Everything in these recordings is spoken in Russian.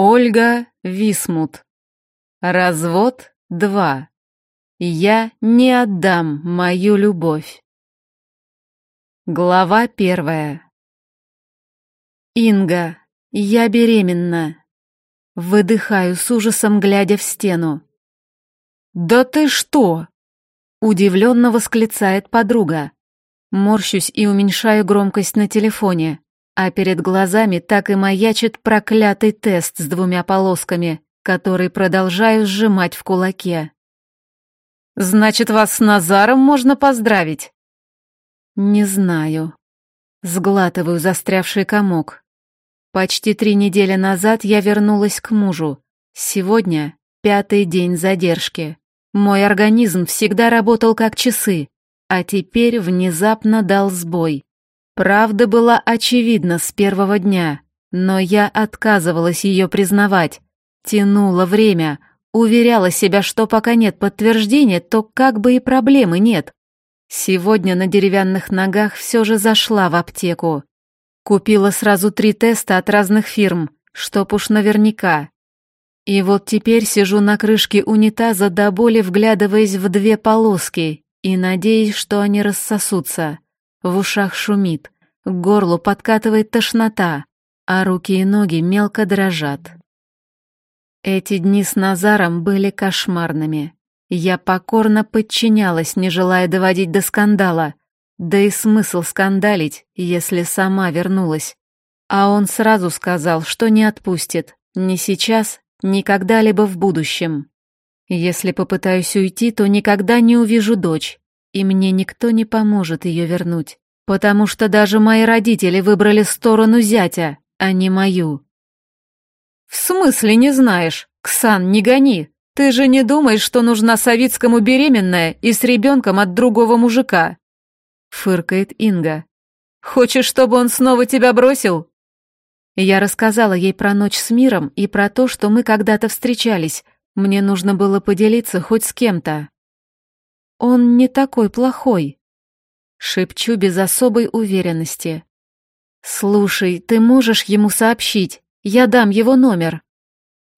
Ольга Висмут. Развод 2. Я не отдам мою любовь. Глава первая. Инга, я беременна. Выдыхаю с ужасом, глядя в стену. «Да ты что?» Удивленно восклицает подруга. Морщусь и уменьшаю громкость на телефоне а перед глазами так и маячит проклятый тест с двумя полосками, который продолжаю сжимать в кулаке. «Значит, вас с Назаром можно поздравить?» «Не знаю». Сглатываю застрявший комок. Почти три недели назад я вернулась к мужу. Сегодня пятый день задержки. Мой организм всегда работал как часы, а теперь внезапно дал сбой. Правда была очевидна с первого дня, но я отказывалась ее признавать. Тянула время, уверяла себя, что пока нет подтверждения, то как бы и проблемы нет. Сегодня на деревянных ногах все же зашла в аптеку. Купила сразу три теста от разных фирм, чтоб уж наверняка. И вот теперь сижу на крышке унитаза до боли, вглядываясь в две полоски и надеясь, что они рассосутся. В ушах шумит, к горлу подкатывает тошнота, а руки и ноги мелко дрожат. Эти дни с Назаром были кошмарными. Я покорно подчинялась, не желая доводить до скандала. Да и смысл скандалить, если сама вернулась. А он сразу сказал, что не отпустит. Ни сейчас, ни когда-либо в будущем. Если попытаюсь уйти, то никогда не увижу дочь, и мне никто не поможет ее вернуть, потому что даже мои родители выбрали сторону зятя, а не мою. «В смысле не знаешь? Ксан, не гони! Ты же не думаешь, что нужна Савицкому беременная и с ребенком от другого мужика?» Фыркает Инга. «Хочешь, чтобы он снова тебя бросил?» Я рассказала ей про ночь с миром и про то, что мы когда-то встречались. Мне нужно было поделиться хоть с кем-то. Он не такой плохой. Шепчу без особой уверенности. Слушай, ты можешь ему сообщить? Я дам его номер.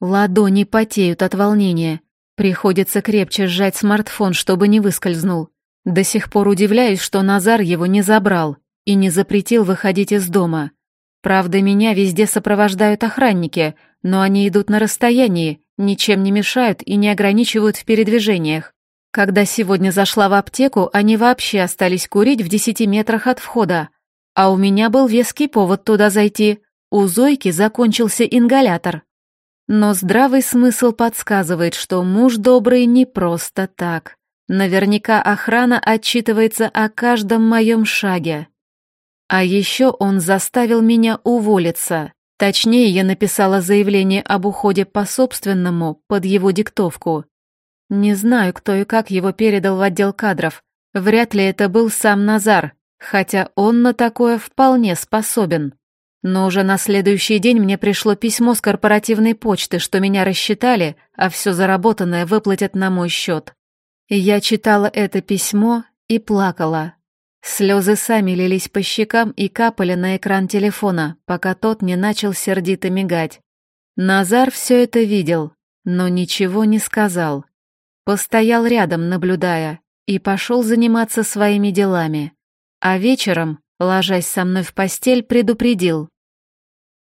Ладони потеют от волнения. Приходится крепче сжать смартфон, чтобы не выскользнул. До сих пор удивляюсь, что Назар его не забрал и не запретил выходить из дома. Правда, меня везде сопровождают охранники, но они идут на расстоянии, ничем не мешают и не ограничивают в передвижениях. Когда сегодня зашла в аптеку, они вообще остались курить в десяти метрах от входа. А у меня был веский повод туда зайти. У Зойки закончился ингалятор. Но здравый смысл подсказывает, что муж добрый не просто так. Наверняка охрана отчитывается о каждом моем шаге. А еще он заставил меня уволиться. Точнее, я написала заявление об уходе по собственному под его диктовку. Не знаю, кто и как его передал в отдел кадров. Вряд ли это был сам Назар, хотя он на такое вполне способен. Но уже на следующий день мне пришло письмо с корпоративной почты, что меня рассчитали, а все заработанное выплатят на мой счет. Я читала это письмо и плакала. Слезы сами лились по щекам и капали на экран телефона, пока тот не начал сердито мигать. Назар все это видел, но ничего не сказал. Постоял рядом, наблюдая, и пошел заниматься своими делами. А вечером, ложась со мной в постель, предупредил.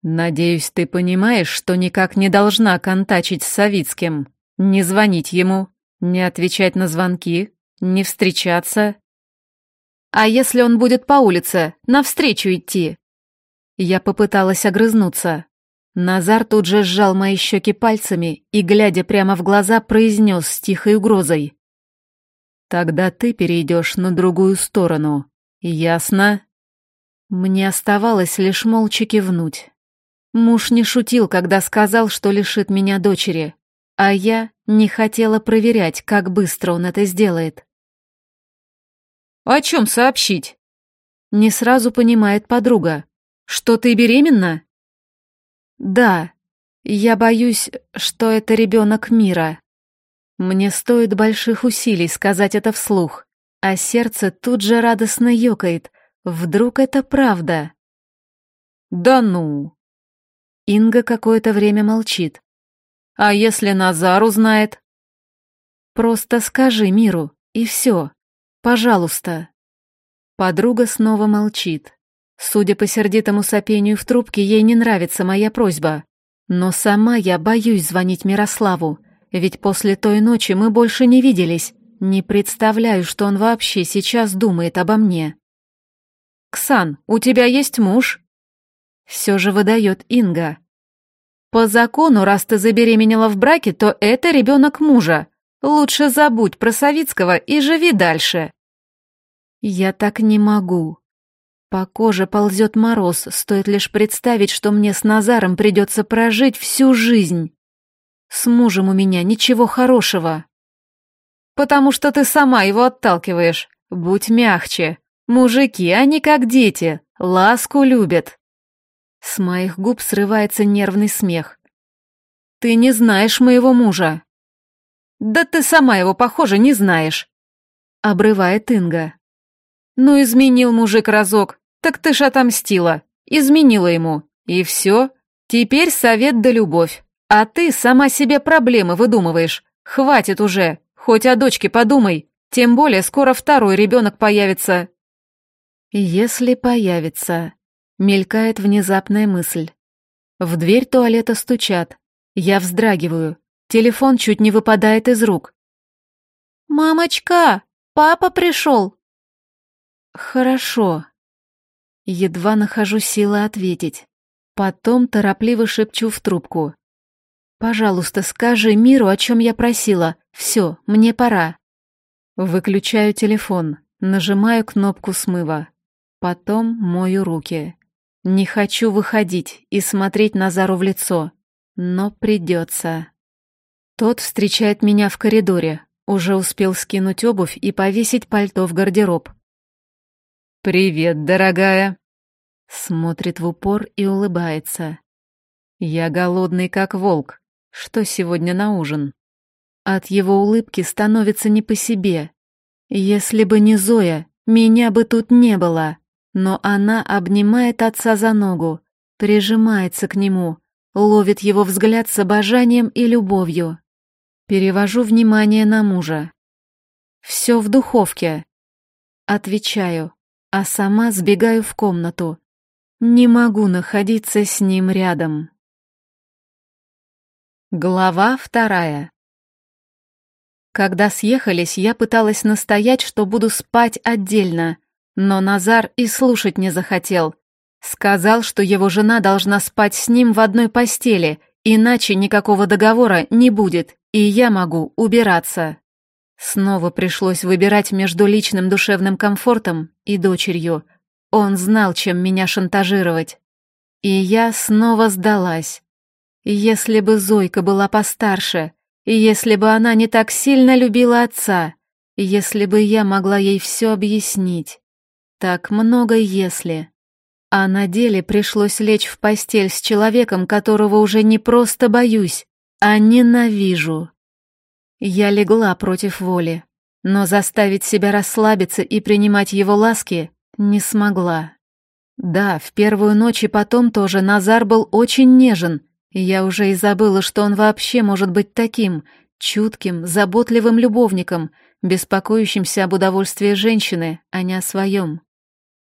«Надеюсь, ты понимаешь, что никак не должна контачить с Савицким, не звонить ему, не отвечать на звонки, не встречаться». «А если он будет по улице, навстречу идти?» Я попыталась огрызнуться, Назар тут же сжал мои щеки пальцами и, глядя прямо в глаза, произнес с тихой угрозой. «Тогда ты перейдешь на другую сторону. Ясно?» Мне оставалось лишь молча кивнуть. Муж не шутил, когда сказал, что лишит меня дочери, а я не хотела проверять, как быстро он это сделает. «О чем сообщить?» Не сразу понимает подруга. «Что ты беременна?» Да, я боюсь, что это ребенок мира. Мне стоит больших усилий сказать это вслух, а сердце тут же радостно ёкает. Вдруг это правда? Да ну! Инга какое-то время молчит. «А если Назар узнает?» «Просто скажи миру, и все. Пожалуйста». Подруга снова молчит. Судя по сердитому сопению в трубке, ей не нравится моя просьба. Но сама я боюсь звонить Мирославу, ведь после той ночи мы больше не виделись. Не представляю, что он вообще сейчас думает обо мне. «Ксан, у тебя есть муж?» Все же выдает Инга. «По закону, раз ты забеременела в браке, то это ребенок мужа. Лучше забудь про Савицкого и живи дальше». «Я так не могу», по коже ползет мороз, стоит лишь представить, что мне с Назаром придется прожить всю жизнь. С мужем у меня ничего хорошего. Потому что ты сама его отталкиваешь. Будь мягче. Мужики, они как дети, ласку любят. С моих губ срывается нервный смех. Ты не знаешь моего мужа. Да ты сама его, похоже, не знаешь. Обрывает Инга. Ну, изменил мужик разок, так ты ж отомстила, изменила ему. И все. Теперь совет да любовь. А ты сама себе проблемы выдумываешь. Хватит уже. Хоть о дочке подумай. Тем более скоро второй ребенок появится. Если появится. Мелькает внезапная мысль. В дверь туалета стучат. Я вздрагиваю. Телефон чуть не выпадает из рук. «Мамочка, папа пришел!» «Хорошо», Едва нахожу силы ответить. Потом торопливо шепчу в трубку. «Пожалуйста, скажи миру, о чем я просила. Все, мне пора». Выключаю телефон, нажимаю кнопку смыва. Потом мою руки. Не хочу выходить и смотреть Назару в лицо, но придется. Тот встречает меня в коридоре, уже успел скинуть обувь и повесить пальто в гардероб. «Привет, дорогая!» Смотрит в упор и улыбается. «Я голодный, как волк. Что сегодня на ужин?» От его улыбки становится не по себе. Если бы не Зоя, меня бы тут не было. Но она обнимает отца за ногу, прижимается к нему, ловит его взгляд с обожанием и любовью. Перевожу внимание на мужа. «Все в духовке». Отвечаю, а сама сбегаю в комнату. Не могу находиться с ним рядом. Глава вторая. Когда съехались, я пыталась настоять, что буду спать отдельно, но Назар и слушать не захотел. Сказал, что его жена должна спать с ним в одной постели, иначе никакого договора не будет, и я могу убираться. Снова пришлось выбирать между личным душевным комфортом и дочерью. Он знал, чем меня шантажировать. И я снова сдалась. Если бы Зойка была постарше, если бы она не так сильно любила отца, если бы я могла ей все объяснить. Так много «если». А на деле пришлось лечь в постель с человеком, которого уже не просто боюсь, а ненавижу. Я легла против воли, но заставить себя расслабиться и принимать его ласки не смогла. Да, в первую ночь и потом тоже Назар был очень нежен, и я уже и забыла, что он вообще может быть таким, чутким, заботливым любовником, беспокоящимся об удовольствии женщины, а не о своем.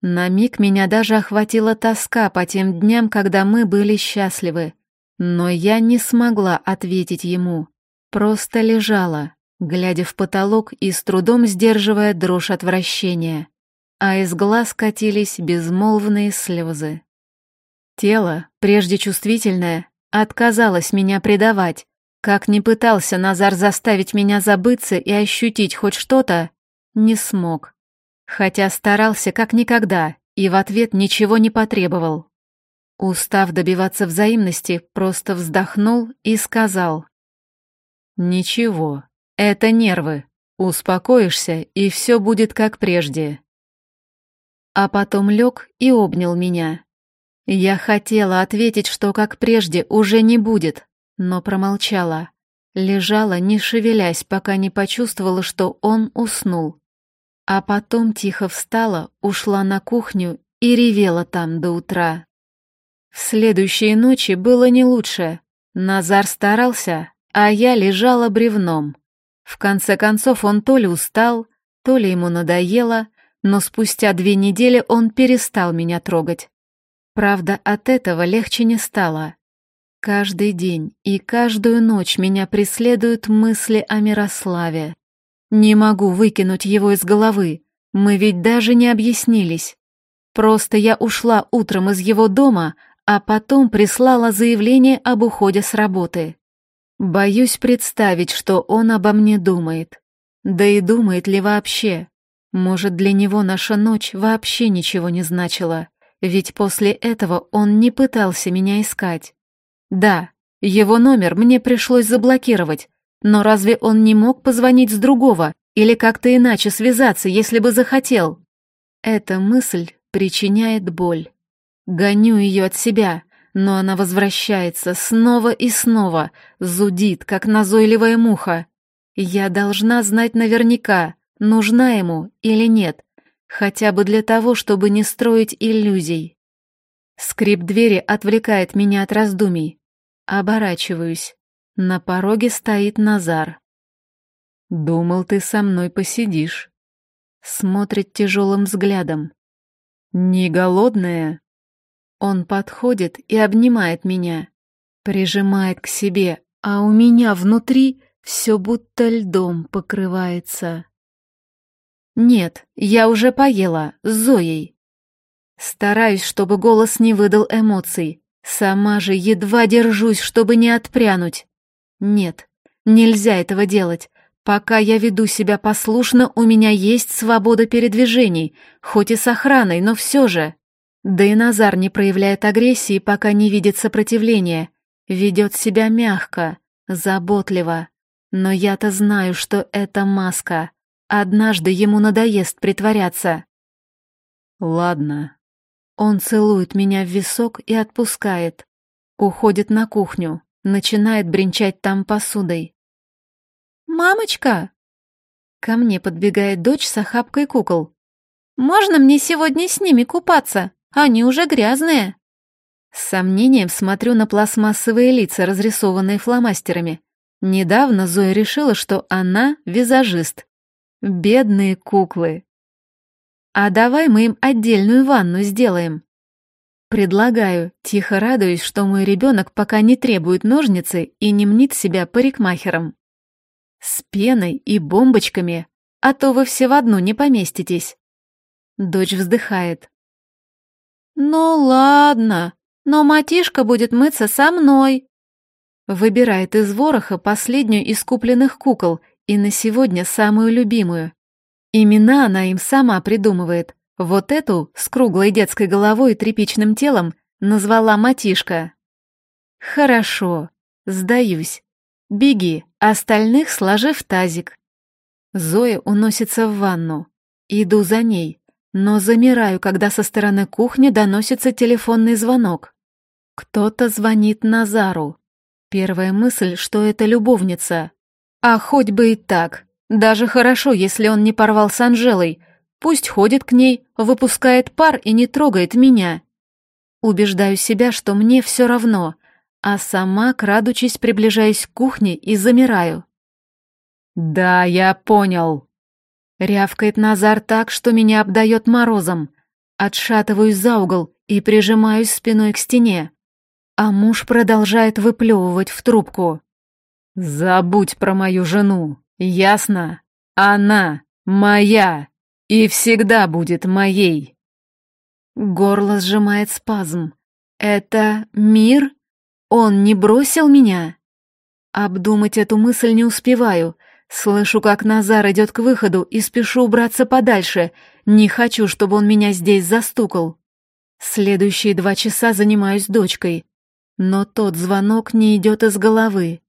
На миг меня даже охватила тоска по тем дням, когда мы были счастливы. Но я не смогла ответить ему. Просто лежала, глядя в потолок и с трудом сдерживая дрожь отвращения, а из глаз катились безмолвные слезы. Тело, прежде чувствительное, отказалось меня предавать. Как ни пытался Назар заставить меня забыться и ощутить хоть что-то, не смог. Хотя старался как никогда и в ответ ничего не потребовал. Устав добиваться взаимности, просто вздохнул и сказал. «Ничего, это нервы. Успокоишься, и все будет как прежде». А потом лег и обнял меня. Я хотела ответить, что как прежде уже не будет, но промолчала. Лежала, не шевелясь, пока не почувствовала, что он уснул. А потом тихо встала, ушла на кухню и ревела там до утра. В следующие ночи было не лучше. Назар старался, а я лежала бревном. В конце концов он то ли устал, то ли ему надоело, но спустя две недели он перестал меня трогать. Правда, от этого легче не стало. Каждый день и каждую ночь меня преследуют мысли о Мирославе. Не могу выкинуть его из головы, мы ведь даже не объяснились. Просто я ушла утром из его дома, а потом прислала заявление об уходе с работы. Боюсь представить, что он обо мне думает. Да и думает ли вообще? Может, для него наша ночь вообще ничего не значила, ведь после этого он не пытался меня искать. Да, его номер мне пришлось заблокировать, но разве он не мог позвонить с другого или как-то иначе связаться, если бы захотел? Эта мысль причиняет боль. Гоню ее от себя, но она возвращается снова и снова, зудит, как назойливая муха. Я должна знать наверняка, нужна ему или нет, хотя бы для того, чтобы не строить иллюзий. Скрип двери отвлекает меня от раздумий. Оборачиваюсь. На пороге стоит Назар. «Думал, ты со мной посидишь». Смотрит тяжелым взглядом. «Не голодная?» Он подходит и обнимает меня, прижимает к себе, а у меня внутри все будто льдом покрывается. Нет, я уже поела, с Зоей. Стараюсь, чтобы голос не выдал эмоций. Сама же едва держусь, чтобы не отпрянуть. Нет, нельзя этого делать. Пока я веду себя послушно, у меня есть свобода передвижений, хоть и с охраной, но все же. Да и Назар не проявляет агрессии, пока не видит сопротивления. Ведет себя мягко, заботливо. Но я-то знаю, что это маска. Однажды ему надоест притворяться. Ладно. Он целует меня в висок и отпускает. Уходит на кухню, начинает бренчать там посудой. «Мамочка!» Ко мне подбегает дочь с охапкой кукол. «Можно мне сегодня с ними купаться?» Они уже грязные. С сомнением смотрю на пластмассовые лица, разрисованные фломастерами. Недавно Зоя решила, что она визажист. Бедные куклы. А давай мы им отдельную ванну сделаем. Предлагаю, тихо радуясь, что мой ребенок пока не требует ножницы и не мнит себя парикмахером. С пеной и бомбочками, а то вы все в одну не поместитесь. Дочь вздыхает. «Ну ладно, но Матишка будет мыться со мной». Выбирает из вороха последнюю из купленных кукол и на сегодня самую любимую. Имена она им сама придумывает. Вот эту, с круглой детской головой и тряпичным телом, назвала Матишка. «Хорошо, сдаюсь. Беги, остальных сложи в тазик». Зоя уносится в ванну. Иду за ней но замираю, когда со стороны кухни доносится телефонный звонок. Кто-то звонит Назару. Первая мысль, что это любовница. А хоть бы и так. Даже хорошо, если он не порвал с Анжелой. Пусть ходит к ней, выпускает пар и не трогает меня. Убеждаю себя, что мне все равно, а сама, крадучись, приближаюсь к кухне и замираю. «Да, я понял», Рявкает Назар так, что меня обдает морозом. Отшатываюсь за угол и прижимаюсь спиной к стене. А муж продолжает выплевывать в трубку. «Забудь про мою жену, ясно? Она моя и всегда будет моей». Горло сжимает спазм. «Это мир? Он не бросил меня?» Обдумать эту мысль не успеваю — Слышу, как Назар идет к выходу и спешу убраться подальше. Не хочу, чтобы он меня здесь застукал. Следующие два часа занимаюсь дочкой. Но тот звонок не идет из головы.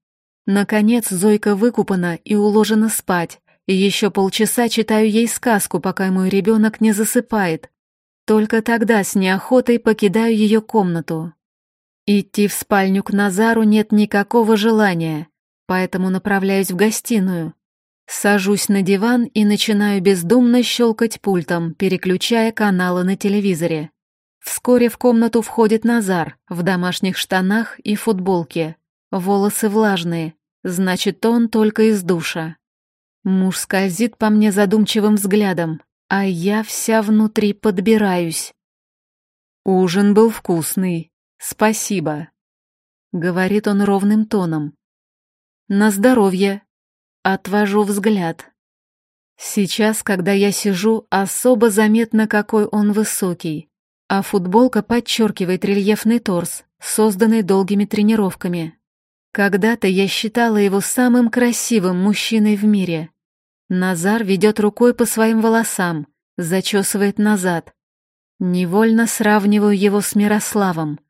Наконец Зойка выкупана и уложена спать. И еще полчаса читаю ей сказку, пока мой ребенок не засыпает. Только тогда с неохотой покидаю ее комнату. Идти в спальню к Назару нет никакого желания поэтому направляюсь в гостиную. Сажусь на диван и начинаю бездумно щелкать пультом, переключая каналы на телевизоре. Вскоре в комнату входит Назар в домашних штанах и футболке. Волосы влажные, значит, он только из душа. Муж скользит по мне задумчивым взглядом, а я вся внутри подбираюсь. «Ужин был вкусный, спасибо», — говорит он ровным тоном. «На здоровье», — отвожу взгляд. Сейчас, когда я сижу, особо заметно, какой он высокий, а футболка подчеркивает рельефный торс, созданный долгими тренировками. Когда-то я считала его самым красивым мужчиной в мире. Назар ведет рукой по своим волосам, зачесывает назад. Невольно сравниваю его с Мирославом.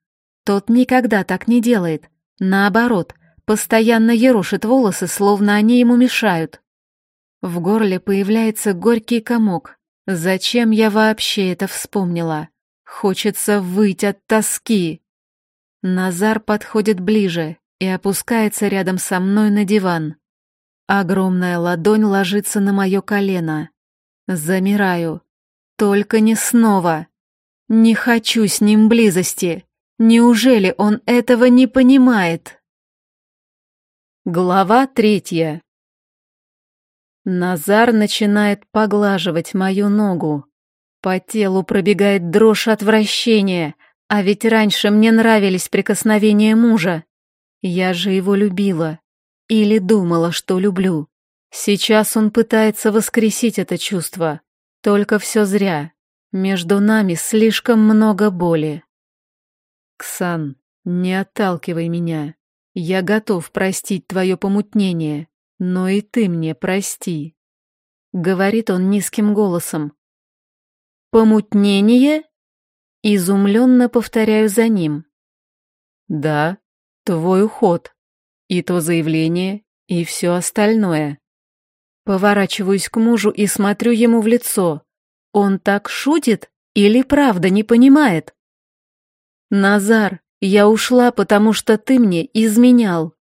Тот никогда так не делает. Наоборот, постоянно ерошит волосы, словно они ему мешают. В горле появляется горький комок. Зачем я вообще это вспомнила? Хочется выть от тоски. Назар подходит ближе и опускается рядом со мной на диван. Огромная ладонь ложится на мое колено. Замираю. Только не снова. Не хочу с ним близости. Неужели он этого не понимает? Глава третья. Назар начинает поглаживать мою ногу. По телу пробегает дрожь отвращения, а ведь раньше мне нравились прикосновения мужа. Я же его любила. Или думала, что люблю. Сейчас он пытается воскресить это чувство. Только все зря. Между нами слишком много боли. Ксан, не отталкивай меня. Я готов простить твое помутнение, но и ты мне прости. Говорит он низким голосом. Помутнение? Изумленно повторяю за ним. Да, твой уход. И то заявление, и все остальное. Поворачиваюсь к мужу и смотрю ему в лицо. Он так шутит или правда не понимает? Назар, я ушла, потому что ты мне изменял.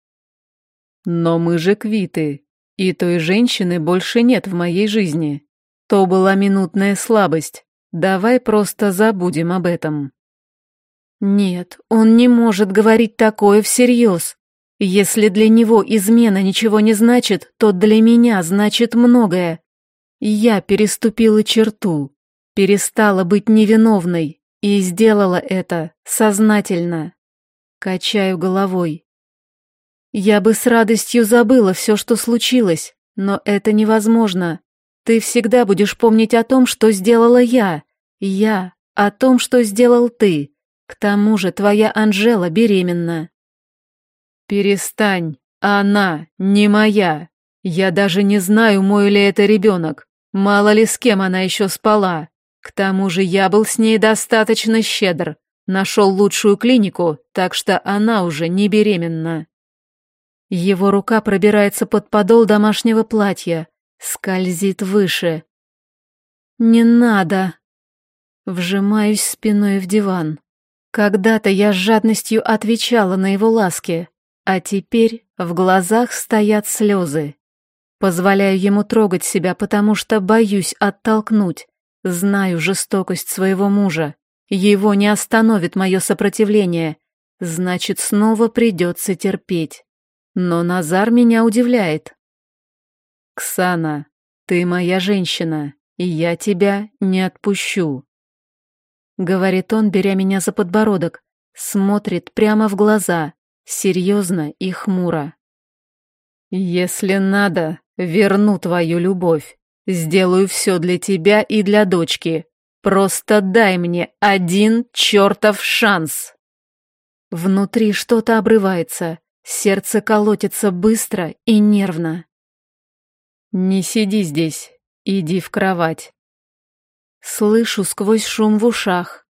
Но мы же квиты, и той женщины больше нет в моей жизни. То была минутная слабость. Давай просто забудем об этом. Нет, он не может говорить такое всерьез. Если для него измена ничего не значит, то для меня значит многое. Я переступила черту, перестала быть невиновной и сделала это сознательно. Качаю головой. Я бы с радостью забыла все, что случилось, но это невозможно. Ты всегда будешь помнить о том, что сделала я. Я о том, что сделал ты. К тому же твоя Анжела беременна. «Перестань, она не моя. Я даже не знаю, мой ли это ребенок. Мало ли с кем она еще спала. К тому же я был с ней достаточно щедр. Нашел лучшую клинику, так что она уже не беременна». Его рука пробирается под подол домашнего платья, скользит выше. «Не надо!» Вжимаюсь спиной в диван. Когда-то я с жадностью отвечала на его ласки, а теперь в глазах стоят слезы. Позволяю ему трогать себя, потому что боюсь оттолкнуть. Знаю жестокость своего мужа. Его не остановит мое сопротивление. Значит, снова придется терпеть. Но Назар меня удивляет. «Ксана, ты моя женщина, и я тебя не отпущу», — говорит он, беря меня за подбородок, смотрит прямо в глаза, серьезно и хмуро. «Если надо, верну твою любовь. Сделаю все для тебя и для дочки. Просто дай мне один чертов шанс!» Внутри что-то обрывается, сердце колотится быстро и нервно. «Не сиди здесь, иди в кровать». Слышу сквозь шум в ушах.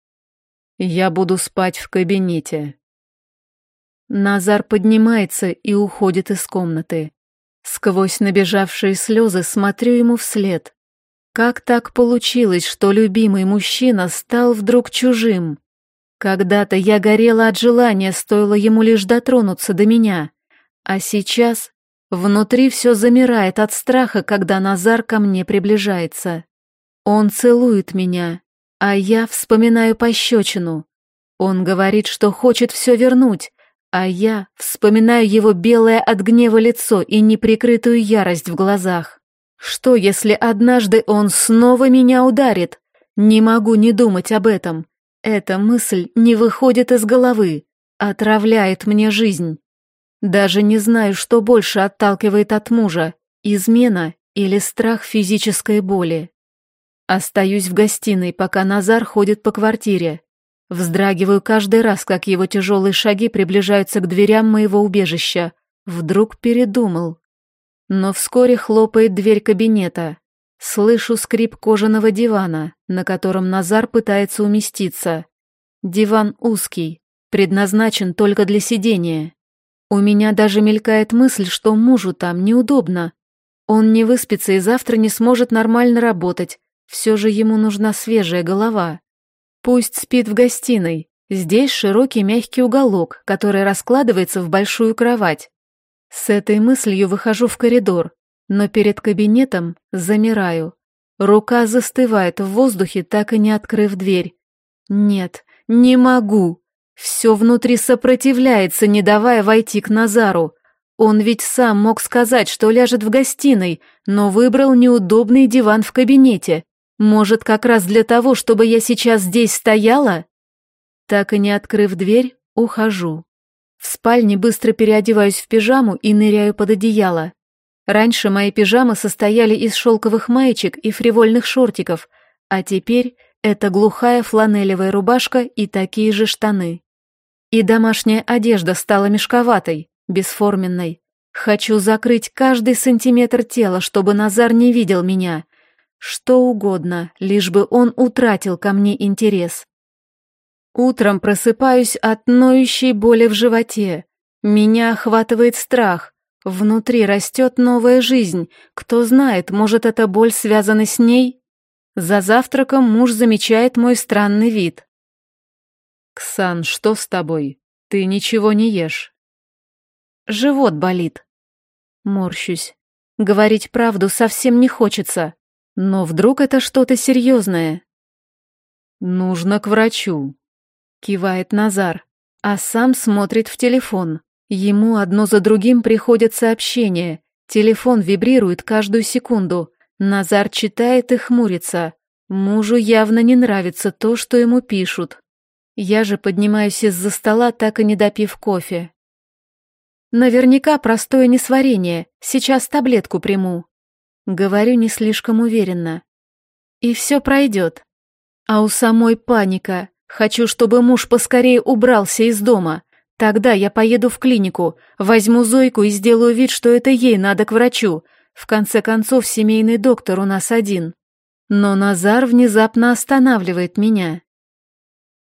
«Я буду спать в кабинете». Назар поднимается и уходит из комнаты. Сквозь набежавшие слезы смотрю ему вслед. Как так получилось, что любимый мужчина стал вдруг чужим? Когда-то я горела от желания, стоило ему лишь дотронуться до меня. А сейчас внутри все замирает от страха, когда Назар ко мне приближается. Он целует меня, А я вспоминаю пощечину. Он говорит, что хочет все вернуть, а я вспоминаю его белое от гнева лицо и неприкрытую ярость в глазах. Что, если однажды он снова меня ударит? Не могу не думать об этом. Эта мысль не выходит из головы, отравляет мне жизнь. Даже не знаю, что больше отталкивает от мужа, измена или страх физической боли. Остаюсь в гостиной, пока Назар ходит по квартире. Вздрагиваю каждый раз, как его тяжелые шаги приближаются к дверям моего убежища. Вдруг передумал. Но вскоре хлопает дверь кабинета. Слышу скрип кожаного дивана, на котором Назар пытается уместиться. Диван узкий, предназначен только для сидения. У меня даже мелькает мысль, что мужу там неудобно. Он не выспится и завтра не сможет нормально работать. Все же ему нужна свежая голова. Пусть спит в гостиной. Здесь широкий мягкий уголок, который раскладывается в большую кровать. С этой мыслью выхожу в коридор, но перед кабинетом замираю. Рука застывает в воздухе, так и не открыв дверь. Нет, не могу. Все внутри сопротивляется, не давая войти к Назару. Он ведь сам мог сказать, что ляжет в гостиной, но выбрал неудобный диван в кабинете. Может, как раз для того, чтобы я сейчас здесь стояла? Так и не открыв дверь, ухожу. В спальне быстро переодеваюсь в пижаму и ныряю под одеяло. Раньше мои пижамы состояли из шелковых маечек и фривольных шортиков, а теперь это глухая фланелевая рубашка и такие же штаны. И домашняя одежда стала мешковатой, бесформенной. Хочу закрыть каждый сантиметр тела, чтобы Назар не видел меня, что угодно, лишь бы он утратил ко мне интерес. Утром просыпаюсь от ноющей боли в животе. Меня охватывает страх. Внутри растет новая жизнь. Кто знает, может, эта боль связана с ней? За завтраком муж замечает мой странный вид. «Ксан, что с тобой? Ты ничего не ешь». «Живот болит». Морщусь. Говорить правду совсем не хочется. Но вдруг это что-то серьезное? «Нужно к врачу», — кивает Назар, а сам смотрит в телефон. Ему одно за другим приходят сообщения. Телефон вибрирует каждую секунду. Назар читает и хмурится. Мужу явно не нравится то, что ему пишут. Я же поднимаюсь из-за стола, так и не допив кофе. Наверняка простое несварение. Сейчас таблетку приму. Говорю не слишком уверенно. И все пройдет. А у самой паника. Хочу, чтобы муж поскорее убрался из дома. Тогда я поеду в клинику, возьму Зойку и сделаю вид, что это ей надо к врачу. В конце концов, семейный доктор у нас один. Но Назар внезапно останавливает меня.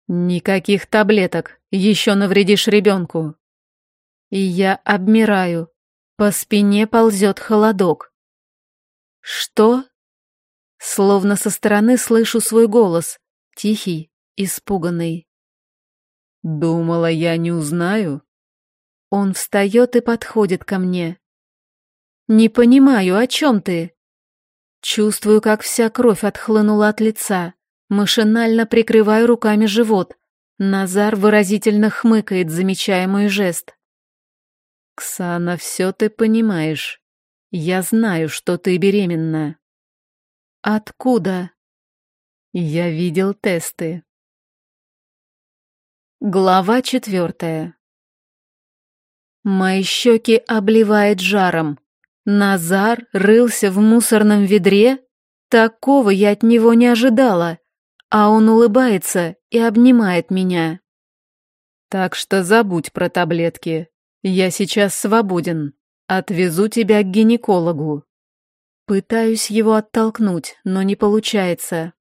«Никаких таблеток, еще навредишь ребенку». И я обмираю. По спине ползет холодок. «Что?» Словно со стороны слышу свой голос, тихий, испуганный. «Думала, я не узнаю?» Он встает и подходит ко мне. «Не понимаю, о чем ты?» Чувствую, как вся кровь отхлынула от лица. Машинально прикрываю руками живот. Назар выразительно хмыкает, замечая мой жест. «Ксана, все ты понимаешь. Я знаю, что ты беременна. Откуда? Я видел тесты. Глава четвертая. Мои щеки обливает жаром. Назар рылся в мусорном ведре? Такого я от него не ожидала. А он улыбается и обнимает меня. Так что забудь про таблетки. Я сейчас свободен. Отвезу тебя к гинекологу. Пытаюсь его оттолкнуть, но не получается.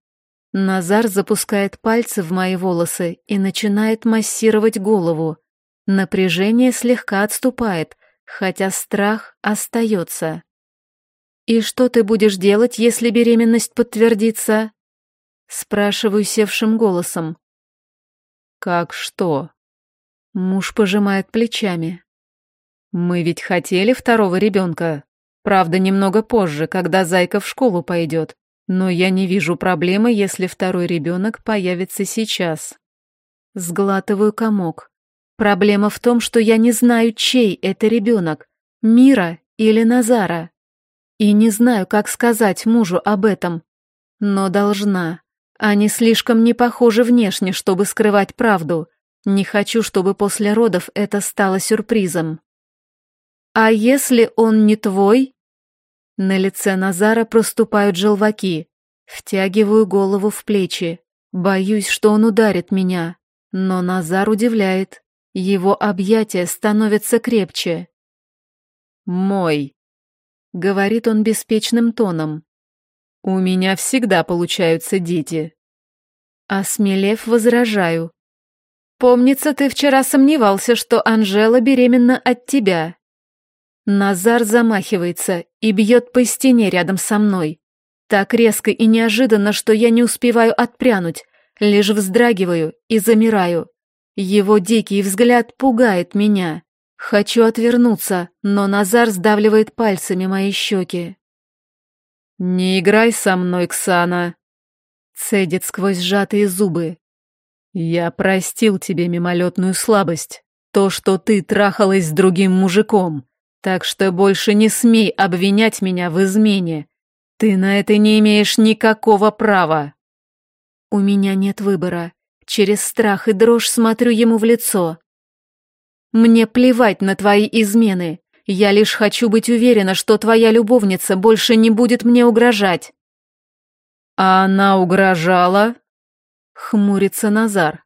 Назар запускает пальцы в мои волосы и начинает массировать голову. Напряжение слегка отступает, хотя страх остается. «И что ты будешь делать, если беременность подтвердится?» Спрашиваю севшим голосом. «Как что?» Муж пожимает плечами. Мы ведь хотели второго ребенка. Правда, немного позже, когда Зайка в школу пойдет. Но я не вижу проблемы, если второй ребенок появится сейчас. Сглатываю комок. Проблема в том, что я не знаю, чей это ребенок, Мира или Назара. И не знаю, как сказать мужу об этом. Но должна. Они слишком не похожи внешне, чтобы скрывать правду. Не хочу, чтобы после родов это стало сюрпризом. «А если он не твой?» На лице Назара проступают желваки. Втягиваю голову в плечи. Боюсь, что он ударит меня. Но Назар удивляет. Его объятия становятся крепче. «Мой», — говорит он беспечным тоном. «У меня всегда получаются дети». Осмелев, возражаю. «Помнится, ты вчера сомневался, что Анжела беременна от тебя». Назар замахивается и бьет по стене рядом со мной. Так резко и неожиданно, что я не успеваю отпрянуть, лишь вздрагиваю и замираю. Его дикий взгляд пугает меня. Хочу отвернуться, но Назар сдавливает пальцами мои щеки. «Не играй со мной, Ксана!» Цедит сквозь сжатые зубы. «Я простил тебе мимолетную слабость, то, что ты трахалась с другим мужиком. Так что больше не смей обвинять меня в измене. Ты на это не имеешь никакого права. У меня нет выбора. Через страх и дрожь смотрю ему в лицо. Мне плевать на твои измены. Я лишь хочу быть уверена, что твоя любовница больше не будет мне угрожать. А она угрожала? Хмурится Назар.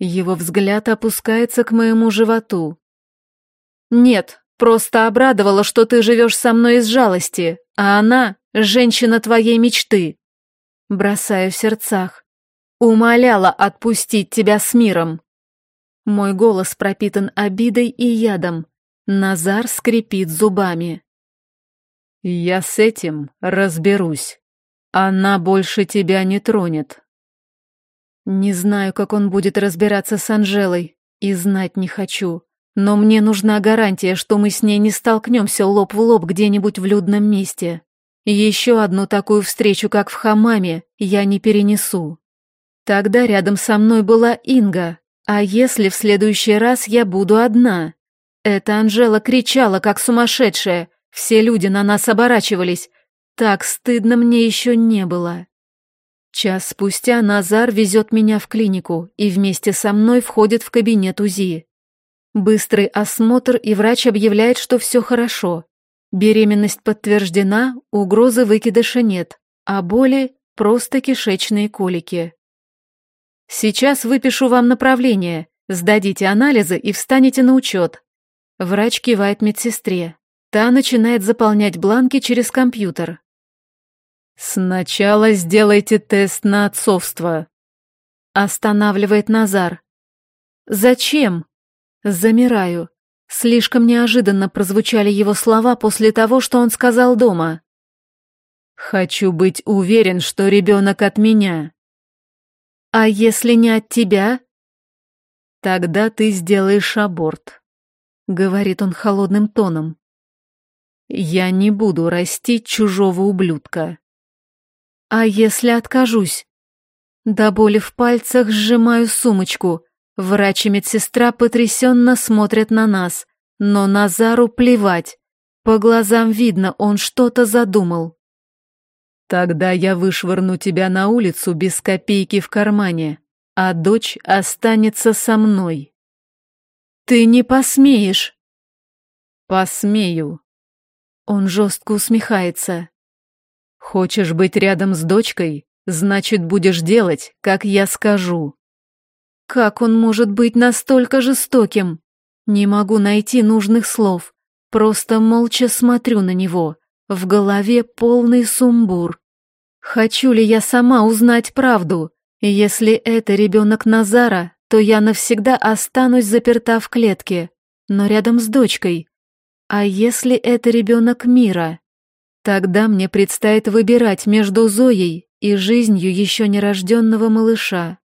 Его взгляд опускается к моему животу. Нет, Просто обрадовала, что ты живешь со мной из жалости, а она — женщина твоей мечты. Бросаю в сердцах. Умоляла отпустить тебя с миром. Мой голос пропитан обидой и ядом. Назар скрипит зубами. Я с этим разберусь. Она больше тебя не тронет. Не знаю, как он будет разбираться с Анжелой, и знать не хочу. Но мне нужна гарантия, что мы с ней не столкнемся лоб в лоб где-нибудь в людном месте. Еще одну такую встречу, как в хамаме, я не перенесу. Тогда рядом со мной была Инга, а если в следующий раз я буду одна? Эта Анжела кричала, как сумасшедшая, все люди на нас оборачивались. Так стыдно мне еще не было. Час спустя Назар везет меня в клинику и вместе со мной входит в кабинет УЗИ. Быстрый осмотр, и врач объявляет, что все хорошо. Беременность подтверждена, угрозы выкидыша нет, а боли – просто кишечные колики. Сейчас выпишу вам направление, сдадите анализы и встанете на учет. Врач кивает медсестре. Та начинает заполнять бланки через компьютер. «Сначала сделайте тест на отцовство», – останавливает Назар. «Зачем?» Замираю. Слишком неожиданно прозвучали его слова после того, что он сказал дома. «Хочу быть уверен, что ребенок от меня». «А если не от тебя?» «Тогда ты сделаешь аборт», — говорит он холодным тоном. «Я не буду растить чужого ублюдка». «А если откажусь?» До боли в пальцах сжимаю сумочку — Врач и медсестра потрясенно смотрят на нас, но Назару плевать. По глазам видно, он что-то задумал. «Тогда я вышвырну тебя на улицу без копейки в кармане, а дочь останется со мной». «Ты не посмеешь!» «Посмею». Он жестко усмехается. «Хочешь быть рядом с дочкой? Значит, будешь делать, как я скажу». Как он может быть настолько жестоким? Не могу найти нужных слов. Просто молча смотрю на него. В голове полный сумбур. Хочу ли я сама узнать правду? Если это ребенок Назара, то я навсегда останусь заперта в клетке, но рядом с дочкой. А если это ребенок мира? Тогда мне предстоит выбирать между Зоей и жизнью еще нерожденного малыша.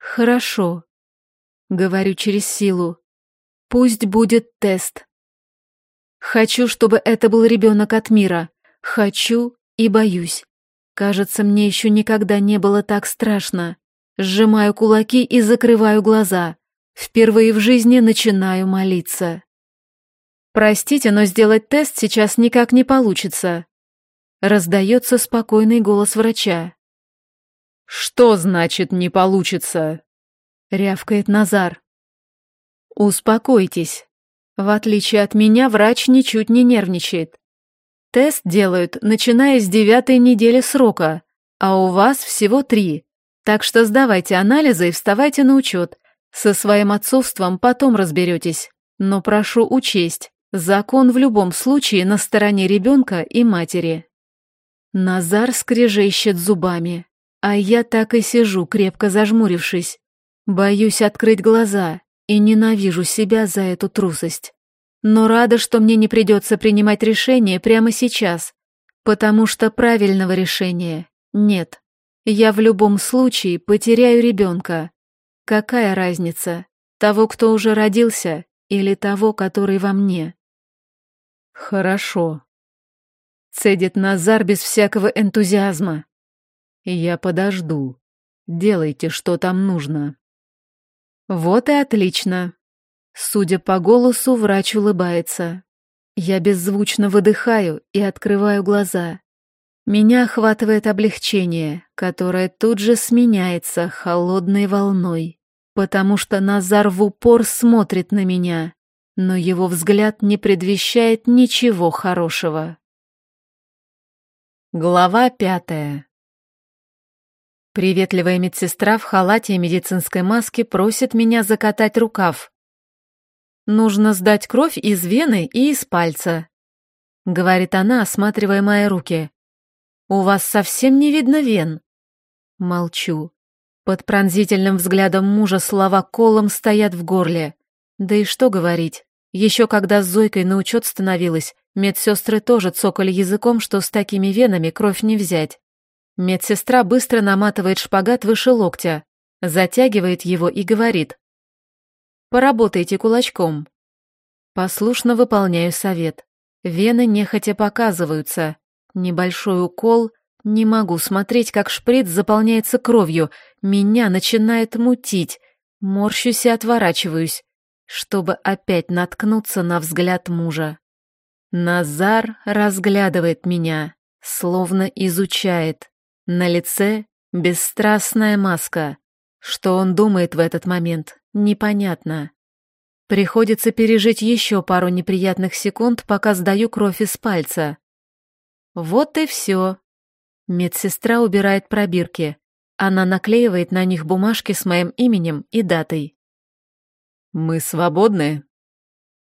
«Хорошо», — говорю через силу. «Пусть будет тест. Хочу, чтобы это был ребенок от мира. Хочу и боюсь. Кажется, мне еще никогда не было так страшно. Сжимаю кулаки и закрываю глаза. Впервые в жизни начинаю молиться. «Простите, но сделать тест сейчас никак не получится», — раздается спокойный голос врача. «Что значит «не получится»?» — рявкает Назар. «Успокойтесь. В отличие от меня, врач ничуть не нервничает. Тест делают, начиная с девятой недели срока, а у вас всего три. Так что сдавайте анализы и вставайте на учет. Со своим отцовством потом разберетесь. Но прошу учесть, закон в любом случае на стороне ребенка и матери. Назар скрежещет зубами, а я так и сижу, крепко зажмурившись. Боюсь открыть глаза и ненавижу себя за эту трусость. Но рада, что мне не придется принимать решение прямо сейчас, потому что правильного решения нет. Я в любом случае потеряю ребенка. Какая разница, того, кто уже родился, или того, который во мне? Хорошо. Цедит Назар без всякого энтузиазма. Я подожду. Делайте, что там нужно. Вот и отлично. Судя по голосу, врач улыбается. Я беззвучно выдыхаю и открываю глаза. Меня охватывает облегчение, которое тут же сменяется холодной волной, потому что Назар в упор смотрит на меня, но его взгляд не предвещает ничего хорошего. Глава пятая Приветливая медсестра в халате и медицинской маске просит меня закатать рукав. Нужно сдать кровь из вены и из пальца, говорит она, осматривая мои руки. «У вас совсем не видно вен». Молчу. Под пронзительным взглядом мужа слова колом стоят в горле. Да и что говорить. Еще когда с Зойкой на учет становилась, медсестры тоже цокали языком, что с такими венами кровь не взять. Медсестра быстро наматывает шпагат выше локтя, затягивает его и говорит. «Поработайте кулачком». Послушно выполняю совет. Вены нехотя показываются, Небольшой укол. Не могу смотреть, как шприц заполняется кровью. Меня начинает мутить. Морщусь и отворачиваюсь, чтобы опять наткнуться на взгляд мужа. Назар разглядывает меня, словно изучает. На лице бесстрастная маска. Что он думает в этот момент, непонятно. Приходится пережить еще пару неприятных секунд, пока сдаю кровь из пальца. Вот и все. Медсестра убирает пробирки. Она наклеивает на них бумажки с моим именем и датой. «Мы свободны?»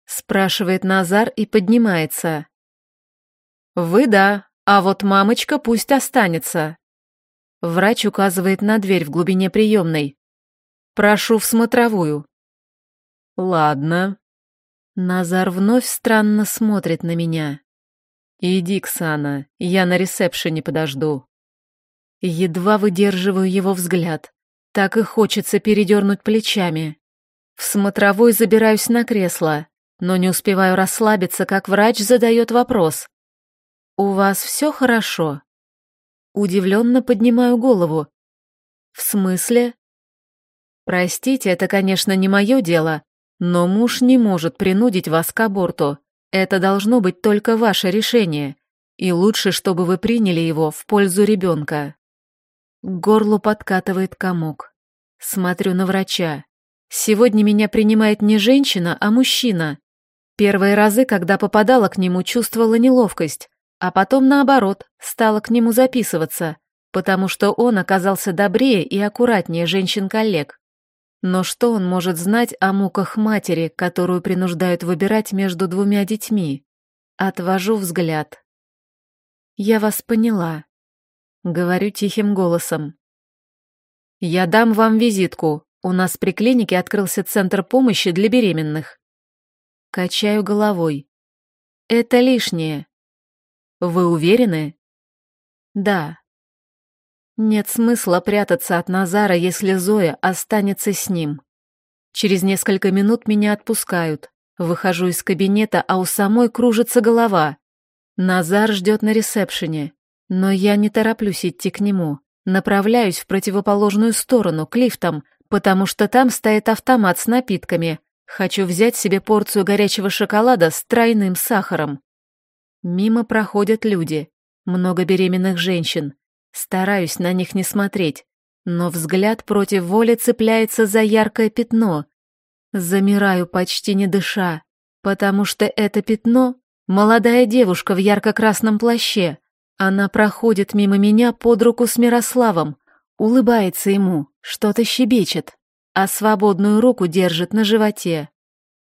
Спрашивает Назар и поднимается. «Вы да, а вот мамочка пусть останется». Врач указывает на дверь в глубине приемной. «Прошу в смотровую». «Ладно». Назар вновь странно смотрит на меня. «Иди, Ксана, я на ресепшене подожду». Едва выдерживаю его взгляд. Так и хочется передернуть плечами. В смотровой забираюсь на кресло, но не успеваю расслабиться, как врач задает вопрос. «У вас все хорошо?» Удивленно поднимаю голову. «В смысле?» «Простите, это, конечно, не мое дело, но муж не может принудить вас к аборту. Это должно быть только ваше решение, и лучше, чтобы вы приняли его в пользу ребенка. К горлу подкатывает комок. Смотрю на врача. Сегодня меня принимает не женщина, а мужчина. Первые разы, когда попадала к нему, чувствовала неловкость, а потом, наоборот, стала к нему записываться, потому что он оказался добрее и аккуратнее женщин-коллег. Но что он может знать о муках матери, которую принуждают выбирать между двумя детьми? Отвожу взгляд. «Я вас поняла», — говорю тихим голосом. «Я дам вам визитку. У нас при клинике открылся центр помощи для беременных». Качаю головой. «Это лишнее». «Вы уверены?» «Да», нет смысла прятаться от Назара, если Зоя останется с ним. Через несколько минут меня отпускают. Выхожу из кабинета, а у самой кружится голова. Назар ждет на ресепшене. Но я не тороплюсь идти к нему. Направляюсь в противоположную сторону, к лифтам, потому что там стоит автомат с напитками. Хочу взять себе порцию горячего шоколада с тройным сахаром. Мимо проходят люди, много беременных женщин. Стараюсь на них не смотреть, но взгляд против воли цепляется за яркое пятно. Замираю почти не дыша, потому что это пятно — молодая девушка в ярко-красном плаще. Она проходит мимо меня под руку с Мирославом, улыбается ему, что-то щебечет, а свободную руку держит на животе.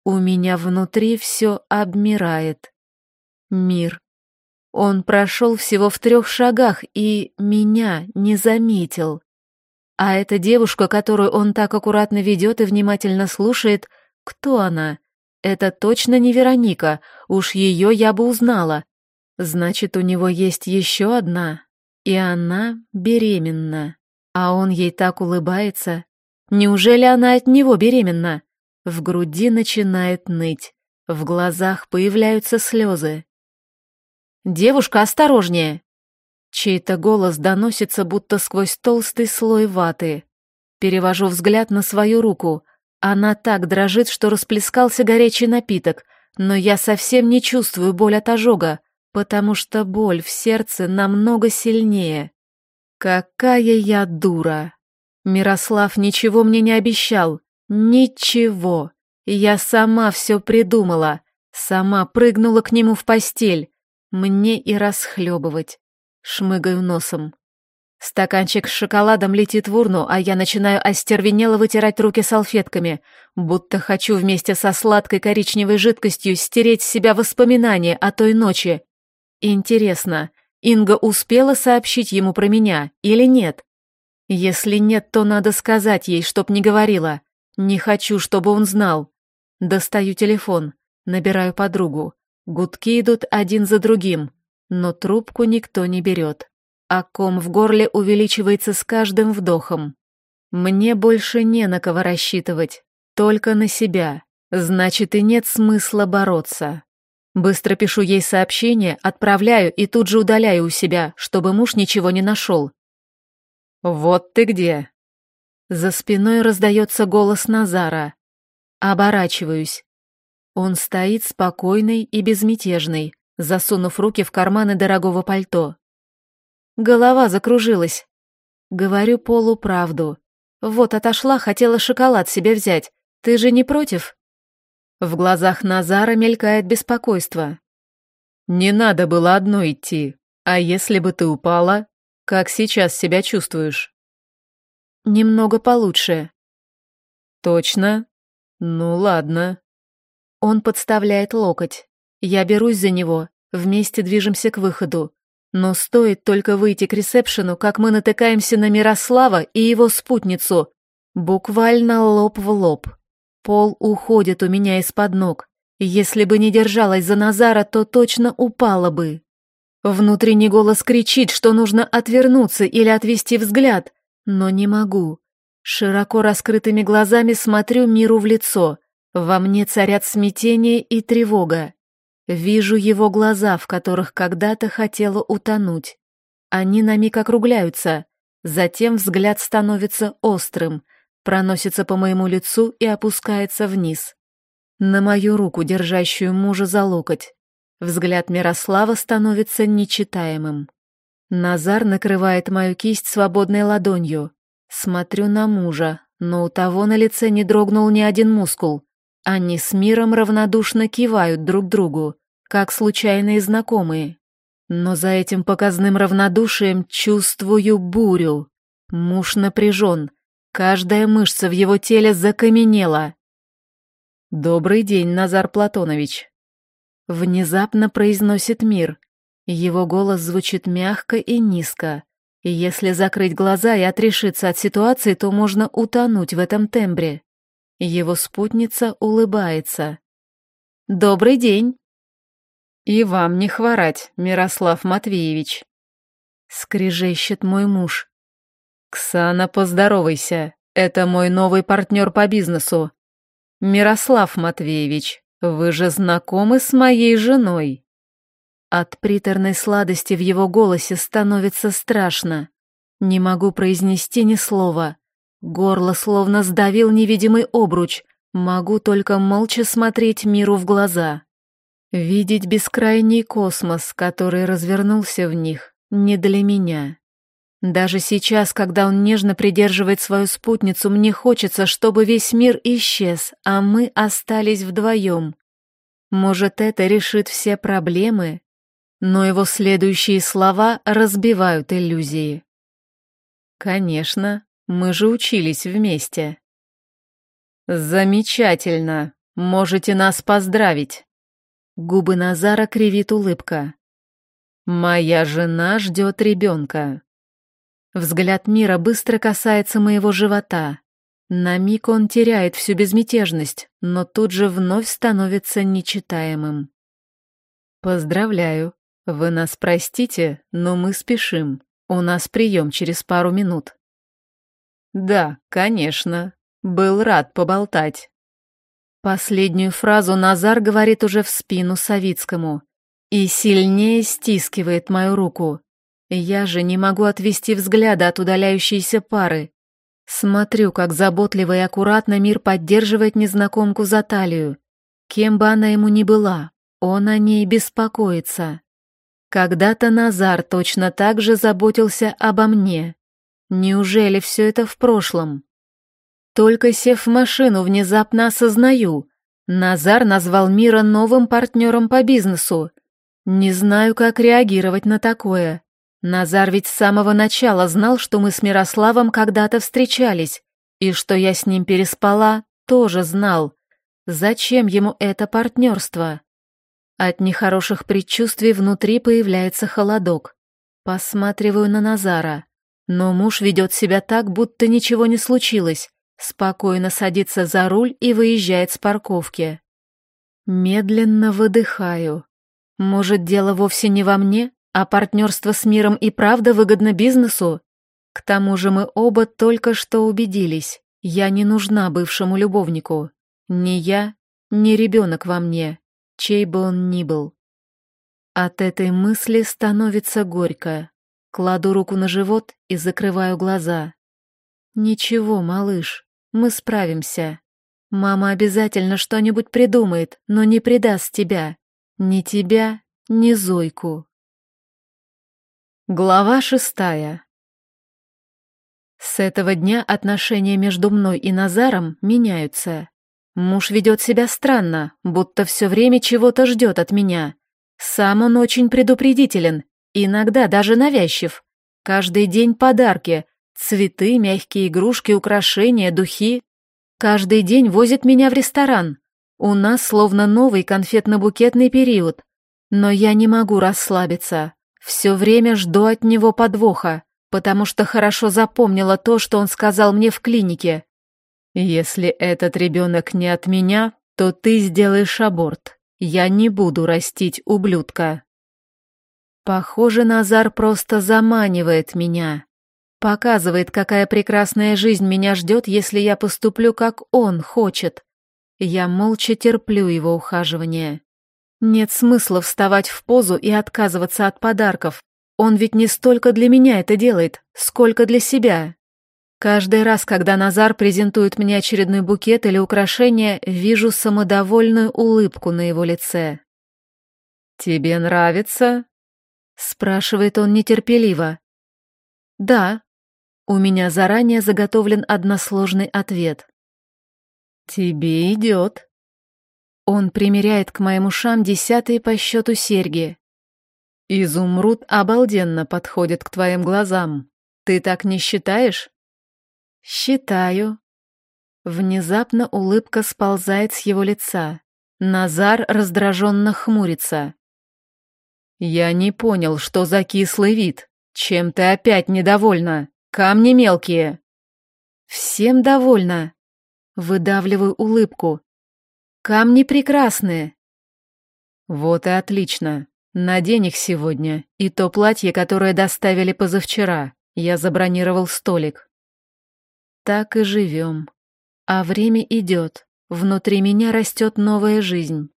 У меня внутри все обмирает. Мир. Он прошел всего в трех шагах и меня не заметил. А эта девушка, которую он так аккуратно ведет и внимательно слушает, кто она? Это точно не Вероника, уж ее я бы узнала. Значит, у него есть еще одна, и она беременна. А он ей так улыбается. Неужели она от него беременна? В груди начинает ныть, в глазах появляются слезы. «Девушка, осторожнее!» Чей-то голос доносится, будто сквозь толстый слой ваты. Перевожу взгляд на свою руку. Она так дрожит, что расплескался горячий напиток, но я совсем не чувствую боль от ожога, потому что боль в сердце намного сильнее. Какая я дура! Мирослав ничего мне не обещал. Ничего. Я сама все придумала. Сама прыгнула к нему в постель. Мне и расхлебывать. Шмыгаю носом. Стаканчик с шоколадом летит в урну, а я начинаю остервенело вытирать руки салфетками, будто хочу вместе со сладкой коричневой жидкостью стереть с себя воспоминания о той ночи. Интересно, Инга успела сообщить ему про меня или нет? Если нет, то надо сказать ей, чтоб не говорила. Не хочу, чтобы он знал. Достаю телефон, набираю подругу. Гудки идут один за другим, но трубку никто не берет. А ком в горле увеличивается с каждым вдохом. Мне больше не на кого рассчитывать, только на себя. Значит, и нет смысла бороться. Быстро пишу ей сообщение, отправляю и тут же удаляю у себя, чтобы муж ничего не нашел. «Вот ты где!» За спиной раздается голос Назара. Оборачиваюсь. Он стоит спокойный и безмятежный, засунув руки в карманы дорогого пальто. Голова закружилась. Говорю полуправду. Вот отошла, хотела шоколад себе взять. Ты же не против? В глазах Назара мелькает беспокойство. Не надо было одной идти. А если бы ты упала, как сейчас себя чувствуешь? Немного получше. Точно? Ну ладно. Он подставляет локоть. Я берусь за него, вместе движемся к выходу. Но стоит только выйти к ресепшену, как мы натыкаемся на Мирослава и его спутницу. Буквально лоб в лоб. Пол уходит у меня из-под ног. Если бы не держалась за Назара, то точно упала бы. Внутренний голос кричит, что нужно отвернуться или отвести взгляд, но не могу. Широко раскрытыми глазами смотрю миру в лицо. Во мне царят смятение и тревога. Вижу его глаза, в которых когда-то хотела утонуть. Они на миг округляются, затем взгляд становится острым, проносится по моему лицу и опускается вниз. На мою руку, держащую мужа за локоть. Взгляд Мирослава становится нечитаемым. Назар накрывает мою кисть свободной ладонью. Смотрю на мужа, но у того на лице не дрогнул ни один мускул. Они с миром равнодушно кивают друг другу, как случайные знакомые. Но за этим показным равнодушием чувствую бурю. Муж напряжен, каждая мышца в его теле закаменела. «Добрый день, Назар Платонович», — внезапно произносит мир. Его голос звучит мягко и низко. И если закрыть глаза и отрешиться от ситуации, то можно утонуть в этом тембре. Его спутница улыбается. «Добрый день!» «И вам не хворать, Мирослав Матвеевич!» Скрежещет мой муж. «Ксана, поздоровайся, это мой новый партнер по бизнесу. Мирослав Матвеевич, вы же знакомы с моей женой?» От приторной сладости в его голосе становится страшно. Не могу произнести ни слова. Горло словно сдавил невидимый обруч. Могу только молча смотреть миру в глаза. Видеть бескрайний космос, который развернулся в них, не для меня. Даже сейчас, когда он нежно придерживает свою спутницу, мне хочется, чтобы весь мир исчез, а мы остались вдвоем. Может, это решит все проблемы? но его следующие слова разбивают иллюзии. «Конечно, мы же учились вместе». «Замечательно! Можете нас поздравить!» Губы Назара кривит улыбка. «Моя жена ждет ребенка». Взгляд мира быстро касается моего живота. На миг он теряет всю безмятежность, но тут же вновь становится нечитаемым. «Поздравляю, «Вы нас простите, но мы спешим. У нас прием через пару минут». «Да, конечно. Был рад поболтать». Последнюю фразу Назар говорит уже в спину Савицкому и сильнее стискивает мою руку. Я же не могу отвести взгляда от удаляющейся пары. Смотрю, как заботливо и аккуратно мир поддерживает незнакомку за талию. Кем бы она ему ни была, он о ней беспокоится. Когда-то Назар точно так же заботился обо мне. Неужели все это в прошлом? Только сев в машину, внезапно осознаю. Назар назвал Мира новым партнером по бизнесу. Не знаю, как реагировать на такое. Назар ведь с самого начала знал, что мы с Мирославом когда-то встречались, и что я с ним переспала, тоже знал. Зачем ему это партнерство? От нехороших предчувствий внутри появляется холодок. Посматриваю на Назара. Но муж ведет себя так, будто ничего не случилось. Спокойно садится за руль и выезжает с парковки. Медленно выдыхаю. Может, дело вовсе не во мне, а партнерство с миром и правда выгодно бизнесу? К тому же мы оба только что убедились. Я не нужна бывшему любовнику. Ни я, ни ребенок во мне чей бы он ни был. От этой мысли становится горько. Кладу руку на живот и закрываю глаза. «Ничего, малыш, мы справимся. Мама обязательно что-нибудь придумает, но не предаст тебя. Ни тебя, ни Зойку». Глава шестая. С этого дня отношения между мной и Назаром меняются. Муж ведет себя странно, будто все время чего-то ждет от меня. Сам он очень предупредителен, иногда даже навязчив. Каждый день подарки, цветы, мягкие игрушки, украшения, духи. Каждый день возит меня в ресторан. У нас словно новый конфетно-букетный период. Но я не могу расслабиться. Все время жду от него подвоха, потому что хорошо запомнила то, что он сказал мне в клинике. «Если этот ребенок не от меня, то ты сделаешь аборт. Я не буду растить ублюдка». Похоже, Назар просто заманивает меня. Показывает, какая прекрасная жизнь меня ждет, если я поступлю, как он хочет. Я молча терплю его ухаживание. Нет смысла вставать в позу и отказываться от подарков. Он ведь не столько для меня это делает, сколько для себя. Каждый раз, когда Назар презентует мне очередной букет или украшение, вижу самодовольную улыбку на его лице. «Тебе нравится?» — спрашивает он нетерпеливо. «Да». У меня заранее заготовлен односложный ответ. «Тебе идет». Он примеряет к моим ушам десятые по счету серьги. «Изумруд обалденно подходит к твоим глазам. Ты так не считаешь?» «Считаю». Внезапно улыбка сползает с его лица. Назар раздраженно хмурится. «Я не понял, что за кислый вид. Чем ты опять недовольна? Камни мелкие». «Всем довольна». Выдавливаю улыбку. «Камни прекрасные». «Вот и отлично. Надень их сегодня. И то платье, которое доставили позавчера. Я забронировал столик». Так и живем. А время идет. Внутри меня растет новая жизнь.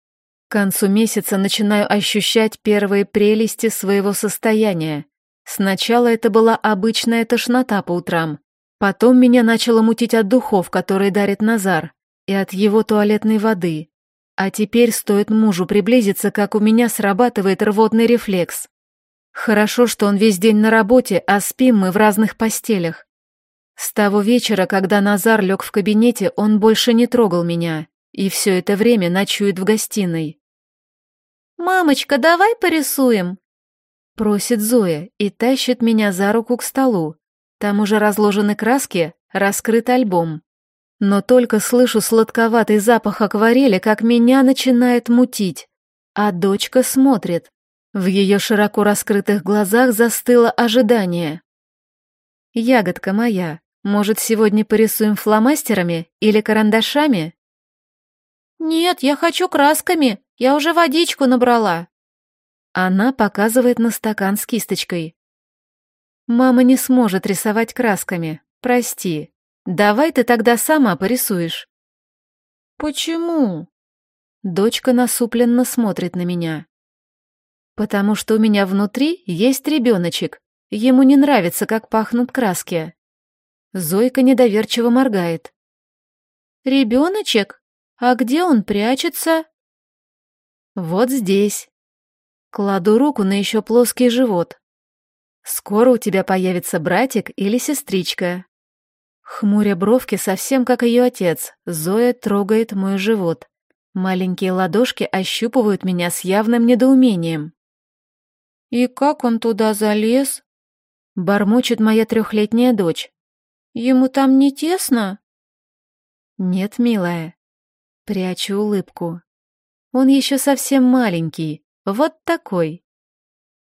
К концу месяца начинаю ощущать первые прелести своего состояния. Сначала это была обычная тошнота по утрам. Потом меня начало мутить от духов, которые дарит Назар, и от его туалетной воды. А теперь стоит мужу приблизиться, как у меня срабатывает рвотный рефлекс. Хорошо, что он весь день на работе, а спим мы в разных постелях. С того вечера, когда Назар лег в кабинете, он больше не трогал меня, и все это время ночует в гостиной. «Мамочка, давай порисуем!» Просит Зоя и тащит меня за руку к столу. Там уже разложены краски, раскрыт альбом. Но только слышу сладковатый запах акварели, как меня начинает мутить. А дочка смотрит. В ее широко раскрытых глазах застыло ожидание. «Ягодка моя, может, сегодня порисуем фломастерами или карандашами?» «Нет, я хочу красками, я уже водичку набрала». Она показывает на стакан с кисточкой. «Мама не сможет рисовать красками, прости. Давай ты тогда сама порисуешь». «Почему?» Дочка насупленно смотрит на меня. «Потому что у меня внутри есть ребеночек. Ему не нравится, как пахнут краски». Зойка недоверчиво моргает. «Ребеночек? А где он прячется?» «Вот здесь». Кладу руку на еще плоский живот. «Скоро у тебя появится братик или сестричка». Хмуря бровки, совсем как ее отец, Зоя трогает мой живот. Маленькие ладошки ощупывают меня с явным недоумением. «И как он туда залез?» Бормочет моя трехлетняя дочь. «Ему там не тесно?» «Нет, милая». Прячу улыбку. «Он еще совсем маленький, вот такой.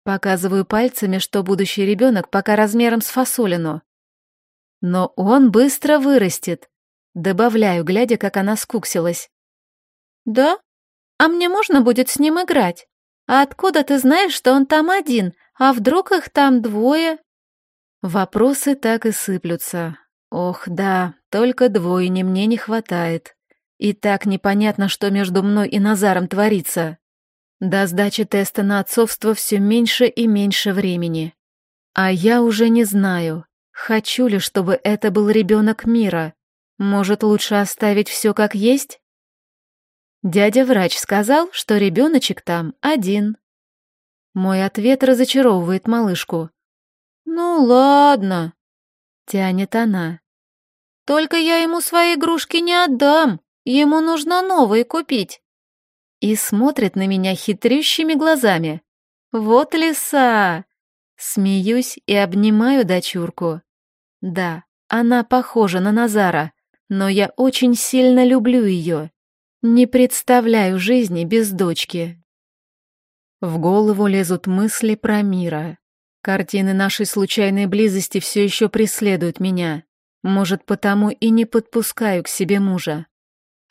Показываю пальцами, что будущий ребенок пока размером с фасолину. Но он быстро вырастет. Добавляю, глядя, как она скуксилась. Да? А мне можно будет с ним играть? А откуда ты знаешь, что он там один? А вдруг их там двое? Вопросы так и сыплются. Ох, да, только двойни мне не хватает. И так непонятно, что между мной и Назаром творится. До сдачи теста на отцовство все меньше и меньше времени. А я уже не знаю, хочу ли, чтобы это был ребенок мира. Может, лучше оставить все как есть? Дядя-врач сказал, что ребеночек там один. Мой ответ разочаровывает малышку. «Ну ладно», — тянет она. «Только я ему свои игрушки не отдам, ему нужно новые купить» и смотрит на меня хитрющими глазами. Вот лиса! Смеюсь и обнимаю дочурку. Да, она похожа на Назара, но я очень сильно люблю ее. Не представляю жизни без дочки. В голову лезут мысли про мира. Картины нашей случайной близости все еще преследуют меня. Может, потому и не подпускаю к себе мужа.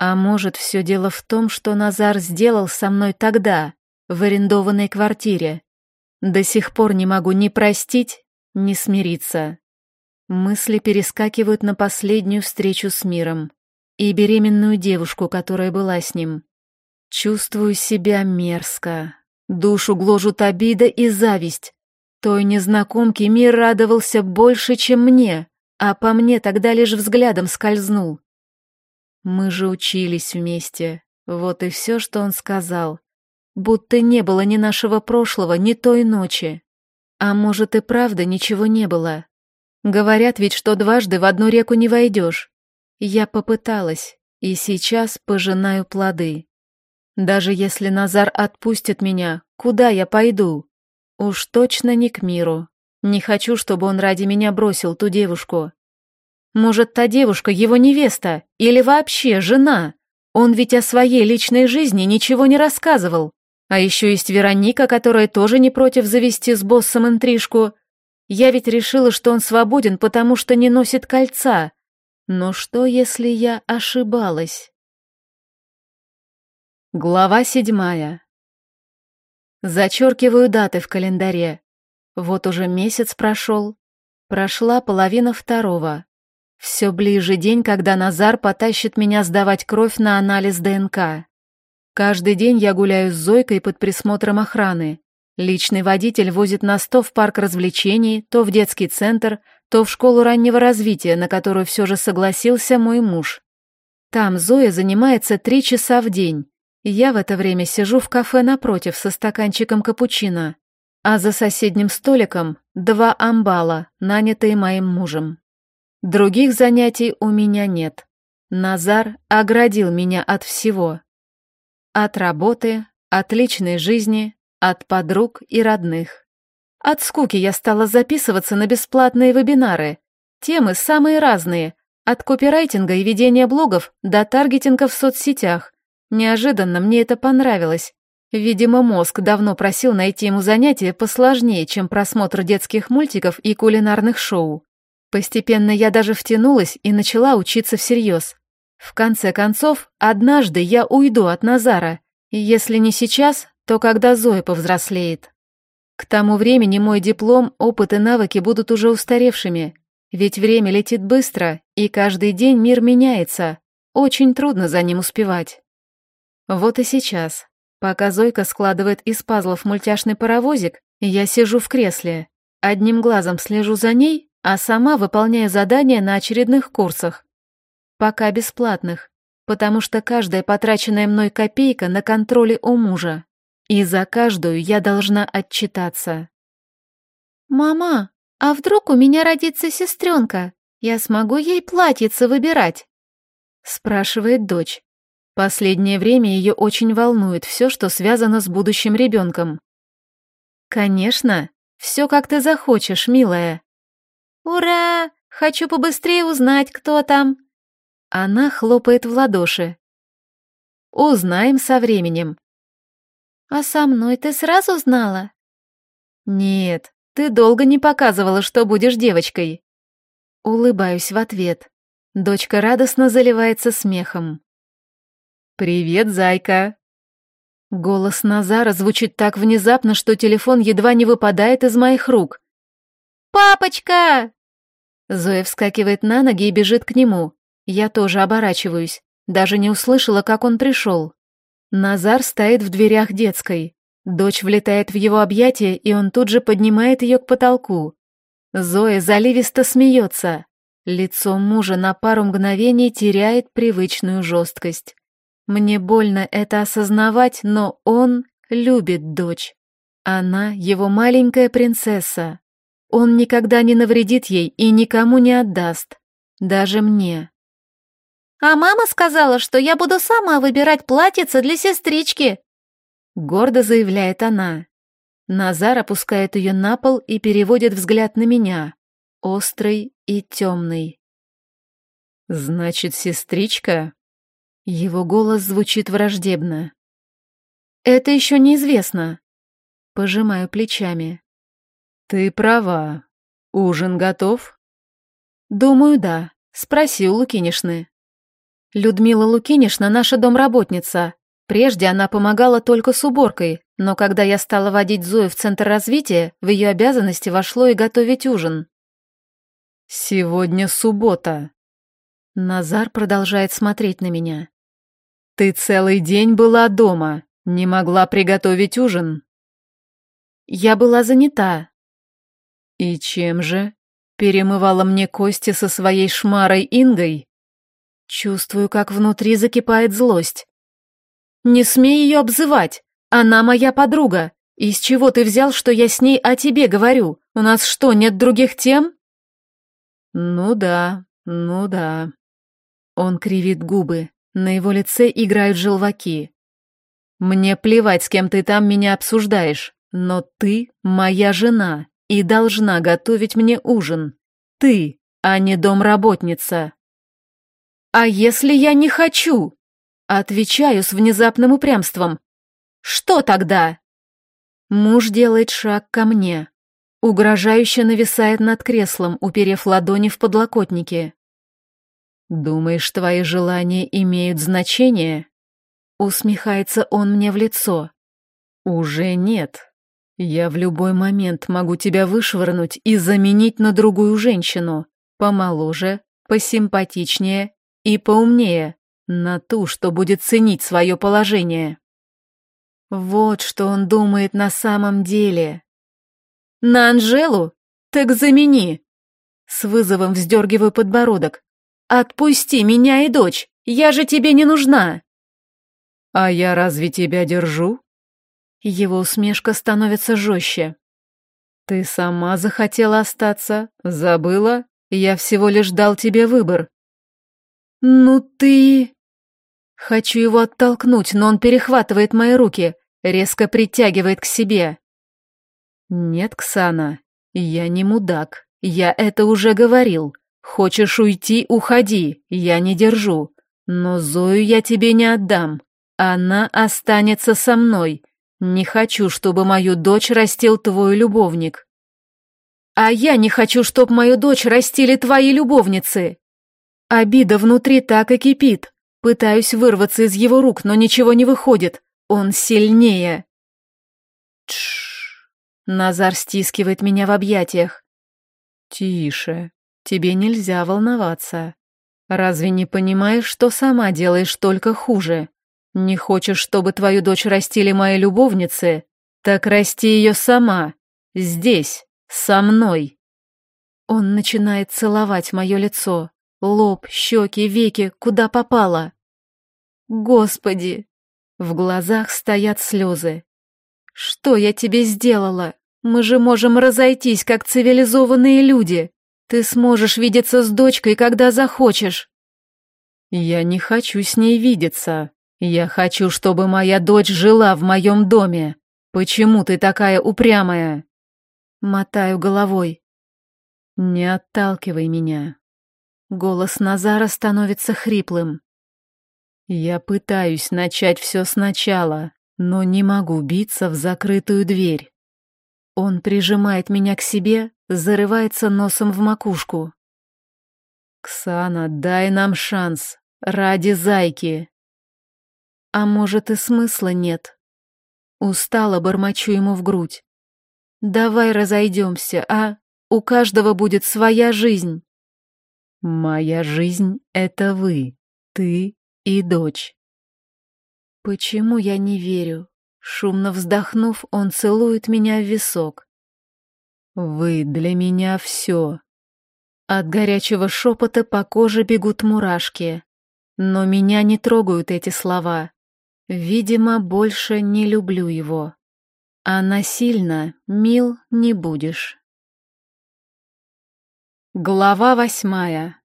А может, все дело в том, что Назар сделал со мной тогда, в арендованной квартире. До сих пор не могу ни простить, ни смириться. Мысли перескакивают на последнюю встречу с миром и беременную девушку, которая была с ним. Чувствую себя мерзко. Душу гложут обида и зависть. Той незнакомке мир радовался больше, чем мне, а по мне тогда лишь взглядом скользнул. Мы же учились вместе. Вот и все, что он сказал. Будто не было ни нашего прошлого, ни той ночи. А может и правда ничего не было. Говорят ведь, что дважды в одну реку не войдешь. Я попыталась, и сейчас пожинаю плоды. Даже если Назар отпустит меня, куда я пойду? Уж точно не к миру. Не хочу, чтобы он ради меня бросил ту девушку. Может, та девушка его невеста или вообще жена? Он ведь о своей личной жизни ничего не рассказывал. А еще есть Вероника, которая тоже не против завести с боссом интрижку. Я ведь решила, что он свободен, потому что не носит кольца. Но что, если я ошибалась? Глава седьмая. Зачеркиваю даты в календаре. Вот уже месяц прошел. Прошла половина второго. Все ближе день, когда Назар потащит меня сдавать кровь на анализ ДНК. Каждый день я гуляю с Зойкой под присмотром охраны. Личный водитель возит нас то в парк развлечений, то в детский центр, то в школу раннего развития, на которую все же согласился мой муж. Там Зоя занимается три часа в день. Я в это время сижу в кафе напротив со стаканчиком капучино, а за соседним столиком два амбала, нанятые моим мужем. Других занятий у меня нет. Назар оградил меня от всего. От работы, от личной жизни, от подруг и родных. От скуки я стала записываться на бесплатные вебинары. Темы самые разные, от копирайтинга и ведения блогов до таргетинга в соцсетях. Неожиданно мне это понравилось. Видимо, мозг давно просил найти ему занятие посложнее, чем просмотр детских мультиков и кулинарных шоу. Постепенно я даже втянулась и начала учиться всерьез. В конце концов, однажды я уйду от Назара, и если не сейчас, то когда Зоя повзрослеет. К тому времени мой диплом, опыт и навыки будут уже устаревшими, ведь время летит быстро, и каждый день мир меняется, очень трудно за ним успевать. Вот и сейчас, пока Зойка складывает из пазлов мультяшный паровозик, я сижу в кресле, одним глазом слежу за ней, а сама выполняю задания на очередных курсах, Пока бесплатных, потому что каждая потраченная мной копейка на контроле у мужа. И за каждую я должна отчитаться. «Мама, а вдруг у меня родится сестренка? Я смогу ей платьице выбирать?» Спрашивает дочь. Последнее время ее очень волнует все, что связано с будущим ребенком. «Конечно, все как ты захочешь, милая». «Ура! Хочу побыстрее узнать, кто там. Она хлопает в ладоши. Узнаем со временем. А со мной ты сразу знала? Нет, ты долго не показывала, что будешь девочкой. Улыбаюсь в ответ. Дочка радостно заливается смехом. «Привет, зайка!» Голос Назара звучит так внезапно, что телефон едва не выпадает из моих рук. «Папочка!» Зоя вскакивает на ноги и бежит к нему. Я тоже оборачиваюсь, даже не услышала, как он пришел. Назар стоит в дверях детской. Дочь влетает в его объятия, и он тут же поднимает ее к потолку. Зоя заливисто смеется. Лицо мужа на пару мгновений теряет привычную жесткость. Мне больно это осознавать, но он любит дочь. Она его маленькая принцесса. Он никогда не навредит ей и никому не отдаст. Даже мне. А мама сказала, что я буду сама выбирать платьице для сестрички. Гордо заявляет она. Назар опускает ее на пол и переводит взгляд на меня, острый и темный. «Значит, сестричка?» Его голос звучит враждебно. «Это еще неизвестно». Пожимаю плечами. «Ты права. Ужин готов?» «Думаю, да. Спроси у Лукинишны». Людмила Лукинишна наша домработница. Прежде она помогала только с уборкой, но когда я стала водить Зою в Центр развития, в ее обязанности вошло и готовить ужин. «Сегодня суббота». Назар продолжает смотреть на меня. «Ты целый день была дома, не могла приготовить ужин?» «Я была занята». «И чем же? Перемывала мне кости со своей шмарой Ингой?» Чувствую, как внутри закипает злость. «Не смей ее обзывать! Она моя подруга! Из чего ты взял, что я с ней о тебе говорю? У нас что, нет других тем?» «Ну да, ну да». Он кривит губы, на его лице играют желваки. «Мне плевать, с кем ты там меня обсуждаешь, но ты моя жена и должна готовить мне ужин. Ты, а не домработница». «А если я не хочу?» Отвечаю с внезапным упрямством. «Что тогда?» Муж делает шаг ко мне. Угрожающе нависает над креслом, уперев ладони в подлокотники. «Думаешь, твои желания имеют значение?» Усмехается он мне в лицо. «Уже нет. Я в любой момент могу тебя вышвырнуть и заменить на другую женщину, помоложе, посимпатичнее и поумнее, на ту, что будет ценить свое положение. Вот что он думает на самом деле. На Анжелу? Так замени. С вызовом вздергиваю подбородок. Отпусти меня и дочь, я же тебе не нужна. А я разве тебя держу? Его усмешка становится жестче. Ты сама захотела остаться, забыла? Я всего лишь дал тебе выбор. Ну ты... Хочу его оттолкнуть, но он перехватывает мои руки, резко притягивает к себе. Нет, Ксана, я не мудак. Я это уже говорил. Хочешь уйти — уходи, я не держу. Но Зою я тебе не отдам. Она останется со мной. Не хочу, чтобы мою дочь растил твой любовник. А я не хочу, чтобы мою дочь растили твои любовницы. Обида внутри так и кипит. Пытаюсь вырваться из его рук, но ничего не выходит. Он сильнее. Тш. Назар стискивает меня в объятиях. Тише. Тебе нельзя волноваться. Разве не понимаешь, что сама делаешь только хуже? Не хочешь, чтобы твою дочь растили мои любовницы? Так расти ее сама. Здесь, со мной. Он начинает целовать мое лицо. Лоб, щеки, веки, куда попало. Господи! В глазах стоят слезы. Что я тебе сделала? Мы же можем разойтись, как цивилизованные люди. Ты сможешь видеться с дочкой, когда захочешь. Я не хочу с ней видеться. Я хочу, чтобы моя дочь жила в моем доме. Почему ты такая упрямая? Мотаю головой. Не отталкивай меня. Голос Назара становится хриплым. Я пытаюсь начать все сначала, но не могу биться в закрытую дверь. Он прижимает меня к себе, зарывается носом в макушку. «Ксана, дай нам шанс. Ради зайки. А может и смысла нет. Устало бормочу ему в грудь. Давай разойдемся, а? У каждого будет своя жизнь. Моя жизнь — это вы, ты и дочь. Почему я не верю? Шумно вздохнув, он целует меня в висок. Вы для меня все. От горячего шепота по коже бегут мурашки. Но меня не трогают эти слова. Видимо, больше не люблю его. А насильно мил не будешь. Глава восьмая.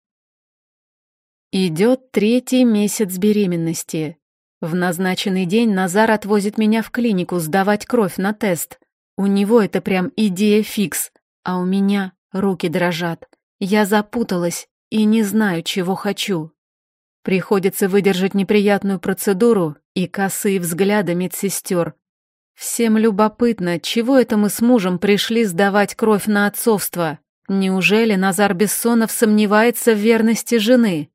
Идет третий месяц беременности. В назначенный день Назар отвозит меня в клинику сдавать кровь на тест. У него это прям идея фикс, а у меня руки дрожат. Я запуталась и не знаю, чего хочу. Приходится выдержать неприятную процедуру и косые взгляды медсестер. Всем любопытно, чего это мы с мужем пришли сдавать кровь на отцовство. Неужели Назар Бессонов сомневается в верности жены?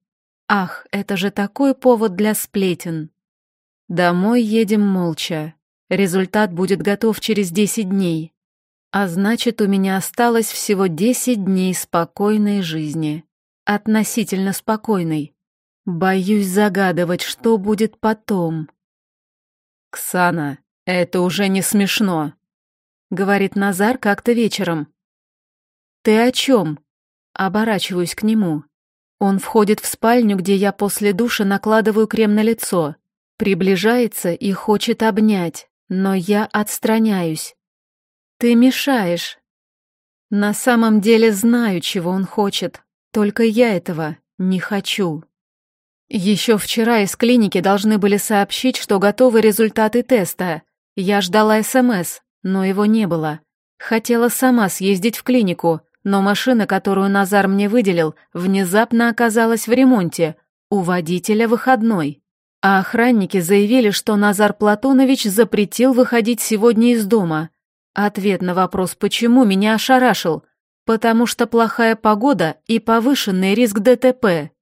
Ах, это же такой повод для сплетен. Домой едем молча. Результат будет готов через 10 дней. А значит, у меня осталось всего 10 дней спокойной жизни. Относительно спокойной. Боюсь загадывать, что будет потом. «Ксана, это уже не смешно», — говорит Назар как-то вечером. «Ты о чем?» Оборачиваюсь к нему. Он входит в спальню, где я после душа накладываю крем на лицо. Приближается и хочет обнять, но я отстраняюсь. «Ты мешаешь». На самом деле знаю, чего он хочет, только я этого не хочу. Еще вчера из клиники должны были сообщить, что готовы результаты теста. Я ждала СМС, но его не было. Хотела сама съездить в клинику, но машина, которую Назар мне выделил, внезапно оказалась в ремонте. У водителя выходной. А охранники заявили, что Назар Платонович запретил выходить сегодня из дома. Ответ на вопрос «почему» меня ошарашил. Потому что плохая погода и повышенный риск ДТП.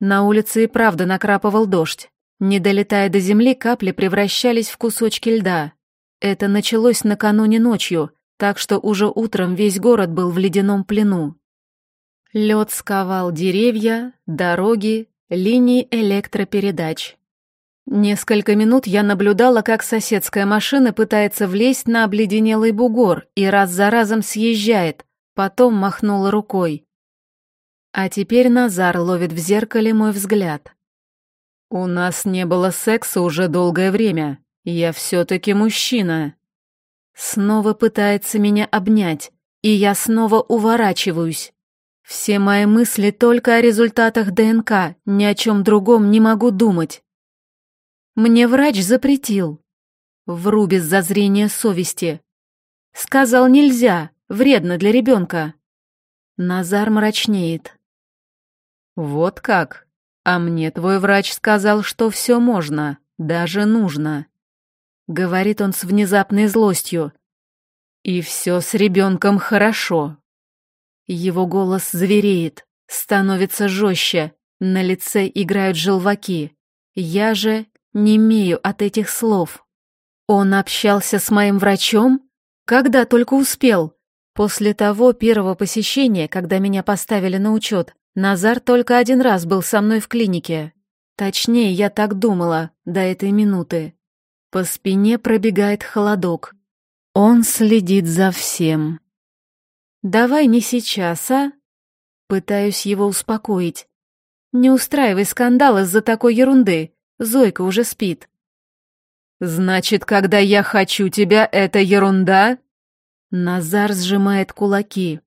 На улице и правда накрапывал дождь. Не долетая до земли, капли превращались в кусочки льда. Это началось накануне ночью, так что уже утром весь город был в ледяном плену. Лед сковал деревья, дороги, линии электропередач. Несколько минут я наблюдала, как соседская машина пытается влезть на обледенелый бугор и раз за разом съезжает, потом махнула рукой. А теперь Назар ловит в зеркале мой взгляд. «У нас не было секса уже долгое время. Я все-таки мужчина». Снова пытается меня обнять, и я снова уворачиваюсь. Все мои мысли только о результатах ДНК, ни о чем другом не могу думать. Мне врач запретил. Вру без зазрения совести. Сказал нельзя, вредно для ребенка. Назар мрачнеет. Вот как? А мне твой врач сказал, что все можно, даже нужно. Говорит он с внезапной злостью. И все с ребенком хорошо. Его голос звереет, становится жестче, на лице играют желваки. Я же не имею от этих слов. Он общался с моим врачом? Когда только успел. После того первого посещения, когда меня поставили на учет, Назар только один раз был со мной в клинике. Точнее, я так думала до этой минуты. По спине пробегает холодок. Он следит за всем. «Давай не сейчас, а?» Пытаюсь его успокоить. «Не устраивай скандал из-за такой ерунды. Зойка уже спит. «Значит, когда я хочу тебя, это ерунда?» Назар сжимает кулаки.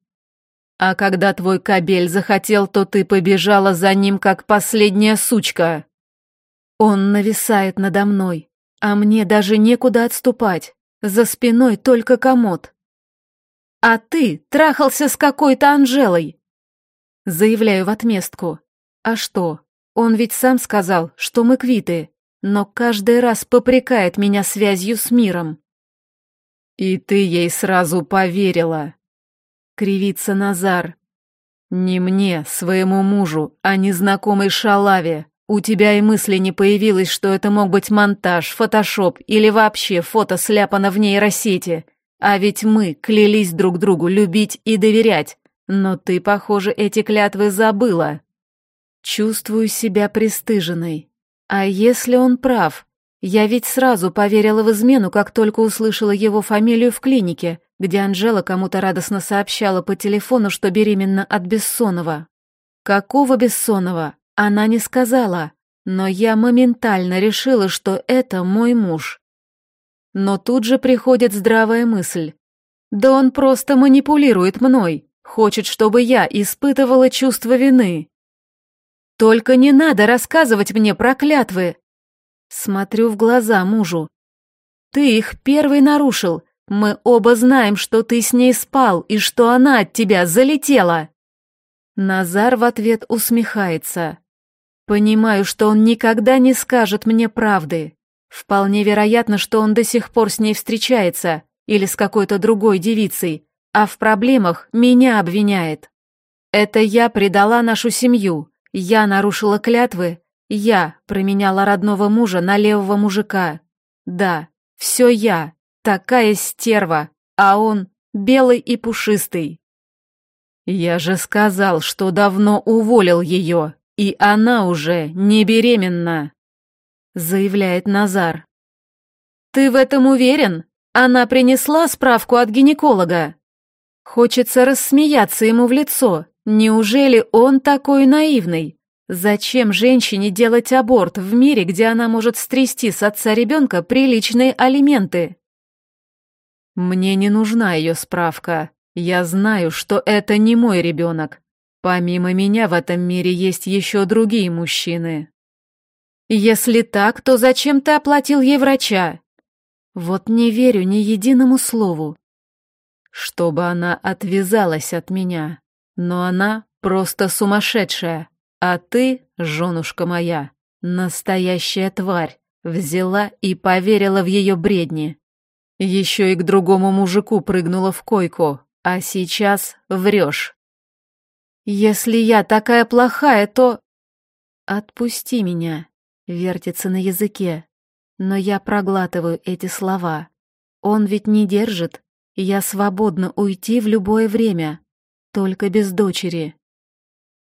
«А когда твой кабель захотел, то ты побежала за ним, как последняя сучка!» Он нависает надо мной, а мне даже некуда отступать. За спиной только комод. «А ты трахался с какой-то Анжелой!» Заявляю в отместку. «А что, он ведь сам сказал, что мы квиты, но каждый раз попрекает меня связью с миром. «И ты ей сразу поверила?» — кривится Назар. «Не мне, своему мужу, а незнакомой шалаве. У тебя и мысли не появилось, что это мог быть монтаж, фотошоп или вообще фото сляпано в нейросети. А ведь мы клялись друг другу любить и доверять. Но ты, похоже, эти клятвы забыла». Чувствую себя пристыженной. А если он прав? Я ведь сразу поверила в измену, как только услышала его фамилию в клинике, где Анжела кому-то радостно сообщала по телефону, что беременна от Бессонова. Какого Бессонова? Она не сказала, но я моментально решила, что это мой муж. Но тут же приходит здравая мысль. Да он просто манипулирует мной, хочет, чтобы я испытывала чувство вины. Только не надо рассказывать мне про клятвы. Смотрю в глаза мужу. Ты их первый нарушил. Мы оба знаем, что ты с ней спал и что она от тебя залетела. Назар в ответ усмехается. Понимаю, что он никогда не скажет мне правды. Вполне вероятно, что он до сих пор с ней встречается или с какой-то другой девицей, а в проблемах меня обвиняет. Это я предала нашу семью, я нарушила клятвы, я променяла родного мужа на левого мужика. Да, все я, такая стерва, а он белый и пушистый. Я же сказал, что давно уволил ее, и она уже не беременна, заявляет Назар. Ты в этом уверен? Она принесла справку от гинеколога. Хочется рассмеяться ему в лицо, Неужели он такой наивный? Зачем женщине делать аборт в мире, где она может стрясти с отца ребенка приличные алименты? Мне не нужна ее справка. Я знаю, что это не мой ребенок. Помимо меня в этом мире есть еще другие мужчины. Если так, то зачем ты оплатил ей врача? Вот не верю ни единому слову. Чтобы она отвязалась от меня. Но она просто сумасшедшая, а ты, женушка моя, настоящая тварь, взяла и поверила в ее бредни. Еще и к другому мужику прыгнула в койку, а сейчас врешь. Если я такая плохая, то... Отпусти меня, вертится на языке, но я проглатываю эти слова. Он ведь не держит, я свободна уйти в любое время, только без дочери.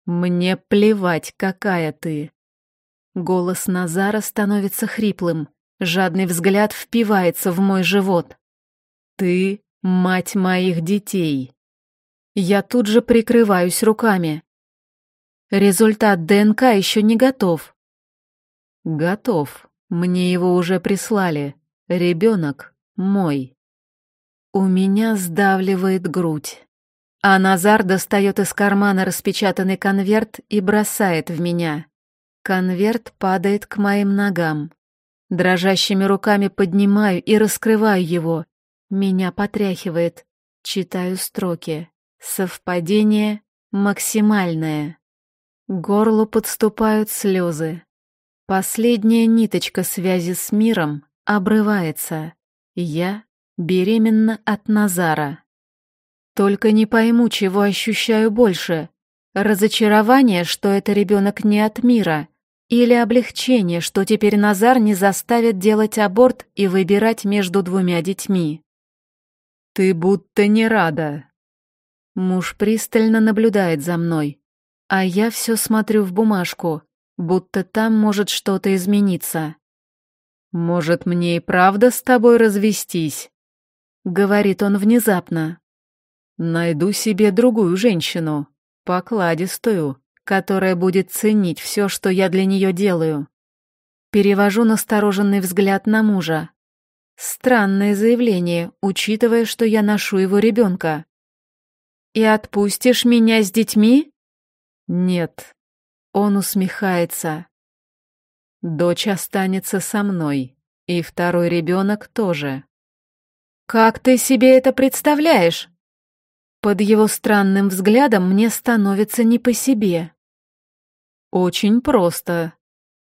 Мне плевать, какая ты. Голос Назара становится хриплым. Жадный взгляд впивается в мой живот. «Ты — мать моих детей». Я тут же прикрываюсь руками. Результат ДНК еще не готов. Готов. Мне его уже прислали. Ребенок мой. У меня сдавливает грудь. А Назар достает из кармана распечатанный конверт и бросает в меня. Конверт падает к моим ногам. Дрожащими руками поднимаю и раскрываю его. Меня потряхивает. Читаю строки. Совпадение максимальное. К горлу подступают слезы. Последняя ниточка связи с миром обрывается. Я беременна от Назара. Только не пойму, чего ощущаю больше. Разочарование, что это ребенок не от мира, или облегчение, что теперь Назар не заставит делать аборт и выбирать между двумя детьми. «Ты будто не рада». Муж пристально наблюдает за мной, а я все смотрю в бумажку, будто там может что-то измениться. «Может, мне и правда с тобой развестись?» — говорит он внезапно. «Найду себе другую женщину, покладистую, которая будет ценить все, что я для нее делаю. Перевожу настороженный взгляд на мужа. Странное заявление, учитывая, что я ношу его ребенка. «И отпустишь меня с детьми?» «Нет». Он усмехается. «Дочь останется со мной, и второй ребенок тоже». «Как ты себе это представляешь?» Под его странным взглядом мне становится не по себе. Очень просто.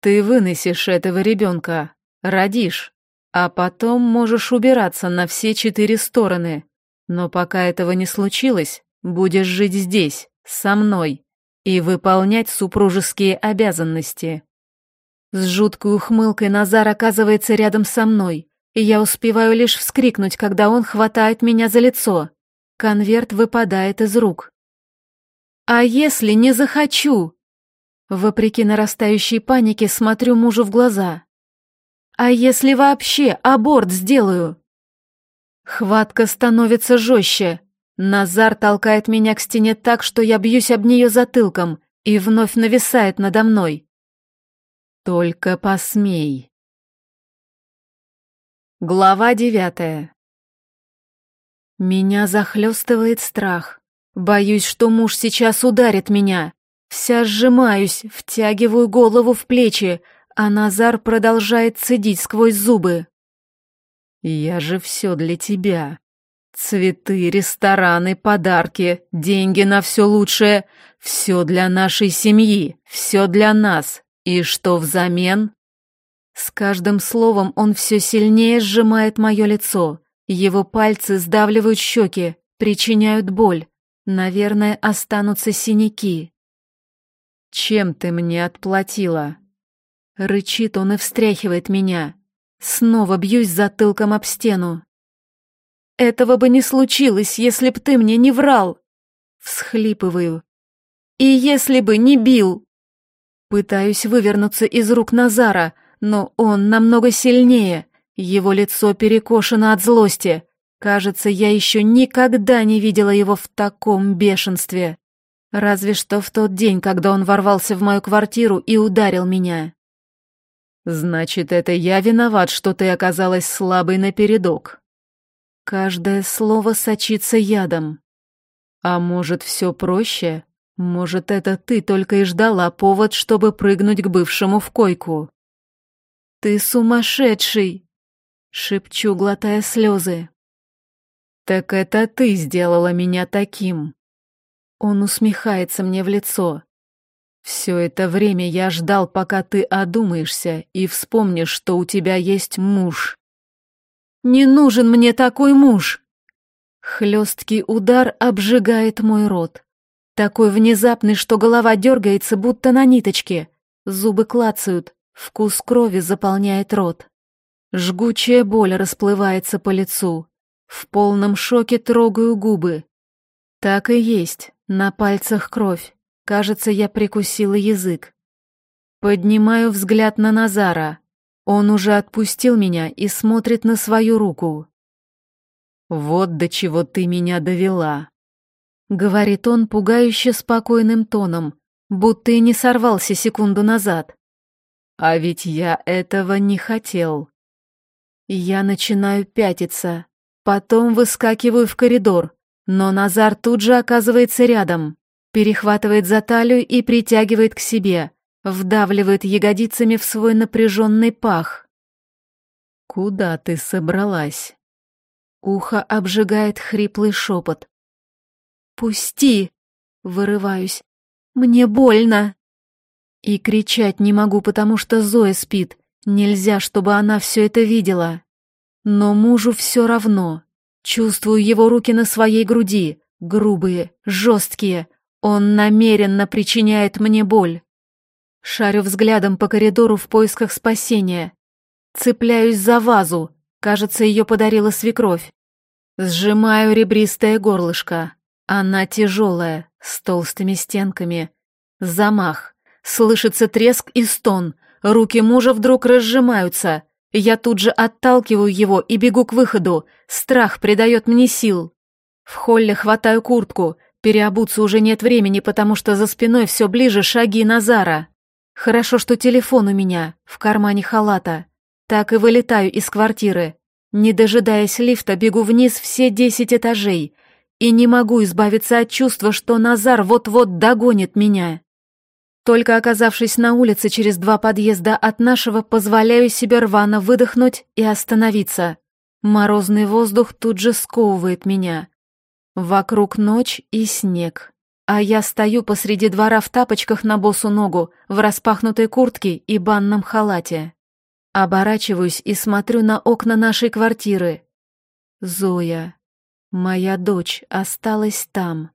Ты вынесешь этого ребенка, родишь, а потом можешь убираться на все четыре стороны. Но пока этого не случилось, будешь жить здесь, со мной, и выполнять супружеские обязанности. С жуткой ухмылкой Назар оказывается рядом со мной, и я успеваю лишь вскрикнуть, когда он хватает меня за лицо. Конверт выпадает из рук. «А если не захочу?» Вопреки нарастающей панике смотрю мужу в глаза. А если вообще аборт сделаю? Хватка становится жестче. Назар толкает меня к стене так, что я бьюсь об нее затылком и вновь нависает надо мной. Только посмей. Глава девятая. Меня захлестывает страх. Боюсь, что муж сейчас ударит меня. Вся сжимаюсь, втягиваю голову в плечи, а Назар продолжает цедить сквозь зубы. «Я же все для тебя. Цветы, рестораны, подарки, деньги на все лучшее. Все для нашей семьи, все для нас. И что взамен?» С каждым словом он все сильнее сжимает мое лицо. Его пальцы сдавливают щеки, причиняют боль. Наверное, останутся синяки. «Чем ты мне отплатила?» Рычит он и встряхивает меня. Снова бьюсь затылком об стену. «Этого бы не случилось, если б ты мне не врал!» Всхлипываю. «И если бы не бил!» Пытаюсь вывернуться из рук Назара, но он намного сильнее. Его лицо перекошено от злости. Кажется, я еще никогда не видела его в таком бешенстве. Разве что в тот день, когда он ворвался в мою квартиру и ударил меня. «Значит, это я виноват, что ты оказалась слабой напередок». Каждое слово сочится ядом. А может, все проще? Может, это ты только и ждала повод, чтобы прыгнуть к бывшему в койку? «Ты сумасшедший!» — шепчу, глотая слезы. «Так это ты сделала меня таким!» Он усмехается мне в лицо. Все это время я ждал, пока ты одумаешься и вспомнишь, что у тебя есть муж. Не нужен мне такой муж. Хлесткий удар обжигает мой рот. Такой внезапный, что голова дергается, будто на ниточке. Зубы клацают, вкус крови заполняет рот. Жгучая боль расплывается по лицу. В полном шоке трогаю губы. Так и есть. На пальцах кровь. Кажется, я прикусила язык. Поднимаю взгляд на Назара. Он уже отпустил меня и смотрит на свою руку. «Вот до чего ты меня довела», — говорит он пугающе спокойным тоном, будто и не сорвался секунду назад. «А ведь я этого не хотел». Я начинаю пятиться, потом выскакиваю в коридор, но Назар тут же оказывается рядом, перехватывает за талию и притягивает к себе, вдавливает ягодицами в свой напряженный пах. «Куда ты собралась?» Ухо обжигает хриплый шепот. «Пусти!» — вырываюсь. «Мне больно!» И кричать не могу, потому что Зоя спит. Нельзя, чтобы она все это видела. Но мужу все равно. Чувствую его руки на своей груди, грубые, жесткие. Он намеренно причиняет мне боль. Шарю взглядом по коридору в поисках спасения. Цепляюсь за вазу, кажется, ее подарила свекровь. Сжимаю ребристое горлышко. Она тяжелая, с толстыми стенками. Замах. Слышится треск и стон. Руки мужа вдруг разжимаются. Я тут же отталкиваю его и бегу к выходу. Страх придает мне сил. В холле хватаю куртку. Переобуться уже нет времени, потому что за спиной все ближе шаги Назара. Хорошо, что телефон у меня, в кармане халата. Так и вылетаю из квартиры. Не дожидаясь лифта, бегу вниз все десять этажей. И не могу избавиться от чувства, что Назар вот-вот догонит меня. Только оказавшись на улице через два подъезда от нашего, позволяю себе рвано выдохнуть и остановиться. Морозный воздух тут же сковывает меня. Вокруг ночь и снег. А я стою посреди двора в тапочках на босу ногу, в распахнутой куртке и банном халате. Оборачиваюсь и смотрю на окна нашей квартиры. Зоя, моя дочь, осталась там.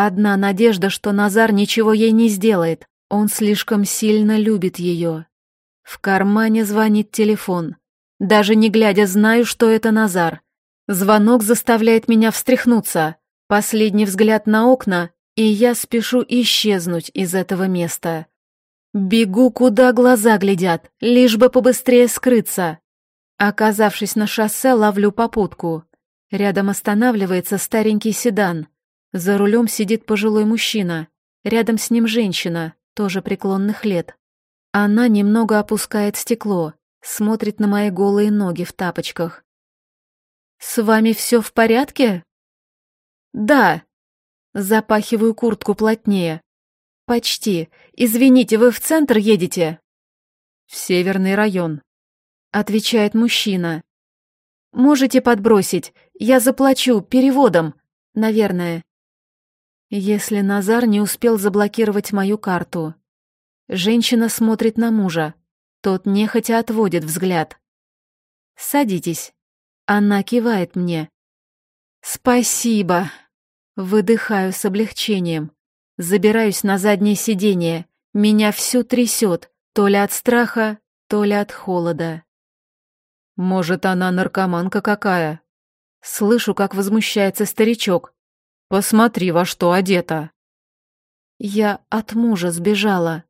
Одна надежда, что Назар ничего ей не сделает, он слишком сильно любит ее. В кармане звонит телефон. Даже не глядя, знаю, что это Назар. Звонок заставляет меня встряхнуться. Последний взгляд на окна, и я спешу исчезнуть из этого места. Бегу, куда глаза глядят, лишь бы побыстрее скрыться. Оказавшись на шоссе, ловлю попутку. Рядом останавливается старенький седан. За рулем сидит пожилой мужчина. Рядом с ним женщина, тоже преклонных лет. Она немного опускает стекло, смотрит на мои голые ноги в тапочках. «С вами все в порядке?» «Да», Запахиваю куртку плотнее. «Почти. Извините, вы в центр едете?» «В северный район», — отвечает мужчина. «Можете подбросить. Я заплачу переводом, наверное». Если Назар не успел заблокировать мою карту. Женщина смотрит на мужа. Тот нехотя отводит взгляд. «Садитесь». Она кивает мне. «Спасибо», Выдыхаю с облегчением. Забираюсь на заднее сиденье. Меня всю трясет, то ли от страха, то ли от холода. Может, она наркоманка какая? Слышу, как возмущается старичок. Посмотри, во что одета. Я от мужа сбежала.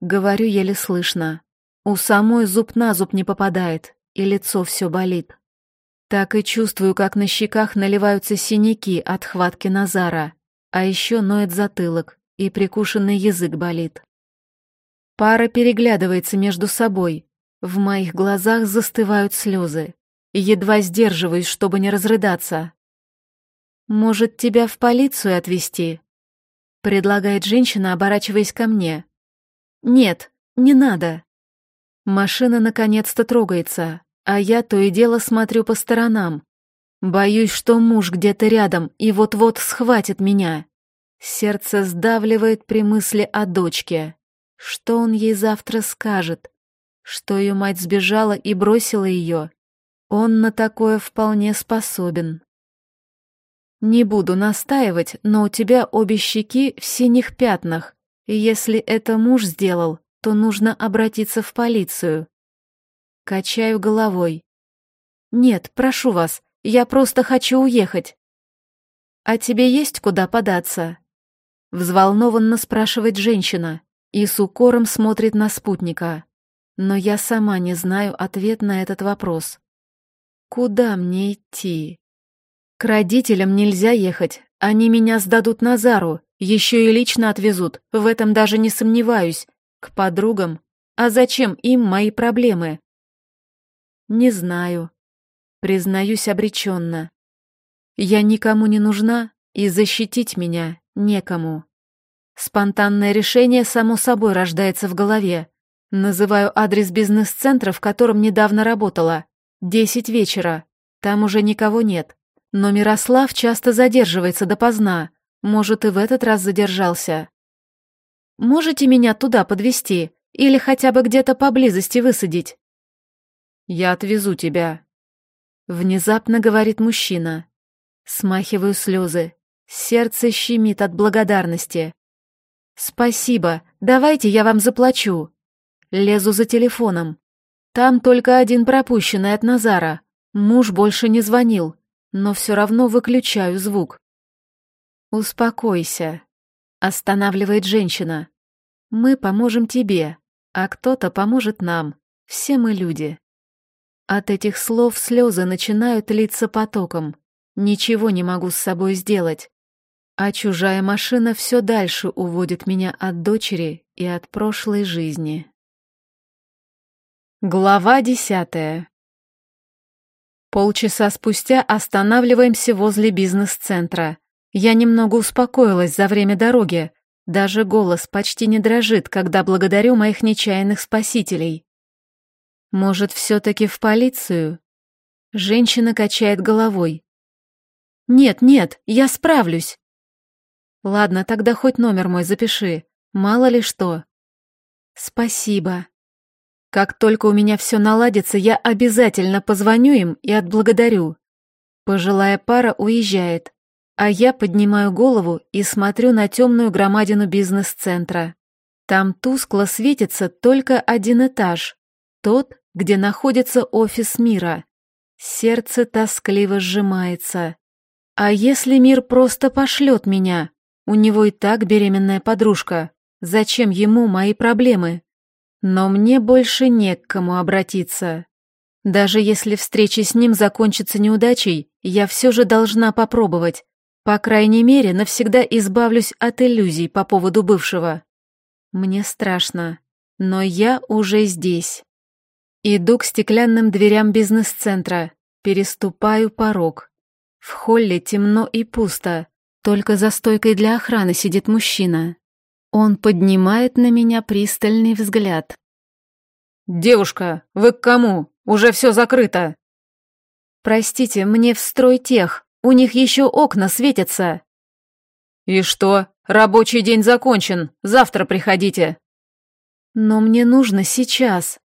Говорю еле слышно. У самой зуб на зуб не попадает, и лицо все болит. Так и чувствую, как на щеках наливаются синяки от хватки Назара, а еще ноет затылок, и прикушенный язык болит. Пара переглядывается между собой. В моих глазах застывают слезы. Едва сдерживаюсь, чтобы не разрыдаться. «Может, тебя в полицию отвезти?» Предлагает женщина, оборачиваясь ко мне. «Нет, не надо». Машина наконец-то трогается, а я то и дело смотрю по сторонам. Боюсь, что муж где-то рядом и вот-вот схватит меня. Сердце сдавливает при мысли о дочке. Что он ей завтра скажет? Что ее мать сбежала и бросила ее? Он на такое вполне способен. Не буду настаивать, но у тебя обе щеки в синих пятнах. Если это муж сделал, то нужно обратиться в полицию. Качаю головой. «Нет, прошу вас, я просто хочу уехать». «А тебе есть куда податься?» Взволнованно спрашивает женщина. и с укором смотрит на спутника. Но я сама не знаю ответ на этот вопрос. Куда мне идти? К родителям нельзя ехать, они меня сдадут Назару, еще и лично отвезут, в этом даже не сомневаюсь. К подругам? А зачем им мои проблемы? Не знаю. Признаюсь обреченно. Я никому не нужна, и защитить меня некому. Спонтанное решение само собой рождается в голове. Называю адрес бизнес-центра, в котором недавно работала. Десять вечера. Там уже никого нет. Но Мирослав часто задерживается допоздна. Может, и в этот раз задержался. Можете меня туда подвести или хотя бы где-то поблизости высадить? Я отвезу тебя. Внезапно говорит мужчина. Смахиваю слезы. Сердце щемит от благодарности. Спасибо, давайте я вам заплачу. Лезу за телефоном. Там только один пропущенный от Назара. Муж больше не звонил, но все равно выключаю звук. «Успокойся», — останавливает женщина. «Мы поможем тебе, а кто-то поможет нам. Все мы люди». От этих слов слезы начинают литься потоком. Ничего не могу с собой сделать. А чужая машина все дальше уводит меня от дочери и от прошлой жизни. Глава десятая. Полчаса спустя останавливаемся возле бизнес-центра. Я немного успокоилась за время дороги. Даже голос почти не дрожит, когда благодарю моих нечаянных спасителей. Может, все-таки в полицию? Женщина качает головой. Нет, нет, я справлюсь. Ладно, тогда хоть номер мой запиши. Мало ли что. Спасибо. Как только у меня все наладится, я обязательно позвоню им и отблагодарю. Пожилая пара уезжает, а я поднимаю голову и смотрю на темную громадину бизнес-центра. Там тускло светится только один этаж, тот, где находится офис мира. Сердце тоскливо сжимается. А если мир просто пошлет меня? У него и так беременная подружка. Зачем ему мои проблемы? Но мне больше не к кому обратиться. Даже если встреча с ним закончится неудачей, я все же должна попробовать. По крайней мере, навсегда избавлюсь от иллюзий по поводу бывшего. Мне страшно, но я уже здесь. Иду к стеклянным дверям бизнес-центра, переступаю порог. В холле темно и пусто, только за стойкой для охраны сидит мужчина. Он поднимает на меня пристальный взгляд. «Девушка, вы к кому? Уже все закрыто!» «Простите, мне в стройтех. У них еще окна светятся». «И что? Рабочий день закончен. Завтра приходите». «Но мне нужно сейчас».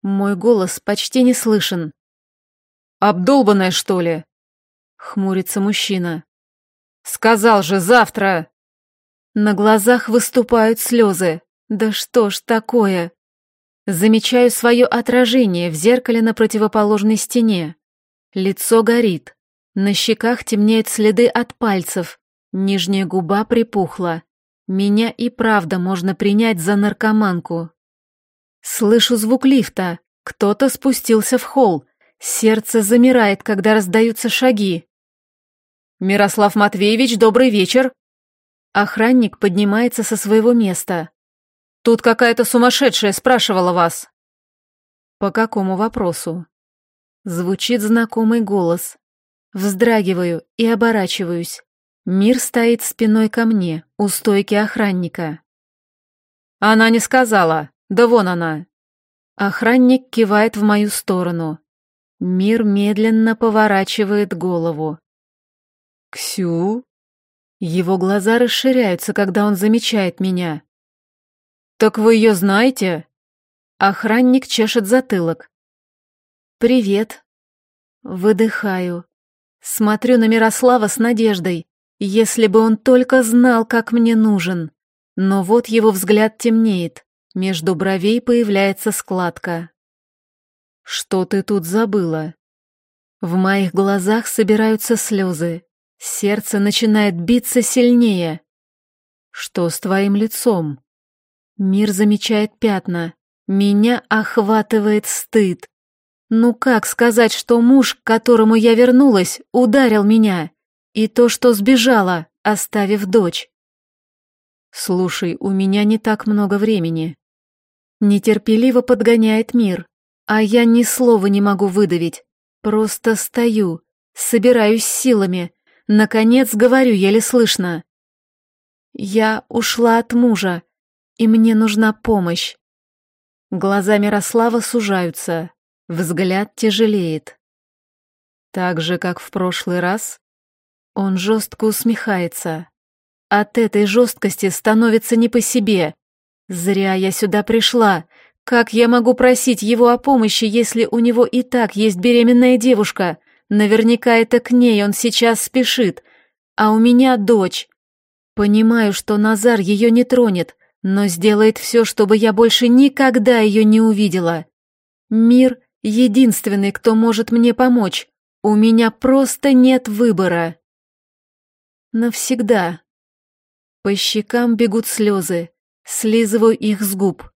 Мой голос почти не слышен. «Обдолбанная, что ли?» — хмурится мужчина. «Сказал же, завтра!» На глазах выступают слезы. Да что ж такое? Замечаю свое отражение в зеркале на противоположной стене. Лицо горит. На щеках темнеют следы от пальцев. Нижняя губа припухла. Меня и правда можно принять за наркоманку. Слышу звук лифта. Кто-то спустился в холл. Сердце замирает, когда раздаются шаги. «Мирослав Матвеевич, добрый вечер!» Охранник поднимается со своего места. «Тут какая-то сумасшедшая спрашивала вас». «По какому вопросу?» Звучит знакомый голос. Вздрагиваю и оборачиваюсь. Мир стоит спиной ко мне, у стойки охранника. «Она не сказала. Да вон она». Охранник кивает в мою сторону. Мир медленно поворачивает голову. «Ксю?» Его глаза расширяются, когда он замечает меня. «Так вы ее знаете?» Охранник чешет затылок. «Привет». Выдыхаю. Смотрю на Мирослава с надеждой. Если бы он только знал, как мне нужен. Но вот его взгляд темнеет. Между бровей появляется складка. «Что ты тут забыла?» В моих глазах собираются слезы. Сердце начинает биться сильнее. Что с твоим лицом? Мир замечает пятна. Меня охватывает стыд. Ну как сказать, что муж, к которому я вернулась, ударил меня? И то, что сбежала, оставив дочь. Слушай, у меня не так много времени. Нетерпеливо подгоняет мир, а я ни слова не могу выдавить. Просто стою, собираюсь силами. Наконец говорю еле слышно. Я ушла от мужа, и мне нужна помощь. Глаза Мирослава сужаются, взгляд тяжелеет. Так же, как в прошлый раз, он жестко усмехается. От этой жесткости становится не по себе. Зря я сюда пришла. Как я могу просить его о помощи, если у него и так есть беременная девушка? Наверняка это к ней он сейчас спешит. А у меня дочь. Понимаю, что Назар ее не тронет, но сделает все, чтобы я больше никогда ее не увидела. Мир — единственный, кто может мне помочь. У меня просто нет выбора. Навсегда. По щекам бегут слезы, слизываю их с губ.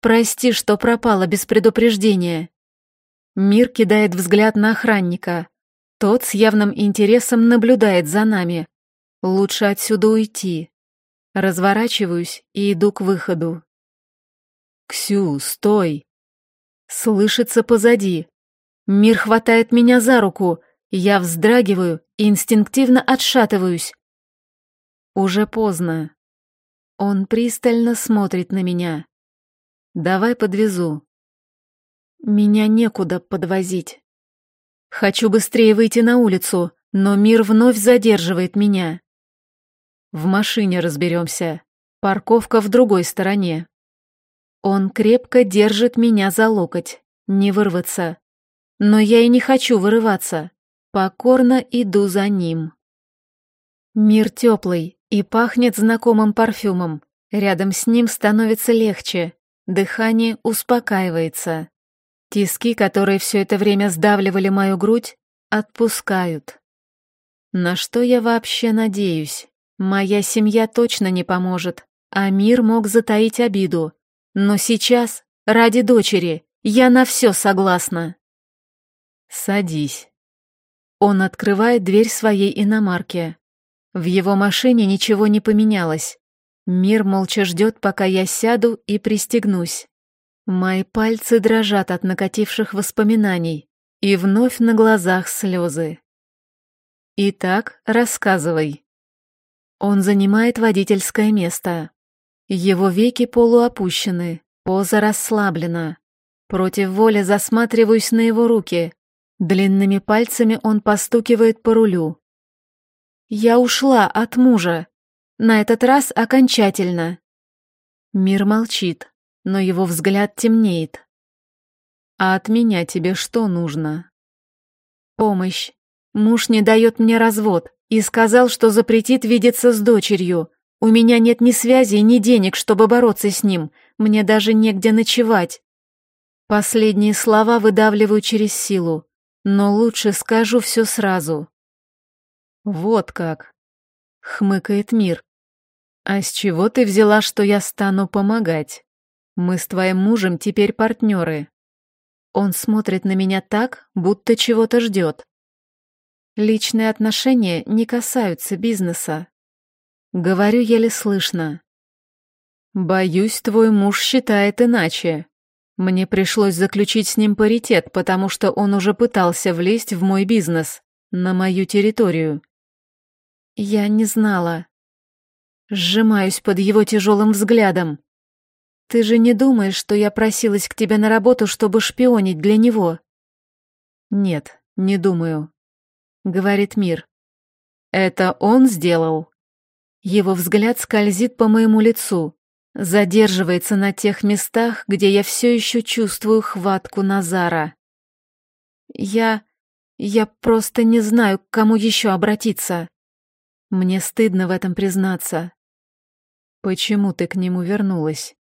Прости, что пропала без предупреждения. Мир кидает взгляд на охранника. Тот с явным интересом наблюдает за нами. Лучше отсюда уйти. Разворачиваюсь и иду к выходу. «Ксю, стой!» Слышится позади. Мир хватает меня за руку, я вздрагиваю и инстинктивно отшатываюсь. Уже поздно. Он пристально смотрит на меня. «Давай подвезу». Меня некуда подвозить. Хочу быстрее выйти на улицу, но мир вновь задерживает меня. В машине разберемся. Парковка в другой стороне. Он крепко держит меня за локоть, не вырваться. Но я и не хочу вырываться. Покорно иду за ним. Мир теплый и пахнет знакомым парфюмом. Рядом с ним становится легче, дыхание успокаивается. Тиски, которые все это время сдавливали мою грудь, отпускают. На что я вообще надеюсь? Моя семья точно не поможет, а мир мог затаить обиду. Но сейчас, ради дочери, я на все согласна. Садись. Он открывает дверь своей иномарки. В его машине ничего не поменялось. Мир молча ждет, пока я сяду и пристегнусь. Мои пальцы дрожат от накативших воспоминаний, и вновь на глазах слезы. Итак, рассказывай. Он занимает водительское место. Его веки полуопущены, поза расслаблена. Против воли засматриваюсь на его руки, Длинными пальцами он постукивает по рулю. «Я ушла от мужа. На этот раз окончательно». Мир молчит, но его взгляд темнеет. «А от меня тебе что нужно?» «Помощь. Муж не дает мне развод и сказал, что запретит видеться с дочерью. У меня нет ни связи, ни денег, чтобы бороться с ним. Мне даже негде ночевать». Последние слова выдавливаю через силу но лучше скажу все сразу. Вот как, хмыкает мир. А с чего ты взяла, что я стану помогать? Мы с твоим мужем теперь партнеры. Он смотрит на меня так, будто чего-то ждет. Личные отношения не касаются бизнеса. Говорю еле слышно. Боюсь, твой муж считает иначе. Мне пришлось заключить с ним паритет, потому что он уже пытался влезть в мой бизнес, на мою территорию. Я не знала. Сжимаюсь под его тяжелым взглядом. Ты же не думаешь, что я просилась к тебе на работу, чтобы шпионить для него? Нет, не думаю, говорит Мир. Это он сделал. Его взгляд скользит по моему лицу задерживается на тех местах, где я все еще чувствую хватку Назара. Я... я просто не знаю, к кому еще обратиться. Мне стыдно в этом признаться. Почему ты к нему вернулась?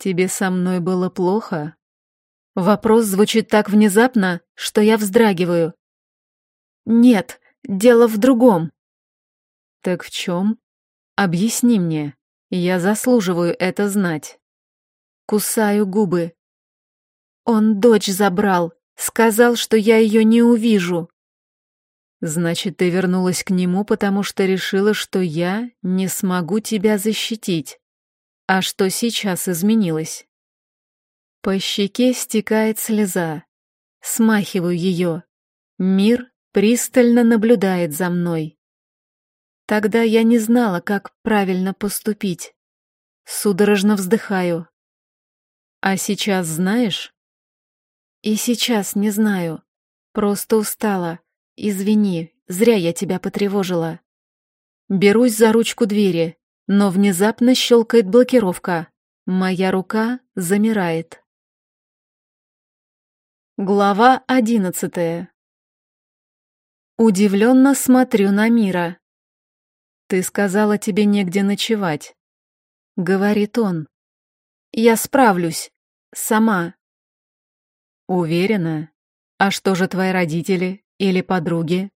Тебе со мной было плохо? Вопрос звучит так внезапно, что я вздрагиваю. Нет, дело в другом. Так в чем? Объясни мне. Я заслуживаю это знать. кусаю губы. Он дочь забрал, сказал, что я ее не увижу. Значит, ты вернулась к нему, потому что решила, что я не смогу тебя защитить. А что сейчас изменилось? По щеке стекает слеза. Смахиваю ее. Мир пристально наблюдает за мной. Тогда я не знала, как правильно поступить. Судорожно вздыхаю. А сейчас знаешь? И сейчас не знаю. Просто устала. Извини, зря я тебя потревожила. Берусь за ручку двери, но внезапно щелкает блокировка. Моя рука замирает. Глава одиннадцатая. Удивленно смотрю на Мира. «Ты сказала, тебе негде ночевать», — говорит он. «Я справлюсь. Сама». «Уверена? А что же твои родители или подруги?»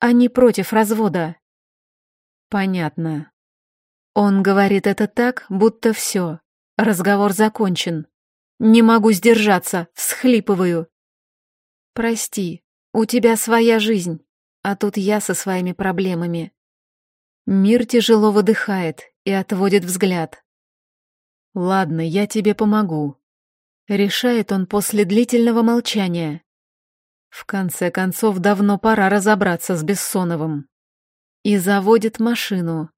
«Они против развода». «Понятно». Он говорит это так, будто все. Разговор закончен. Не могу сдержаться, всхлипываю. «Прости, у тебя своя жизнь, а тут я со своими проблемами». Мир тяжело выдыхает и отводит взгляд. «Ладно, я тебе помогу», — решает он после длительного молчания. В конце концов, давно пора разобраться с Бессоновым. И заводит машину.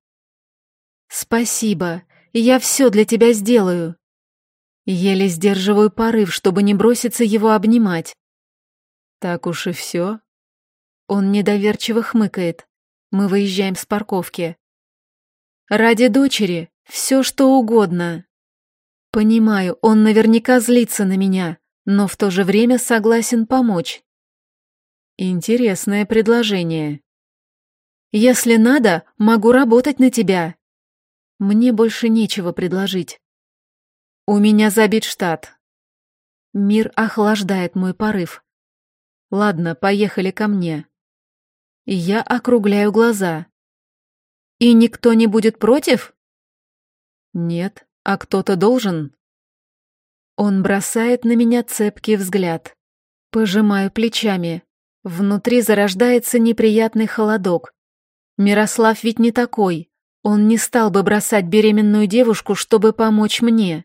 «Спасибо, я все для тебя сделаю». Еле сдерживаю порыв, чтобы не броситься его обнимать. «Так уж и все?» Он недоверчиво хмыкает. Мы выезжаем с парковки. Ради дочери все что угодно. Понимаю, он наверняка злится на меня, но в то же время согласен помочь. Интересное предложение. Если надо, могу работать на тебя. Мне больше нечего предложить. У меня забит штат. Мир охлаждает мой порыв. Ладно, поехали ко мне. Я округляю глаза. «И никто не будет против?» «Нет, а кто-то должен?» Он бросает на меня цепкий взгляд. Пожимаю плечами. Внутри зарождается неприятный холодок. Мирослав ведь не такой. Он не стал бы бросать беременную девушку, чтобы помочь мне.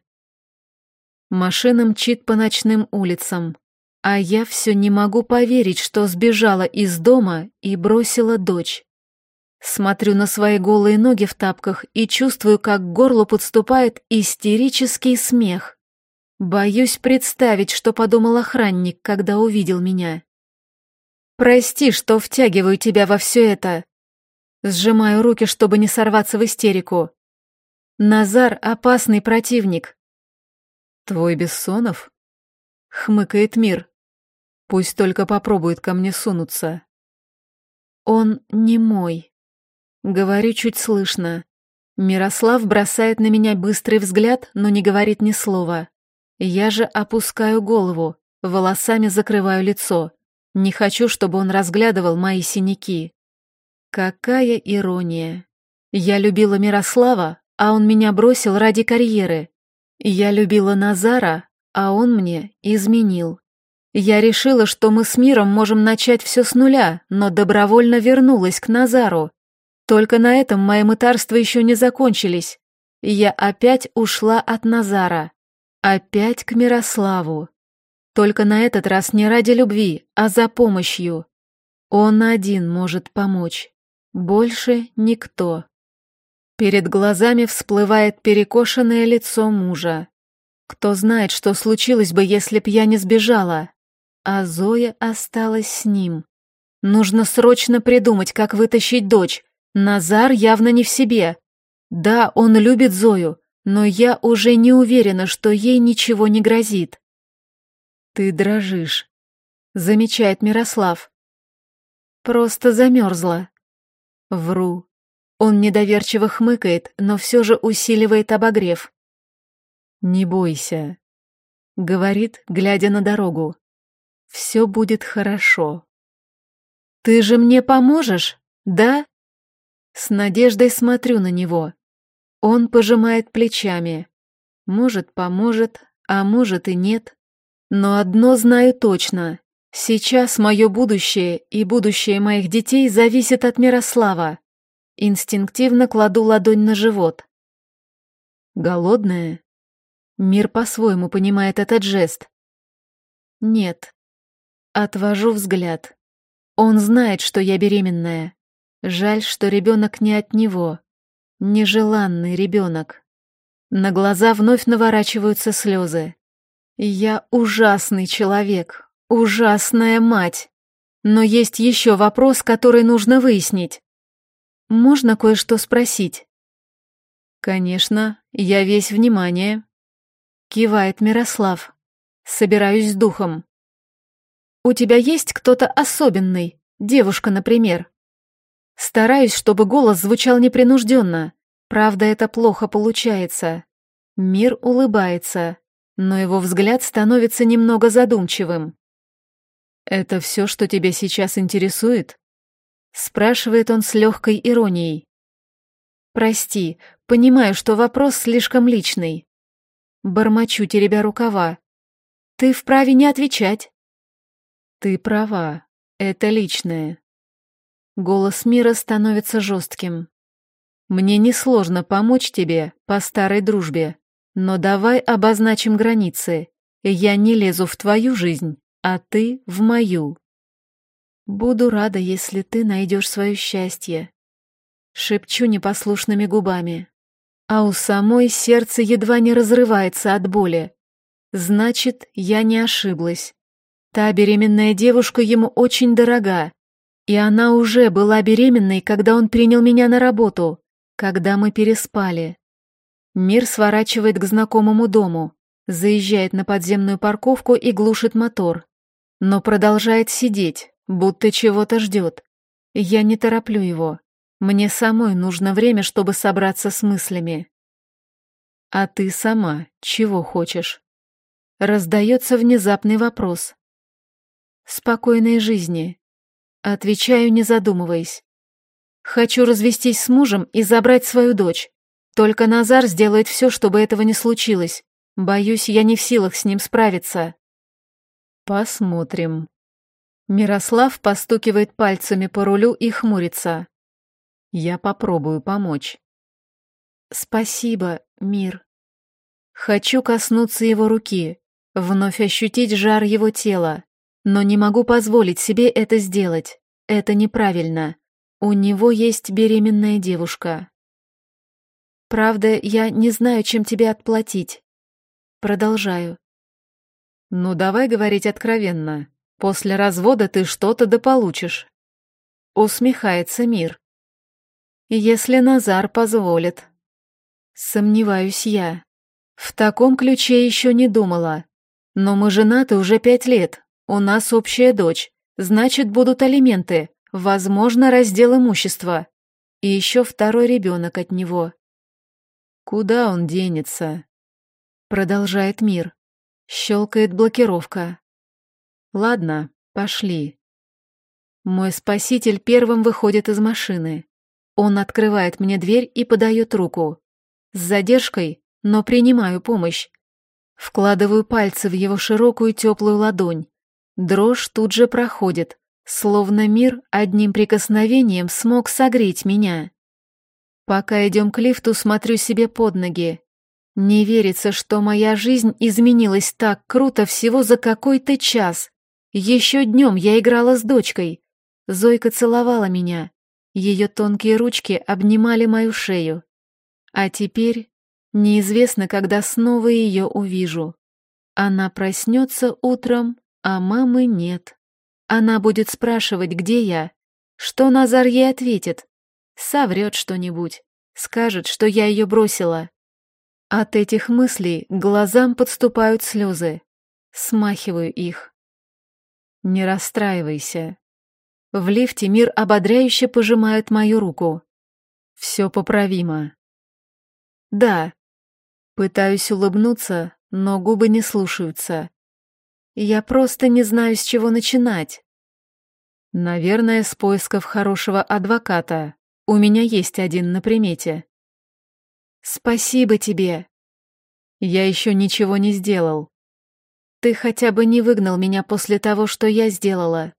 Машина мчит по ночным улицам. А я все не могу поверить, что сбежала из дома и бросила дочь. Смотрю на свои голые ноги в тапках и чувствую, как к горлу подступает истерический смех. Боюсь представить, что подумал охранник, когда увидел меня. «Прости, что втягиваю тебя во все это». Сжимаю руки, чтобы не сорваться в истерику. Назар — опасный противник. «Твой Бессонов?» — хмыкает мир. Пусть только попробует ко мне сунуться. Он не мой. Говорю чуть слышно. Мирослав бросает на меня быстрый взгляд, но не говорит ни слова. Я же опускаю голову, волосами закрываю лицо. Не хочу, чтобы он разглядывал мои синяки. Какая ирония. Я любила Мирослава, а он меня бросил ради карьеры. Я любила Назара, а он мне изменил. Я решила, что мы с миром можем начать все с нуля, но добровольно вернулась к Назару. Только на этом мои мытарства еще не закончились. Я опять ушла от Назара. Опять к Мирославу. Только на этот раз не ради любви, а за помощью. Он один может помочь. Больше никто. Перед глазами всплывает перекошенное лицо мужа. Кто знает, что случилось бы, если б я не сбежала а Зоя осталась с ним. Нужно срочно придумать, как вытащить дочь. Назар явно не в себе. Да, он любит Зою, но я уже не уверена, что ей ничего не грозит. Ты дрожишь, замечает Мирослав. Просто замерзла. Вру. Он недоверчиво хмыкает, но все же усиливает обогрев. «Не бойся», — говорит, глядя на дорогу. Все будет хорошо. Ты же мне поможешь, да? С надеждой смотрю на него. Он пожимает плечами. Может, поможет, а может и нет. Но одно знаю точно. Сейчас мое будущее и будущее моих детей зависит от Мирослава. Инстинктивно кладу ладонь на живот. Голодная? Мир по-своему понимает этот жест. Нет. Отвожу взгляд. Он знает, что я беременная. Жаль, что ребенок не от него. Нежеланный ребенок. На глаза вновь наворачиваются слезы. Я ужасный человек, ужасная мать. Но есть еще вопрос, который нужно выяснить. Можно кое-что спросить? Конечно, я весь внимание. Кивает Мирослав. Собираюсь с духом. У тебя есть кто-то особенный? Девушка, например? Стараюсь, чтобы голос звучал непринужденно. Правда, это плохо получается. Мир улыбается, но его взгляд становится немного задумчивым. «Это все, что тебя сейчас интересует?» Спрашивает он с легкой иронией. «Прости, понимаю, что вопрос слишком личный». Бормочу, теребя рукава. «Ты вправе не отвечать». «Ты права, это личное». Голос мира становится жестким. «Мне несложно помочь тебе по старой дружбе, но давай обозначим границы. Я не лезу в твою жизнь, а ты в мою». «Буду рада, если ты найдешь свое счастье», — шепчу непослушными губами. А у самой сердце едва не разрывается от боли. Значит, я не ошиблась. Та беременная девушка ему очень дорога, и она уже была беременной, когда он принял меня на работу, когда мы переспали. Мир сворачивает к знакомому дому, заезжает на подземную парковку и глушит мотор, но продолжает сидеть, будто чего-то ждет. Я не тороплю его. Мне самой нужно время, чтобы собраться с мыслями. А ты сама чего хочешь? Раздается внезапный вопрос. Спокойной жизни. Отвечаю, не задумываясь. Хочу развестись с мужем и забрать свою дочь. Только Назар сделает все, чтобы этого не случилось. Боюсь, я не в силах с ним справиться. Посмотрим. Мирослав постукивает пальцами по рулю и хмурится. Я попробую помочь. Спасибо, мир. Хочу коснуться его руки, вновь ощутить жар его тела, но не могу позволить себе это сделать. Это неправильно. У него есть беременная девушка. Правда, я не знаю, чем тебе отплатить. Продолжаю. Ну, давай говорить откровенно. После развода ты что-то дополучишь. Усмехается мир. Если Назар позволит. Сомневаюсь я. В таком ключе еще не думала. Но мы женаты уже пять лет. У нас общая дочь. Значит, будут алименты. Возможно, раздел имущества. И еще второй ребенок от него. Куда он денется? Продолжает мир. Щелкает блокировка. Ладно, пошли. Мой спаситель первым выходит из машины. Он открывает мне дверь и подает руку. С задержкой, но принимаю помощь. Вкладываю пальцы в его широкую теплую ладонь. Дрожь тут же проходит, словно мир одним прикосновением смог согреть меня. Пока идем к лифту, смотрю себе под ноги. Не верится, что моя жизнь изменилась так круто всего за какой-то час. Еще днем я играла с дочкой. Зойка целовала меня. Ее тонкие ручки обнимали мою шею. А теперь неизвестно, когда снова ее увижу. Она проснется утром, а мамы нет. Она будет спрашивать, где я. Что Назар ей ответит? Соврет что-нибудь. Скажет, что я ее бросила. От этих мыслей глазам подступают слезы. Смахиваю их. Не расстраивайся. В лифте мир ободряюще пожимает мою руку. Все поправимо. Да. Пытаюсь улыбнуться, но губы не слушаются. Я просто не знаю, с чего начинать. Наверное, с поисков хорошего адвоката. У меня есть один на примете. Спасибо тебе. Я еще ничего не сделал. Ты хотя бы не выгнал меня после того, что я сделала.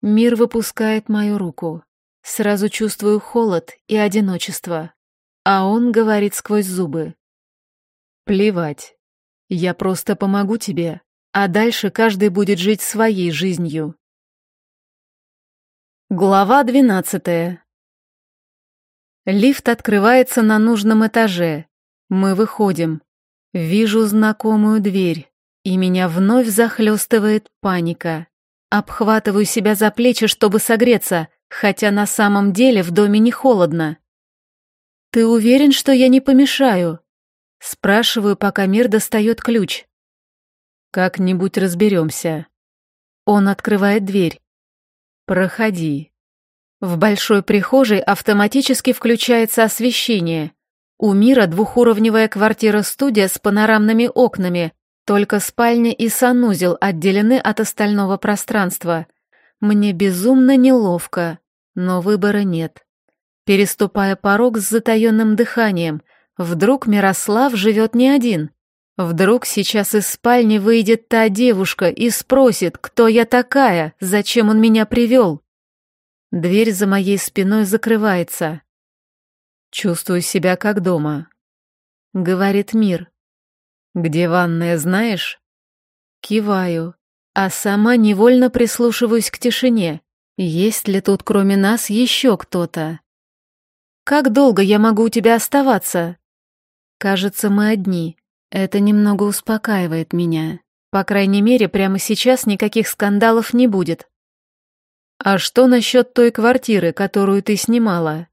Мир выпускает мою руку. Сразу чувствую холод и одиночество. А он говорит сквозь зубы. Плевать. Я просто помогу тебе, а дальше каждый будет жить своей жизнью. Глава двенадцатая. Лифт открывается на нужном этаже. Мы выходим. Вижу знакомую дверь, и меня вновь захлестывает паника. Обхватываю себя за плечи, чтобы согреться, хотя на самом деле в доме не холодно. «Ты уверен, что я не помешаю?» Спрашиваю, пока мир достает ключ. «Как-нибудь разберемся». Он открывает дверь. «Проходи». В большой прихожей автоматически включается освещение. У Мира двухуровневая квартира-студия с панорамными окнами, только спальня и санузел отделены от остального пространства. Мне безумно неловко, но выбора нет. Переступая порог с затаенным дыханием, вдруг Мирослав живет не один. Вдруг сейчас из спальни выйдет та девушка и спросит, кто я такая, зачем он меня привел. Дверь за моей спиной закрывается. Чувствую себя как дома. Говорит мир. Где ванная, знаешь? Киваю, а сама невольно прислушиваюсь к тишине. Есть ли тут кроме нас еще кто-то? Как долго я могу у тебя оставаться? Кажется, мы одни. Это немного успокаивает меня. По крайней мере, прямо сейчас никаких скандалов не будет. А что насчет той квартиры, которую ты снимала?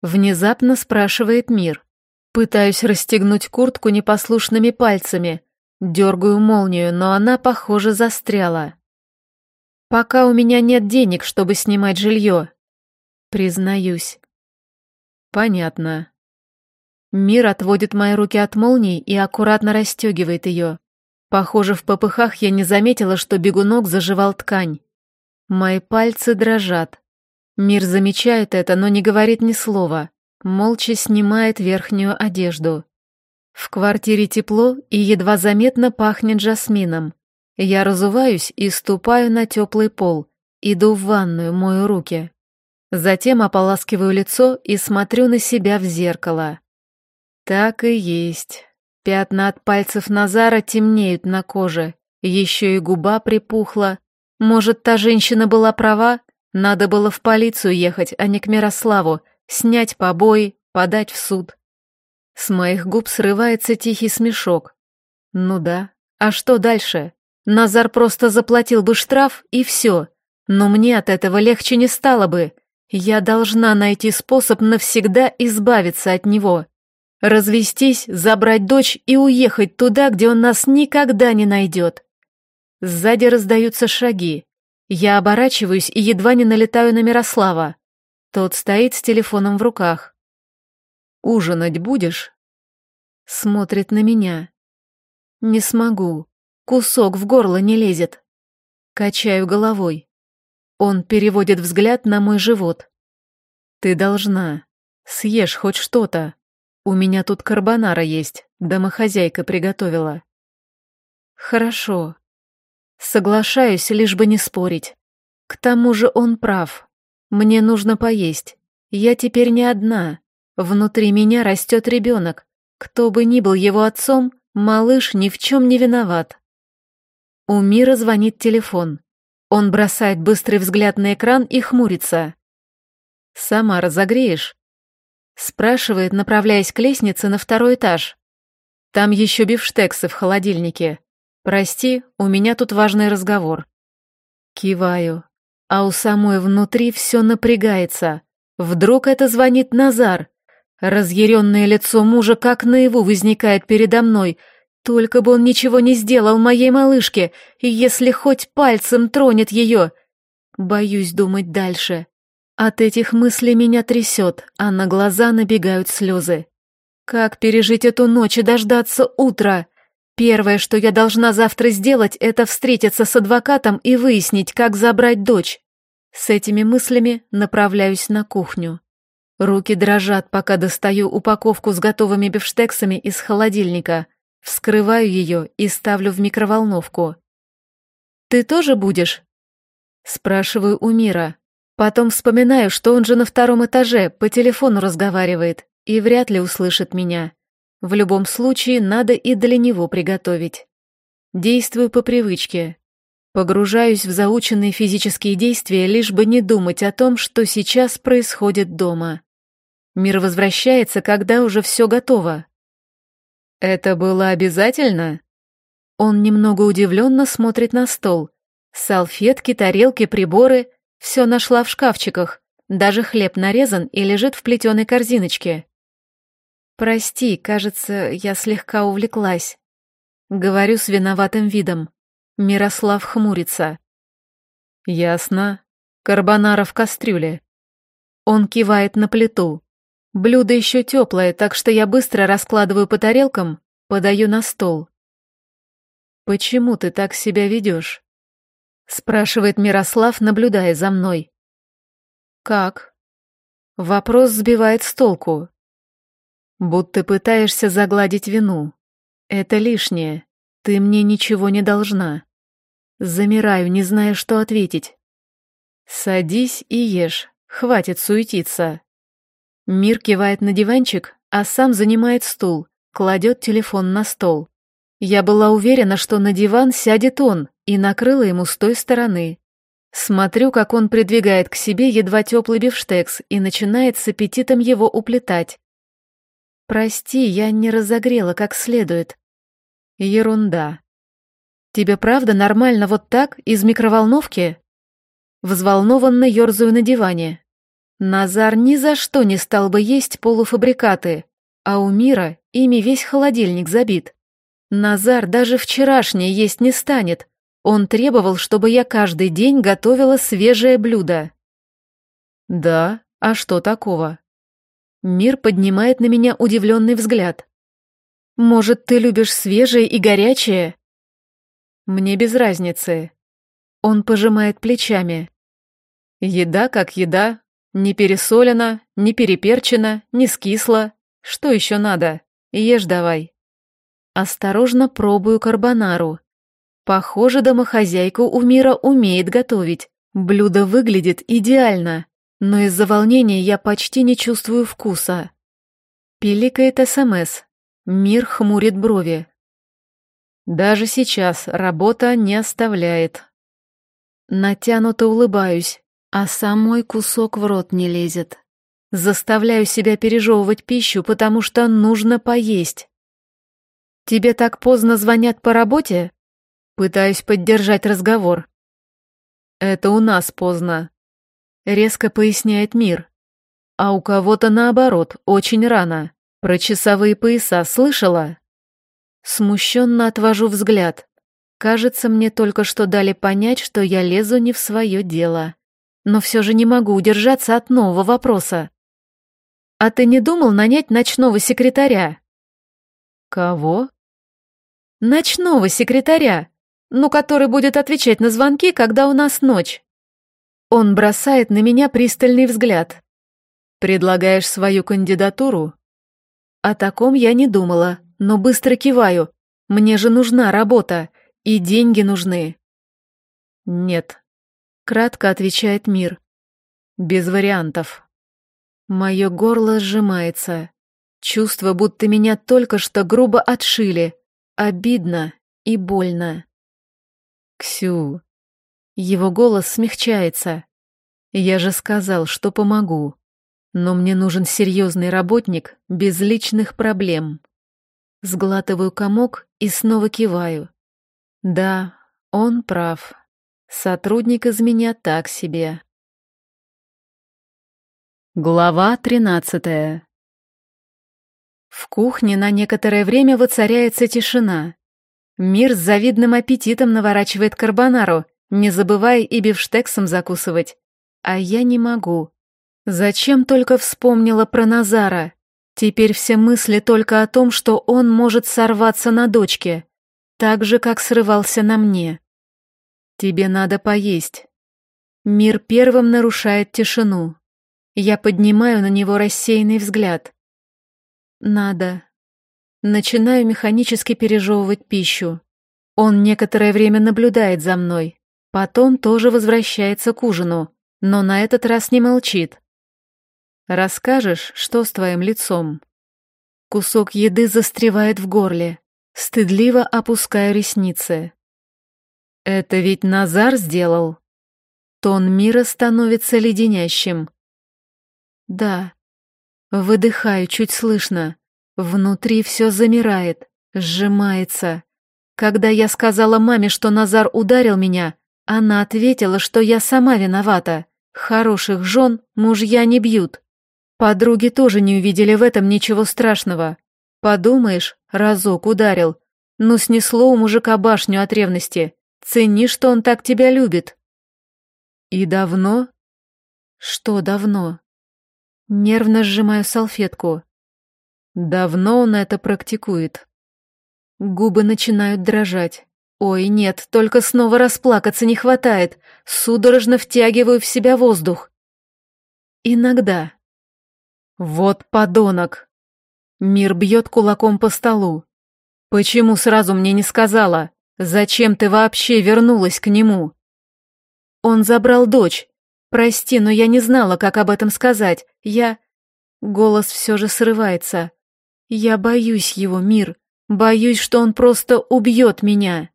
Внезапно спрашивает Мир. Пытаюсь расстегнуть куртку непослушными пальцами. Дергаю молнию, но она, похоже, застряла. Пока у меня нет денег, чтобы снимать жилье. Признаюсь. Понятно. Мир отводит мои руки от молнии и аккуратно расстегивает ее. Похоже, в попыхах я не заметила, что бегунок заживал ткань. Мои пальцы дрожат. Мир замечает это, но не говорит ни слова. Молча снимает верхнюю одежду. В квартире тепло и едва заметно пахнет жасмином. Я разуваюсь и ступаю на теплый пол. Иду в ванную, мою руки. Затем ополаскиваю лицо и смотрю на себя в зеркало. Так и есть. Пятна от пальцев Назара темнеют на коже, еще и губа припухла. Может, та женщина была права? Надо было в полицию ехать, а не к Мирославу, снять побои, подать в суд. С моих губ срывается тихий смешок. Ну да, а что дальше? Назар просто заплатил бы штраф и все. Но мне от этого легче не стало бы. Я должна найти способ навсегда избавиться от него. Развестись, забрать дочь и уехать туда, где он нас никогда не найдет. Сзади раздаются шаги. Я оборачиваюсь и едва не налетаю на Мирослава. Тот стоит с телефоном в руках. «Ужинать будешь?» Смотрит на меня. «Не смогу. Кусок в горло не лезет». Качаю головой. Он переводит взгляд на мой живот. «Ты должна. Съешь хоть что-то». У меня тут карбонара есть, домохозяйка приготовила. Хорошо. Соглашаюсь, лишь бы не спорить. К тому же он прав. Мне нужно поесть. Я теперь не одна. Внутри меня растет ребенок. Кто бы ни был его отцом, малыш ни в чем не виноват. У Мира звонит телефон. Он бросает быстрый взгляд на экран и хмурится. «Сама разогреешь?» Спрашивает, направляясь к лестнице на второй этаж. Там еще бифштексы в холодильнике. Прости, у меня тут важный разговор. Киваю, а у самой внутри все напрягается. Вдруг это звонит Назар. Разъяренное лицо мужа как наяву возникает передо мной. Только бы он ничего не сделал моей малышке, и если хоть пальцем тронет ее. Боюсь думать дальше. От этих мыслей меня трясет, а на глаза набегают слезы. Как пережить эту ночь и дождаться утра? Первое, что я должна завтра сделать, это встретиться с адвокатом и выяснить, как забрать дочь. С этими мыслями направляюсь на кухню. Руки дрожат, пока достаю упаковку с готовыми бифштексами из холодильника. Вскрываю ее и ставлю в микроволновку. «Ты тоже будешь?» Спрашиваю у Мира. Потом вспоминаю, что он же на втором этаже по телефону разговаривает и вряд ли услышит меня. В любом случае, надо и для него приготовить. Действую по привычке. Погружаюсь в заученные физические действия, лишь бы не думать о том, что сейчас происходит дома. Мир возвращается, когда уже все готово. «Это было обязательно?» Он немного удивленно смотрит на стол. Салфетки, тарелки, приборы — все нашла в шкафчиках. Даже хлеб нарезан и лежит в плетеной корзиночке. «Прости, кажется, я слегка увлеклась». Говорю с виноватым видом. Мирослав хмурится. «Ясно. Карбонара в кастрюле». Он кивает на плиту. Блюдо еще теплое, так что я быстро раскладываю по тарелкам, подаю на стол. «Почему ты так себя ведешь?» спрашивает Мирослав, наблюдая за мной. «Как?» Вопрос сбивает с толку. Будто пытаешься загладить вину. Это лишнее. Ты мне ничего не должна. Замираю, не зная, что ответить. Садись и ешь, хватит суетиться. Мир кивает на диванчик, а сам занимает стул, кладет телефон на стол. Я была уверена, что на диван сядет он, и накрыла ему с той стороны. Смотрю, как он придвигает к себе едва теплый бифштекс и начинает с аппетитом его уплетать. «Прости, я не разогрела как следует». «Ерунда. Тебе правда нормально вот так, из микроволновки?» Взволнованно ерзаю на диване. Назар ни за что не стал бы есть полуфабрикаты, а у Мира ими весь холодильник забит. Назар даже вчерашнее есть не станет, он требовал, чтобы я каждый день готовила свежее блюдо. Да, а что такого? Мир поднимает на меня удивленный взгляд. Может, ты любишь свежее и горячее? Мне без разницы. Он пожимает плечами. Еда как еда, не пересолена, не переперчена, не скисла. Что еще надо? Ешь давай. Осторожно пробую карбонару. Похоже, домохозяйка у мира умеет готовить. Блюдо выглядит идеально, но из-за волнения я почти не чувствую вкуса. Пиликает СМС. Мир хмурит брови. Даже сейчас работа не оставляет. Натянуто улыбаюсь, а самой кусок в рот не лезет. Заставляю себя пережевывать пищу, потому что нужно поесть. «Тебе так поздно звонят по работе?» Пытаюсь поддержать разговор. «Это у нас поздно», — резко поясняет Мир. «А у кого-то наоборот, очень рано. Про часовые пояса слышала?» Смущенно отвожу взгляд. Кажется, мне только что дали понять, что я лезу не в свое дело. Но все же не могу удержаться от нового вопроса. «А ты не думал нанять ночного секретаря?» «Кого?» «Ночного секретаря ну, который будет отвечать на звонки, когда у нас ночь. Он бросает на меня пристальный взгляд. Предлагаешь свою кандидатуру? О таком я не думала, но быстро киваю. Мне же нужна работа, и деньги нужны. Нет, кратко отвечает Мир. Без вариантов. Мое горло сжимается. Чувство, будто меня только что грубо отшили. Обидно и больно. «Ксю...» Его голос смягчается. «Я же сказал, что помогу. Но мне нужен серьезный работник без личных проблем». Сглатываю комок и снова киваю. Да, он прав. Сотрудник из меня так себе. Глава тринадцатая В кухне на некоторое время воцаряется тишина. Мир с завидным аппетитом наворачивает карбонару, не забывая и бифштексом закусывать. А я не могу. Зачем только вспомнила про Назара? Теперь все мысли только о том, что он может сорваться на дочке, так же, как срывался на мне. Тебе надо поесть. Мир первым нарушает тишину. Я поднимаю на него рассеянный взгляд. Надо. Начинаю механически пережевывать пищу. Он некоторое время наблюдает за мной, потом тоже возвращается к ужину, но на этот раз не молчит. «Расскажешь, что с твоим лицом?» Кусок еды застревает в горле. Стыдливо опускаю ресницы. «Это ведь Назар сделал?» Тон мира становится леденящим. «Да». Выдыхаю чуть слышно. Внутри все замирает, сжимается. Когда я сказала маме, что Назар ударил меня, она ответила, что я сама виновата. Хороших жен мужья не бьют. Подруги тоже не увидели в этом ничего страшного. Подумаешь, разок ударил. Ну, снесло у мужика башню от ревности. Цени, что он так тебя любит. И давно? Что давно? Нервно сжимаю салфетку. Давно он это практикует. Губы начинают дрожать. Ой, нет, только снова расплакаться не хватает. Судорожно втягиваю в себя воздух. Иногда. Вот подонок. Мир бьет кулаком по столу. Почему сразу мне не сказала? Зачем ты вообще вернулась к нему? Он забрал дочь. Прости, но я не знала, как об этом сказать. Я... Голос все же срывается. Я боюсь его, Мир. Боюсь, что он просто убьет меня.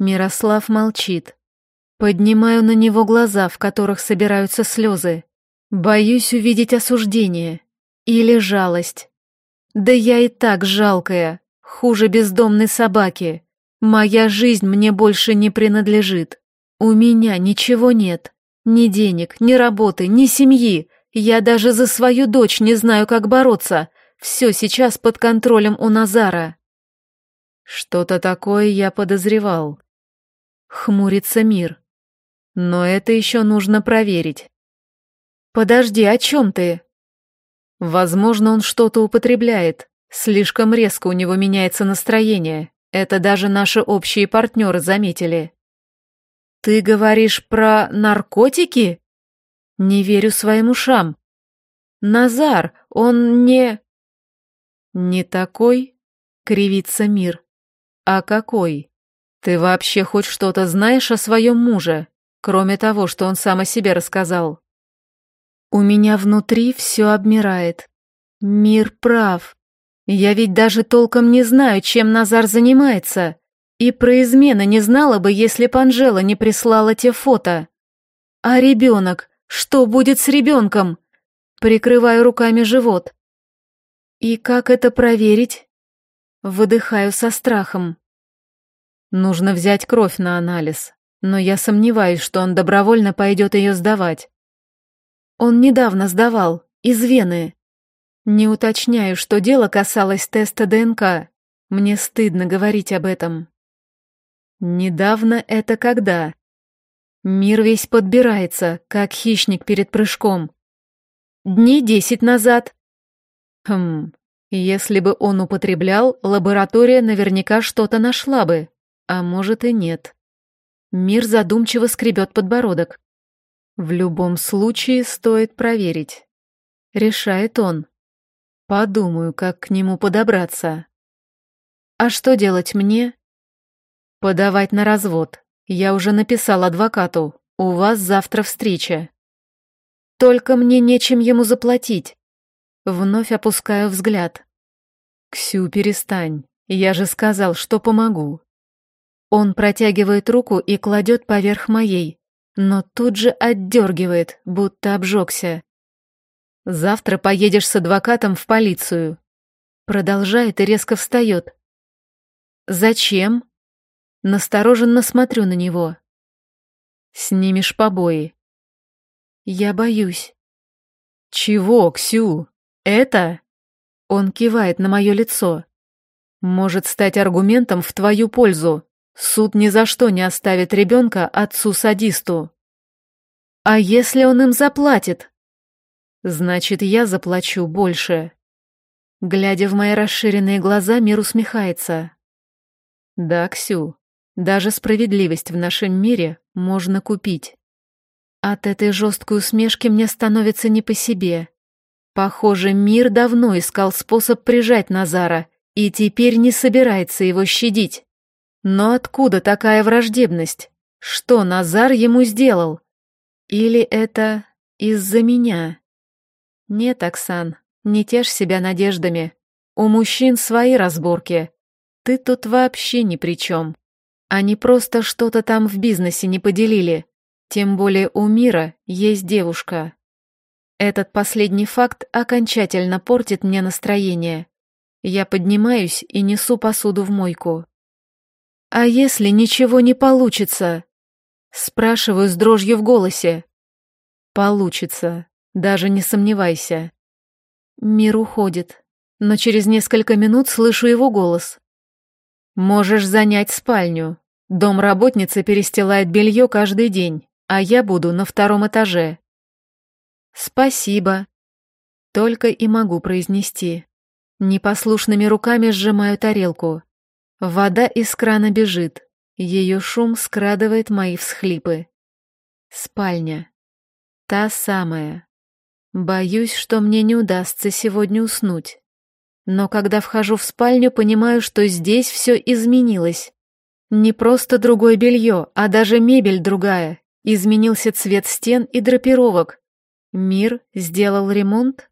Мирослав молчит. Поднимаю на него глаза, в которых собираются слезы. Боюсь увидеть осуждение. Или жалость. Да я и так жалкая, хуже бездомной собаки. Моя жизнь мне больше не принадлежит. У меня ничего нет. Ни денег, ни работы, ни семьи. Я даже за свою дочь не знаю, как бороться. Все сейчас под контролем у Назара. Что-то такое я подозревал. Хмурится мир. Но это еще нужно проверить. Подожди, о чем ты? Возможно, он что-то употребляет. Слишком резко у него меняется настроение. Это даже наши общие партнеры заметили. Ты говоришь про наркотики? Не верю своим ушам. Назар, он не... «Не такой?» — кривится мир. «А какой? Ты вообще хоть что-то знаешь о своем муже, кроме того, что он сам о себе рассказал?» У меня внутри все обмирает. Мир прав. Я ведь даже толком не знаю, чем Назар занимается. И про измены не знала бы, если б Анжела не прислала те фото. А ребенок? Что будет с ребенком? Прикрываю руками живот. «И как это проверить?» Выдыхаю со страхом. Нужно взять кровь на анализ, но я сомневаюсь, что он добровольно пойдет ее сдавать. Он недавно сдавал, из вены. Не уточняю, что дело касалось теста ДНК. Мне стыдно говорить об этом. Недавно это когда? Мир весь подбирается, как хищник перед прыжком. Дней десять назад. Хм, если бы он употреблял, лаборатория наверняка что-то нашла бы, а может и нет. Мир задумчиво скребет подбородок. В любом случае стоит проверить. Решает он. Подумаю, как к нему подобраться. А что делать мне? Подавать на развод. Я уже написал адвокату. У вас завтра встреча. Только мне нечем ему заплатить. Вновь опускаю взгляд. «Ксю, перестань. Я же сказал, что помогу». Он протягивает руку и кладет поверх моей, но тут же отдергивает, будто обжегся. «Завтра поедешь с адвокатом в полицию». Продолжает и резко встает. «Зачем?» Настороженно смотрю на него. «Снимешь побои». «Я боюсь». «Чего, Ксю?» «Это...» — он кивает на мое лицо. «Может стать аргументом в твою пользу. Суд ни за что не оставит ребенка отцу-садисту». «А если он им заплатит?» «Значит, я заплачу больше». Глядя в мои расширенные глаза, мир усмехается. «Да, Ксю, даже справедливость в нашем мире можно купить». От этой жесткой усмешки мне становится не по себе. Похоже, мир давно искал способ прижать Назара и теперь не собирается его щадить. Но откуда такая враждебность? Что Назар ему сделал? Или это из-за меня? Нет, Оксан, не тешь себя надеждами. У мужчин свои разборки. Ты тут вообще ни при чем. Они просто что-то там в бизнесе не поделили. Тем более у мира есть девушка. Этот последний факт окончательно портит мне настроение. Я поднимаюсь и несу посуду в мойку. «А если ничего не получится?» Спрашиваю с дрожью в голосе. «Получится, даже не сомневайся». Мир уходит, но через несколько минут слышу его голос. «Можешь занять спальню. Домработница перестилает белье каждый день, а я буду на втором этаже». «Спасибо», — только и могу произнести. Непослушными руками сжимаю тарелку. Вода из крана бежит. Ее шум скрадывает мои всхлипы. Спальня. Та самая. Боюсь, что мне не удастся сегодня уснуть. Но когда вхожу в спальню, понимаю, что здесь все изменилось. Не просто другое белье, а даже мебель другая. Изменился цвет стен и драпировок. Мир сделал ремонт?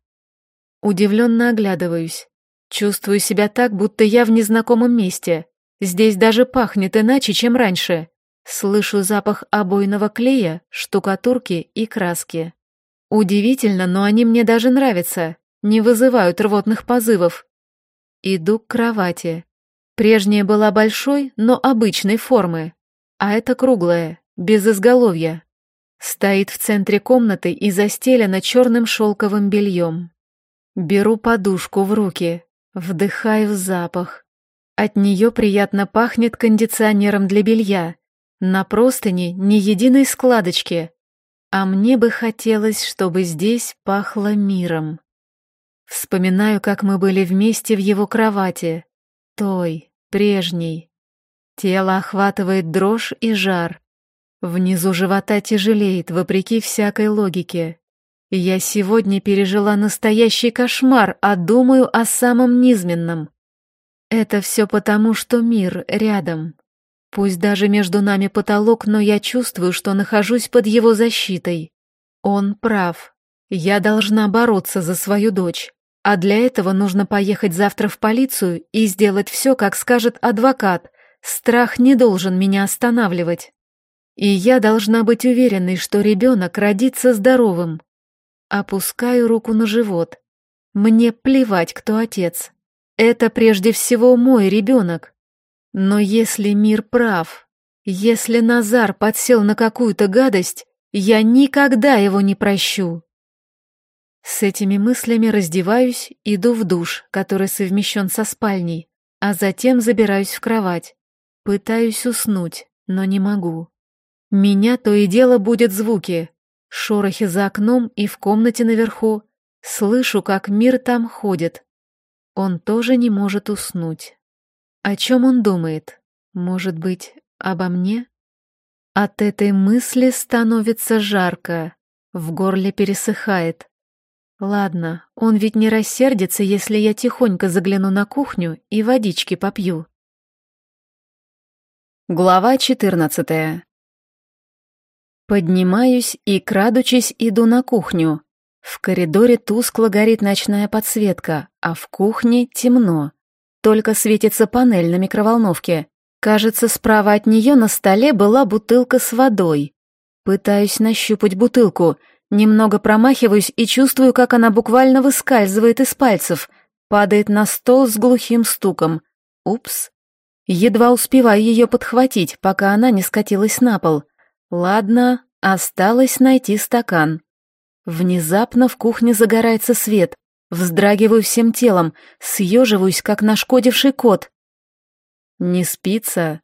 Удивленно оглядываюсь. Чувствую себя так, будто я в незнакомом месте. Здесь даже пахнет иначе, чем раньше. Слышу запах обойного клея, штукатурки и краски. Удивительно, но они мне даже нравятся, не вызывают рвотных позывов. Иду к кровати. Прежняя была большой, но обычной формы, а это круглая, без изголовья. Стоит в центре комнаты и застелена черным шелковым бельем. Беру подушку в руки, Вдыхаю запах. От нее приятно пахнет кондиционером для белья. На простыне ни единой складочки. А мне бы хотелось, чтобы здесь пахло миром. Вспоминаю, как мы были вместе в его кровати. Той, прежней. Тело охватывает дрожь и жар. Внизу живота тяжелеет, вопреки всякой логике. Я сегодня пережила настоящий кошмар, а думаю о самом низменном. Это все потому, что мир рядом. Пусть даже между нами потолок, но я чувствую, что нахожусь под его защитой. Он прав. Я должна бороться за свою дочь. А для этого нужно поехать завтра в полицию и сделать все, как скажет адвокат. Страх не должен меня останавливать. И я должна быть уверенной, что ребенок родится здоровым. Опускаю руку на живот. Мне плевать, кто отец. Это прежде всего мой ребенок. Но если мир прав, если Назар подсел на какую-то гадость, я никогда его не прощу. С этими мыслями раздеваюсь, иду в душ, который совмещен со спальней, а затем забираюсь в кровать. Пытаюсь уснуть, но не могу. Меня то и дело будет звуки, Шорохи за окном и в комнате наверху. Слышу, как мир там ходит. Он тоже не может уснуть. О чем он думает? Может быть, обо мне? От этой мысли становится жарко, в горле пересыхает. Ладно, он ведь не рассердится, если я тихонько загляну на кухню и водички попью. Глава четырнадцатая. Поднимаюсь и, крадучись, иду на кухню. В коридоре тускло горит ночная подсветка, а в кухне темно. Только светится панель на микроволновке. Кажется, справа от нее на столе была бутылка с водой. Пытаюсь нащупать бутылку, немного промахиваюсь и чувствую, как она буквально выскальзывает из пальцев, падает на стол с глухим стуком. Упс. Едва успеваю ее подхватить, пока она не скатилась на пол. Ладно, осталось найти стакан. Внезапно в кухне загорается свет. Вздрагиваю всем телом, съеживаюсь, как нашкодивший кот. «Не спится?»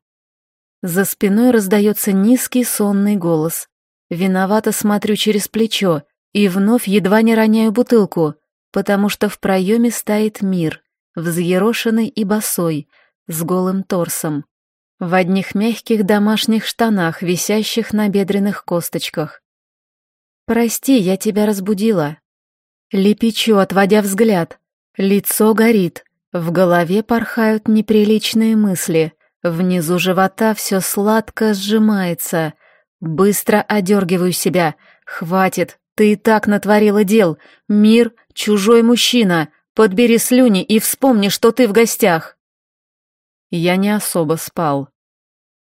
За спиной раздается низкий сонный голос. Виновато смотрю через плечо и вновь едва не роняю бутылку, потому что в проеме стоит мир, взъерошенный и босой, с голым торсом в одних мягких домашних штанах, висящих на бедренных косточках. «Прости, я тебя разбудила». Лепечу, отводя взгляд. Лицо горит, В голове порхают неприличные мысли, внизу живота все сладко сжимается. Быстро одергиваю себя. Хватит, ты и так натворила дел. Мир — чужой мужчина. Подбери слюни и вспомни, что ты в гостях. Я не особо спал.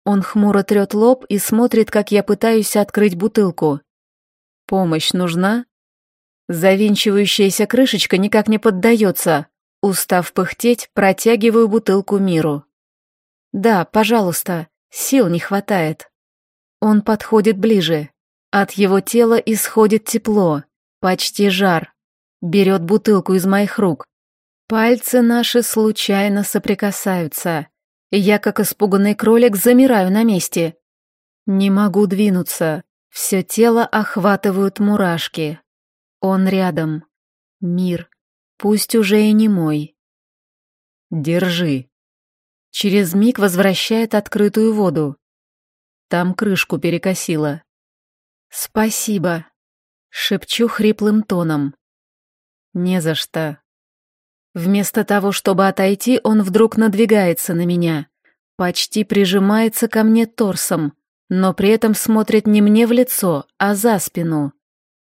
Он хмуро трет лоб и смотрит, как я пытаюсь открыть бутылку. Помощь нужна? Завинчивающаяся крышечка никак не поддается. Устав пыхтеть, протягиваю бутылку миру. Да, пожалуйста, сил не хватает. Он подходит ближе. От его тела исходит тепло, почти жар. Берет бутылку из моих рук. Пальцы наши случайно соприкасаются. Я, как испуганный кролик, замираю на месте. Не могу двинуться. Все тело охватывают мурашки. Он рядом. Мир. Пусть уже и не мой. Держи. Через миг возвращает открытую воду. Там крышку перекосило. Спасибо. Шепчу хриплым тоном. Не за что. Вместо того, чтобы отойти, он вдруг надвигается на меня, почти прижимается ко мне торсом, но при этом смотрит не мне в лицо, а за спину.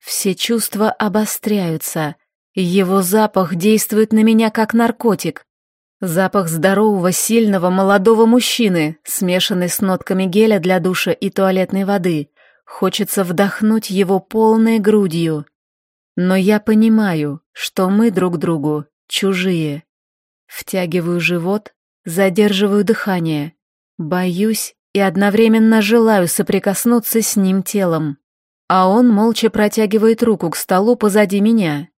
Все чувства обостряются. Его запах действует на меня как наркотик. Запах здорового, сильного, молодого мужчины, смешанный с нотками геля для душа и туалетной воды. Хочется вдохнуть его полной грудью. Но я понимаю, что мы друг другу чужие. Втягиваю живот, задерживаю дыхание, боюсь и одновременно желаю соприкоснуться с ним телом. А он молча протягивает руку к столу позади меня.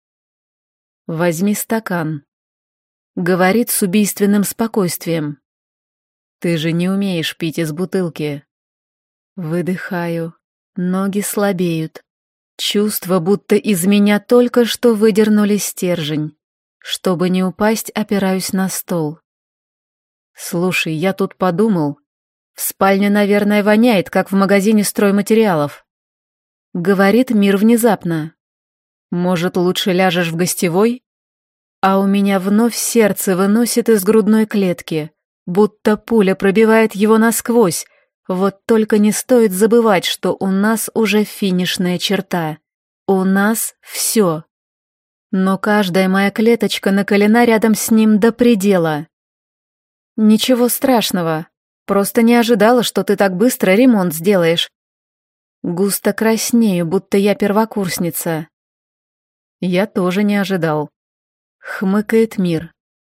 «Возьми стакан», — говорит с убийственным спокойствием. «Ты же не умеешь пить из бутылки». Выдыхаю, ноги слабеют. Чувство, будто из меня только что выдернули стержень. Чтобы не упасть, опираюсь на стол. Слушай, я тут подумал. В спальне, наверное, воняет, как в магазине стройматериалов. Говорит мир внезапно. Может, лучше ляжешь в гостевой? А у меня вновь сердце выносит из грудной клетки, будто пуля пробивает его насквозь. Вот только не стоит забывать, что у нас уже финишная черта. У нас все. Но каждая моя клеточка наколена рядом с ним до предела. Ничего страшного, просто не ожидала, что ты так быстро ремонт сделаешь. Густо краснею, будто я первокурсница. Я тоже не ожидал. Хмыкает мир.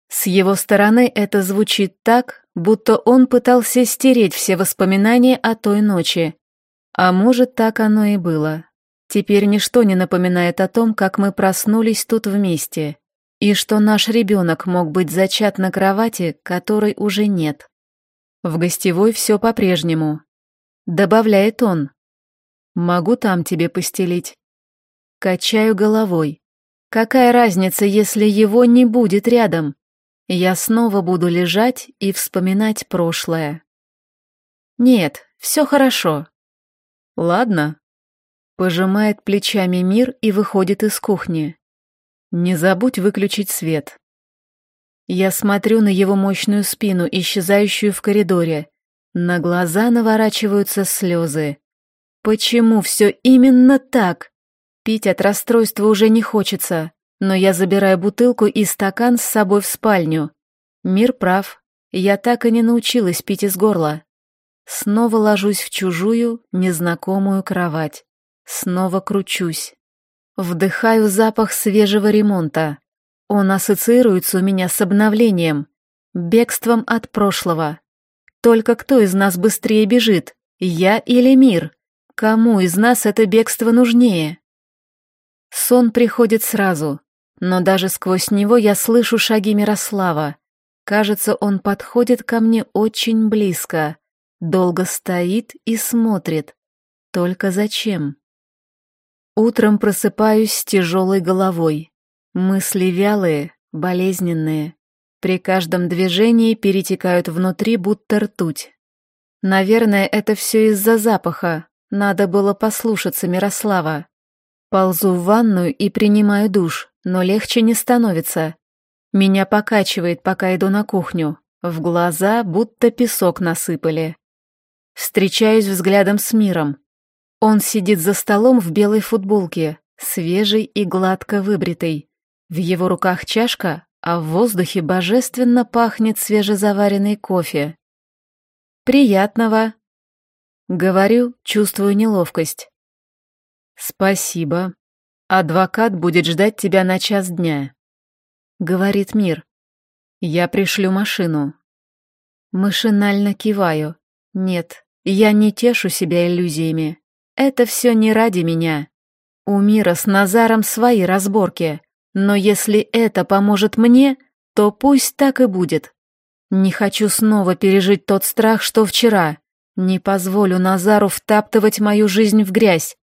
С его стороны это звучит так, будто он пытался стереть все воспоминания о той ночи. А может, так оно и было. Теперь ничто не напоминает о том, как мы проснулись тут вместе, и что наш ребенок мог быть зачат на кровати, которой уже нет. В гостевой все по-прежнему. Добавляет он. Могу там тебе постелить. Качаю головой. Какая разница, если его не будет рядом? Я снова буду лежать и вспоминать прошлое. Нет, все хорошо. Ладно, Пожимает плечами мир и выходит из кухни. Не забудь выключить свет. Я смотрю на его мощную спину, исчезающую в коридоре. На глаза наворачиваются слезы. Почему все именно так? Пить от расстройства уже не хочется, но я забираю бутылку и стакан с собой в спальню. Мир прав, я так и не научилась пить из горла. Снова ложусь в чужую, незнакомую кровать. Снова кручусь. Вдыхаю запах свежего ремонта. Он ассоциируется у меня с обновлением, бегством от прошлого. Только кто из нас быстрее бежит, я или мир? Кому из нас это бегство нужнее? Сон приходит сразу, но даже сквозь него я слышу шаги Мирослава. Кажется, он подходит ко мне очень близко, долго стоит и смотрит. Только зачем? Утром просыпаюсь с тяжелой головой. Мысли вялые, болезненные. При каждом движении перетекают внутри, будто ртуть. Наверное, это все из-за запаха. Надо было послушаться Мирослава. Ползу в ванную и принимаю душ, но легче не становится. Меня покачивает, пока иду на кухню. В глаза будто песок насыпали. Встречаюсь взглядом с миром. Он сидит за столом в белой футболке, свежий и гладко выбритый. В его руках чашка, а в воздухе божественно пахнет свежезаваренный кофе. «Приятного!» Говорю, чувствую неловкость. «Спасибо. Адвокат будет ждать тебя на час дня», — говорит Мир. «Я пришлю машину». Машинально киваю. Нет, я не тешу себя иллюзиями. Это все не ради меня. У Мира с Назаром свои разборки, но если это поможет мне, то пусть так и будет. Не хочу снова пережить тот страх, что вчера. Не позволю Назару втаптывать мою жизнь в грязь.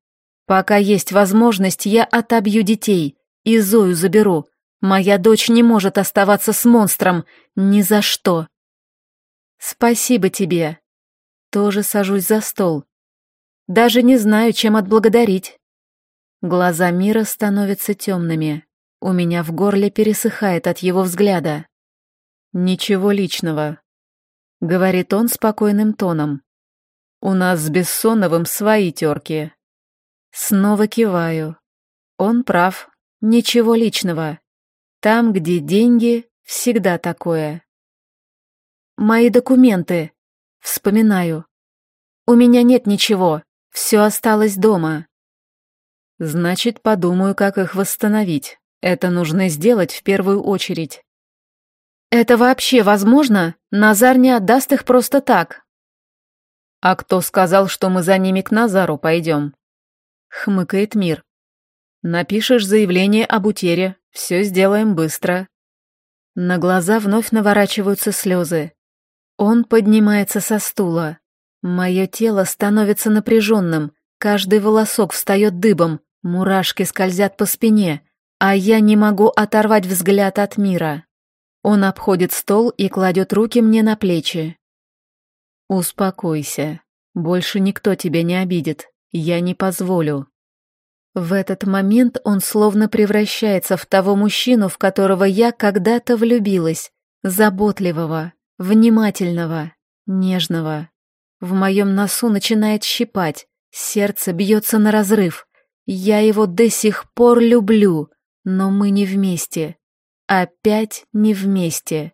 Пока есть возможность, я отобью детей и Зою заберу. Моя дочь не может оставаться с монстром ни за что. Спасибо тебе. Тоже сажусь за стол. Даже не знаю, чем отблагодарить. Глаза мира становятся темными. У меня в горле пересыхает от его взгляда. «Ничего личного», — говорит он спокойным тоном. «У нас с Бессоновым свои терки». Снова киваю. Он прав, ничего личного. Там, где деньги, всегда такое. Мои документы. Вспоминаю. У меня нет ничего, все осталось дома. Значит, подумаю, как их восстановить. Это нужно сделать в первую очередь. Это вообще возможно? Назар не отдаст их просто так. А кто сказал, что мы за ними к Назару пойдем? Хмыкает Мир. Напишешь заявление об утере, все сделаем быстро. На глаза вновь наворачиваются слезы. Он поднимается со стула. Мое тело становится напряженным, каждый волосок встает дыбом, мурашки скользят по спине, а я не могу оторвать взгляд от мира. Он обходит стол и кладет руки мне на плечи. «Успокойся. Больше никто тебя не обидит. Я не позволю». В этот момент он словно превращается в того мужчину, в которого я когда-то влюбилась, заботливого, внимательного, нежного. В моем носу начинает щипать, сердце бьется на разрыв. Я его до сих пор люблю, но мы не вместе. Опять не вместе.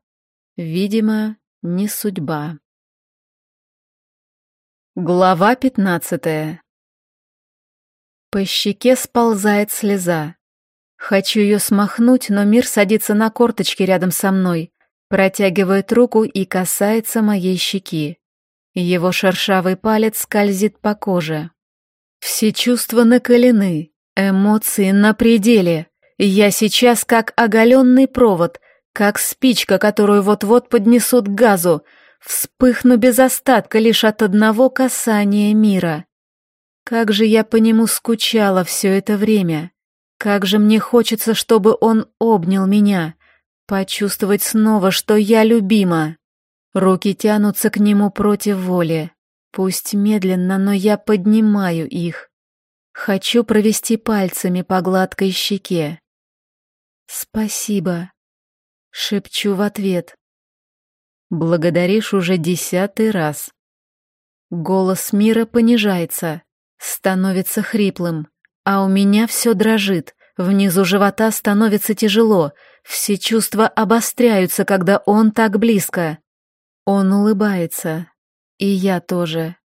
Видимо, не судьба. Глава пятнадцатая. По щеке сползает слеза. Хочу ее смахнуть, но мир садится на корточки рядом со мной, протягивает руку и касается моей щеки. Его шершавый палец скользит по коже. Все чувства накалены, эмоции на пределе. Я сейчас как оголенный провод, как спичка, которую вот-вот поднесут к газу, вспыхну без остатка лишь от одного касания мира. Как же я по нему скучала все это время. Как же мне хочется, чтобы он обнял меня, почувствовать снова, что я любима. Руки тянутся к нему против воли. Пусть медленно, но я поднимаю их. Хочу провести пальцами по гладкой щеке. «Спасибо», — шепчу в ответ. «Благодаришь уже десятый раз». Голос мира понижается, становится хриплым, а у меня все дрожит, внизу живота становится тяжело, все чувства обостряются, когда он так близко. Он улыбается, и я тоже.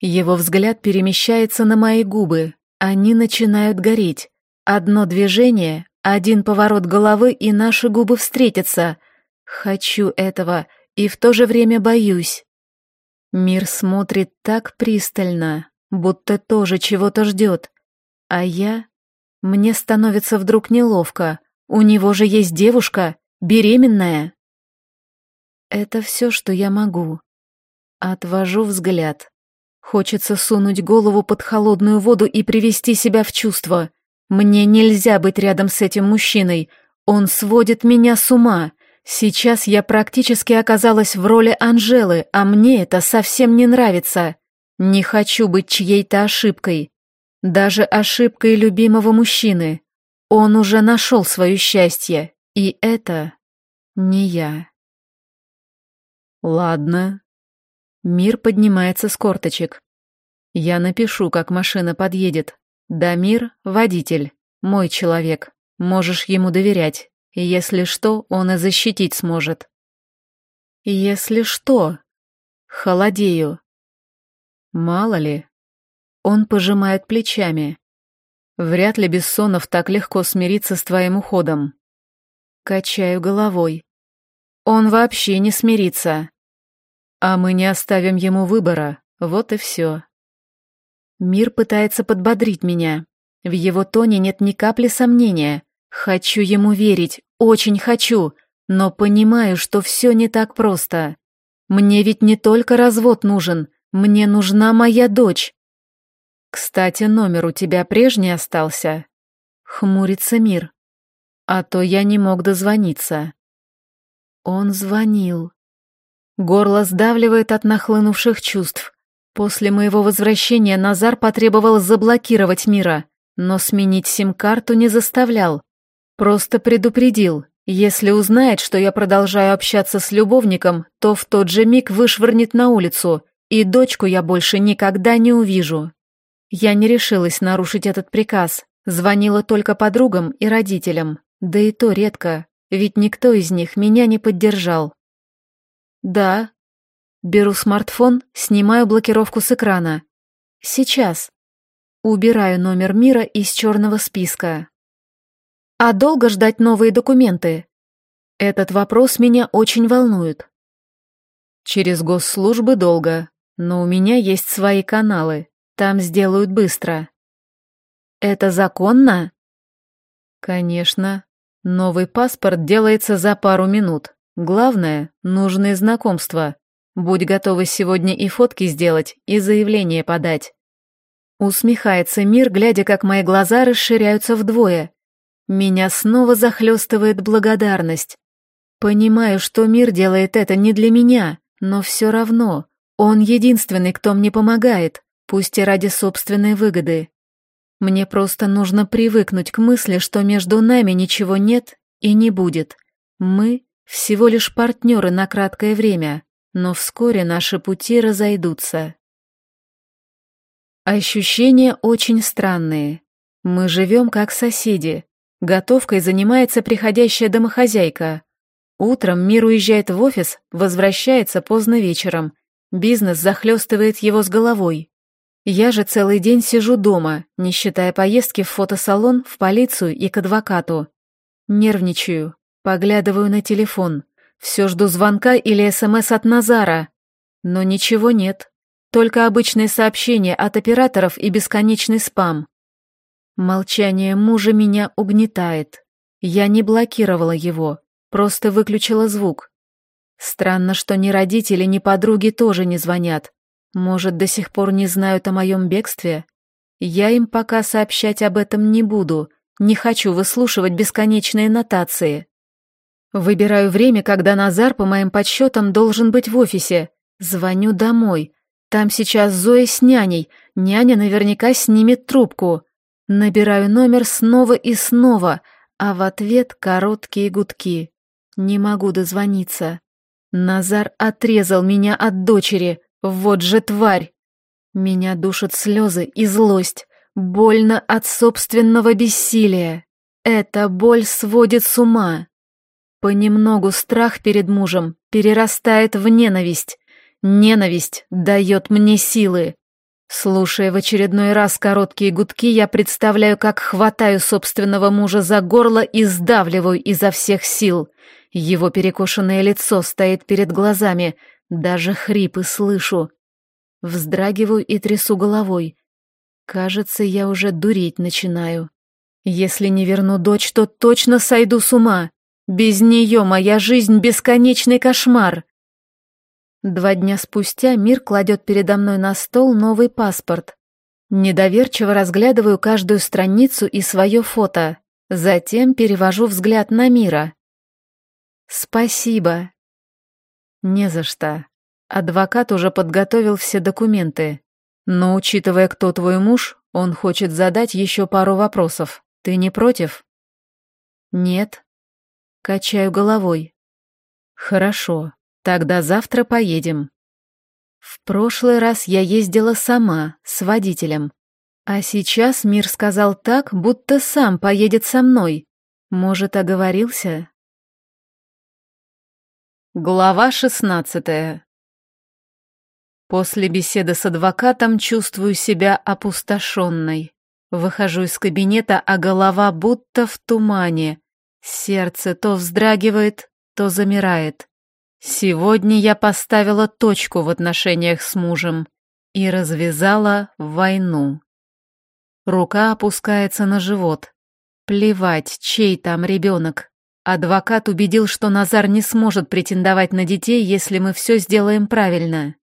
Его взгляд перемещается на мои губы, они начинают гореть. Одно движение, один поворот головы, и наши губы встретятся. Хочу этого, и в то же время боюсь. Мир смотрит так пристально, будто тоже чего-то ждет. А я... Мне становится вдруг неловко. У него же есть девушка, беременная. Это все, что я могу. Отвожу взгляд. Хочется сунуть голову под холодную воду и привести себя в чувство. Мне нельзя быть рядом с этим мужчиной. Он сводит меня с ума. Сейчас я практически оказалась в роли Анжелы, а мне это совсем не нравится. Не хочу быть чьей-то ошибкой. Даже ошибкой любимого мужчины. Он уже нашел свое счастье, и это не я. Ладно. Мир поднимается с корточек. Я напишу, как машина подъедет. Дамир — водитель, мой человек. Можешь ему доверять. Если что, он и защитить сможет. Если что? Холодею. Мало ли. Он пожимает плечами. Вряд ли Бессонов так легко смирится с твоим уходом. Качаю головой. Он вообще не смирится. А мы не оставим ему выбора, вот и все. Мир пытается подбодрить меня. В его тоне нет ни капли сомнения. Хочу ему верить, очень хочу, но понимаю, что все не так просто. Мне ведь не только развод нужен, мне нужна моя дочь. Кстати, номер у тебя прежний остался? Хмурится мир. А то я не мог дозвониться. Он звонил. Горло сдавливает от нахлынувших чувств. После моего возвращения Назар потребовал заблокировать мира, но сменить сим-карту не заставлял. Просто предупредил, если узнает, что я продолжаю общаться с любовником, то в тот же миг вышвырнет на улицу, и дочку я больше никогда не увижу. Я не решилась нарушить этот приказ, звонила только подругам и родителям, да и то редко, ведь никто из них меня не поддержал. Да. Беру смартфон, снимаю блокировку с экрана. Сейчас. Убираю номер мира из черного списка. А долго ждать новые документы? Этот вопрос меня очень волнует. Через госслужбы долго, но у меня есть свои каналы, там сделают быстро. Это законно? Конечно. Новый паспорт делается за пару минут. Главное, нужные знакомства. Будь готова сегодня и фотки сделать, и заявление подать. Усмехается мир, глядя, как мои глаза расширяются вдвое. Меня снова захлестывает благодарность. Понимаю, что мир делает это не для меня, но все равно. Он единственный, кто мне помогает, пусть и ради собственной выгоды. Мне просто нужно привыкнуть к мысли, что между нами ничего нет и не будет. Мы всего лишь партнеры на краткое время, но вскоре наши пути разойдутся. Ощущения очень странные. Мы живем как соседи, Готовкой занимается приходящая домохозяйка. Утром Мир уезжает в офис, возвращается поздно вечером. Бизнес захлестывает его с головой. Я же целый день сижу дома, не считая поездки в фотосалон, в полицию и к адвокату. Нервничаю, поглядываю на телефон. Все жду звонка или СМС от Назара. Но ничего нет. Только обычные сообщения от операторов и бесконечный спам. Молчание мужа меня угнетает. Я не блокировала его, просто выключила звук. Странно, что ни родители, ни подруги тоже не звонят. Может, до сих пор не знают о моем бегстве? Я им пока сообщать об этом не буду, не хочу выслушивать бесконечные нотации. Выбираю время, когда Назар, по моим подсчетам, должен быть в офисе. Звоню домой. Там сейчас Зоя с няней. Няня наверняка снимет трубку. Набираю номер снова и снова, а в ответ короткие гудки. Не могу дозвониться. Назар отрезал меня от дочери. Вот же тварь! Меня душат слезы и злость. Больно от собственного бессилия. Эта боль сводит с ума. Понемногу страх перед мужем перерастает в ненависть. Ненависть дает мне силы. Слушая в очередной раз короткие гудки, я представляю, как хватаю собственного мужа за горло и сдавливаю изо всех сил. Его перекошенное лицо стоит перед глазами, даже хрипы слышу. Вздрагиваю и трясу головой. Кажется, я уже дуреть начинаю. Если не верну дочь, то точно сойду с ума. Без нее моя жизнь — бесконечный кошмар. Два дня спустя мир кладет передо мной на стол новый паспорт. Недоверчиво разглядываю каждую страницу и свое фото. Затем перевожу взгляд на мира. Спасибо. Не за что. Адвокат уже подготовил все документы. Но, учитывая, кто твой муж, он хочет задать еще пару вопросов. Ты не против? Нет. Качаю головой. Хорошо, тогда завтра поедем. В прошлый раз я ездила сама, с водителем. А сейчас Мир сказал так, будто сам поедет со мной. Может, оговорился? Глава шестнадцатая После беседы с адвокатом чувствую себя опустошенной. Выхожу из кабинета, а голова будто в тумане. Сердце то вздрагивает, то замирает. Сегодня я поставила точку в отношениях с мужем и развязала войну. Рука опускается на живот. Плевать, чей там ребенок. Адвокат убедил, что Назар не сможет претендовать на детей, если мы все сделаем правильно.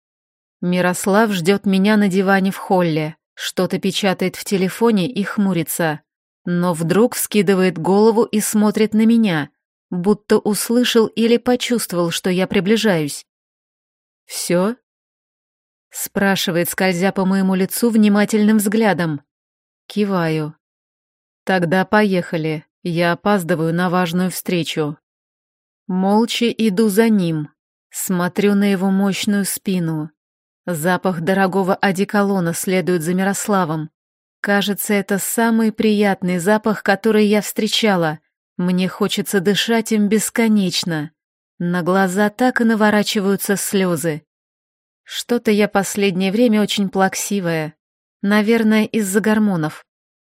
Мирослав ждет меня на диване в холле, что-то печатает в телефоне и хмурится, но вдруг вскидывает голову и смотрит на меня, будто услышал или почувствовал, что я приближаюсь. «Все?» — спрашивает, скользя по моему лицу внимательным взглядом. Киваю. Тогда поехали. Я опаздываю на важную встречу. Молча иду за ним. Смотрю на его мощную спину. Запах дорогого одеколона следует за Мирославом. Кажется, это самый приятный запах, который я встречала. Мне хочется дышать им бесконечно. На глаза так и наворачиваются слезы. Что-то я последнее время очень плаксивая. Наверное, из-за гормонов.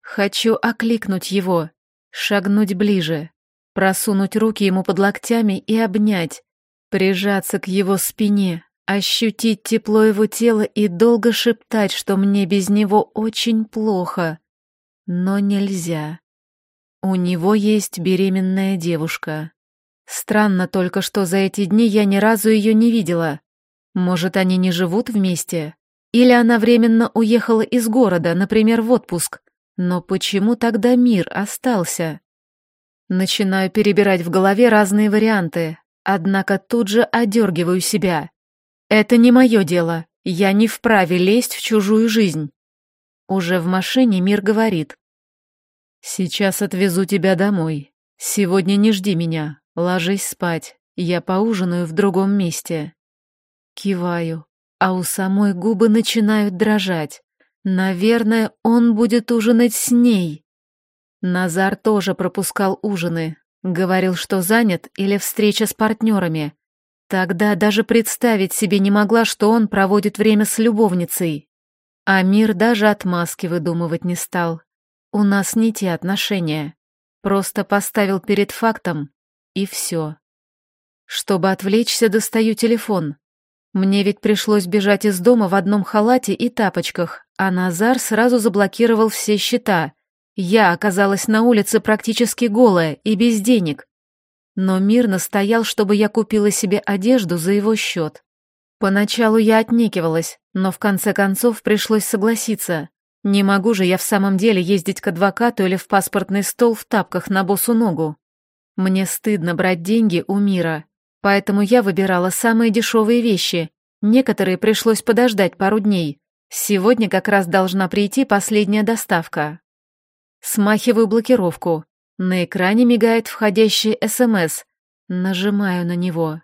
Хочу окликнуть его, шагнуть ближе, просунуть руки ему под локтями и обнять, прижаться к его спине, ощутить тепло его тела и долго шептать, что мне без него очень плохо. Но нельзя. У него есть беременная девушка. Странно только, что за эти дни я ни разу ее не видела. Может, они не живут вместе? Или она временно уехала из города, например, в отпуск. Но почему тогда мир остался? Начинаю перебирать в голове разные варианты, однако тут же одергиваю себя. Это не мое дело, я не вправе лезть в чужую жизнь. Уже в машине мир говорит. Сейчас отвезу тебя домой. Сегодня не жди меня, ложись спать, я поужинаю в другом месте. Киваю, а у самой губы начинают дрожать. Наверное, он будет ужинать с ней. Назар тоже пропускал ужины. Говорил, что занят или встреча с партнерами. Тогда даже представить себе не могла, что он проводит время с любовницей. А мир даже отмазки выдумывать не стал. У нас не те отношения. Просто поставил перед фактом, и все. Чтобы отвлечься, достаю телефон. Мне ведь пришлось бежать из дома в одном халате и тапочках, а Назар сразу заблокировал все счета. Я оказалась на улице практически голая и без денег. Но мир настоял, чтобы я купила себе одежду за его счет. Поначалу я отнекивалась, но в конце концов пришлось согласиться. Не могу же я в самом деле ездить к адвокату или в паспортный стол в тапках на босу ногу. Мне стыдно брать деньги у мира, Поэтому я выбирала самые дешевые вещи. Некоторые пришлось подождать пару дней. Сегодня как раз должна прийти последняя доставка. Смахиваю блокировку. На экране мигает входящий СМС. Нажимаю на него.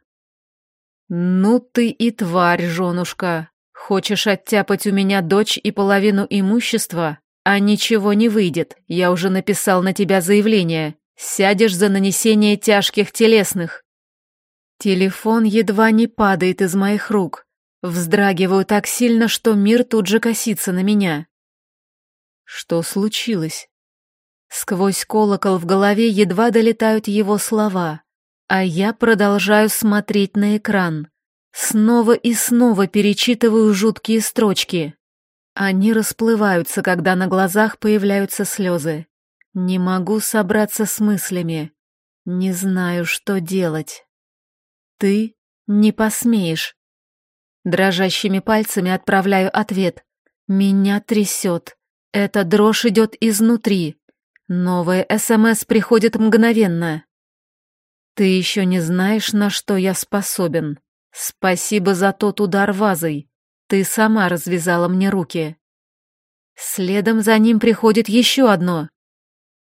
«Ну ты и тварь, женушка. Хочешь оттяпать у меня дочь и половину имущества? А ничего не выйдет. Я уже написал на тебя заявление. Сядешь за нанесение тяжких телесных. Телефон едва не падает из моих рук. Вздрагиваю так сильно, что мир тут же косится на меня. Что случилось? Сквозь колокол в голове едва долетают его слова, а я продолжаю смотреть на экран. Снова и снова перечитываю жуткие строчки. Они расплываются, когда на глазах появляются слезы. Не могу собраться с мыслями. Не знаю, что делать. «Ты не посмеешь». Дрожащими пальцами отправляю ответ. Меня трясет. Эта дрожь идет изнутри. Новое СМС приходит мгновенно. Ты еще не знаешь, на что я способен. Спасибо за тот удар вазой. Ты сама развязала мне руки. Следом за ним приходит еще одно.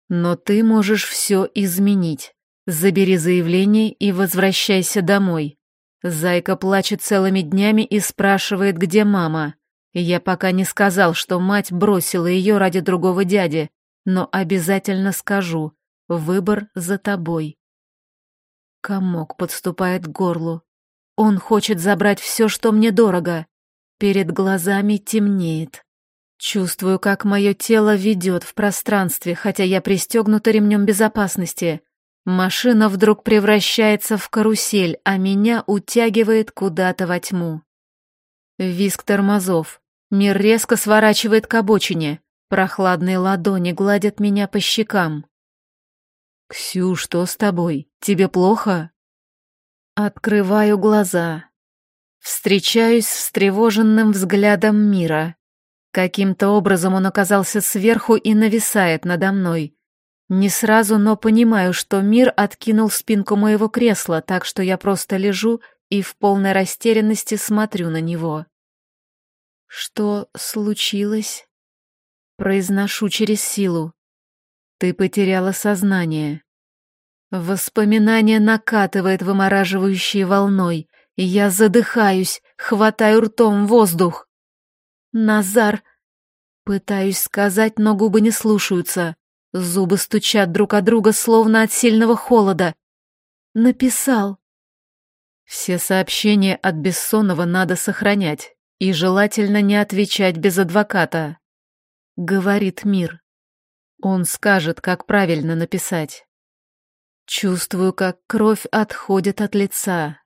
Но ты можешь все изменить. Забери заявление и возвращайся домой. Зайка плачет целыми днями и спрашивает, где мама. Я пока не сказал, что мать бросила ее ради другого дяди, но обязательно скажу. Выбор за тобой. Комок подступает к горлу. Он хочет забрать все, что мне дорого. Перед глазами темнеет. Чувствую, как мое тело ведет в пространстве, хотя я пристегнута ремнем безопасности. Машина вдруг превращается в карусель, а меня утягивает куда-то во тьму. Виск тормозов. Мир резко сворачивает к обочине. Прохладные ладони гладят меня по щекам. «Ксю, что с тобой? Тебе плохо?» Открываю глаза. Встречаюсь с встревоженным взглядом мира. Каким-то образом он оказался сверху и нависает надо мной. Не сразу, но понимаю, что мир откинул спинку моего кресла, так что я просто лежу и в полной растерянности смотрю на него. «Что случилось?» Произношу через силу. Ты потеряла сознание. Воспоминание накатывает вымораживающей волной, и я задыхаюсь, хватаю ртом воздух. Назар... Пытаюсь сказать, но губы не слушаются. Зубы стучат друг от друга, словно от сильного холода. Написал. Все сообщения от Бессонова надо сохранять, и желательно не отвечать без адвоката. Говорит мир. Он скажет, как правильно написать. Чувствую, как кровь отходит от лица.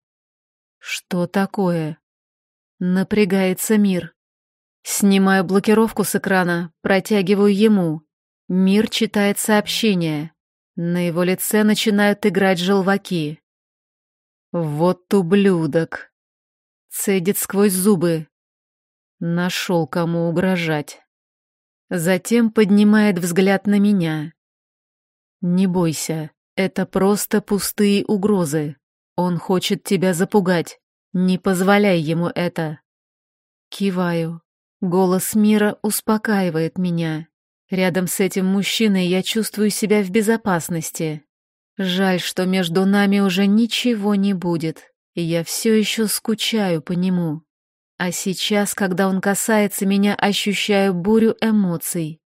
Что такое? Напрягается мир. Снимаю блокировку с экрана, протягиваю ему. Мир читает сообщение. На его лице начинают играть желваки. Вот ублюдок. Цедит сквозь зубы. Нашел, кому угрожать. Затем поднимает взгляд на меня. «Не бойся, это просто пустые угрозы. Он хочет тебя запугать. Не позволяй ему это». Киваю. Голос мира успокаивает меня. Рядом с этим мужчиной я чувствую себя в безопасности. Жаль, что между нами уже ничего не будет, и я все еще скучаю по нему. А сейчас, когда он касается меня, ощущаю бурю эмоций.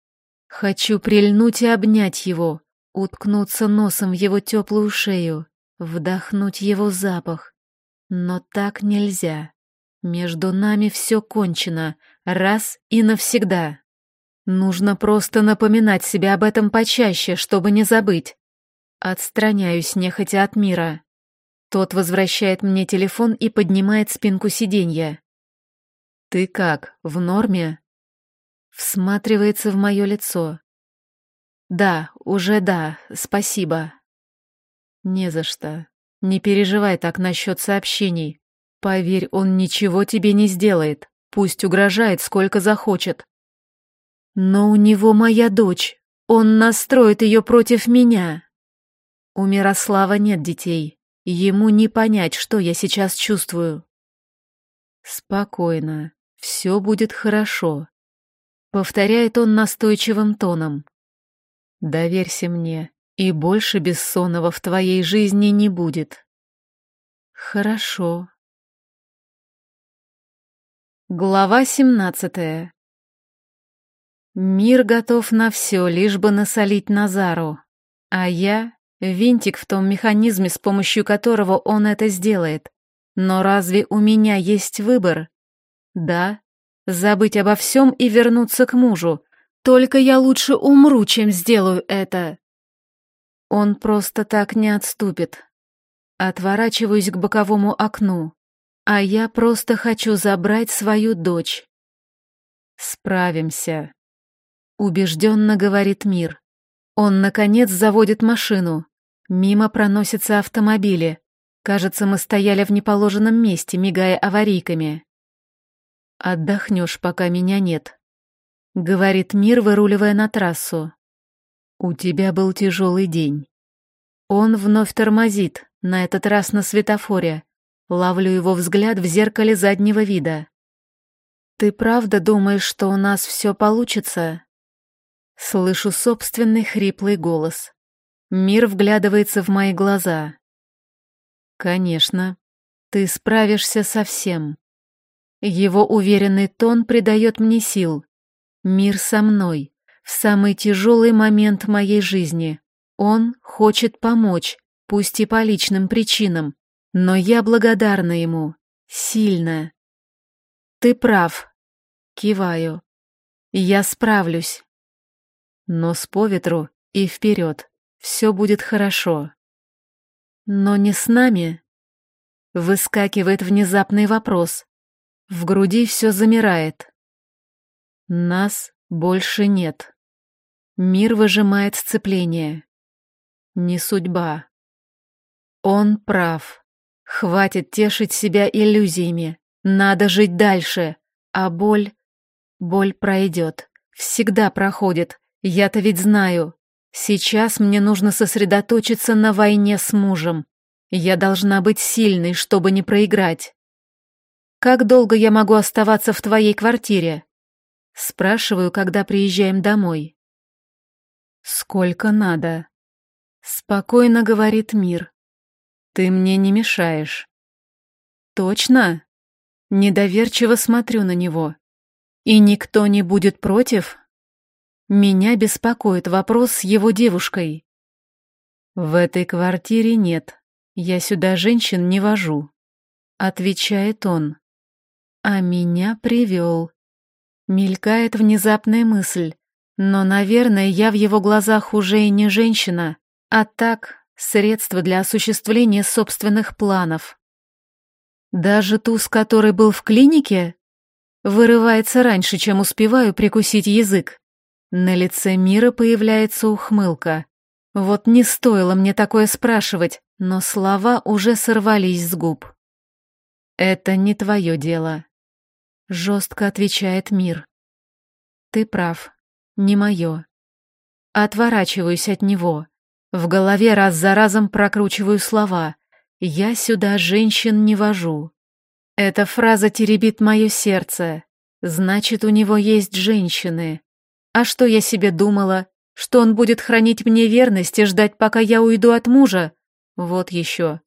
Хочу прильнуть и обнять его, уткнуться носом в его теплую шею, вдохнуть его запах. Но так нельзя. Между нами все кончено, раз и навсегда. Нужно просто напоминать себе об этом почаще, чтобы не забыть. Отстраняюсь нехотя от мира. Тот возвращает мне телефон и поднимает спинку сиденья. «Ты как, в норме?» Всматривается в мое лицо. «Да, уже да, спасибо». «Не за что. Не переживай так насчет сообщений. Поверь, он ничего тебе не сделает. Пусть угрожает, сколько захочет». «Но у него моя дочь. Он настроит ее против меня». У Мирослава нет детей. Ему не понять, что я сейчас чувствую. Спокойно. «Все будет хорошо», — повторяет он настойчивым тоном. «Доверься мне, и больше бессонного в твоей жизни не будет». «Хорошо». Глава семнадцатая. Мир готов на все, лишь бы насолить Назару. А я — винтик в том механизме, с помощью которого он это сделает. Но разве у меня есть выбор? Да, забыть обо всем и вернуться к мужу. Только я лучше умру, чем сделаю это. Он просто так не отступит. Отворачиваюсь к боковому окну, а я просто хочу забрать свою дочь. Справимся. Убежденно говорит мир. Он, наконец, заводит машину. Мимо проносятся автомобили. Кажется, мы стояли в неположенном месте, мигая аварийками. «Отдохнешь, пока меня нет», — говорит Мир, выруливая на трассу. «У тебя был тяжелый день». Он вновь тормозит, на этот раз на светофоре. Ловлю его взгляд в зеркале заднего вида. «Ты правда думаешь, что у нас все получится?» Слышу собственный хриплый голос. Мир вглядывается в мои глаза. Конечно, ты справишься со всем. Его уверенный тон придает мне сил. Мир со мной, в самый тяжелый момент моей жизни. Он хочет помочь, пусть и по личным причинам, но я благодарна ему. Сильно. Ты прав. Киваю. Я справлюсь. Нос по ветру и вперед. Все будет хорошо. Но не с нами. Выскакивает внезапный вопрос. В груди все замирает. Нас больше нет. Мир выжимает сцепление. Не судьба. Он прав. Хватит тешить себя иллюзиями. Надо жить дальше. А боль... Боль пройдет. Всегда проходит. Я-то ведь знаю. Сейчас мне нужно сосредоточиться на войне с мужем. Я должна быть сильной, чтобы не проиграть. Как долго я могу оставаться в твоей квартире? Спрашиваю, когда приезжаем домой. Сколько надо. Спокойно говорит мир. Ты мне не мешаешь. Точно? Недоверчиво смотрю на него. И никто не будет против? Меня беспокоит вопрос с его девушкой. В этой квартире нет. Я сюда женщин не вожу. Отвечает он. А меня привел. Мелькает внезапная мысль. Но, наверное, я в его глазах уже и не женщина, а так, средство для осуществления собственных планов. Даже ту, с которой был в клинике, вырывается раньше, чем успеваю прикусить язык. На лице Мира появляется ухмылка. Вот не стоило мне такое спрашивать, но слова уже сорвались с губ. «Это не твое дело», — жестко отвечает Мир. «Ты прав, не мое». Отворачиваюсь от него. В голове раз за разом прокручиваю слова. «Я сюда женщин не вожу». Эта фраза теребит мое сердце. Значит, у него есть женщины. А что я себе думала? Что он будет хранить мне верность и ждать, пока я уйду от мужа? Вот еще.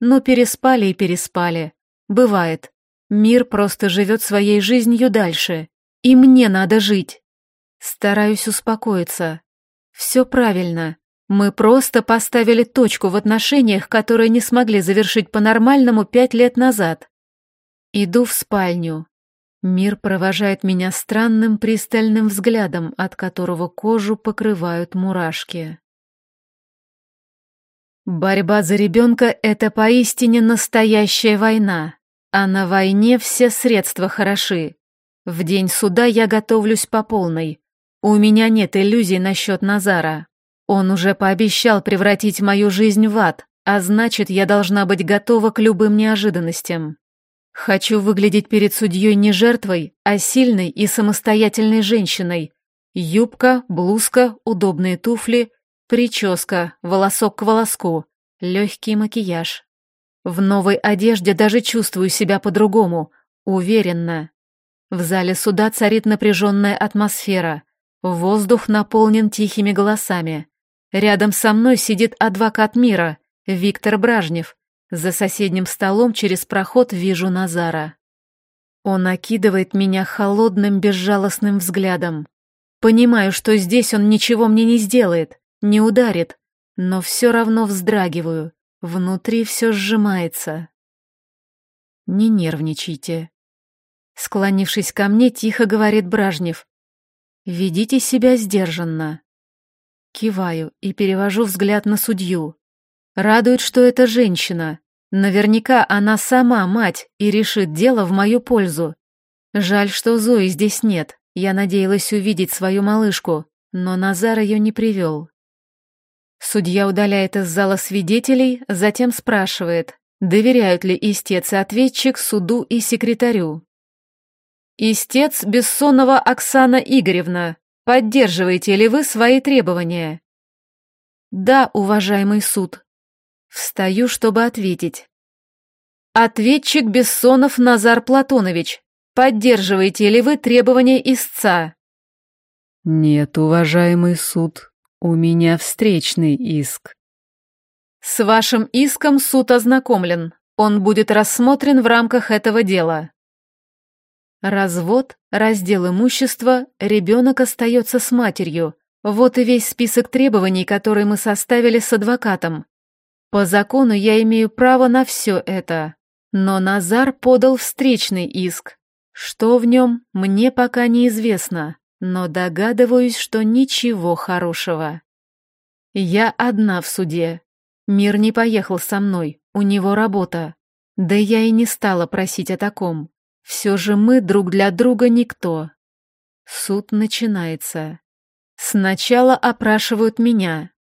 Ну, переспали и переспали. Бывает. Мир просто живет своей жизнью дальше. И мне надо жить. Стараюсь успокоиться. Все правильно. Мы просто поставили точку в отношениях, которые не смогли завершить по-нормальному пять лет назад. Иду в спальню. Мир провожает меня странным пристальным взглядом, от которого кожу покрывают мурашки. Борьба за ребенка — это поистине настоящая война, а на войне все средства хороши. В день суда я готовлюсь по полной. У меня нет иллюзий насчет Назара. Он уже пообещал превратить мою жизнь в ад, а значит, я должна быть готова к любым неожиданностям. Хочу выглядеть перед судьей не жертвой, а сильной и самостоятельной женщиной. Юбка, блузка, удобные туфли, прическа, волосок к волоску, легкий макияж. В новой одежде даже чувствую себя по-другому, уверенно. В зале суда царит напряженная атмосфера. Воздух наполнен тихими голосами. Рядом со мной сидит адвокат мира, Виктор Бражнев. За соседним столом через проход вижу Назара. Он окидывает меня холодным, безжалостным взглядом. Понимаю, что здесь он ничего мне не сделает, не ударит, но все равно вздрагиваю. Внутри все сжимается. Не нервничайте. Склонившись ко мне, тихо говорит Бражнев. Ведите себя сдержанно. Киваю и перевожу взгляд на судью. Радует, что это женщина. Наверняка она сама мать и решит дело в мою пользу. Жаль, что Зои здесь нет. Я надеялась увидеть свою малышку, но Назар ее не привел. Судья удаляет из зала свидетелей, затем спрашивает, доверяют ли истец и ответчик суду и секретарю. «Истец Бессонова Оксана Игоревна, Поддерживаете ли вы свои требования? Да, уважаемый суд. Встаю, чтобы ответить. Ответчик Бессонов Назар Платонович, поддерживаете ли вы требования истца? Нет, уважаемый суд, У меня встречный иск. С вашим иском суд ознакомлен. Он будет рассмотрен в рамках этого дела. Развод, раздел имущества, ребенок остается с матерью. Вот и весь список требований, которые мы составили с адвокатом. По закону я имею право на все это. Но Назар подал встречный иск. Что в нем, мне пока неизвестно но догадываюсь, что ничего хорошего. Я одна в суде. Мир не поехал со мной, у него работа. Да я и не стала просить о таком. Все же мы друг для друга никто. Суд начинается. Сначала опрашивают меня.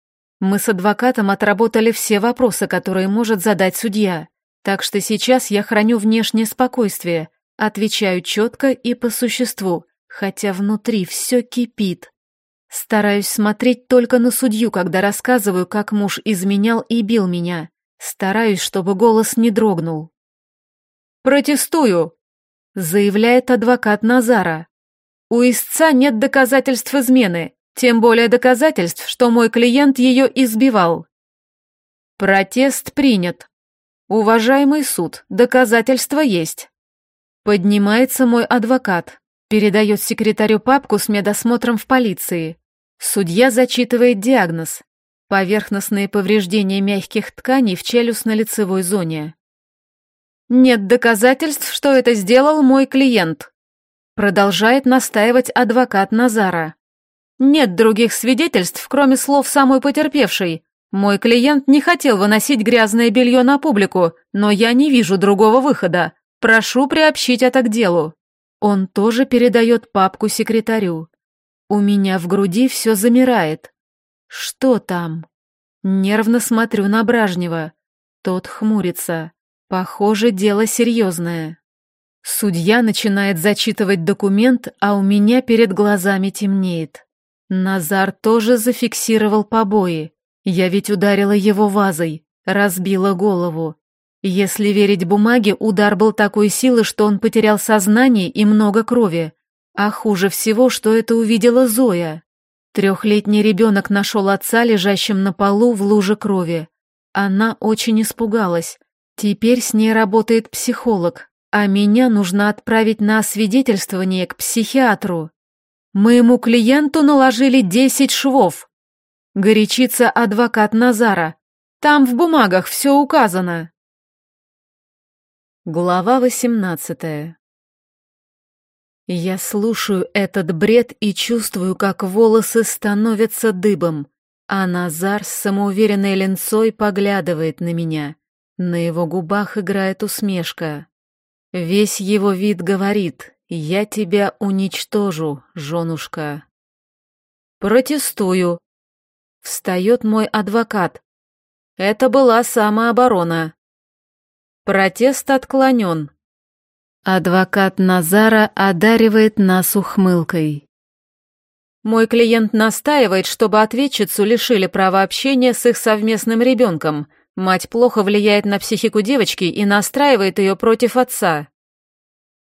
Мы с адвокатом отработали все вопросы, которые может задать судья, так что сейчас я храню внешнее спокойствие, отвечаю четко и по существу, хотя внутри все кипит. Стараюсь смотреть только на судью, когда рассказываю, как муж изменял и бил меня. Стараюсь, чтобы голос не дрогнул. «Протестую!» — заявляет адвокат Назара. «У истца нет доказательств измены, тем более доказательств, что мой клиент ее избивал». Протест принят. Уважаемый суд, доказательства есть. Поднимается мой адвокат. Передает секретарю папку с медосмотром в полиции. Судья зачитывает диагноз. Поверхностные повреждения мягких тканей в челюстно-лицевой зоне. Нет доказательств, что это сделал мой клиент. Продолжает настаивать адвокат Назара. Нет других свидетельств, кроме слов самой потерпевшей. Мой клиент не хотел выносить грязное белье на публику, но я не вижу другого выхода. Прошу приобщить это к делу. Он тоже передает папку секретарю. У меня в груди все замирает. Что там? Нервно смотрю на Бражнева. Тот хмурится. Похоже, дело серьезное. Судья начинает зачитывать документ, а у меня перед глазами темнеет. Назар тоже зафиксировал побои. Я ведь ударила его вазой, разбила голову. Если верить бумаге, удар был такой силы, что он потерял сознание и много крови. А хуже всего, что это увидела Зоя. Трехлетний ребенок нашел отца, лежащим на полу в луже крови. Она очень испугалась. Теперь с ней работает психолог, а меня нужно отправить на освидетельствование к психиатру. Моему клиенту наложили десять швов. Горячится адвокат Назара. Там в бумагах все указано. Глава восемнадцатая Я слушаю этот бред и чувствую, как волосы становятся дыбом, а Назар с самоуверенной ленцой поглядывает на меня. На его губах играет усмешка. Весь его вид говорит «Я тебя уничтожу, женушка». «Протестую», — встает мой адвокат. «Это была самооборона». Протест отклонен. Адвокат Назара одаривает нас ухмылкой. Мой клиент настаивает, чтобы ответчицу лишили права общения с их совместным ребенком. Мать плохо влияет на психику девочки и настраивает ее против отца.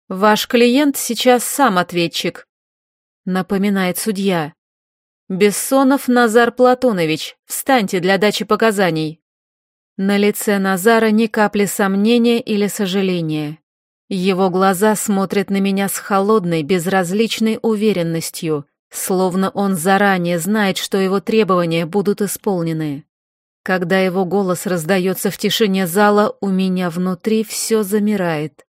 Ваш клиент сейчас сам ответчик, напоминает судья. Бессонов Назар Платонович, встаньте для дачи показаний. На лице Назара ни капли сомнения или сожаления. Его глаза смотрят на меня с холодной, безразличной уверенностью, словно он заранее знает, что его требования будут исполнены. Когда его голос раздается в тишине зала, у меня внутри все замирает.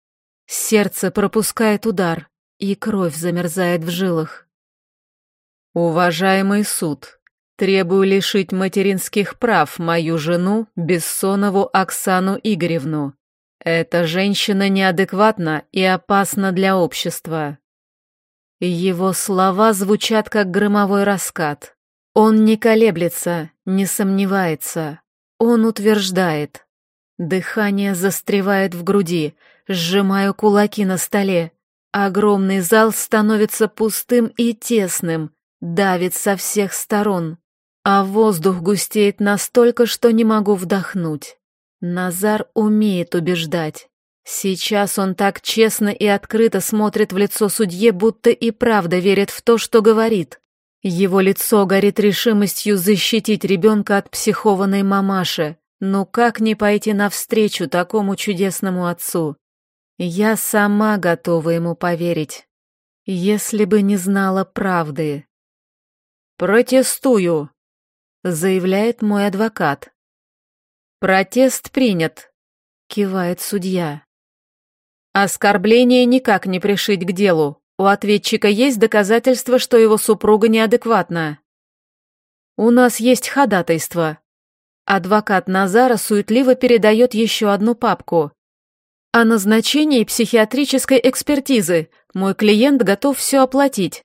Сердце пропускает удар, и кровь замерзает в жилах. «Уважаемый суд, Требую лишить материнских прав мою жену, Бессонову Оксану Игоревну. Эта женщина неадекватна и опасна для общества. Его слова звучат как громовой раскат. Он не колеблется, не сомневается. Он утверждает. Дыхание застревает в груди, сжимаю кулаки на столе. Огромный зал становится пустым и тесным, давит со всех сторон а воздух густеет настолько, что не могу вдохнуть. Назар умеет убеждать. Сейчас он так честно и открыто смотрит в лицо судье, будто и правда верит в то, что говорит. Его лицо горит решимостью защитить ребенка от психованной мамаши. Ну как не пойти навстречу такому чудесному отцу? Я сама готова ему поверить, если бы не знала правды. «Протестую», — заявляет мой адвокат. «Протест принят», — кивает судья. Оскорбление никак не пришить к делу. У ответчика есть доказательства, что его супруга неадекватна. У нас есть ходатайство. Адвокат Назара суетливо передает еще одну папку. О назначении психиатрической экспертизы. Мой клиент готов все оплатить.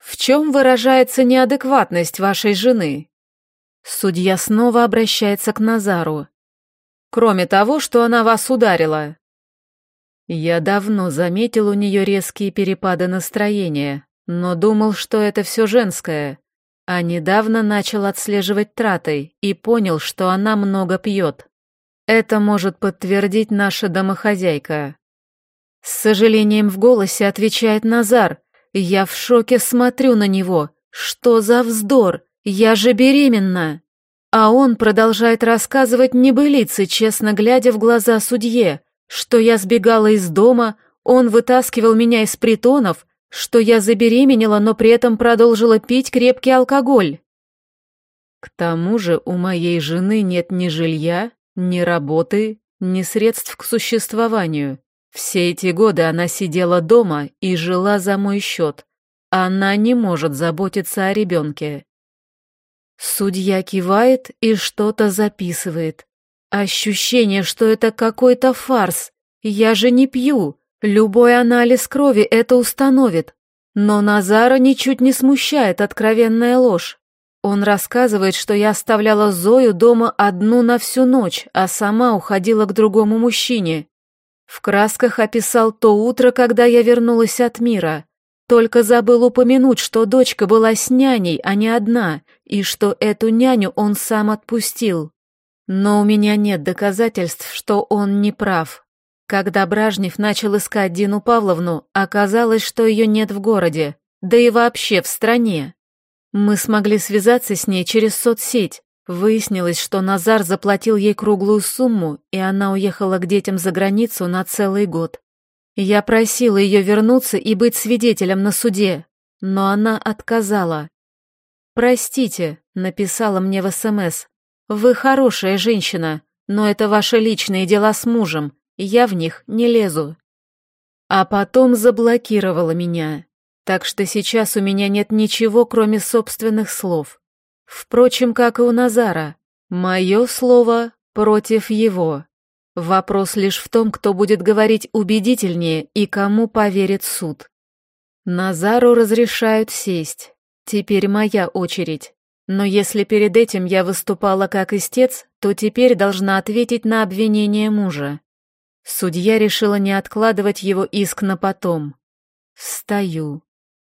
В чем выражается неадекватность вашей жены? Судья снова обращается к Назару. Кроме того, что она вас ударила. Я давно заметил у нее резкие перепады настроения, но думал, что это все женское. А недавно начал отслеживать траты и понял, что она много пьет. Это может подтвердить наша домохозяйка. С сожалением в голосе отвечает Назар. Я в шоке смотрю на него. Что за вздор? Я же беременна. А он продолжает рассказывать небылицы, честно глядя в глаза судье что я сбегала из дома, он вытаскивал меня из притонов, что я забеременела, но при этом продолжила пить крепкий алкоголь. К тому же у моей жены нет ни жилья, ни работы, ни средств к существованию. Все эти годы она сидела дома и жила за мой счет. Она не может заботиться о ребенке. Судья кивает и что-то записывает. Ощущение, что это какой-то фарс. Я же не пью. Любой анализ крови это установит. Но Назара ничуть не смущает откровенная ложь. Он рассказывает, что я оставляла Зою дома одну на всю ночь, а сама уходила к другому мужчине. В красках описал то утро, когда я вернулась от мира. Только забыл упомянуть, что дочка была с няней, а не одна, и что эту няню он сам отпустил. Но у меня нет доказательств, что он не прав. Когда Бражнев начал искать Дину Павловну, оказалось, что ее нет в городе, да и вообще в стране. Мы смогли связаться с ней через соцсеть. Выяснилось, что Назар заплатил ей круглую сумму, и она уехала к детям за границу на целый год. Я просила ее вернуться и быть свидетелем на суде, но она отказала. «Простите», — написала мне в СМС, вы хорошая женщина, но это ваши личные дела с мужем, я в них не лезу. А потом заблокировала меня, так что сейчас у меня нет ничего, кроме собственных слов. Впрочем, как и у Назара, мое слово против его. Вопрос лишь в том, кто будет говорить убедительнее и кому поверит суд. Назару разрешают сесть. Теперь моя очередь. Но если перед этим я выступала как истец, то теперь должна ответить на обвинение мужа. Судья решила не откладывать его иск на потом. Встаю.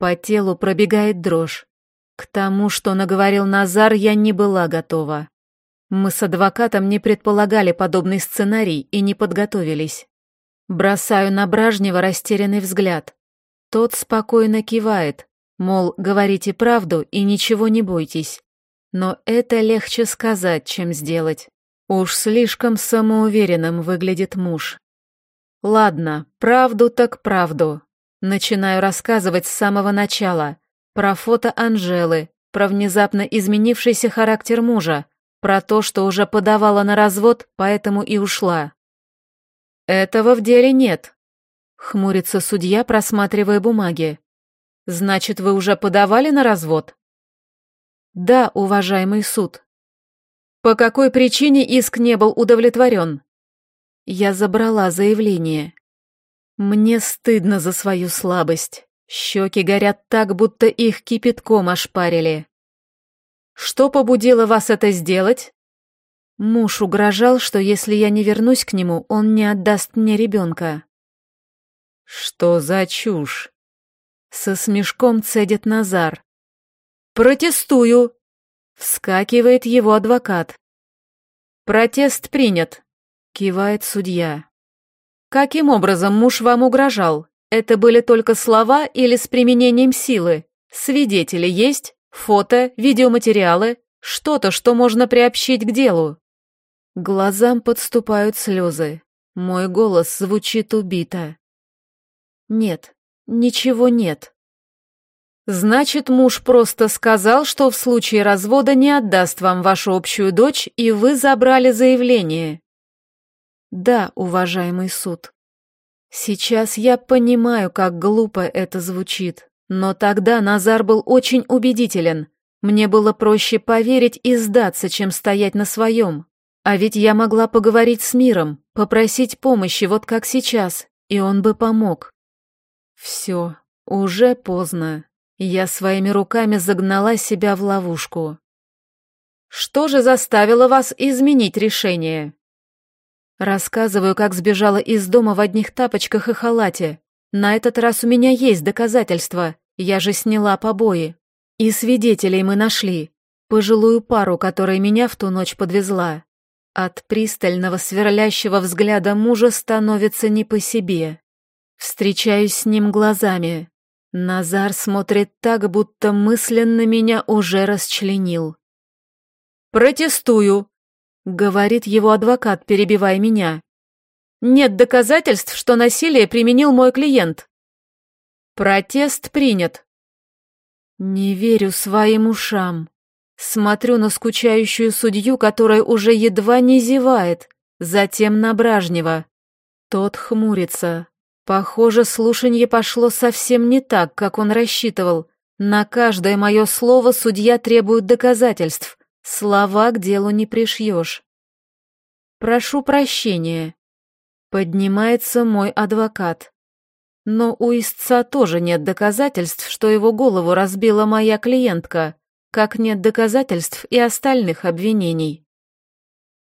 По телу пробегает дрожь. К тому, что наговорил Назар, я не была готова. Мы с адвокатом не предполагали подобный сценарий и не подготовились. Бросаю на Бражнева растерянный взгляд. Тот спокойно кивает, Мол, говорите правду и ничего не бойтесь. Но это легче сказать, чем сделать. Уж слишком самоуверенным выглядит муж. Ладно, правду так правду. Начинаю рассказывать с самого начала. Про фото Анжелы, про внезапно изменившийся характер мужа, про то, что уже подавала на развод, поэтому и ушла. Этого в деле нет. Хмурится судья, просматривая бумаги. Значит, вы уже подавали на развод? Да, уважаемый суд. По какой причине иск не был удовлетворен? Я забрала заявление. Мне стыдно за свою слабость. Щеки горят так, будто их кипятком ошпарили. Что побудило вас это сделать? Муж угрожал, что если я не вернусь к нему, он не отдаст мне ребенка. Что за чушь? Со смешком цедит Назар. «Протестую!» — вскакивает его адвокат. «Протест принят», — кивает судья. «Каким образом муж вам угрожал? Это были только слова или с применением силы? Свидетели есть? Фото, видеоматериалы? Что-то, что можно приобщить к делу?» Глазам подступают слезы. Мой голос звучит убито. «Нет, ничего нет». «Значит, муж просто сказал, что в случае развода не отдаст вам вашу общую дочь, и вы забрали заявление?» «Да, уважаемый суд». Сейчас я понимаю, как глупо это звучит, но тогда Назар был очень убедителен. Мне было проще поверить и сдаться, чем стоять на своем. А ведь я могла поговорить с миром, попросить помощи, вот как сейчас, и он бы помог. Все, уже поздно. Я своими руками загнала себя в ловушку. Что же заставило вас изменить решение? Рассказываю, как сбежала из дома в одних тапочках и халате. На этот раз у меня есть доказательства. Я же сняла побои. И свидетелей мы нашли. Пожилую пару, которая меня в ту ночь подвезла. От пристального сверлящего взгляда мужа становится не по себе. Встречаюсь с ним глазами. Назар смотрит так, будто мысленно меня уже расчленил. «Протестую!» — говорит его адвокат, перебивая меня. «Нет доказательств, что насилие применил мой клиент». Протест принят. Не верю своим ушам. Смотрю на скучающую судью, которая уже едва не зевает, затем на Бражнева. Тот хмурится. Похоже, слушанье пошло совсем не так, как он рассчитывал. На каждое мое слово судья требует доказательств. Слова к делу не пришьешь. Прошу прощения. Поднимается мой адвокат. Но у истца тоже нет доказательств, что его голову разбила моя клиентка, как нет доказательств и остальных обвинений.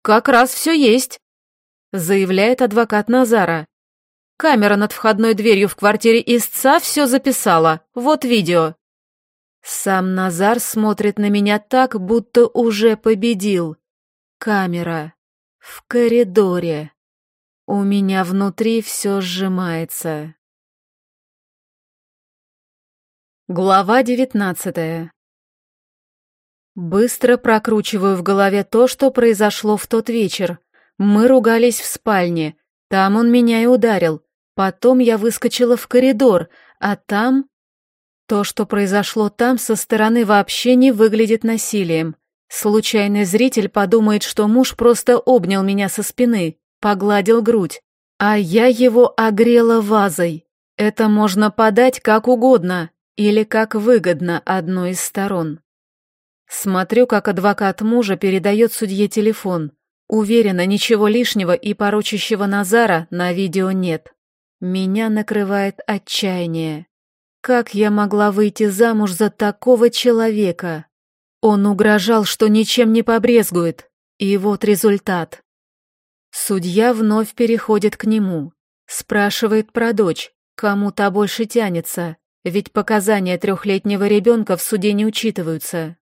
«Как раз все есть», — заявляет адвокат Назара. «Камера над входной дверью в квартире истца все записала. Вот видео». Сам Назар смотрит на меня так, будто уже победил. Камера. В коридоре. У меня внутри все сжимается. Глава девятнадцатая. Быстро прокручиваю в голове то, что произошло в тот вечер. Мы ругались в спальне. Там он меня и ударил. Потом я выскочила в коридор, а там то, что произошло там, со стороны вообще не выглядит насилием. Случайный зритель подумает, что муж просто обнял меня со спины, погладил грудь, а я его огрела вазой. Это можно подать как угодно или как выгодно одной из сторон. Смотрю, как адвокат мужа передает судье телефон. Уверена, ничего лишнего и порочащего Назара на видео нет. Меня накрывает отчаяние. Как я могла выйти замуж за такого человека? Он угрожал, что ничем не побрезгует. И вот результат. Судья вновь переходит к нему. Спрашивает про дочь, кому та больше тянется, ведь показания трехлетнего ребенка в суде не учитываются.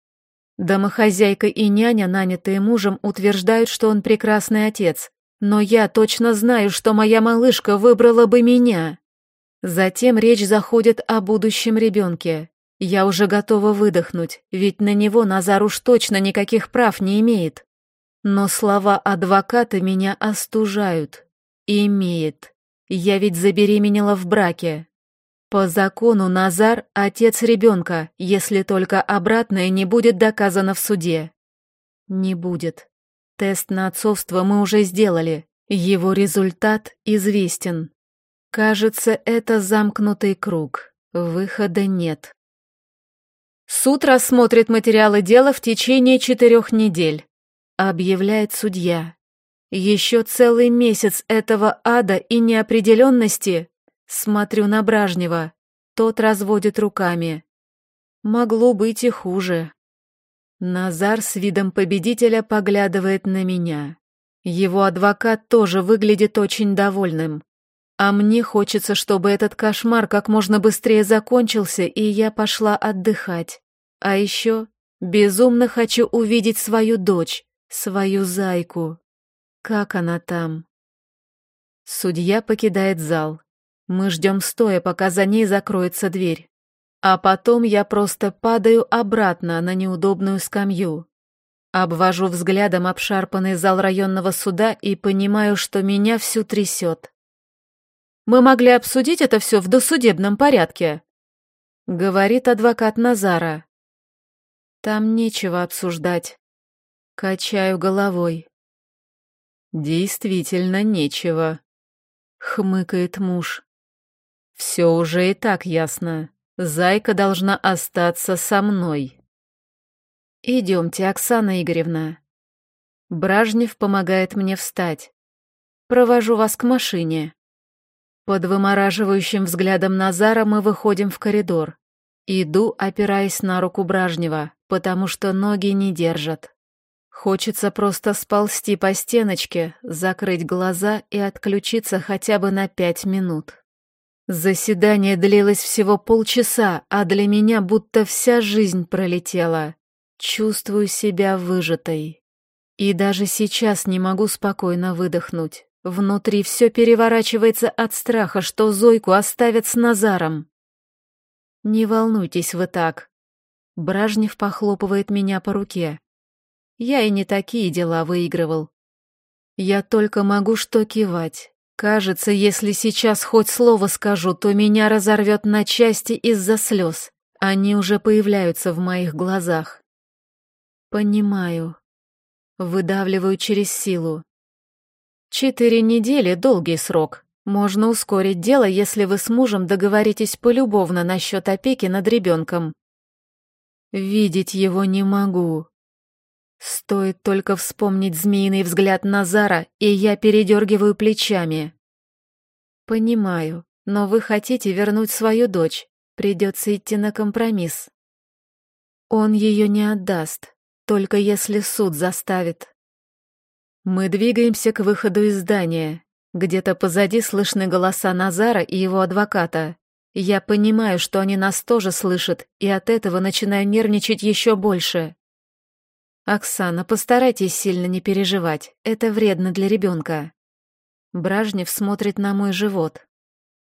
Домохозяйка и няня, нанятые мужем, утверждают, что он прекрасный отец, но я точно знаю, что моя малышка выбрала бы меня. Затем речь заходит о будущем ребенке. Я уже готова выдохнуть, ведь на него Назар уж точно никаких прав не имеет. Но слова адвоката меня остужают. Имеет. Я ведь забеременела в браке. По закону Назар – отец ребенка, если только обратное не будет доказано в суде. Не будет. Тест на отцовство мы уже сделали. Его результат известен. Кажется, это замкнутый круг. Выхода нет. Суд рассмотрит материалы дела в течение четырех недель, объявляет судья. Еще целый месяц этого ада и неопределенности. Смотрю на Бражнева. Тот разводит руками. Могло быть и хуже. Назар с видом победителя поглядывает на меня. Его адвокат тоже выглядит очень довольным. А мне хочется, чтобы этот кошмар как можно быстрее закончился, и я пошла отдыхать. А еще безумно хочу увидеть свою дочь, свою зайку. Как она там? Судья покидает зал. Мы ждем стоя, пока за ней закроется дверь. а потом я просто падаю обратно на неудобную скамью. Обвожу взглядом обшарпанный зал районного суда и понимаю, что меня всю трясет. «Мы могли обсудить это все в досудебном порядке», — говорит адвокат Назара. «Там нечего обсуждать». Качаю головой. «Действительно нечего», — хмыкает муж. «Все уже и так ясно. Зайка должна остаться со мной». «Идемте, Оксана Игоревна». Бражнев помогает мне встать. «Провожу вас к машине». Под вымораживающим взглядом Назара мы выходим в коридор. Иду, опираясь на руку Бражнева, потому что ноги не держат. Хочется просто сползти по стеночке, закрыть глаза и отключиться хотя бы на пять минут. Заседание длилось всего полчаса, а для меня будто вся жизнь пролетела. Чувствую себя выжатой. И даже сейчас не могу спокойно выдохнуть. Внутри все переворачивается от страха, что Зойку оставят с Назаром. «Не волнуйтесь вы так». Бражнев похлопывает меня по руке. Я и не такие дела выигрывал. Я только могу что кивать. Кажется, если сейчас хоть слово скажу, то меня разорвет на части из-за слез. Они уже появляются в моих глазах. Понимаю. Выдавливаю через силу. Четыре недели — долгий срок. Можно ускорить дело, если вы с мужем договоритесь полюбовно насчет опеки над ребенком. Видеть его не могу. Стоит только вспомнить змеиный взгляд Назара, и я передергиваю плечами. Понимаю, но вы хотите вернуть свою дочь. Придется идти на компромисс. Он ее не отдаст. Только если суд заставит. Мы двигаемся к выходу из здания. Где-то позади слышны голоса Назара и его адвоката. Я понимаю, что они нас тоже слышат, и от этого начинаю нервничать еще больше. «Оксана, постарайтесь сильно не переживать, это вредно для ребенка». Бражнев смотрит на мой живот.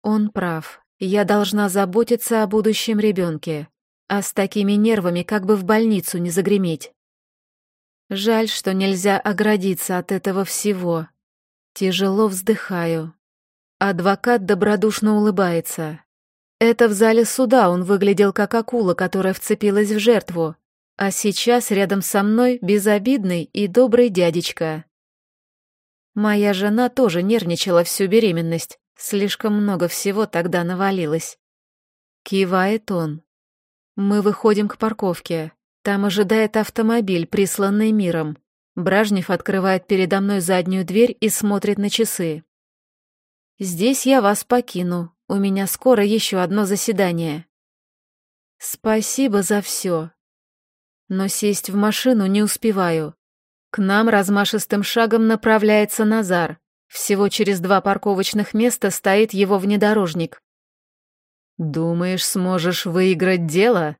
Он прав, я должна заботиться о будущем ребенке, а с такими нервами как бы в больницу не загреметь. Жаль, что нельзя оградиться от этого всего. Тяжело вздыхаю. Адвокат добродушно улыбается. Это в зале суда он выглядел как акула, которая вцепилась в жертву, а сейчас рядом со мной безобидный и добрый дядечка. Моя жена тоже нервничала всю беременность, слишком много всего тогда навалилось. Кивает он. Мы выходим к парковке. Там ожидает автомобиль, присланный миром. Бражнев открывает передо мной заднюю дверь и смотрит на часы. «Здесь я вас покину. У меня скоро еще одно заседание». «Спасибо за все». Но сесть в машину не успеваю. К нам размашистым шагом направляется Назар. Всего через два парковочных места стоит его внедорожник. «Думаешь, сможешь выиграть дело?»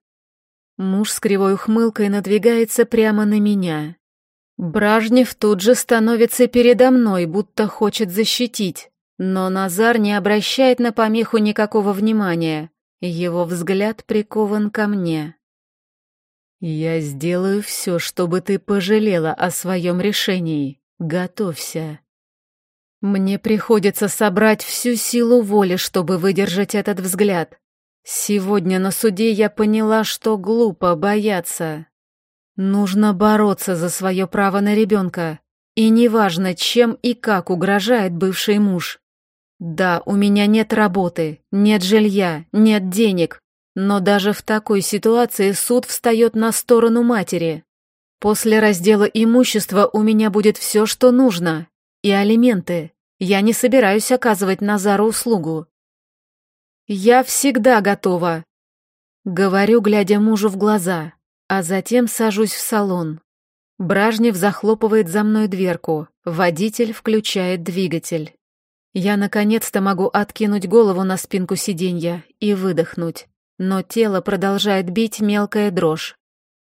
Муж с кривой ухмылкой надвигается прямо на меня. Бражнев тут же становится передо мной, будто хочет защитить, но Назар не обращает на помеху никакого внимания. Его взгляд прикован ко мне. «Я сделаю все, чтобы ты пожалела о своем решении. Готовься». Мне приходится собрать всю силу воли, чтобы выдержать этот взгляд. Сегодня на суде я поняла, что глупо бояться. Нужно бороться за свое право на ребенка. И неважно, чем и как угрожает бывший муж. Да, у меня нет работы, нет жилья, нет денег, но даже в такой ситуации суд встает на сторону матери. После раздела имущества у меня будет все, что нужно. И алименты. Я не собираюсь оказывать Назару услугу. «Я всегда готова», — говорю, глядя мужу в глаза, а затем сажусь в салон. Бражнев захлопывает за мной дверку, водитель включает двигатель. Я наконец-то могу откинуть голову на спинку сиденья и выдохнуть, но тело продолжает бить мелкая дрожь.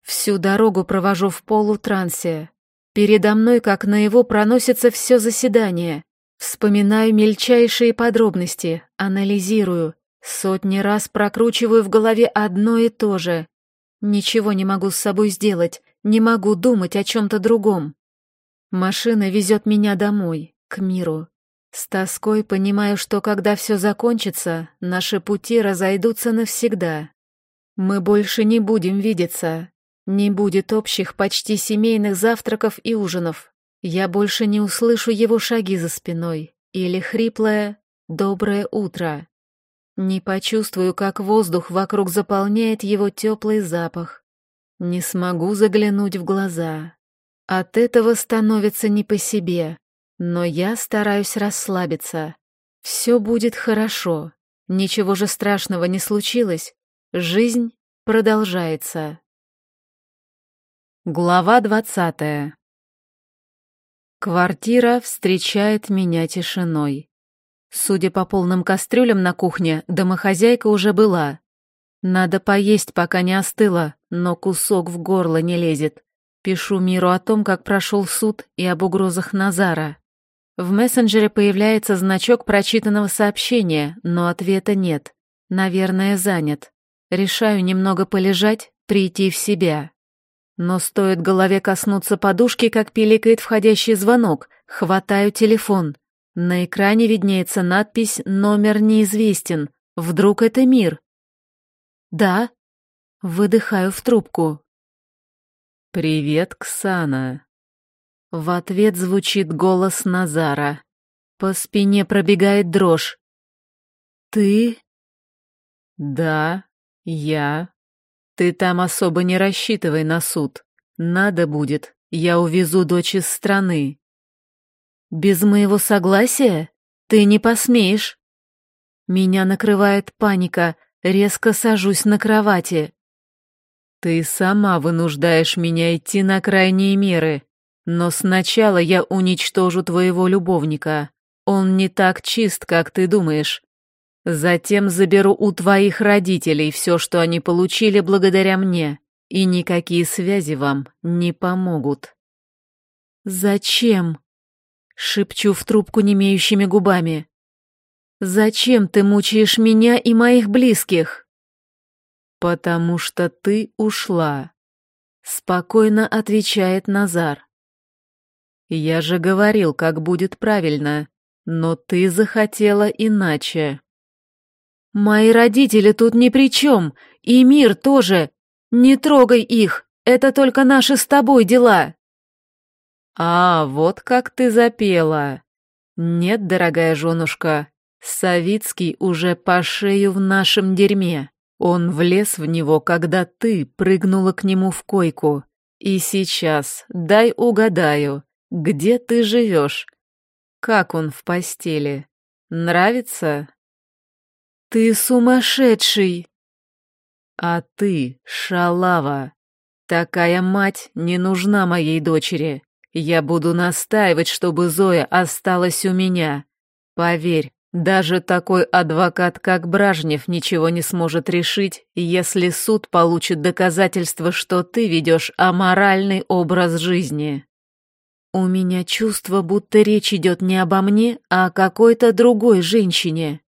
Всю дорогу провожу в полутрансе. Передо мной, как на его, проносится все заседание. Вспоминаю мельчайшие подробности, анализирую, Сотни раз прокручиваю в голове одно и то же. Ничего не могу с собой сделать, не могу думать о чем-то другом. Машина везет меня домой, к миру. С тоской понимаю, что когда все закончится, наши пути разойдутся навсегда. Мы больше не будем видеться. Не будет общих почти семейных завтраков и ужинов. Я больше не услышу его шаги за спиной или хриплое «доброе утро». Не почувствую, как воздух вокруг заполняет его теплый запах. Не смогу заглянуть в глаза. От этого становится не по себе, но я стараюсь расслабиться. Все будет хорошо. Ничего же страшного не случилось. Жизнь продолжается. Глава двадцатая. Квартира встречает меня тишиной. Судя по полным кастрюлям на кухне, домохозяйка уже была. Надо поесть, пока не остыло, но кусок в горло не лезет. Пишу миру о том, как прошел суд и об угрозах Назара. В мессенджере появляется значок прочитанного сообщения, но ответа нет. Наверное, занят. Решаю немного полежать, прийти в себя. Но стоит голове коснуться подушки, как пиликает входящий звонок. Хватаю телефон. На экране виднеется надпись «Номер неизвестен». Вдруг это мир? Да. Выдыхаю в трубку. «Привет, Ксана». В ответ звучит голос Назара. По спине пробегает дрожь. «Ты?» «Да, я. Ты там особо не рассчитывай на суд. Надо будет, я увезу дочь из страны. Без моего согласия? Ты не посмеешь. Меня накрывает паника, резко сажусь на кровати. Ты сама вынуждаешь меня идти на крайние меры. Но сначала я уничтожу твоего любовника. Он не так чист, как ты думаешь. Затем заберу у твоих родителей все, что они получили благодаря мне, и никакие связи вам не помогут. Зачем? Шепчу в трубку немеющими губами. «Зачем ты мучаешь меня и моих близких?» «Потому что ты ушла», — спокойно отвечает Назар. «Я же говорил, как будет правильно, но ты захотела иначе». «Мои родители тут ни при чем, и мир тоже. Не трогай их, это только наши с тобой дела». «А, вот как ты запела!» «Нет, дорогая женушка, Савицкий уже по шею в нашем дерьме. Он влез в него, когда ты прыгнула к нему в койку. И сейчас, дай угадаю, где ты живешь? Как он в постели? Нравится?» «Ты сумасшедший!» «А ты, шалава! Такая мать не нужна моей дочери. Я буду настаивать, чтобы Зоя осталась у меня. Поверь, даже такой адвокат, как Бражнев, ничего не сможет решить, если суд получит доказательство, что ты ведешь аморальный образ жизни. У меня чувство, будто речь идет не обо мне, а о какой-то другой женщине.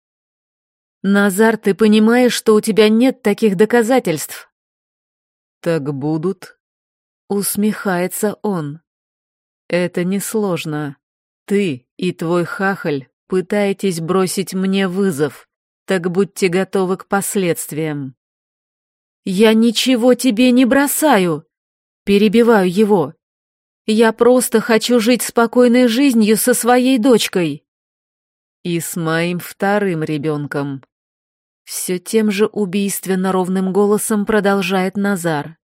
Назар, ты понимаешь, что у тебя нет таких доказательств? Так будут. Усмехается он. Это несложно. Ты и твой хахаль пытаетесь бросить мне вызов, так будьте готовы к последствиям. Я ничего тебе не бросаю, перебиваю его. Я просто хочу жить спокойной жизнью со своей дочкой. И с моим вторым ребенком. Все тем же убийственно ровным голосом продолжает Назар.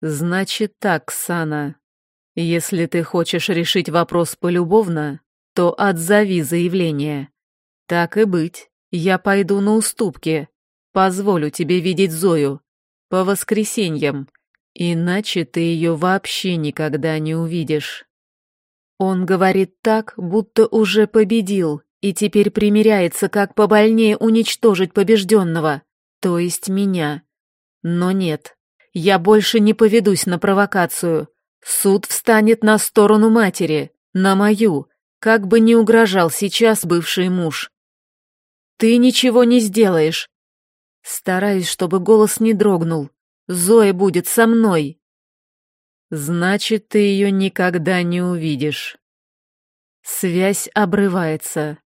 Значит так, Сана, если ты хочешь решить вопрос полюбовно, то отзови заявление. Так и быть, я пойду на уступки. Позволю тебе видеть Зою. По воскресеньям. Иначе ты ее вообще никогда не увидишь. Он говорит так, будто уже победил, и теперь примиряется, как побольнее уничтожить побежденного, то есть меня. Но нет, я больше не поведусь на провокацию. Суд встанет на сторону матери, на мою, как бы ни угрожал сейчас бывший муж. Ты ничего не сделаешь. Стараюсь, чтобы голос не дрогнул. Зоя будет со мной. Значит, ты ее никогда не увидишь. Связь обрывается.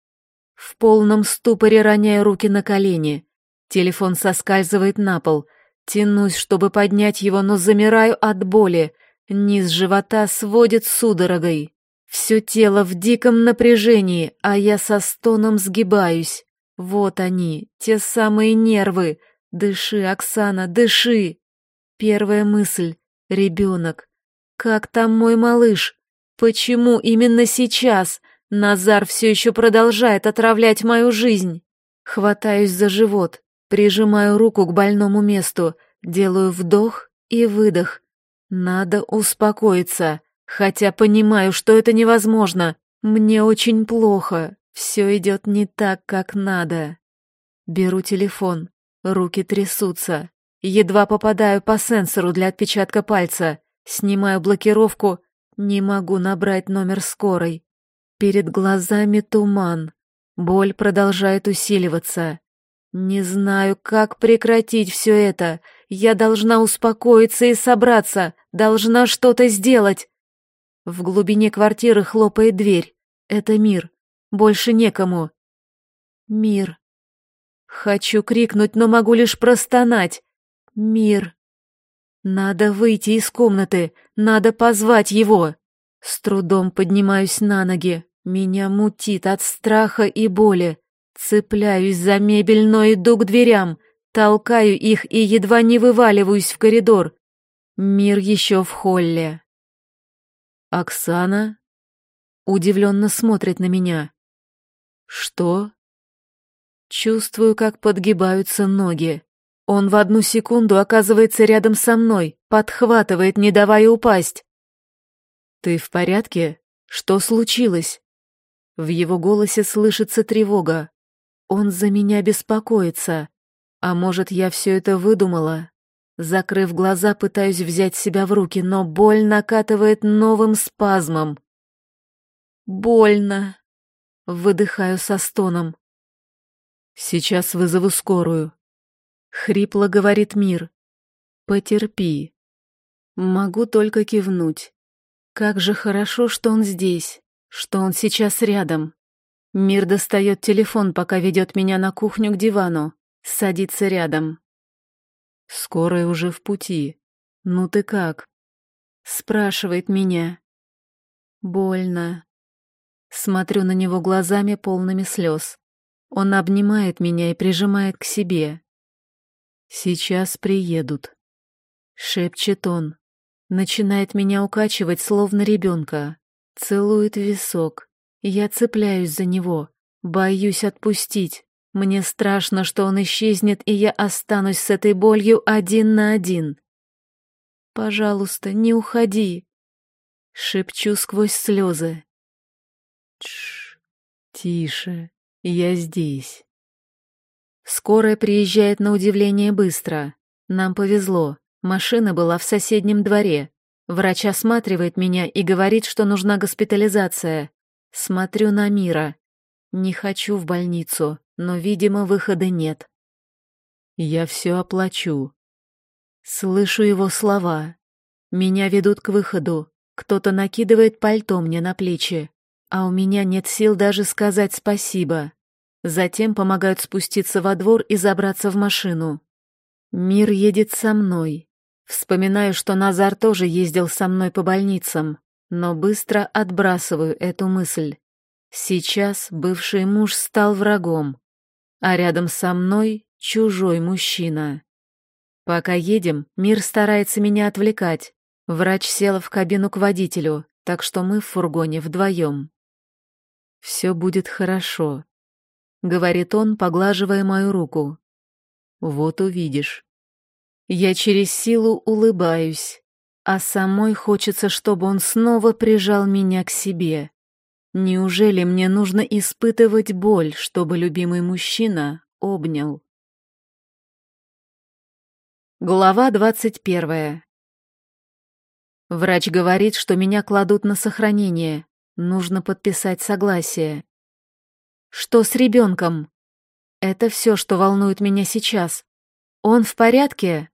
В полном ступоре роняю руки на колени. Телефон соскальзывает на пол. Тянусь, чтобы поднять его, но замираю от боли. Низ живота сводит судорогой. Все тело в диком напряжении, а я со стоном сгибаюсь. Вот они, те самые нервы. Дыши, Оксана, дыши. Первая мысль — ребенок. Как там мой малыш? Почему именно сейчас Назар все еще продолжает отравлять мою жизнь? Хватаюсь за живот, прижимаю руку к больному месту, делаю вдох и выдох. Надо успокоиться, хотя понимаю, что это невозможно. Мне очень плохо, все идет не так, как надо. Беру телефон, руки трясутся. Едва попадаю по сенсору для отпечатка пальца, снимаю блокировку не могу набрать номер скорой. Перед глазами туман. Боль продолжает усиливаться. Не знаю, как прекратить все это. Я должна успокоиться и собраться, должна что-то сделать. В глубине квартиры хлопает дверь. Это мир. Больше некому. Мир. Хочу крикнуть, но могу лишь простонать. Мир. Надо выйти из комнаты, надо позвать его. С трудом поднимаюсь на ноги, меня мутит от страха и боли. Цепляюсь за мебель, но иду к дверям, толкаю их и едва не вываливаюсь в коридор. Мир еще в холле. Оксана удивленно смотрит на меня. Что? Чувствую, как подгибаются ноги. Он в одну секунду оказывается рядом со мной, подхватывает, не давая упасть. «Ты в порядке? Что случилось?» В его голосе слышится тревога. Он за меня беспокоится. А может, я все это выдумала? Закрыв глаза, пытаюсь взять себя в руки, но боль накатывает новым спазмом. «Больно!» Выдыхаю со стоном. «Сейчас вызову скорую», Хрипло говорит мир. Потерпи. Могу только кивнуть. Как же хорошо, что он здесь, что он сейчас рядом. Мир достает телефон, пока ведет меня на кухню к дивану, садится рядом. Скорая уже в пути. Ну ты как? Спрашивает меня. Больно. Смотрю на него глазами полными слез. Он обнимает меня и прижимает к себе. «Сейчас приедут», — шепчет он. Начинает меня укачивать, словно ребенка. Целует висок. Я цепляюсь за него. Боюсь отпустить. Мне страшно, что он исчезнет, и я останусь с этой болью один на один. «Пожалуйста, не уходи!» Шепчу сквозь слезы. Тш, тише, я здесь. Скорая приезжает на удивление быстро. Нам повезло. Машина была в соседнем дворе. Врач осматривает меня и говорит, что нужна госпитализация. Смотрю на Мира. Не хочу в больницу, но, видимо, выхода нет. Я все оплачу. Слышу его слова. Меня ведут к выходу. Кто-то накидывает пальто мне на плечи, а у меня нет сил даже сказать спасибо. Затем помогают спуститься во двор и забраться в машину. Мир едет со мной. Вспоминаю, что Назар тоже ездил со мной по больницам, но быстро отбрасываю эту мысль. Сейчас бывший муж стал врагом, а рядом со мной чужой мужчина. Пока едем, Мир старается меня отвлекать. Врач села в кабину к водителю, так что мы в фургоне вдвоем. Все будет хорошо. — говорит он, поглаживая мою руку. «Вот увидишь». Я через силу улыбаюсь, а самой хочется, чтобы он снова прижал меня к себе. Неужели мне нужно испытывать боль, чтобы любимый мужчина обнял? Глава двадцать первая. Врач говорит, что меня кладут на сохранение. Нужно подписать согласие. Что с ребенком? Это все, что волнует меня сейчас. Он в порядке?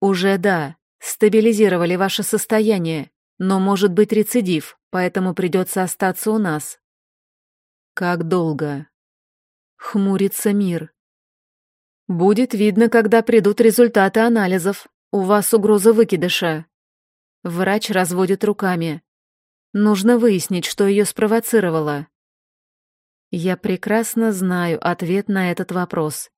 Уже да. Стабилизировали ваше состояние, но может быть рецидив, поэтому придется остаться у нас. Как долго? Хмурится мир. Будет видно, когда придут результаты анализов. У вас угроза выкидыша. Врач разводит руками. Нужно выяснить, что ее спровоцировало. Я прекрасно знаю ответ на этот вопрос.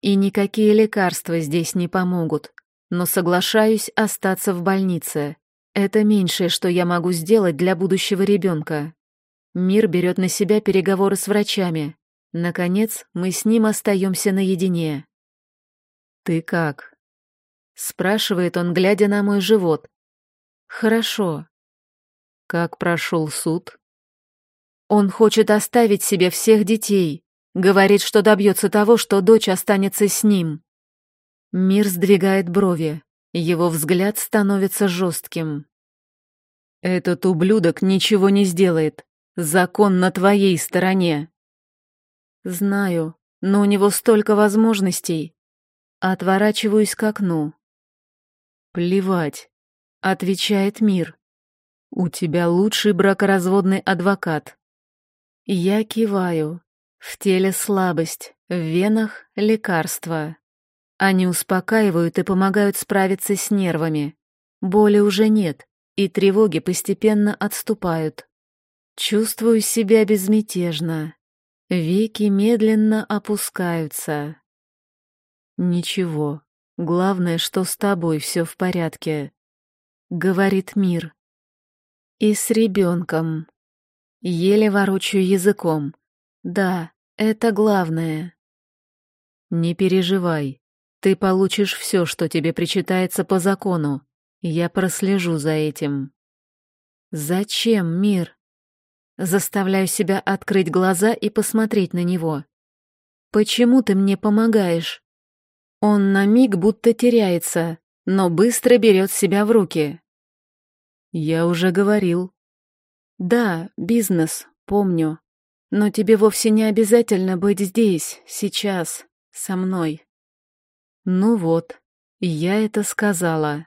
И никакие лекарства здесь не помогут. Но соглашаюсь остаться в больнице. Это меньшее, что я могу сделать для будущего ребенка. Мир берет на себя переговоры с врачами. Наконец, мы с ним остаемся наедине. «Ты как?» — спрашивает он, глядя на мой живот. «Хорошо». «Как прошел суд?» Он хочет оставить себе всех детей. Говорит, что добьется того, что дочь останется с ним. Мир сдвигает брови. Его взгляд становится жестким. «Этот ублюдок ничего не сделает. Закон на твоей стороне». «Знаю, но у него столько возможностей». Отворачиваюсь к окну. «Плевать», — отвечает мир. «У тебя лучший бракоразводный адвокат. Я киваю. В теле слабость, в венах лекарства. Они успокаивают и помогают справиться с нервами. Боли уже нет, и тревоги постепенно отступают. Чувствую себя безмятежно. Веки медленно опускаются. Ничего. Главное, что с тобой все в порядке. Говорит мир. И с ребенком. Еле ворочаю языком. Да, это главное. Не переживай. Ты получишь все, что тебе причитается по закону. Я прослежу за этим. Зачем, мир? Заставляю себя открыть глаза и посмотреть на него. Почему ты мне помогаешь? Он на миг будто теряется, но быстро берет себя в руки. Я уже говорил, да, бизнес, помню. Но тебе вовсе не обязательно быть здесь, сейчас, со мной. Ну вот, я это сказала.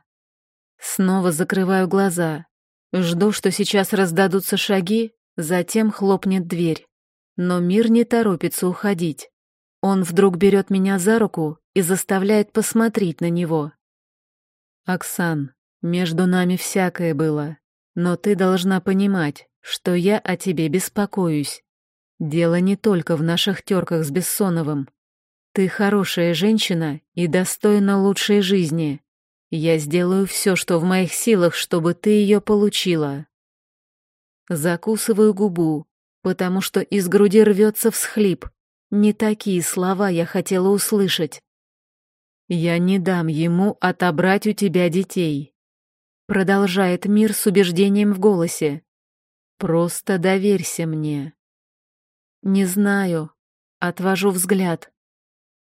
Снова закрываю глаза. Жду, что сейчас раздадутся шаги, затем хлопнет дверь. Но мир не торопится уходить. Он вдруг берет меня за руку и заставляет посмотреть на него. «Оксан, между нами всякое было. Но ты должна понимать, что я о тебе беспокоюсь. Дело не только в наших терках с Бессоновым. Ты хорошая женщина и достойна лучшей жизни. Я сделаю все, что в моих силах, чтобы ты ее получила. Закусываю губу, потому что из груди рвется всхлип. Не такие слова я хотела услышать. Я не дам ему отобрать у тебя детей. Продолжает мир с убеждением в голосе. Просто доверься мне. Не знаю. Отвожу взгляд.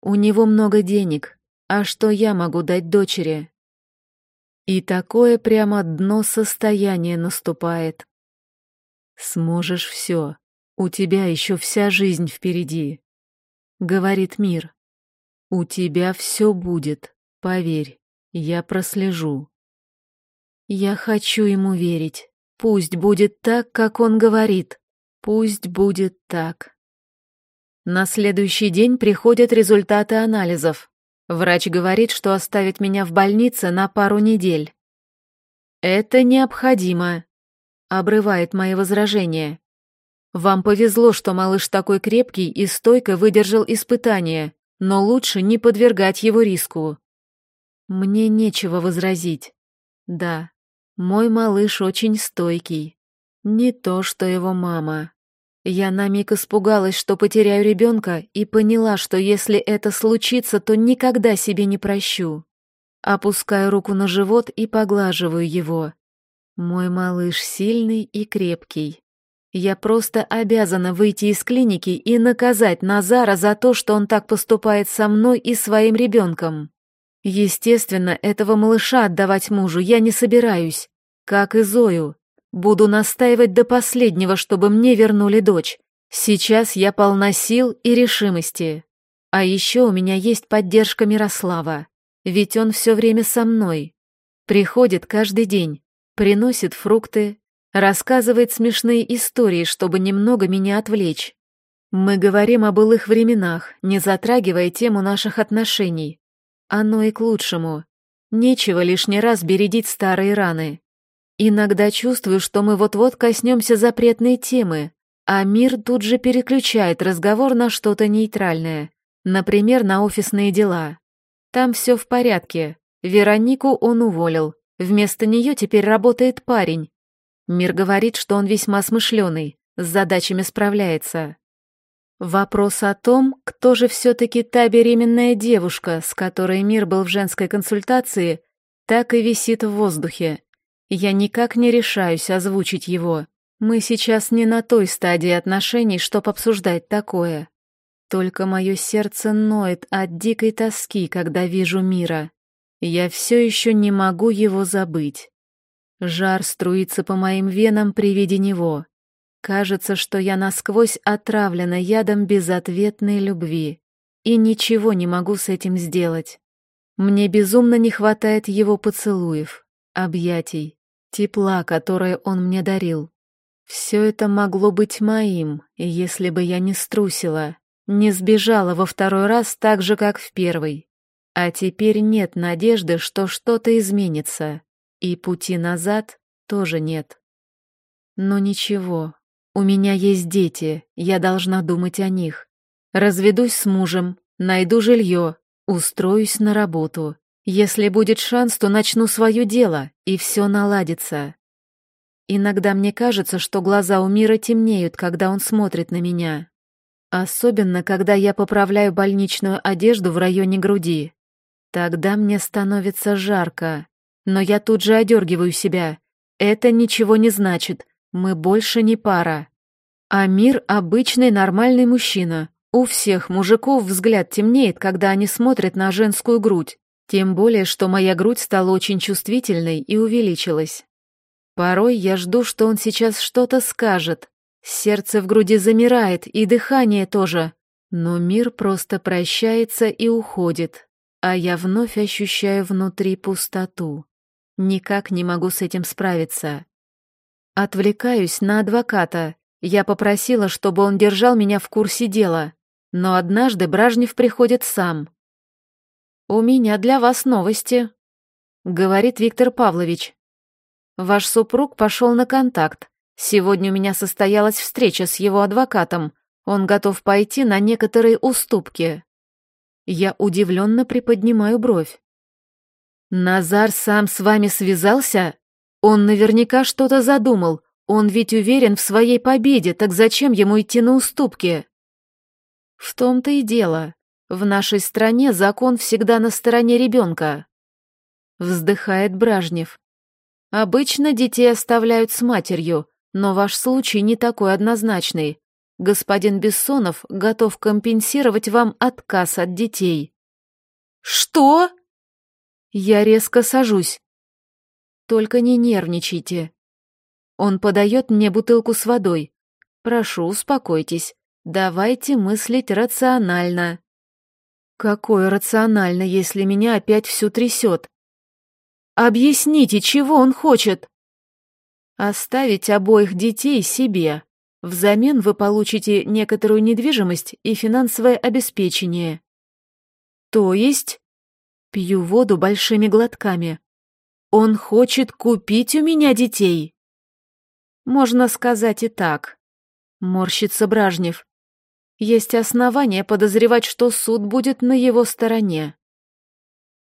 У него много денег. А что я могу дать дочери? И такое прямо дно состояния наступает. Сможешь все. У тебя еще вся жизнь впереди. Говорит мир. У тебя все будет, поверь. Я прослежу. Я хочу ему верить. Пусть будет так, как он говорит. Пусть будет так. На следующий день приходят результаты анализов. Врач говорит, что оставит меня в больнице на пару недель. Это необходимо. Обрывает мои возражения. Вам повезло, что малыш такой крепкий и стойко выдержал испытание, но лучше не подвергать его риску. Мне нечего возразить. Да, мой малыш очень стойкий. Не то, что его мама. Я на миг испугалась, что потеряю ребенка, и поняла, что если это случится, то никогда себе не прощу. Опускаю руку на живот и поглаживаю его. Мой малыш сильный и крепкий. Я просто обязана выйти из клиники и наказать Назара за то, что он так поступает со мной и своим ребенком. Естественно, этого малыша отдавать мужу я не собираюсь, как и Зою. Буду настаивать до последнего, чтобы мне вернули дочь. Сейчас я полна сил и решимости. А еще у меня есть поддержка Мирослава, ведь он все время со мной. Приходит каждый день, приносит фрукты, рассказывает смешные истории, чтобы немного меня отвлечь. Мы говорим о былых временах, не затрагивая тему наших отношений. Оно и к лучшему. Нечего лишний раз бередить старые раны. Иногда чувствую, что мы вот-вот коснемся запретной темы, а мир тут же переключает разговор на что-то нейтральное, например, на офисные дела. Там все в порядке. Веронику он уволил. Вместо нее теперь работает парень. Мир говорит, что он весьма смышленый, с задачами справляется. Вопрос о том, кто же все-таки та беременная девушка, с которой мир был в женской консультации, так и висит в воздухе. Я никак не решаюсь озвучить его. Мы сейчас не на той стадии отношений, чтоб обсуждать такое. Только мое сердце ноет от дикой тоски, когда вижу мира. Я все еще не могу его забыть. Жар струится по моим венам при виде него. Кажется, что я насквозь отравлена ядом безответной любви. И ничего не могу с этим сделать. Мне безумно не хватает его поцелуев, объятий, тепла, которое он мне дарил. Все это могло быть моим, если бы я не струсила, не сбежала во второй раз так же, как в первый. А теперь нет надежды, что что-то изменится, и пути назад тоже нет. Но ничего, у меня есть дети, я должна думать о них. Разведусь с мужем, найду жилье, устроюсь на работу. Если будет шанс, то начну свое дело, и все наладится. Иногда мне кажется, что глаза у мира темнеют, когда он смотрит на меня. Особенно, когда я поправляю больничную одежду в районе груди. Тогда мне становится жарко. Но я тут же одергиваю себя. Это ничего не значит. Мы больше не пара. Амир — обычный нормальный мужчина. У всех мужиков взгляд темнеет, когда они смотрят на женскую грудь. Тем более, что моя грудь стала очень чувствительной и увеличилась. Порой я жду, что он сейчас что-то скажет. Сердце в груди замирает, и дыхание тоже. Но мир просто прощается и уходит, а я вновь ощущаю внутри пустоту. Никак не могу с этим справиться. Отвлекаюсь на адвоката. Я попросила, чтобы он держал меня в курсе дела, но однажды Бражнев приходит сам. «У меня для вас новости», — говорит Виктор Павлович. «Ваш супруг пошел на контакт. Сегодня у меня состоялась встреча с его адвокатом. Он готов пойти на некоторые уступки». Я удивленно приподнимаю бровь. «Назар сам с вами связался?» Он наверняка что-то задумал. Он ведь уверен в своей победе, так зачем ему идти на уступки? В том-то и дело. В нашей стране закон всегда на стороне ребенка. Вздыхает Бражнев. Обычно детей оставляют с матерью, но ваш случай не такой однозначный. Господин Бессонов готов компенсировать вам отказ от детей. Что? Я резко сажусь. Только не нервничайте. Он подает мне бутылку с водой. Прошу, успокойтесь. Давайте мыслить рационально. Какое рационально, если меня опять всю трясет? Объясните, чего он хочет? Оставить обоих детей себе. Взамен вы получите некоторую недвижимость и финансовое обеспечение. То есть... Пью воду большими глотками. Он хочет купить у меня детей. Можно сказать и так. Морщится Бражнев. Есть основания подозревать, что суд будет на его стороне.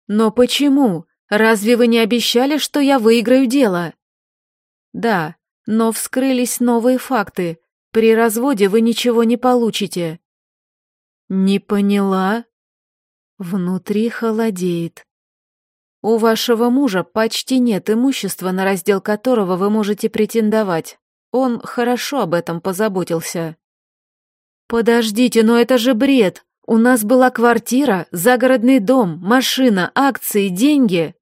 Но почему? Разве вы не обещали, что я выиграю дело? Да, но вскрылись новые факты. При разводе вы ничего не получите. Не поняла? Внутри холодеет. У вашего мужа почти нет имущества, на раздел которого вы можете претендовать. Он хорошо об этом позаботился. Подождите, но это же бред. У нас была квартира, загородный дом, машина, акции, деньги.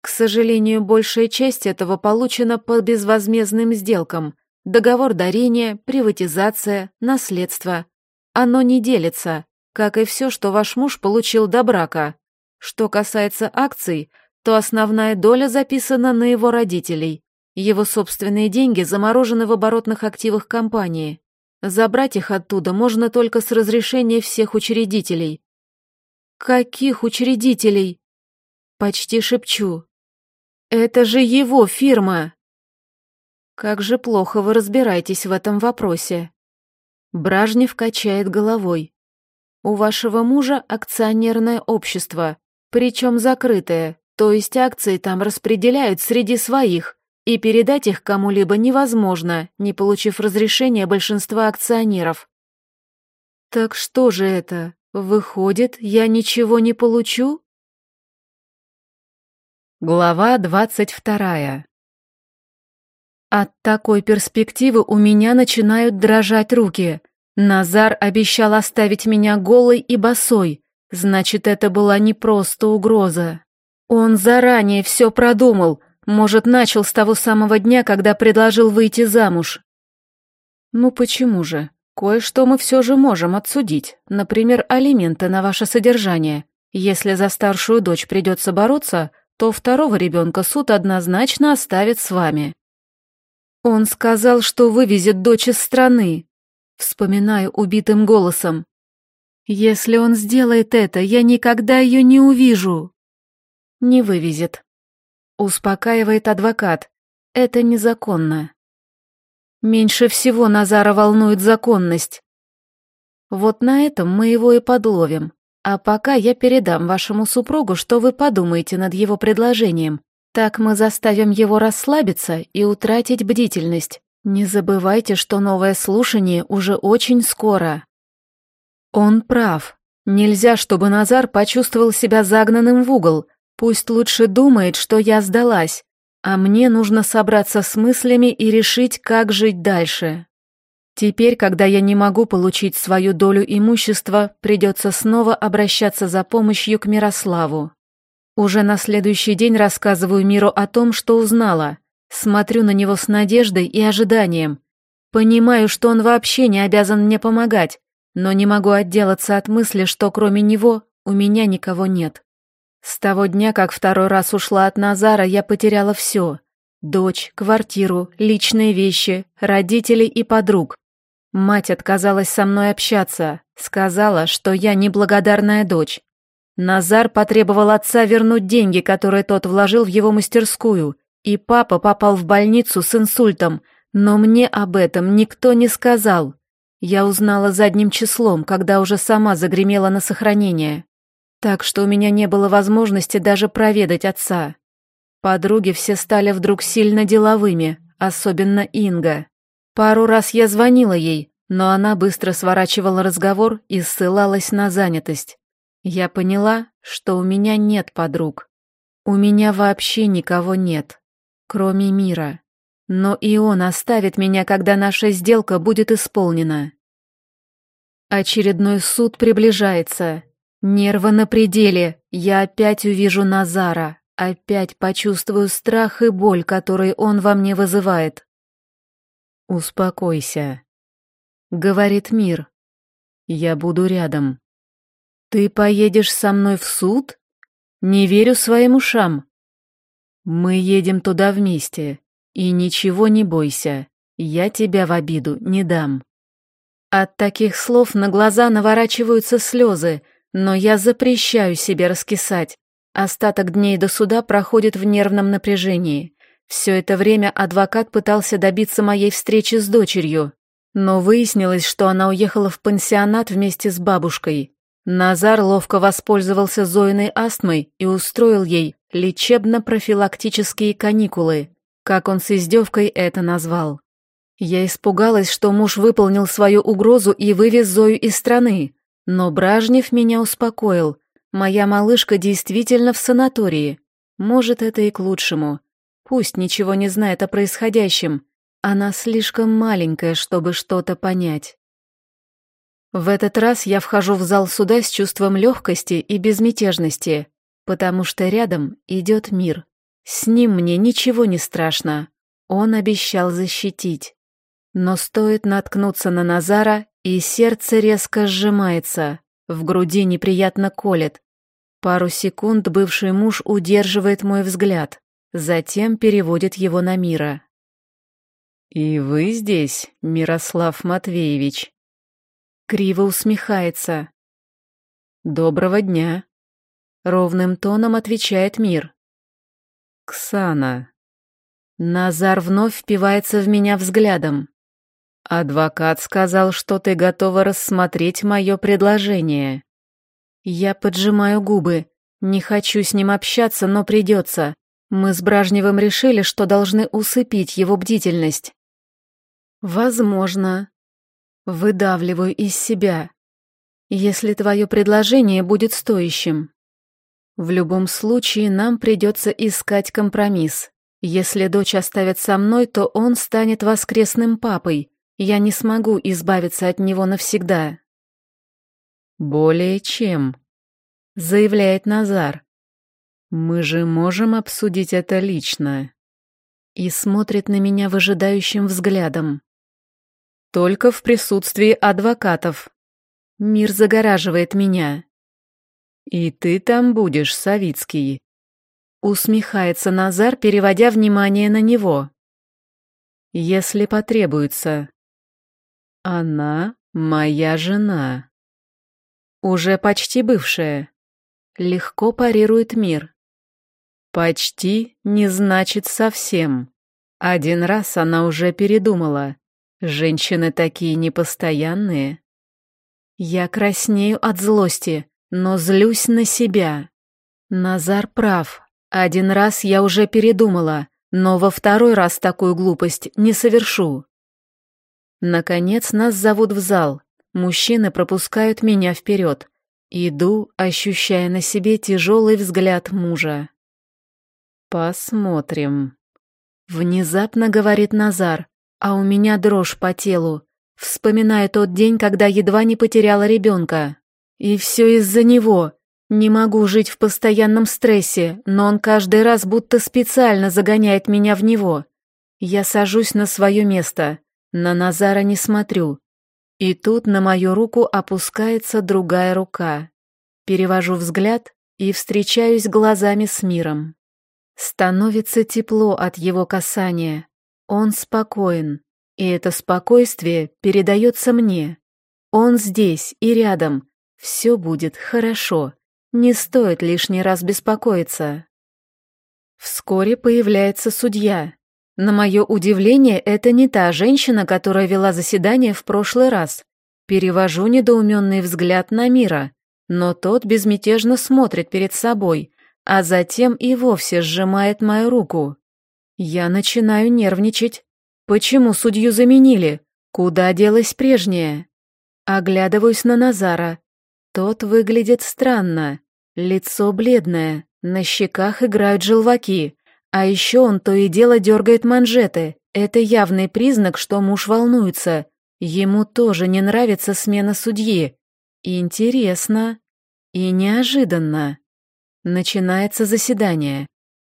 К сожалению, большая часть этого получена по безвозмездным сделкам. Договор дарения, приватизация, наследство. Оно не делится. как и все, что ваш муж получил до брака. Что касается акций, то основная доля записана на его родителей. Его собственные деньги заморожены в оборотных активах компании. Забрать их оттуда можно только с разрешения всех учредителей. Каких учредителей? Почти шепчу. Это же его фирма. Как же плохо вы разбираетесь в этом вопросе. Бражнев качает головой. У вашего мужа акционерное общество, причем закрытое, то есть акции там распределяют среди своих, и передать их кому-либо невозможно, не получив разрешения большинства акционеров. Так что же это? Выходит, я ничего не получу? Глава двадцать вторая. От такой перспективы у меня начинают дрожать руки. Назар обещал оставить меня голой и босой, значит, это была не просто угроза. Он заранее все продумал, может, начал с того самого дня, когда предложил выйти замуж. Ну почему же? Кое-что мы все же можем отсудить, например, алименты на ваше содержание. Если за старшую дочь придется бороться, то второго ребенка суд однозначно оставит с вами. Он сказал, что вывезет дочь из страны. Вспоминаю убитым голосом. Если он сделает это, я никогда ее не увижу. Не вывезет. Успокаивает адвокат. Это незаконно. Меньше всего Назара волнует законность. Вот на этом мы его и подловим. А пока я передам вашему супругу, что вы подумаете над его предложением. Так мы заставим его расслабиться и утратить бдительность. Не забывайте, что новое слушание уже очень скоро. Он прав. Нельзя, чтобы Назар почувствовал себя загнанным в угол. Пусть лучше думает, что я сдалась, а мне нужно собраться с мыслями и решить, как жить дальше. Теперь, когда я не могу получить свою долю имущества, придется снова обращаться за помощью к Мирославу. Уже на следующий день рассказываю миру о том, что узнала. Смотрю на него с надеждой и ожиданием. Понимаю, что он вообще не обязан мне помогать, но не могу отделаться от мысли, что кроме него у меня никого нет. С того дня, как второй раз ушла от Назара, я потеряла все. Дочь, квартиру, личные вещи, родителей и подруг. Мать отказалась со мной общаться, сказала, что я неблагодарная дочь. Назар потребовал отца вернуть деньги, которые тот вложил в его мастерскую, и папа попал в больницу с инсультом, но мне об этом никто не сказал. Я узнала задним числом, когда уже сама загремела на сохранение так что у меня не было возможности даже проведать отца. Подруги все стали вдруг сильно деловыми, особенно Инга. Пару раз я звонила ей, но она быстро сворачивала разговор и ссылалась на занятость. Я поняла, что у меня нет подруг. У меня вообще никого нет, кроме мира. Но и он оставит меня, когда наша сделка будет исполнена. Очередной суд приближается, Нервы на пределе. Я опять увижу Назара. Опять почувствую страх и боль, который он во мне вызывает. «Успокойся», — говорит мир. «Я буду рядом». «Ты поедешь со мной в суд?» «Не верю своим ушам». «Мы едем туда вместе, и ничего не бойся, я тебя в обиду не дам». От таких слов на глаза наворачиваются слезы, но я запрещаю себе раскисать. Остаток дней до суда проходит в нервном напряжении. Все это время адвокат пытался добиться моей встречи с дочерью, но выяснилось, что она уехала в пансионат вместе с бабушкой. Назар ловко воспользовался Зоиной астмой и устроил ей лечебно-профилактические каникулы, как он с издевкой это назвал. Я испугалась, что муж выполнил свою угрозу и вывез Зою из страны, но Бражнев меня успокоил. Моя малышка действительно в санатории. Может, это и к лучшему. Пусть ничего не знает о происходящем. Она слишком маленькая, чтобы что-то понять. В этот раз я вхожу в зал суда с чувством легкости и безмятежности, потому что рядом идет мир. С ним мне ничего не страшно. Он обещал защитить. Но стоит наткнуться на Назара, и сердце резко сжимается. в груди неприятно колет. Пару секунд бывший муж удерживает мой взгляд, затем переводит его на Мира. «И вы здесь, Мирослав Матвеевич?» Криво усмехается. «Доброго дня», — ровным тоном отвечает Мир. «Ксана». Назар вновь впивается в меня взглядом. «Адвокат сказал, что ты готова рассмотреть мое предложение». Я поджимаю губы. Не хочу с ним общаться, но придется. Мы с Бражневым решили, что должны усыпить его бдительность. Возможно. Выдавливаю из себя. Если твое предложение будет стоящим. В любом случае нам придется искать компромисс. Если дочь оставит со мной, то он станет воскресным папой. Я не смогу избавиться от него навсегда. «Более чем», — заявляет Назар. «Мы же можем обсудить это лично». И смотрит на меня выжидающим взглядом. «Только в присутствии адвокатов. Мир загораживает меня». «И ты там будешь, Савицкий», — усмехается Назар, переводя внимание на него. «Если потребуется». «Она моя жена». Уже почти бывшая. Легко парирует мир. Почти не значит совсем. Один раз она уже передумала. Женщины такие непостоянные. Я краснею от злости, но злюсь на себя. Назар прав. Один раз я уже передумала, но во второй раз такую глупость не совершу. Наконец нас зовут в зал, Мужчины пропускают меня вперед. Иду, ощущая на себе тяжелый взгляд мужа. «Посмотрим». Внезапно говорит Назар, а у меня дрожь по телу. Вспоминаю тот день, когда едва не потеряла ребенка. И все из-за него. Не могу жить в постоянном стрессе, но он каждый раз будто специально загоняет меня в него. Я сажусь на свое место. На Назара не смотрю. И тут на мою руку опускается другая рука. Перевожу взгляд и встречаюсь глазами с миром. Становится тепло от его касания. Он спокоен, и это спокойствие передается мне. Он здесь и рядом. Все будет хорошо. Не стоит лишний раз беспокоиться. Вскоре появляется судья. На мое удивление, это не та женщина, которая вела заседание в прошлый раз. Перевожу недоуменный взгляд на Мира, но тот безмятежно смотрит перед собой, а затем и вовсе сжимает мою руку. Я начинаю нервничать. Почему судью заменили? Куда делась прежняя? Оглядываюсь на Назара. Тот выглядит странно. Лицо бледное, на щеках играют желваки. А еще он то и дело дергает манжеты. Это явный признак, что муж волнуется. Ему тоже не нравится смена судьи. Интересно. И неожиданно. Начинается заседание.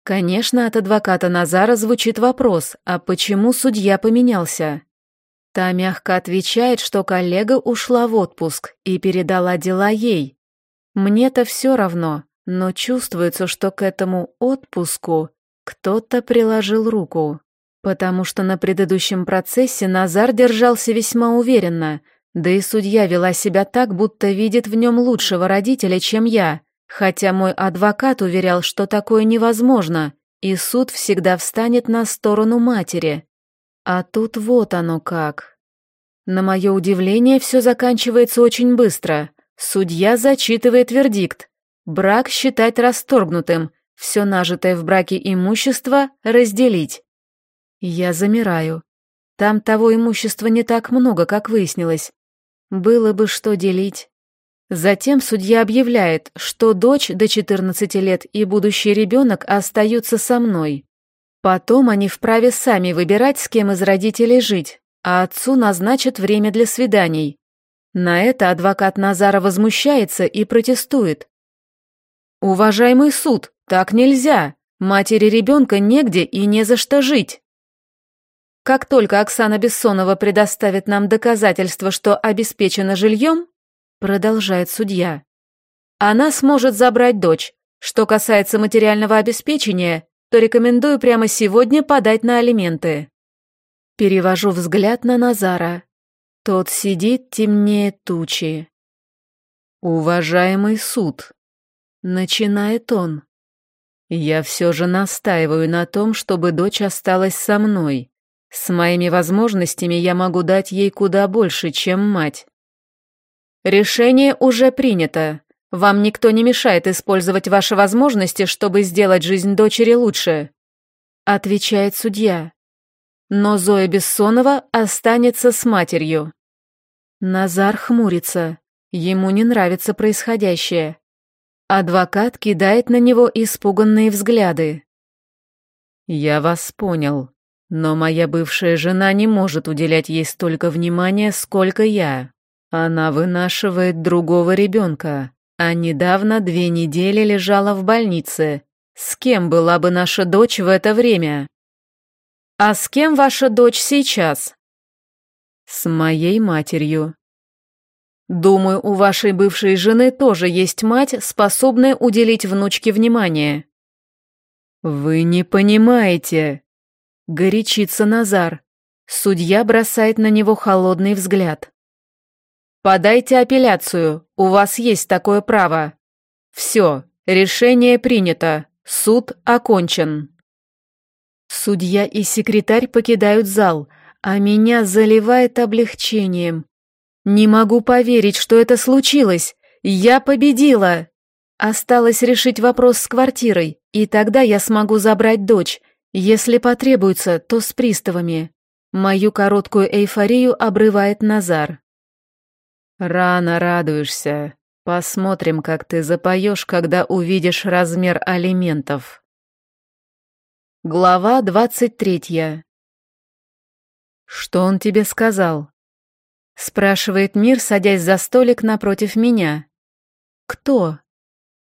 Конечно, от адвоката Назара звучит вопрос, а почему судья поменялся? Та мягко отвечает, что коллега ушла в отпуск и передала дела ей. Мне-то все равно, но чувствуется, что к этому отпуску кто-то приложил руку, потому что на предыдущем процессе Назар держался весьма уверенно, да и судья вела себя так, будто видит в нем лучшего родителя, чем я, хотя мой адвокат уверял, что такое невозможно, и суд всегда встанет на сторону матери. А тут вот оно как. На мое удивление, все заканчивается очень быстро. Судья зачитывает вердикт. Брак считать расторгнутым – все нажитое в браке имущество разделить. Я замираю. Там того имущества не так много, как выяснилось. Было бы что делить. Затем судья объявляет, что дочь до 14 лет и будущий ребенок остаются со мной. Потом они вправе сами выбирать, с кем из родителей жить, а отцу назначат время для свиданий. На это адвокат Назара возмущается и протестует. «Уважаемый суд, так нельзя. Матери ребенка негде и не за что жить. Как только Оксана Бессонова предоставит нам доказательства, что обеспечена жильем, продолжает судья. Она сможет забрать дочь. Что касается материального обеспечения, то рекомендую прямо сегодня подать на алименты. Перевожу взгляд на Назара. Тот сидит темнее тучи. «Уважаемый суд», — начинает он, — «я все же настаиваю на том, чтобы дочь осталась со мной. С моими возможностями я могу дать ей куда больше, чем мать». «Решение уже принято. Вам никто не мешает использовать ваши возможности, чтобы сделать жизнь дочери лучше», — отвечает судья но Зоя Бессонова останется с матерью. Назар хмурится, ему не нравится происходящее. Адвокат кидает на него испуганные взгляды. «Я вас понял, но моя бывшая жена не может уделять ей столько внимания, сколько я. Она вынашивает другого ребенка, а недавно две недели лежала в больнице. С кем была бы наша дочь в это время?» «А с кем ваша дочь сейчас?» «С моей матерью». «Думаю, у вашей бывшей жены тоже есть мать, способная уделить внучке внимание». «Вы не понимаете», — горячится Назар. Судья бросает на него холодный взгляд. «Подайте апелляцию, у вас есть такое право. Все, решение принято, суд окончен». Судья и секретарь покидают зал, а меня заливает облегчением. Не могу поверить, что это случилось. Я победила. Осталось решить вопрос с квартирой, и тогда я смогу забрать дочь. Если потребуется, то с приставами. Мою короткую эйфорию обрывает Назар. Рано радуешься. Посмотрим, как ты запоешь, когда увидишь размер алиментов. Глава двадцать третья. «Что он тебе сказал?» Спрашивает Мир, садясь за столик напротив меня. «Кто?»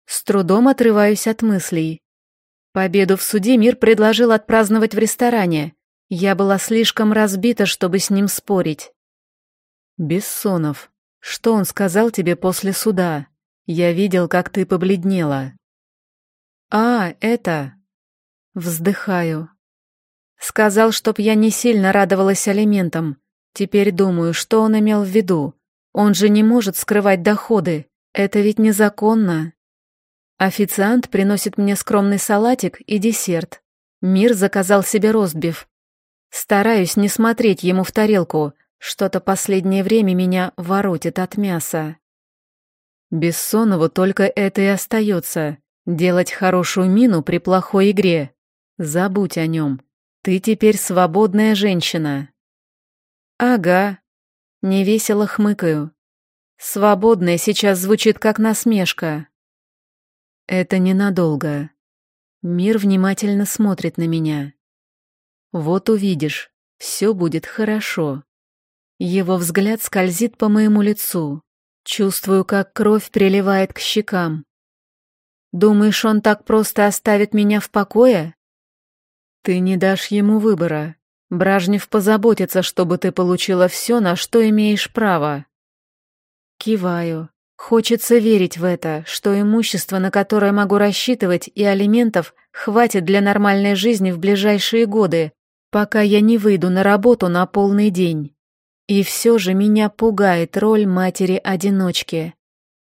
С трудом отрываюсь от мыслей. Победу в суде Мир предложил отпраздновать в ресторане. Я была слишком разбита, чтобы с ним спорить. «Бессонов, что он сказал тебе после суда? Я видел, как ты побледнела». «А, это...» Вздыхаю. Сказал, чтоб я не сильно радовалась алиментам. Теперь думаю, что он имел в виду. Он же не может скрывать доходы. Это ведь незаконно. Официант приносит мне скромный салатик и десерт. Мир заказал себе ростбиф. Стараюсь не смотреть ему в тарелку. Что-то последнее время меня воротит от мяса. Бессонову только это и остается. Делать хорошую мину при плохой игре. Забудь о нем. Ты теперь свободная женщина. Ага. Невесело хмыкаю. Свободная сейчас звучит как насмешка. Это ненадолго. Мир внимательно смотрит на меня. Вот увидишь, все будет хорошо. Его взгляд скользит по моему лицу. Чувствую, как кровь приливает к щекам. Думаешь, он так просто оставит меня в покое? «Ты не дашь ему выбора. Бражнев позаботится, чтобы ты получила все, на что имеешь право». Киваю. Хочется верить в это, что имущество, на которое могу рассчитывать, и алиментов хватит для нормальной жизни в ближайшие годы, пока я не выйду на работу на полный день. И все же меня пугает роль матери-одиночки.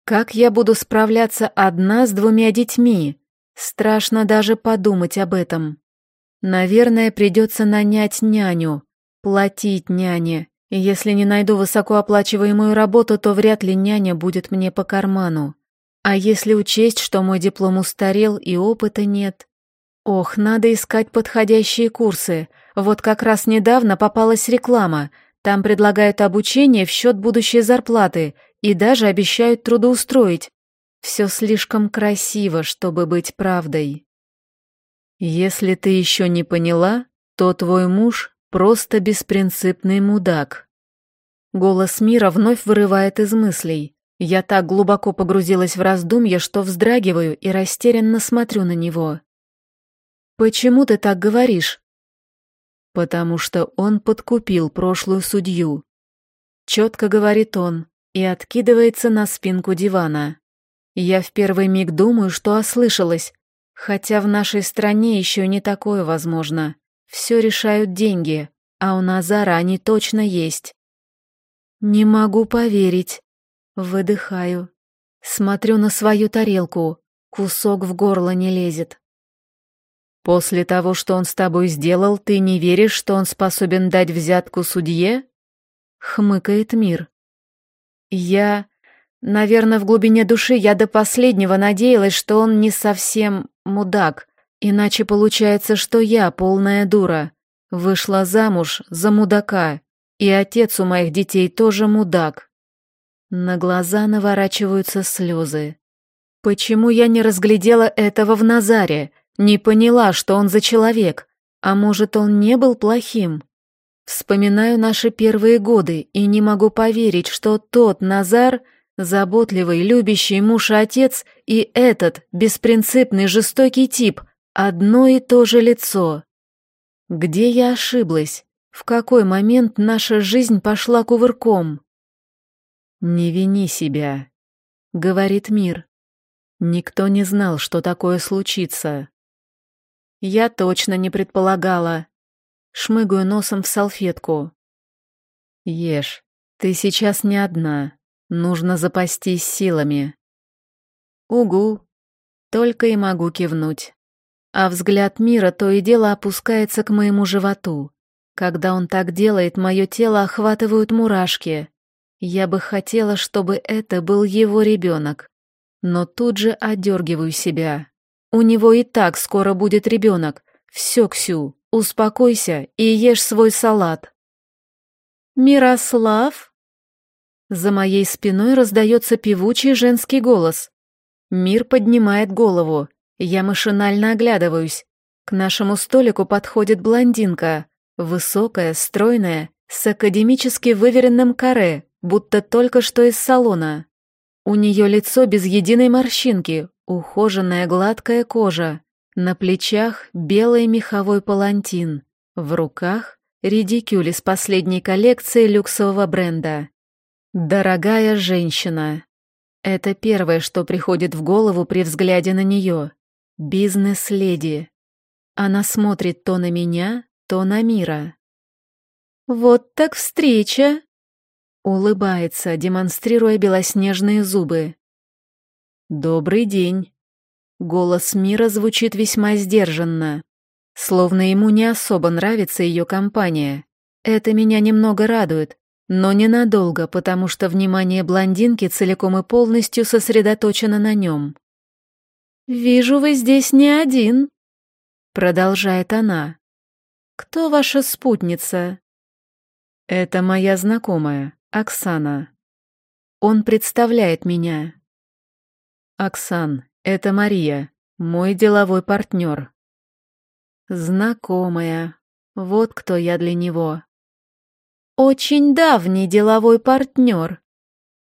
Как я буду справляться одна с двумя детьми? Страшно даже подумать об этом. Наверное, придется нанять няню, платить няне. И если не найду высокооплачиваемую работу, то вряд ли няня будет мне по карману. А если учесть, что мой диплом устарел и опыта нет? Ох, надо искать подходящие курсы. Вот как раз недавно попалась реклама. Там предлагают обучение в счет будущей зарплаты и даже обещают трудоустроить. Все слишком красиво, чтобы быть правдой. Если ты еще не поняла, то твой муж просто беспринципный мудак. Голос мира вновь вырывает из мыслей. Я так глубоко погрузилась в раздумья, что вздрагиваю и растерянно смотрю на него. «Почему ты так говоришь?» «Потому что он подкупил прошлую судью». Четко говорит он. и откидывается на спинку дивана. Я в первый миг думаю, что ослышалась, хотя в нашей стране еще не такое возможно. Все решают деньги, а у Назара они точно есть. Не могу поверить. Выдыхаю. Смотрю на свою тарелку. Кусок в горло не лезет. После того, что он с тобой сделал, ты не веришь, что он способен дать взятку судье? Хмыкает мир. Я... Наверное, в глубине души я до последнего надеялась, что он не совсем мудак. Иначе получается, что я полная дура. Вышла замуж за мудака. И отец у моих детей тоже мудак. На глаза наворачиваются слезы. Почему я не разглядела этого в Назаре? Не поняла, что он за человек. А может, он не был плохим? Вспоминаю наши первые годы и не могу поверить, что тот Назар, заботливый, любящий муж и отец, и этот беспринципный, жестокий тип — одно и то же лицо. Где я ошиблась? В какой момент наша жизнь пошла кувырком? «Не вини себя», — говорит мир. Никто не знал, что такое случится. Я точно не предполагала. Шмыгаю носом в салфетку. Ешь, ты сейчас не одна. Нужно запастись силами. Угу. Только и могу кивнуть. А взгляд мира то и дело опускается к моему животу. Когда он так делает, мое тело охватывают мурашки. Я бы хотела, чтобы это был его ребенок. Но тут же одергиваю себя. У него и так скоро будет ребенок. Все, Ксю, успокойся и ешь свой салат. «Мирослав?» За моей спиной раздается певучий женский голос. Мир поднимает голову. Я машинально оглядываюсь. К нашему столику подходит блондинка. Высокая, стройная, с академически выверенным каре, будто только что из салона. У нее лицо без единой морщинки, ухоженная гладкая кожа, на плечах белый меховой палантин, в руках редикюль из последней коллекции люксового бренда. Дорогая женщина. Это первое, что приходит в голову при взгляде на нее. Бизнес-леди. Она смотрит то на меня, то на мира. «Вот так встреча!» Улыбается, демонстрируя белоснежные зубы. «Добрый день». Голос мира звучит весьма сдержанно, словно ему не особо нравится ее компания. Это меня немного радует, но ненадолго, потому что внимание блондинки целиком и полностью сосредоточено на нем. «Вижу, вы здесь не один», — продолжает она. «Кто ваша спутница?» «Это моя знакомая, Оксана. Он представляет меня. Оксан, это Мария, мой деловой партнер. Знакомая. Вот кто я для него. Очень давний деловой партнер.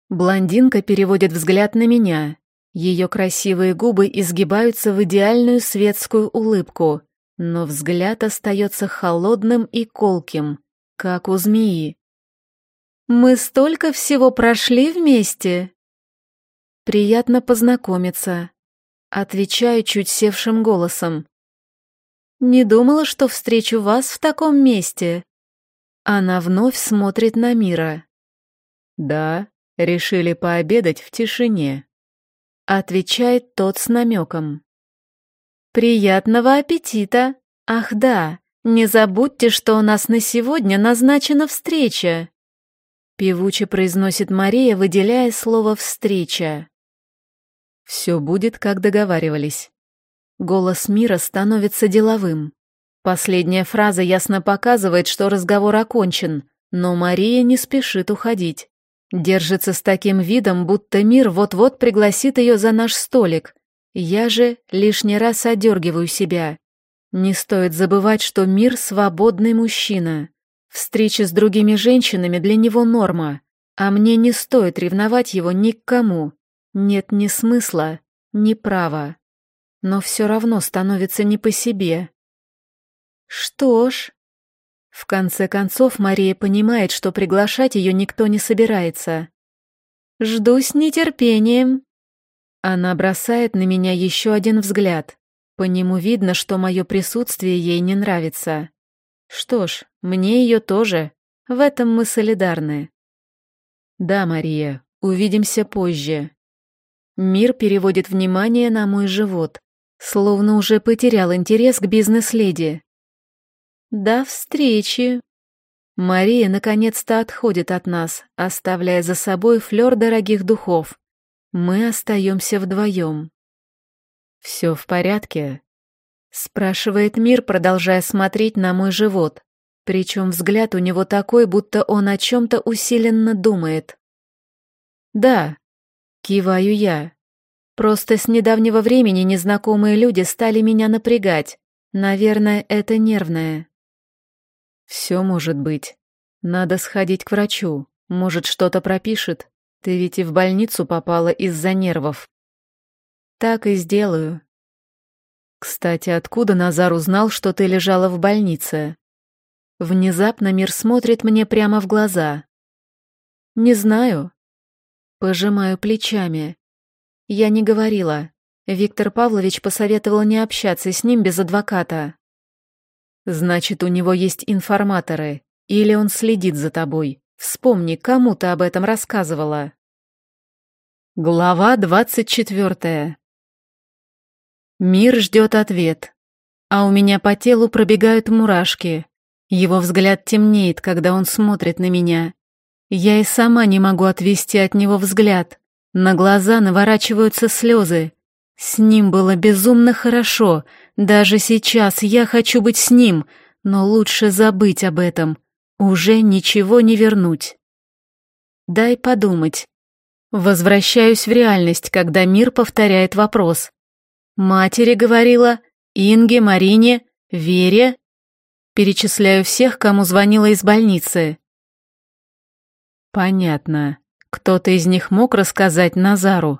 Блондинка переводит взгляд на меня. Ее красивые губы изгибаются в идеальную светскую улыбку, но взгляд остается холодным и колким, как у змеи. Мы столько всего прошли вместе. Приятно познакомиться. Отвечаю чуть севшим голосом. Не думала, что встречу вас в таком месте. Она вновь смотрит на Мира. Да, решили пообедать в тишине. Отвечает тот с намеком. Приятного аппетита. Ах да, не забудьте, что у нас на сегодня назначена встреча. Певуче произносит Мария, выделяя слово «встреча». Все будет, как договаривались. Голос мира становится деловым. Последняя фраза ясно показывает, что разговор окончен, но Мария не спешит уходить. Держится с таким видом, будто мир вот-вот пригласит ее за наш столик. Я же лишний раз одергиваю себя. Не стоит забывать, что мир — свободный мужчина. Встречи с другими женщинами для него норма, а мне не стоит ревновать его ни к кому. Нет ни смысла, ни права. Но все равно становится не по себе. Что ж... В конце концов, Мария понимает, что приглашать ее никто не собирается. Жду с нетерпением. Она бросает на меня еще один взгляд. По нему видно, что мое присутствие ей не нравится. Что ж, мне ее тоже. В этом мы солидарны. Да, Мария, увидимся позже. Мир переводит внимание на мой живот, словно уже потерял интерес к бизнес-леди. До встречи. Мария наконец-то отходит от нас, оставляя за собой флёр дорогих духов. Мы остаемся вдвоем. «Все в порядке?» — спрашивает Мир, продолжая смотреть на мой живот. Причем взгляд у него такой, будто он о чем-то усиленно думает. «Да», — киваю я. «Просто с недавнего времени незнакомые люди стали меня напрягать. Наверное, это нервное». «Все может быть. Надо сходить к врачу. Может, что-то пропишет. Ты ведь и в больницу попала из-за нервов». «Так и сделаю». «Кстати, откуда Назар узнал, что ты лежала в больнице?» Внезапно мир смотрит мне прямо в глаза. «Не знаю». Пожимаю плечами. Я не говорила. Виктор Павлович посоветовал не общаться с ним без адвоката. «Значит, у него есть информаторы. Или он следит за тобой. Вспомни, кому ты об этом рассказывала». Глава двадцать четвертая. Мир ждет ответ, а у меня по телу пробегают мурашки. Его взгляд темнеет, когда он смотрит на меня. Я и сама не могу отвести от него взгляд. На глаза наворачиваются слезы. С ним было безумно хорошо. Даже сейчас я хочу быть с ним, но лучше забыть об этом. Уже ничего не вернуть. Дай подумать. Возвращаюсь в реальность, когда мир повторяет вопрос. Матери говорила, Инге, Марине, Вере. Перечисляю всех, кому звонила из больницы. Понятно. Кто-то из них мог рассказать Назару.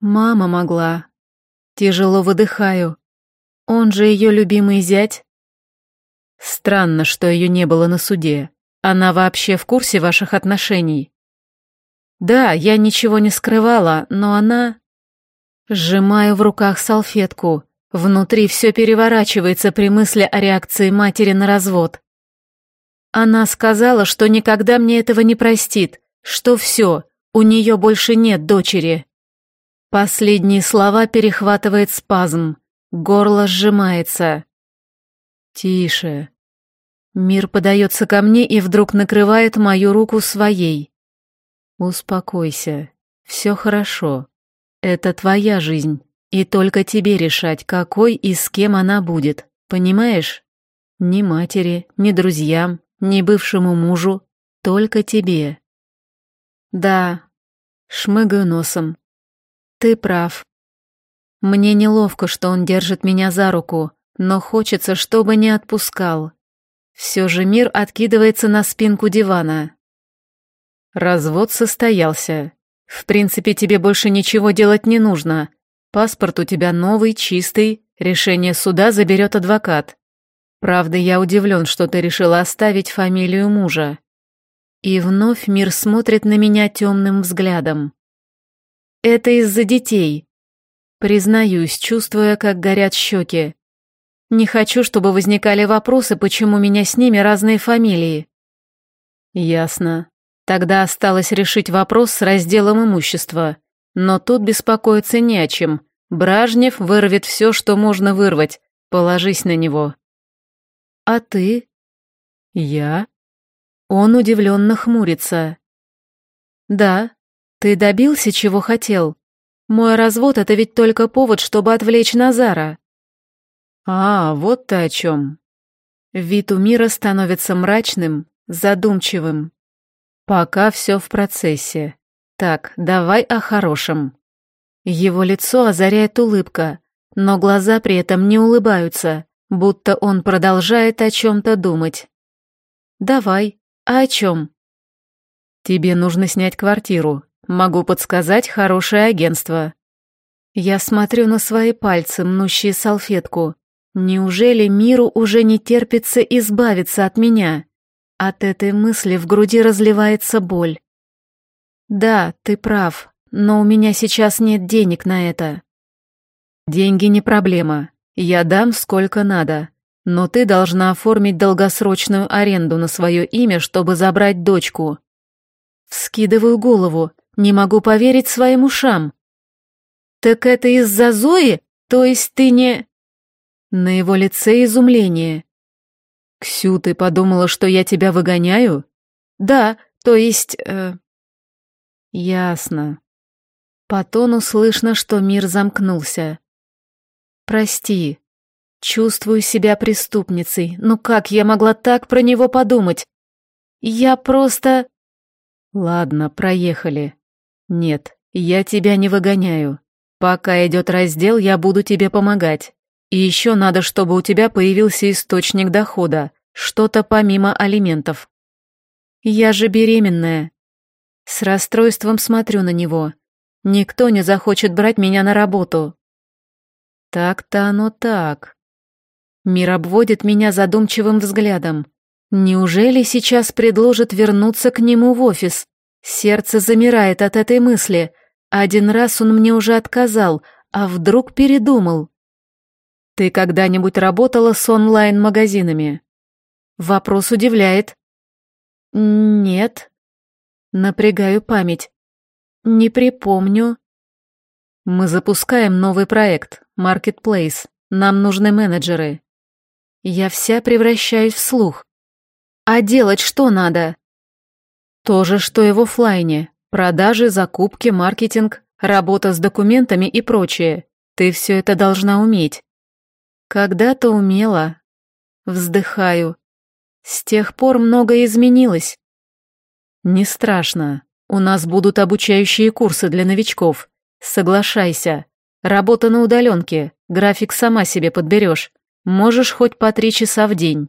Мама могла. Тяжело выдыхаю. Он же ее любимый зять. Странно, что ее не было на суде. Она вообще в курсе ваших отношений? Да, я ничего не скрывала, но она... Сжимаю в руках салфетку. Внутри все переворачивается при мысли о реакции матери на развод. Она сказала, что никогда мне этого не простит, что все, у нее больше нет дочери. Последние слова перехватывает спазм, горло сжимается. Тише. Мир подается ко мне и вдруг накрывает мою руку своей. Успокойся, все хорошо. Это твоя жизнь. И только тебе решать, какой и с кем она будет, понимаешь? Ни матери, ни друзьям, ни бывшему мужу, только тебе. Да, шмыгаю носом. Ты прав. Мне неловко, что он держит меня за руку, но хочется, чтобы не отпускал. Все же мир откидывается на спинку дивана. Развод состоялся. В принципе, тебе больше ничего делать не нужно. Паспорт у тебя новый, чистый, решение суда заберет адвокат. Правда, я удивлен, что ты решила оставить фамилию мужа. И вновь мир смотрит на меня темным взглядом. Это из-за детей. Признаюсь, чувствуя, как горят щеки. Не хочу, чтобы возникали вопросы, почему у меня с ними разные фамилии. Ясно. Тогда осталось решить вопрос с разделом имущества. Но тут беспокоиться не о чем. Бражнев вырвет все, что можно вырвать. Положись на него. А ты? Я? Он удивленно хмурится. Да, ты добился, чего хотел. Мой развод — это ведь только повод, чтобы отвлечь Назара. А, вот ты о чем. Вид у мира становится мрачным, задумчивым. Пока все в процессе. Так, давай о хорошем. Его лицо озаряет улыбка, но глаза при этом не улыбаются, будто он продолжает о чем-то думать. Давай, а о чем? Тебе нужно снять квартиру. Могу подсказать хорошее агентство. Я смотрю на свои пальцы, мнущие салфетку. Неужели миру уже не терпится избавиться от меня? От этой мысли в груди разливается боль. Да, ты прав, но у меня сейчас нет денег на это. Деньги не проблема. Я дам сколько надо. Но ты должна оформить долгосрочную аренду на свое имя, чтобы забрать дочку. Вскидываю голову, не могу поверить своим ушам. Так это из-за Зои? То есть ты не... На его лице изумление. «Ксю, ты подумала, что я тебя выгоняю?» «Да, то есть...» э... «Ясно». По тону слышно, что мир замкнулся. «Прости. Чувствую себя преступницей. Ну как я могла так про него подумать? Я просто...» «Ладно, проехали. Нет, я тебя не выгоняю. Пока идет раздел, я буду тебе помогать. И еще надо, чтобы у тебя появился источник дохода, что-то помимо алиментов. Я же беременная. С расстройством смотрю на него. Никто не захочет брать меня на работу. Так-то оно так. Мир обводит меня задумчивым взглядом. Неужели сейчас предложат вернуться к нему в офис? Сердце замирает от этой мысли. Один раз он мне уже отказал, а вдруг передумал. Ты когда-нибудь работала с онлайн-магазинами? Вопрос удивляет. Нет. Напрягаю память. Не припомню. Мы запускаем новый проект, Marketplace. Нам нужны менеджеры. Я вся превращаюсь в слух. А делать что надо? То же, что и в офлайне. Продажи, закупки, маркетинг, работа с документами и прочее. Ты все это должна уметь. Когда-то умела. Вздыхаю. С тех пор многое изменилось. Не страшно. У нас будут обучающие курсы для новичков. Соглашайся. Работа на удаленке. График сама себе подберешь. Можешь хоть по три часа в день.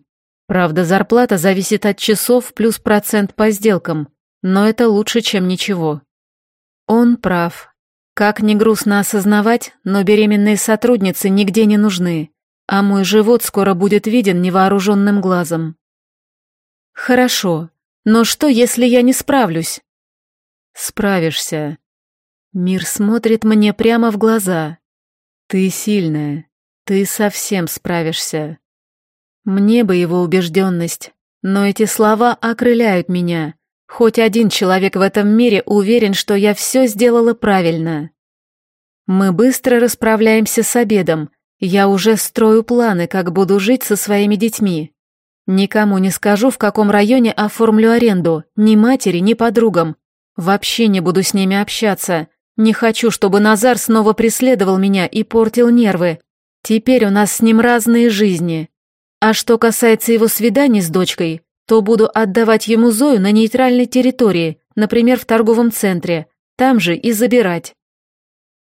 Правда, зарплата зависит от часов плюс процент по сделкам. Но это лучше, чем ничего. Он прав. Как ни грустно осознавать, но беременные сотрудницы нигде не нужны а мой живот скоро будет виден невооруженным глазом. Хорошо, но что, если я не справлюсь? Справишься. Мир смотрит мне прямо в глаза. Ты сильная, ты совсем справишься. Мне бы его убежденность, но эти слова окрыляют меня. Хоть один человек в этом мире уверен, что я все сделала правильно. Мы быстро расправляемся с обедом, я уже строю планы, как буду жить со своими детьми. Никому не скажу, в каком районе оформлю аренду, ни матери, ни подругам. Вообще не буду с ними общаться. Не хочу, чтобы Назар снова преследовал меня и портил нервы. Теперь у нас с ним разные жизни. А что касается его свиданий с дочкой, то буду отдавать ему Зою на нейтральной территории, например, в торговом центре. Там же и забирать.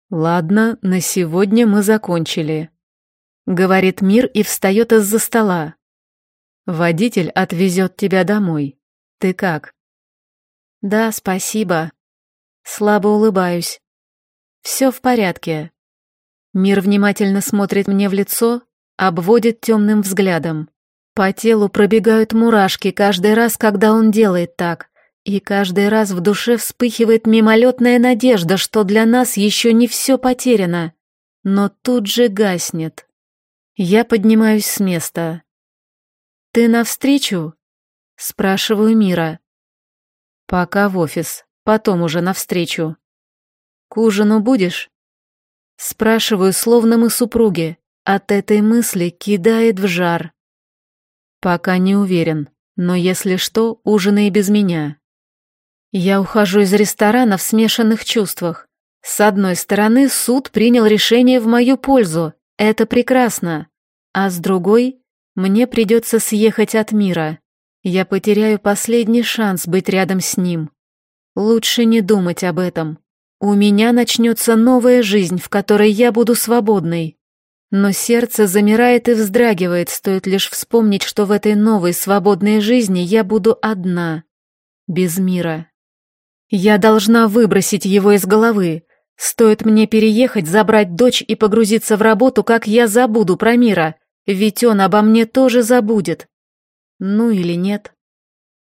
Ладно, на сегодня мы закончили. Говорит Мир и встает из-за стола. Водитель отвезет тебя домой. Ты как? Да, спасибо. Слабо улыбаюсь. Все в порядке. Мир внимательно смотрит мне в лицо, обводит темным взглядом. По телу пробегают мурашки каждый раз, когда он делает так, и каждый раз в душе вспыхивает мимолетная надежда, что для нас еще не все потеряно, но тут же гаснет. Я поднимаюсь с места. «Ты навстречу?» — спрашиваю Мира. «Пока в офис, потом уже навстречу». «К ужину будешь?» Спрашиваю, словно мы супруги. От этой мысли кидает в жар. «Пока не уверен, но если что, ужинай без меня». Я ухожу из ресторана в смешанных чувствах. С одной стороны, суд принял решение в мою пользу, это прекрасно. А с другой, мне придется съехать от мира. Я потеряю последний шанс быть рядом с ним. Лучше не думать об этом. У меня начнется новая жизнь, в которой я буду свободной. Но сердце замирает и вздрагивает, стоит лишь вспомнить, что в этой новой свободной жизни я буду одна, без мира. Я должна выбросить его из головы, Стоит мне переехать, забрать дочь и погрузиться в работу, как я забуду про мира, ведь он обо мне тоже забудет. Ну или нет.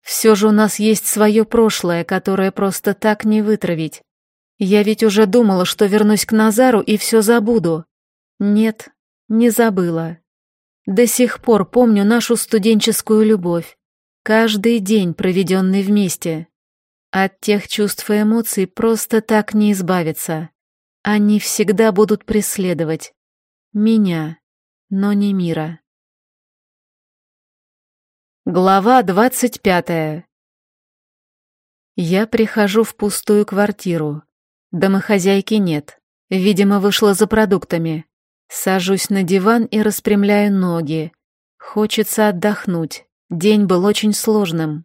Все же у нас есть свое прошлое, которое просто так не вытравить. Я ведь уже думала, что вернусь к Назару и все забуду. Нет, не забыла. До сих пор помню нашу студенческую любовь. Каждый день, проведенный вместе. От тех чувств и эмоций просто так не избавиться. Они всегда будут преследовать. Меня, но не мира. Глава двадцать пятая. Я прихожу в пустую квартиру. Домохозяйки нет. Видимо, вышла за продуктами. Сажусь на диван и распрямляю ноги. Хочется отдохнуть. День был очень сложным.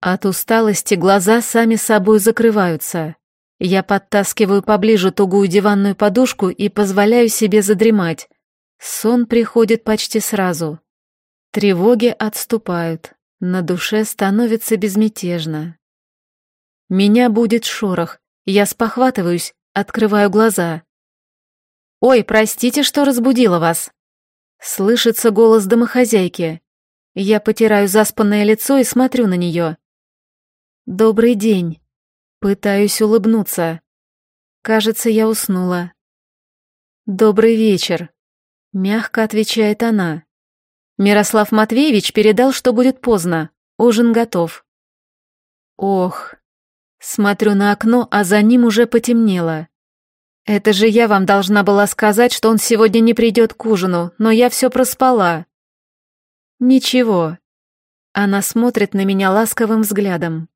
От усталости глаза сами собой закрываются. Я подтаскиваю поближе тугую диванную подушку и позволяю себе задремать. Сон приходит почти сразу. Тревоги отступают. На душе становится безмятежно. Меня будет шорох. Я спохватываюсь, открываю глаза. «Ой, простите, что разбудила вас!» Слышится голос домохозяйки. Я потираю заспанное лицо и смотрю на нее. «Добрый день». Пытаюсь улыбнуться. Кажется, я уснула. «Добрый вечер», — мягко отвечает она. Мирослав Матвеевич передал, что будет поздно. Ужин готов. Ох. Смотрю на окно, а за ним уже потемнело. Это же я вам должна была сказать, что он сегодня не придет к ужину, но я все проспала. Ничего. Она смотрит на меня ласковым взглядом.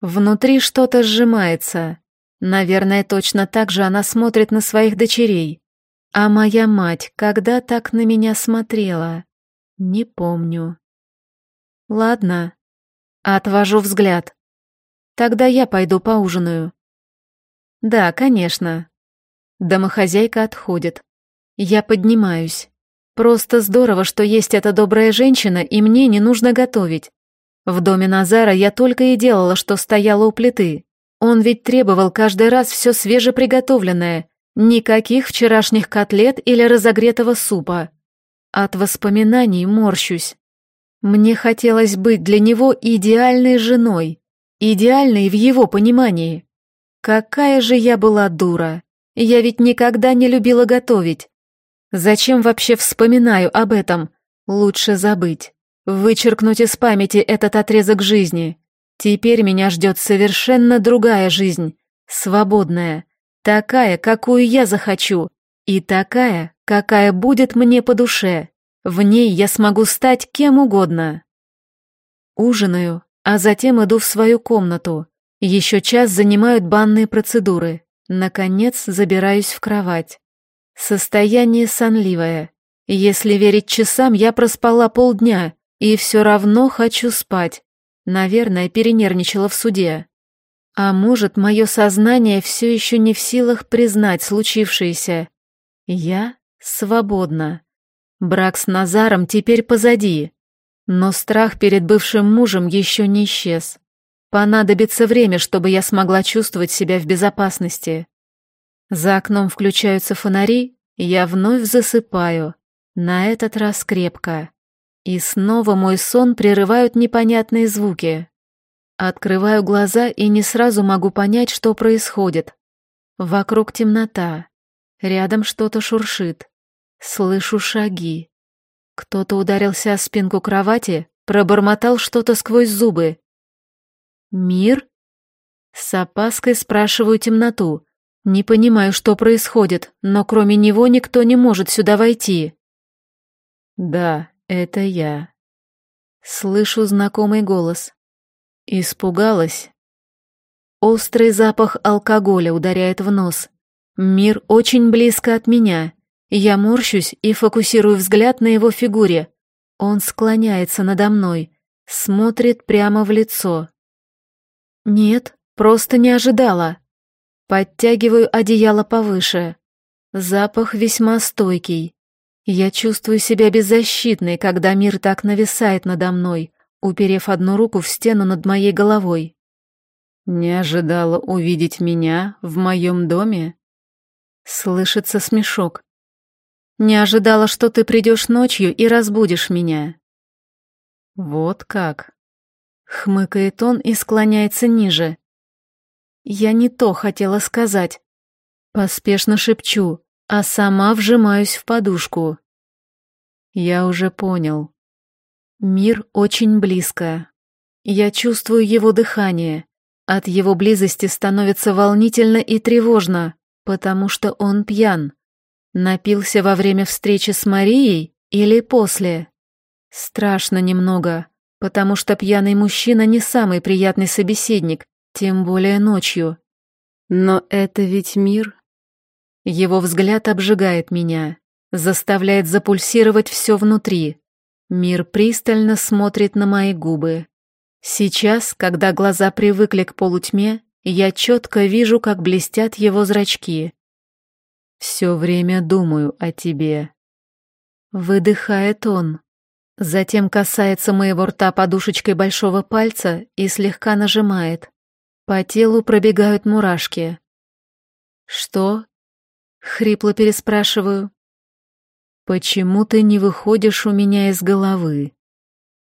Внутри что-то сжимается. Наверное, точно так же она смотрит на своих дочерей. А моя мать когда так на меня смотрела? Не помню. Ладно. Отвожу взгляд. Тогда я пойду поужинаю. Да, конечно. Домохозяйка отходит. Я поднимаюсь. Просто здорово, что есть эта добрая женщина, и мне не нужно готовить. В доме Назара я только и делала, что стояла у плиты. Он ведь требовал каждый раз все свежеприготовленное, никаких вчерашних котлет или разогретого супа. От воспоминаний морщусь. Мне хотелось быть для него идеальной женой, идеальной в его понимании. Какая же я была дура. Я ведь никогда не любила готовить. Зачем вообще вспоминаю об этом? Лучше забыть. Вычеркнуть из памяти этот отрезок жизни. Теперь меня ждет совершенно другая жизнь, свободная, такая, какую я захочу, и такая, какая будет мне по душе. В ней я смогу стать кем угодно. Ужинаю, а затем иду в свою комнату. Еще час занимают банные процедуры. Наконец забираюсь в кровать. Состояние сонливое. Если верить часам, я проспала полдня, и все равно хочу спать. Наверное, перенервничала в суде. А может, мое сознание все еще не в силах признать случившееся. Я свободна. Брак с Назаром теперь позади. Но страх перед бывшим мужем еще не исчез. Понадобится время, чтобы я смогла чувствовать себя в безопасности. За окном включаются фонари, я вновь засыпаю. На этот раз крепко. И снова мой сон прерывают непонятные звуки. Открываю глаза и не сразу могу понять, что происходит. Вокруг темнота. Рядом что-то шуршит. Слышу шаги. Кто-то ударился о спинку кровати, пробормотал что-то сквозь зубы. «Мир?» С опаской спрашиваю темноту. Не понимаю, что происходит, но кроме него никто не может сюда войти. «Да, это я. Слышу знакомый голос. Испугалась. Острый запах алкоголя ударяет в нос. Мир очень близко от меня. Я морщусь и фокусирую взгляд на его фигуре. Он склоняется надо мной, смотрит прямо в лицо. Нет, просто не ожидала. Подтягиваю одеяло повыше. Запах весьма стойкий. Я чувствую себя беззащитной, когда мир так нависает надо мной, уперев одну руку в стену над моей головой. «Не ожидала увидеть меня в моем доме?» Слышится смешок. «Не ожидала, что ты придешь ночью и разбудишь меня». «Вот как?» Хмыкает он и склоняется ниже. Я не то хотела сказать. Поспешно шепчу, а сама вжимаюсь в подушку. Я уже понял. Мир очень близко. Я чувствую его дыхание. От его близости становится волнительно и тревожно, потому что он пьян. Напился во время встречи с Марией или после? Страшно немного, потому что пьяный мужчина не самый приятный собеседник, тем более ночью. Но это ведь мир. Его взгляд обжигает меня, заставляет запульсировать все внутри. Мир пристально смотрит на мои губы. Сейчас, когда глаза привыкли к полутьме, я четко вижу, как блестят его зрачки. Все время думаю о тебе. Выдыхает он. Затем касается моего рта подушечкой большого пальца и слегка нажимает. По телу пробегают мурашки. «Что?» — хрипло переспрашиваю. «Почему ты не выходишь у меня из головы?»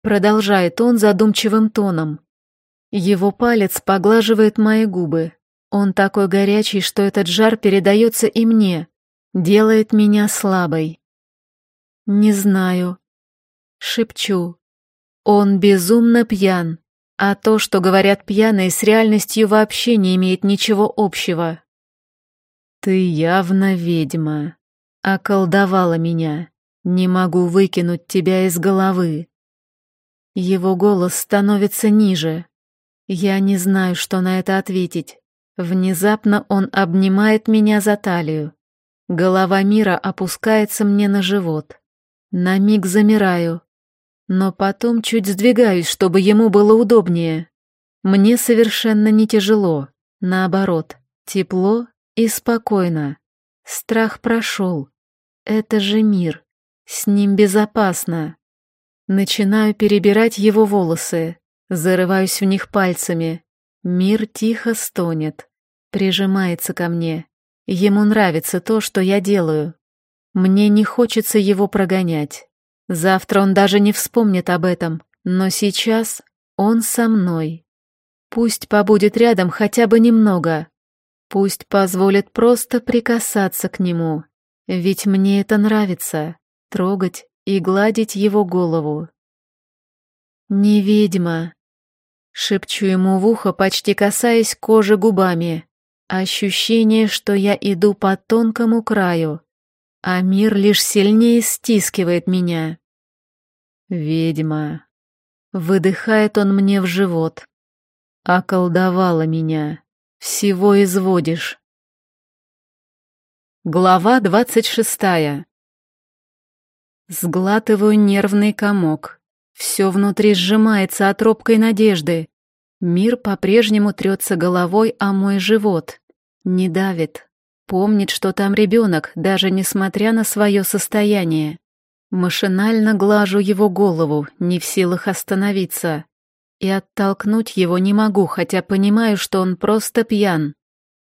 Продолжает он задумчивым тоном. Его палец поглаживает мои губы. Он такой горячий, что этот жар передается и мне, делает меня слабой. Не знаю, Шепчу. Он безумно пьян, а то, что говорят пьяные, с реальностью вообще не имеет ничего общего. Ты явно ведьма. Околдовала меня. Не могу выкинуть тебя из головы. Его голос становится ниже. Я не знаю, что на это ответить. Внезапно он обнимает меня за талию. Голова мира опускается мне на живот. На миг замираю, но потом чуть сдвигаюсь, чтобы ему было удобнее. Мне совершенно не тяжело, наоборот, тепло и спокойно. Страх прошел. Это же мир. С ним безопасно. Начинаю перебирать его волосы, зарываюсь в них пальцами. Мир тихо стонет, прижимается ко мне. Ему нравится то, что я делаю. Мне не хочется его прогонять. Завтра он даже не вспомнит об этом, но сейчас он со мной. Пусть побудет рядом хотя бы немного. Пусть позволит просто прикасаться к нему. Ведь мне это нравится — трогать и гладить его голову. «Не ведьма», — шепчу ему в ухо, почти касаясь кожи губами. Ощущение, что я иду по тонкому краю, а мир лишь сильнее стискивает меня. «Ведьма!» Выдыхает он мне в живот. Околдовала меня. Всего изводишь. Глава двадцать шестая. Сглатываю нервный комок. Все внутри сжимается от робкой надежды. Мир по-прежнему трется головой о мой живот. Не давит, Помнит, что там ребенок, даже несмотря на свое состояние. Машинально глажу его голову, не в силах остановиться. И оттолкнуть его не могу, хотя понимаю, что он просто пьян.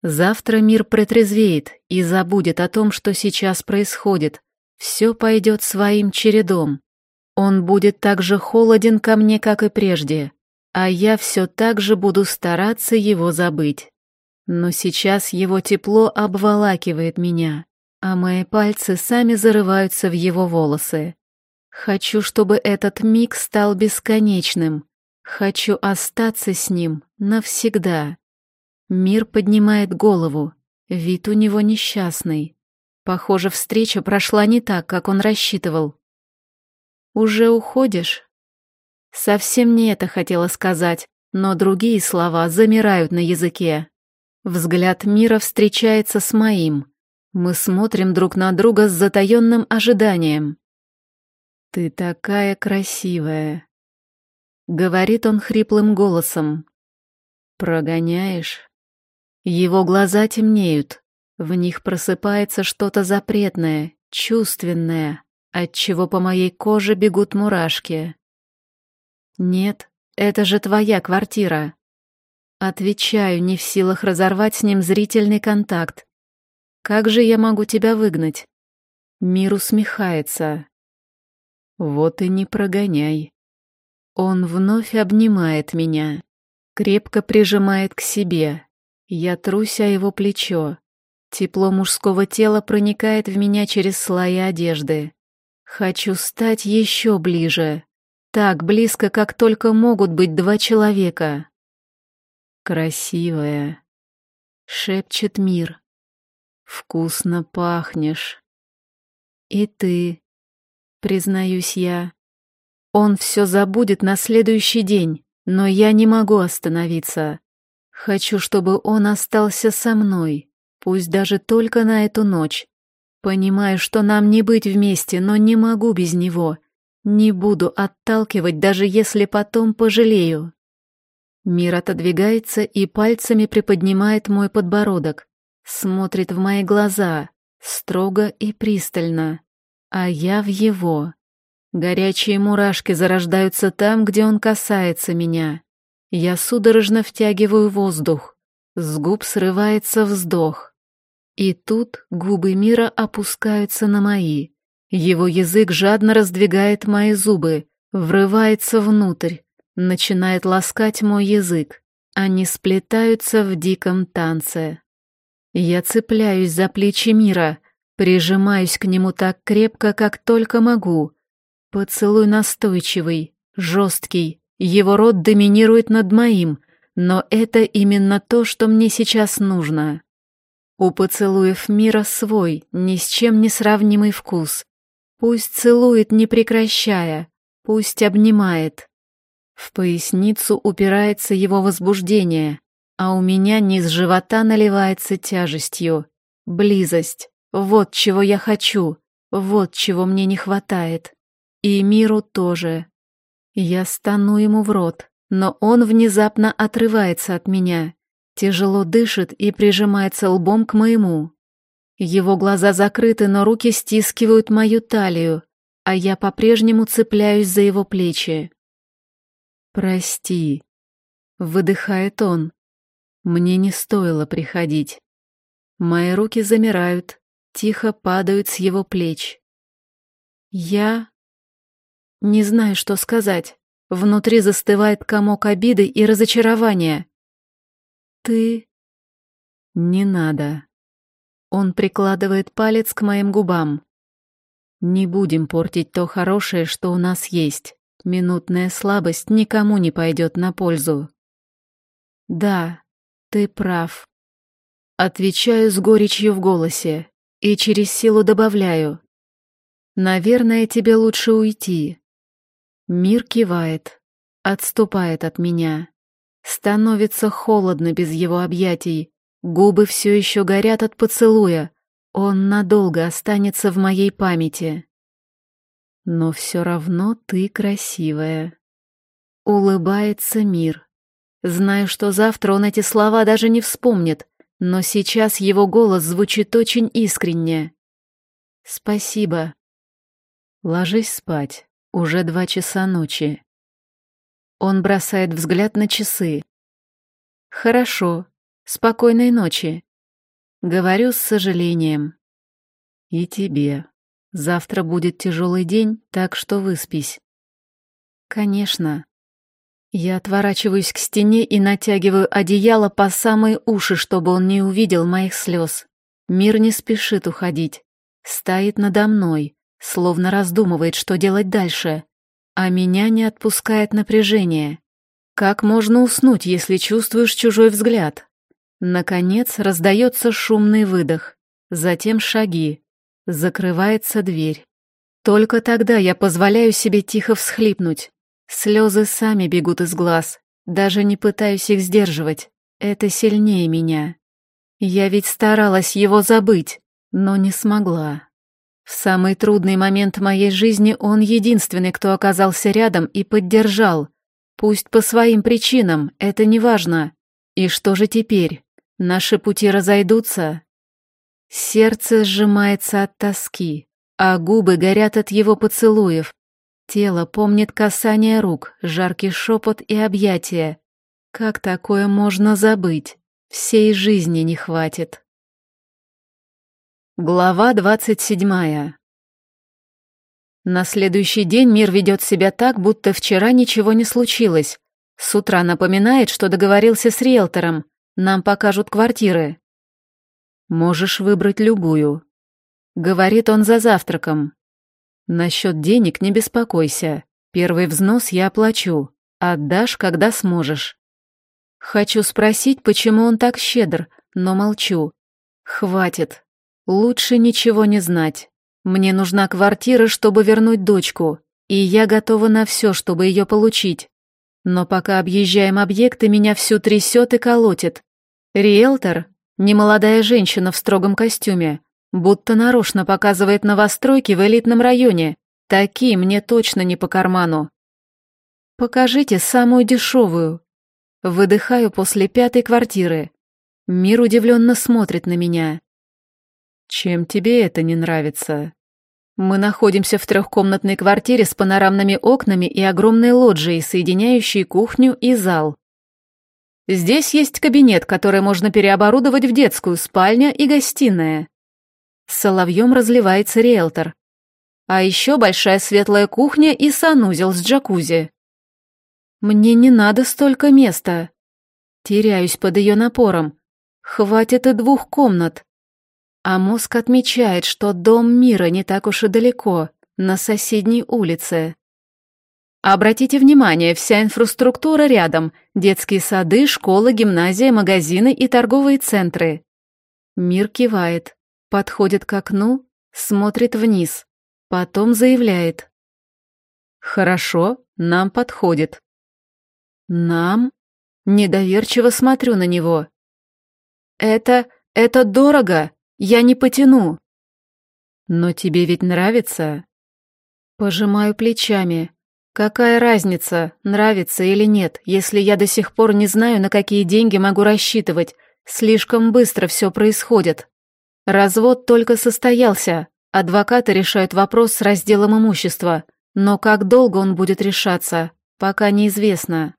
Завтра мир протрезвеет и забудет о том, что сейчас происходит. Все пойдет своим чередом. Он будет так же холоден ко мне, как и прежде, а я все так же буду стараться его забыть. Но сейчас его тепло обволакивает меня, а мои пальцы сами зарываются в его волосы. Хочу, чтобы этот миг стал бесконечным. Хочу остаться с ним навсегда. Мир поднимает голову, вид у него несчастный. Похоже, встреча прошла не так, как он рассчитывал. «Уже уходишь?» Совсем не это хотела сказать, но другие слова замирают на языке. Взгляд мира встречается с моим. Мы смотрим друг на друга с затаённым ожиданием. «Ты такая красивая», — говорит он хриплым голосом. «Прогоняешь?» Его глаза темнеют, в них просыпается что-то запретное, чувственное, отчего по моей коже бегут мурашки. «Нет, это же твоя квартира», Отвечаю, не в силах разорвать с ним зрительный контакт. Как же я могу тебя выгнать? Мир усмехается. Вот и не прогоняй. Он вновь обнимает меня, крепко прижимает к себе. Я трусь о его плечо. Тепло мужского тела проникает в меня через слои одежды. Хочу стать еще ближе. Так близко, как только могут быть два человека. Красивая. Шепчет мир. Вкусно пахнешь. И ты, признаюсь я. Он все забудет на следующий день, но я не могу остановиться. Хочу, чтобы он остался со мной, пусть даже только на эту ночь. Понимаю, что нам не быть вместе, но не могу без него. Не буду отталкивать, даже если потом пожалею. Мир отодвигается и пальцами приподнимает мой подбородок, смотрит в мои глаза, строго и пристально, а я в его. Горячие мурашки зарождаются там, где он касается меня. Я судорожно втягиваю воздух. С губ срывается вздох. И тут губы мира опускаются на мои. Его язык жадно раздвигает мои зубы, врывается внутрь, начинает ласкать мой язык. Они сплетаются в диком танце. Я цепляюсь за плечи мира, прижимаюсь к нему так крепко, как только могу — Поцелуй настойчивый, жесткий, его рот доминирует над моим, но это именно то, что мне сейчас нужно. У поцелуев мира свой, ни с чем не сравнимый вкус. Пусть целует, не прекращая, пусть обнимает. В поясницу упирается его возбуждение, а у меня низ живота наливается тяжестью. Близость. Вот чего я хочу, вот чего мне не хватает. И миру тоже. Я стану ему в рот, но он внезапно отрывается от меня, тяжело дышит и прижимается лбом к моему. Его глаза закрыты, но руки стискивают мою талию, а я по-прежнему цепляюсь за его плечи. «Прости», — выдыхает он. «Мне не стоило приходить». Мои руки замирают, тихо падают с его плеч. Я не знаю, что сказать. Внутри застывает комок обиды и разочарования. Ты... Не надо. Он прикладывает палец к моим губам. Не будем портить то хорошее, что у нас есть. Минутная слабость никому не пойдет на пользу. Да, ты прав. Отвечаю с горечью в голосе и через силу добавляю. Наверное, тебе лучше уйти. Мир кивает, отступает от меня. Становится холодно без его объятий. Губы все еще горят от поцелуя. Он надолго останется в моей памяти. Но все равно ты красивая. Улыбается мир. Знаю, что завтра он эти слова даже не вспомнит, но сейчас его голос звучит очень искренне. Спасибо. Ложись спать. Уже два часа ночи. Он бросает взгляд на часы. Хорошо. Спокойной ночи. Говорю с сожалением. И тебе. Завтра будет тяжелый день, так что выспись. Конечно. Я отворачиваюсь к стене и натягиваю одеяло по самые уши, чтобы он не увидел моих слез. Мир не спешит уходить. Стоит надо мной, словно раздумывает, что делать дальше. А меня не отпускает напряжение. Как можно уснуть, если чувствуешь чужой взгляд? Наконец раздается шумный выдох, затем шаги. Закрывается дверь. Только тогда я позволяю себе тихо всхлипнуть. Слезы сами бегут из глаз, даже не пытаюсь их сдерживать. Это сильнее меня. Я ведь старалась его забыть, но не смогла. В самый трудный момент моей жизни он единственный, кто оказался рядом и поддержал. Пусть по своим причинам, это не важно. И что же теперь? Наши пути разойдутся? Сердце сжимается от тоски, а губы горят от его поцелуев. Тело помнит касание рук, жаркий шепот и объятия. Как такое можно забыть? Всей жизни не хватит. Глава двадцать седьмая На следующий день мир ведет себя так, будто вчера ничего не случилось. С утра напоминает, что договорился с риэлтором. Нам покажут квартиры. Можешь выбрать любую. Говорит он за завтраком. Насчет денег не беспокойся. Первый взнос я оплачу. Отдашь, когда сможешь. Хочу спросить, почему он так щедр, но молчу. Хватит. Лучше ничего не знать. Мне нужна квартира, чтобы вернуть дочку, и я готова на все, чтобы ее получить. Но пока объезжаем объекты, меня всю трясет и колотит. Риэлтор — немолодая женщина в строгом костюме, будто нарочно показывает новостройки в элитном районе. Такие мне точно не по карману. Покажите самую дешевую. Выдыхаю после пятой квартиры. Мир удивленно смотрит на меня. Чем тебе это не нравится? Мы находимся в трехкомнатной квартире с панорамными окнами и огромной лоджией, соединяющей кухню и зал. Здесь есть кабинет, который можно переоборудовать в детскую, спальня и гостиная. С соловьем разливается риэлтор. А еще большая светлая кухня и санузел с джакузи. Мне не надо столько места. Теряюсь под ее напором. Хватит и двух комнат. А мозг отмечает, что дом мира не так уж и далеко, на соседней улице. Обратите внимание, вся инфраструктура рядом. Детские сады, школы, гимназия, магазины и торговые центры. Мир кивает, подходит к окну, смотрит вниз, потом заявляет. «Хорошо, нам подходит». «Нам?» Недоверчиво смотрю на него. «Это... это дорого!» Я не потяну. Но тебе ведь нравится? Пожимаю плечами. Какая разница, нравится или нет, если я до сих пор не знаю, на какие деньги могу рассчитывать. Слишком быстро все происходит. Развод только состоялся. Адвокаты решают вопрос с разделом имущества. Но как долго он будет решаться, пока неизвестно.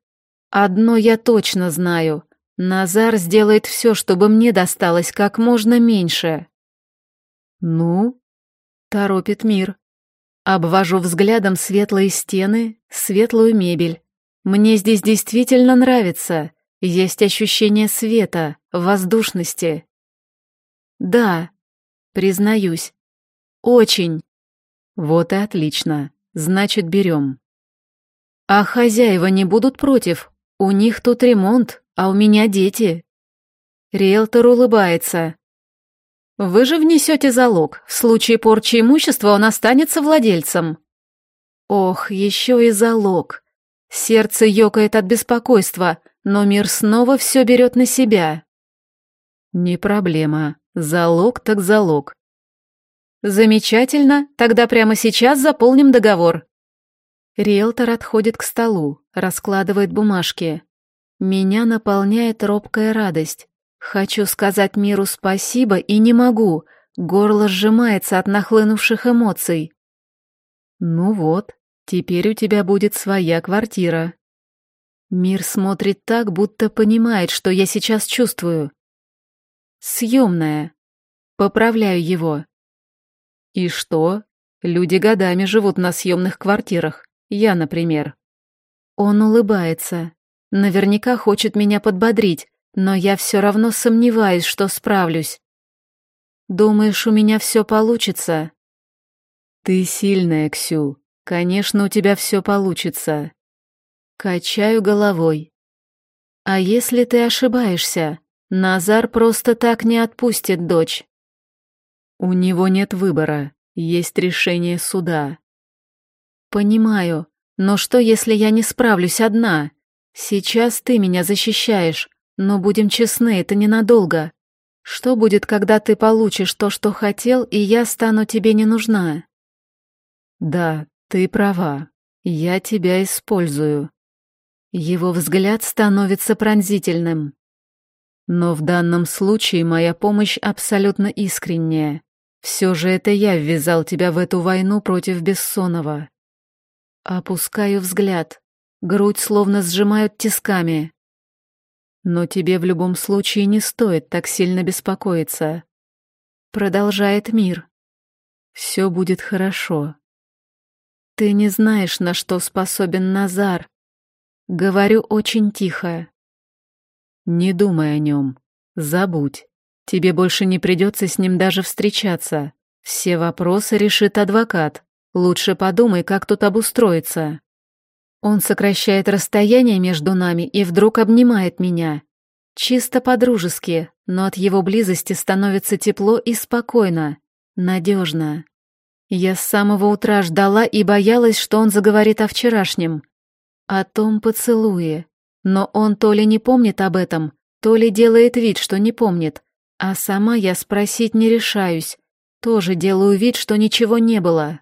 Одно я точно знаю. Назар сделает все, чтобы мне досталось как можно меньше. Ну? Торопит мир. Обвожу взглядом светлые стены, светлую мебель. Мне здесь действительно нравится. Есть ощущение света, воздушности. Да, признаюсь. Очень. Вот и отлично. Значит, берем. А хозяева не будут против. У них тут ремонт, а у меня дети. Риэлтор улыбается. Вы же внесете залог. В случае порчи имущества он останется владельцем. Ох, еще и залог. Сердце ёкает от беспокойства, но мир снова все берет на себя. Не проблема. Залог так залог. Замечательно, тогда прямо сейчас заполним договор. Риэлтор отходит к столу, раскладывает бумажки. Меня наполняет робкая радость. Хочу сказать миру спасибо и не могу. Горло сжимается от нахлынувших эмоций. Ну вот, теперь у тебя будет своя квартира. Мир смотрит так, будто понимает, что я сейчас чувствую. Съемная. Поправляю его. И что? Люди годами живут на съемных квартирах. Я, например. Он улыбается. Наверняка хочет меня подбодрить, но я все равно сомневаюсь, что справлюсь. Думаешь, у меня все получится? Ты сильная, Ксю. Конечно, у тебя все получится. Качаю головой. А если ты ошибаешься? Назар просто так не отпустит дочь. У него нет выбора, есть решение суда. Понимаю, но что, если я не справлюсь одна? Сейчас ты меня защищаешь, но будем честны, это ненадолго. Что будет, когда ты получишь то, что хотел, и я стану тебе не нужна? Да, ты права. Я тебя использую. Его взгляд становится пронзительным. Но в данном случае моя помощь абсолютно искренняя. Все же это я ввязал тебя в эту войну против Бессонова. Опускаю взгляд. Грудь словно сжимают тисками. Но тебе в любом случае не стоит так сильно беспокоиться. Продолжает мир. Все будет хорошо. Ты не знаешь, на что способен Назар. Говорю очень тихо. Не думай о нем. Забудь. Тебе больше не придется с ним даже встречаться. Все вопросы решит адвокат. Лучше подумай, как тут обустроиться. Он сокращает расстояние между нами и вдруг обнимает меня. Чисто по-дружески, но от его близости становится тепло и спокойно, надежно. Я с самого утра ждала и боялась, что он заговорит о вчерашнем. О том поцелуе. Но он то ли не помнит об этом, то ли делает вид, что не помнит. А сама я спросить не решаюсь. Тоже делаю вид, что ничего не было.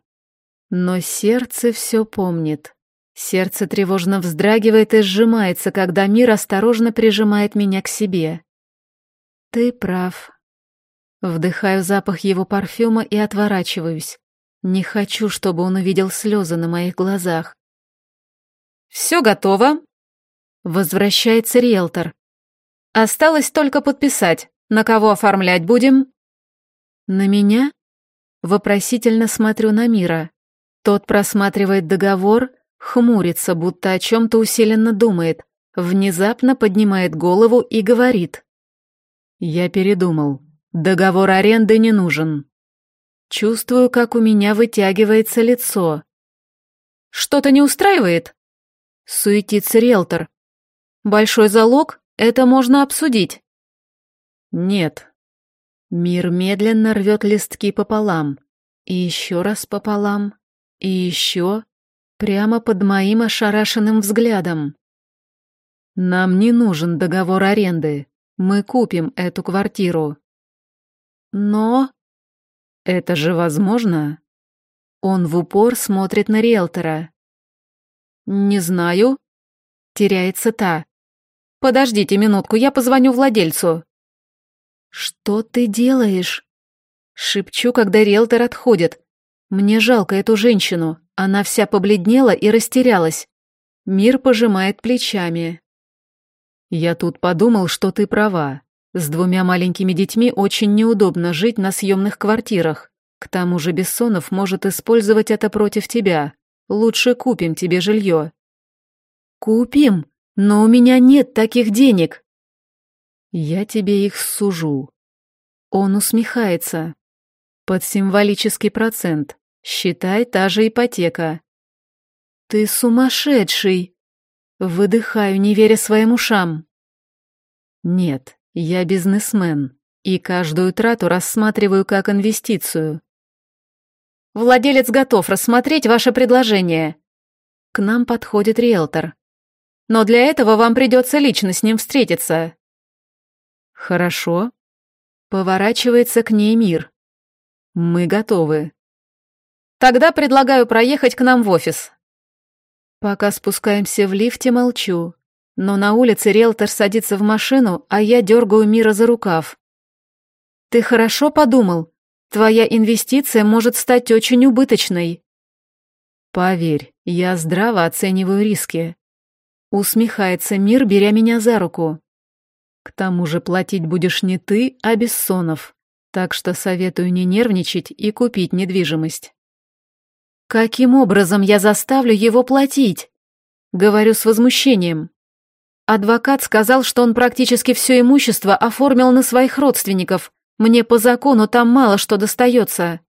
Но сердце все помнит. Сердце тревожно вздрагивает и сжимается, когда мир осторожно прижимает меня к себе. Ты прав. Вдыхаю запах его парфюма и отворачиваюсь. Не хочу, чтобы он увидел слезы на моих глазах. «Все готово», — возвращается риэлтор. «Осталось только подписать. На кого оформлять будем?» «На меня?» Вопросительно смотрю на Мира. Тот просматривает договор, хмурится, будто о чем-то усиленно думает, внезапно поднимает голову и говорит. «Я передумал. Договор аренды не нужен». Чувствую, как у меня вытягивается лицо. «Что-то не устраивает?» Суетится риэлтор. «Большой залог? Это можно обсудить». «Нет». Мир медленно рвет листки пополам. И еще раз пополам. И еще прямо под моим ошарашенным взглядом. «Нам не нужен договор аренды. Мы купим эту квартиру». «Но...» «Это же возможно?» Он в упор смотрит на риэлтора. «Не знаю». Теряется та. «Подождите минутку, я позвоню владельцу». «Что ты делаешь?» Шепчу, когда риэлтор отходит. Мне жалко эту женщину. Она вся побледнела и растерялась. Мир пожимает плечами. «Я тут подумал, что ты права. С двумя маленькими детьми очень неудобно жить на съемных квартирах. К тому же Бессонов может использовать это против тебя. Лучше купим тебе жилье». «Купим? Но у меня нет таких денег». «Я тебе их сужу». Он усмехается. «Под символический процент. Считай, та же ипотека. Ты сумасшедший. Выдыхаю, не веря своим ушам. Нет, я бизнесмен, и каждую трату рассматриваю как инвестицию. Владелец готов рассмотреть ваше предложение. К нам подходит риэлтор. Но для этого вам придется лично с ним встретиться. Хорошо. Поворачивается к ней мир. Мы готовы. Тогда предлагаю проехать к нам в офис. Пока спускаемся в лифте, молчу. Но на улице риэлтор садится в машину, а я дергаю Мира за рукав. Ты хорошо подумал? Твоя инвестиция может стать очень убыточной. Поверь, я здраво оцениваю риски. Усмехается Мир, беря меня за руку. К тому же платить будешь не ты, а Бессонов. Так что советую не нервничать и купить недвижимость. Каким образом я заставлю его платить? Говорю с возмущением. Адвокат сказал, что он практически все имущество оформил на своих родственников. Мне по закону там мало что достается.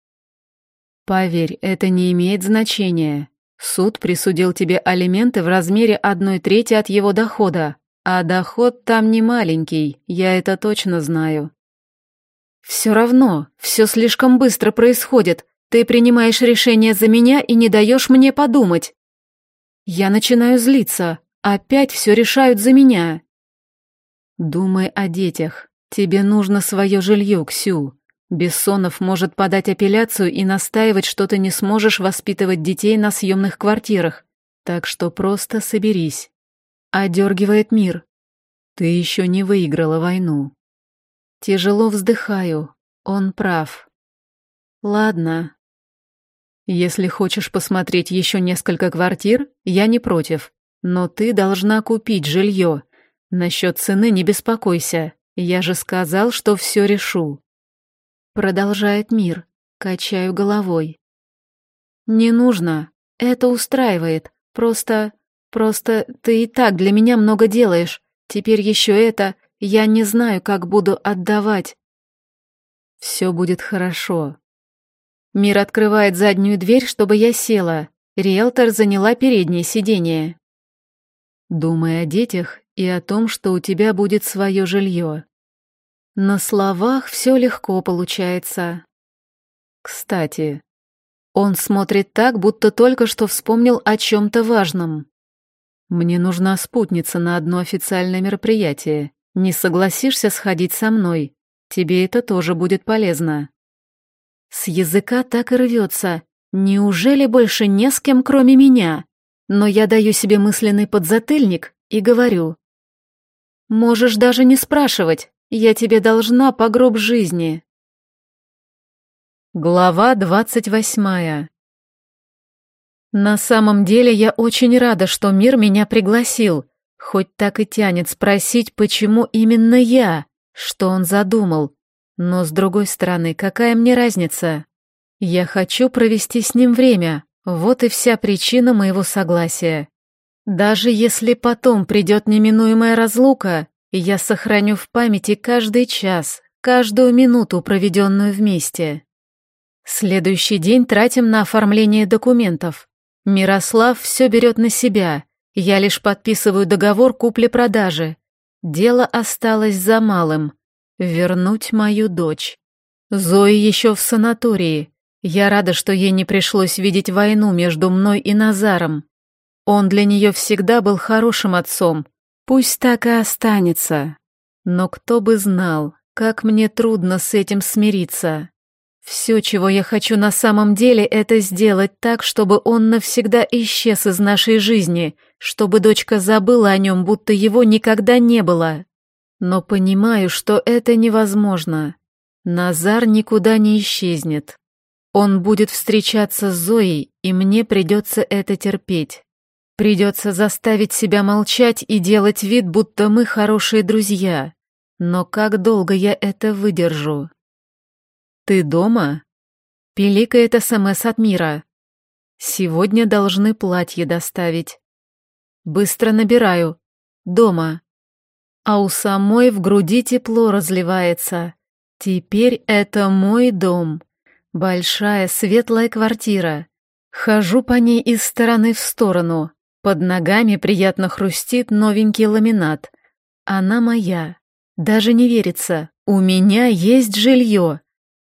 Поверь, это не имеет значения. Суд присудил тебе алименты в размере одной трети от его дохода, а доход там не маленький, я это точно знаю. Все равно, все слишком быстро происходит. Ты принимаешь решение за меня и не даешь мне подумать. Я начинаю злиться. Опять все решают за меня. Думай о детях. Тебе нужно свое жилье, Ксю. Бессонов может подать апелляцию и настаивать, что ты не сможешь воспитывать детей на съемных квартирах. Так что просто соберись. Одергивает мир. Ты еще не выиграла войну. Тяжело вздыхаю. Он прав. Ладно, если хочешь посмотреть еще несколько квартир, я не против. Но ты должна купить жилье. Насчет цены не беспокойся. Я же сказал, что все решу. Продолжает мир. Качаю головой. Не нужно. это устраивает. Просто... просто ты и так для меня много делаешь. Теперь еще это... Я не знаю, как буду отдавать. Все будет хорошо. Мир открывает заднюю дверь, чтобы я села. Риэлтор заняла переднее сиденье. Думай о детях и о том, что у тебя будет свое жилье. На словах все легко получается. Кстати, он смотрит так, будто только что вспомнил о чем-то важном. Мне нужна спутница на одно официальное мероприятие. Не согласишься сходить со мной? Тебе это тоже будет полезно. С языка так и рвется. Неужели больше не с кем, кроме меня? Но я даю себе мысленный подзатыльник и говорю. Можешь даже не спрашивать, я тебе должна по гроб жизни. Глава двадцать восьмая На самом деле я очень рада, что мир меня пригласил, хоть так и тянет спросить, почему именно я, что он задумал. Но с другой стороны, какая мне разница? Я хочу провести с ним время, вот и вся причина моего согласия. Даже если потом придет неминуемая разлука, я сохраню в памяти каждый час, каждую минуту, проведенную вместе. Следующий день тратим на оформление документов. Мирослав все берет на себя, я лишь подписываю договор купли-продажи. Дело осталось за малым — вернуть мою дочь. Зои еще в санатории. Я рада, что ей не пришлось видеть войну между мной и Назаром. Он для нее всегда был хорошим отцом. Пусть так и останется. Но кто бы знал, как мне трудно с этим смириться. Все, чего я хочу на самом деле, это сделать так, чтобы он навсегда исчез из нашей жизни, чтобы дочка забыла о нем, будто его никогда не было. Но понимаю, что это невозможно. Назар никуда не исчезнет. Он будет встречаться с Зоей, и мне придется это терпеть. Придется заставить себя молчать и делать вид, будто мы хорошие друзья. Но как долго я это выдержу? «Ты дома?» Пиликает СМС от Мира. «Сегодня должны платье доставить». Быстро набираю. «Дома». А у самой в груди тепло разливается. Теперь это мой дом. Большая светлая квартира. Хожу по ней из стороны в сторону. Под ногами приятно хрустит новенький ламинат. Она моя. Даже не верится. У меня есть жилье.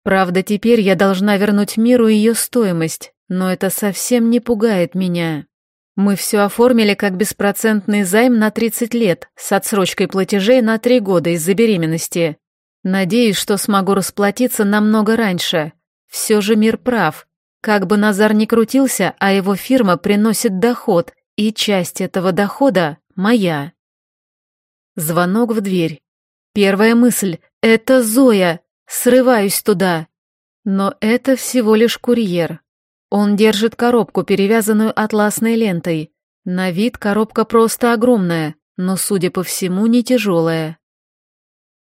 Правда, теперь я должна вернуть миру ее стоимость, но это совсем не пугает меня. Мы все оформили как беспроцентный займ на 30 лет с отсрочкой платежей на 3 года из-за беременности. Надеюсь, что смогу расплатиться намного раньше. Все же мир прав. Как бы Назар ни крутился, а его фирма приносит доход, и часть этого дохода моя. Звонок в дверь. Первая мысль — это Зоя. Срываюсь туда. Но это всего лишь курьер. Он держит коробку, перевязанную атласной лентой. На вид коробка просто огромная, но, судя по всему, не тяжелая.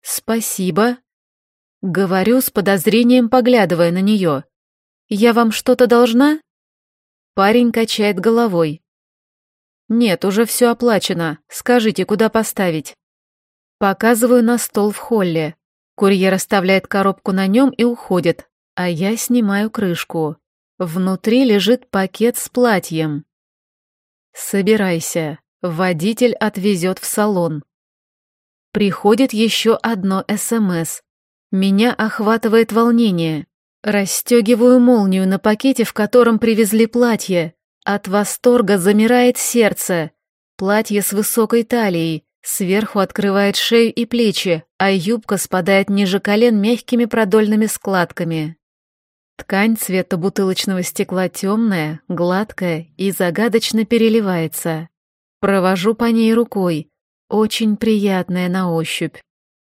«Спасибо», Говорю с подозрением, поглядывая на нее. «Я вам что-то должна?» Парень качает головой. «Нет, уже все оплачено. Скажите, куда поставить?» Показываю на стол в холле. Курьер оставляет коробку на нем и уходит, а я снимаю крышку. Внутри лежит пакет с платьем. «Собирайся. Водитель отвезет в салон». Приходит еще одно СМС. Меня охватывает волнение. Расстегиваю молнию на пакете, в котором привезли платье. От восторга замирает сердце. Платье с высокой талией, сверху открывает шею и плечи, а юбка спадает ниже колен мягкими продольными складками. Ткань цвета бутылочного стекла темная, гладкая и загадочно переливается. Провожу по ней рукой, очень приятная на ощупь.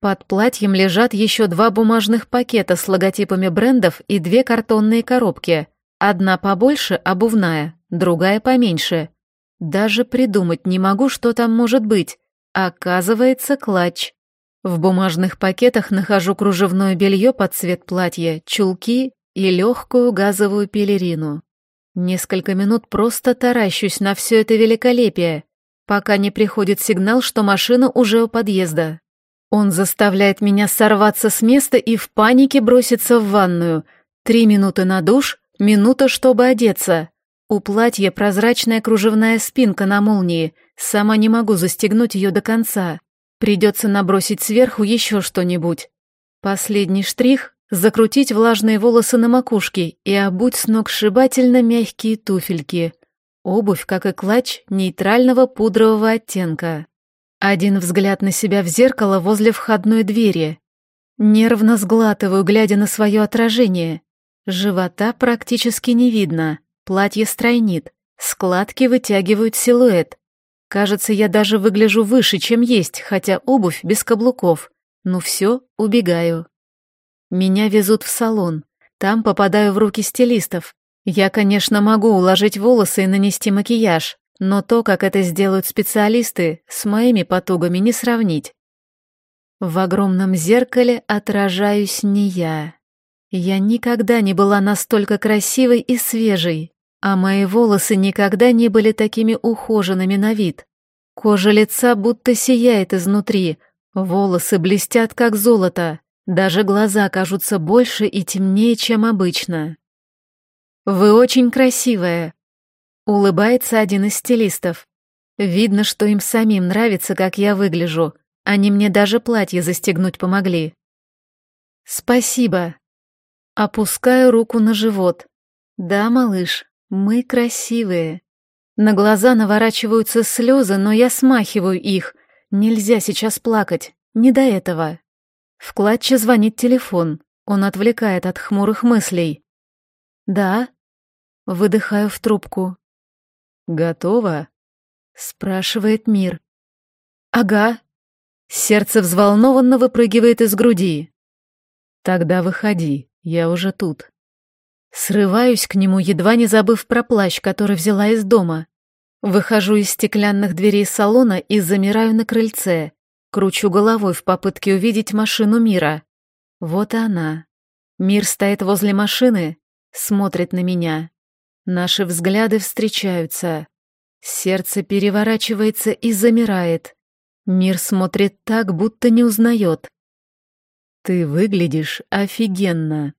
Под платьем лежат еще два бумажных пакета с логотипами брендов и две картонные коробки. Одна побольше, обувная, другая поменьше. Даже придумать не могу, что там может быть. Оказывается, клатч. В бумажных пакетах нахожу кружевное белье под цвет платья, чулки и легкую газовую пелерину. Несколько минут просто таращусь на все это великолепие, пока не приходит сигнал, что машина уже у подъезда. Он заставляет меня сорваться с места и в панике броситься в ванную. Три минуты на душ, минута, чтобы одеться. У платья прозрачная кружевная спинка на молнии, сама не могу застегнуть ее до конца. Придется набросить сверху еще что-нибудь. Последний штрих — закрутить влажные волосы на макушке и обуть сногсшибательно мягкие туфельки. Обувь, как и клатч, нейтрального пудрового оттенка. Один взгляд на себя в зеркало возле входной двери. Нервно сглатываю, глядя на свое отражение. Живота практически не видно. Платье стройнит, складки вытягивают силуэт. Кажется, я даже выгляжу выше, чем есть, хотя обувь без каблуков. Ну все, убегаю. Меня везут в салон. Там попадаю в руки стилистов. Я, конечно, могу уложить волосы и нанести макияж, но то, как это сделают специалисты, с моими потугами не сравнить. В огромном зеркале отражаюсь не я. Я никогда не была настолько красивой и свежей. А мои волосы никогда не были такими ухоженными на вид. Кожа лица будто сияет изнутри, волосы блестят как золото, даже глаза кажутся больше и темнее, чем обычно. «Вы очень красивая», — улыбается один из стилистов. Видно, что им самим нравится, как я выгляжу. Они мне даже платье застегнуть помогли. «Спасибо». Опускаю руку на живот. «Да, малыш, мы красивые. На глаза наворачиваются слезы, но я смахиваю их. Нельзя сейчас плакать, не до этого. В клатче звонит телефон. Он отвлекает от хмурых мыслей. «Да?» Выдыхаю в трубку. «Готово?» Спрашивает Мир. «Ага». Сердце взволнованно выпрыгивает из груди. «Тогда выходи, я уже тут». Срываюсь к нему, едва не забыв про плащ, который взяла из дома. Выхожу из стеклянных дверей салона и замираю на крыльце. Кручу головой в попытке увидеть машину мира. Вот она. Мир стоит возле машины, смотрит на меня. Наши взгляды встречаются. Сердце переворачивается и замирает. Мир смотрит так, будто не узнает. «Ты выглядишь офигенно»,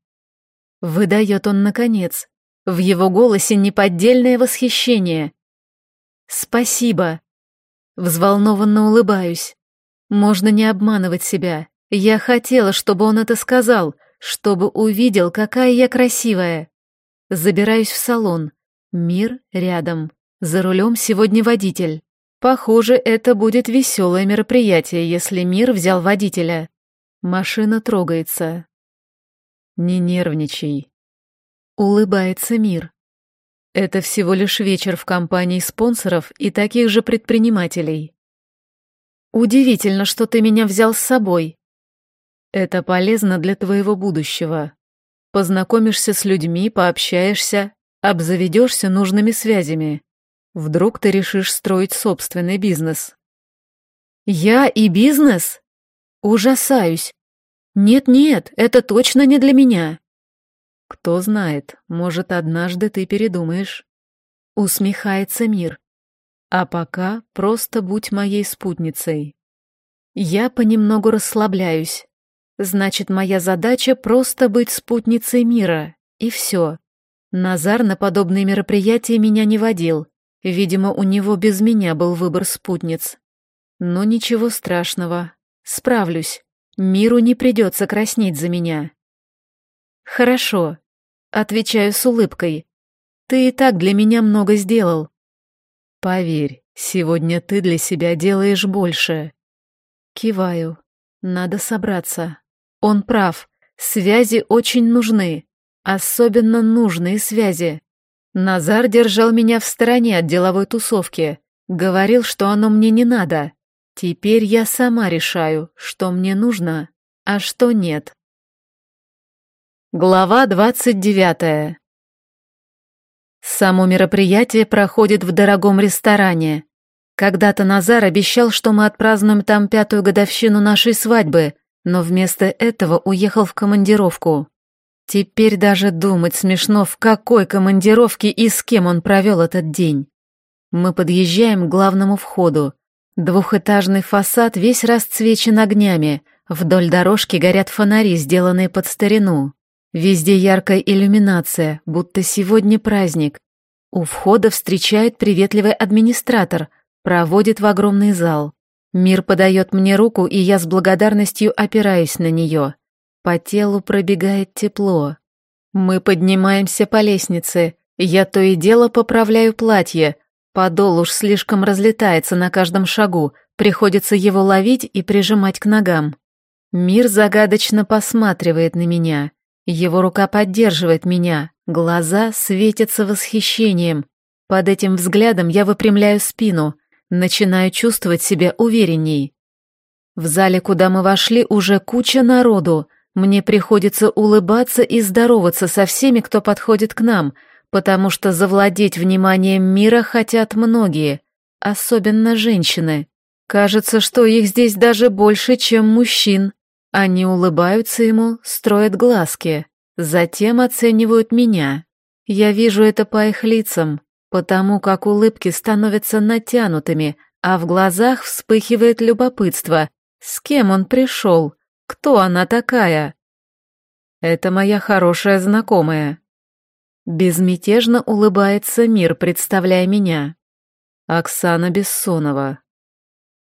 Выдает он наконец. В его голосе неподдельное восхищение. «Спасибо!» Взволнованно улыбаюсь. Можно не обманывать себя. Я хотела, чтобы он это сказал, чтобы увидел, какая я красивая. Забираюсь в салон. Мир рядом. За рулем сегодня водитель. Похоже, это будет веселое мероприятие, если Мир взял водителя. Машина трогается. Не нервничай. Улыбается мир. Это всего лишь вечер в компании спонсоров и таких же предпринимателей. Удивительно, что ты меня взял с собой. Это полезно для твоего будущего. Познакомишься с людьми, пообщаешься, обзаведешься нужными связями. Вдруг ты решишь строить собственный бизнес. Я и бизнес? Ужасаюсь. «Нет-нет, это точно не для меня». «Кто знает, может, однажды ты передумаешь». Усмехается мир. «А пока просто будь моей спутницей». Я понемногу расслабляюсь. Значит, моя задача просто быть спутницей мира, и все. Назар на подобные мероприятия меня не водил. Видимо, у него без меня был выбор спутниц. Но ничего страшного. Справлюсь. Миру не придется краснеть за меня. Хорошо, отвечаю с улыбкой. Ты и так для меня много сделал. Поверь, сегодня ты для себя делаешь больше. Киваю. Надо собраться. Он прав. Связи очень нужны. Особенно нужные связи. Назар держал меня в стороне от деловой тусовки. Говорил, что оно мне не надо. Теперь я сама решаю, что мне нужно, а что нет. Глава двадцать девятая. Само мероприятие проходит в дорогом ресторане. Когда-то Назар обещал, что мы отпразднуем там пятую годовщину нашей свадьбы, но вместо этого уехал в командировку. Теперь даже думать смешно, в какой командировке и с кем он провел этот день. Мы подъезжаем к главному входу. Двухэтажный фасад весь расцвечен огнями, вдоль дорожки горят фонари, сделанные под старину. Везде яркая иллюминация, будто сегодня праздник. У входа встречает приветливый администратор, проводит в огромный зал. Мир подает мне руку, и я с благодарностью опираюсь на нее. По телу пробегает тепло. Мы поднимаемся по лестнице. Я то и дело поправляю платье. Подол уж слишком разлетается на каждом шагу. Приходится его ловить и прижимать к ногам. Мир загадочно посматривает на меня. Его рука поддерживает меня. Глаза светятся восхищением. Под этим взглядом я выпрямляю спину. Начинаю чувствовать себя уверенней. В зале, куда мы вошли, уже куча народу. Мне приходится улыбаться и здороваться со всеми, кто подходит к нам, потому что завладеть вниманием мира хотят многие, особенно женщины. Кажется, что их здесь даже больше, чем мужчин. Они улыбаются ему, строят глазки, затем оценивают меня. Я вижу это по их лицам, потому как улыбки становятся натянутыми, а в глазах вспыхивает любопытство. С кем он пришел? Кто она такая? Это моя хорошая знакомая. Безмятежно улыбается мир, представляя меня. Оксана Бессонова.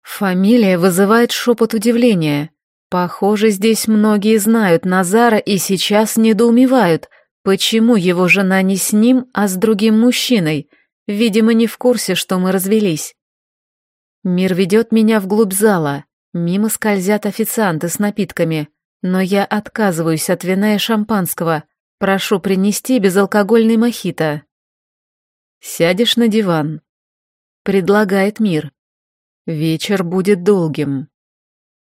Фамилия вызывает шепот удивления. Похоже, здесь многие знают Назара и сейчас недоумевают, почему его жена не с ним, а с другим мужчиной. Видимо, не в курсе, что мы развелись. Мир ведет меня вглубь зала. Мимо скользят официанты с напитками, но я отказываюсь от вина и шампанского. Прошу принести безалкогольный мохито. Сядешь на диван. Предлагает мир. Вечер будет долгим.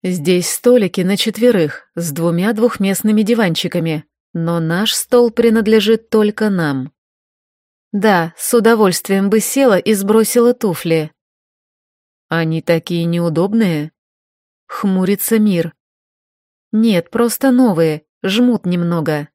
Здесь столики на четверых с двумя двухместными диванчиками, но наш стол принадлежит только нам. Да, с удовольствием бы села и сбросила туфли. Они такие неудобные. Хмурится мир. Нет, просто новые, жмут немного.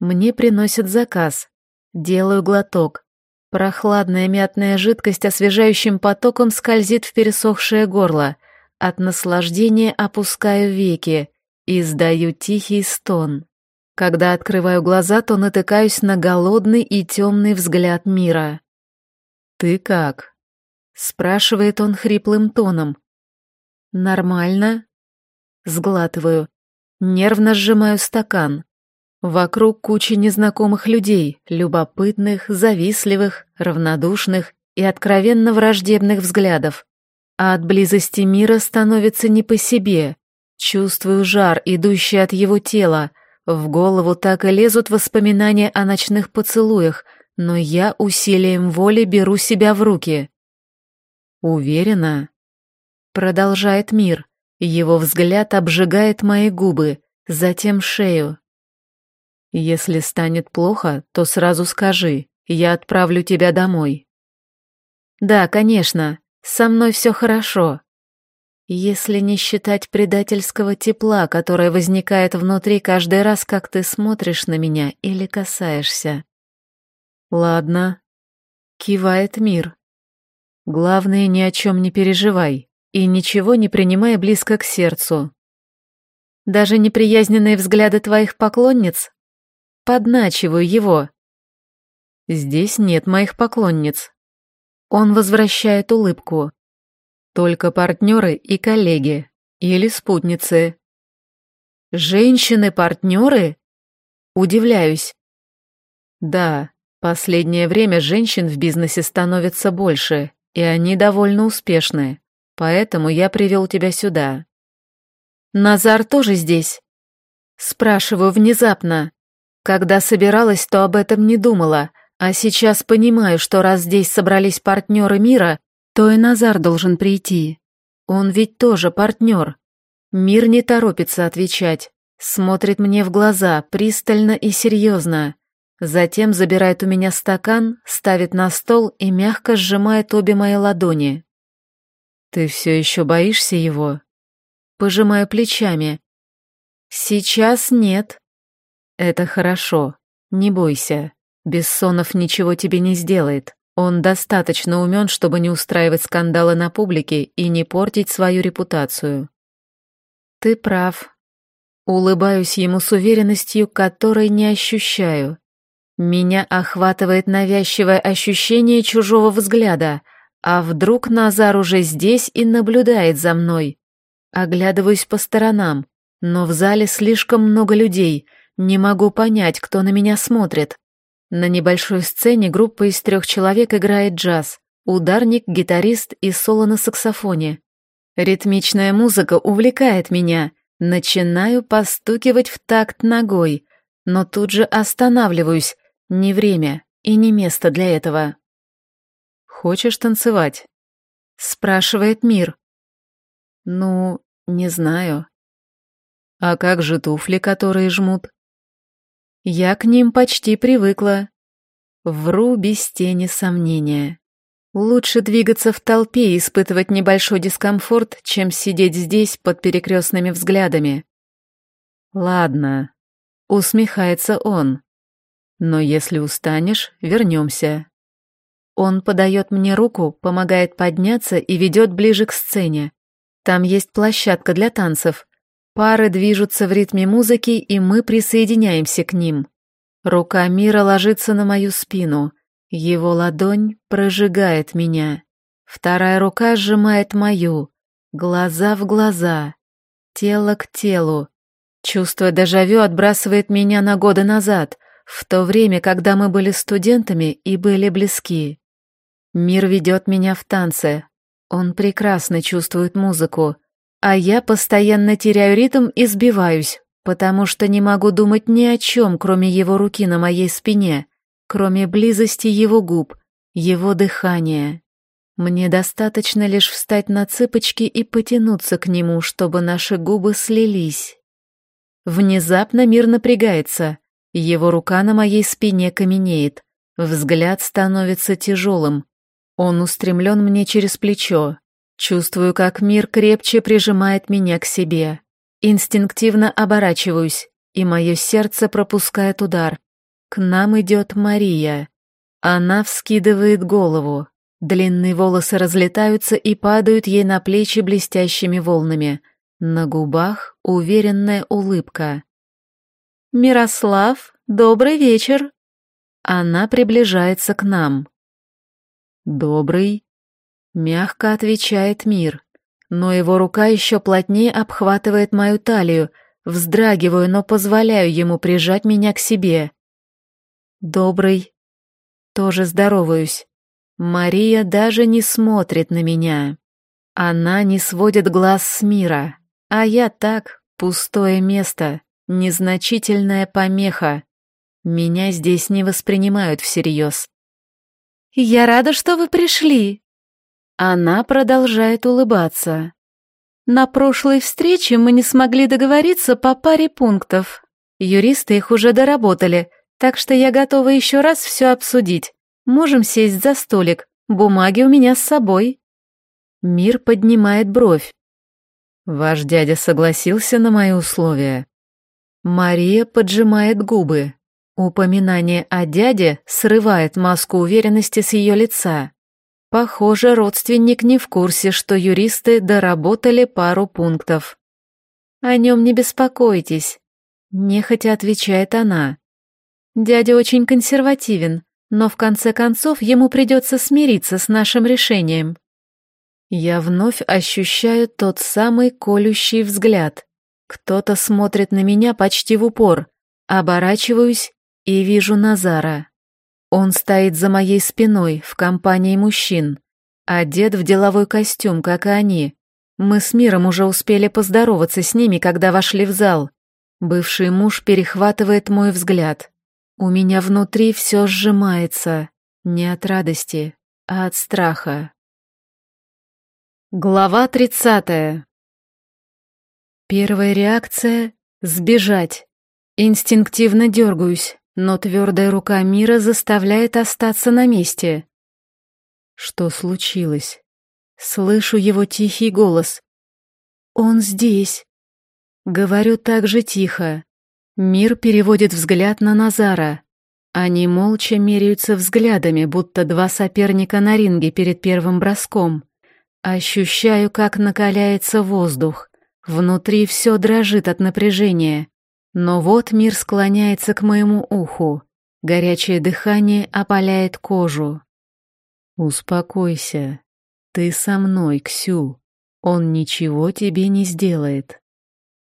Мне приносят заказ. Делаю глоток. Прохладная мятная жидкость освежающим потоком скользит в пересохшее горло. От наслаждения опускаю веки и издаю тихий стон. Когда открываю глаза, то натыкаюсь на голодный и темный взгляд мира. «Ты как?» — спрашивает он хриплым тоном. «Нормально?» Сглатываю. Нервно сжимаю стакан. Вокруг куча незнакомых людей, любопытных, завистливых, равнодушных и откровенно враждебных взглядов. А от близости мира становится не по себе. Чувствую жар, идущий от его тела. В голову так и лезут воспоминания о ночных поцелуях, но я усилием воли беру себя в руки. Уверена? Продолжает мир. Его взгляд обжигает мои губы, затем шею. Если станет плохо, то сразу скажи, я отправлю тебя домой. Да, конечно, со мной все хорошо. Если не считать предательского тепла, которое возникает внутри каждый раз, как ты смотришь на меня или касаешься. Ладно. Кивает мир. Главное, ни о чем не переживай и ничего не принимая близко к сердцу. Даже неприязненные взгляды твоих поклонниц? Подначиваю его. Здесь нет моих поклонниц. Он возвращает улыбку. Только партнеры и коллеги. Или спутницы. Женщины-партнеры? Удивляюсь. Да, последнее время женщин в бизнесе становится больше, и они довольно успешны. Поэтому я привел тебя сюда. Назар тоже здесь? Спрашиваю внезапно. Когда собиралась, то об этом не думала, а сейчас понимаю, что раз здесь собрались партнеры мира, то и Назар должен прийти. Он ведь тоже партнер. Мир не торопится отвечать, смотрит мне в глаза пристально и серьезно. Затем забирает у меня стакан, ставит на стол и мягко сжимает обе мои ладони. «Ты все еще боишься его?» Пожимаю плечами. «Сейчас нет». Это хорошо. Не бойся. Бессонов ничего тебе не сделает. Он достаточно умен, чтобы не устраивать скандалы на публике и не портить свою репутацию. Ты прав. Улыбаюсь ему с уверенностью, которой не ощущаю. Меня охватывает навязчивое ощущение чужого взгляда, а вдруг Назар уже здесь и наблюдает за мной. Оглядываюсь по сторонам, но в зале слишком много людей, не могу понять, кто на меня смотрит. На небольшой сцене группа из трех человек играет джаз, ударник, гитарист и соло на саксофоне. Ритмичная музыка увлекает меня, начинаю постукивать в такт ногой, но тут же останавливаюсь, не время и не место для этого. «Хочешь танцевать?» — спрашивает Мир. «Ну, не знаю». «А как же туфли, которые жмут?» «Я к ним почти привыкла». Вру без тени сомнения. Лучше двигаться в толпе и испытывать небольшой дискомфорт, чем сидеть здесь под перекрестными взглядами. «Ладно», — усмехается он. Но если устанешь, вернемся. Он подает мне руку, помогает подняться и ведет ближе к сцене. Там есть площадка для танцев. Пары движутся в ритме музыки, и мы присоединяемся к ним. Рука Мира ложится на мою спину. Его ладонь прожигает меня. Вторая рука сжимает мою. Глаза в глаза. Тело к телу. Чувство дежавю отбрасывает меня на годы назад — в то время, когда мы были студентами и были близки. Мир ведет меня в танце. Он прекрасно чувствует музыку, а я постоянно теряю ритм и сбиваюсь, потому что не могу думать ни о чем, кроме его руки на моей спине, кроме близости его губ, его дыхания. Мне достаточно лишь встать на цыпочки и потянуться к нему, чтобы наши губы слились. Внезапно мир напрягается, его рука на моей спине каменеет, взгляд становится тяжелым. Он устремлен мне через плечо. Чувствую, как мир крепче прижимает меня к себе. Инстинктивно оборачиваюсь, и мое сердце пропускает удар. К нам идет Мария. Она вскидывает голову. Длинные волосы разлетаются и падают ей на плечи блестящими волнами. На губах уверенная улыбка. «Мирослав, добрый вечер!» Она приближается к нам. «Добрый», — мягко отвечает Мир, но его рука еще плотнее обхватывает мою талию, вздрагиваю, но позволяю ему прижать меня к себе. «Добрый», тоже здороваюсь. Мария даже не смотрит на меня. Она не сводит глаз с мира, а я так, пустое место. Незначительная помеха. Меня здесь не воспринимают всерьез. «Я рада, что вы пришли!» Она продолжает улыбаться. На прошлой встрече мы не смогли договориться по паре пунктов. Юристы их уже доработали, так что я готова еще раз все обсудить. Можем сесть за столик, бумаги у меня с собой. Мир поднимает бровь. Ваш дядя согласился на мои условия. Мария поджимает губы. Упоминание о дяде срывает маску уверенности с ее лица. Похоже, родственник не в курсе, что юристы доработали пару пунктов. «О нем не беспокойтесь», — нехотя отвечает она. «Дядя очень консервативен, но в конце концов ему придется смириться с нашим решением». Я вновь ощущаю тот самый колющий взгляд. Кто-то смотрит на меня почти в упор. Оборачиваюсь и вижу Назара. Он стоит за моей спиной в компании мужчин, одет в деловой костюм, как и они. Мы с миром уже успели поздороваться с ними, когда вошли в зал. Бывший муж перехватывает мой взгляд. У меня внутри все сжимается, не от радости, а от страха. Глава тридцатая. Первая реакция — сбежать. Инстинктивно дергаюсь, но твердая рука мира заставляет остаться на месте. Что случилось? Слышу его тихий голос. Он здесь. Говорю так же тихо. Мир переводит взгляд на Назара. Они молча меряются взглядами, будто два соперника на ринге перед первым броском. Ощущаю, как накаляется воздух. Внутри все дрожит от напряжения. Но вот мир склоняется к моему уху. Горячее дыхание опаляет кожу. «Успокойся. Ты со мной, Ксю. Он ничего тебе не сделает».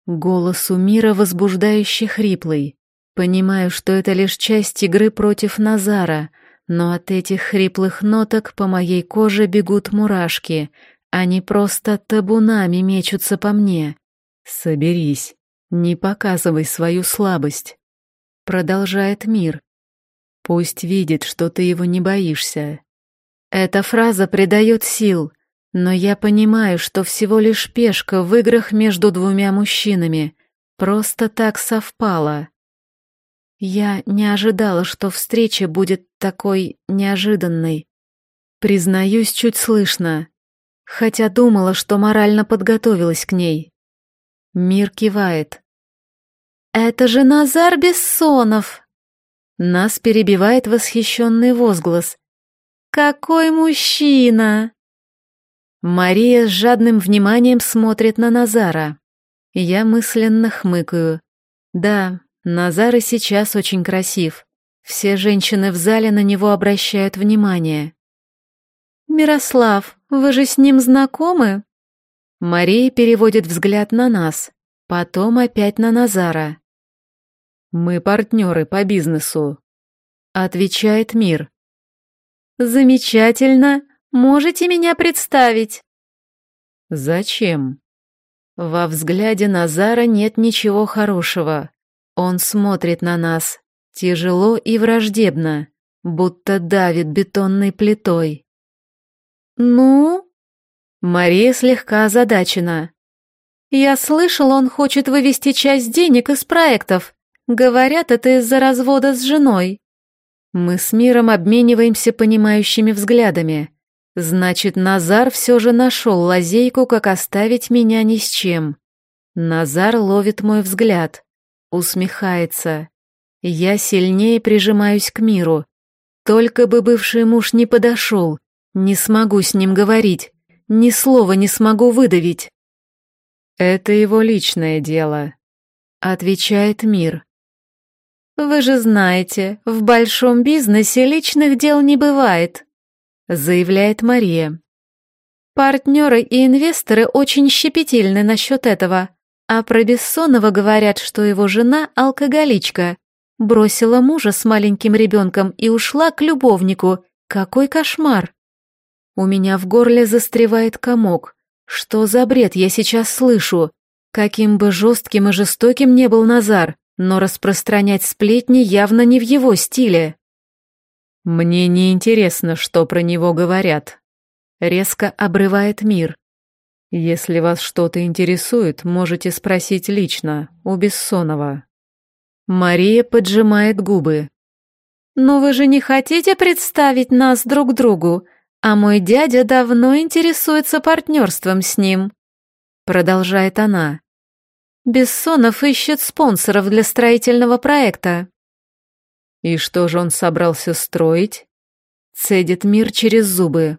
Голос у мира возбуждающе хриплый. Понимаю, что это лишь часть игры против Назара, но от этих хриплых ноток по моей коже бегут мурашки. Они просто табунами мечутся по мне. Соберись, не показывай свою слабость. Продолжает мир. Пусть видит, что ты его не боишься. Эта фраза придает сил, но я понимаю, что всего лишь пешка в играх между двумя мужчинами. Просто так совпало. Я не ожидала, что встреча будет такой неожиданной. Признаюсь чуть слышно, хотя думала, что морально подготовилась к ней. Мир кивает. «Это же Назар Бессонов!» Нас перебивает восхищенный возглас. «Какой мужчина!» Мария с жадным вниманием смотрит на Назара. Я мысленно хмыкаю. Да, Назар и сейчас очень красив. Все женщины в зале на него обращают внимание. «Мирослав, вы же с ним знакомы?» Мария переводит взгляд на нас, потом опять на Назара. «Мы партнеры по бизнесу», — отвечает Мир. «Замечательно. Можете меня представить?» «Зачем?» Во взгляде Назара нет ничего хорошего. Он смотрит на нас, тяжело и враждебно, будто давит бетонной плитой. «Ну?» Мария слегка озадачена. «Я слышал, он хочет вывести часть денег из проектов. Говорят, это из-за развода с женой». Мы с Миром обмениваемся понимающими взглядами. Значит, Назар все же нашел лазейку, как оставить меня ни с чем. Назар ловит мой взгляд усмехается. Я сильнее прижимаюсь к миру. Только бы бывший муж не подошел, не смогу с ним говорить, ни слова не смогу выдавить. Это его личное дело, отвечает мир. Вы же знаете, в большом бизнесе личных дел не бывает, заявляет Мария. Партнеры и инвесторы очень щепетильны насчет этого. А про Бессонова говорят, что его жена алкоголичка. Бросила мужа с маленьким ребенком и ушла к любовнику. Какой кошмар! У меня в горле застревает комок. Что за бред я сейчас слышу? Каким бы жестким и жестоким не был Назар, но распространять сплетни явно не в его стиле. Мне не интересно, что про него говорят. Резко обрывает мир. Если вас что-то интересует, можете спросить лично, у Бессонова. Мария поджимает губы. «Но вы же не хотите представить нас друг другу, а мой дядя давно интересуется партнерством с ним», продолжает она. «Бессонов ищет спонсоров для строительного проекта». «И что же он собрался строить?» Цедит мир через зубы.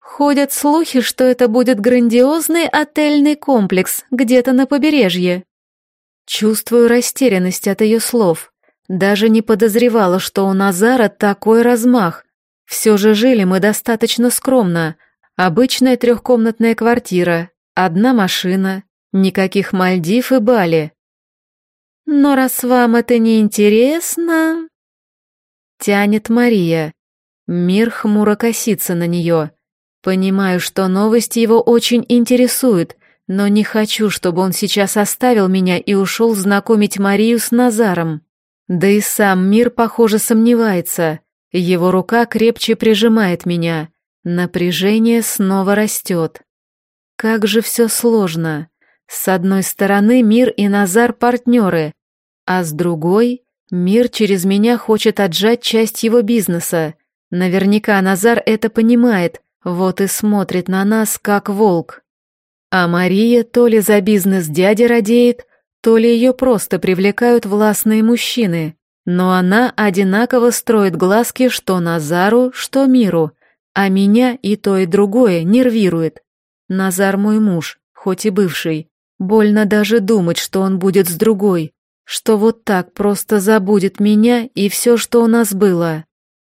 Ходят слухи, что это будет грандиозный отельный комплекс где-то на побережье. Чувствую растерянность от ее слов. Даже не подозревала, что у Назара такой размах. Все же жили мы достаточно скромно. Обычная трехкомнатная квартира, одна машина, никаких Мальдив и Бали. Но раз вам это не интересно, тянет Мария. Мир хмуро косится на нее. Понимаю, что новости его очень интересуют, но не хочу, чтобы он сейчас оставил меня и ушел знакомить Марию с Назаром. Да и сам мир, похоже, сомневается. Его рука крепче прижимает меня. Напряжение снова растет. Как же все сложно. С одной стороны, мир и Назар партнеры, а с другой, мир через меня хочет отжать часть его бизнеса. Наверняка Назар это понимает, вот и смотрит на нас, как волк. А Мария то ли за бизнес дяди радеет, то ли ее просто привлекают властные мужчины, но она одинаково строит глазки что Назару, что миру, а меня и то, и другое нервирует. Назар мой муж, хоть и бывший. Больно даже думать, что он будет с другой, что вот так просто забудет меня и все, что у нас было.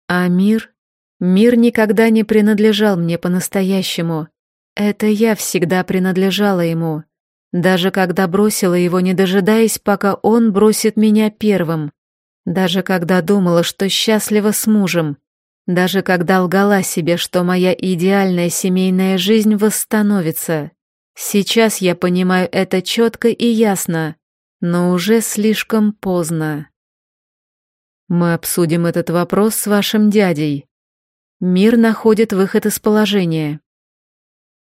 А мир? Мир никогда не принадлежал мне по-настоящему. Это я всегда принадлежала ему. Даже когда бросила его, не дожидаясь, пока он бросит меня первым. Даже когда думала, что счастлива с мужем. Даже когда лгала себе, что моя идеальная семейная жизнь восстановится. Сейчас я понимаю это четко и ясно, но уже слишком поздно. Мы обсудим этот вопрос с вашим дядей. Мир находит выход из положения.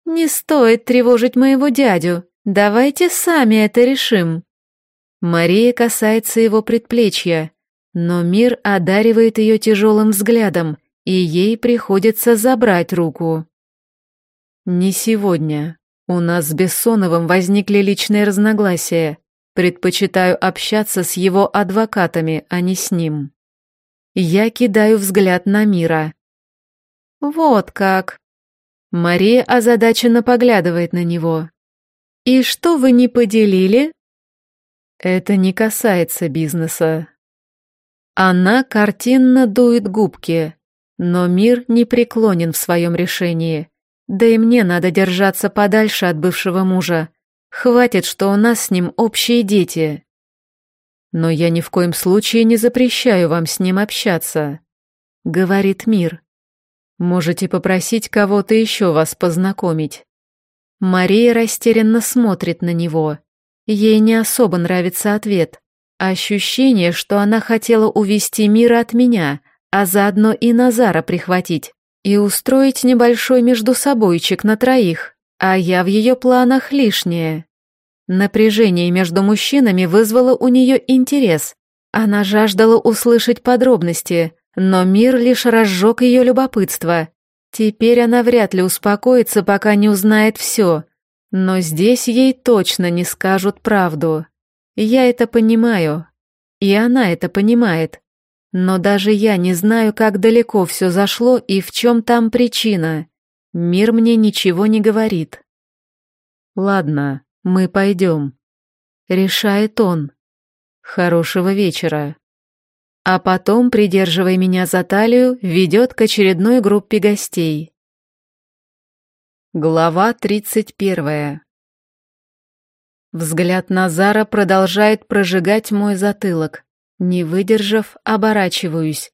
Не стоит тревожить моего дядю. Давайте сами это решим. Мария касается его предплечья, но мир одаривает ее тяжелым взглядом, и ей приходится забрать руку. Не сегодня. У нас с Бессоновым возникли личные разногласия. Предпочитаю общаться с его адвокатами, а не с ним. Я кидаю взгляд на Мира. Вот как. Мария озадаченно поглядывает на него. И что вы не поделили? Это не касается бизнеса. Она картинно дует губки, но мир не преклонен в своем решении. Да и мне надо держаться подальше от бывшего мужа. Хватит, что у нас с ним общие дети. Но я ни в коем случае не запрещаю вам с ним общаться, говорит мир. Можете попросить кого-то еще вас познакомить. Мария растерянно смотрит на него. Ей не особо нравится ответ. Ощущение, что она хотела увести мира от меня, а заодно и Назара прихватить и устроить небольшой междусобойчик на троих, а я в ее планах лишнее. Напряжение между мужчинами вызвало у нее интерес. Она жаждала услышать подробности, но мир лишь разжег ее любопытство. Теперь она вряд ли успокоится, пока не узнает все. Но здесь ей точно не скажут правду. Я это понимаю. И она это понимает. Но даже я не знаю, как далеко все зашло и в чем там причина. Мир мне ничего не говорит. Ладно, мы пойдем. Решает он. Хорошего вечера. А потом, придерживая меня за талию, ведет к очередной группе гостей. Глава тридцать первая. Взгляд Назара продолжает прожигать мой затылок. Не выдержав, оборачиваюсь.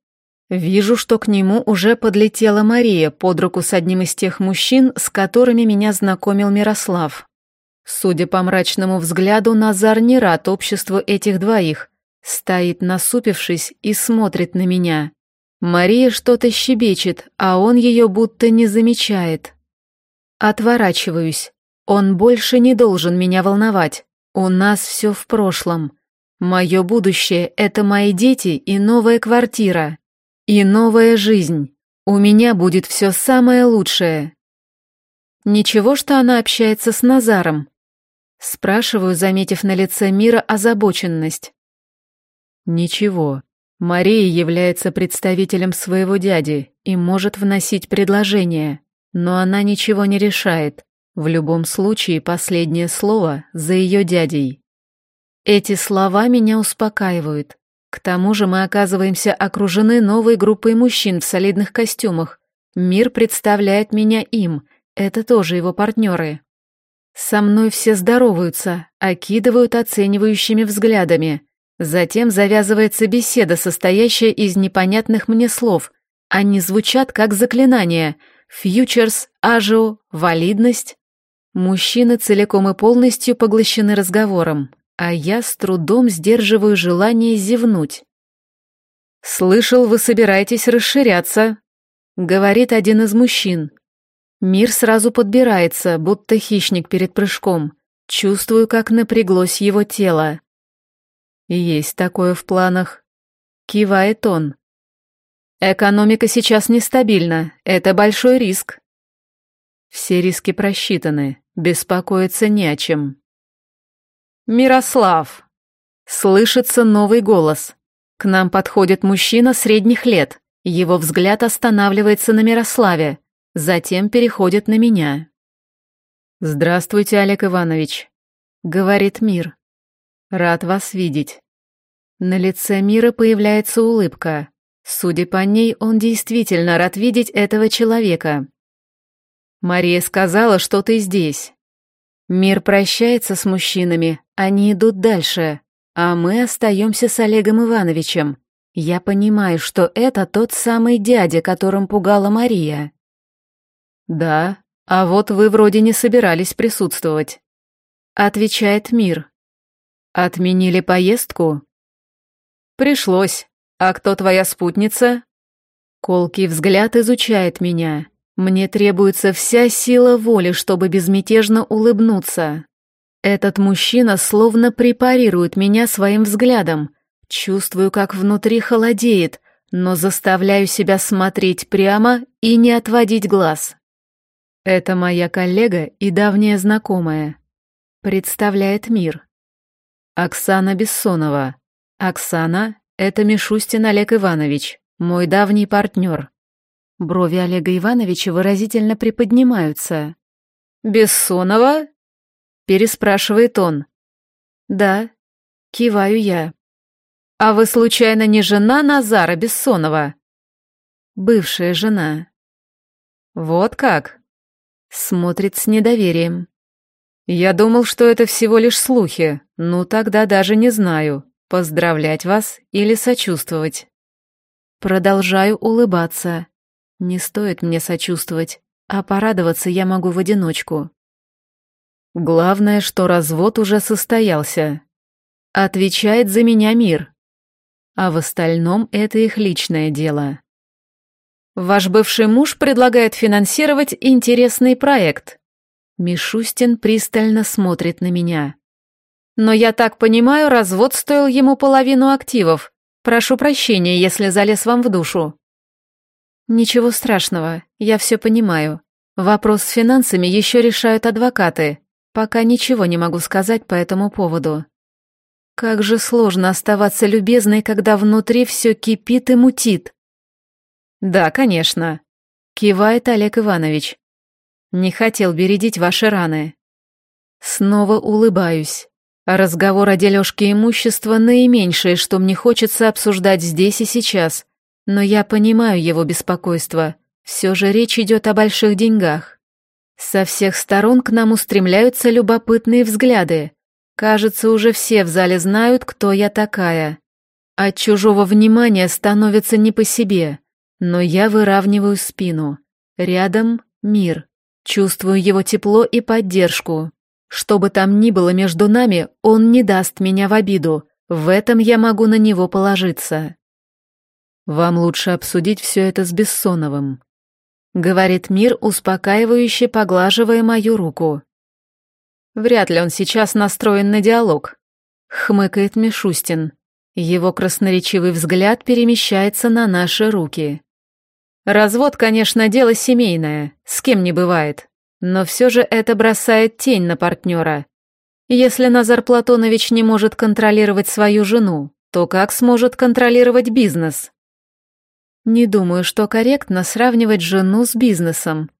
Вижу, что к нему уже подлетела Мария под руку с одним из тех мужчин, с которыми меня знакомил Мирослав. Судя по мрачному взгляду, Назар не рад обществу этих двоих. Стоит насупившись и смотрит на меня. Мария что-то щебечет, а он ее будто не замечает. Отворачиваюсь. Он больше не должен меня волновать. У нас все в прошлом. Мое будущее — это мои дети и новая квартира. И новая жизнь. У меня будет все самое лучшее. Ничего, что она общается с Назаром. Спрашиваю, заметив на лице мира озабоченность. Ничего. Мария является представителем своего дяди и может вносить предложения, но она ничего не решает. В любом случае, последнее слово за ее дядей. Эти слова меня успокаивают. К тому же мы оказываемся окружены новой группой мужчин в солидных костюмах. Мир представляет меня им, это тоже его партнеры. Со мной все здороваются, окидывают оценивающими взглядами. Затем завязывается беседа, состоящая из непонятных мне слов. Они звучат как заклинания. Фьючерс, ажио, валидность. Мужчины целиком и полностью поглощены разговором, а я с трудом сдерживаю желание зевнуть. «Слышал, вы собираетесь расширяться», — говорит один из мужчин. Мир сразу подбирается, будто хищник перед прыжком. Чувствую, как напряглось его тело. Есть такое в планах. Кивает он. Экономика сейчас нестабильна, это большой риск. Все риски просчитаны, беспокоиться не о чем. Мирослав!» Слышится новый голос. К нам подходит мужчина средних лет. Его взгляд останавливается на Мирославе, затем переходит на меня. «Здравствуйте, Олег Иванович», — говорит Мир. «Рад вас видеть». На лице Мира появляется улыбка. Судя по ней, он действительно рад видеть этого человека. «Мария сказала, что ты здесь». Мир прощается с мужчинами, они идут дальше, а мы остаемся с Олегом Ивановичем. Я понимаю, что это тот самый дядя, которым пугала Мария. «Да, а вот вы вроде не собирались присутствовать», — отвечает Мир. «Отменили поездку?» «Пришлось. А кто твоя спутница?» Колкий взгляд изучает меня. Мне требуется вся сила воли, чтобы безмятежно улыбнуться. Этот мужчина словно препарирует меня своим взглядом. Чувствую, как внутри холодеет, но заставляю себя смотреть прямо и не отводить глаз. Это моя коллега и давняя знакомая. Представляет мир. Оксана Бессонова. Оксана это Мишустин Олег Иванович, мой давний партнер. Брови Олега Ивановича выразительно приподнимаются. «Бессонова?» — переспрашивает он. «Да», — киваю я. «А вы, случайно, не жена Назара Бессонова?» «Бывшая жена». «Вот как?» Смотрит с недоверием. «Я думал, что это всего лишь слухи. Ну, тогда даже не знаю, Поздравлять вас или сочувствовать? Продолжаю улыбаться. Не стоит мне сочувствовать, а порадоваться я могу в одиночку. Главное, что развод уже состоялся. Отвечает за меня мир. А в остальном это их личное дело. Ваш бывший муж предлагает финансировать интересный проект. Мишустин пристально смотрит на меня. Но я так понимаю, развод стоил ему половину активов. Прошу прощения, если залез вам в душу. Ничего страшного, я все понимаю. Вопрос с финансами еще решают адвокаты. Пока ничего не могу сказать по этому поводу. Как же сложно оставаться любезной, когда внутри все кипит и мутит. Да, конечно. Кивает Олег Иванович. Не хотел бередить ваши раны. Снова улыбаюсь. Разговор о дележке имущества наименьшее, что мне хочется обсуждать здесь и сейчас. Но я понимаю его беспокойство. Все же речь идет о больших деньгах. Со всех сторон к нам устремляются любопытные взгляды. Кажется, уже все в зале знают, кто я такая. От чужого внимания становится не по себе, но я выравниваю спину. Рядом мир. Чувствую его тепло и поддержку. Что бы там ни было между нами, он не даст меня в обиду. В этом я могу на него положиться. Вам лучше обсудить все это с Бессоновым, говорит Мир, успокаивающе поглаживая мою руку. Вряд ли он сейчас настроен на диалог, хмыкает Мишустин. Его красноречивый взгляд перемещается на наши руки. Развод, конечно, дело семейное, с кем не бывает. Но все же это бросает тень на партнера. Если Назар Платонович не может контролировать свою жену, то как сможет контролировать бизнес? Не думаю, что корректно сравнивать жену с бизнесом.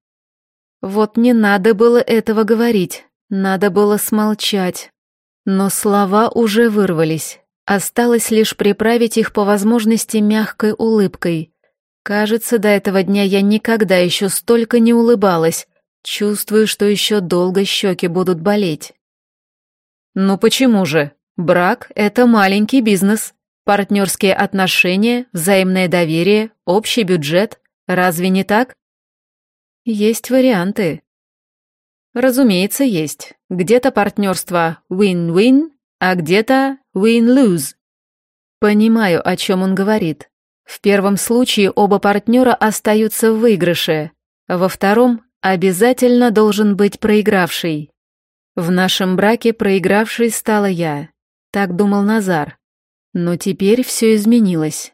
Вот не надо было этого говорить, надо было смолчать. Но слова уже вырвались. Осталось лишь приправить их по возможности мягкой улыбкой. Кажется, до этого дня я никогда еще столько не улыбалась, Чувствую, что еще долго щеки будут болеть. Ну почему же? Брак — это маленький бизнес. Партнерские отношения, взаимное доверие, общий бюджет. Разве не так? Есть варианты. Разумеется, есть. Где-то партнерство win-win, а где-то win-lose. Понимаю, о чем он говорит. В первом случае оба партнера остаются в выигрыше, во втором Обязательно должен быть проигравший. В нашем браке проигравшей стала я, так думал Назар. Но теперь все изменилось.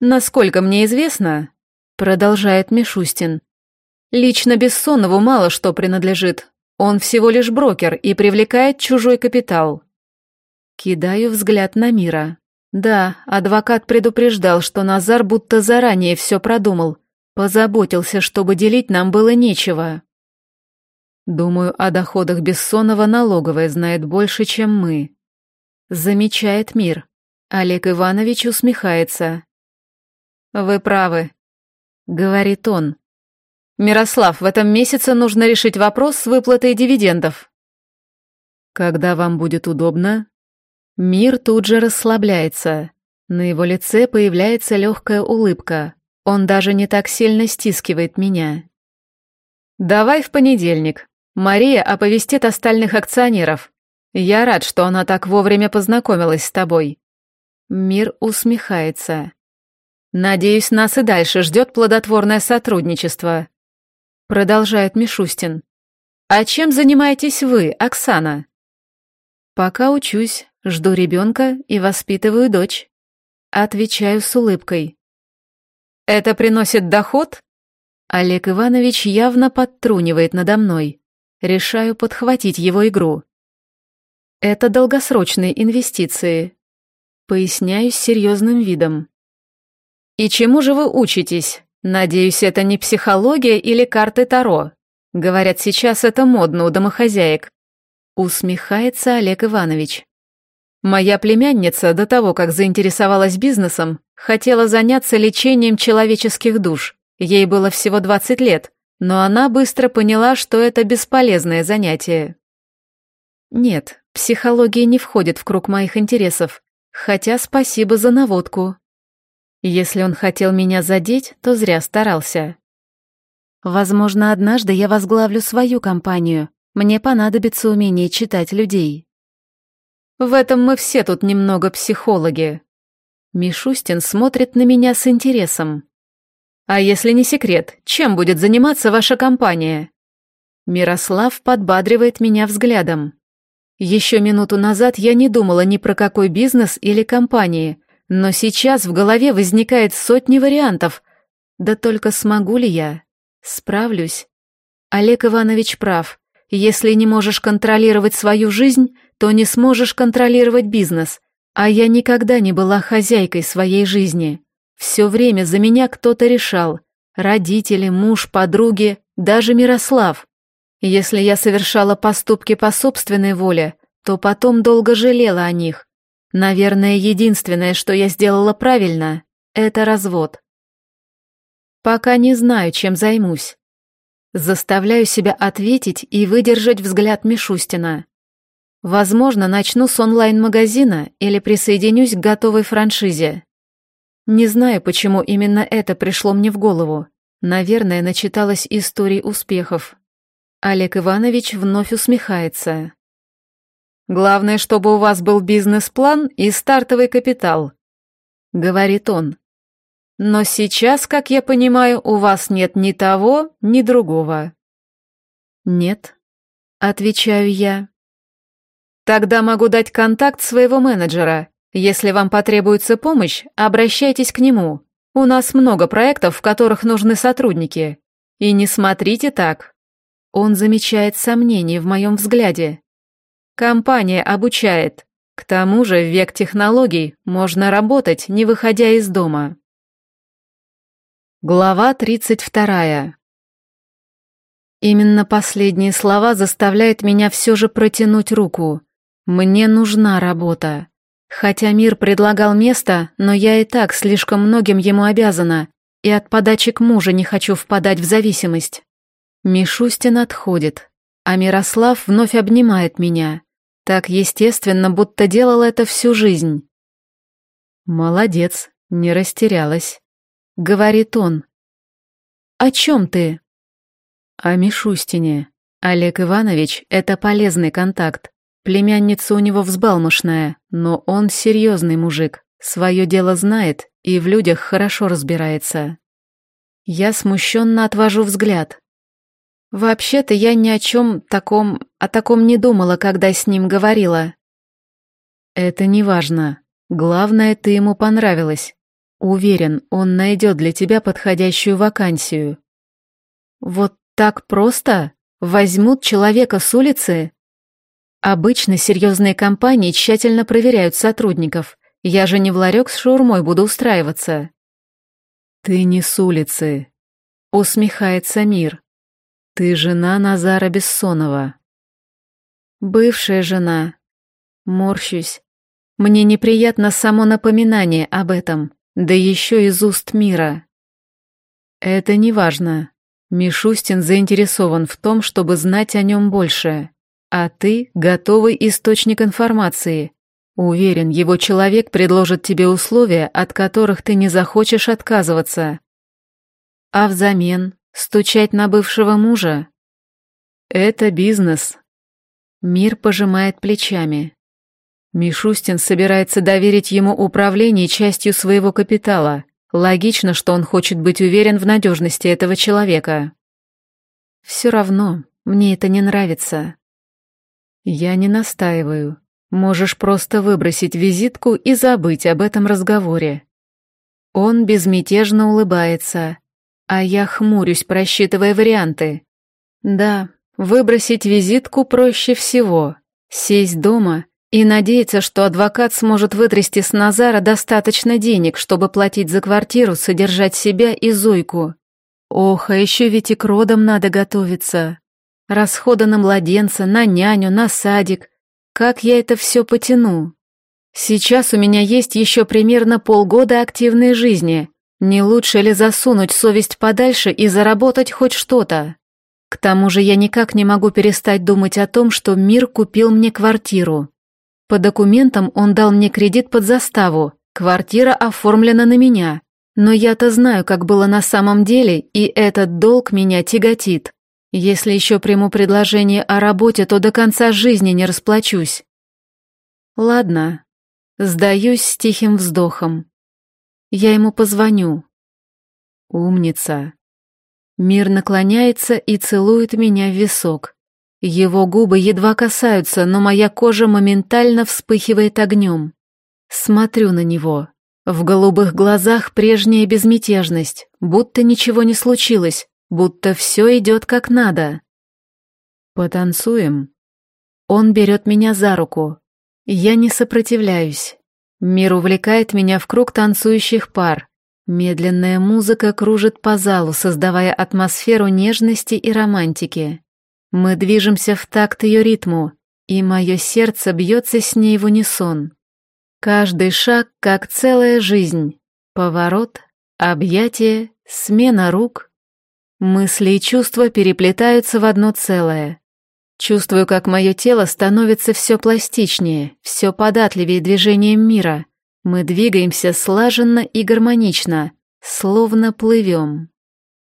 Насколько мне известно, продолжает Мишустин, лично Бессонову мало что принадлежит. Он всего лишь брокер и привлекает чужой капитал. Кидаю взгляд на Мира. Да, адвокат предупреждал, что Назар будто заранее все продумал, позаботился, чтобы делить нам было нечего. Думаю, о доходах Бессонова налоговая знает больше, чем мы. Замечает Мир. Олег Иванович усмехается. «Вы правы», — говорит он. «Мирослав, в этом месяце нужно решить вопрос с выплатой дивидендов». «Когда вам будет удобно?» Мир тут же расслабляется. На его лице появляется легкая улыбка. Он даже не так сильно стискивает меня. «Давай в понедельник. Мария оповестит остальных акционеров. Я рад, что она так вовремя познакомилась с тобой». Мир усмехается. «Надеюсь, нас и дальше ждет плодотворное сотрудничество», — продолжает Мишустин. «А чем занимаетесь вы, Оксана?» «Пока учусь, жду ребенка и воспитываю дочь». Отвечаю с улыбкой. «Это приносит доход?» Олег Иванович явно подтрунивает надо мной. Решаю подхватить его игру. «Это долгосрочные инвестиции», — поясняю с серьезным видом. «И чему же вы учитесь? Надеюсь, это не психология или карты Таро. Говорят, сейчас это модно у домохозяек». Усмехается Олег Иванович. Моя племянница, до того, как заинтересовалась бизнесом, хотела заняться лечением человеческих душ. Ей было всего 20 лет, но она быстро поняла, что это бесполезное занятие. Нет, психология не входит в круг моих интересов, хотя спасибо за наводку. Если он хотел меня задеть, то зря старался. Возможно, однажды я возглавлю свою компанию. Мне понадобится умение читать людей. В этом мы все тут немного психологи. Мишустин смотрит на меня с интересом. А если не секрет, чем будет заниматься ваша компания? Мирослав подбадривает меня взглядом. Еще минуту назад я не думала ни про какой бизнес или компании, но сейчас в голове возникает сотни вариантов. Да только смогу ли я? Справлюсь? Олег Иванович прав. Если не можешь контролировать свою жизнь, то не сможешь контролировать бизнес. А я никогда не была хозяйкой своей жизни. Все время за меня кто-то решал. Родители, муж, подруги, даже Мирослав. Если я совершала поступки по собственной воле, то потом долго жалела о них. Наверное, единственное, что я сделала правильно, это развод. Пока не знаю, чем займусь. Заставляю себя ответить и выдержать взгляд Мишустина. Возможно, начну с онлайн-магазина или присоединюсь к готовой франшизе. Не знаю, почему именно это пришло мне в голову. Наверное, начиталась историй успехов. Олег Иванович вновь усмехается. Главное, чтобы у вас был бизнес-план и стартовый капитал», — говорит он. «Но сейчас, как я понимаю, у вас нет ни того, ни другого». «Нет», — отвечаю я. «Тогда могу дать контакт своего менеджера. Если вам потребуется помощь, обращайтесь к нему. У нас много проектов, в которых нужны сотрудники. И не смотрите так». Он замечает сомнение в моем взгляде. Компания обучает. К тому же в век технологий можно работать, не выходя из дома. Глава 32. Именно последние слова заставляют меня все же протянуть руку. Мне нужна работа. Хотя мир предлагал место, но я и так слишком многим ему обязана, и от подачи к мужу не хочу впадать в зависимость. Мишустин отходит, а Мирослав вновь обнимает меня. Так естественно, будто делал это всю жизнь. «Молодец, не растерялась», — говорит он. «О чем ты?» «О Мишустине. Олег Иванович — это полезный контакт. Племянница у него взбалмошная, но он серьезный мужик, свое дело знает и в людях хорошо разбирается». Я смущенно отвожу взгляд. Вообще-то я ни о чем таком, о таком не думала, когда с ним говорила. Это не важно. Главное, ты ему понравилась. Уверен, он найдет для тебя подходящую вакансию. Вот так просто? Возьмут человека с улицы? Обычно серьезные компании тщательно проверяют сотрудников. Я же не в ларек с шаурмой буду устраиваться. Ты не с улицы, усмехается Мир. Ты жена Назара Бессонова. Бывшая жена. Морщусь. Мне неприятно само напоминание об этом, да еще из уст мира. Это не важно. Мишустин заинтересован в том, чтобы знать о нем больше. А ты — готовый источник информации. Уверен, его человек предложит тебе условия, от которых ты не захочешь отказываться. А взамен стучать на бывшего мужа? Это бизнес. Мир пожимает плечами. Мишустин собирается доверить ему управление частью своего капитала. Логично, что он хочет быть уверен в надежности этого человека. Все равно, мне это не нравится. Я не настаиваю. Можешь просто выбросить визитку и забыть об этом разговоре. Он безмятежно улыбается, а я хмурюсь, просчитывая варианты. Да, выбросить визитку проще всего. Сесть дома и надеяться, что адвокат сможет вытрясти с Назара достаточно денег, чтобы платить за квартиру, содержать себя и Зойку. Ох, а еще ведь и к родам надо готовиться. Расходы на младенца, на няню, на садик. Как я это все потяну? Сейчас у меня есть еще примерно полгода активной жизни. Не лучше ли засунуть совесть подальше и заработать хоть что-то? К тому же я никак не могу перестать думать о том, что мир купил мне квартиру. По документам он дал мне кредит под заставу, квартира оформлена на меня. Но я-то знаю, как было на самом деле, и этот долг меня тяготит. Если еще приму предложение о работе, то до конца жизни не расплачусь. Ладно, сдаюсь с тихим вздохом. Я ему позвоню. Умница. Мир наклоняется и целует меня в висок. Его губы едва касаются, но моя кожа моментально вспыхивает огнем. Смотрю на него. В голубых глазах прежняя безмятежность, будто ничего не случилось, будто все идет как надо. «Потанцуем?» Он берет меня за руку. Я не сопротивляюсь. Мир увлекает меня в круг танцующих пар. Медленная музыка кружит по залу, создавая атмосферу нежности и романтики. Мы движемся в такт ее ритму, и мое сердце бьется с ней в унисон. Каждый шаг как целая жизнь. Поворот, объятие, смена рук — Мысли и чувства переплетаются в одно целое. Чувствую, как мое тело становится все пластичнее, все податливее движением мира. Мы двигаемся слаженно и гармонично, словно плывем.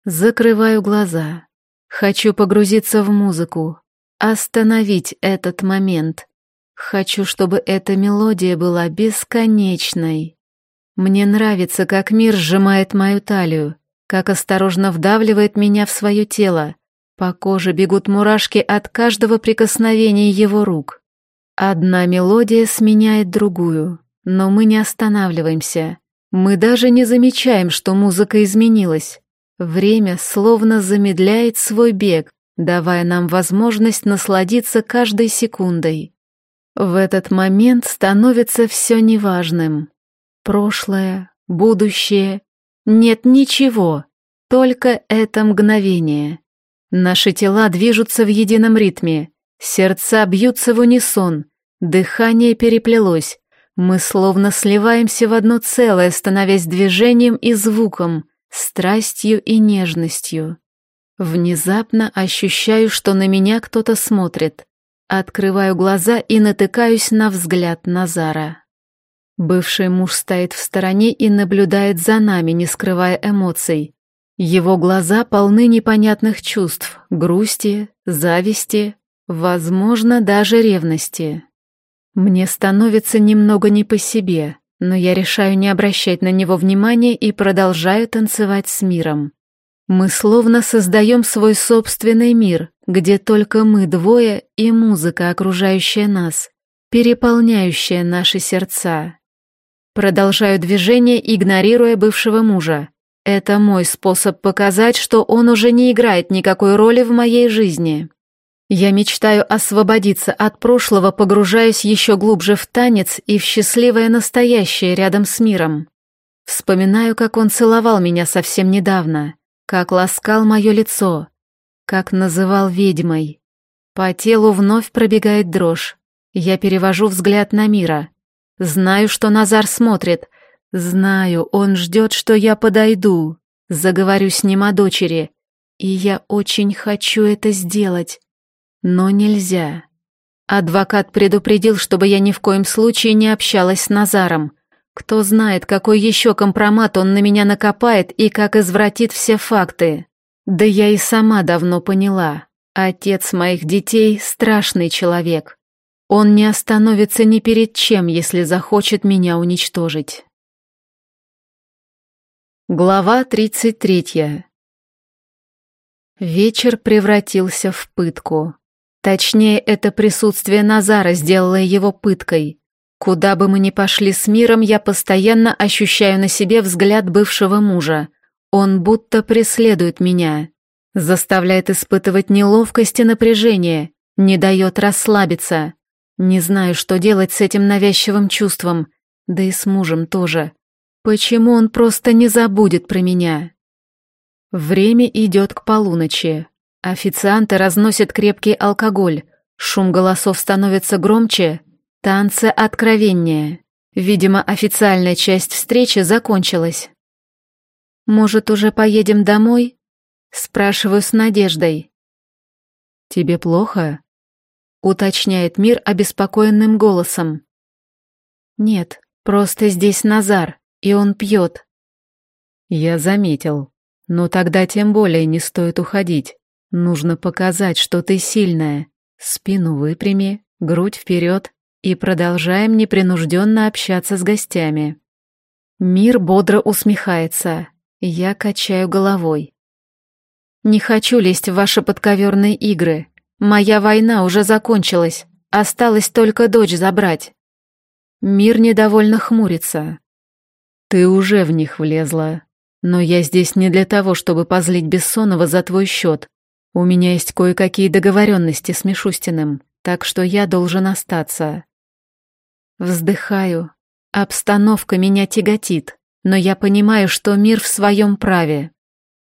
Закрываю глаза. Хочу погрузиться в музыку, остановить этот момент. Хочу, чтобы эта мелодия была бесконечной. Мне нравится, как мир сжимает мою талию, как осторожно вдавливает меня в свое тело. По коже бегут мурашки от каждого прикосновения его рук. Одна мелодия сменяет другую, но мы не останавливаемся. Мы даже не замечаем, что музыка изменилась. Время словно замедляет свой бег, давая нам возможность насладиться каждой секундой. В этот момент становится все неважным. Прошлое, будущее нет ничего, только это мгновение. Наши тела движутся в едином ритме, сердца бьются в унисон, дыхание переплелось, мы словно сливаемся в одно целое, становясь движением и звуком, страстью и нежностью. Внезапно ощущаю, что на меня кто-то смотрит. Открываю глаза и натыкаюсь на взгляд Назара. Бывший муж стоит в стороне и наблюдает за нами, не скрывая эмоций. Его глаза полны непонятных чувств, грусти, зависти, возможно, даже ревности. Мне становится немного не по себе, но я решаю не обращать на него внимания и продолжаю танцевать с миром. Мы словно создаем свой собственный мир, где только мы двое и музыка, окружающая нас, переполняющая наши сердца. Продолжаю движение, игнорируя бывшего мужа. Это мой способ показать, что он уже не играет никакой роли в моей жизни. Я мечтаю освободиться от прошлого, погружаясь еще глубже в танец и в счастливое настоящее рядом с миром. Вспоминаю, как он целовал меня совсем недавно, как ласкал мое лицо, как называл ведьмой. По телу вновь пробегает дрожь. Я перевожу взгляд на мира. Знаю, что Назар смотрит. Знаю, он ждет, что я подойду. Заговорю с ним о дочери. И я очень хочу это сделать. Но нельзя. Адвокат предупредил, чтобы я ни в коем случае не общалась с Назаром. Кто знает, какой еще компромат он на меня накопает и как извратит все факты. Да я и сама давно поняла. Отец моих детей — страшный человек. Он не остановится ни перед чем, если захочет меня уничтожить. Глава 33 Вечер превратился в пытку. Точнее, это присутствие Назара сделало его пыткой. Куда бы мы ни пошли с миром, я постоянно ощущаю на себе взгляд бывшего мужа. Он будто преследует меня, заставляет испытывать неловкость и напряжение, не дает расслабиться. Не знаю, что делать с этим навязчивым чувством, да и с мужем тоже. Почему он просто не забудет про меня? Время идет к полуночи. Официанты разносят крепкий алкоголь, шум голосов становится громче, танцы откровеннее. Видимо, официальная часть встречи закончилась. «Может, уже поедем домой?» Спрашиваю с надеждой. «Тебе плохо?» Уточняет мир обеспокоенным голосом. «Нет, просто здесь Назар, и он пьет». «Я заметил. Но тогда тем более не стоит уходить. Нужно показать, что ты сильная. Спину выпрями, грудь вперед и продолжаем непринужденно общаться с гостями. Мир бодро усмехается. Я качаю головой. Не хочу лезть в ваши подковерные игры. Моя война уже закончилась. Осталось только дочь забрать. Мир недовольно хмурится. Ты уже в них влезла. Но я здесь не для того, чтобы позлить Бессонова за твой счет. У меня есть кое-какие договоренности с Мишустиным, так что я должен остаться. Вздыхаю. Обстановка меня тяготит, но я понимаю, что мир в своем праве.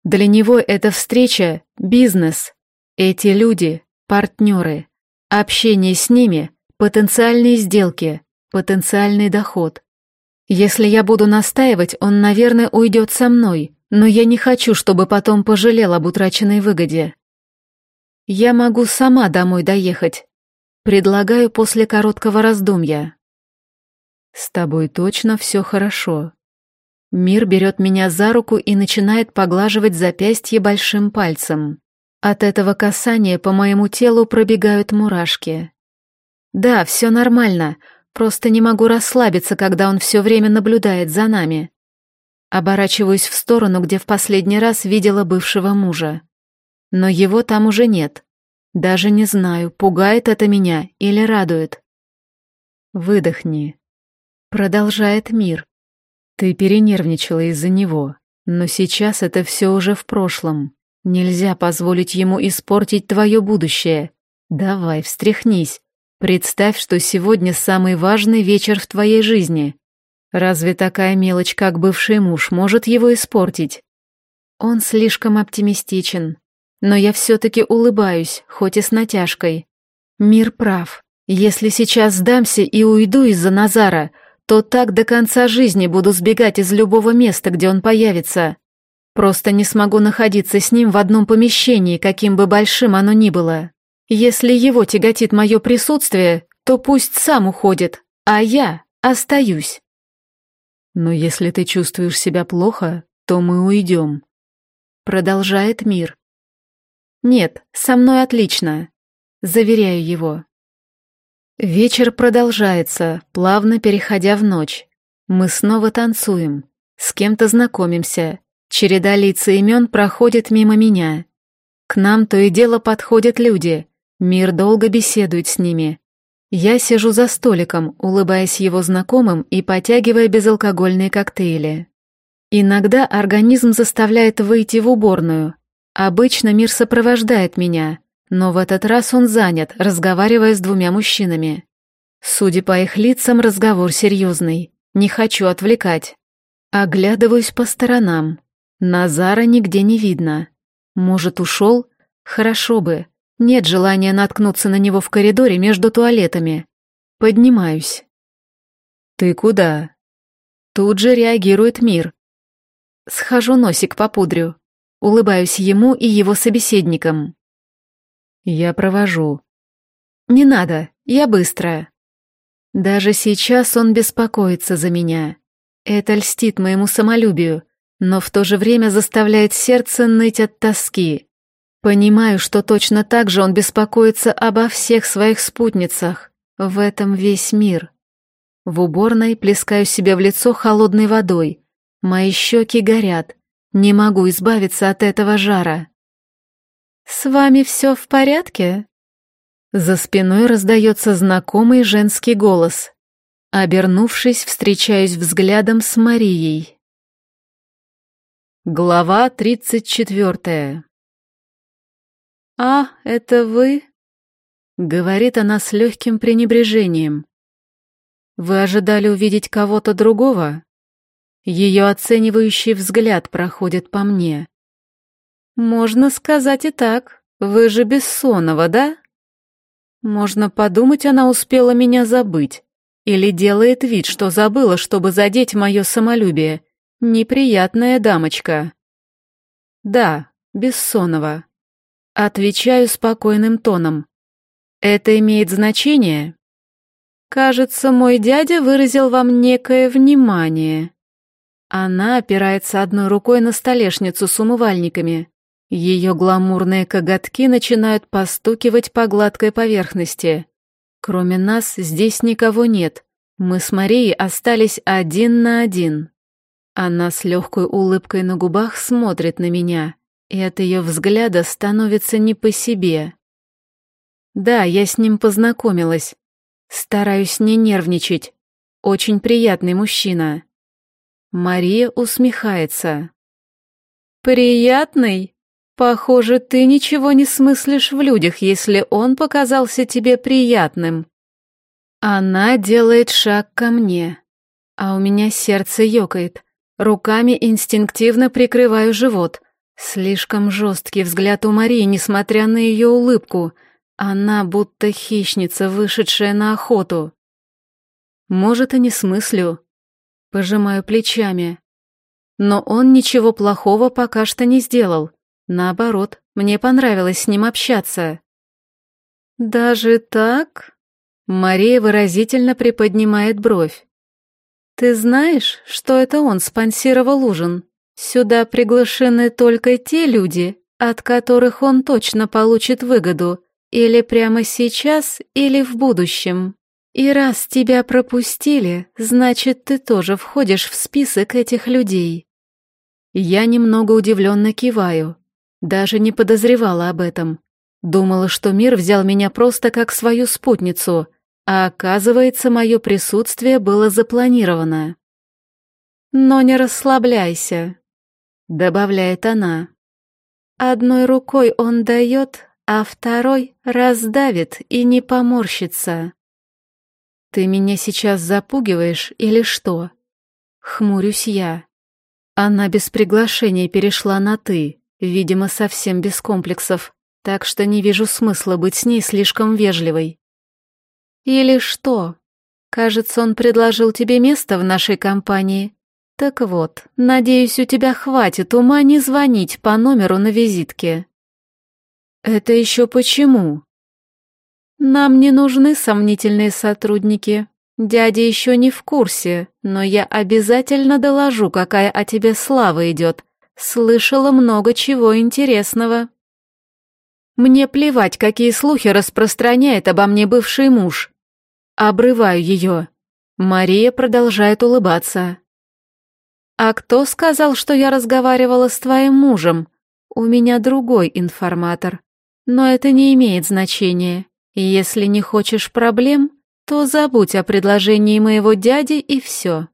Для него эта встреча — бизнес. Эти люди — партнеры. Общение с ними — потенциальные сделки, потенциальный доход. Если я буду настаивать, он, наверное, уйдет со мной, но я не хочу, чтобы потом пожалел об утраченной выгоде. Я могу сама домой доехать. Предлагаю после короткого раздумья. С тобой точно все хорошо. Мир берет меня за руку и начинает поглаживать запястье большим пальцем. От этого касания по моему телу пробегают мурашки. Да, все нормально, просто не могу расслабиться, когда он все время наблюдает за нами. Оборачиваюсь в сторону, где в последний раз видела бывшего мужа. Но его там уже нет. Даже не знаю, пугает это меня или радует. Выдохни. Продолжает мир. Ты перенервничала из-за него, но сейчас это все уже в прошлом. Нельзя позволить ему испортить твое будущее. Давай, встряхнись. Представь, что сегодня самый важный вечер в твоей жизни. Разве такая мелочь, как бывший муж, может его испортить? Он слишком оптимистичен. Но я все-таки улыбаюсь, хоть и с натяжкой. Мир прав. Если сейчас сдамся и уйду из-за Назара, то так до конца жизни буду сбегать из любого места, где он появится. Просто не смогу находиться с ним в одном помещении, каким бы большим оно ни было. Если его тяготит мое присутствие, то пусть сам уходит, а я остаюсь. Но если ты чувствуешь себя плохо, то мы уйдем. Продолжает мир. Нет, со мной отлично. Заверяю его. Вечер продолжается, плавно переходя в ночь. Мы снова танцуем, с кем-то знакомимся. Череда лиц и имен проходит мимо меня. К нам то и дело подходят люди. Мир долго беседует с ними. Я сижу за столиком, улыбаясь его знакомым и потягивая безалкогольные коктейли. Иногда организм заставляет выйти в уборную. Обычно мир сопровождает меня, но в этот раз он занят, разговаривая с двумя мужчинами. Судя по их лицам, разговор серьезный. Не хочу отвлекать. Оглядываюсь по сторонам. Назара нигде не видно. Может, ушел? Хорошо бы. Нет желания наткнуться на него в коридоре между туалетами. Поднимаюсь. «Ты куда?» Тут же реагирует мир. Схожу носик по пудрю. Улыбаюсь ему и его собеседникам. «Я провожу». «Не надо, я быстро». Даже сейчас он беспокоится за меня. Это льстит моему самолюбию, но в то же время заставляет сердце ныть от тоски. Понимаю, что точно так же он беспокоится обо всех своих спутницах. В этом весь мир. В уборной плескаю себе в лицо холодной водой. Мои щеки горят. Не могу избавиться от этого жара. «С вами все в порядке?» За спиной раздается знакомый женский голос. Обернувшись, встречаюсь взглядом с Марией. Глава тридцать четвертая. «А, это вы?» — говорит она с легким пренебрежением. «Вы ожидали увидеть кого-то другого?» Ее оценивающий взгляд проходит по мне. «Можно сказать и так. Вы же Бессонова, да?» Можно подумать, она успела меня забыть. Или делает вид, что забыла, чтобы задеть мое самолюбие. Неприятная дамочка. Да, Бессонова. Отвечаю спокойным тоном. Это имеет значение? Кажется, мой дядя выразил вам некое внимание. Она опирается одной рукой на столешницу с умывальниками. Ее гламурные коготки начинают постукивать по гладкой поверхности. Кроме нас здесь никого нет. Мы с Марией остались один на один. Она с легкой улыбкой на губах смотрит на меня, и от ее взгляда становится не по себе. Да, я с ним познакомилась. Стараюсь не нервничать. Очень приятный мужчина. Мария усмехается. «Приятный?» «Похоже, ты ничего не смыслишь в людях, если он показался тебе приятным». Она делает шаг ко мне, а у меня сердце ёкает. Руками инстинктивно прикрываю живот. Слишком жесткий взгляд у Марии, несмотря на ее улыбку. Она будто хищница, вышедшая на охоту. Может, и не смыслю. Пожимаю плечами. Но он ничего плохого пока что не сделал. Наоборот, мне понравилось с ним общаться. «Даже так?» Мария выразительно приподнимает бровь. «Ты знаешь, что это он спонсировал ужин? Сюда приглашены только те люди, от которых он точно получит выгоду, или прямо сейчас, или в будущем. И раз тебя пропустили, значит, ты тоже входишь в список этих людей». Я немного удивленно киваю. Даже не подозревала об этом. Думала, что мир взял меня просто как свою спутницу, а оказывается, мое присутствие было запланировано. «Но не расслабляйся», — добавляет она. «Одной рукой он дает, а второй раздавит и не поморщится». «Ты меня сейчас запугиваешь или что?» Хмурюсь я. Она без приглашения перешла на «ты». Видимо, совсем без комплексов, так что не вижу смысла быть с ней слишком вежливой. Или что? Кажется, он предложил тебе место в нашей компании. Так вот, надеюсь, у тебя хватит ума не звонить по номеру на визитке. Это еще почему? Нам не нужны сомнительные сотрудники. Дядя еще не в курсе, но я обязательно доложу, какая о тебе слава идет, Слышала много чего интересного. Мне плевать, какие слухи распространяет обо мне бывший муж. Обрываю ее. Мария продолжает улыбаться. «А кто сказал, что я разговаривала с твоим мужем? У меня другой информатор. Но это не имеет значения. Если не хочешь проблем, то забудь о предложении моего дяди и все.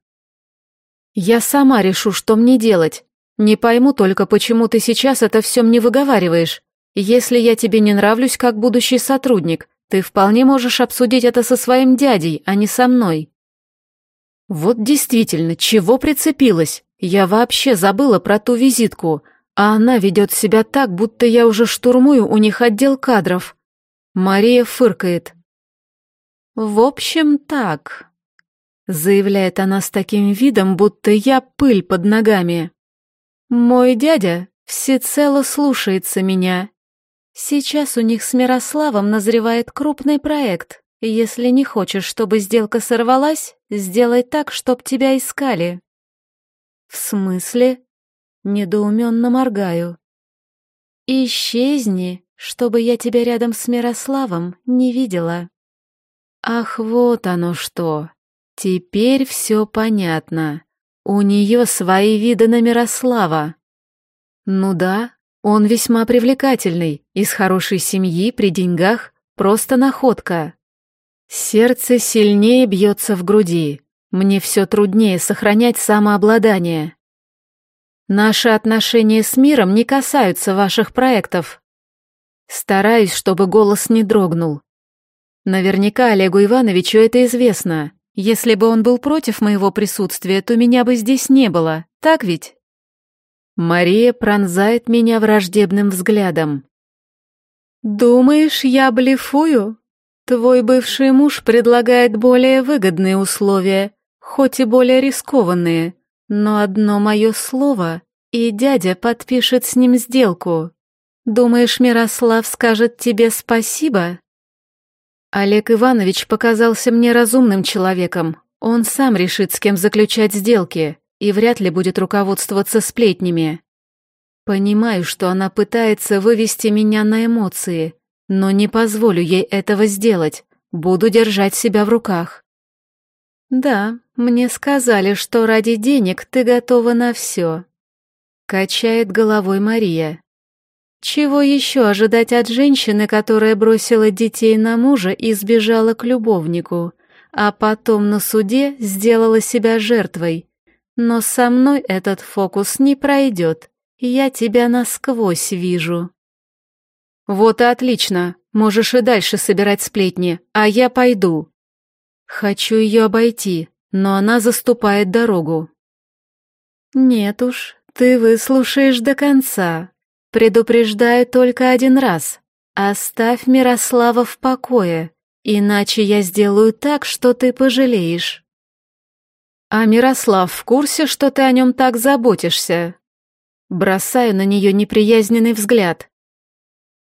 Я сама решу, что мне делать. Не пойму только, почему ты сейчас это все мне выговариваешь. Если я тебе не нравлюсь как будущий сотрудник, ты вполне можешь обсудить это со своим дядей, а не со мной. Вот действительно, чего прицепилась? Я вообще забыла про ту визитку, а она ведет себя так, будто я уже штурмую у них отдел кадров. Мария фыркает. В общем, так, заявляет она с таким видом, будто я пыль под ногами. Мой дядя всецело слушается меня. Сейчас у них с Мирославом назревает крупный проект. Если не хочешь, чтобы сделка сорвалась, сделай так, чтоб тебя искали. В смысле? Недоуменно моргаю. Исчезни, чтобы я тебя рядом с Мирославом не видела. Ах, вот оно что. Теперь все понятно. У нее свои виды на Мирослава. Ну да, он весьма привлекательный, из хорошей семьи, при деньгах, просто находка. Сердце сильнее бьется в груди. Мне все труднее сохранять самообладание. Наши отношения с миром не касаются ваших проектов. Стараюсь, чтобы голос не дрогнул. Наверняка Олегу Ивановичу это известно. Если бы он был против моего присутствия, то меня бы здесь не было, так ведь? Мария пронзает меня враждебным взглядом. «Думаешь, я блефую? Твой бывший муж предлагает более выгодные условия, хоть и более рискованные, но одно мое слово, и дядя подпишет с ним сделку. Думаешь, Мирослав скажет тебе спасибо?» Олег Иванович показался мне разумным человеком. Он сам решит, с кем заключать сделки, и вряд ли будет руководствоваться сплетнями. Понимаю, что она пытается вывести меня на эмоции, но не позволю ей этого сделать. Буду держать себя в руках. Да, мне сказали, что ради денег ты готова на все. Качает головой Мария. Чего еще ожидать от женщины, которая бросила детей на мужа и сбежала к любовнику, а потом на суде сделала себя жертвой? Но со мной этот фокус не пройдет, я тебя насквозь вижу. Вот и отлично, можешь и дальше собирать сплетни, а я пойду. Хочу ее обойти, но она заступает дорогу. Нет уж, ты выслушаешь до конца, Предупреждаю только один раз. Оставь Мирослава в покое, иначе я сделаю так, что ты пожалеешь. А Мирослав в курсе, что ты о нем так заботишься? Бросаю на нее неприязненный взгляд.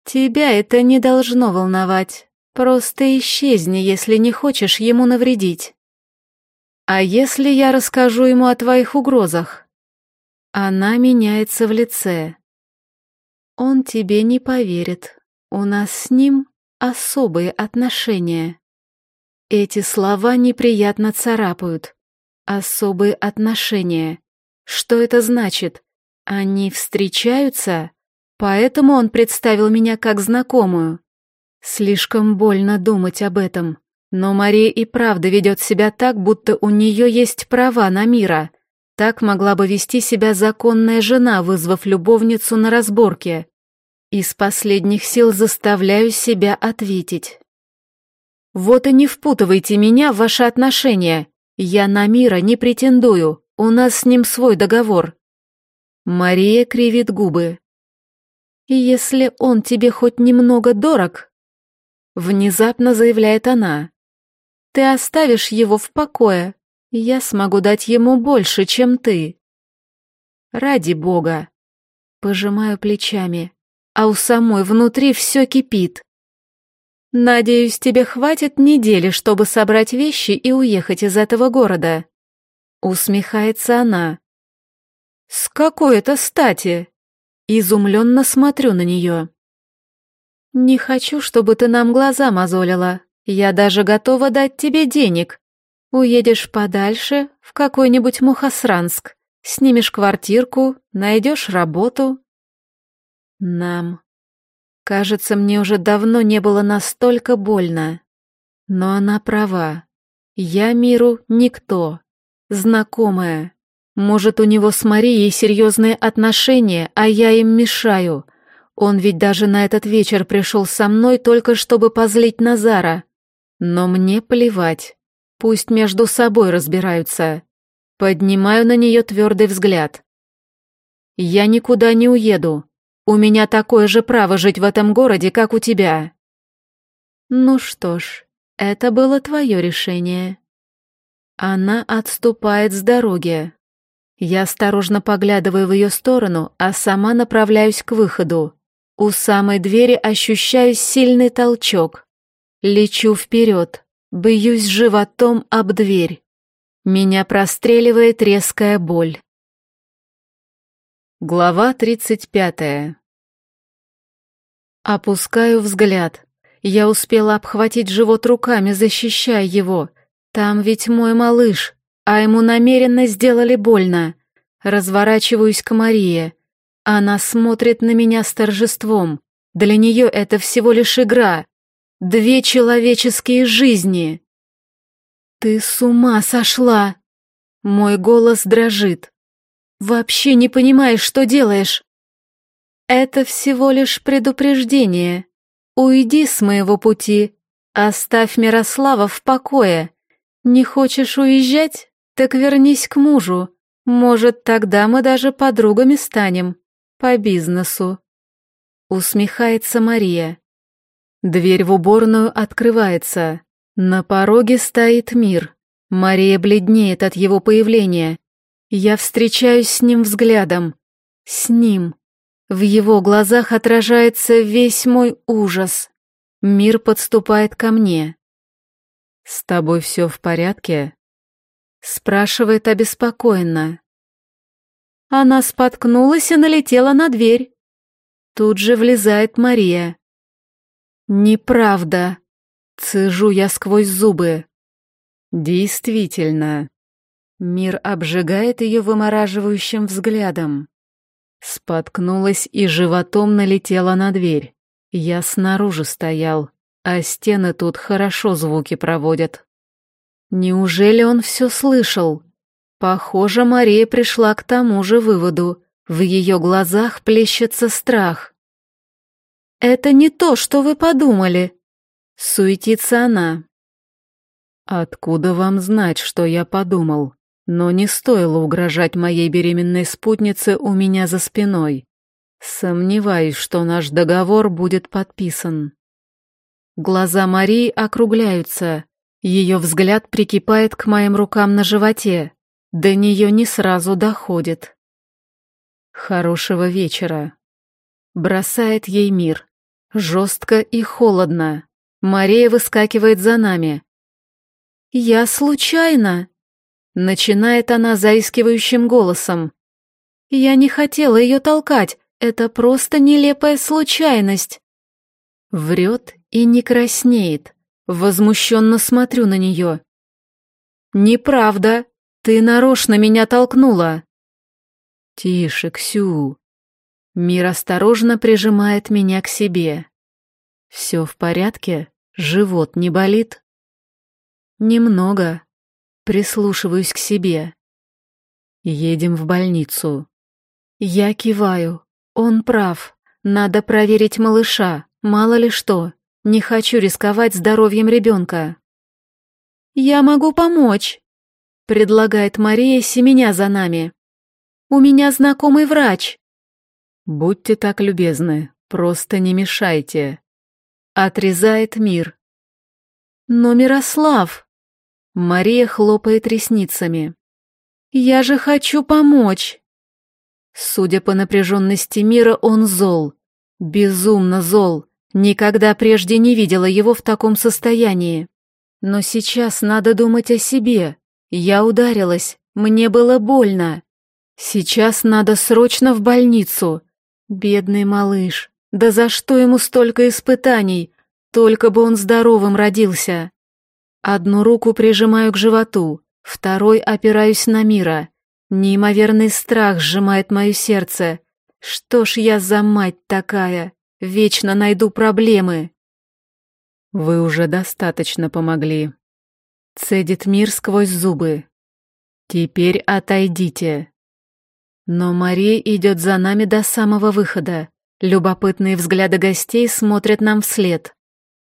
Тебя это не должно волновать. Просто исчезни, если не хочешь ему навредить. А если я расскажу ему о твоих угрозах? Она меняется в лице. Он тебе не поверит. У нас с ним особые отношения. Эти слова неприятно царапают. Особые отношения. Что это значит? Они встречаются? Поэтому он представил меня как знакомую. Слишком больно думать об этом. Но Мария и правда ведет себя так, будто у нее есть права на мира. Так могла бы вести себя законная жена, вызвав любовницу на разборке. Из последних сил заставляю себя ответить. Вот и не впутывайте меня в ваши отношения. Я на мира не претендую, у нас с ним свой договор. Мария кривит губы. Если он тебе хоть немного дорог, внезапно заявляет она, ты оставишь его в покое, я смогу дать ему больше, чем ты. Ради бога. Пожимаю плечами, а у самой внутри все кипит. Надеюсь, тебе хватит недели, чтобы собрать вещи и уехать из этого города. Усмехается она. С какой это стати? Изумленно смотрю на нее. Не хочу, чтобы ты нам глаза мозолила. Я даже готова дать тебе денег, Уедешь подальше, в какой-нибудь Мухосранск, снимешь квартирку, найдешь работу. Нам. Кажется, мне уже давно не было настолько больно. Но она права. Я миру никто. Знакомая. Может, у него с Марией серьезные отношения, а я им мешаю. Он ведь даже на этот вечер пришел со мной только чтобы позлить Назара. Но мне плевать. Пусть между собой разбираются. Поднимаю на нее твердый взгляд. Я никуда не уеду. У меня такое же право жить в этом городе, как у тебя. Ну что ж, это было твое решение. Она отступает с дороги. Я осторожно поглядываю в ее сторону, а сама направляюсь к выходу. У самой двери ощущаю сильный толчок. Лечу вперед, бьюсь животом об дверь. Меня простреливает резкая боль. Глава тридцать пятая. Опускаю взгляд. Я успела обхватить живот руками, защищая его. Там ведь мой малыш, а ему намеренно сделали больно. Разворачиваюсь к Марии. Она смотрит на меня с торжеством. Для нее это всего лишь игра. Две человеческие жизни. Ты с ума сошла. Мой голос дрожит. Вообще не понимаешь, что делаешь. Это всего лишь предупреждение. Уйди с моего пути. Оставь Мирослава в покое. Не хочешь уезжать? Так вернись к мужу. Может, тогда мы даже подругами станем. По бизнесу. Усмехается Мария. Дверь в уборную открывается. На пороге стоит мир. Мария бледнеет от его появления. Я встречаюсь с ним взглядом. С ним. В его глазах отражается весь мой ужас. Мир подступает ко мне. «С тобой все в порядке?» Спрашивает обеспокоенно. Она споткнулась и налетела на дверь. Тут же влезает Мария. «Неправда!» Цежу я сквозь зубы. «Действительно!» Мир обжигает ее вымораживающим взглядом. Споткнулась и животом налетела на дверь. Я снаружи стоял, а стены тут хорошо звуки проводят. Неужели он все слышал? Похоже, Мария пришла к тому же выводу. В ее глазах плещется страх. «Это не то, что вы подумали», — суетится она. «Откуда вам знать, что я подумал? Но не стоило угрожать моей беременной спутнице у меня за спиной. Сомневаюсь, что наш договор будет подписан». Глаза Марии округляются, ее взгляд прикипает к моим рукам на животе. До нее не сразу доходит. Хорошего вечера. Бросает ей мир. Жестко и холодно. Мария выскакивает за нами. «Я случайно!» Начинает она заискивающим голосом. «Я не хотела ее толкать, это просто нелепая случайность!» Врет и не краснеет. Возмущенно смотрю на нее. «Неправда!» Ты нарочно меня толкнула. Тише, Ксю. Мир осторожно прижимает меня к себе. Все в порядке? Живот не болит? Немного. Прислушиваюсь к себе. Едем в больницу. Я киваю. Он прав. Надо проверить малыша. Мало ли что. Не хочу рисковать здоровьем ребенка. Я могу помочь предлагает Мария, семеня за нами. «У меня знакомый врач». «Будьте так любезны, просто не мешайте». Отрезает мир. «Но Мирослав...» Мария хлопает ресницами. «Я же хочу помочь!» Судя по напряженности мира, он зол. Безумно зол. Никогда прежде не видела его в таком состоянии. Но сейчас надо думать о себе, я ударилась, мне было больно. Сейчас надо срочно в больницу. Бедный малыш, да за что ему столько испытаний? Только бы он здоровым родился. Одну руку прижимаю к животу, второй опираюсь на мира. Неимоверный страх сжимает мое сердце. Что ж я за мать такая? Вечно найду проблемы. Вы уже достаточно помогли. Цедит мир сквозь зубы. Теперь отойдите. Но Мария идет за нами до самого выхода. Любопытные взгляды гостей смотрят нам вслед.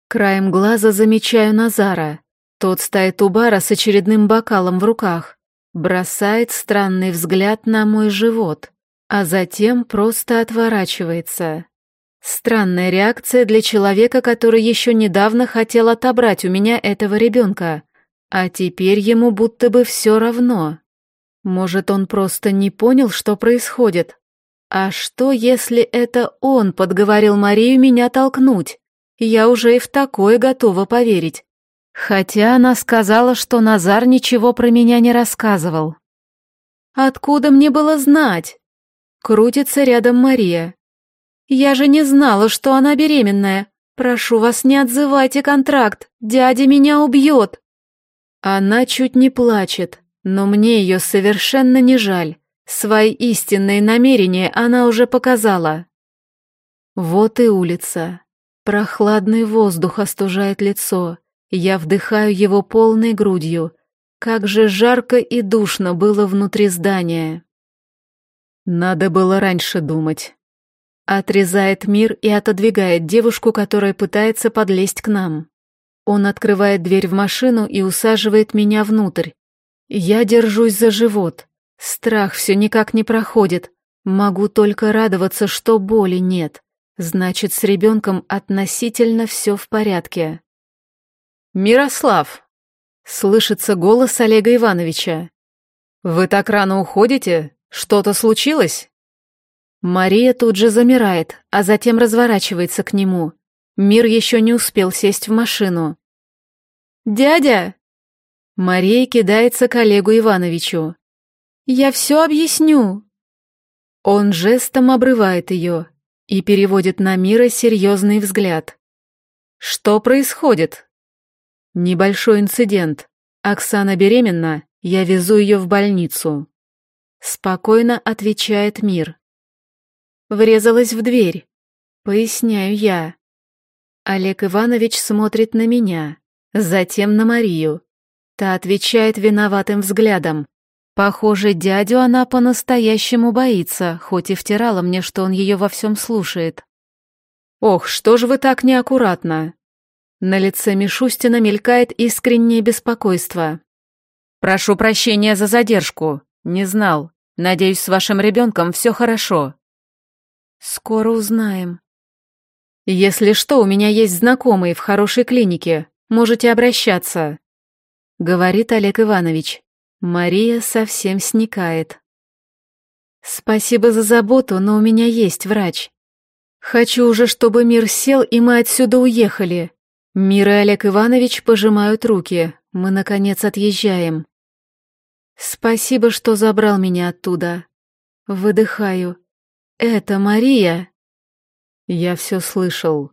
Краем глаза замечаю Назара. Тот стоит у бара с очередным бокалом в руках, бросает странный взгляд на мой живот, а затем просто отворачивается. Странная реакция для человека, который еще недавно хотел отобрать у меня этого ребенка, а теперь ему будто бы все равно. Может, он просто не понял, что происходит? А что, если это он подговорил Марию меня толкнуть? Я уже и в такое готова поверить. Хотя она сказала, что Назар ничего про меня не рассказывал. Откуда мне было знать? Крутится рядом Мария. Я же не знала, что она беременная. Прошу вас, не отзывайте контракт. Дядя меня убьет. Она чуть не плачет, но мне ее совершенно не жаль. Свои истинные намерения она уже показала. Вот и улица. Прохладный воздух остужает лицо. Я вдыхаю его полной грудью. Как же жарко и душно было внутри здания. Надо было раньше думать. Отрезает мир и отодвигает девушку, которая пытается подлезть к нам. Он открывает дверь в машину и усаживает меня внутрь. Я держусь за живот. Страх все никак не проходит. Могу только радоваться, что боли нет. Значит, с ребенком относительно все в порядке. «Мирослав!» — слышится голос Олега Ивановича. «Вы так рано уходите? Что-то случилось?» Мария тут же замирает, а затем разворачивается к нему. Мир еще не успел сесть в машину. «Дядя!» Мария кидается к Олегу Ивановичу. «Я все объясню!» Он жестом обрывает ее и переводит на Мира серьезный взгляд. «Что происходит?» «Небольшой инцидент. Оксана беременна, я везу ее в больницу». Спокойно отвечает Мир. Врезалась в дверь. Поясняю я. Олег Иванович смотрит на меня, затем на Марию. Та отвечает виноватым взглядом. Похоже, дядю она по-настоящему боится, хоть и втирала мне, что он ее во всем слушает. «Ох, что же вы так неаккуратно!» На лице Мишустина мелькает искреннее беспокойство. «Прошу прощения за задержку. Не знал. Надеюсь, с вашим ребенком все хорошо». Скоро узнаем. Если что, у меня есть знакомые в хорошей клинике. Можете обращаться. Говорит Олег Иванович. Мария совсем сникает. Спасибо за заботу, но у меня есть врач. Хочу уже, чтобы мир сел, и мы отсюда уехали. Мир и Олег Иванович пожимают руки. Мы, наконец, отъезжаем. Спасибо, что забрал меня оттуда. Выдыхаю. «Это Мария?» Я все слышал.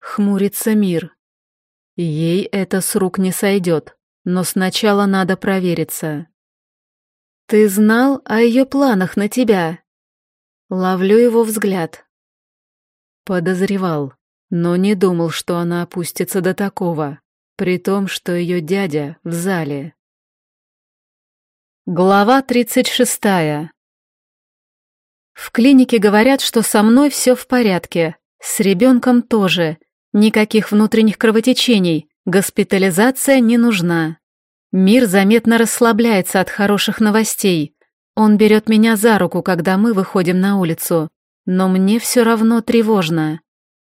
Хмурится мир. Ей это с рук не сойдет, но сначала надо провериться. «Ты знал о ее планах на тебя?» Ловлю его взгляд. Подозревал, но не думал, что она опустится до такого, при том, что ее дядя в зале. Глава тридцать шестая. В клинике говорят, что со мной все в порядке, с ребенком тоже, никаких внутренних кровотечений, госпитализация не нужна. Мир заметно расслабляется от хороших новостей. Он берет меня за руку, когда мы выходим на улицу, но мне все равно тревожно.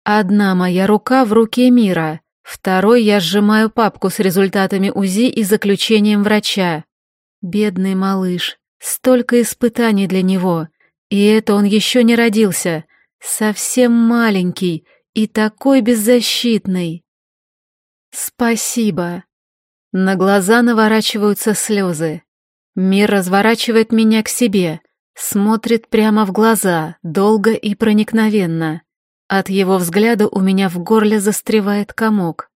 Одна моя рука в руке мира, второй я сжимаю папку с результатами УЗИ и заключением врача. Бедный малыш, столько испытаний для него — и это он еще не родился, совсем маленький и такой беззащитный. Спасибо. На глаза наворачиваются слезы. Мир разворачивает меня к себе, смотрит прямо в глаза, долго и проникновенно. От его взгляда у меня в горле застревает комок.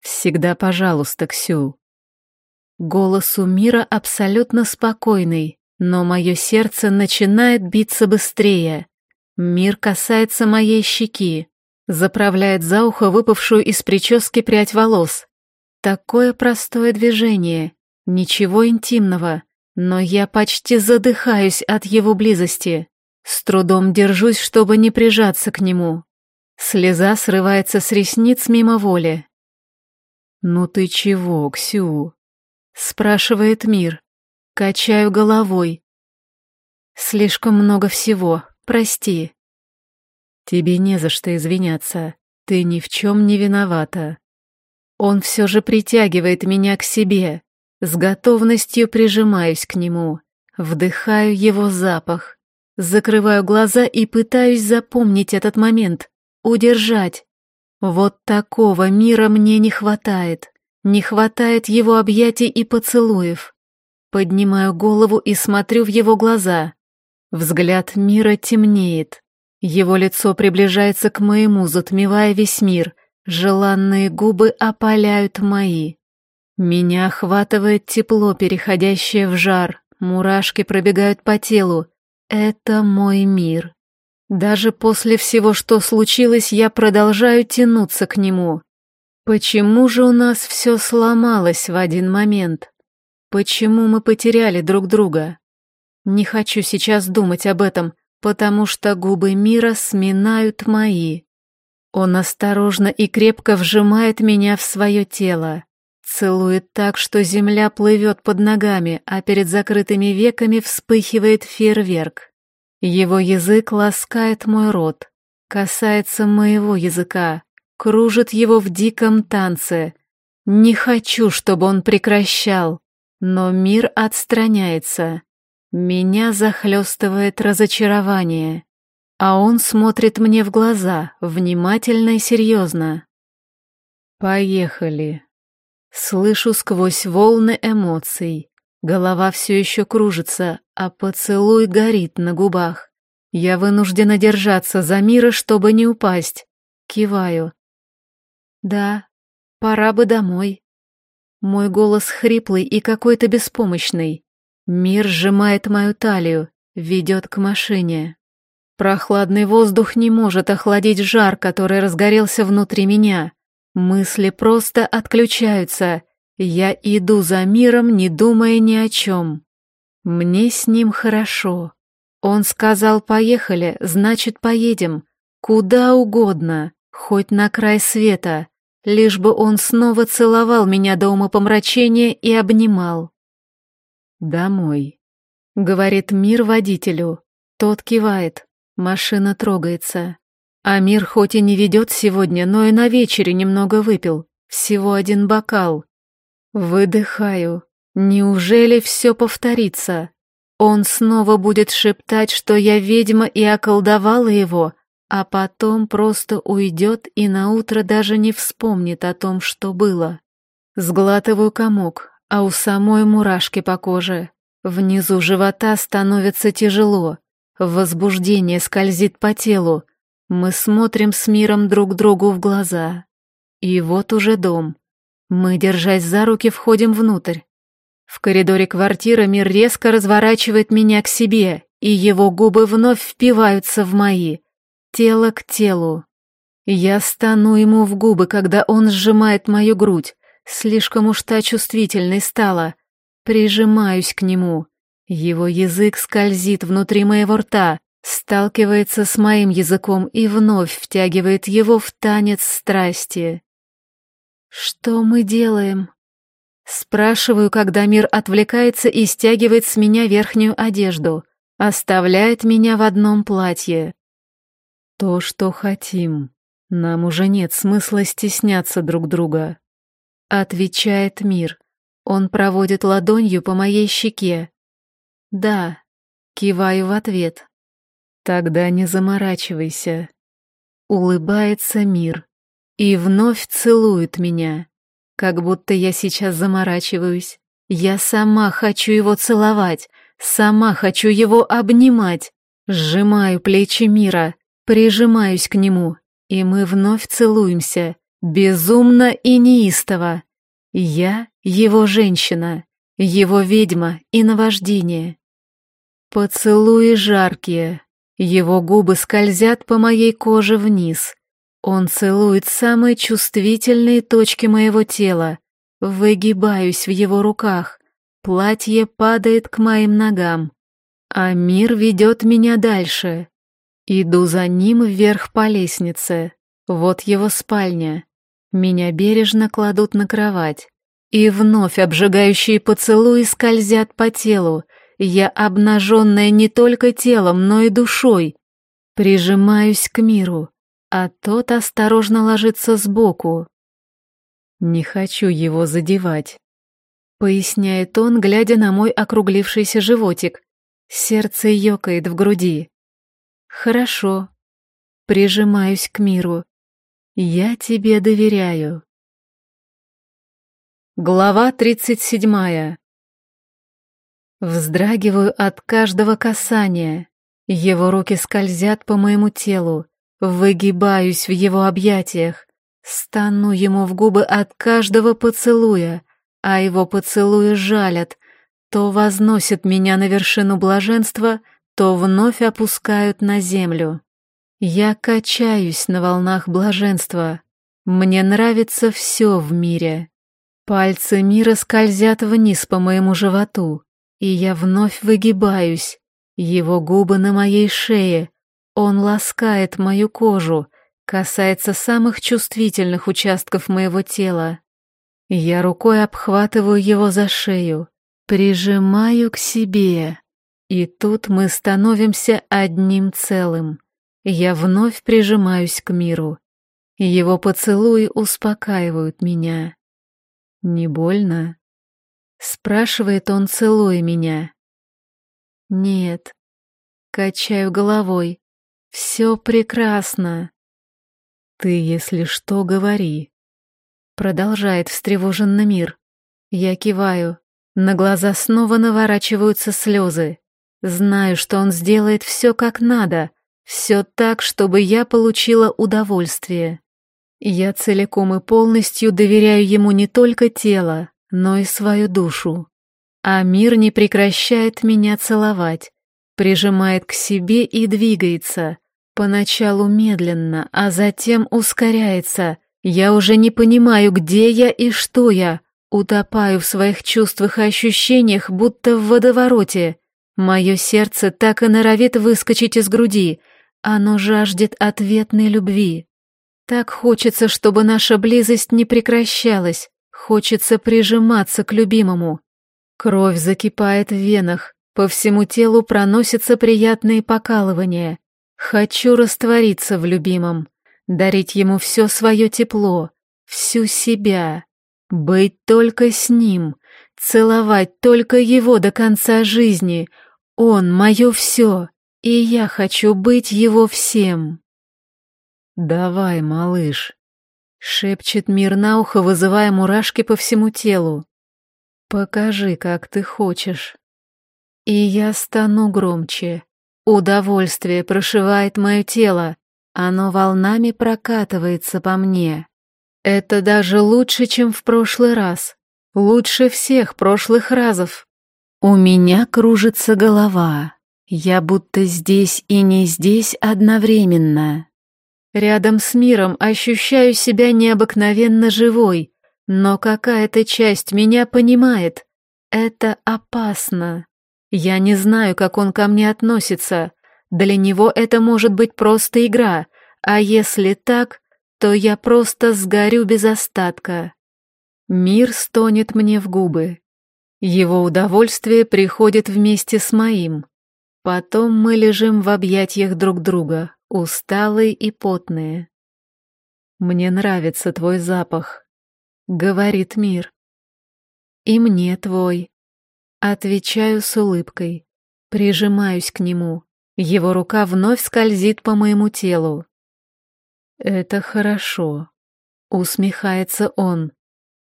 «Всегда пожалуйста, Ксю». Голос у мира абсолютно спокойный, но мое сердце начинает биться быстрее. Мир касается моей щеки, заправляет за ухо выпавшую из прически прядь волос. Такое простое движение, ничего интимного, но я почти задыхаюсь от его близости. С трудом держусь, чтобы не прижаться к нему. Слеза срывается с ресниц мимо воли. «Ну ты чего, Ксю?» — спрашивает Мир. Качаю головой. «Слишком много всего, прости». «Тебе не за что извиняться, ты ни в чем не виновата». Он все же притягивает меня к себе, с готовностью прижимаюсь к нему, вдыхаю его запах, закрываю глаза и пытаюсь запомнить этот момент, удержать. Вот такого мира мне не хватает. Не хватает его объятий и поцелуев. Поднимаю голову и смотрю в его глаза. Взгляд мира темнеет. Его лицо приближается к моему, затмевая весь мир. Желанные губы опаляют мои. Меня охватывает тепло, переходящее в жар. Мурашки пробегают по телу. Это мой мир. Даже после всего, что случилось, я продолжаю тянуться к нему. Почему же у нас все сломалось в один момент? Почему мы потеряли друг друга? Не хочу сейчас думать об этом, потому что губы мира сминают мои. Он осторожно и крепко вжимает меня в свое тело, целует так, что земля плывет под ногами, а перед закрытыми веками вспыхивает фейерверк. Его язык ласкает мой рот, касается моего языка, кружит его в диком танце. Не хочу, чтобы он прекращал, но мир отстраняется. Меня захлестывает разочарование, а он смотрит мне в глаза, внимательно и серьезно. «Поехали». Слышу сквозь волны эмоций. Голова все еще кружится, а поцелуй горит на губах. Я вынуждена держаться за мира, чтобы не упасть. Киваю. Да, пора бы домой. Мой голос хриплый и какой-то беспомощный. Мир сжимает мою талию, ведет к машине. Прохладный воздух не может охладить жар, который разгорелся внутри меня. Мысли просто отключаются, я иду за миром, не думая ни о чем. Мне с ним хорошо. Он сказал «поехали», значит поедем. Куда угодно, хоть на край света, лишь бы он снова целовал меня до умопомрачения и обнимал. «Домой», — говорит мир водителю. Тот кивает, машина трогается. А мир хоть и не ведет сегодня, но и на вечере немного выпил, всего один бокал. Выдыхаю. Неужели все повторится? Он снова будет шептать, что я ведьма и околдовала его, а потом просто уйдет и наутро даже не вспомнит о том, что было. Сглатываю комок, а у самой мурашки по коже. Внизу живота становится тяжело. Возбуждение скользит по телу. Мы смотрим с миром друг другу в глаза. И вот уже дом. Мы, держась за руки, входим внутрь. В коридоре квартиры мир резко разворачивает меня к себе, и его губы вновь впиваются в мои. Тело к телу. Я стану ему в губы, когда он сжимает мою грудь. Слишком уж та чувствительной стала. Прижимаюсь к нему. Его язык скользит внутри моего рта, сталкивается с моим языком и вновь втягивает его в танец страсти. «Что мы делаем?» Спрашиваю, когда мир отвлекается и стягивает с меня верхнюю одежду, оставляет меня в одном платье. То, что хотим. Нам уже нет смысла стесняться друг друга. Отвечает мир. Он проводит ладонью по моей щеке. Да, киваю в ответ. Тогда не заморачивайся. Улыбается мир и вновь целует меня, как будто я сейчас заморачиваюсь. Я сама хочу его целовать, сама хочу его обнимать. Сжимаю плечи мира, прижимаюсь к нему, и мы вновь целуемся, безумно и неистово. Я его женщина, его ведьма и наваждение. Поцелуи жаркие, его губы скользят по моей коже вниз, он целует самые чувствительные точки моего тела. Выгибаюсь в его руках. Платье падает к моим ногам. А мир ведет меня дальше. Иду за ним вверх по лестнице. Вот его спальня. Меня бережно кладут на кровать. И вновь обжигающие поцелуи скользят по телу. Я обнаженная не только телом, но и душой. Прижимаюсь к миру, а тот осторожно ложится сбоку. Не хочу его задевать. Поясняет он, глядя на мой округлившийся животик. Сердце ёкает в груди. Хорошо. Прижимаюсь к миру. Я тебе доверяю. Глава тридцать седьмая. Вздрагиваю от каждого касания. Его руки скользят по моему телу. Выгибаюсь в его объятиях. Стану ему в губы от каждого поцелуя, а его поцелуи жалят, то возносят меня на вершину блаженства, то вновь опускают на землю. Я качаюсь на волнах блаженства. Мне нравится все в мире. Пальцы мира скользят вниз по моему животу, и я вновь выгибаюсь. Его губы на моей шее. Он ласкает мою кожу, касается самых чувствительных участков моего тела. Я рукой обхватываю его за шею, прижимаю к себе. И тут мы становимся одним целым. Я вновь прижимаюсь к миру. Его поцелуи успокаивают меня. «Не больно?» — спрашивает он, целуя меня. «Нет». Качаю головой. «Все прекрасно». «Ты, если что, говори». Продолжает встревоженно мир. Я киваю. На глаза снова наворачиваются слезы. Знаю, что он сделает все как надо, все так, чтобы я получила удовольствие. Я целиком и полностью доверяю ему не только тело, но и свою душу. А мир не прекращает меня целовать, прижимает к себе и двигается, поначалу медленно, а затем ускоряется. Я уже не понимаю, где я и что я, утопаю в своих чувствах и ощущениях, будто в водовороте. Мое сердце так и норовит выскочить из груди, оно жаждет ответной любви. Так хочется, чтобы наша близость не прекращалась, хочется прижиматься к любимому. Кровь закипает в венах, по всему телу проносятся приятные покалывания. Хочу раствориться в любимом, дарить ему все свое тепло, всю себя, быть только с ним, целовать только его до конца жизни — он мое все, и я хочу быть его всем. «Давай, малыш», — шепчет мир на ухо, вызывая мурашки по всему телу. «Покажи, как ты хочешь». И я стану громче. Удовольствие прошивает мое тело, оно волнами прокатывается по мне. Это даже лучше, чем в прошлый раз. Лучше всех прошлых разов. У меня кружится голова. Я будто здесь и не здесь одновременно. Рядом с миром ощущаю себя необыкновенно живой, но какая-то часть меня понимает. Это опасно. Я не знаю, как он ко мне относится. Для него это может быть просто игра, а если так, то я просто сгорю без остатка. Мир стонет мне в губы. Его удовольствие приходит вместе с моим. Потом мы лежим в объятиях друг друга, усталые и потные. «Мне нравится твой запах», — говорит мир. «И мне твой». Отвечаю с улыбкой, прижимаюсь к нему. Его рука вновь скользит по моему телу. «Это хорошо», — усмехается он.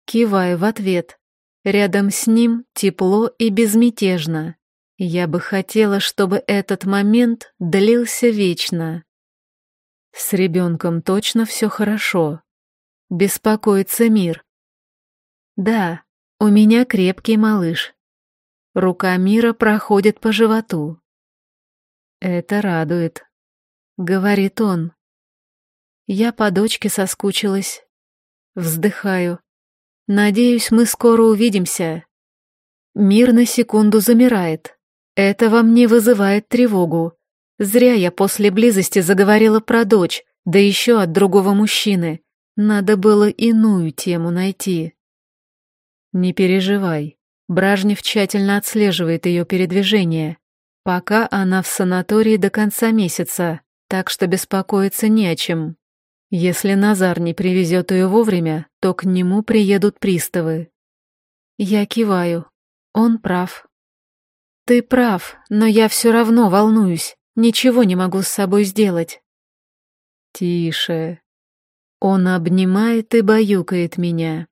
Киваю в ответ. Рядом с ним тепло и безмятежно. Я бы хотела, чтобы этот момент длился вечно. С ребенком точно все хорошо. Беспокоится мир. Да, у меня крепкий малыш. Рука мира проходит по животу. Это радует, говорит он. Я по дочке соскучилась. Вздыхаю. Надеюсь, мы скоро увидимся. Мир на секунду замирает. Это во мне вызывает тревогу. Зря я после близости заговорила про дочь, да еще от другого мужчины. Надо было иную тему найти. Не переживай. Бражнев тщательно отслеживает ее передвижение. Пока она в санатории до конца месяца, так что беспокоиться не о чем. Если Назар не привезет ее вовремя, то к нему приедут приставы. Я киваю. Он прав. Ты прав, но я все равно волнуюсь. Ничего не могу с собой сделать. Тише. Он обнимает и баюкает меня.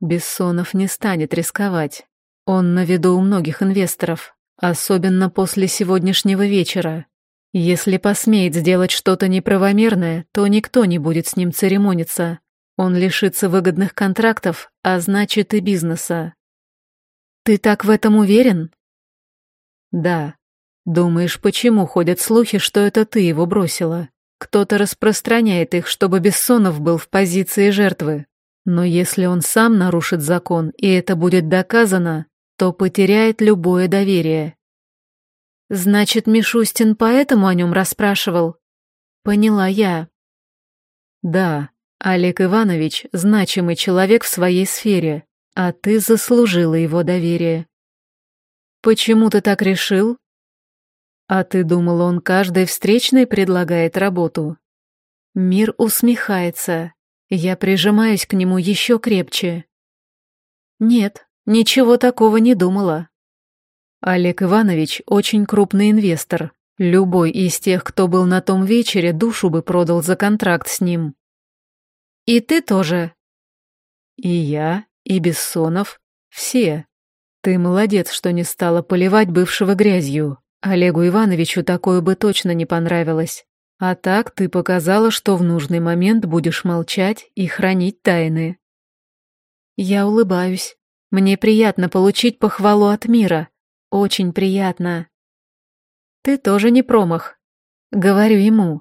Бессонов не станет рисковать. Он на виду у многих инвесторов, особенно после сегодняшнего вечера. Если посмеет сделать что-то неправомерное, то никто не будет с ним церемониться. Он лишится выгодных контрактов, а значит и бизнеса. Ты так в этом уверен? Да. Думаешь, почему ходят слухи, что это ты его бросила? Кто-то распространяет их, чтобы Бессонов был в позиции жертвы. Но если он сам нарушит закон, и это будет доказано, то потеряет любое доверие. Значит, Мишустин поэтому о нем расспрашивал? Поняла я. Да, Олег Иванович — значимый человек в своей сфере, а ты заслужила его доверие. Почему ты так решил? А ты думал, он каждой встречной предлагает работу? Мир усмехается. Я прижимаюсь к нему еще крепче. Нет, ничего такого не думала. Олег Иванович очень крупный инвестор. Любой из тех, кто был на том вечере, душу бы продал за контракт с ним. И ты тоже. И я, и Бессонов, все. Ты молодец, что не стала поливать бывшего грязью. Олегу Ивановичу такое бы точно не понравилось. А так ты показала, что в нужный момент будешь молчать и хранить тайны. Я улыбаюсь. Мне приятно получить похвалу от мира. Очень приятно. Ты тоже не промах. Говорю ему.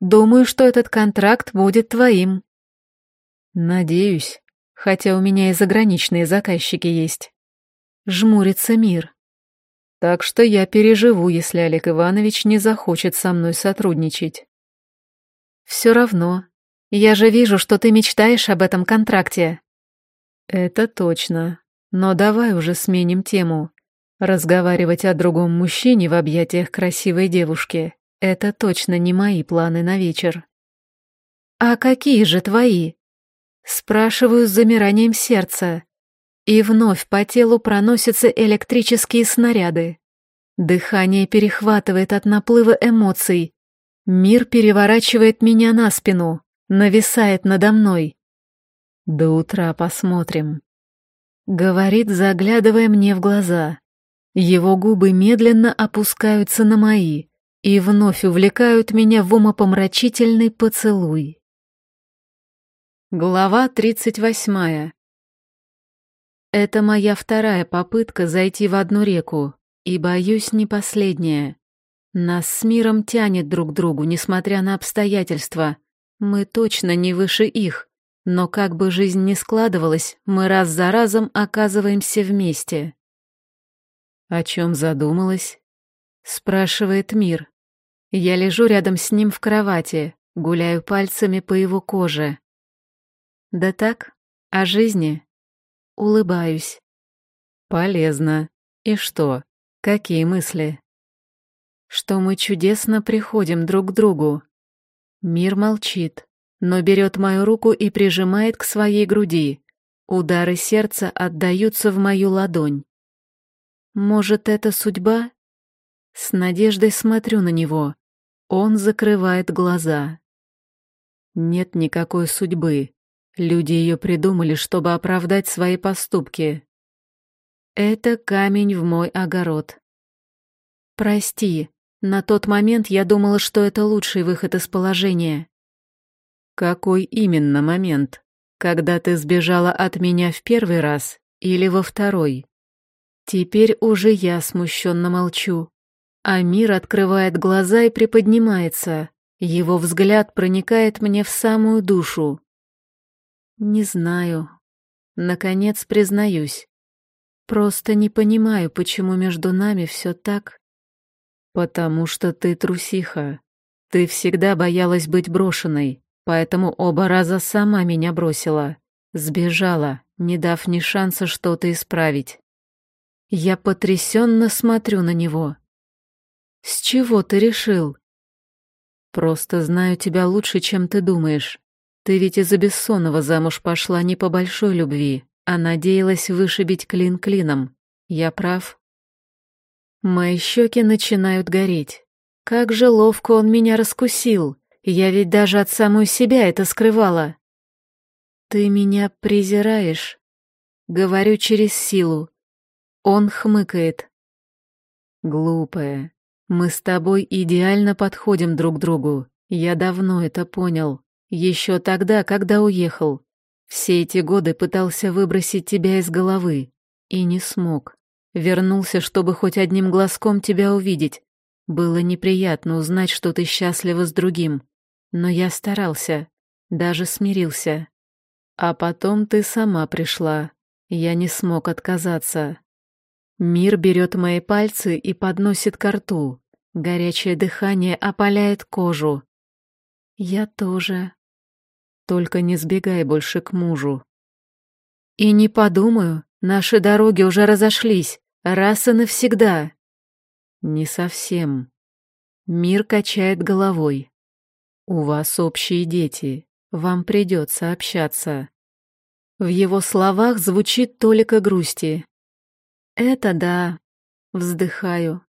Думаю, что этот контракт будет твоим. Надеюсь, хотя у меня и заграничные заказчики есть. Жмурится мир. Так что я переживу, если Олег Иванович не захочет со мной сотрудничать. Все равно. Я же вижу, что ты мечтаешь об этом контракте. Это точно. Но давай уже сменим тему. Разговаривать о другом мужчине в объятиях красивой девушки — это точно не мои планы на вечер. А какие же твои? Спрашиваю с замиранием сердца. И вновь по телу проносятся электрические снаряды. Дыхание перехватывает от наплыва эмоций. Мир переворачивает меня на спину, нависает надо мной. До утра посмотрим. Говорит, заглядывая мне в глаза. Его губы медленно опускаются на мои и вновь увлекают меня в умопомрачительный поцелуй. Глава тридцать восьмая. Это моя вторая попытка зайти в одну реку, и, боюсь, не последняя. Нас с миром тянет друг к другу, несмотря на обстоятельства. Мы точно не выше их, но как бы жизнь ни складывалась, мы раз за разом оказываемся вместе. «О чем задумалась?» — спрашивает мир. Я лежу рядом с ним в кровати, гуляю пальцами по его коже. Да так, о жизни, Улыбаюсь. Полезно. И что? Какие мысли? Что мы чудесно приходим друг к другу. Мир молчит, но берет мою руку и прижимает к своей груди. Удары сердца отдаются в мою ладонь. Может, это судьба? С надеждой смотрю на него. Он закрывает глаза. Нет никакой судьбы. Люди ее придумали, чтобы оправдать свои поступки. Это камень в мой огород. Прости, на тот момент я думала, что это лучший выход из положения. Какой именно момент? Когда ты сбежала от меня в первый раз или во второй? Теперь уже я смущенно молчу. А мир открывает глаза и приподнимается. Его взгляд проникает мне в самую душу. Не знаю. Наконец признаюсь. Просто не понимаю, почему между нами все так. Потому что ты трусиха. Ты всегда боялась быть брошенной, поэтому оба раза сама меня бросила. Сбежала, не дав ни шанса что-то исправить. Я потрясенно смотрю на него. «С чего ты решил?» «Просто знаю тебя лучше, чем ты думаешь. Ты ведь из-за Бессонова замуж пошла не по большой любви, а надеялась вышибить клин клином. Я прав?» Мои щеки начинают гореть. Как же ловко он меня раскусил. Я ведь даже от самой себя это скрывала. «Ты меня презираешь?» Говорю через силу. Он хмыкает. «Глупая, мы с тобой идеально подходим друг другу. Я давно это понял. Еще тогда, когда уехал. Все эти годы пытался выбросить тебя из головы. И не смог. Вернулся, чтобы хоть одним глазком тебя увидеть. Было неприятно узнать, что ты счастлива с другим. Но я старался. Даже смирился. А потом ты сама пришла. Я не смог отказаться. Мир берет мои пальцы и подносит к рту. Горячее дыхание опаляет кожу. Я тоже. Только не сбегай больше к мужу. И не подумаю, наши дороги уже разошлись, раз и навсегда. Не совсем. Мир качает головой. У вас общие дети, вам придется общаться. В его словах звучит только грусти. Это да, вздыхаю.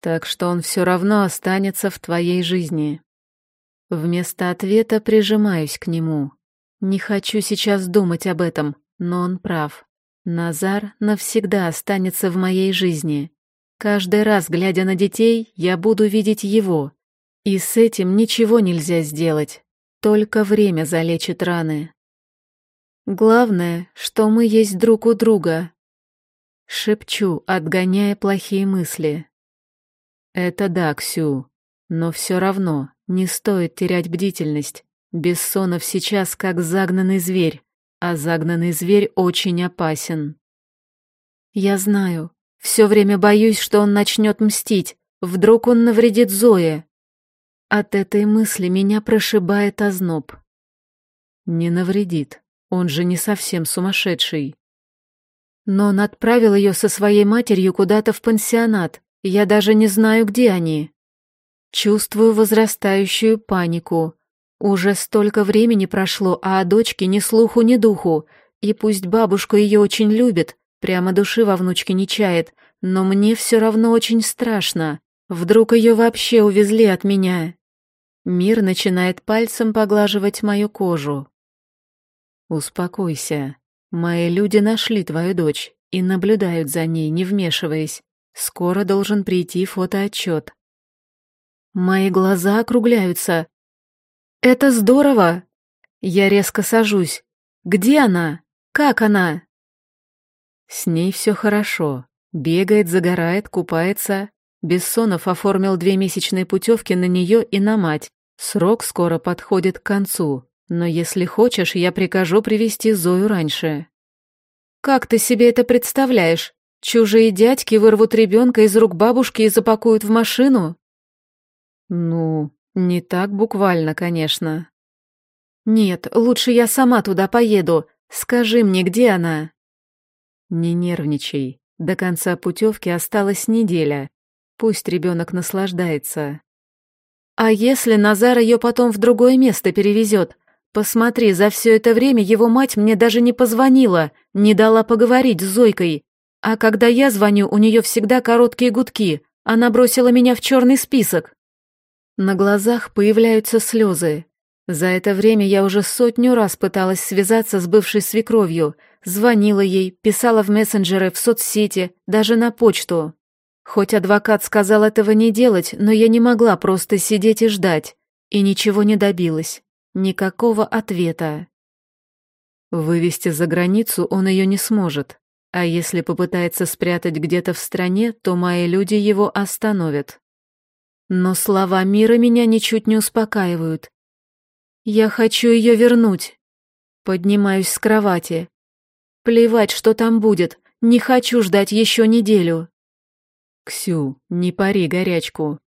Так что он все равно останется в твоей жизни. Вместо ответа прижимаюсь к нему. Не хочу сейчас думать об этом, но он прав. Назар навсегда останется в моей жизни. Каждый раз, глядя на детей, я буду видеть его. И с этим ничего нельзя сделать. Только время залечит раны. Главное, что мы есть друг у друга, Шепчу, отгоняя плохие мысли. Это да, Ксю, но все равно не стоит терять бдительность. Бессонов сейчас как загнанный зверь, а загнанный зверь очень опасен. Я знаю, все время боюсь, что он начнет мстить, вдруг он навредит Зое. От этой мысли меня прошибает озноб. Не навредит, он же не совсем сумасшедший. Но он отправил ее со своей матерью куда-то в пансионат. Я даже не знаю, где они. Чувствую возрастающую панику. Уже столько времени прошло, а о дочке ни слуху, ни духу. И пусть бабушка ее очень любит, прямо души во внучке не чает, но мне все равно очень страшно. Вдруг ее вообще увезли от меня. Мир начинает пальцем поглаживать мою кожу. Успокойся. Мои люди нашли твою дочь и наблюдают за ней, не вмешиваясь. Скоро должен прийти фотоотчет. Мои глаза округляются. Это здорово! Я резко сажусь. Где она? Как она? С ней все хорошо. Бегает, загорает, купается. Бессонов оформил две месячные путевки на нее и на мать. Срок скоро подходит к концу. Но если хочешь, я прикажу привести Зою раньше. Как ты себе это представляешь? Чужие дядьки вырвут ребенка из рук бабушки и запакуют в машину? Ну, не так буквально, конечно. Нет, лучше я сама туда поеду. Скажи мне, где она? Не нервничай. До конца путевки осталась неделя. Пусть ребенок наслаждается. А если Назар ее потом в другое место перевезет? Посмотри, за все это время его мать мне даже не позвонила, не дала поговорить с Зойкой. А когда я звоню, у нее всегда короткие гудки. Она бросила меня в черный список. На глазах появляются слезы. За это время я уже сотню раз пыталась связаться с бывшей свекровью, звонила ей, писала в мессенджеры, в соцсети, даже на почту. Хоть адвокат сказал этого не делать, но я не могла просто сидеть и ждать. И ничего не добилась. Никакого ответа. Вывести за границу он ее не сможет, а если попытается спрятать где-то в стране, то мои люди его остановят. Но слова мира меня ничуть не успокаивают. Я хочу ее вернуть. Поднимаюсь с кровати. Плевать, что там будет, Не хочу ждать еще неделю. Ксю, не пари горячку.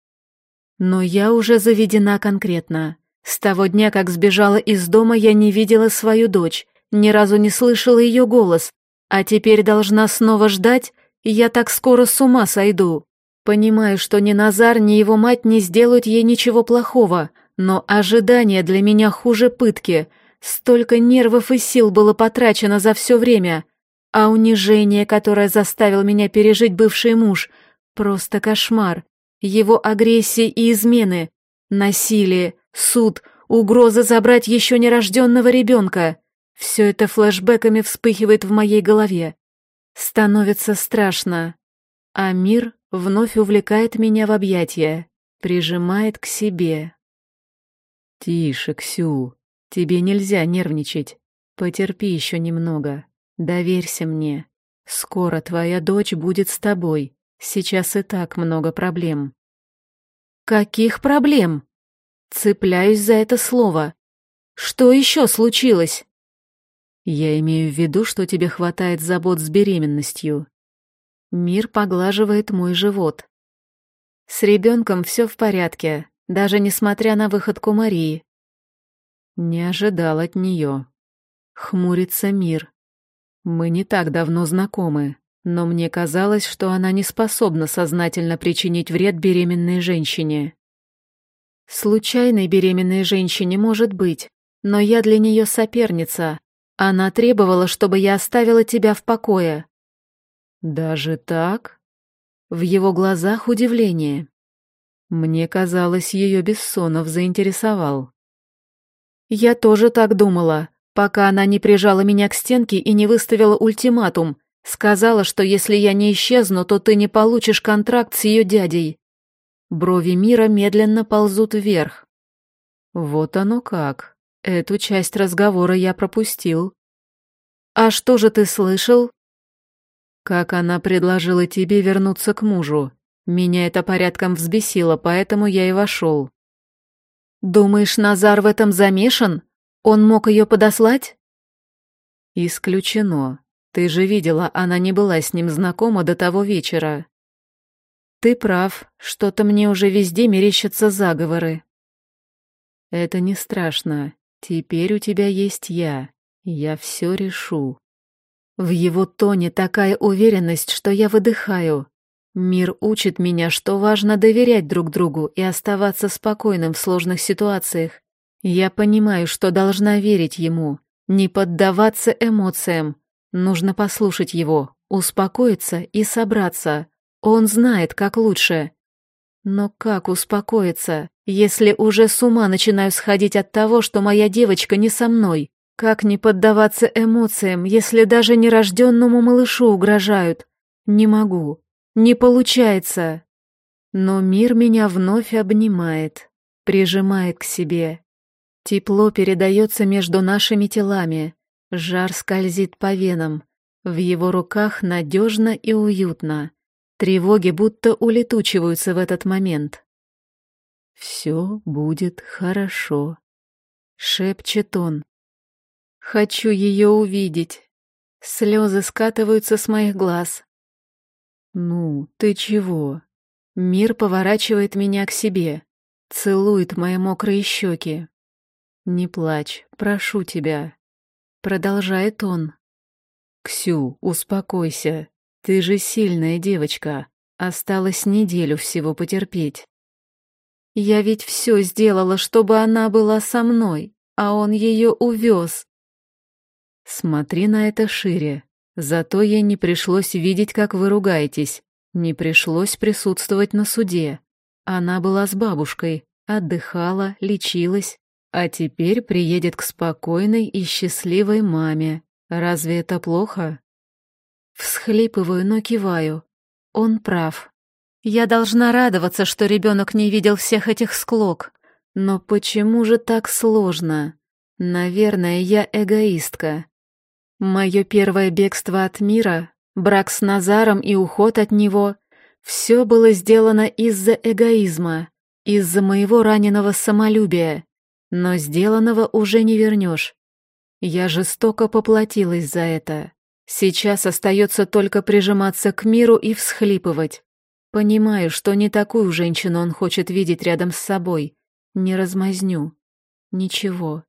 Но я уже заведена конкретно. С того дня, как сбежала из дома, я не видела свою дочь, ни разу не слышала ее голос, а теперь должна снова ждать, я так скоро с ума сойду. Понимаю, что ни Назар, ни его мать не сделают ей ничего плохого, но ожидание для меня хуже пытки. Столько нервов и сил было потрачено за все время. А унижение, которое заставил меня пережить бывший муж, просто кошмар. Его агрессия и измены, насилие, суд, угроза забрать еще нерожденного ребенка. Все это флэшбэками вспыхивает в моей голове. Становится страшно. А мир вновь увлекает меня в объятия, прижимает к себе. «Тише, Ксю, тебе нельзя нервничать. Потерпи еще немного. Доверься мне. Скоро твоя дочь будет с тобой. Сейчас и так много проблем». «Каких проблем?» Цепляюсь за это слово. «Что еще случилось?» Я имею в виду, что тебе хватает забот с беременностью. Мир поглаживает мой живот. С ребенком все в порядке, даже несмотря на выходку Марии. Не ожидал от нее. Хмурится мир. Мы не так давно знакомы, но мне казалось, что она не способна сознательно причинить вред беременной женщине. Случайной беременной женщине может быть, но я для нее соперница, она требовала, чтобы я оставила тебя в покое. Даже так? В его глазах удивление. Мне казалось, ее Бессонов заинтересовал. Я тоже так думала, пока она не прижала меня к стенке и не выставила ультиматум. Сказала, что если я не исчезну, то ты не получишь контракт с ее дядей. Брови мира медленно ползут вверх. Вот оно как. Эту часть разговора я пропустил. А что же ты слышал? Как она предложила тебе вернуться к мужу. Меня это порядком взбесило, поэтому я и вошел. Думаешь, Назар в этом замешан? Он мог ее подослать? Исключено. Ты же видела, она не была с ним знакома до того вечера. Ты прав, что-то мне уже везде мерещатся заговоры. Это не страшно. Теперь у тебя есть я. Я все решу. В его тоне такая уверенность, что я выдыхаю. Мир учит меня, что важно доверять друг другу и оставаться спокойным в сложных ситуациях. Я понимаю, что должна верить ему, не поддаваться эмоциям. Нужно послушать его, успокоиться и собраться. Он знает, как лучше. Но как успокоиться, если уже с ума начинаю сходить от того, что моя девочка не со мной? Как не поддаваться эмоциям, если даже нерожденному малышу угрожают? Не могу. Не получается. Но мир меня вновь обнимает, прижимает к себе. Тепло передается между нашими телами, жар скользит по венам. В его руках надежно и уютно. Тревоги будто улетучиваются в этот момент. «Все будет хорошо», — шепчет он. «Хочу ее увидеть». Слезы скатываются с моих глаз. «Ну, ты чего?» Мир поворачивает меня к себе, целует мои мокрые щеки. «Не плачь, прошу тебя», — продолжает он. «Ксю, успокойся, ты же сильная девочка. Осталось неделю всего потерпеть. Я ведь все сделала, чтобы она была со мной, а он ее увез. Смотри на это шире. Зато ей не пришлось видеть, как вы ругаетесь. Не пришлось присутствовать на суде. Она была с бабушкой, отдыхала, лечилась, а теперь приедет к спокойной и счастливой маме. Разве это плохо? Всхлипываю, но киваю. Он прав. Я должна радоваться, что ребенок не видел всех этих склок. Но почему же так сложно? Наверное, я эгоистка. Мое первое бегство от мира, брак с Назаром и уход от него — все было сделано из-за эгоизма, из-за моего раненого самолюбия. Но сделанного уже не вернешь. Я жестоко поплатилась за это. Сейчас остается только прижиматься к миру и всхлипывать. Понимаю, что не такую женщину он хочет видеть рядом с собой. Не размазню. Ничего.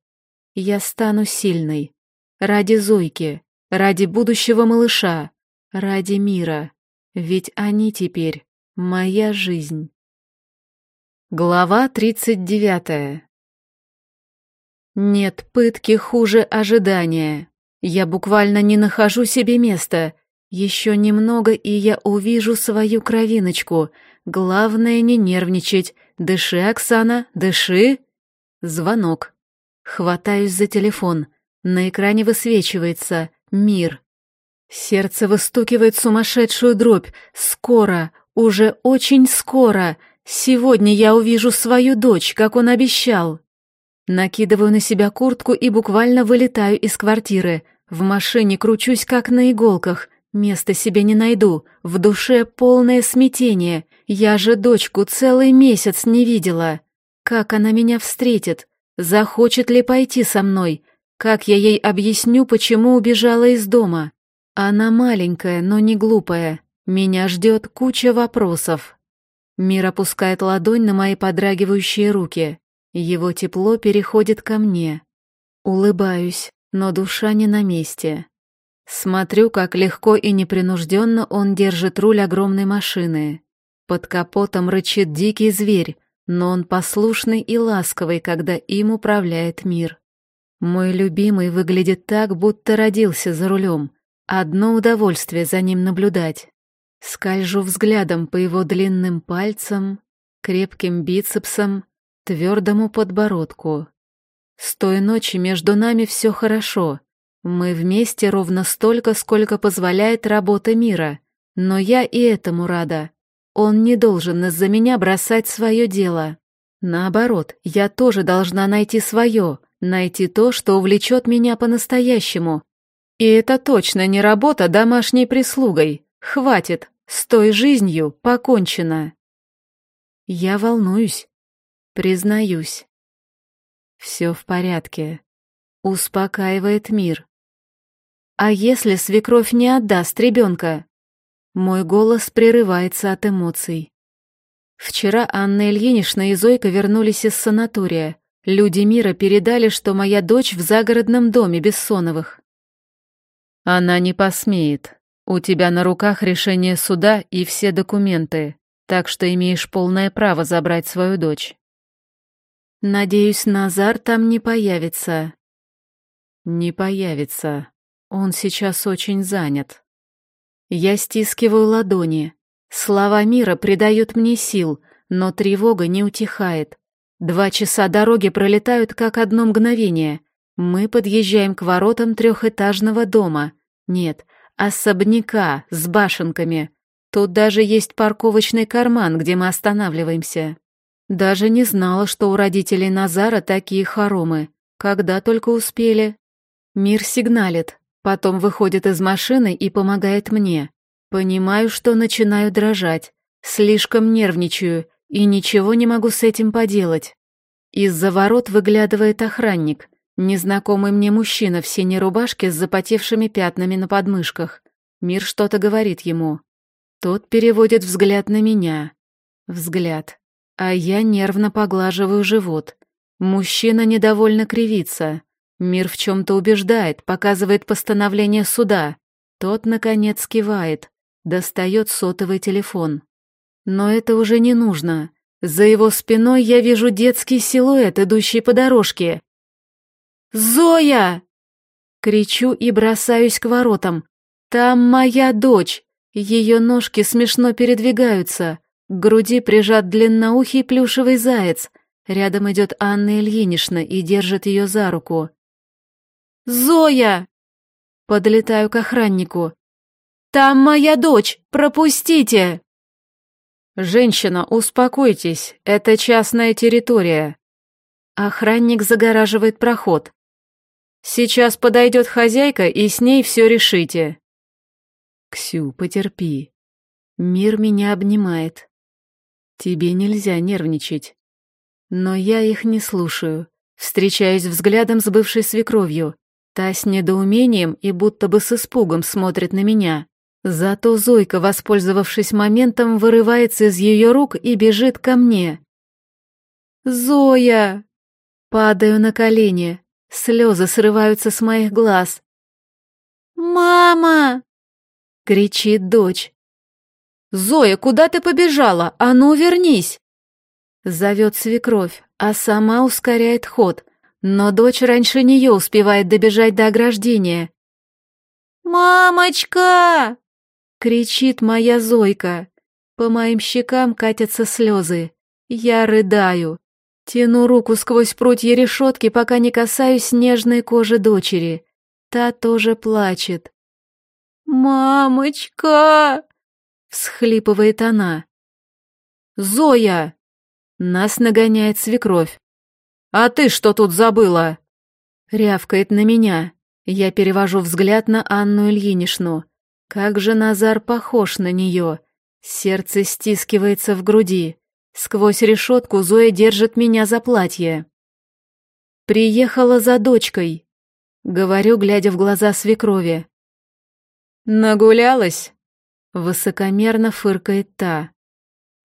Я стану сильной. Ради Зойки, ради будущего малыша, ради мира. Ведь они теперь моя жизнь. Глава тридцать девятая. Нет пытки хуже ожидания. Я буквально не нахожу себе места. Еще немного, и я увижу свою кровиночку. Главное не нервничать. Дыши, Оксана, дыши. Звонок. Хватаюсь за телефон. На экране высвечивается «Мир». Сердце выстукивает сумасшедшую дробь. Скоро, уже очень скоро. Сегодня я увижу свою дочь, как он обещал. Накидываю на себя куртку и буквально вылетаю из квартиры. В машине кручусь как на иголках, места себе не найду, в душе полное смятение. Я же дочку целый месяц не видела. Как она меня встретит? Захочет ли пойти со мной? Как я ей объясню, почему убежала из дома? Она маленькая, но не глупая. Меня ждет куча вопросов. Мир опускает ладонь на мои подрагивающие руки. Его тепло переходит ко мне. Улыбаюсь но душа не на месте. Смотрю, как легко и непринужденно он держит руль огромной машины. Под капотом рычит дикий зверь, но он послушный и ласковый, когда им управляет мир. Мой любимый выглядит так, будто родился за рулем. Одно удовольствие за ним наблюдать. Скольжу взглядом по его длинным пальцам, крепким бицепсам, твердому подбородку. С той ночи между нами все хорошо. Мы вместе ровно столько, сколько позволяет работа мира. Но я и этому рада. Он не должен из-за меня бросать свое дело. Наоборот, я тоже должна найти свое, найти то, что увлечет меня по-настоящему. И это точно не работа домашней прислугой. Хватит, с той жизнью покончено. Я волнуюсь, признаюсь. Все в порядке. Успокаивает мир. А если свекровь не отдаст ребенка? Мой голос прерывается от эмоций. Вчера Анна Ильинична и Зойка вернулись из санатория. Люди мира передали, что моя дочь в загородном доме Бессоновых. Она не посмеет. У тебя на руках решение суда и все документы, так что имеешь полное право забрать свою дочь. Надеюсь, Назар там не появится. Не появится. Он сейчас очень занят. Я стискиваю ладони. Слова мира придают мне сил, но тревога не утихает. Два часа дороги пролетают как одно мгновение. Мы подъезжаем к воротам трехэтажного дома. Нет, особняка с башенками. Тут даже есть парковочный карман, где мы останавливаемся. Даже не знала, что у родителей Назара такие хоромы. Когда только успели. Мир сигналит, потом выходит из машины и помогает мне. Понимаю, что начинаю дрожать. Слишком нервничаю и ничего не могу с этим поделать. Из-за ворот выглядывает охранник, незнакомый мне мужчина в синей рубашке с запотевшими пятнами на подмышках. Мир что-то говорит ему. Тот переводит взгляд на меня. Взгляд. А я нервно поглаживаю живот. Мужчина недовольно кривится. Мир в чем-то убеждает, показывает постановление суда. Тот, наконец, кивает, достает сотовый телефон. Но это уже не нужно. За его спиной я вижу детский силуэт, идущий по дорожке. «Зоя!» Кричу и бросаюсь к воротам. «Там моя дочь!» Ее ножки смешно передвигаются. К груди прижат длинноухий плюшевый заяц. Рядом идет Анна Ильинична и держит ее за руку. «Зоя!» Подлетаю к охраннику. «Там моя дочь! Пропустите!» «Женщина, успокойтесь, это частная территория». Охранник загораживает проход. «Сейчас подойдет хозяйка, и с ней все решите». «Ксю, потерпи. Мир меня обнимает. Тебе нельзя нервничать. Но я их не слушаю. Встречаюсь взглядом с бывшей свекровью. Та с недоумением и будто бы с испугом смотрит на меня. Зато Зойка, воспользовавшись моментом, вырывается из ее рук и бежит ко мне. «Зоя!» Падаю на колени. Слезы срываются с моих глаз. «Мама!» — кричит дочь. «Зоя, куда ты побежала? А ну, вернись!» Зовет свекровь, а сама ускоряет ход, но дочь раньше нее успевает добежать до ограждения. «Мамочка!» — кричит моя Зойка. По моим щекам катятся слезы. Я рыдаю. Тяну руку сквозь прутья решетки, пока не касаюсь нежной кожи дочери. Та тоже плачет. «Мамочка!» — всхлипывает она. «Зоя!» Нас нагоняет свекровь. «А ты что тут забыла?» Рявкает на меня. Я перевожу взгляд на Анну Ильинишну. Как же Назар похож на нее. Сердце стискивается в груди. Сквозь решетку Зоя держит меня за платье. «Приехала за дочкой», — говорю, глядя в глаза свекрови. «Нагулялась?» — высокомерно фыркает та.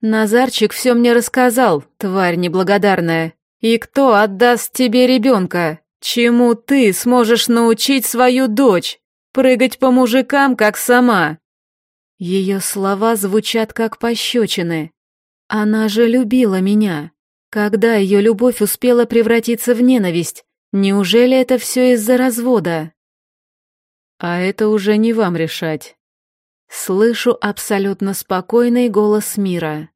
«Назарчик все мне рассказал, тварь неблагодарная. И кто отдаст тебе ребенка? Чему ты сможешь научить свою дочь? Прыгать по мужикам, как сама?» Ее слова звучат как пощечины. Она же любила меня. Когда ее любовь успела превратиться в ненависть? Неужели это все из-за развода? А это уже не вам решать. Слышу абсолютно спокойный голос мира.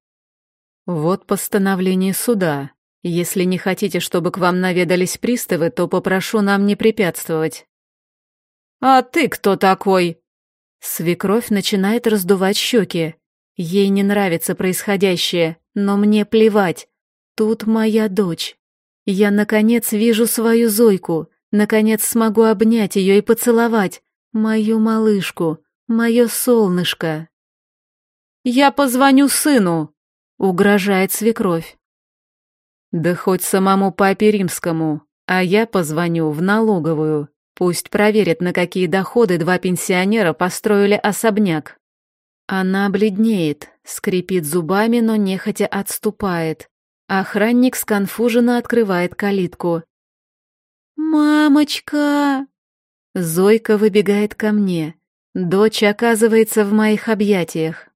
Вот постановление суда. Если не хотите, чтобы к вам наведались приставы, то попрошу нам не препятствовать. А ты кто такой? Свекровь начинает раздувать щеки. Ей не нравится происходящее, но мне плевать. Тут моя дочь. Я, наконец, вижу свою Зойку, наконец смогу обнять ее и поцеловать. Мою малышку, мое солнышко. «Я позвоню сыну», — угрожает свекровь. «Да хоть самому папе римскому, а я позвоню в налоговую. Пусть проверят, на какие доходы два пенсионера построили особняк». Она бледнеет, скрипит зубами, но нехотя отступает. Охранник сконфуженно открывает калитку. «Мамочка!» Зойка выбегает ко мне. Дочь оказывается в моих объятиях.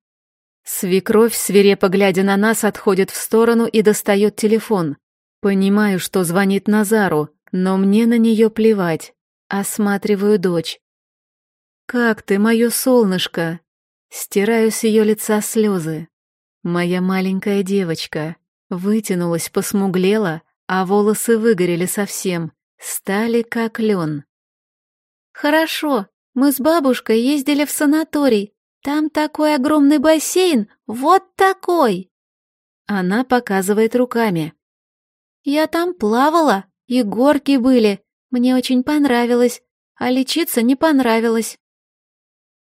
Свекровь, свирепо глядя на нас, отходит в сторону и достает телефон. Понимаю, что звонит Назару, но мне на нее плевать. Осматриваю дочь. «Как ты, мое солнышко?» Стираю с ее лица слезы. Моя маленькая девочка вытянулась, посмуглела, а волосы выгорели совсем, стали как лен. «Хорошо, мы с бабушкой ездили в санаторий. Там такой огромный бассейн, вот такой!» Она показывает руками. «Я там плавала, и горки были. Мне очень понравилось, а лечиться не понравилось.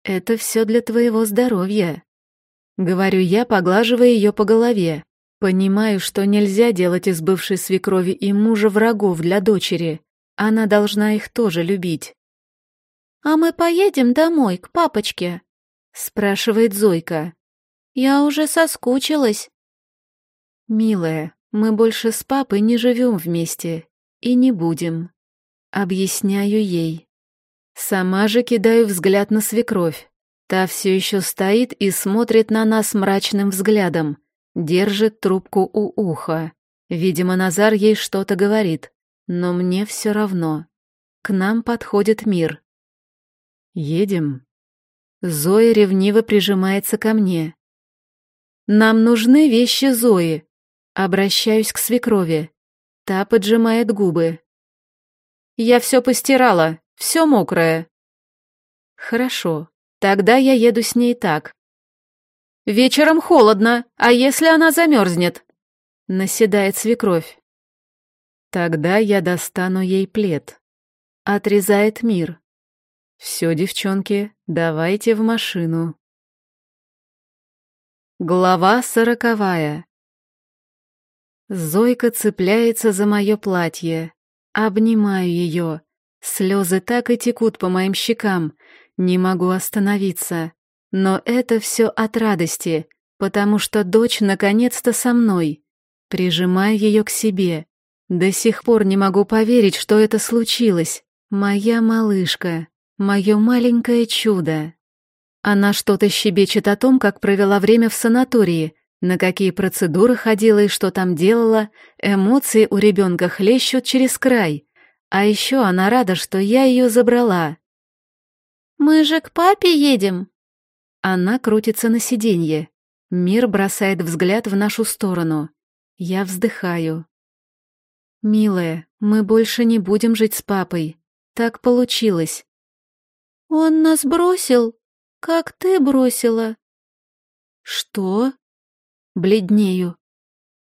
«Это все для твоего здоровья», — говорю я, поглаживая ее по голове. Понимаю, что нельзя делать из бывшей свекрови и мужа врагов для дочери. Она должна их тоже любить. «А мы поедем домой, к папочке?» — спрашивает Зойка. «Я уже соскучилась». «Милая, мы больше с папой не живем вместе и не будем», — объясняю ей. Сама же кидаю взгляд на свекровь. Та все еще стоит и смотрит на нас мрачным взглядом, держит трубку у уха. Видимо, Назар ей что-то говорит, но мне все равно. К нам подходит мир. «Едем?» Зоя ревниво прижимается ко мне. «Нам нужны вещи Зои». Обращаюсь к свекрови. Та поджимает губы. «Я все постирала», все мокрое. Хорошо, тогда я еду с ней так. Вечером холодно, а если она замерзнет? Наседает свекровь. Тогда я достану ей плед. Отрезает мир. Все, девчонки, давайте в машину. Глава сороковая. Зойка цепляется за мое платье. Обнимаю ее. Слезы так и текут по моим щекам. Не могу остановиться. Но это все от радости, потому что дочь наконец-то со мной. Прижимаю ее к себе. До сих пор не могу поверить, что это случилось. Моя малышка, мое маленькое чудо. Она что-то щебечет о том, как провела время в санатории, на какие процедуры ходила и что там делала, эмоции у ребенка хлещут через край. А еще она рада, что я ее забрала. «Мы же к папе едем!» Она крутится на сиденье. Мир бросает взгляд в нашу сторону. Я вздыхаю. «Милая, мы больше не будем жить с папой. Так получилось». «Он нас бросил, как ты бросила». «Что?» Бледнею.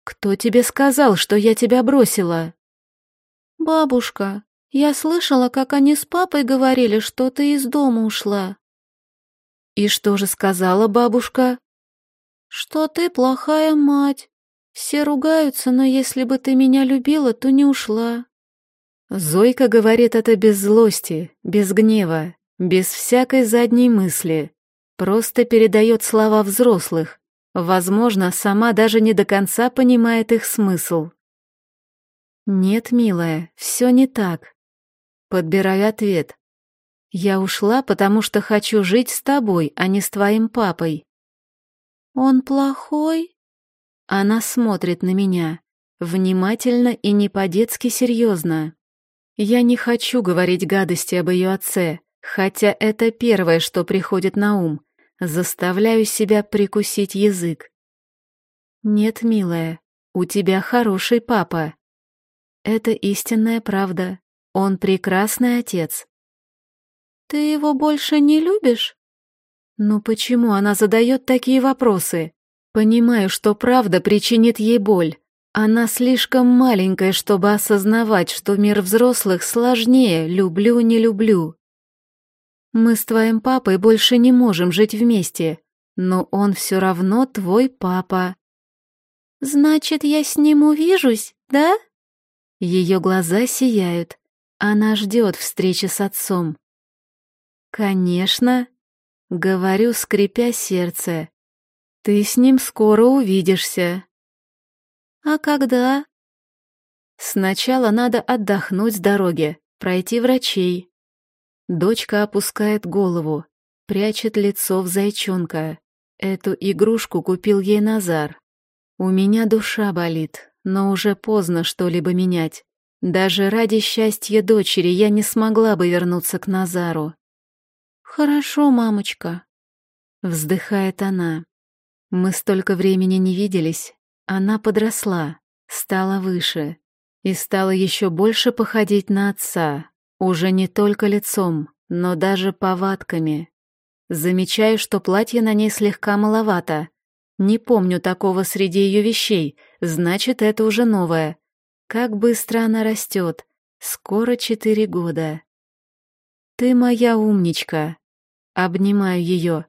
«Кто тебе сказал, что я тебя бросила?» «Бабушка, я слышала, как они с папой говорили, что ты из дома ушла». «И что же сказала бабушка?» «Что ты плохая мать. Все ругаются, но если бы ты меня любила, то не ушла». Зойка говорит это без злости, без гнева, без всякой задней мысли. Просто передает слова взрослых, Возможно, сама даже не до конца понимает их смысл. «Нет, милая, все не так». Подбираю ответ. «Я ушла, потому что хочу жить с тобой, а не с твоим папой». «Он плохой?» Она смотрит на меня, внимательно и не по-детски серьезно. Я не хочу говорить гадости об ее отце, хотя это первое, что приходит на ум, Заставляю себя прикусить язык. Нет, милая, у тебя хороший папа. Это истинная правда. Он прекрасный отец. Ты его больше не любишь? Ну почему она задает такие вопросы? Понимаю, что правда причинит ей боль. Она слишком маленькая, чтобы осознавать, что мир взрослых сложнее «люблю-не люблю». Мы с твоим папой больше не можем жить вместе, но он все равно твой папа. Значит, я с ним увижусь, да? Ее глаза сияют. Она ждет встречи с отцом. Конечно, говорю, скрипя сердце. Ты с ним скоро увидишься. А когда? Сначала надо отдохнуть с дороги, пройти врачей, Дочка опускает голову, прячет лицо в зайчонка. Эту игрушку купил ей Назар. У меня душа болит, но уже поздно что-либо менять. Даже ради счастья дочери я не смогла бы вернуться к Назару. «Хорошо, мамочка», — вздыхает она. Мы столько времени не виделись. Она подросла, стала выше и стала еще больше походить на отца, уже не только лицом, но даже повадками. Замечаю, что платье на ней слегка маловато. Не помню такого среди ее вещей, значит, это уже новое. Как быстро она растет. Скоро четыре года. Ты моя умничка. Обнимаю ее.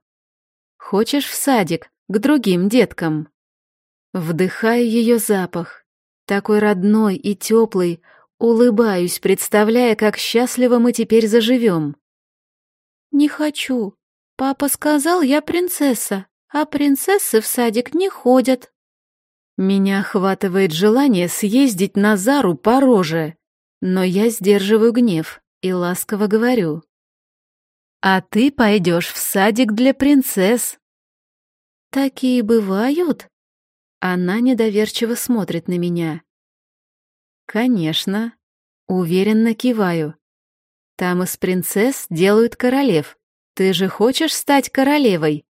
Хочешь в садик, к другим деткам? Вдыхаю ее запах. Такой родной и теплый, Улыбаюсь, представляя, как счастливо мы теперь заживем. «Не хочу. Папа сказал, я принцесса, а принцессы в садик не ходят». Меня охватывает желание съездить на Зару по роже, но я сдерживаю гнев и ласково говорю. «А ты пойдешь в садик для принцесс». «Такие бывают?» Она недоверчиво смотрит на меня. «Конечно». Уверенно киваю. «Там из принцесс делают королев. Ты же хочешь стать королевой?»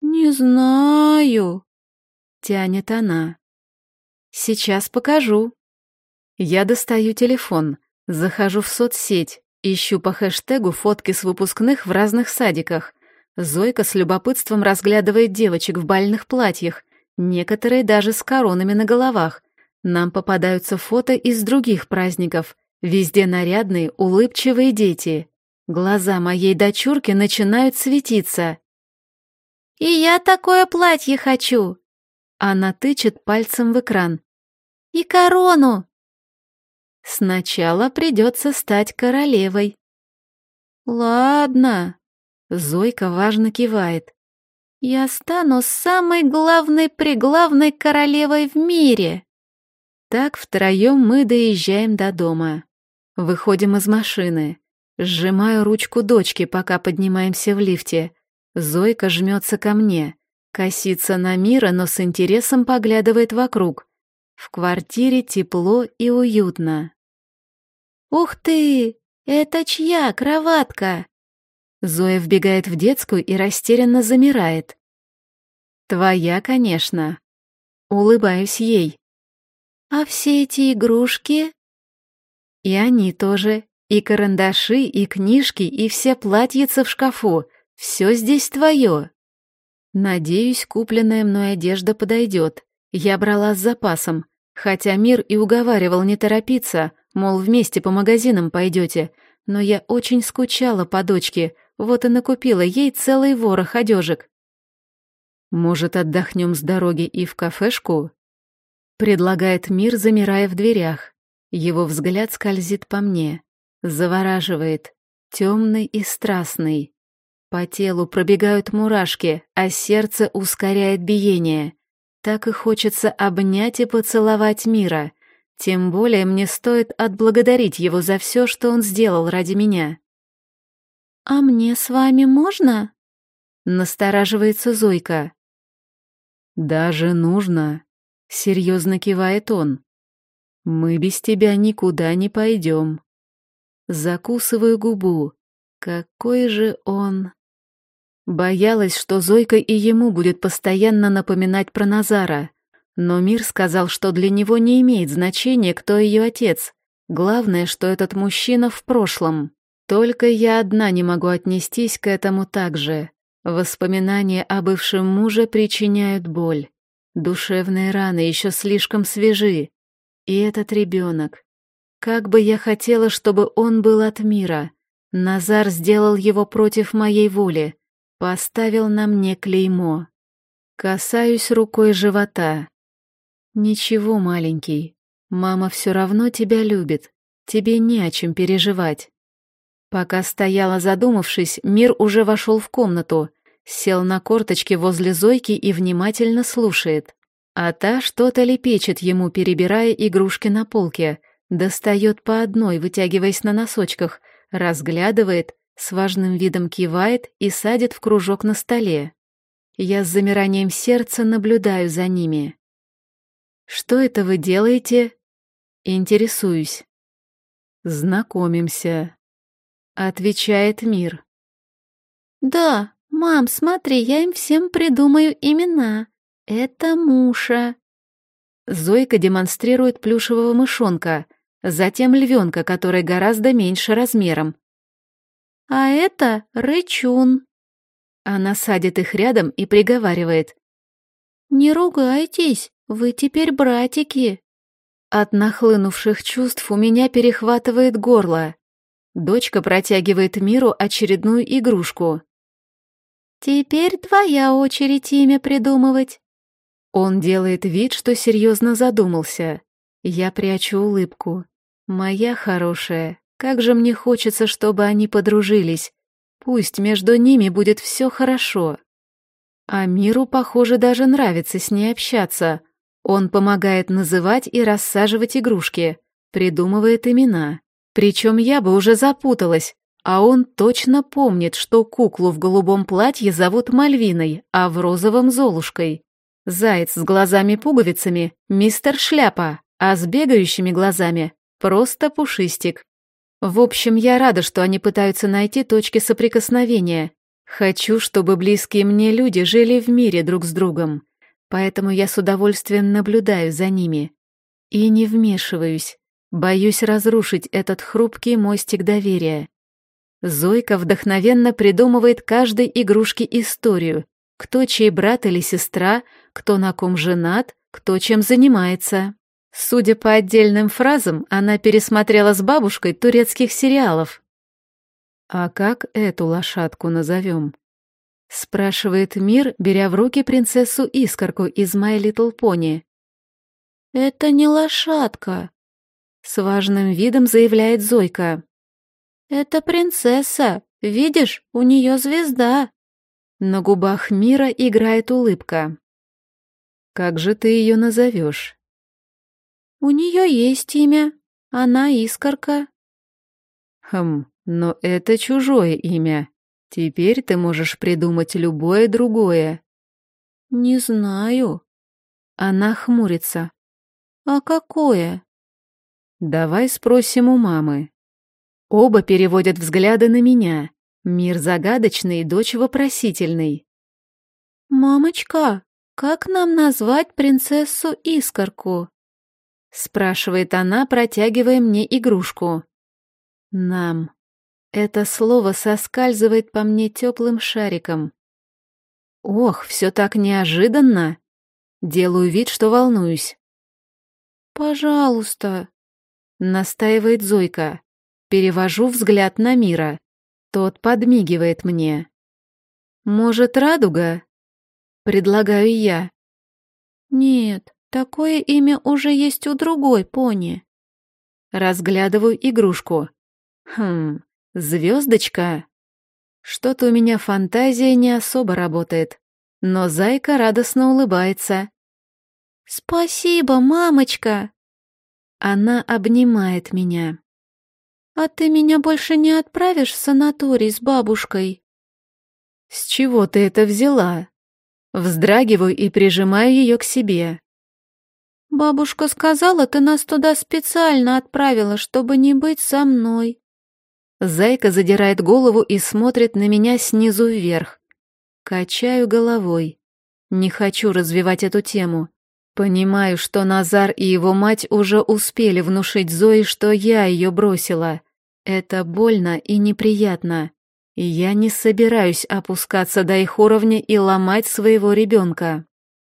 «Не знаю», — тянет она. «Сейчас покажу». Я достаю телефон, захожу в соцсеть, ищу по хэштегу фотки с выпускных в разных садиках. Зойка с любопытством разглядывает девочек в бальных платьях, некоторые даже с коронами на головах, нам попадаются фото из других праздников. Везде нарядные, улыбчивые дети. Глаза моей дочурки начинают светиться. «И я такое платье хочу!» Она тычет пальцем в экран. «И корону!» Сначала придется стать королевой. Ладно. Зойка важно кивает. Я стану самой главной-преглавной королевой в мире. Так втроем мы доезжаем до дома. Выходим из машины. Сжимаю ручку дочки, пока поднимаемся в лифте. Зойка жмется ко мне. Косится на мира, но с интересом поглядывает вокруг. В квартире тепло и уютно. «Ух ты! Это чья кроватка?» Зоя вбегает в детскую и растерянно замирает. «Твоя, конечно». Улыбаюсь ей. «А все эти игрушки?» «И они тоже. И карандаши, и книжки, и все платьица в шкафу. Все здесь твое». Надеюсь, купленная мной одежда подойдет. Я брала с запасом, хотя мир и уговаривал не торопиться, мол, вместе по магазинам пойдете, но я очень скучала по дочке, вот и накупила ей целый ворох одежек. «Может, отдохнем с дороги и в кафешку?» Предлагает мир, замирая в дверях. Его взгляд скользит по мне, завораживает, темный и страстный. По телу пробегают мурашки, а сердце ускоряет биение. Так и хочется обнять и поцеловать мира. Тем более мне стоит отблагодарить его за все, что он сделал ради меня. «А мне с вами можно?» Настораживается Зойка. «Даже нужно», — серьезно кивает он. «Мы без тебя никуда не пойдем». Закусываю губу. Какой же он... Боялась, что Зойка и ему будет постоянно напоминать про Назара. Но мир сказал, что для него не имеет значения, кто ее отец. Главное, что этот мужчина в прошлом. Только я одна не могу отнестись к этому так же. Воспоминания о бывшем муже причиняют боль. Душевные раны еще слишком свежи. И этот ребенок. Как бы я хотела, чтобы он был от мира. Назар сделал его против моей воли. Поставил на мне клеймо. Касаюсь рукой живота. Ничего, маленький. Мама все равно тебя любит. Тебе не о чем переживать. Пока стояла задумавшись, мир уже вошел в комнату, сел на корточки возле Зойки и внимательно слушает. А та что-то лепечет ему, перебирая игрушки на полке, достает по одной, вытягиваясь на носочках, разглядывает, с важным видом кивает и садит в кружок на столе. Я с замиранием сердца наблюдаю за ними. «Что это вы делаете?» Интересуюсь. «Знакомимся», Отвечает мир. Да, мам, смотри, я им всем придумаю имена. Это Муша. Зойка демонстрирует плюшевого мышонка, затем львенка, который гораздо меньше размером. А это Рычун. Она садит их рядом и приговаривает. «Не ругайтесь, вы теперь братики». От нахлынувших чувств у меня перехватывает горло. Дочка протягивает миру очередную игрушку. «Теперь твоя очередь имя придумывать». Он делает вид, что серьезно задумался. Я прячу улыбку. «Моя хорошая, как же мне хочется, чтобы они подружились. Пусть между ними будет все хорошо». А миру, похоже, даже нравится с ней общаться. Он помогает называть и рассаживать игрушки, придумывает имена. Причем я бы уже запуталась, а он точно помнит, что куклу в голубом платье зовут Мальвиной, а в розовом — Золушкой. Заяц с глазами-пуговицами — мистер Шляпа, а с бегающими глазами — просто Пушистик. В общем, я рада, что они пытаются найти точки соприкосновения. Хочу, чтобы близкие мне люди жили в мире друг с другом. Поэтому я с удовольствием наблюдаю за ними. И не вмешиваюсь. Боюсь разрушить этот хрупкий мостик доверия. Зойка вдохновенно придумывает каждой игрушке историю. Кто чей брат или сестра, кто на ком женат, кто чем занимается. Судя по отдельным фразам, она пересмотрела с бабушкой турецких сериалов. «А как эту лошадку назовем?» — спрашивает Мир, беря в руки принцессу Искорку из My Little Pony. «Это не лошадка», С важным видом заявляет Зойка. «Это принцесса. Видишь, у нее звезда». На губах Мира играет улыбка. «Как же ты ее назовешь?» «У нее есть имя. Она Искорка». «Хм, но это чужое имя. Теперь ты можешь придумать любое другое». «Не знаю». Она хмурится. «А какое?» «Давай спросим у мамы». Оба переводят взгляды на меня. Мир загадочный, дочь вопросительный. «Мамочка, как нам назвать принцессу Искорку?» Спрашивает она, протягивая мне игрушку. «Нам». Это слово соскальзывает по мне теплым шариком. Ох, все так неожиданно. Делаю вид, что волнуюсь. «Пожалуйста», — настаивает Зойка. Перевожу взгляд на Мира. Тот подмигивает мне. «Может, радуга?» Предлагаю я. «Нет, такое имя уже есть у другой пони». Разглядываю игрушку. Хм, звездочка. Что-то у меня фантазия не особо работает. Но зайка радостно улыбается. «Спасибо, мамочка!» Она обнимает меня. «А ты меня больше не отправишь в санаторий с бабушкой?» «С чего ты это взяла?» Вздрагиваю и прижимаю ее к себе. «Бабушка сказала, ты нас туда специально отправила, чтобы не быть со мной». Зайка задирает голову и смотрит на меня снизу вверх. Качаю головой. Не хочу развивать эту тему. Понимаю, что Назар и его мать уже успели внушить Зои, что я ее бросила. Это больно и неприятно. И я не собираюсь опускаться до их уровня и ломать своего ребенка.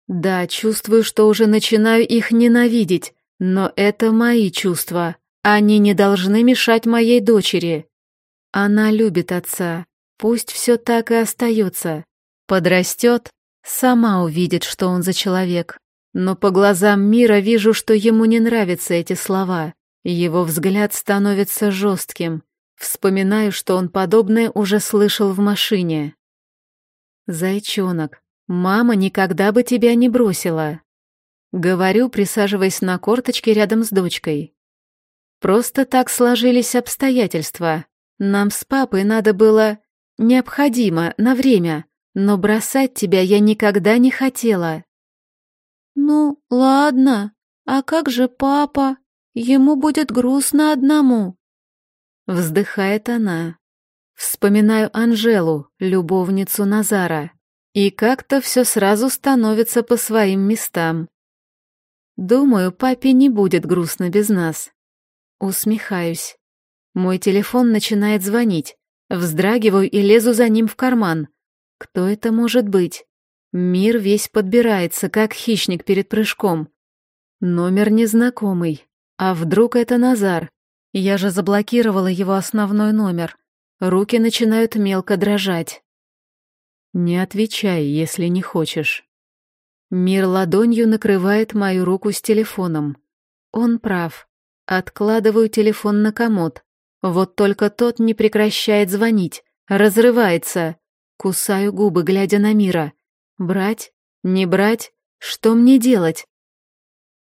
Да, чувствую, что уже начинаю их ненавидеть, но это мои чувства. Они не должны мешать моей дочери. Она любит отца. Пусть все так и остается. Подрастет, сама увидит, что он за человек. Но по глазам мира вижу, что ему не нравятся эти слова. Его взгляд становится жестким. Вспоминаю, что он подобное уже слышал в машине. «Зайчонок, мама никогда бы тебя не бросила», — говорю, присаживаясь на корточке рядом с дочкой. «Просто так сложились обстоятельства. Нам с папой надо было... Необходимо, на время, но бросать тебя я никогда не хотела». «Ну, ладно. А как же папа? Ему будет грустно одному». Вздыхает она. Вспоминаю Анжелу, любовницу Назара. И как-то все сразу становится по своим местам. Думаю, папе не будет грустно без нас. Усмехаюсь. Мой телефон начинает звонить. Вздрагиваю и лезу за ним в карман. Кто это может быть? Мир весь подбирается, как хищник перед прыжком. Номер незнакомый. А вдруг это Назар? Я же заблокировала его основной номер. Руки начинают мелко дрожать. Не отвечай, если не хочешь. Мир ладонью накрывает мою руку с телефоном. Он прав. Откладываю телефон на комод. Вот только тот не прекращает звонить. Разрывается. Кусаю губы, глядя на Мира. Брать? Не брать? Что мне делать?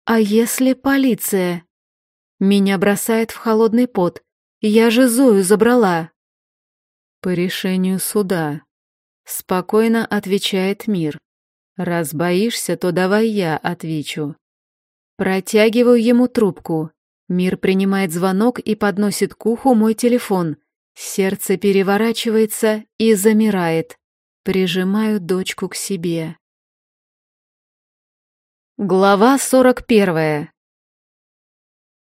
А если полиция? Меня бросает в холодный пот. Я же Зою забрала. По решению суда. Спокойно отвечает Мир. Раз боишься, то давай я отвечу. Протягиваю ему трубку. Мир принимает звонок и подносит к уху мой телефон. Сердце переворачивается и замирает. Прижимаю дочку к себе. Глава сорок первая.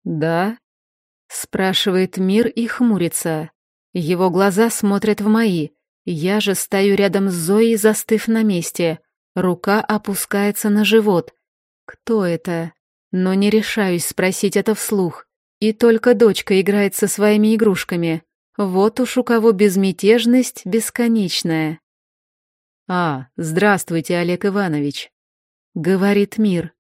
«Да?» — спрашивает Мир и хмурится. Его глаза смотрят в мои. Я же стою рядом с Зоей, застыв на месте. Рука опускается на живот. Кто это? Но не решаюсь спросить это вслух. И только дочка играет со своими игрушками. Вот уж у кого безмятежность бесконечная. «А, здравствуйте, Олег Иванович», — говорит Мир.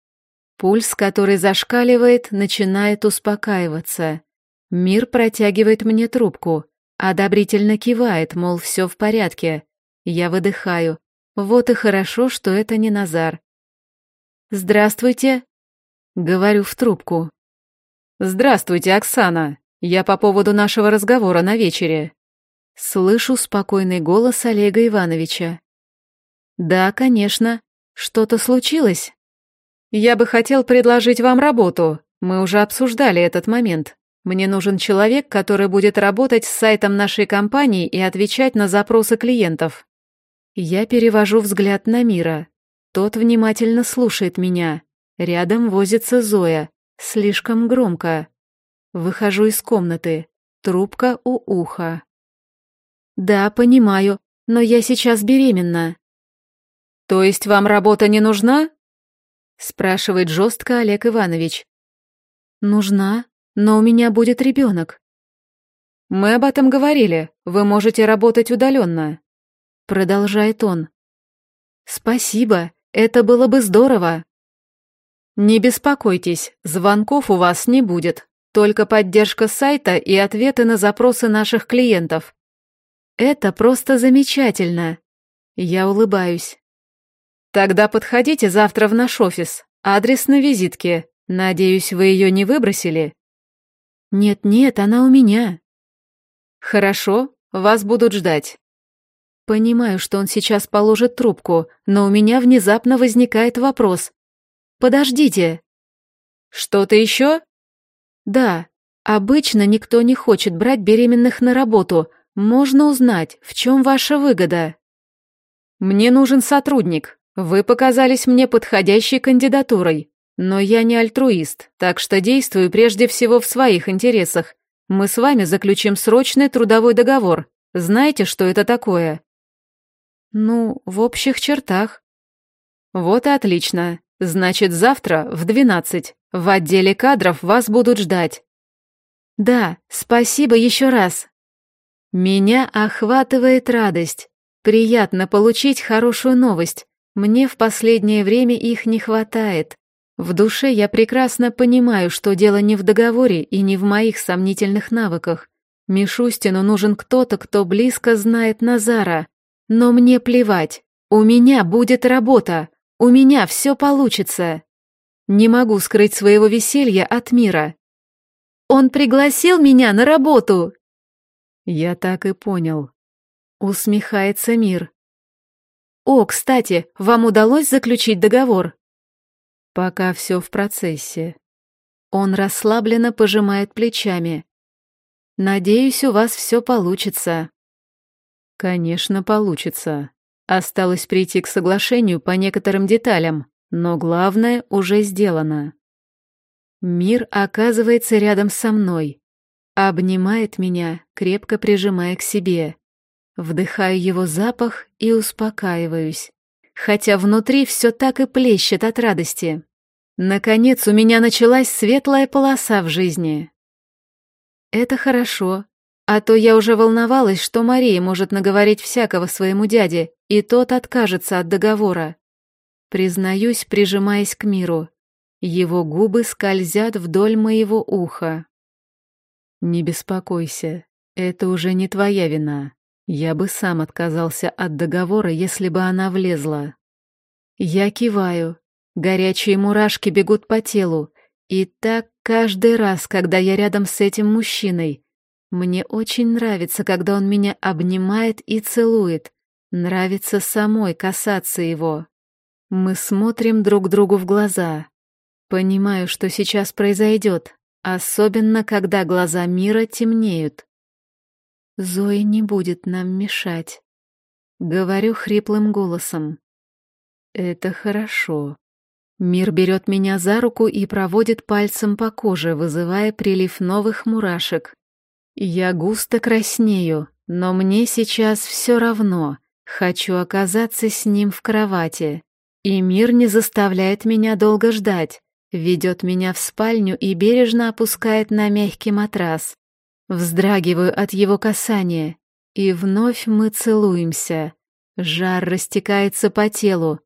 Пульс, который зашкаливает, начинает успокаиваться. Мир протягивает мне трубку, одобрительно кивает, мол, все в порядке. Я выдыхаю. Вот и хорошо, что это не Назар. «Здравствуйте», — говорю в трубку. «Здравствуйте, Оксана. Я по поводу нашего разговора на вечере». Слышу спокойный голос Олега Ивановича. «Да, конечно. Что-то случилось?» «Я бы хотел предложить вам работу. Мы уже обсуждали этот момент. Мне нужен человек, который будет работать с сайтом нашей компании и отвечать на запросы клиентов». Я перевожу взгляд на Мира. Тот внимательно слушает меня. Рядом возится Зоя. Слишком громко. Выхожу из комнаты. Трубка у уха. «Да, понимаю, но я сейчас беременна». «То есть вам работа не нужна?» Спрашивает жестко Олег Иванович. «Нужна, но у меня будет ребенок». «Мы об этом говорили. Вы можете работать удаленно», продолжает он. «Спасибо, это было бы здорово». «Не беспокойтесь, звонков у вас не будет, только поддержка сайта и ответы на запросы наших клиентов. Это просто замечательно. Я улыбаюсь. Тогда подходите завтра в наш офис. Адрес на визитке. Надеюсь, вы ее не выбросили? Нет-нет, она у меня. Хорошо, вас будут ждать. Понимаю, что он сейчас положит трубку, но у меня внезапно возникает вопрос. Подождите. Что-то еще? Да, обычно никто не хочет брать беременных на работу, можно узнать, в чем ваша выгода? Мне нужен сотрудник. Вы показались мне подходящей кандидатурой. Но я не альтруист, так что действую прежде всего в своих интересах. Мы с вами заключим срочный трудовой договор. Знаете, что это такое? Ну, в общих чертах. Вот и отлично. Значит, завтра в двенадцать в отделе кадров вас будут ждать. Да, спасибо еще раз. Меня охватывает радость. Приятно получить хорошую новость. Мне в последнее время их не хватает. В душе я прекрасно понимаю, что дело не в договоре и не в моих сомнительных навыках. Мишустину нужен кто-то, кто близко знает Назара. Но мне плевать. У меня будет работа. У меня все получится. Не могу скрыть своего веселья от мира. Он пригласил меня на работу. Я так и понял. Усмехается мир. О, кстати, вам удалось заключить договор? Пока все в процессе. Он расслабленно пожимает плечами. Надеюсь, у вас все получится. Конечно, получится. Осталось прийти к соглашению по некоторым деталям, но главное уже сделано. Мир оказывается рядом со мной, Обнимает меня, крепко прижимая к себе. Вдыхаю его запах и успокаиваюсь. Хотя внутри все так и плещет от радости. Наконец у меня началась светлая полоса в жизни. Это хорошо, а то я уже волновалась, что Мария может наговорить всякого своему дяде, и тот откажется от договора. Признаюсь, прижимаясь к миру. Его губы скользят вдоль моего уха. «Не беспокойся, это уже не твоя вина. Я бы сам отказался от договора, если бы она влезла». Я киваю. Горячие мурашки бегут по телу. И так каждый раз, когда я рядом с этим мужчиной. Мне очень нравится, когда он меня обнимает и целует. Нравится самой касаться его. Мы смотрим друг другу в глаза. Понимаю, что сейчас произойдет. Особенно, когда глаза мира темнеют. Зоя не будет нам мешать. Говорю хриплым голосом. Это хорошо. Мир берет меня за руку и проводит пальцем по коже, вызывая прилив новых мурашек. Я густо краснею, но мне сейчас все равно. Хочу оказаться с ним в кровати. И мир не заставляет меня долго ждать ведет меня в спальню и бережно опускает на мягкий матрас. Вздрагиваю от его касания, и вновь мы целуемся. Жар растекается по телу.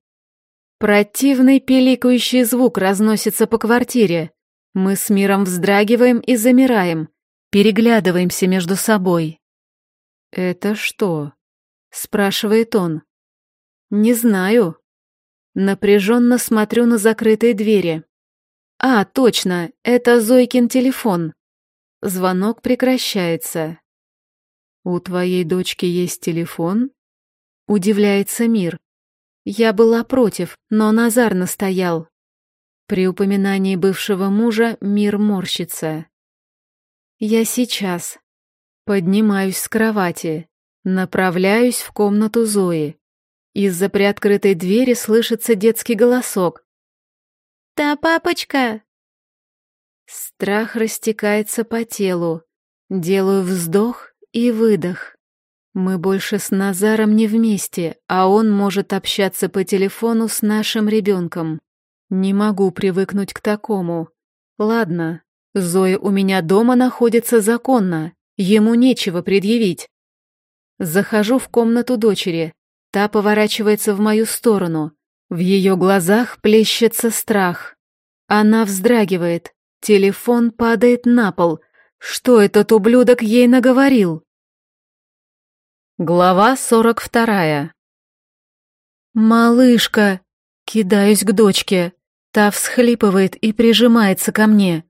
Противный пиликающий звук разносится по квартире. Мы с миром вздрагиваем и замираем, переглядываемся между собой. «Это что?» — спрашивает он. «Не знаю». Напряженно смотрю на закрытые двери. «А, точно, это Зойкин телефон». Звонок прекращается. «У твоей дочки есть телефон?» Удивляется мир. Я была против, но Назар настоял. При упоминании бывшего мужа мир морщится. Я сейчас. Поднимаюсь с кровати, направляюсь в комнату Зои. Из-за приоткрытой двери слышится детский голосок. «Да, папочка!» Страх растекается по телу. Делаю вздох и выдох. Мы больше с Назаром не вместе, а он может общаться по телефону с нашим ребенком. Не могу привыкнуть к такому. Ладно, Зоя у меня дома находится законно, ему нечего предъявить. Захожу в комнату дочери. Та поворачивается в мою сторону. В ее глазах плещется страх. Она вздрагивает. Телефон падает на пол. Что этот ублюдок ей наговорил? Глава сорок вторая. «Малышка!» Кидаюсь к дочке. Та всхлипывает и прижимается ко мне.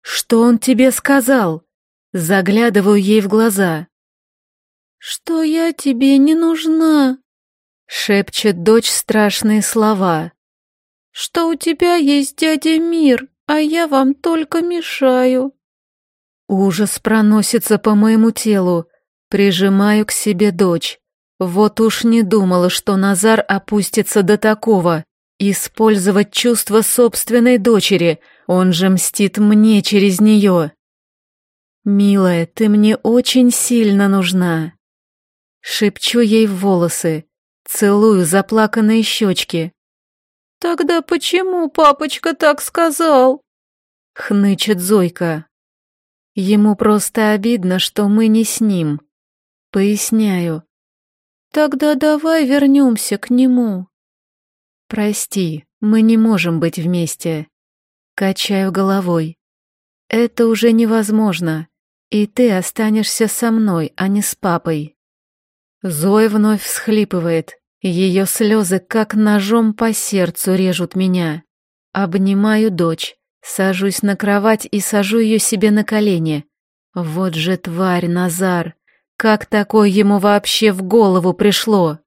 «Что он тебе сказал?» Заглядываю ей в глаза. «Что я тебе не нужна?» Шепчет дочь страшные слова. «Что у тебя есть дядя Мир, а я вам только мешаю». Ужас проносится по моему телу. Прижимаю к себе дочь. Вот уж не думала, что Назар опустится до такого. Использовать чувства собственной дочери, он же мстит мне через нее. «Милая, ты мне очень сильно нужна». Шепчу ей в волосы, целую заплаканные щечки. «Тогда почему папочка так сказал?» Хнычет Зойка. Ему просто обидно, что мы не с ним. Поясняю. Тогда давай вернемся к нему. Прости, мы не можем быть вместе. Качаю головой. Это уже невозможно, и ты останешься со мной, а не с папой. Зоя вновь всхлипывает. Ее слезы как ножом по сердцу режут меня. Обнимаю дочь, сажусь на кровать и сажу ее себе на колени. Вот же тварь, Назар! Как такое ему вообще в голову пришло?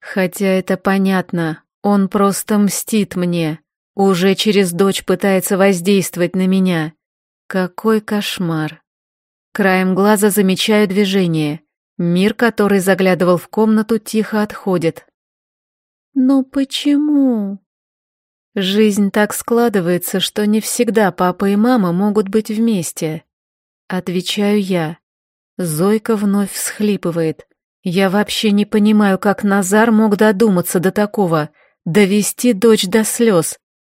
Хотя это понятно, он просто мстит мне. Уже через дочь пытается воздействовать на меня. Какой кошмар. Краем глаза замечаю движение. Мир, который заглядывал в комнату, тихо отходит. «Но почему?» Жизнь так складывается, что не всегда папа и мама могут быть вместе. Отвечаю я. Зойка вновь всхлипывает. Я вообще не понимаю, как Назар мог додуматься до такого, довести дочь до слез.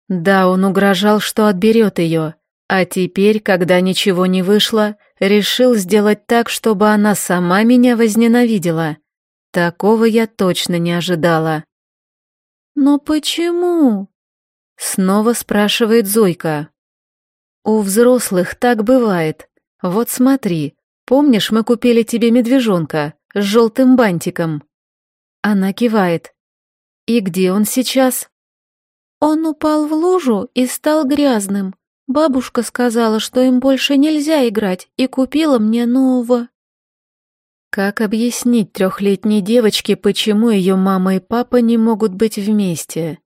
Да, он угрожал, что отберет ее, а теперь, когда ничего не вышло, решил сделать так, чтобы она сама меня возненавидела. Такого я точно не ожидала. «Но почему?» Снова спрашивает Зойка. «У взрослых так бывает. Вот смотри, Помнишь, мы купили тебе медвежонка с желтым бантиком?» Она кивает. «И где он сейчас?» «Он упал в лужу и стал грязным. Бабушка сказала, что им больше нельзя играть, и купила мне нового». Как объяснить трехлетней девочке, почему ее мама и папа не могут быть вместе?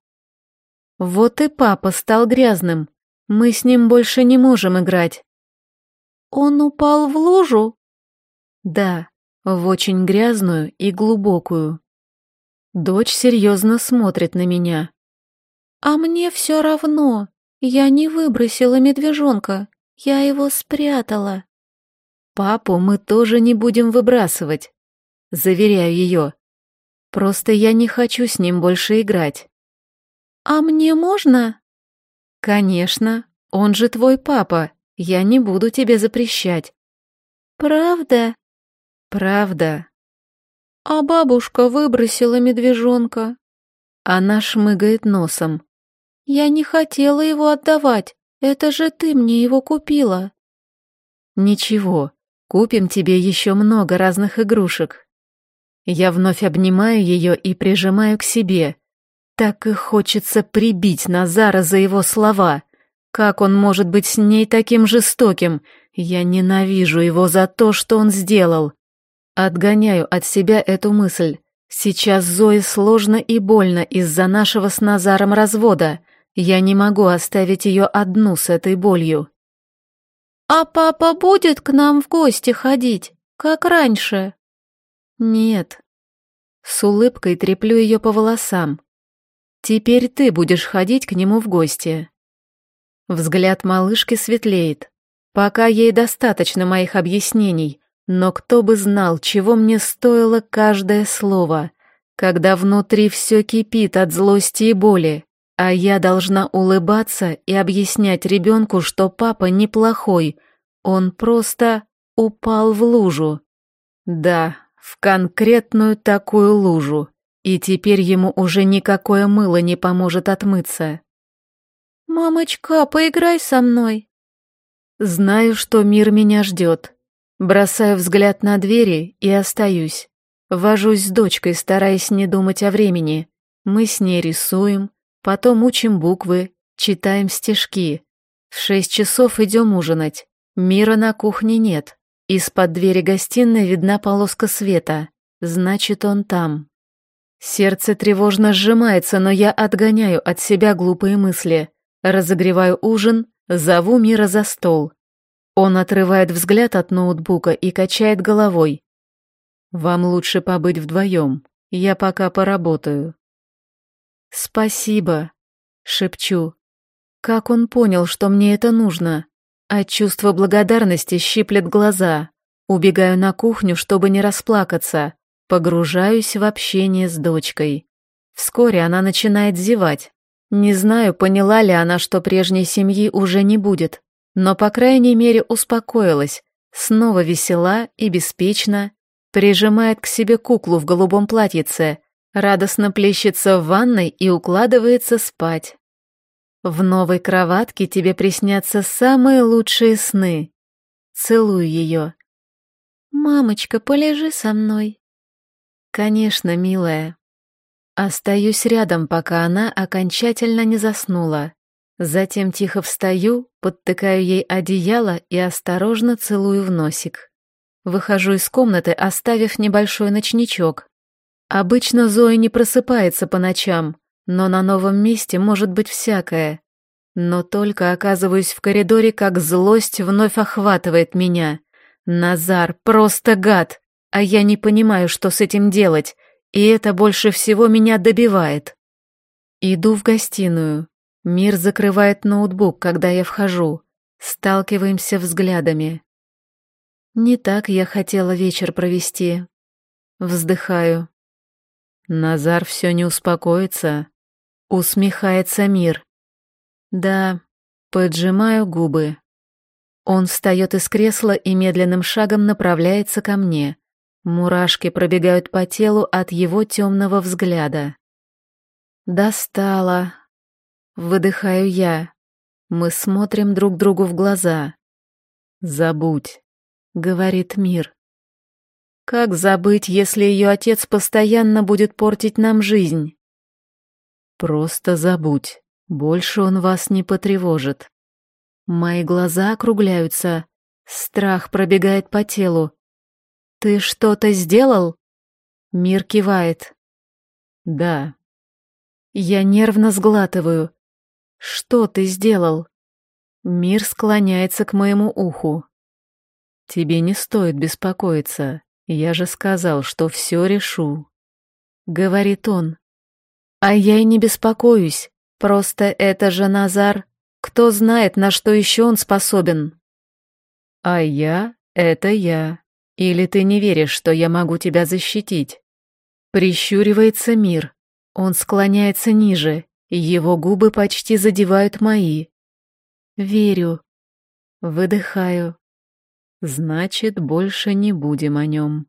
Вот и папа стал грязным. Мы с ним больше не можем играть. «Он упал в лужу?» «Да, в очень грязную и глубокую». Дочь серьезно смотрит на меня. «А мне все равно. Я не выбросила медвежонка. Я его спрятала». «Папу мы тоже не будем выбрасывать», — заверяю ее. «Просто я не хочу с ним больше играть». «А мне можно?» «Конечно, он же твой папа. Я не буду тебе запрещать. Правда? Правда. А бабушка выбросила медвежонка. Она шмыгает носом. «Я не хотела его отдавать. Это же ты мне его купила». «Ничего, купим тебе еще много разных игрушек». Я вновь обнимаю ее и прижимаю к себе. Так и хочется прибить Назара за его слова. Как он может быть с ней таким жестоким? Я ненавижу его за то, что он сделал. Отгоняю от себя эту мысль. Сейчас Зое сложно и больно из-за нашего с Назаром развода. Я не могу оставить ее одну с этой болью. «А папа будет к нам в гости ходить, как раньше?» «Нет». С улыбкой треплю ее по волосам. «Теперь ты будешь ходить к нему в гости». Взгляд малышки светлеет. Пока ей достаточно моих объяснений, но кто бы знал, чего мне стоило каждое слово, когда внутри все кипит от злости и боли, а я должна улыбаться и объяснять ребенку, что папа неплохой, он просто упал в лужу. Да, в конкретную такую лужу, и теперь ему уже никакое мыло не поможет отмыться. «Мамочка, поиграй со мной!» Знаю, что мир меня ждет. Бросаю взгляд на двери и остаюсь. Вожусь с дочкой, стараясь не думать о времени. Мы с ней рисуем, потом учим буквы, читаем стишки. В шесть часов идем ужинать. Мира на кухне нет. Из-под двери гостиной видна полоска света. Значит, он там. Сердце тревожно сжимается, но я отгоняю от себя глупые мысли. Разогреваю ужин, зову Мира за стол. Он отрывает взгляд от ноутбука и качает головой. «Вам лучше побыть вдвоем. Я пока поработаю». «Спасибо», — шепчу. Как он понял, что мне это нужно? От чувства благодарности щиплет глаза. Убегаю на кухню, чтобы не расплакаться. Погружаюсь в общение с дочкой. Вскоре она начинает зевать. Не знаю, поняла ли она, что прежней семьи уже не будет, но, по крайней мере, успокоилась, снова весела и беспечна, прижимает к себе куклу в голубом платьице, радостно плещется в ванной и укладывается спать. В новой кроватке тебе приснятся самые лучшие сны. Целую ее. Мамочка, полежи со мной. Конечно, милая. Остаюсь рядом, пока она окончательно не заснула. Затем тихо встаю, подтыкаю ей одеяло и осторожно целую в носик. Выхожу из комнаты, оставив небольшой ночничок. Обычно Зоя не просыпается по ночам, но на новом месте может быть всякое. Но только оказываюсь в коридоре, как злость вновь охватывает меня. Назар просто гад, а я не понимаю, что с этим делать, и это больше всего меня добивает. Иду в гостиную. Мир закрывает ноутбук, когда я вхожу. Сталкиваемся взглядами. Не так я хотела вечер провести. Вздыхаю. Назар все не успокоится. Усмехается мир. Да, поджимаю губы. Он встает из кресла и медленным шагом направляется ко мне. Мурашки пробегают по телу от его темного взгляда. Достала. Выдыхаю я. Мы смотрим друг другу в глаза. Забудь, говорит мир. Как забыть, если ее отец постоянно будет портить нам жизнь? Просто забудь. Больше он вас не потревожит. Мои глаза округляются. Страх пробегает по телу. Ты что-то сделал? Мир кивает. Да. Я нервно сглатываю. Что ты сделал? Мир склоняется к моему уху. Тебе не стоит беспокоиться. Я же сказал, что все решу. Говорит он. А я и не беспокоюсь, просто это же Назар. Кто знает, на что еще он способен. А я — это я. Или ты не веришь, что я могу тебя защитить? Прищуривается мир. Он склоняется ниже, его губы почти задевают мои. Верю. Выдыхаю. Значит, больше не будем о нем.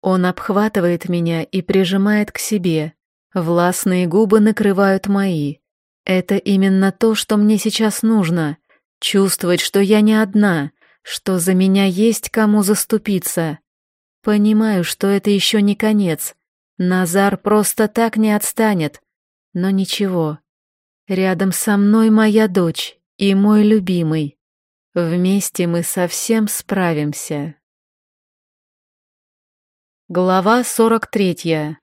Он обхватывает меня и прижимает к себе, Властные губы накрывают мои. Это именно то, что мне сейчас нужно. Чувствовать, что я не одна, что за меня есть кому заступиться. Понимаю, что это еще не конец. Назар просто так не отстанет. Но ничего. Рядом со мной моя дочь и мой любимый. Вместе мы совсем справимся. Глава 43.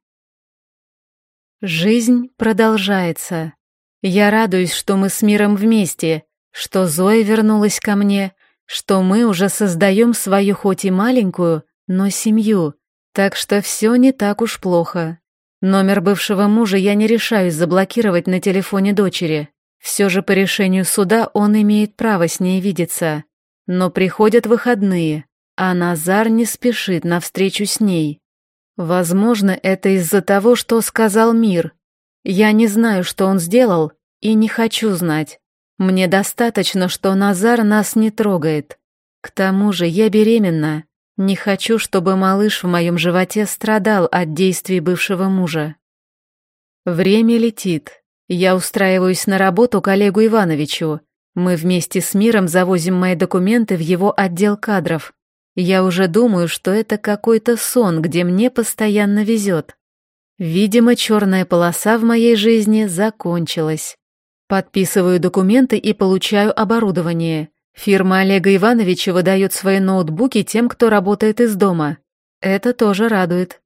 Жизнь продолжается. Я радуюсь, что мы с миром вместе, что Зоя вернулась ко мне, что мы уже создаем свою хоть и маленькую, но семью, так что все не так уж плохо. Номер бывшего мужа я не решаюсь заблокировать на телефоне дочери. Все же по решению суда он имеет право с ней видеться. Но приходят выходные, а Назар не спешит навстречу с ней. Возможно, это из-за того, что сказал мир. Я не знаю, что он сделал, и не хочу знать. Мне достаточно, что Назар нас не трогает. К тому же я беременна. Не хочу, чтобы малыш в моем животе страдал от действий бывшего мужа. Время летит. Я устраиваюсь на работу коллегу Ивановичу. Мы вместе с Миром завозим мои документы в его отдел кадров. Я уже думаю, что это какой-то сон, где мне постоянно везет. Видимо, черная полоса в моей жизни закончилась. Подписываю документы и получаю оборудование. Фирма Олега Ивановича выдает свои ноутбуки тем, кто работает из дома. Это тоже радует.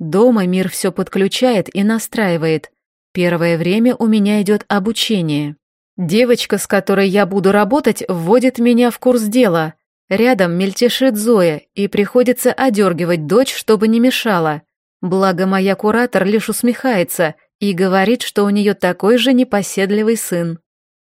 Дома мир все подключает и настраивает. Первое время у меня идет обучение. Девочка, с которой я буду работать, вводит меня в курс дела, Рядом мельтешит Зоя, и приходится одергивать дочь, чтобы не мешала. Благо моя куратор лишь усмехается и говорит, что у нее такой же непоседливый сын.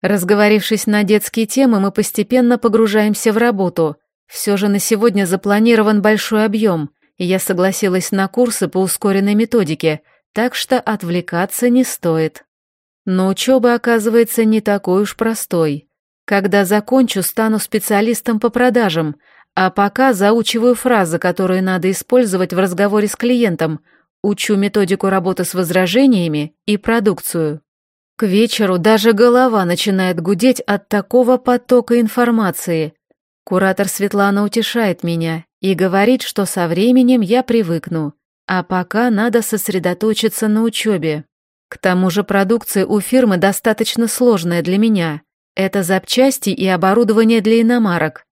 Разговорившись на детские темы, мы постепенно погружаемся в работу. Все же на сегодня запланирован большой объем, и я согласилась на курсы по ускоренной методике, так что отвлекаться не стоит. Но учеба оказывается не такой уж простой. Когда закончу, стану специалистом по продажам, а пока заучиваю фразы, которые надо использовать в разговоре с клиентом, учу методику работы с возражениями и продукцию. К вечеру даже голова начинает гудеть от такого потока информации. Куратор Светлана утешает меня и говорит, что со временем я привыкну, а пока надо сосредоточиться на учебе. К тому же продукция у фирмы достаточно сложная для меня, это запчасти и оборудование для иномарок.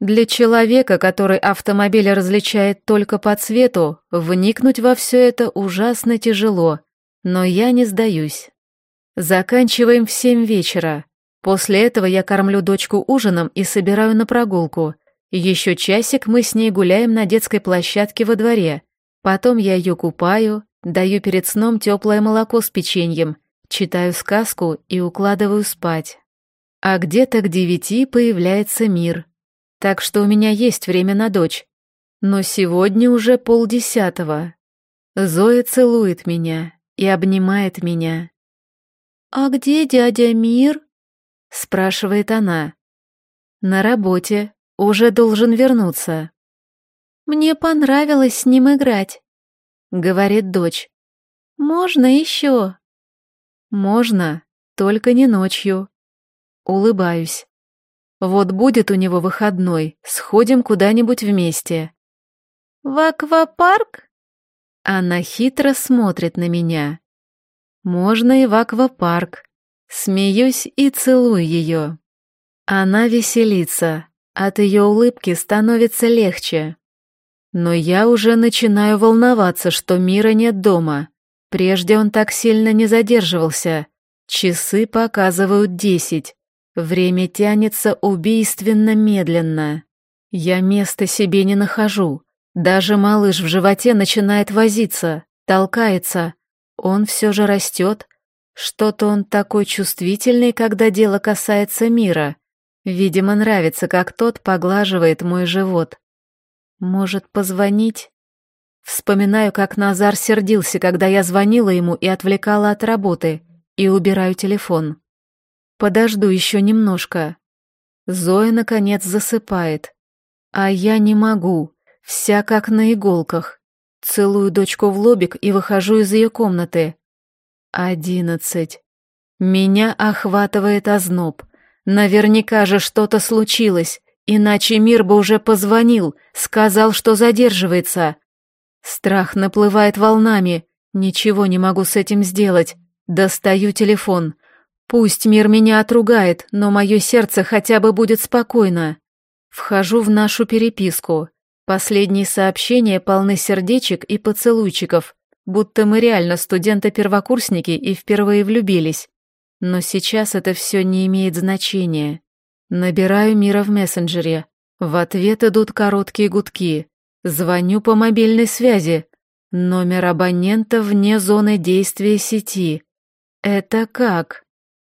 Для человека, который автомобиль различает только по цвету, вникнуть во все это ужасно тяжело, но я не сдаюсь. Заканчиваем в семь вечера. После этого я кормлю дочку ужином и собираю на прогулку. Еще часик мы с ней гуляем на детской площадке во дворе. Потом я ее купаю, даю перед сном теплое молоко с печеньем, читаю сказку и укладываю спать. А где-то к девяти появляется мир. Так что у меня есть время на дочь. Но сегодня уже полдесятого. Зоя целует меня и обнимает меня. «А где дядя Мир?» — спрашивает она. «На работе. Уже должен вернуться». «Мне понравилось с ним играть», — говорит дочь. «Можно еще?» «Можно, только не ночью», Улыбаюсь. Вот будет у него выходной, сходим куда-нибудь вместе. В аквапарк? Она хитро смотрит на меня. Можно и в аквапарк. Смеюсь и целую ее. Она веселится, от ее улыбки становится легче. Но я уже начинаю волноваться, что мира нет дома. Прежде он так сильно не задерживался. Часы показывают десять. Время тянется убийственно медленно. Я места себе не нахожу. Даже малыш в животе начинает возиться, толкается. Он все же растет. Что-то он такой чувствительный, когда дело касается мира. Видимо, нравится, как тот поглаживает мой живот. Может, позвонить? Вспоминаю, как Назар сердился, когда я звонила ему и отвлекала от работы, и убираю телефон. Подожду еще немножко. Зоя, наконец, засыпает. А я не могу, вся как на иголках. Целую дочку в лобик и выхожу из ее комнаты. Одиннадцать. Меня охватывает озноб. Наверняка же что-то случилось, иначе мир бы уже позвонил, сказал, что задерживается. Страх наплывает волнами, ничего не могу с этим сделать. Достаю телефон. Пусть мир меня отругает, но мое сердце хотя бы будет спокойно. Вхожу в нашу переписку. Последние сообщения полны сердечек и поцелуйчиков, будто мы реально студенты-первокурсники и впервые влюбились. Но сейчас это все не имеет значения. Набираю Мира в мессенджере. В ответ идут короткие гудки. Звоню по мобильной связи. Номер абонента вне зоны действия сети. Это как?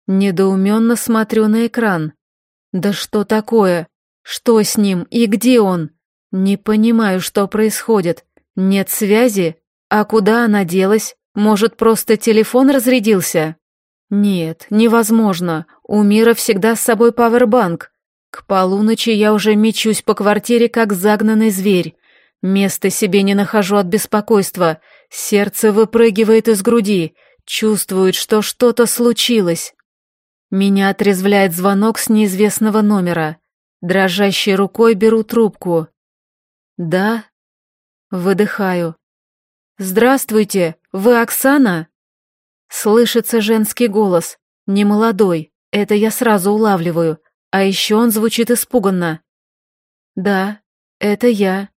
Недоуменно смотрю на экран. Да что такое? Что с ним и где он? Не понимаю, что происходит. Нет связи? А куда она делась? Может, просто телефон разрядился? Нет, невозможно. У Мира всегда с собой пауэрбанк. К полуночи я уже мечусь по квартире, как загнанный зверь. Места себе не нахожу от беспокойства. Сердце выпрыгивает из груди. Чувствует, что что-то случилось. Меня отрезвляет звонок с неизвестного номера. Дрожащей рукой беру трубку. «Да?» Выдыхаю. «Здравствуйте, вы Оксана?» Слышится женский голос, немолодой, это я сразу улавливаю, а еще он звучит испуганно. «Да, это я.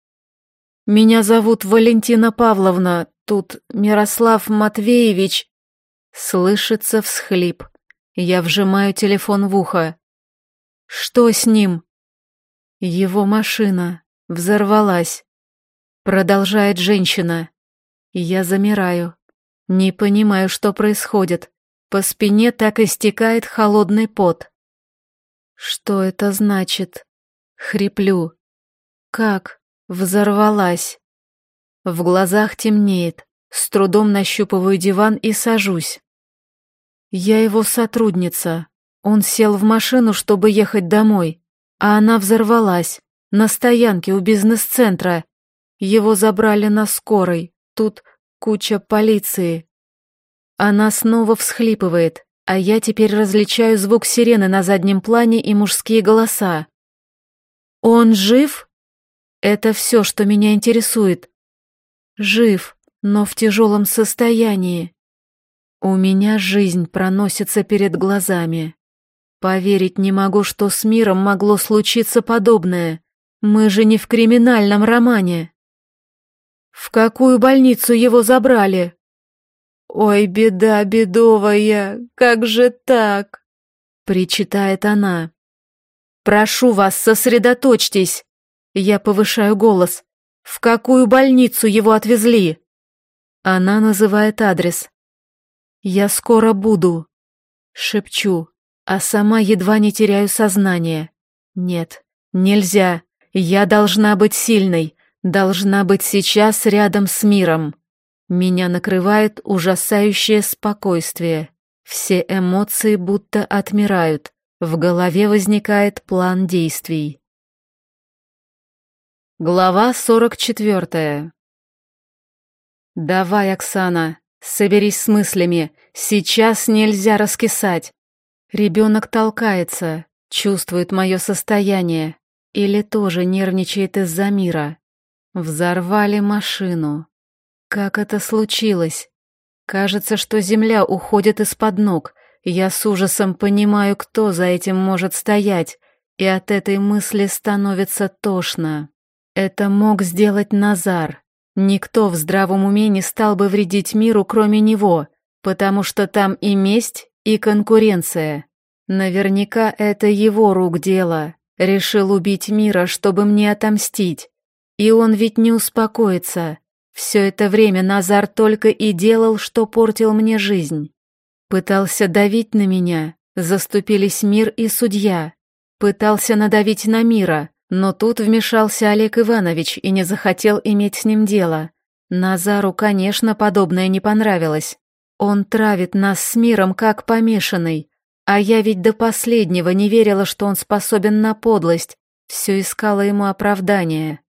Меня зовут Валентина Павловна, тут Мирослав Матвеевич...» Слышится всхлип. Я вжимаю телефон в ухо. «Что с ним?» «Его машина взорвалась», — продолжает женщина. Я замираю. Не понимаю, что происходит. По спине так истекает холодный пот. Что это значит? Хриплю. Как? Взорвалась. В глазах темнеет. С трудом нащупываю диван и сажусь. Я его сотрудница. Он сел в машину, чтобы ехать домой, а она взорвалась на стоянке у бизнес-центра. Его забрали на скорой. Тут Куча полиции. Она снова всхлипывает, а я теперь различаю звук сирены на заднем плане и мужские голоса. Он жив? Это все, что меня интересует. Жив, но в тяжелом состоянии. У меня жизнь проносится перед глазами. Поверить не могу, что с миром могло случиться подобное. Мы же не в криминальном романе. В какую больницу его забрали? Ой, беда бедовая, как же так? Причитает она. Прошу вас, сосредоточьтесь. Я повышаю голос. В какую больницу его отвезли? Она называет адрес. Я скоро буду. Шепчу, а сама едва не теряю сознание. Нет, нельзя. Я должна быть сильной. Должна быть сейчас рядом с миром. Меня накрывает ужасающее спокойствие. Все эмоции будто отмирают. В голове возникает план действий. Глава 44 «Давай, Оксана, соберись с мыслями. Сейчас нельзя раскисать. Ребенок толкается, чувствует мое состояние. Или тоже нервничает из-за мира. Взорвали машину. Как это случилось? Кажется, что земля уходит из-под ног. Я с ужасом понимаю, кто за этим может стоять, и от этой мысли становится тошно. Это мог сделать Назар. Никто в здравом уме не стал бы вредить миру, кроме него, потому что там и месть, и конкуренция. Наверняка это его рук дело. Решил убить мира, чтобы мне отомстить. И он ведь не успокоится. Все это время Назар только и делал, что портил мне жизнь. Пытался давить на меня, заступились мир и судья. Пытался надавить на мира, но тут вмешался Олег Иванович и не захотел иметь с ним дело. Назару, конечно, подобное не понравилось. Он травит нас с миром как помешанный. А я ведь до последнего не верила, что он способен на подлость. Все искала ему оправдания.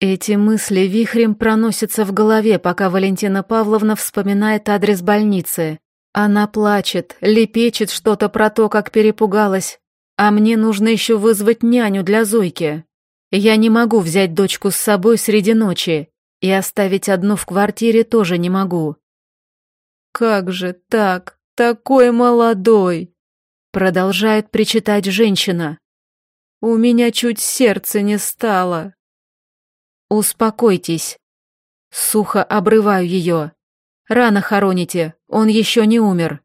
Эти мысли вихрем проносятся в голове, пока Валентина Павловна вспоминает адрес больницы. Она плачет, лепечет что-то про то, как перепугалась, а мне нужно еще вызвать няню для Зойки. Я не могу взять дочку с собой среди ночи, и оставить одну в квартире тоже не могу. «Как же так? Такой молодой!» Продолжает причитать женщина. «У меня чуть сердце не стало». «Успокойтесь». Сухо обрываю ее. Рано хороните, он еще не умер.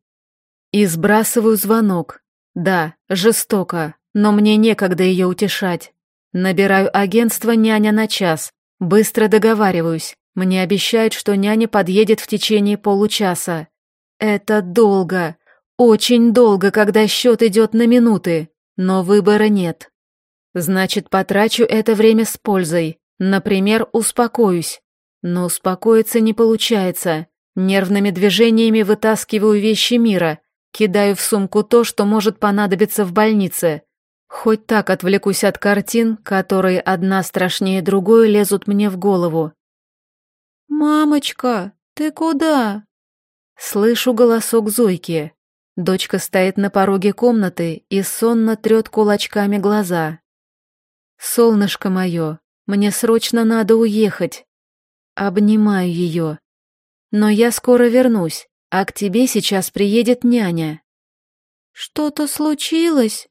И сбрасываю звонок. Да, жестоко, но мне некогда ее утешать. Набираю агентство «Няня» на час. Быстро договариваюсь. Мне обещают, что няня подъедет в течение получаса. Это долго, очень долго, когда счет идет на минуты, но выбора нет. Значит, потрачу это время с пользой. Например, успокоюсь. Но успокоиться не получается. Нервными движениями вытаскиваю вещи мира, кидаю в сумку то, что может понадобиться в больнице. Хоть так отвлекусь от картин, которые одна страшнее другой лезут мне в голову. «Мамочка, ты куда?» Слышу голосок Зойки. Дочка стоит на пороге комнаты и сонно трет кулачками глаза. «Солнышко мое, мне срочно надо уехать». Обнимаю ее. Но я скоро вернусь, а к тебе сейчас приедет няня». «Что-то случилось?»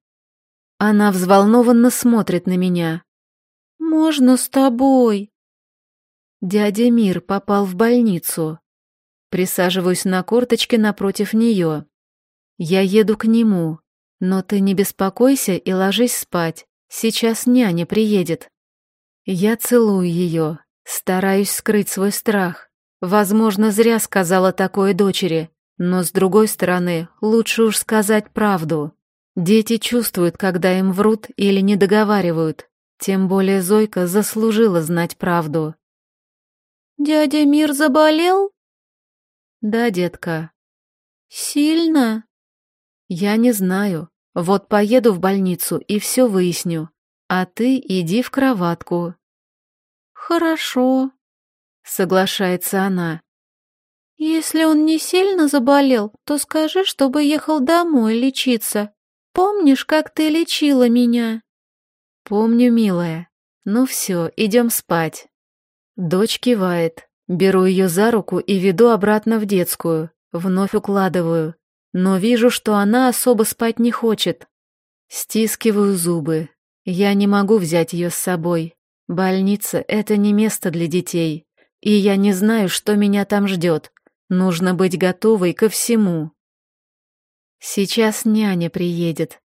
Она взволнованно смотрит на меня. «Можно с тобой?» Дядя Мир попал в больницу. Присаживаюсь на корточке напротив нее. Я еду к нему, но ты не беспокойся и ложись спать. Сейчас няня приедет. Я целую ее, стараюсь скрыть свой страх. Возможно, зря сказала такое дочери, но с другой стороны, лучше уж сказать правду. Дети чувствуют, когда им врут или не договаривают. Тем более Зойка заслужила знать правду. «Дядя Мир заболел?» «Да, детка». «Сильно?» «Я не знаю. Вот поеду в больницу и все выясню. А ты иди в кроватку». «Хорошо», соглашается она. Если он не сильно заболел, то скажи, чтобы ехал домой лечиться. Помнишь, как ты лечила меня? Помню, милая. Ну все, идем спать. Дочь кивает. Беру ее за руку и веду обратно в детскую. Вновь укладываю. Но вижу, что она особо спать не хочет. Стискиваю зубы. Я не могу взять ее с собой. Больница — это не место для детей и я не знаю, что меня там ждет. Нужно быть готовой ко всему. Сейчас няня приедет,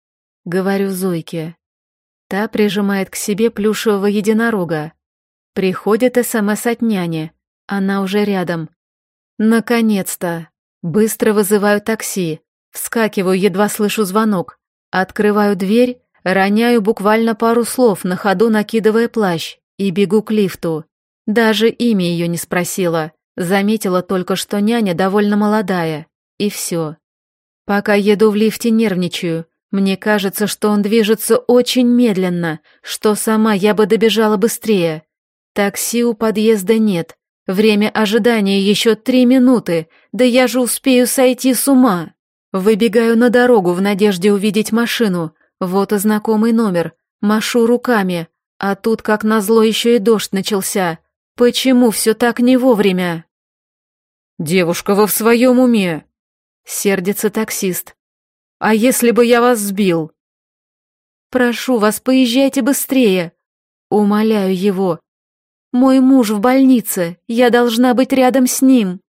говорю Зойке. Та прижимает к себе плюшевого единорога. Приходит СМС от няни. Она уже рядом. Наконец-то. Быстро вызываю такси. Вскакиваю, едва слышу звонок. Открываю дверь, роняю буквально пару слов, на ходу накидывая плащ, и бегу к лифту. Даже имя ее не спросила, заметила только, что няня довольно молодая, и все. Пока еду в лифте, нервничаю. Мне кажется, что он движется очень медленно, что сама я бы добежала быстрее. Такси у подъезда нет. Время ожидания еще три минуты, да я же успею сойти с ума. Выбегаю на дорогу в надежде увидеть машину. Вот и знакомый номер. Машу руками. А тут, как назло, еще и дождь начался. Почему все так не вовремя? Девушка, вы в своем уме? Сердится таксист. А если бы я вас сбил? Прошу вас, поезжайте быстрее. Умоляю его. Мой муж в больнице, я должна быть рядом с ним.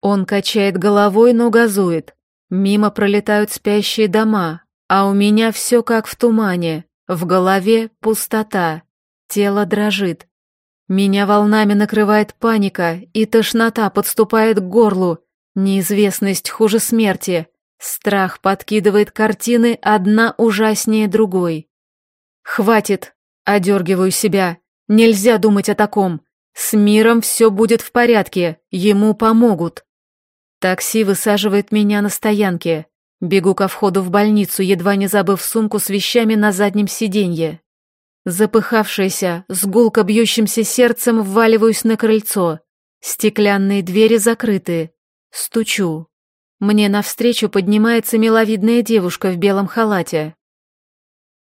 Он качает головой, но газует. Мимо пролетают спящие дома, а у меня все как в тумане. В голове пустота, тело дрожит. Меня волнами накрывает паника, и тошнота подступает к горлу. Неизвестность хуже смерти. Страх подкидывает картины одна ужаснее другой. «Хватит!» — одергиваю себя. «Нельзя думать о таком. С миром все будет в порядке, ему помогут». Такси высаживает меня на стоянке. Бегу ко входу в больницу, едва не забыв сумку с вещами на заднем сиденье. Запыхавшаяся, с гулко бьющимся сердцем вваливаюсь на крыльцо. Стеклянные двери закрыты. Стучу. Мне навстречу поднимается миловидная девушка в белом халате.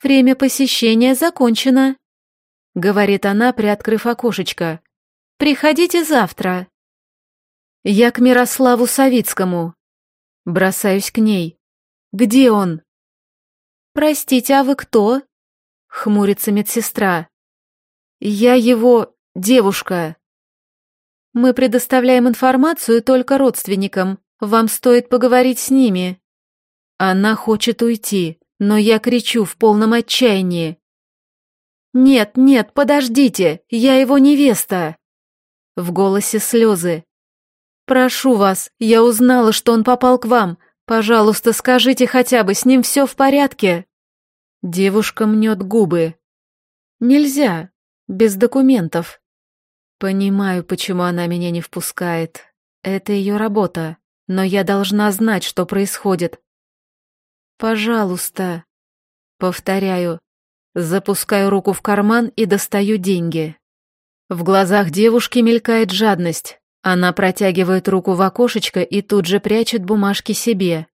«Время посещения закончено», — говорит она, приоткрыв окошечко. «Приходите завтра». «Я к Мирославу Савицкому». Бросаюсь к ней. «Где он?» «Простите, а вы кто?» — хмурится медсестра. «Я его девушка». «Мы предоставляем информацию только родственникам. Вам стоит поговорить с ними». Она хочет уйти, но я кричу в полном отчаянии. «Нет, нет, подождите, я его невеста!» В голосе слезы. «Прошу вас, я узнала, что он попал к вам. Пожалуйста, скажите хотя бы, с ним все в порядке?» Девушка мнет губы. «Нельзя, без документов». Понимаю, почему она меня не впускает. Это ее работа но я должна знать, что происходит. Пожалуйста. Повторяю. Запускаю руку в карман и достаю деньги. В глазах девушки мелькает жадность. Она протягивает руку в окошечко и тут же прячет бумажки себе.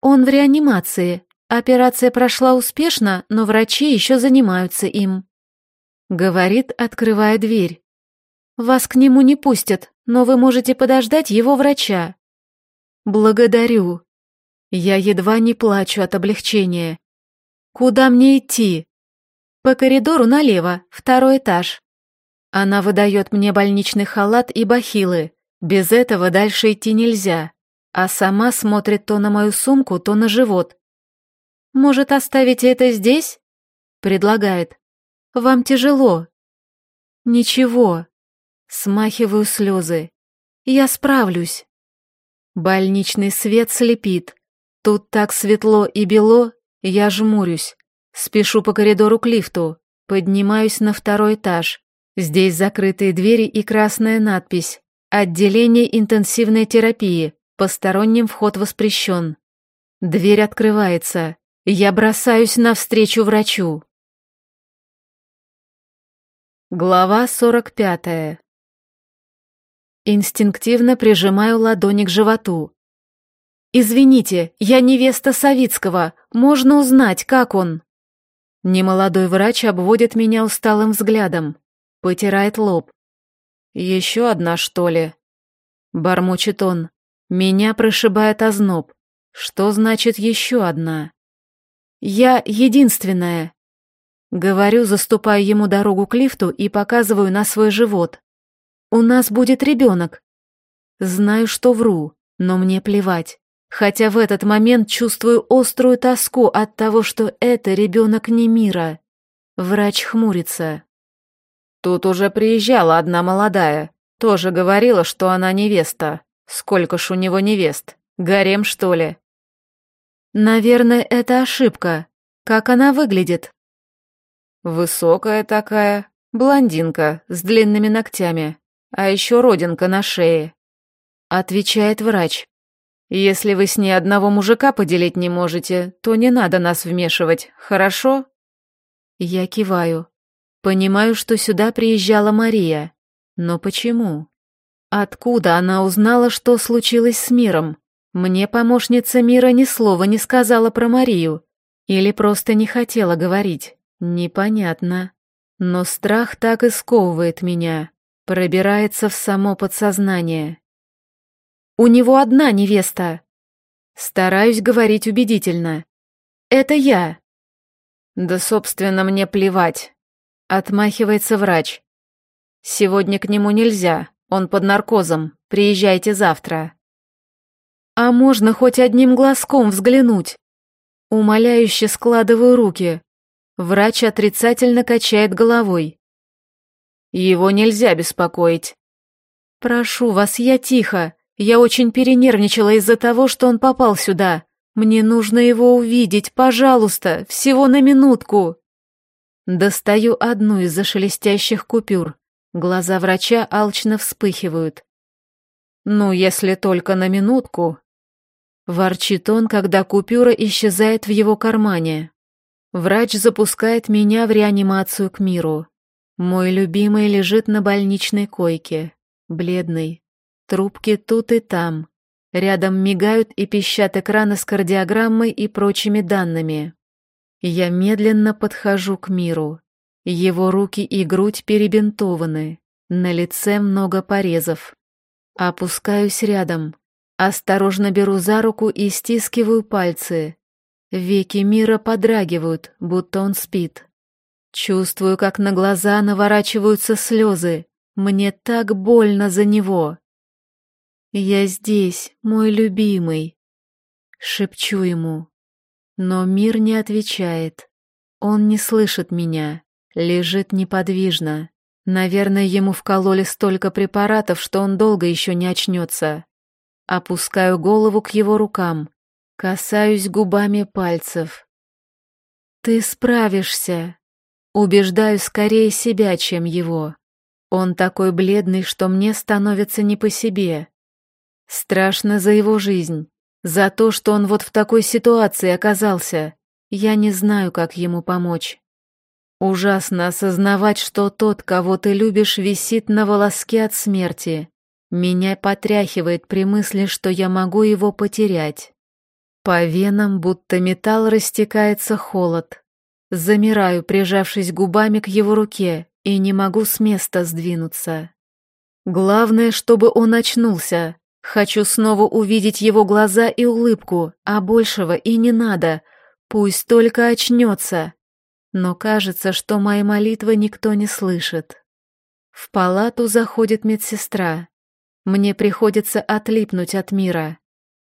Он в реанимации. Операция прошла успешно, но врачи еще занимаются им. Говорит, открывая дверь. Вас к нему не пустят, но вы можете подождать его врача. Благодарю. Я едва не плачу от облегчения. Куда мне идти? По коридору налево, второй этаж. Она выдает мне больничный халат и бахилы. Без этого дальше идти нельзя. А сама смотрит то на мою сумку, то на живот. «Может, оставите это здесь?» Предлагает. «Вам тяжело». «Ничего, Смахиваю слезы. Я справлюсь. Больничный свет слепит. Тут так светло и бело, я жмурюсь. Спешу по коридору к лифту. Поднимаюсь на второй этаж. Здесь закрытые двери и красная надпись. Отделение интенсивной терапии. Посторонним вход воспрещен. Дверь открывается. Я бросаюсь навстречу врачу. Глава сорок пятая. Инстинктивно прижимаю ладони к животу. «Извините, я невеста Савицкого. Можно узнать, как он?» Немолодой врач обводит меня усталым взглядом. Потирает лоб. «Еще одна, что ли?» Бормочет он. Меня прошибает озноб. Что значит еще одна? «Я единственная». Говорю, заступаю ему дорогу к лифту и показываю на свой живот. У нас будет ребенок. Знаю, что вру, но мне плевать. Хотя в этот момент чувствую острую тоску от того, что это ребенок не мира. Врач хмурится. Тут уже приезжала одна молодая. Тоже говорила, что она невеста. Сколько ж у него невест? Гарем, что ли? Наверное, это ошибка. Как она выглядит? Высокая такая, блондинка с длинными ногтями а еще родинка на шее. Отвечает врач. Если вы с ней одного мужика поделить не можете, то не надо нас вмешивать, хорошо? Я киваю. Понимаю, что сюда приезжала Мария. Но почему? Откуда она узнала, что случилось с миром? Мне помощница мира ни слова не сказала про Марию. Или просто не хотела говорить. Непонятно. Но страх так и сковывает меня. Пробирается в само подсознание. У него одна невеста. Стараюсь говорить убедительно. Это я. Да, собственно, мне плевать. Отмахивается врач. Сегодня к нему нельзя, он под наркозом. Приезжайте завтра. А можно хоть одним глазком взглянуть? Умоляюще складываю руки. Врач отрицательно качает головой. Его нельзя беспокоить. Прошу вас, я тихо. Я очень перенервничала из-за того, что он попал сюда. Мне нужно его увидеть, пожалуйста, всего на минутку. Достаю одну из зашелестящих купюр. Глаза врача алчно вспыхивают. Ну, если только на минутку. Ворчит он, когда купюра исчезает в его кармане. Врач запускает меня в реанимацию к миру. Мой любимый лежит на больничной койке, бледный. Трубки тут и там. Рядом мигают и пищат экраны с кардиограммой и прочими данными. Я медленно подхожу к миру. Его руки и грудь перебинтованы, на лице много порезов. Опускаюсь рядом, осторожно беру за руку и стискиваю пальцы. Веки мира подрагивают, будто он спит. Чувствую, как на глаза наворачиваются слезы. Мне так больно за него. «Я здесь, мой любимый», — шепчу ему. Но мир не отвечает. Он не слышит меня, лежит неподвижно. Наверное, ему вкололи столько препаратов, что он долго еще не очнется. Опускаю голову к его рукам, касаюсь губами пальцев. «Ты справишься!» Убеждаю скорее себя, чем его. Он такой бледный, что мне становится не по себе. Страшно за его жизнь, за то, что он вот в такой ситуации оказался. Я не знаю, как ему помочь. Ужасно осознавать, что тот, кого ты любишь, висит на волоске от смерти. Меня потряхивает при мысли, что я могу его потерять. По венам, будто металл, растекается холод. Замираю, прижавшись губами к его руке, и не могу с места сдвинуться. Главное, чтобы он очнулся. Хочу снова увидеть его глаза и улыбку, а большего и не надо. Пусть только очнется но кажется, что мои молитвы никто не слышит. В палату заходит медсестра. Мне приходится отлипнуть от мира.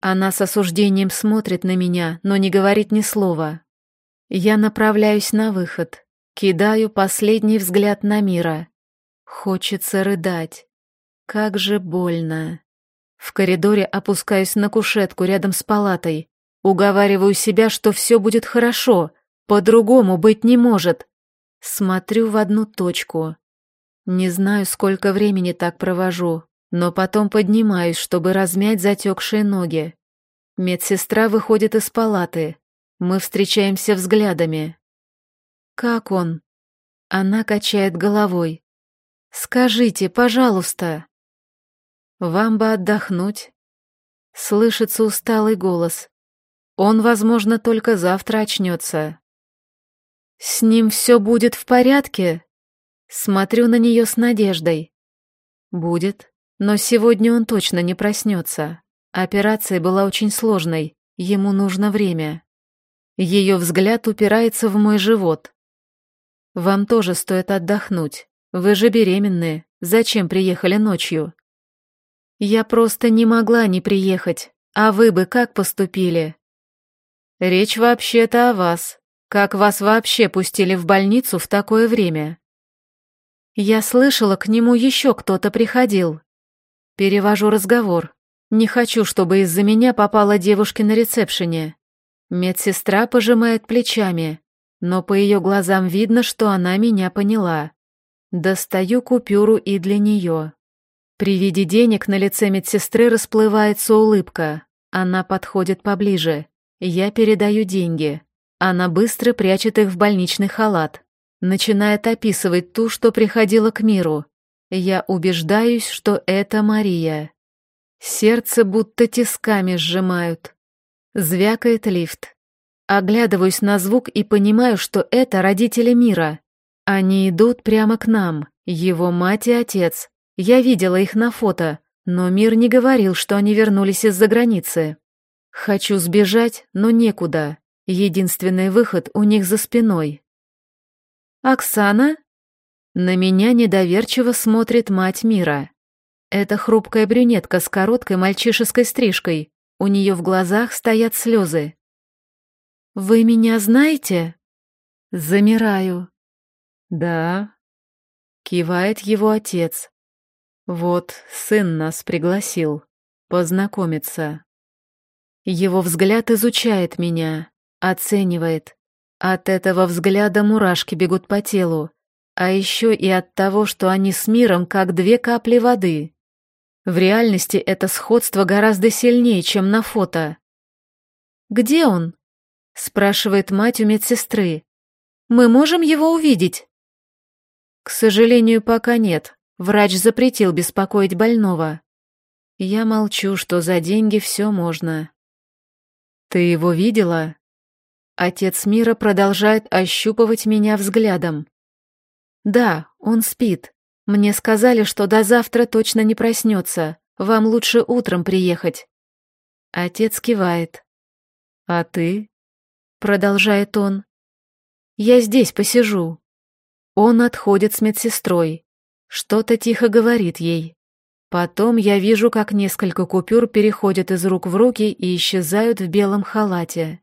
Она с осуждением смотрит на меня, но не говорит ни слова. Я направляюсь на выход, кидаю последний взгляд на мира. Хочется рыдать. Как же больно. В коридоре опускаюсь на кушетку рядом с палатой. Уговариваю себя, что все будет хорошо — по-другому быть не может. Смотрю в одну точку. Не знаю, сколько времени так провожу, но потом поднимаюсь, чтобы размять затекшие ноги. Медсестра выходит из палаты. Мы встречаемся взглядами. «Как он?» Она качает головой. «Скажите, пожалуйста». «Вам бы отдохнуть». Слышится усталый голос. Он, возможно, только завтра очнется. «С ним все будет в порядке?» Смотрю на нее с надеждой. «Будет, но сегодня он точно не проснется. Операция была очень сложной, ему нужно время». Ее взгляд упирается в мой живот. «Вам тоже стоит отдохнуть. Вы же беременны. Зачем приехали ночью?» «Я просто не могла не приехать. А вы бы как поступили?» «Речь вообще-то о вас», как вас вообще пустили в больницу в такое время? Я слышала, к нему еще кто-то приходил. Перевожу разговор. Не хочу, чтобы из-за меня попала девушке на ресепшене. Медсестра пожимает плечами, но по ее глазам видно, что она меня поняла. Достаю купюру и для нее. При виде денег на лице медсестры расплывается улыбка. Она подходит поближе. Я передаю деньги. Она быстро прячет их в больничный халат. Начинает описывать ту, что приходила к миру. Я убеждаюсь, что это Мария. Сердце будто тисками сжимают. Звякает лифт. Оглядываюсь на звук и понимаю, что это родители мира. Они идут прямо к нам, его мать и отец. Я видела их на фото, но мир не говорил, что они вернулись из-за границы. Хочу сбежать, но некуда. Единственный выход у них за спиной. «Оксана?» На меня недоверчиво смотрит мать мира. Это хрупкая брюнетка с короткой мальчишеской стрижкой. У нее в глазах стоят слезы. «Вы меня знаете?» Замираю. «Да», — кивает его отец. «Вот, сын нас пригласил. Познакомиться». Его взгляд изучает меня. Оценивает. От этого взгляда мурашки бегут по телу. А еще и от того, что они с миром как две капли воды. В реальности это сходство гораздо сильнее, чем на фото. «Где он?» — спрашивает мать у медсестры. «Мы можем его увидеть?» «К сожалению, пока нет. Врач запретил беспокоить больного». Я молчу, что за деньги все можно. Ты его видела? Отец мира продолжает ощупывать меня взглядом. Да, он спит. Мне сказали, что до завтра точно не проснется. Вам лучше утром приехать. Отец кивает. А ты? Продолжает он. Я здесь посижу. Он отходит с медсестрой. Что-то тихо говорит ей. Потом я вижу, как несколько купюр переходят из рук в руки и исчезают в белом халате.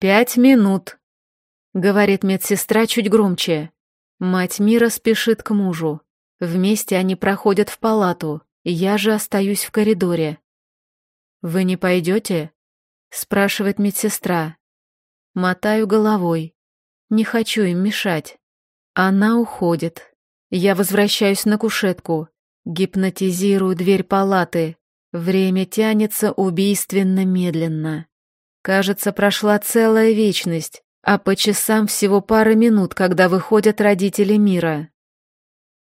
«Пять минут», — говорит медсестра чуть громче. Мать мира спешит к мужу. Вместе они проходят в палату, я же остаюсь в коридоре. «Вы не пойдете?» — спрашивает медсестра. Мотаю головой. Не хочу им мешать. Она уходит. Я возвращаюсь на кушетку. Гипнотизирую дверь палаты. Время тянется убийственно медленно. Кажется, прошла целая вечность, а по часам всего пара минут, когда выходят родители мира.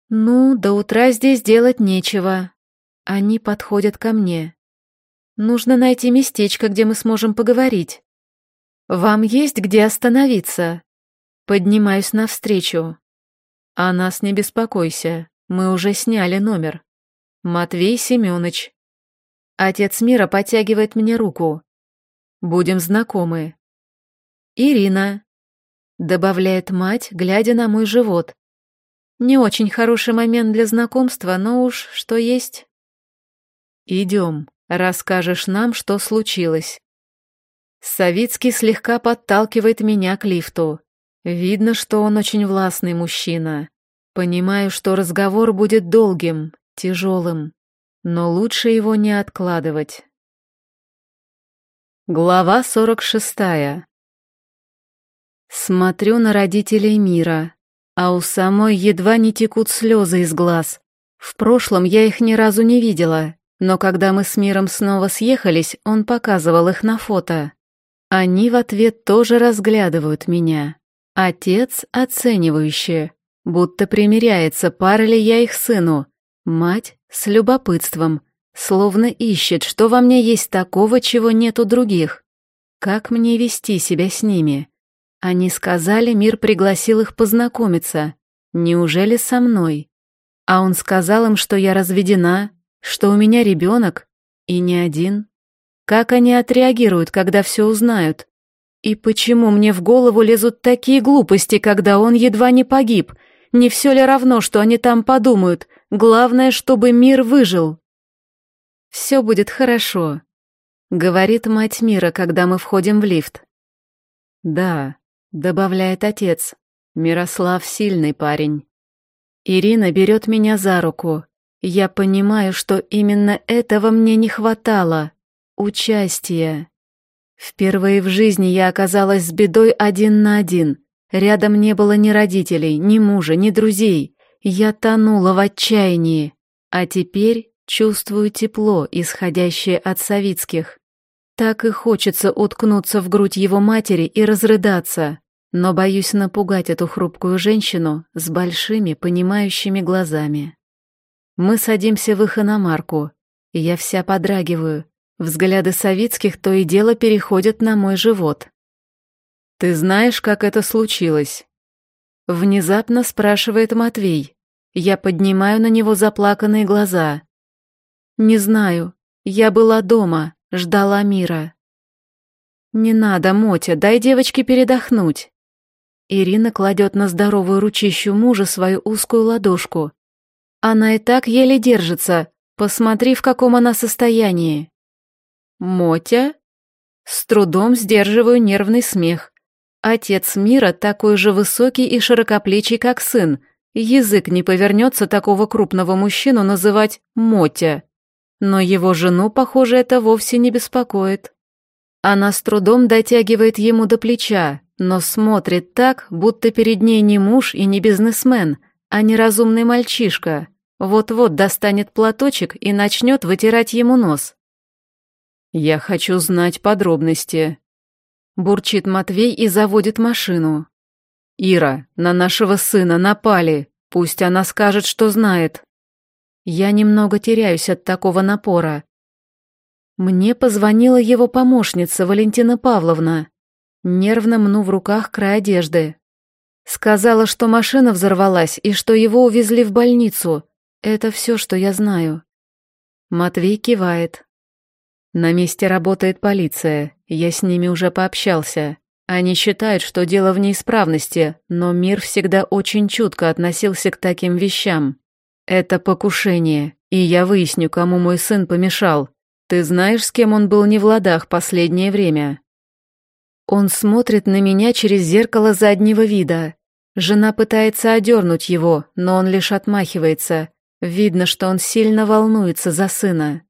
Ну, до утра здесь делать нечего. Они подходят ко мне. Нужно найти местечко, где мы сможем поговорить. Вам есть где остановиться? Поднимаюсь навстречу. О нас не беспокойся, мы уже сняли номер. Матвей Семёныч. Отец мира подтягивает мне руку. Будем знакомы. Ирина. Добавляет мать, глядя на мой живот. Не очень хороший момент для знакомства, но уж что есть. Идем, расскажешь нам, что случилось. Савицкий слегка подталкивает меня к лифту. Видно, что он очень властный мужчина. Понимаю, что разговор будет долгим, тяжелым, но лучше его не откладывать. Глава 46. Смотрю на родителей мира, а у самой едва не текут слезы из глаз. В прошлом я их ни разу не видела, но когда мы с миром снова съехались, он показывал их на фото. Они в ответ тоже разглядывают меня. Отец оценивающе, будто примеряется, пара ли я их сыну. Мать с любопытством, словно ищет, что во мне есть такого, чего нет у других. Как мне вести себя с ними? Они сказали, мир пригласил их познакомиться. Неужели со мной? А он сказал им, что я разведена, что у меня ребенок, и не один. Как они отреагируют, когда все узнают? И почему мне в голову лезут такие глупости, когда он едва не погиб? Не все ли равно, что они там подумают? Главное, чтобы мир выжил. Все будет хорошо, говорит мать мира, когда мы входим в лифт. Да, добавляет отец. Мирослав сильный парень. Ирина берет меня за руку. Я понимаю, что именно этого мне не хватало. Участия. Впервые в жизни я оказалась с бедой один на один. Рядом не было ни родителей, ни мужа, ни друзей. Я тонула в отчаянии. А теперь чувствую тепло, исходящее от Савицких. Так и хочется уткнуться в грудь его матери и разрыдаться, но боюсь напугать эту хрупкую женщину с большими, понимающими глазами. Мы садимся в их иномарку, я вся подрагиваю, Взгляды Савицких то и дело переходят на мой живот. «Ты знаешь, как это случилось?» Внезапно спрашивает Матвей. Я поднимаю на него заплаканные глаза. «Не знаю. Я была дома, ждала мира». «Не надо, Мотя, дай девочке передохнуть». Ирина кладет на здоровую ручищу мужа свою узкую ладошку. Она и так еле держится. Посмотри, в каком она состоянии. Мотя? С трудом сдерживаю нервный смех. Отец мира такой же высокий и широкоплечий, как сын. Язык не повернется такого крупного мужчину называть Мотя. Но его жену, похоже, это вовсе не беспокоит. Она с трудом дотягивает ему до плеча, но смотрит так, будто перед ней не муж и не бизнесмен, а неразумный мальчишка. Вот-вот достанет платочек и начнет вытирать ему нос. «Я хочу знать подробности», — бурчит Матвей и заводит машину. «Ира, на нашего сына напали, пусть она скажет, что знает». Я немного теряюсь от такого напора. Мне позвонила его помощница Валентина Павловна. Нервно мну в руках край одежды. Сказала, что машина взорвалась и что его увезли в больницу. Это все, что я знаю. Матвей кивает. На месте работает полиция, я с ними уже пообщался. Они считают, что дело в неисправности, но мир всегда очень чутко относился к таким вещам. «Это покушение, и я выясню, кому мой сын помешал. Ты знаешь, с кем он был не в ладах последнее время?» Он смотрит на меня через зеркало заднего вида. Жена пытается одернуть его, но он лишь отмахивается. Видно, что он сильно волнуется за сына.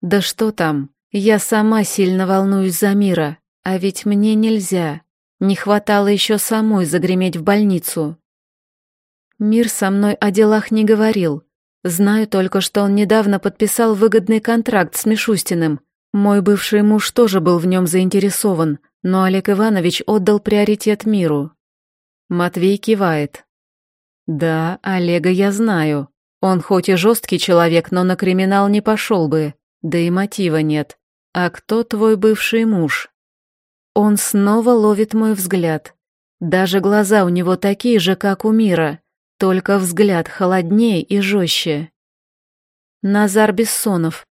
Да что там, я сама сильно волнуюсь за мира, а ведь мне нельзя. Не хватало еще самой загреметь в больницу. Мир со мной о делах не говорил. Знаю только, что он недавно подписал выгодный контракт с Мишустиным. Мой бывший муж тоже был в нем заинтересован, но Олег Иванович отдал приоритет миру. Матвей кивает. Да, Олега я знаю. Он хоть и жесткий человек, но на криминал не пошел бы, да и мотива нет. А кто твой бывший муж? Он снова ловит мой взгляд. Даже глаза у него такие же, как у Мира, только взгляд холоднее и жестче. Назар Бессонов.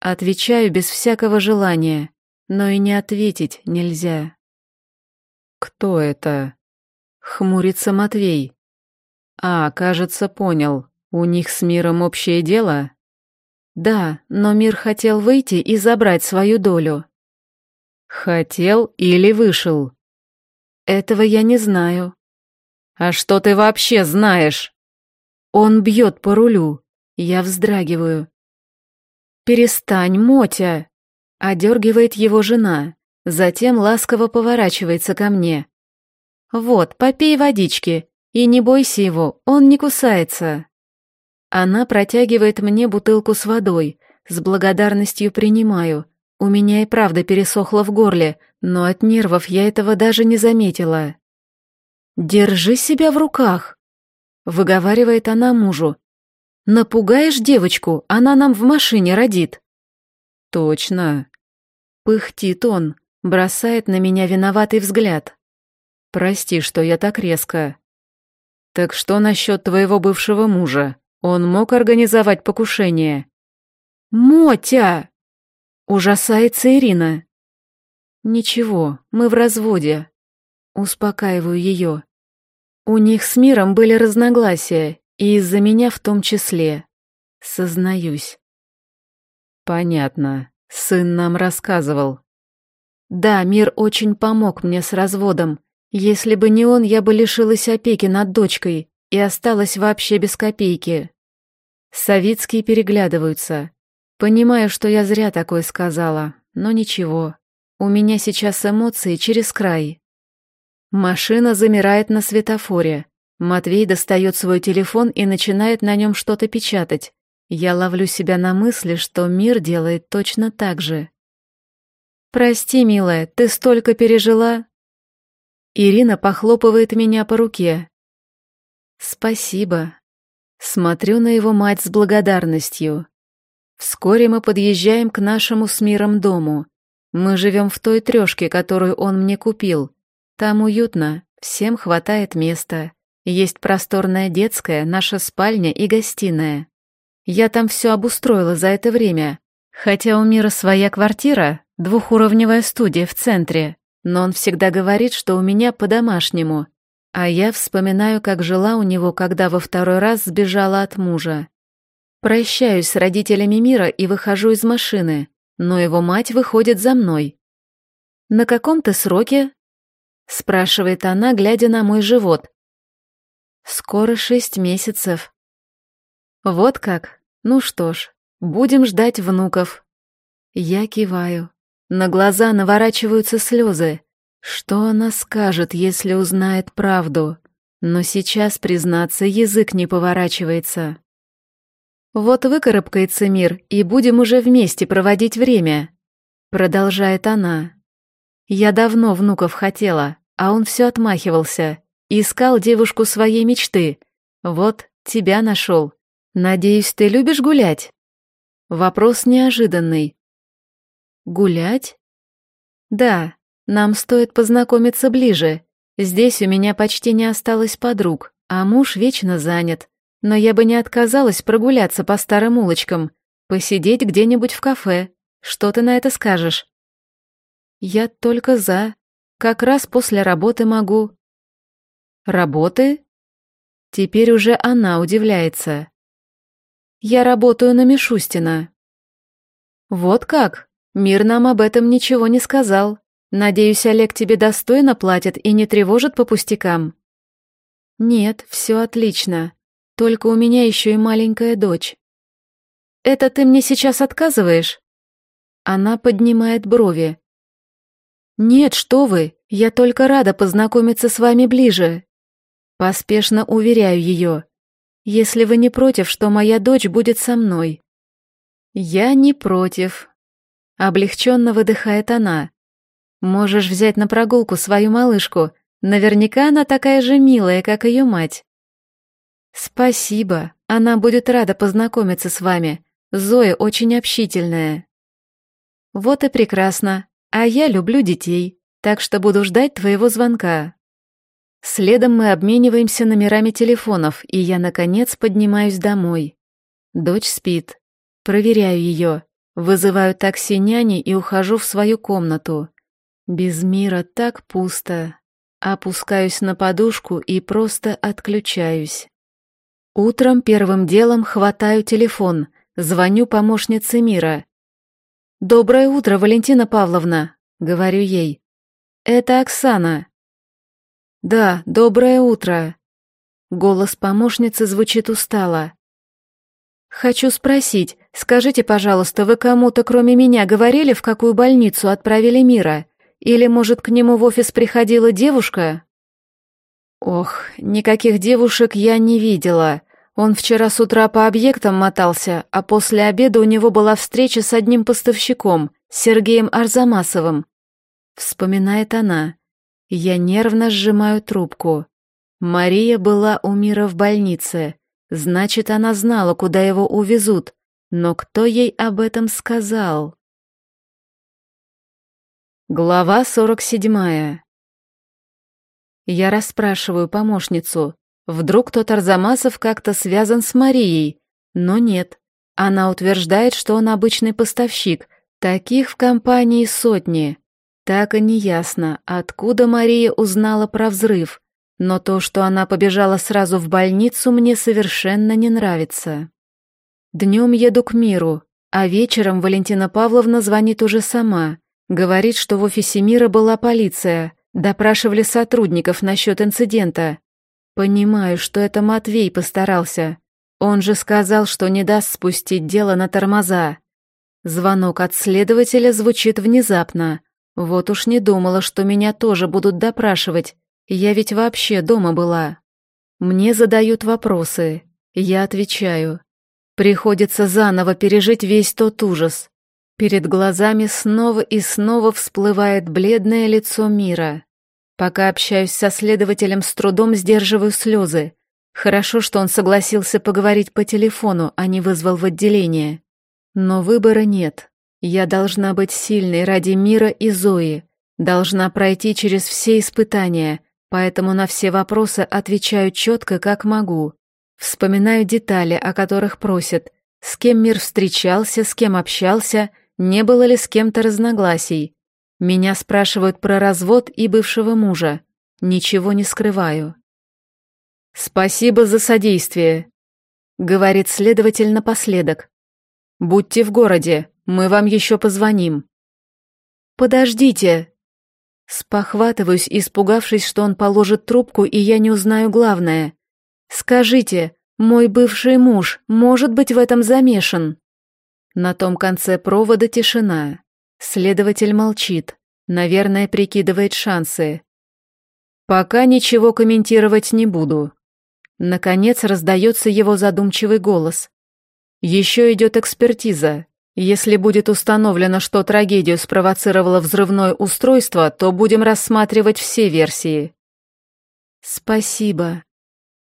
Отвечаю без всякого желания, но и не ответить нельзя. «Кто это?» — хмурится Матвей. «А, кажется, понял. У них с миром общее дело?» «Да, но мир хотел выйти и забрать свою долю». «Хотел или вышел?» «Этого я не знаю. «А что ты вообще знаешь?» Он бьет по рулю. Я вздрагиваю. «Перестань, Мотя!» Одергивает его жена, затем ласково поворачивается ко мне. «Вот, попей водички, и не бойся его, он не кусается». Она протягивает мне бутылку с водой, с благодарностью принимаю. У меня и правда пересохло в горле, но от нервов я этого даже не заметила. «Держи себя в руках», — выговаривает она мужу. «Напугаешь девочку, она нам в машине родит». «Точно». Пыхтит он, бросает на меня виноватый взгляд. «Прости, что я так резко». «Так что насчет твоего бывшего мужа? Он мог организовать покушение?» «Мотя!» — ужасается Ирина. «Ничего, мы в разводе». Успокаиваю ее. У них с миром были разногласия, и из-за меня в том числе. Сознаюсь. Понятно. Сын нам рассказывал. Да, мир очень помог мне с разводом. Если бы не он, я бы лишилась опеки над дочкой и осталась вообще без копейки. Савицкие переглядываются. Понимаю, что я зря такое сказала, но ничего. У меня сейчас эмоции через край. Машина замирает на светофоре. Матвей достает свой телефон и начинает на нем что-то печатать. Я ловлю себя на мысли, что мир делает точно так же. «Прости, милая, ты столько пережила?» Ирина похлопывает меня по руке. «Спасибо». Смотрю на его мать с благодарностью. Вскоре мы подъезжаем к нашему с миром дому. Мы живем в той трешке, которую он мне купил. Там уютно, всем хватает места. Есть просторная детская, наша спальня и гостиная. Я там все обустроила за это время. Хотя у Мира своя квартира, двухуровневая студия в центре, но он всегда говорит, что у меня по-домашнему. А я вспоминаю, как жила у него, когда во второй раз сбежала от мужа. Прощаюсь с родителями Мира и выхожу из машины, но его мать выходит за мной. «На каком ты сроке?» спрашивает она, глядя на мой живот. Скоро шесть месяцев. Вот как? Ну что ж, будем ждать внуков. Я киваю. На глаза наворачиваются слезы. Что она скажет, если узнает правду? Но сейчас, признаться, язык не поворачивается. Вот выкарабкается мир, и будем уже вместе проводить время. Продолжает она. Я давно внуков хотела, а он все отмахивался. Искал девушку своей мечты. Вот, тебя нашел. Надеюсь, ты любишь гулять? Вопрос неожиданный. Гулять? Да, нам стоит познакомиться ближе. Здесь у меня почти не осталось подруг, а муж вечно занят. Но я бы не отказалась прогуляться по старым улочкам, посидеть где-нибудь в кафе. Что ты на это скажешь? Я только за. Как раз после работы могу. Работы? Теперь уже она удивляется. Я работаю на Мишустина. Вот как? Мир нам об этом ничего не сказал. Надеюсь, Олег тебе достойно платит и не тревожит по пустякам. Нет, все отлично. Только у меня еще и маленькая дочь. Это ты мне сейчас отказываешь? Она поднимает брови. «Нет, что вы, я только рада познакомиться с вами ближе». Поспешно уверяю ее. «Если вы не против, что моя дочь будет со мной». «Я не против», — облегченно выдыхает она. «Можешь взять на прогулку свою малышку, наверняка она такая же милая, как ее мать». «Спасибо, она будет рада познакомиться с вами. Зоя очень общительная». «Вот и прекрасно. А я люблю детей, так что буду ждать твоего звонка. Следом мы обмениваемся номерами телефонов, и я, наконец, поднимаюсь домой. Дочь спит. Проверяю ее. Вызываю такси няни и ухожу в свою комнату. Без мира так пусто. Опускаюсь на подушку и просто отключаюсь. Утром первым делом хватаю телефон, звоню помощнице Мира. «Доброе утро, Валентина Павловна», — говорю ей. «Это Оксана». «Да, доброе утро». Голос помощницы звучит устало. «Хочу спросить, скажите, пожалуйста, вы кому-то кроме меня говорили, в какую больницу отправили Мира? Или, может, к нему в офис приходила девушка?» «Ох, никаких девушек я не видела. Он вчера с утра по объектам мотался, а после обеда у него была встреча с одним поставщиком, Сергеем Арзамасовым. Вспоминает она. Я нервно сжимаю трубку. Мария была у Мира в больнице. Значит, она знала, куда его увезут. Но кто ей об этом сказал? Глава сорок седьмая. Я расспрашиваю помощницу, Вдруг тот Арзамасов как-то связан с Марией, но нет. Она утверждает, что он обычный поставщик, таких в компании сотни. Так и не ясно, откуда Мария узнала про взрыв, но то, что она побежала сразу в больницу, мне совершенно не нравится. Днем еду к миру, а вечером Валентина Павловна звонит уже сама. Говорит, что в офисе мира была полиция, допрашивали сотрудников насчет инцидента. Понимаю, что это Матвей постарался. Он же сказал, что не даст спустить дело на тормоза. Звонок от следователя звучит внезапно. Вот уж не думала, что меня тоже будут допрашивать. Я ведь вообще дома была. Мне задают вопросы. Я отвечаю. Приходится заново пережить весь тот ужас. Перед глазами снова и снова всплывает бледное лицо мира. Пока общаюсь со следователем, с трудом сдерживаю слезы. Хорошо, что он согласился поговорить по телефону, а не вызвал в отделение. Но выбора нет. Я должна быть сильной ради мира и Зои. Должна пройти через все испытания, поэтому на все вопросы отвечаю четко, как могу. Вспоминаю детали, о которых просят. С кем мир встречался, с кем общался, не было ли с кем-то разногласий. Меня спрашивают про развод и бывшего мужа. Ничего не скрываю. «Спасибо за содействие», — говорит следователь напоследок. «Будьте в городе, мы вам еще позвоним». «Подождите!» Спохватываюсь, испугавшись, что он положит трубку, и я не узнаю главное. «Скажите, мой бывший муж может быть в этом замешан?» На том конце провода тишина. Следователь молчит, наверное, прикидывает шансы. «Пока ничего комментировать не буду». Наконец раздается его задумчивый голос. «Еще идет экспертиза. Если будет установлено, что трагедию спровоцировало взрывное устройство, то будем рассматривать все версии». «Спасибо».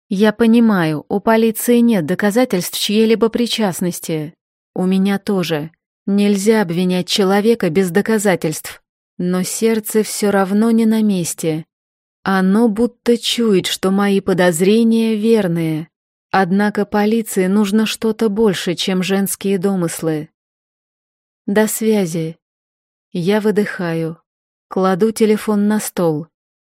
Я понимаю, у полиции нет доказательств чьей-либо причастности. У меня тоже. Нельзя обвинять человека без доказательств. Но сердце все равно не на месте. Оно будто чует, что мои подозрения верные. Однако полиции нужно что-то больше, чем женские домыслы. До связи. Я выдыхаю. Кладу телефон на стол.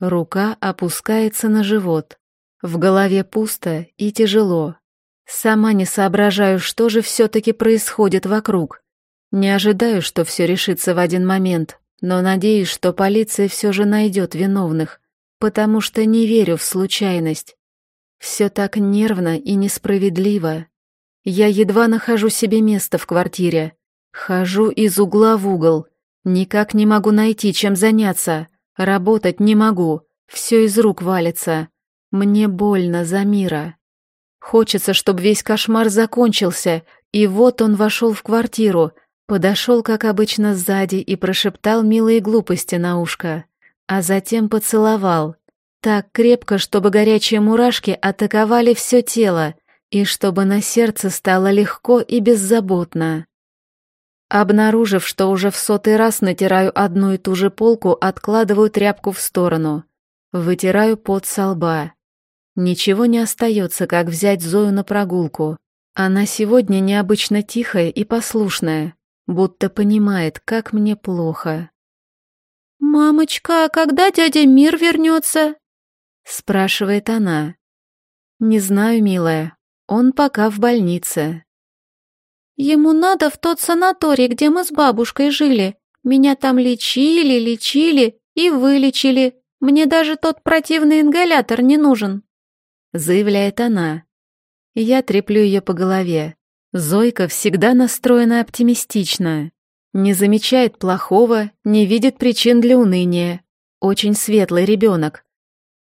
Рука опускается на живот. В голове пусто и тяжело. Сама не соображаю, что же все-таки происходит вокруг. Не ожидаю, что все решится в один момент, но надеюсь, что полиция все же найдет виновных, потому что не верю в случайность. Все так нервно и несправедливо. Я едва нахожу себе место в квартире. Хожу из угла в угол. Никак не могу найти, чем заняться. Работать не могу. Все из рук валится. Мне больно за мира. Хочется, чтобы весь кошмар закончился, и вот он вошел в квартиру, подошел, как обычно, сзади и прошептал милые глупости на ушко, а затем поцеловал. Так крепко, чтобы горячие мурашки атаковали все тело, и чтобы на сердце стало легко и беззаботно. Обнаружив, что уже в сотый раз натираю одну и ту же полку, откладываю тряпку в сторону. Вытираю пот со лба. Ничего не остается, как взять Зою на прогулку. Она сегодня необычно тихая и послушная, будто понимает, как мне плохо. «Мамочка, а когда дядя Мир вернется?» спрашивает она. «Не знаю, милая, он пока в больнице». «Ему надо в тот санаторий, где мы с бабушкой жили. Меня там лечили, лечили и вылечили. Мне даже тот противный ингалятор не нужен» заявляет она. Я треплю ее по голове. Зойка всегда настроена оптимистично. Не замечает плохого, не видит причин для уныния. Очень светлый ребенок.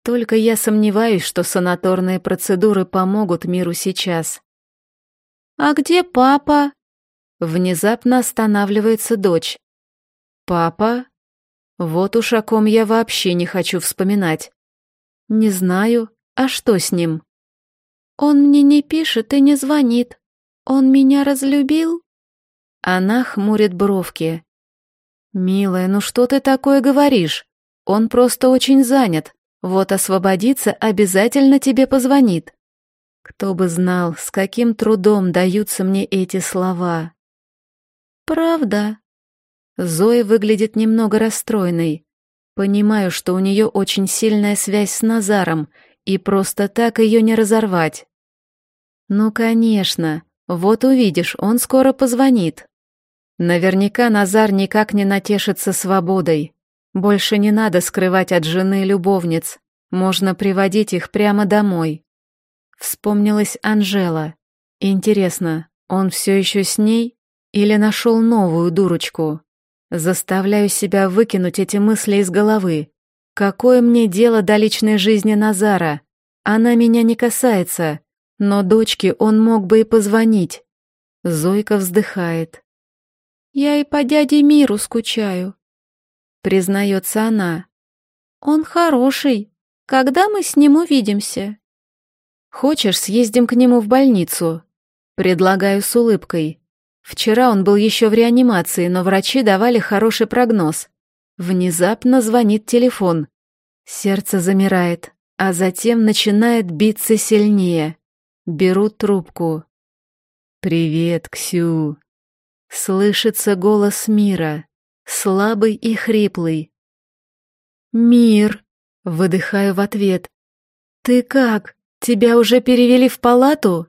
Только я сомневаюсь, что санаторные процедуры помогут миру сейчас. «А где папа?» Внезапно останавливается дочь. «Папа?» Вот уж о ком я вообще не хочу вспоминать. Не знаю, а что с ним? Он мне не пишет и не звонит. Он меня разлюбил? Она хмурит бровки. «Милая, ну что ты такое говоришь? Он просто очень занят. Вот освободится, обязательно тебе позвонит». Кто бы знал, с каким трудом даются мне эти слова. «Правда?» Зоя выглядит немного расстроенной. Понимаю, что у нее очень сильная связь с Назаром, и просто так ее не разорвать. Ну, конечно, вот увидишь, он скоро позвонит. Наверняка Назар никак не натешится свободой. Больше не надо скрывать от жены любовниц, можно приводить их прямо домой. Вспомнилась Анжела. Интересно, он все еще с ней или нашел новую дурочку? Заставляю себя выкинуть эти мысли из головы. Какое мне дело до личной жизни Назара? Она меня не касается, но дочке он мог бы и позвонить. Зойка вздыхает. Я и по дяде Миру скучаю, признается она. Он хороший. Когда мы с ним увидимся? Хочешь, съездим к нему в больницу? Предлагаю с улыбкой. Вчера он был еще в реанимации, но врачи давали хороший прогноз. Внезапно звонит телефон. Сердце замирает, а затем начинает биться сильнее. Беру трубку. «Привет, Ксю!» Слышится голос Мира, слабый и хриплый. «Мир!» — выдыхаю в ответ. «Ты как? Тебя уже перевели в палату?»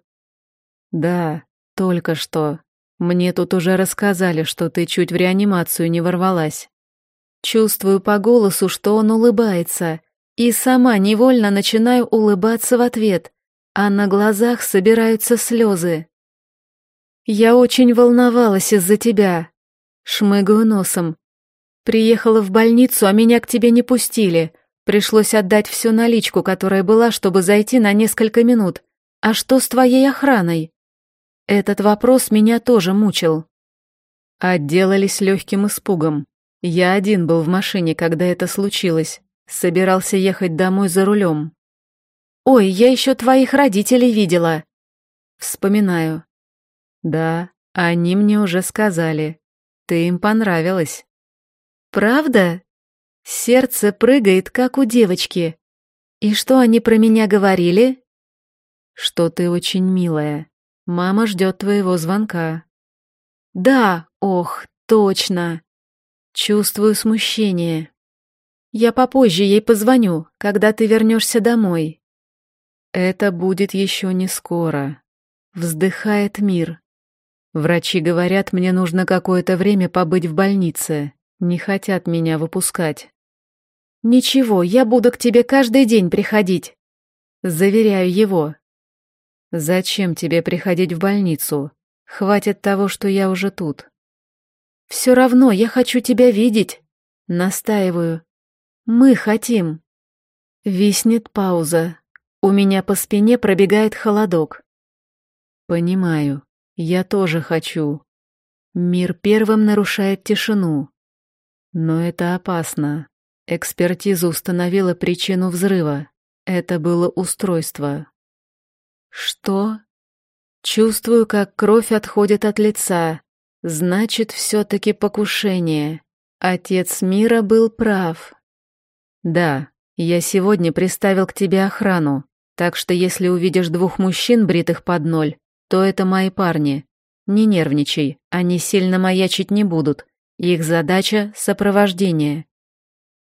«Да, только что. Мне тут уже рассказали, что ты чуть в реанимацию не ворвалась». Чувствую по голосу, что он улыбается, и сама невольно начинаю улыбаться в ответ, а на глазах собираются слезы. «Я очень волновалась из-за тебя», — шмыгаю носом. «Приехала в больницу, а меня к тебе не пустили. Пришлось отдать всю наличку, которая была, чтобы зайти на несколько минут. А что с твоей охраной?» Этот вопрос меня тоже мучил. Отделались легким испугом. Я один был в машине, когда это случилось. Собирался ехать домой за рулем. Ой, я еще твоих родителей видела. Вспоминаю. Да, они мне уже сказали. Ты им понравилась. Правда? Сердце прыгает, как у девочки. И что они про меня говорили? Что ты очень милая. Мама ждет твоего звонка. Да, ох, точно. Чувствую смущение. Я попозже ей позвоню, когда ты вернешься домой. Это будет еще не скоро. Вздыхает мир. Врачи говорят, мне нужно какое-то время побыть в больнице. Не хотят меня выпускать. Ничего, я буду к тебе каждый день приходить. Заверяю его. Зачем тебе приходить в больницу? Хватит того, что я уже тут. Все равно я хочу тебя видеть. Настаиваю. Мы хотим. Виснет пауза. У меня по спине пробегает холодок. Понимаю. Я тоже хочу. Мир первым нарушает тишину. Но это опасно. Экспертиза установила причину взрыва. Это было устройство. Что? Чувствую, как кровь отходит от лица. Значит, все-таки покушение. Отец мира был прав. Да, я сегодня приставил к тебе охрану, так что если увидишь двух мужчин, бритых под ноль, то это мои парни. Не нервничай, они сильно маячить не будут. Их задача — сопровождение.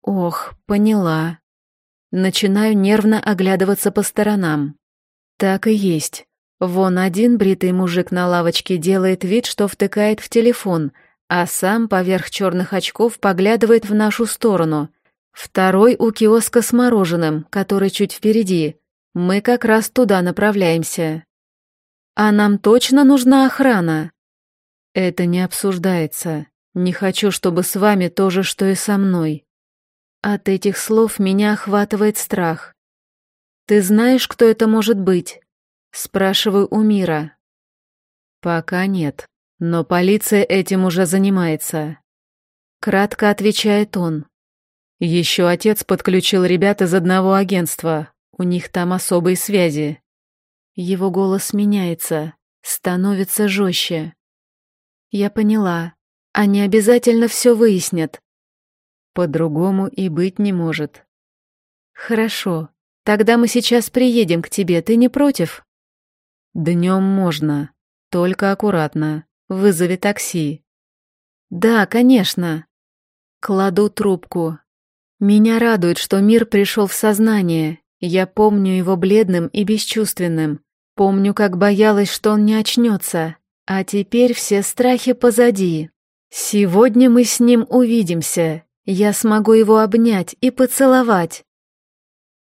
Ох, поняла. Начинаю нервно оглядываться по сторонам. Так и есть. Вон один бритый мужик на лавочке делает вид, что втыкает в телефон, а сам поверх черных очков поглядывает в нашу сторону. Второй у киоска с мороженым, который чуть впереди. Мы как раз туда направляемся. А нам точно нужна охрана? Это не обсуждается. Не хочу, чтобы с вами то же, что и со мной. От этих слов меня охватывает страх. Ты знаешь, кто это может быть? Спрашиваю у Мира. Пока нет, но полиция этим уже занимается. Кратко отвечает он. Еще отец подключил ребят из одного агентства. У них там особые связи. Его голос меняется, становится жестче. Я поняла. Они обязательно все выяснят. По-другому и быть не может. Хорошо. Тогда мы сейчас приедем к тебе, ты не против? Днем можно. Только аккуратно. Вызови такси. Да, конечно. Кладу трубку. Меня радует, что мир пришел в сознание, я помню его бледным и бесчувственным. Помню, как боялась, что он не очнется. А теперь все страхи позади. Сегодня мы с ним увидимся. Я смогу его обнять и поцеловать.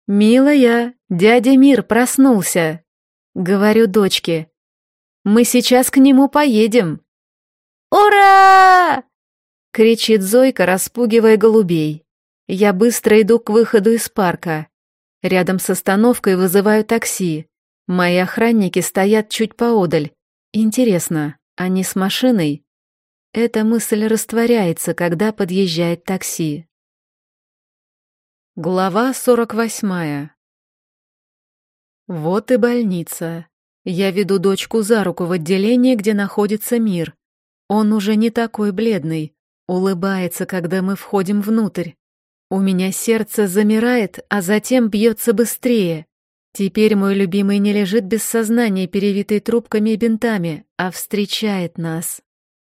«Милая, дядя Мир проснулся», — говорю дочке. «Мы сейчас к нему поедем». «Ура!» — кричит Зойка, распугивая голубей. Я быстро иду к выходу из парка. Рядом с остановкой вызываю такси. Мои охранники стоят чуть поодаль. Интересно, они с машиной? Эта мысль растворяется, когда подъезжает такси. Глава сорок восьмая. Вот и больница. Я веду дочку за руку в отделение, где находится мир. Он уже не такой бледный, улыбается, когда мы входим внутрь. У меня сердце замирает, а затем бьется быстрее. Теперь мой любимый не лежит без сознания, перевитый трубками и бинтами, а встречает нас.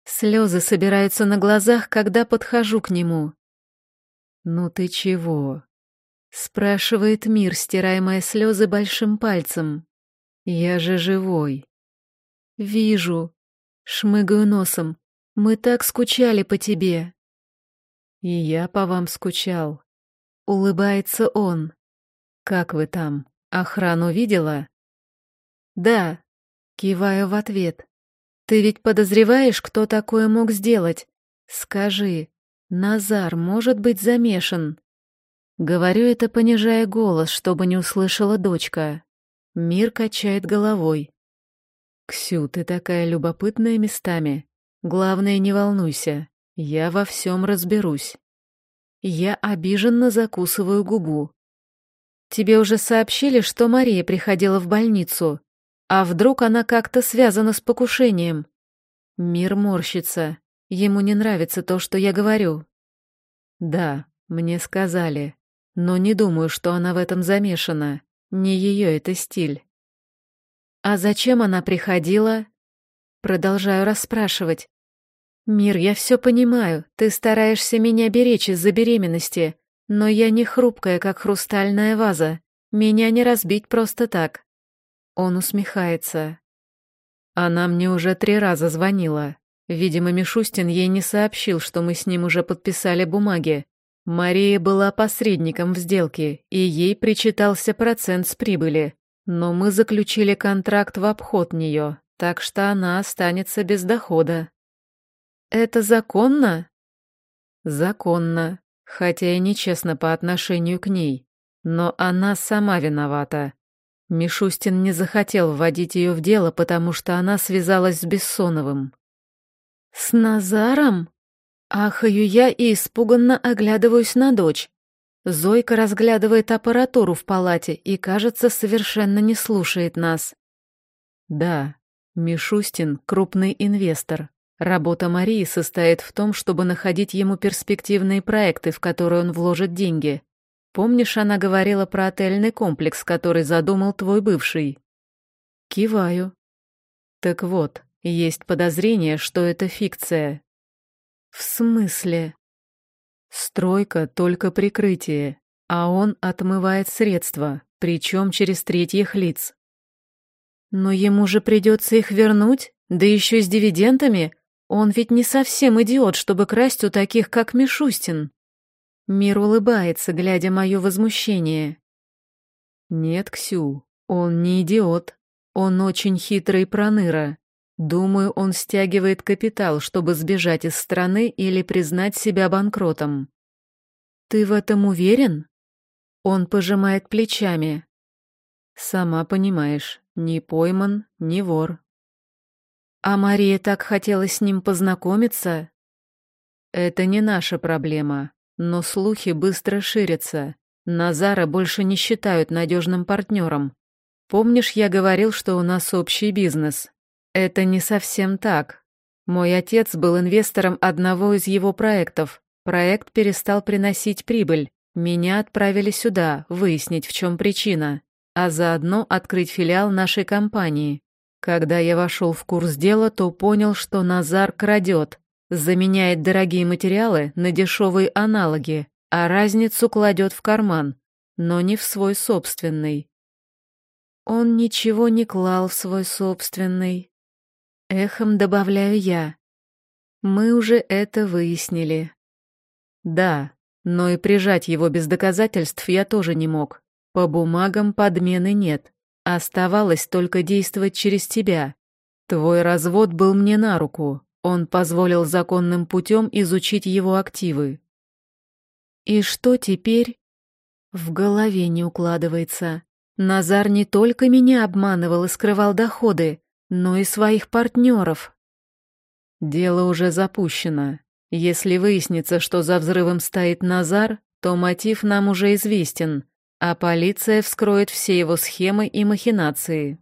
Слезы собираются на глазах, когда подхожу к нему. «Ну ты чего?» — спрашивает мир, стирая мои слезы большим пальцем. «Я же живой». «Вижу». Шмыгаю носом. «Мы так скучали по тебе». И я по вам скучал. Улыбается он. Как вы там? Охрану видела? Да. Киваю в ответ. Ты ведь подозреваешь, кто такое мог сделать? Скажи, Назар может быть замешан? Говорю это, понижая голос, чтобы не услышала дочка. Мир качает головой. «Ксю, ты такая любопытная местами. Главное, не волнуйся. Я во всем разберусь. Я обиженно закусываю губу. тебе уже сообщили, что Мария приходила в больницу. А вдруг она как-то связана с покушением? Мир морщится. Ему не нравится то, что я говорю. Да, мне сказали. Но не думаю, что она в этом замешана. Не ее это стиль. А зачем она приходила? Продолжаю расспрашивать. Мир, я все понимаю. Ты стараешься меня беречь из-за беременности. Но я не хрупкая, как хрустальная ваза. Меня не разбить просто так. Он усмехается. Она мне уже три раза звонила. Видимо, Мишустин ей не сообщил, что мы с ним уже подписали бумаги. Мария была посредником в сделке, и ей причитался процент с прибыли. Но мы заключили контракт в обход нее, так что она останется без дохода. Это законно? Законно, хотя и нечестно по отношению к ней. Но она сама виновата. Мишустин не захотел вводить ее в дело, потому что она связалась с Бессоновым. «С Назаром?» Ахаю я и испуганно оглядываюсь на дочь. Зойка разглядывает аппаратуру в палате и, кажется, совершенно не слушает нас. Да, Мишустин — крупный инвестор. Работа Марии состоит в том, чтобы находить ему перспективные проекты, в которые он вложит деньги. Помнишь, она говорила про отельный комплекс, который задумал твой бывший? Киваю. Так вот, есть подозрение, что это фикция. В смысле? Стройка — только прикрытие, а он отмывает средства, причем через третьих лиц. Но ему же придется их вернуть, да еще с дивидендами. Он ведь не совсем идиот, чтобы красть у таких, как Мишустин. Мир улыбается, глядя мое возмущение. Нет, Ксю, он не идиот. Он очень хитрый проныра. Думаю, он стягивает капитал, чтобы сбежать из страны или признать себя банкротом. Ты в этом уверен? Он пожимает плечами. Сама понимаешь, ни пойман, ни вор. А Мария так хотела с ним познакомиться? Это не наша проблема, но слухи быстро ширятся. Назара больше не считают надежным партнером. Помнишь, я говорил, что у нас общий бизнес? Это не совсем так. Мой отец был инвестором одного из его проектов. Проект перестал приносить прибыль. Меня отправили сюда, выяснить, в чем причина, а заодно открыть филиал нашей компании. Когда я вошел в курс дела, то понял, что Назар крадет, заменяет дорогие материалы на дешевые аналоги, а разницу кладет в карман, но не в свой собственный. Он ничего не клал в свой собственный. Эхом добавляю я. Мы уже это выяснили. Да, но и прижать его без доказательств я тоже не мог. По бумагам подмены нет. Оставалось только действовать через тебя. Твой развод был мне на руку. Он позволил законным путем изучить его активы. И что теперь? В голове не укладывается. Назар не только меня обманывал и скрывал доходы, но и своих партнеров. Дело уже запущено. Если выяснится, что за взрывом стоит Назар, то мотив нам уже известен, а полиция вскроет все его схемы и махинации.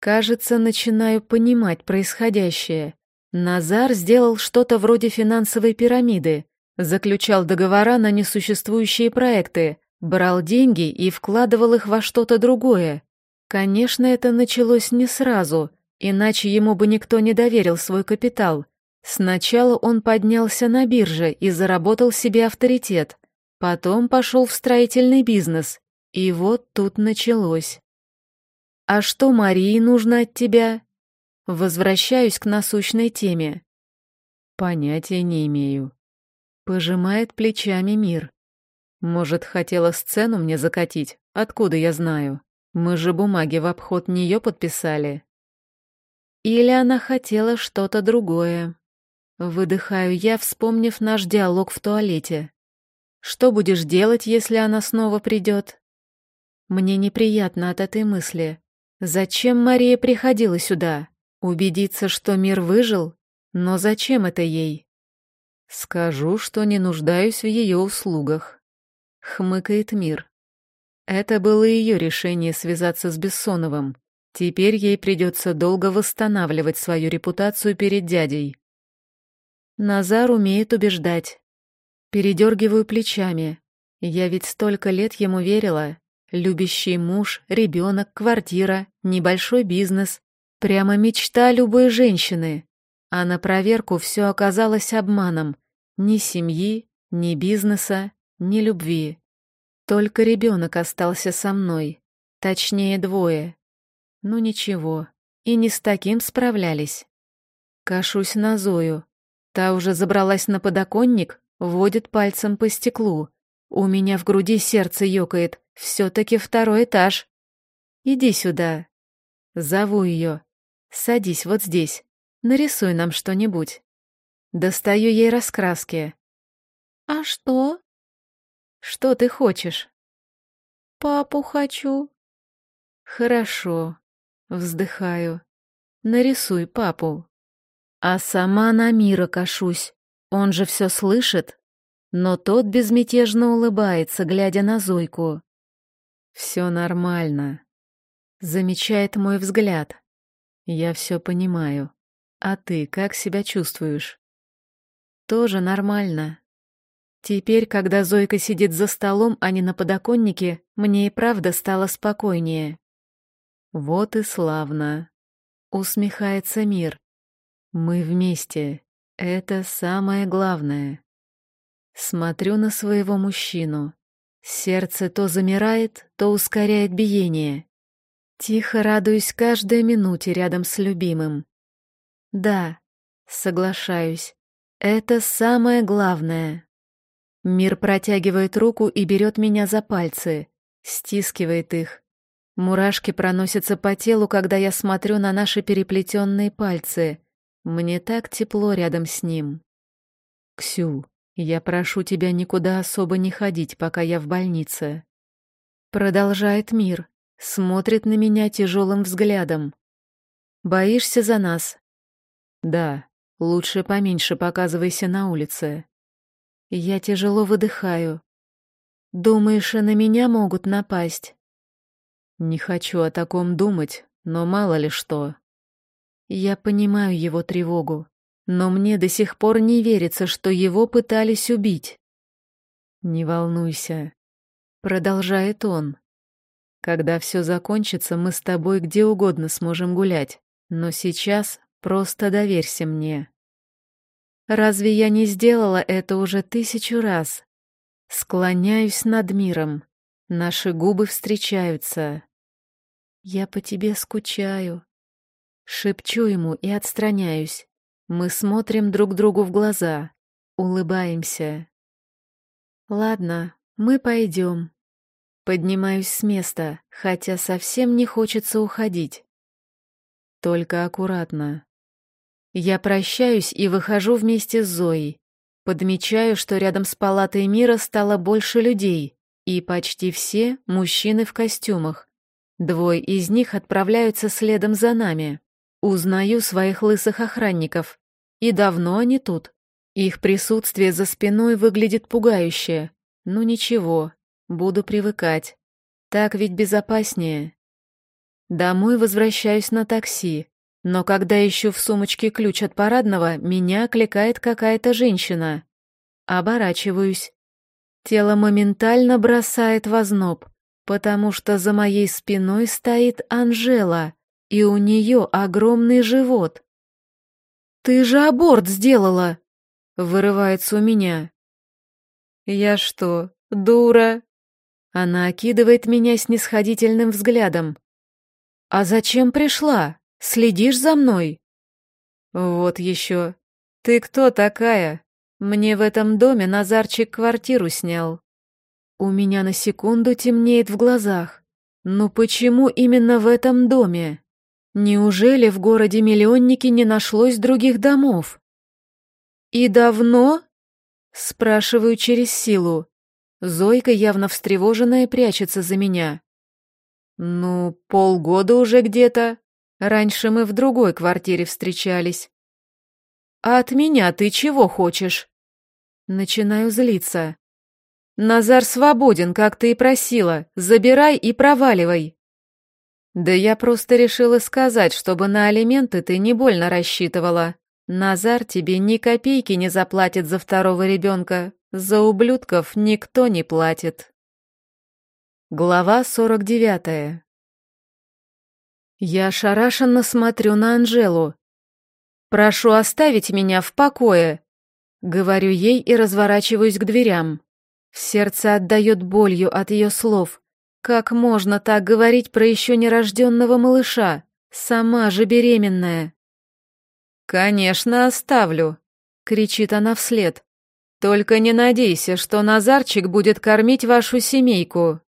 Кажется, начинаю понимать происходящее. Назар сделал что-то вроде финансовой пирамиды, заключал договора на несуществующие проекты, брал деньги и вкладывал их во что-то другое. Конечно, это началось не сразу, Иначе ему бы никто не доверил свой капитал. Сначала он поднялся на бирже и заработал себе авторитет. Потом пошел в строительный бизнес. И вот тут началось. «А что Марии нужно от тебя?» Возвращаюсь к насущной теме. Понятия не имею. Пожимает плечами мир. Может, хотела сцену мне закатить? Откуда я знаю? Мы же бумаги в обход нее подписали. Или она хотела что-то другое. Выдыхаю я, вспомнив наш диалог в туалете. Что будешь делать, если она снова придет? Мне неприятно от этой мысли. Зачем Мария приходила сюда? Убедиться, что мир выжил? Но зачем это ей? Скажу, что не нуждаюсь в ее услугах. Хмыкает мир. Это было ее решение связаться с Бессоновым. Теперь ей придется долго восстанавливать свою репутацию перед дядей. Назар умеет убеждать. Передергиваю плечами. Я ведь столько лет ему верила. Любящий муж, ребенок, квартира, небольшой бизнес. Прямо мечта любой женщины. А на проверку все оказалось обманом. Ни семьи, ни бизнеса, ни любви. Только ребенок остался со мной. Точнее, двое. Ну ничего, и не с таким справлялись. Кашусь на Зою. Та уже забралась на подоконник, водит пальцем по стеклу. У меня в груди сердце ёкает. Все-таки второй этаж. Иди сюда. Зову ее. Садись вот здесь. Нарисуй нам что-нибудь. Достаю ей раскраски. А что? Что ты хочешь? Папу хочу. Хорошо. Вздыхаю. Нарисуй папу. А сама на мира кашусь. Он же все слышит. Но тот безмятежно улыбается, глядя на Зойку. Все нормально. Замечает мой взгляд. Я все понимаю. А ты как себя чувствуешь? Тоже нормально. Теперь, когда Зойка сидит за столом, а не на подоконнике, мне и правда стало спокойнее. Вот и славно. Усмехается мир. Мы вместе. Это самое главное. Смотрю на своего мужчину. Сердце то замирает, то ускоряет биение. Тихо радуюсь каждой минуте рядом с любимым. Да, соглашаюсь. Это самое главное. Мир протягивает руку и берет меня за пальцы, стискивает их. Мурашки проносятся по телу, когда я смотрю на наши переплетенные пальцы. Мне так тепло рядом с ним. «Ксю, я прошу тебя никуда особо не ходить, пока я в больнице». Продолжает мир, смотрит на меня тяжелым взглядом. «Боишься за нас?» «Да, лучше поменьше показывайся на улице». Я тяжело выдыхаю. Думаешь, и на меня могут напасть? Не хочу о таком думать, но мало ли что. Я понимаю его тревогу, но мне до сих пор не верится, что его пытались убить. Не волнуйся, продолжает он. Когда все закончится, мы с тобой где угодно сможем гулять, но сейчас просто доверься мне. Разве я не сделала это уже тысячу раз? Склоняюсь над миром. Наши губы встречаются. Я по тебе скучаю. Шепчу ему и отстраняюсь. Мы смотрим друг другу в глаза, улыбаемся. Ладно, мы пойдем. Поднимаюсь с места, хотя совсем не хочется уходить. Только аккуратно. Я прощаюсь и выхожу вместе с Зоей. Подмечаю, что рядом с палатой мира стало больше людей, и почти все мужчины в костюмах. Двое из них отправляются следом за нами. Узнаю своих лысых охранников. И давно они тут. Их присутствие за спиной выглядит пугающе. Ну ничего, буду привыкать. Так ведь безопаснее. Домой возвращаюсь на такси. Но когда ищу в сумочке ключ от парадного, меня окликает какая-то женщина. Оборачиваюсь. Тело моментально бросает в озноб, потому что за моей спиной стоит Анжела, и у нее огромный живот. «Ты же аборт сделала!» — вырывается у меня. «Я что, дура?» Она окидывает меня снисходительным взглядом. «А зачем пришла?» Следишь за мной?» «Вот еще. Ты кто такая? Мне в этом доме Назарчик квартиру снял». У меня на секунду темнеет в глазах. Но почему именно в этом доме? Неужели в городе-миллионнике не нашлось других домов? «И давно?» Спрашиваю через силу. Зойка, явно встревоженная, прячется за меня. «Ну, полгода уже где-то», Раньше мы в другой квартире встречались. А от меня ты чего хочешь? Начинаю злиться. Назар свободен, как ты и просила. Забирай и проваливай. Да я просто решила сказать, чтобы на алименты ты не больно рассчитывала. Назар тебе ни копейки не заплатит за второго ребенка. За ублюдков никто не платит. Глава сорок девятая. Я ошарашенно смотрю на Анжелу. «Прошу оставить меня в покое», — говорю ей и разворачиваюсь к дверям. Сердце отдает болью от ее слов. Как можно так говорить про еще нерожденного малыша? Сама же беременная. «Конечно, оставлю», — кричит она вслед. «Только не надейся, что Назарчик будет кормить вашу семейку».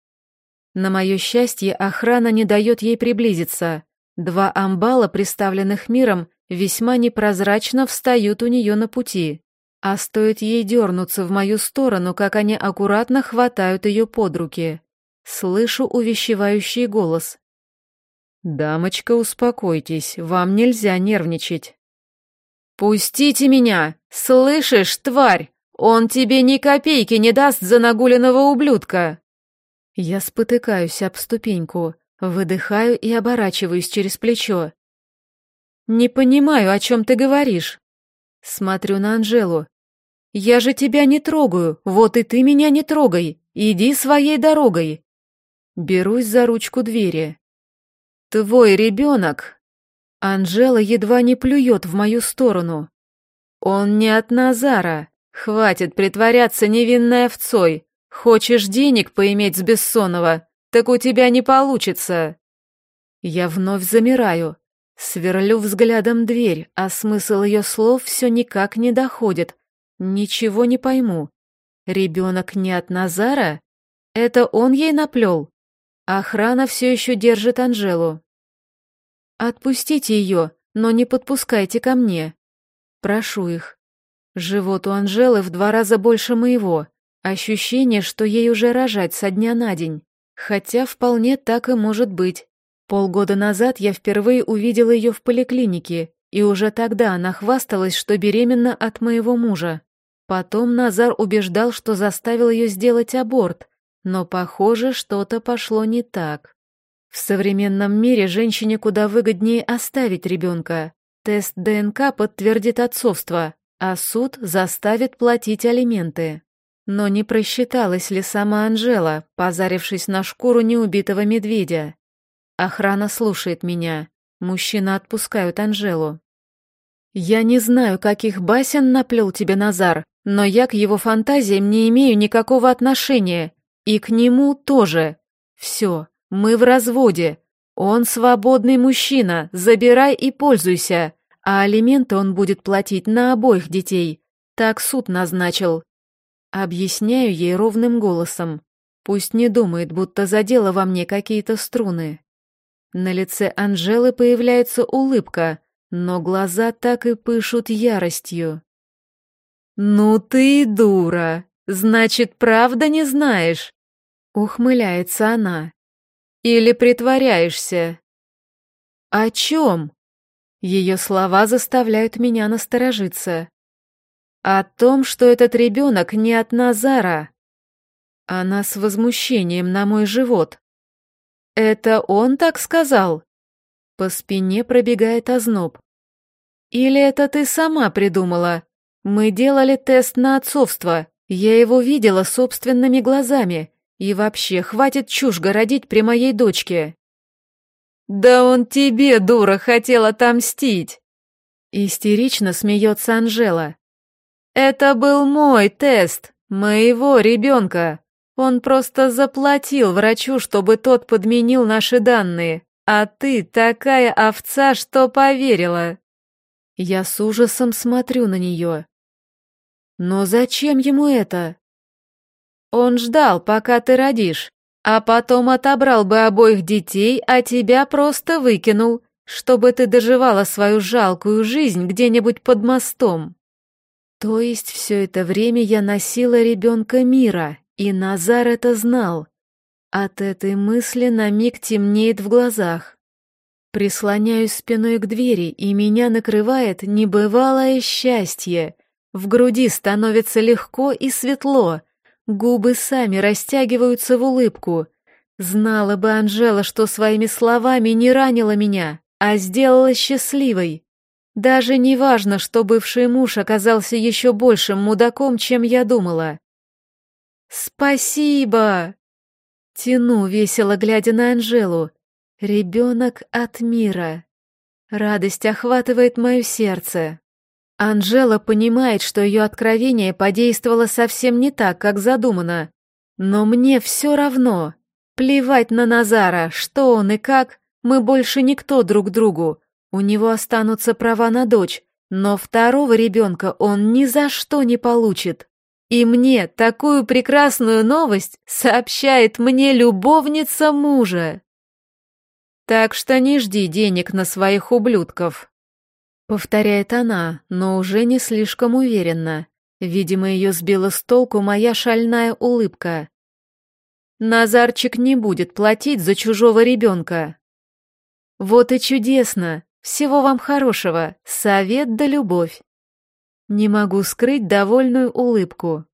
На мое счастье, охрана не дает ей приблизиться. Два амбала, приставленных миром, весьма непрозрачно встают у нее на пути. А стоит ей дернуться в мою сторону, как они аккуратно хватают ее под руки. Слышу увещевающий голос. «Дамочка, успокойтесь, вам нельзя нервничать». «Пустите меня! Слышишь, тварь? Он тебе ни копейки не даст за нагуленного ублюдка!» Я спотыкаюсь об ступеньку, выдыхаю и оборачиваюсь через плечо. «Не понимаю, о чем ты говоришь». Смотрю на Анжелу. «Я же тебя не трогаю, вот и ты меня не трогай. Иди своей дорогой». Берусь за ручку двери. «Твой ребенок!» Анжела едва не плюет в мою сторону. «Он не от Назара. Хватит притворяться невинной овцой. Хочешь денег поиметь с Бессонова, так у тебя не получится». Я вновь замираю, сверлю взглядом дверь, а смысл ее слов все никак не доходит. Ничего не пойму. Ребенок не от Назара? Это он ей наплел? Охрана все еще держит Анжелу. Отпустите ее, но не подпускайте ко мне. Прошу их. Живот у Анжелы в два раза больше моего. Ощущение, что ей уже рожать со дня на день. Хотя вполне так и может быть. Полгода назад я впервые увидела ее в поликлинике, и уже тогда она хвасталась, что беременна от моего мужа. Потом Назар убеждал, что заставил ее сделать аборт, но, похоже, что-то пошло не так. В современном мире женщине куда выгоднее оставить ребенка. Тест ДНК подтвердит отцовство, а суд заставит платить алименты. Но не просчиталась ли сама Анжела, позарившись на шкуру неубитого медведя? Охрана слушает меня. Мужчины отпускают Анжелу. «Я не знаю, каких басен наплел тебе Назар, но я к его фантазиям не имею никакого отношения. И к нему тоже. Все, мы в разводе. Он свободный мужчина, забирай и пользуйся. А алименты он будет платить на обоих детей. Так суд назначил. Объясняю ей ровным голосом. Пусть не думает, будто задела во мне какие-то струны. На лице Анжелы появляется улыбка, но глаза так и пышут яростью. «Ну ты дура! Значит, правда не знаешь?» Ухмыляется она. «Или притворяешься?» «О чем?» Ее слова заставляют меня насторожиться. «О том, что этот ребенок не от Назара». Она с возмущением на мой живот. «Это он так сказал?» По спине пробегает озноб. «Или это ты сама придумала? Мы делали тест на отцовство, я его видела собственными глазами, и вообще, хватит чушь городить при моей дочке. Да он тебе, дура, хотел отомстить. Истерично смеется Анжела. Это был мой тест, моего ребенка. Он просто заплатил врачу, чтобы тот подменил наши данные. А ты такая овца, что поверила. Я с ужасом смотрю на нее. Но зачем ему это? Он ждал, пока ты родишь, а потом отобрал бы обоих детей, а тебя просто выкинул, чтобы ты доживала свою жалкую жизнь где-нибудь под мостом. То есть все это время я носила ребенка мира, и Назар это знал. От этой мысли на миг темнеет в глазах. Прислоняюсь спиной к двери, и меня накрывает небывалое счастье. В груди становится легко и светло, Губы сами растягиваются в улыбку. Знала бы Анжела, что своими словами не ранила меня, а сделала счастливой. Даже не важно, что бывший муж оказался еще большим мудаком, чем я думала. «Спасибо!» Тяну, весело глядя на Анжелу. Ребенок от мира. Радость охватывает мое сердце. Анжела понимает, что ее откровение подействовало совсем не так, как задумано. Но мне все равно. Плевать на Назара, что он и как, мы больше никто друг другу. У него останутся права на дочь, но второго ребенка он ни за что не получит. И мне такую прекрасную новость сообщает мне любовница мужа. Так что не жди денег на своих ублюдков. Повторяет она, но уже не слишком уверенно. Видимо, ее сбила с толку моя шальная улыбка. Назарчик не будет платить за чужого ребенка. Вот и чудесно. Всего вам хорошего. Совет да любовь. Не могу скрыть довольную улыбку.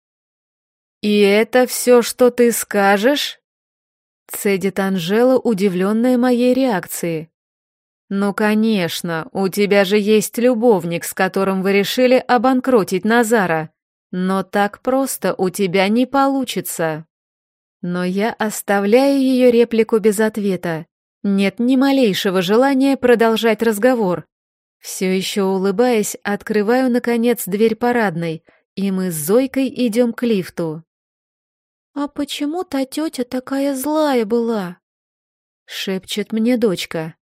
«И это все, что ты скажешь?» Цедит Анжела, удивленная моей реакцией. «Ну, конечно, у тебя же есть любовник, с которым вы решили обанкротить Назара. Но так просто у тебя не получится». Но я оставляю ее реплику без ответа. Нет ни малейшего желания продолжать разговор. Все еще улыбаясь, открываю, наконец, дверь парадной, и мы с Зойкой идем к лифту. «А почему та тетя такая злая была?» — шепчет мне дочка.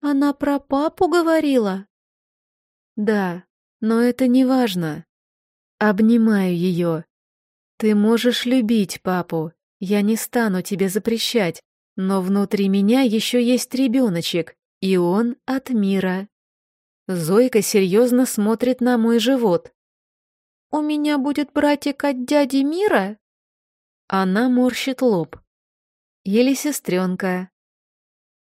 «Она про папу говорила?» «Да, но это не важно. Обнимаю ее. Ты можешь любить папу, я не стану тебе запрещать, но внутри меня еще есть ребеночек, и он от мира. Зойка серьезно смотрит на мой живот. «У меня будет братик от дяди Мира?» Она морщит лоб. Или сестренка.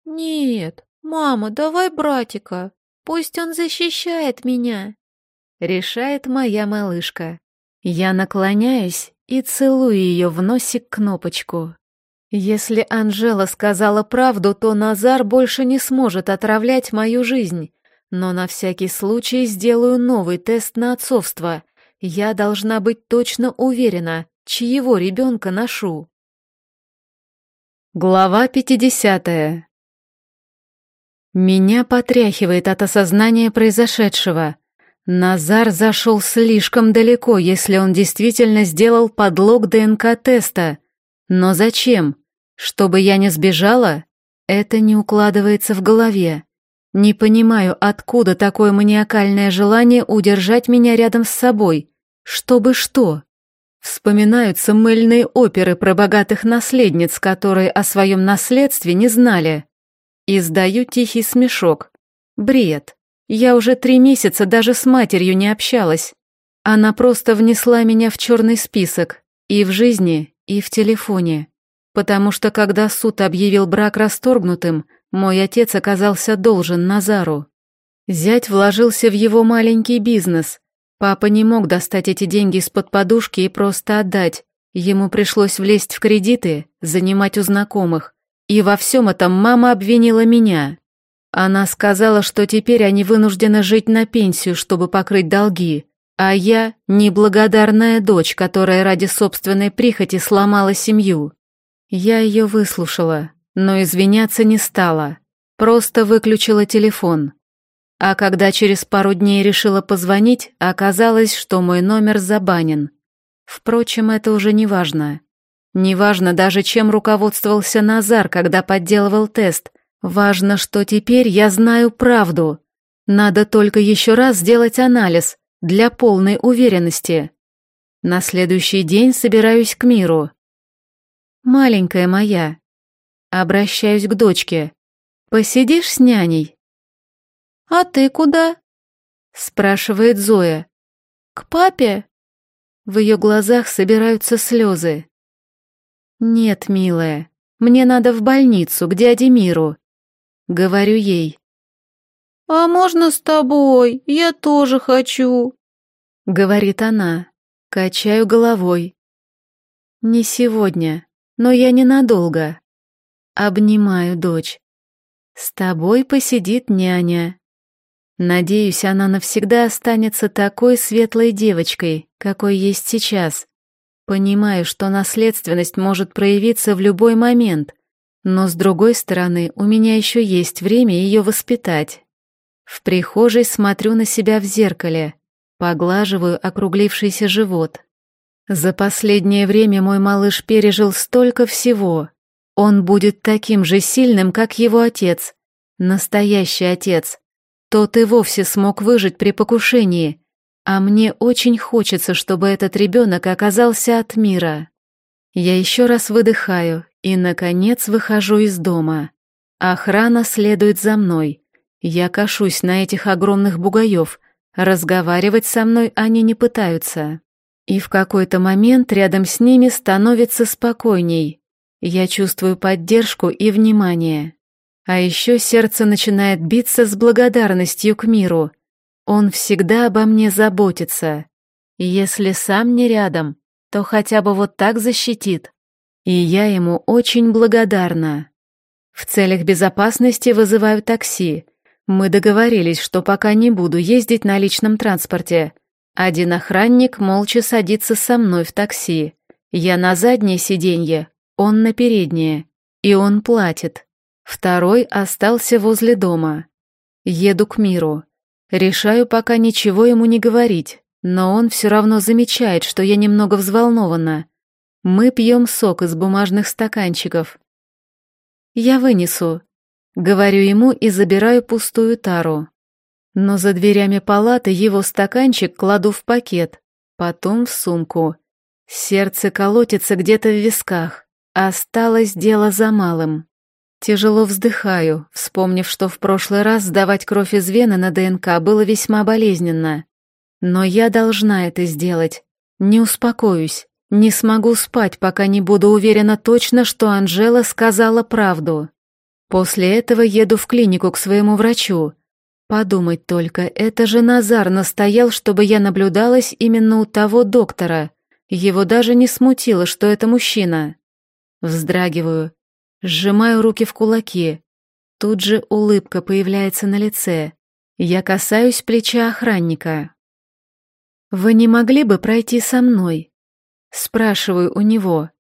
«Нет, мама, давай братика, пусть он защищает меня», — решает моя малышка. Я наклоняюсь и целую ее в носик кнопочку. Если Анжела сказала правду, то Назар больше не сможет отравлять мою жизнь. Но на всякий случай сделаю новый тест на отцовство. Я должна быть точно уверена, чьего ребенка ношу. Глава 50. Меня потряхивает от осознания произошедшего. Назар зашел слишком далеко, если он действительно сделал подлог ДНК-теста — но зачем? Чтобы я не сбежала? Это не укладывается в голове. Не понимаю, откуда такое маниакальное желание удержать меня рядом с собой. Чтобы что? Вспоминаются мыльные оперы про богатых наследниц, которые о своем наследстве не знали. Издаю тихий смешок. Бред. Я уже три месяца даже с матерью не общалась. Она просто внесла меня в черный список. И в жизни, и в телефоне. Потому что когда суд объявил брак расторгнутым, мой отец оказался должен Назару. Зять вложился в его маленький бизнес. Папа не мог достать эти деньги из-под подушки и просто отдать. Ему пришлось влезть в кредиты, занимать у знакомых. И во всем этом мама обвинила меня. Она сказала, что теперь они вынуждены жить на пенсию, чтобы покрыть долги. А я — неблагодарная дочь, которая ради собственной прихоти сломала семью. Я ее выслушала, но извиняться не стала, просто выключила телефон. А когда через пару дней решила позвонить, оказалось, что мой номер забанен. Впрочем, это уже не важно. Не важно даже, чем руководствовался Назар, когда подделывал тест. Важно, что теперь я знаю правду. Надо только еще раз сделать анализ, для полной уверенности. На следующий день собираюсь к миру. Маленькая моя. Обращаюсь к дочке. Посидишь с няней? А ты куда? Спрашивает Зоя. К папе? В ее глазах собираются слезы. Нет, милая, мне надо в больницу, к дяде Миру. Говорю ей. «А можно с тобой? Я тоже хочу», — говорит она. Качаю головой. Не сегодня, но я ненадолго. Обнимаю дочь. С тобой посидит няня. Надеюсь, она навсегда останется такой светлой девочкой, какой есть сейчас. Понимаю, что наследственность может проявиться в любой момент, но с другой стороны, у меня еще есть время ее воспитать. В прихожей смотрю на себя в зеркале, поглаживаю округлившийся живот. За последнее время мой малыш пережил столько всего. Он будет таким же сильным, как его отец, настоящий отец. Тот и вовсе смог выжить при покушении, а мне очень хочется, чтобы этот ребенок оказался от мира. Я еще раз выдыхаю и, наконец, выхожу из дома. Охрана следует за мной. Я кашусь на этих огромных бугаев. Разговаривать со мной они не пытаются. И в какой-то момент рядом с ними становится спокойней. Я чувствую поддержку и внимание. А еще сердце начинает биться с благодарностью к миру. Он всегда обо мне заботится. Если сам не рядом, то хотя бы вот так защитит. И я ему очень благодарна. В целях безопасности вызываю такси. Мы договорились, что пока не буду ездить на личном транспорте. Один охранник молча садится со мной в такси. Я на заднее сиденье, он на переднее. И он платит. Второй остался возле дома. Еду к миру. Решаю пока ничего ему не говорить, но он все равно замечает, что я немного взволнована. Мы пьем сок из бумажных стаканчиков. Я вынесу. Говорю ему и забираю пустую тару. Но за дверями палаты его стаканчик кладу в пакет, потом в сумку. Сердце колотится где-то в висках. Осталось дело за малым. Тяжело вздыхаю, вспомнив, что в прошлый раз сдавать кровь из вены на ДНК было весьма болезненно. Но я должна это сделать. Не успокоюсь, не смогу спать, пока не буду уверена точно, что Анжела сказала правду. После этого еду в клинику к своему врачу. Подумать только, это же Назар настоял, чтобы я наблюдалась именно у того доктора. Его даже не смутило, что это мужчина. Вздрагиваю, Сжимаю руки в кулаки. Тут же улыбка появляется на лице. Я касаюсь плеча охранника. «Вы не могли бы пройти со мной?» Спрашиваю у него.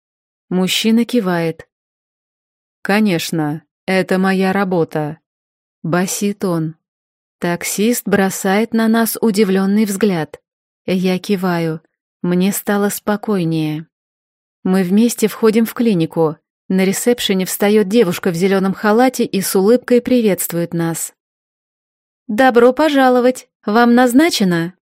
Мужчина кивает. «Конечно, это моя работа», — басит он. Таксист бросает на нас удивленный взгляд. Я киваю. Мне стало спокойнее. Мы вместе входим в клинику. На ресепшене встает девушка в зеленом халате и с улыбкой приветствует нас. «Добро пожаловать! Вам назначено?»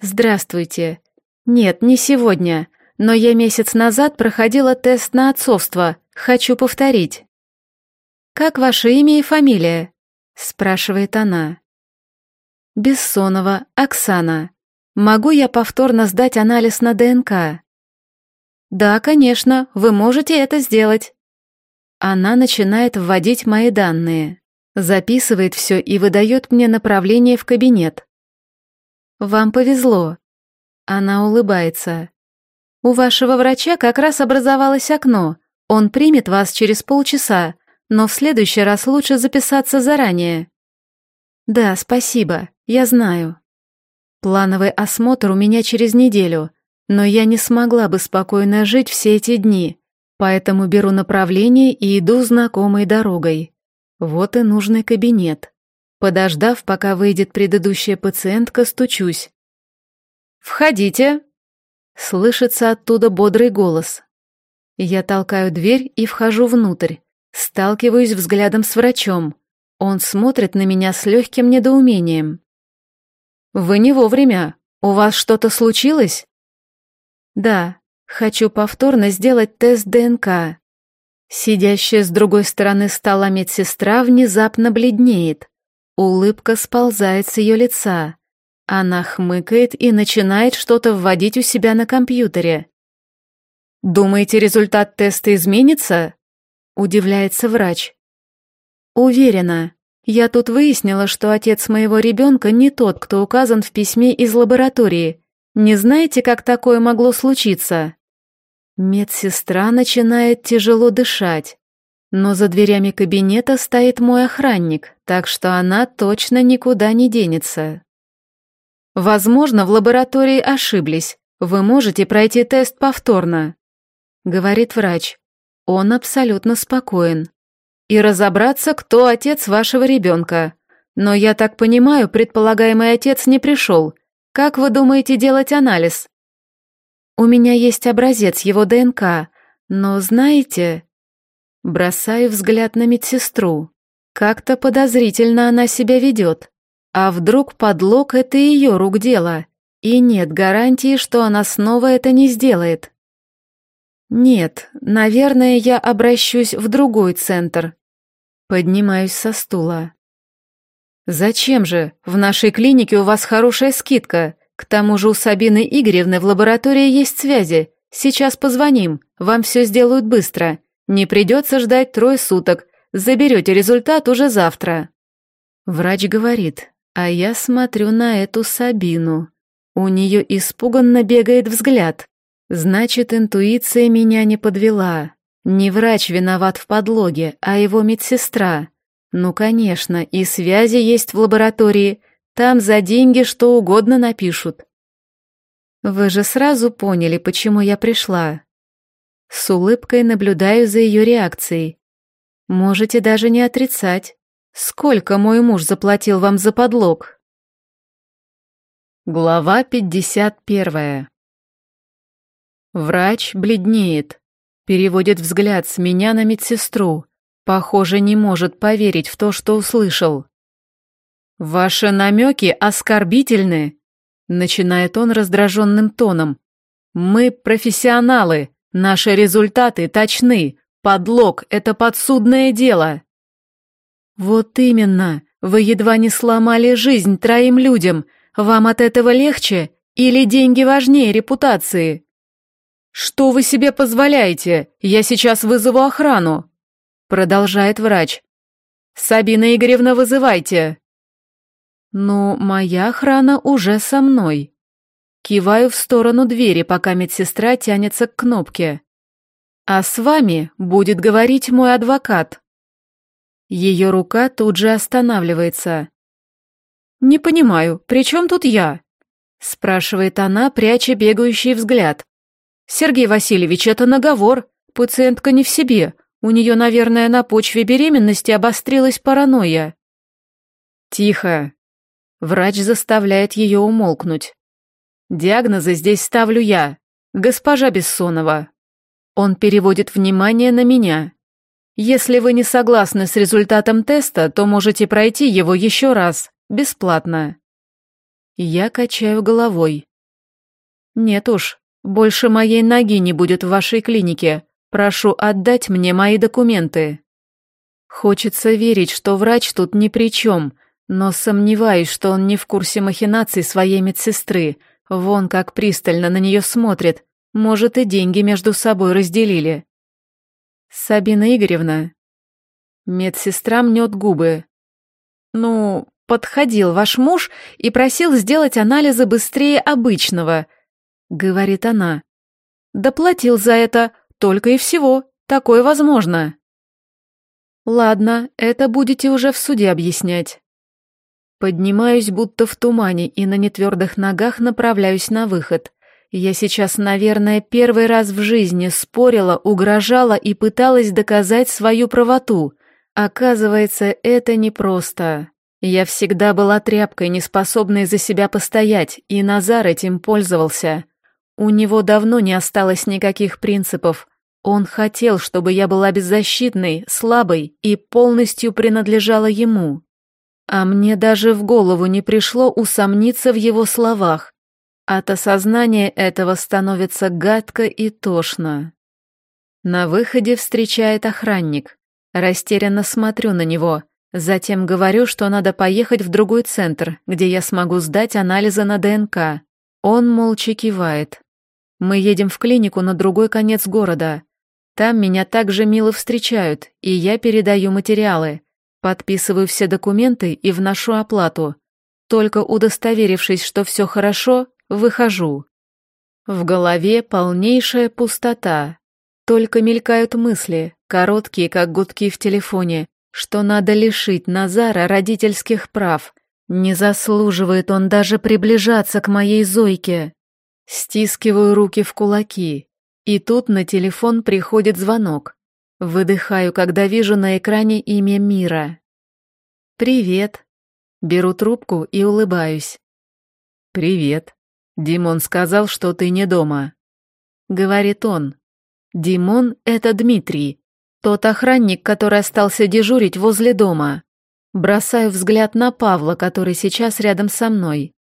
«Здравствуйте. Нет, не сегодня, но я месяц назад проходила тест на отцовство. Хочу повторить». «Как ваше имя и фамилия?» — спрашивает она. «Бессонова, Оксана. Могу я повторно сдать анализ на ДНК?» «Да, конечно, вы можете это сделать». Она начинает вводить мои данные, записывает все и выдает мне направление в кабинет. «Вам повезло». Она улыбается. «У вашего врача как раз образовалось окно. Он примет вас через полчаса, но в следующий раз лучше записаться заранее». «Да, спасибо, я знаю». Плановый осмотр у меня через неделю — но я не смогла бы спокойно жить все эти дни, поэтому беру направление и иду знакомой дорогой. Вот и нужный кабинет. Подождав, пока выйдет предыдущая пациентка, стучусь. «Входите!» Слышится оттуда бодрый голос. Я толкаю дверь и вхожу внутрь. Сталкиваюсь взглядом с врачом. Он смотрит на меня с легким недоумением. «Вы не вовремя. У вас что-то случилось?» Да, хочу повторно сделать тест ДНК. Сидящая с другой стороны стола медсестра внезапно бледнеет. Улыбка сползает с ее лица. Она хмыкает и начинает что-то вводить у себя на компьютере. «Думаете, результат теста изменится?» — удивляется врач. «Уверена. Я тут выяснила, что отец моего ребенка не тот, кто указан в письме из лаборатории. Не знаете, как такое могло случиться? Медсестра начинает тяжело дышать. Но за дверями кабинета стоит мой охранник, так что она точно никуда не денется. Возможно, в лаборатории ошиблись. Вы можете пройти тест повторно, говорит врач. Он абсолютно спокоен. И разобраться, кто отец вашего ребенка. Но я так понимаю, предполагаемый отец не пришел. Как вы думаете делать анализ? У меня есть образец его ДНК, но знаете... Бросаю взгляд на медсестру. Как-то подозрительно она себя ведет. А вдруг подлог — это ее рук дело? И нет гарантии, что она снова это не сделает. Нет, наверное, я обращусь в другой центр. Поднимаюсь со стула. Зачем же? В нашей клинике у вас хорошая скидка. К тому же у Сабины Игоревны в лаборатории есть связи. Сейчас позвоним, вам все сделают быстро. Не придется ждать трое суток. Заберете результат уже завтра. Врач говорит, а я смотрю на эту Сабину. У нее испуганно бегает взгляд. Значит, интуиция меня не подвела. Не врач виноват в подлоге, а его медсестра. Ну, конечно, и связи есть в лаборатории. Там за деньги что угодно напишут. Вы же сразу поняли, почему я пришла. С улыбкой наблюдаю за ее реакцией. Можете даже не отрицать. Сколько мой муж заплатил вам за подлог? Глава 51. Врач бледнеет, переводит взгляд с меня на медсестру. Похоже, не может поверить в то, что услышал. «Ваши намеки оскорбительны», — начинает он раздраженным тоном. «Мы профессионалы, Наши результаты точны. Подлог — это подсудное дело. Вот именно. Вы едва не сломали жизнь троим людям. Вам от этого легче? Или деньги важнее репутации? Что вы себе позволяете? Я сейчас вызову охрану. Продолжает врач. Сабина Игоревна, вызывайте. Ну, моя охрана уже со мной. Киваю в сторону двери, пока медсестра тянется к кнопке. «А с вами будет говорить мой адвокат». Ее рука тут же останавливается. «Не понимаю, при чем тут я?» спрашивает она, пряча бегающий взгляд. «Сергей Васильевич, это наговор. Пациентка не в себе. У нее, наверное, на почве беременности обострилась паранойя». «Тихо». Врач заставляет ее умолкнуть. Диагнозы здесь ставлю я, госпожа Бессонова. Он переводит внимание на меня. Если вы не согласны с результатом теста, то можете пройти его еще раз, бесплатно. Я качаю головой. Нет уж, больше моей ноги не будет в вашей клинике. Прошу отдать мне мои документы. Хочется верить, что врач тут ни при чем, но сомневаюсь, что он не в курсе махинаций своей медсестры, Вон как пристально на нее смотрит. Может, и деньги между собой разделили. Сабина Игоревна. Медсестра мнет губы. Ну, подходил ваш муж и просил сделать анализы быстрее обычного, говорит она. Доплатил за это, только и всего. Такое возможно. Ладно, это будете уже в суде объяснять. Поднимаюсь будто в тумане и на нетвердых ногах направляюсь на выход. Я сейчас, наверное, первый раз в жизни спорила, угрожала и пыталась доказать свою правоту. Оказывается, это непросто. Я всегда была тряпкой, неспособной за себя постоять, и Назар этим пользовался. У него давно не осталось никаких принципов. Он хотел, чтобы я была беззащитной, слабой и полностью принадлежала ему. А мне даже в голову не пришло усомниться в его словах. От осознания этого становится гадко и тошно. На выходе встречает охранник. Растерянно смотрю на него, затем говорю, что надо поехать в другой центр, где я смогу сдать анализы на ДНК. Он молча кивает. Мы едем в клинику на другой конец города. Там меня также мило встречают, и я передаю материалы. Подписываю все документы и вношу оплату. Только удостоверившись, что все хорошо, выхожу. В голове полнейшая пустота. Только мелькают мысли, короткие, как гудки в телефоне, что надо лишить Назара родительских прав. Не заслуживает он даже приближаться к моей Зойке. Стискиваю руки в кулаки. И тут на телефон приходит звонок. Выдыхаю, когда вижу на экране имя Мира. «Привет». Беру трубку и улыбаюсь. «Привет. Димон сказал, что ты не дома», — говорит он. Димон — это Дмитрий, тот охранник, который остался дежурить возле дома. Бросаю взгляд на Павла, который сейчас рядом со мной.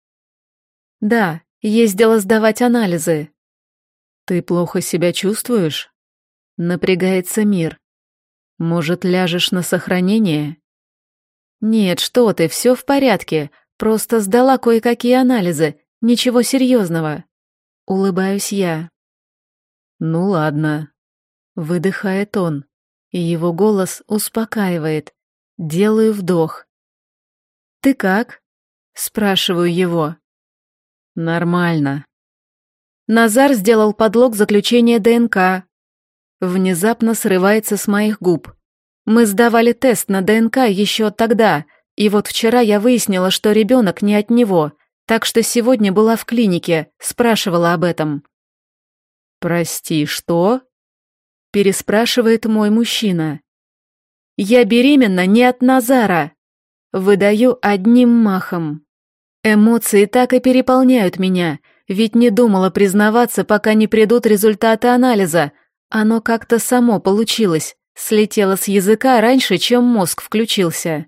Да, ездила сдавать анализы. Ты плохо себя чувствуешь? Напрягается мир. Может, ляжешь на сохранение? Нет, что ты, все в порядке. Просто сдала кое-какие анализы. Ничего серьезного. Улыбаюсь я. Ну ладно. Выдыхает он, и его голос успокаивает. Делаю вдох. «Ты как?» Спрашиваю его. «Нормально». Назар сделал подлог заключения ДНК. Внезапно срывается с моих губ. Мы сдавали тест на ДНК еще тогда, и вот вчера я выяснила, что ребенок не от него, так что сегодня была в клинике, спрашивала об этом. «Прости, что?» переспрашивает мой мужчина. «Я беременна не от Назара!» Выдаю одним махом. Эмоции так и переполняют меня, ведь не думала признаваться, пока не придут результаты анализа. Оно как-то само получилось слетела с языка раньше, чем мозг включился.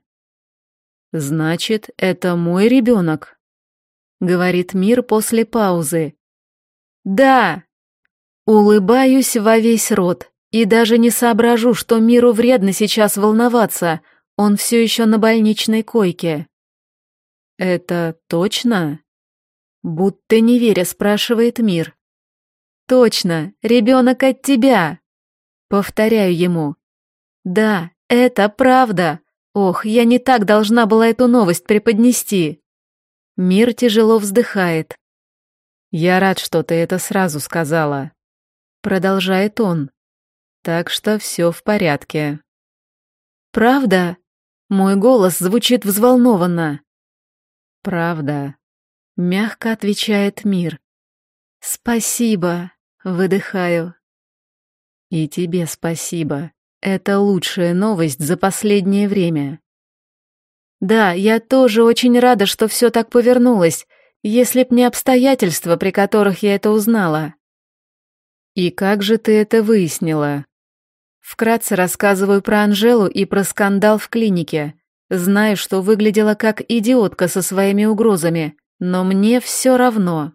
«Значит, это мой ребенок», — говорит Мир после паузы. «Да!» Улыбаюсь во весь рот и даже не соображу, что Миру вредно сейчас волноваться, он все еще на больничной койке. «Это точно?» Будто не веря, спрашивает Мир. «Точно, ребенок от тебя!» Повторяю ему. Да, это правда. Ох, я не так должна была эту новость преподнести. Мир тяжело вздыхает. Я рад, что ты это сразу сказала. Продолжает он. Так что все в порядке. Правда? Мой голос звучит взволнованно. Правда. Мягко отвечает мир. Спасибо. Выдыхаю. И тебе спасибо. Это лучшая новость за последнее время. Да, я тоже очень рада, что все так повернулось, если б не обстоятельства, при которых я это узнала. И как же ты это выяснила? Вкратце рассказываю про Анжелу и про скандал в клинике. Знаю, что выглядела как идиотка со своими угрозами, но мне все равно.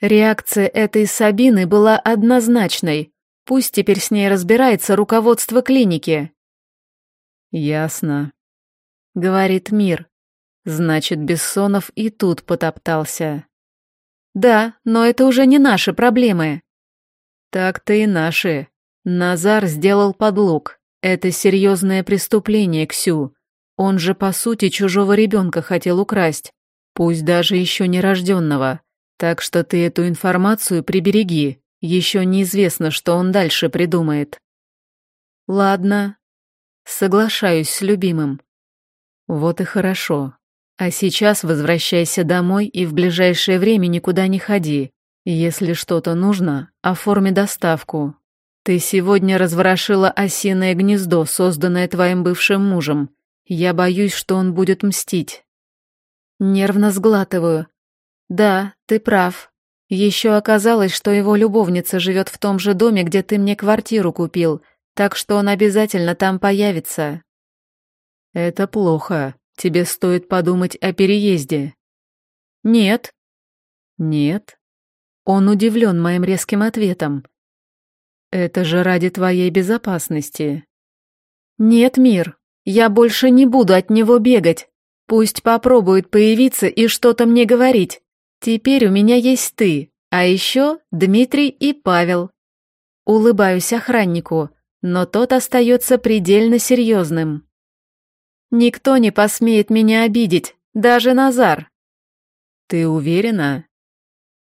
Реакция этой Сабины была однозначной. Пусть теперь с ней разбирается руководство клиники. Ясно. Говорит Мир. Значит, Бессонов и тут потоптался. Да, но это уже не наши проблемы. Так-то и наши. Назар сделал подлог. Это серьезное преступление, Ксю. Он же, по сути, чужого ребенка хотел украсть, пусть даже еще нерожденного. Так что ты эту информацию прибереги. Еще неизвестно, что он дальше придумает. Ладно. Соглашаюсь с любимым. Вот и хорошо. А сейчас возвращайся домой и в ближайшее время никуда не ходи. Если что-то нужно, оформи доставку. Ты сегодня разворошила осиное гнездо, созданное твоим бывшим мужем. Я боюсь, что он будет мстить. Нервно сглатываю. Да, ты прав. Еще оказалось, что его любовница живет в том же доме, где ты мне квартиру купил, так что он обязательно там появится. Это плохо. Тебе стоит подумать о переезде. Нет. Нет. Он удивлен моим резким ответом. Это же ради твоей безопасности. Нет, Мир, я больше не буду от него бегать. Пусть попробует появиться и что-то мне говорить. Теперь у меня есть ты, а еще Дмитрий и Павел. Улыбаюсь охраннику, но тот остается предельно серьезным. Никто не посмеет меня обидеть, даже Назар. Ты уверена?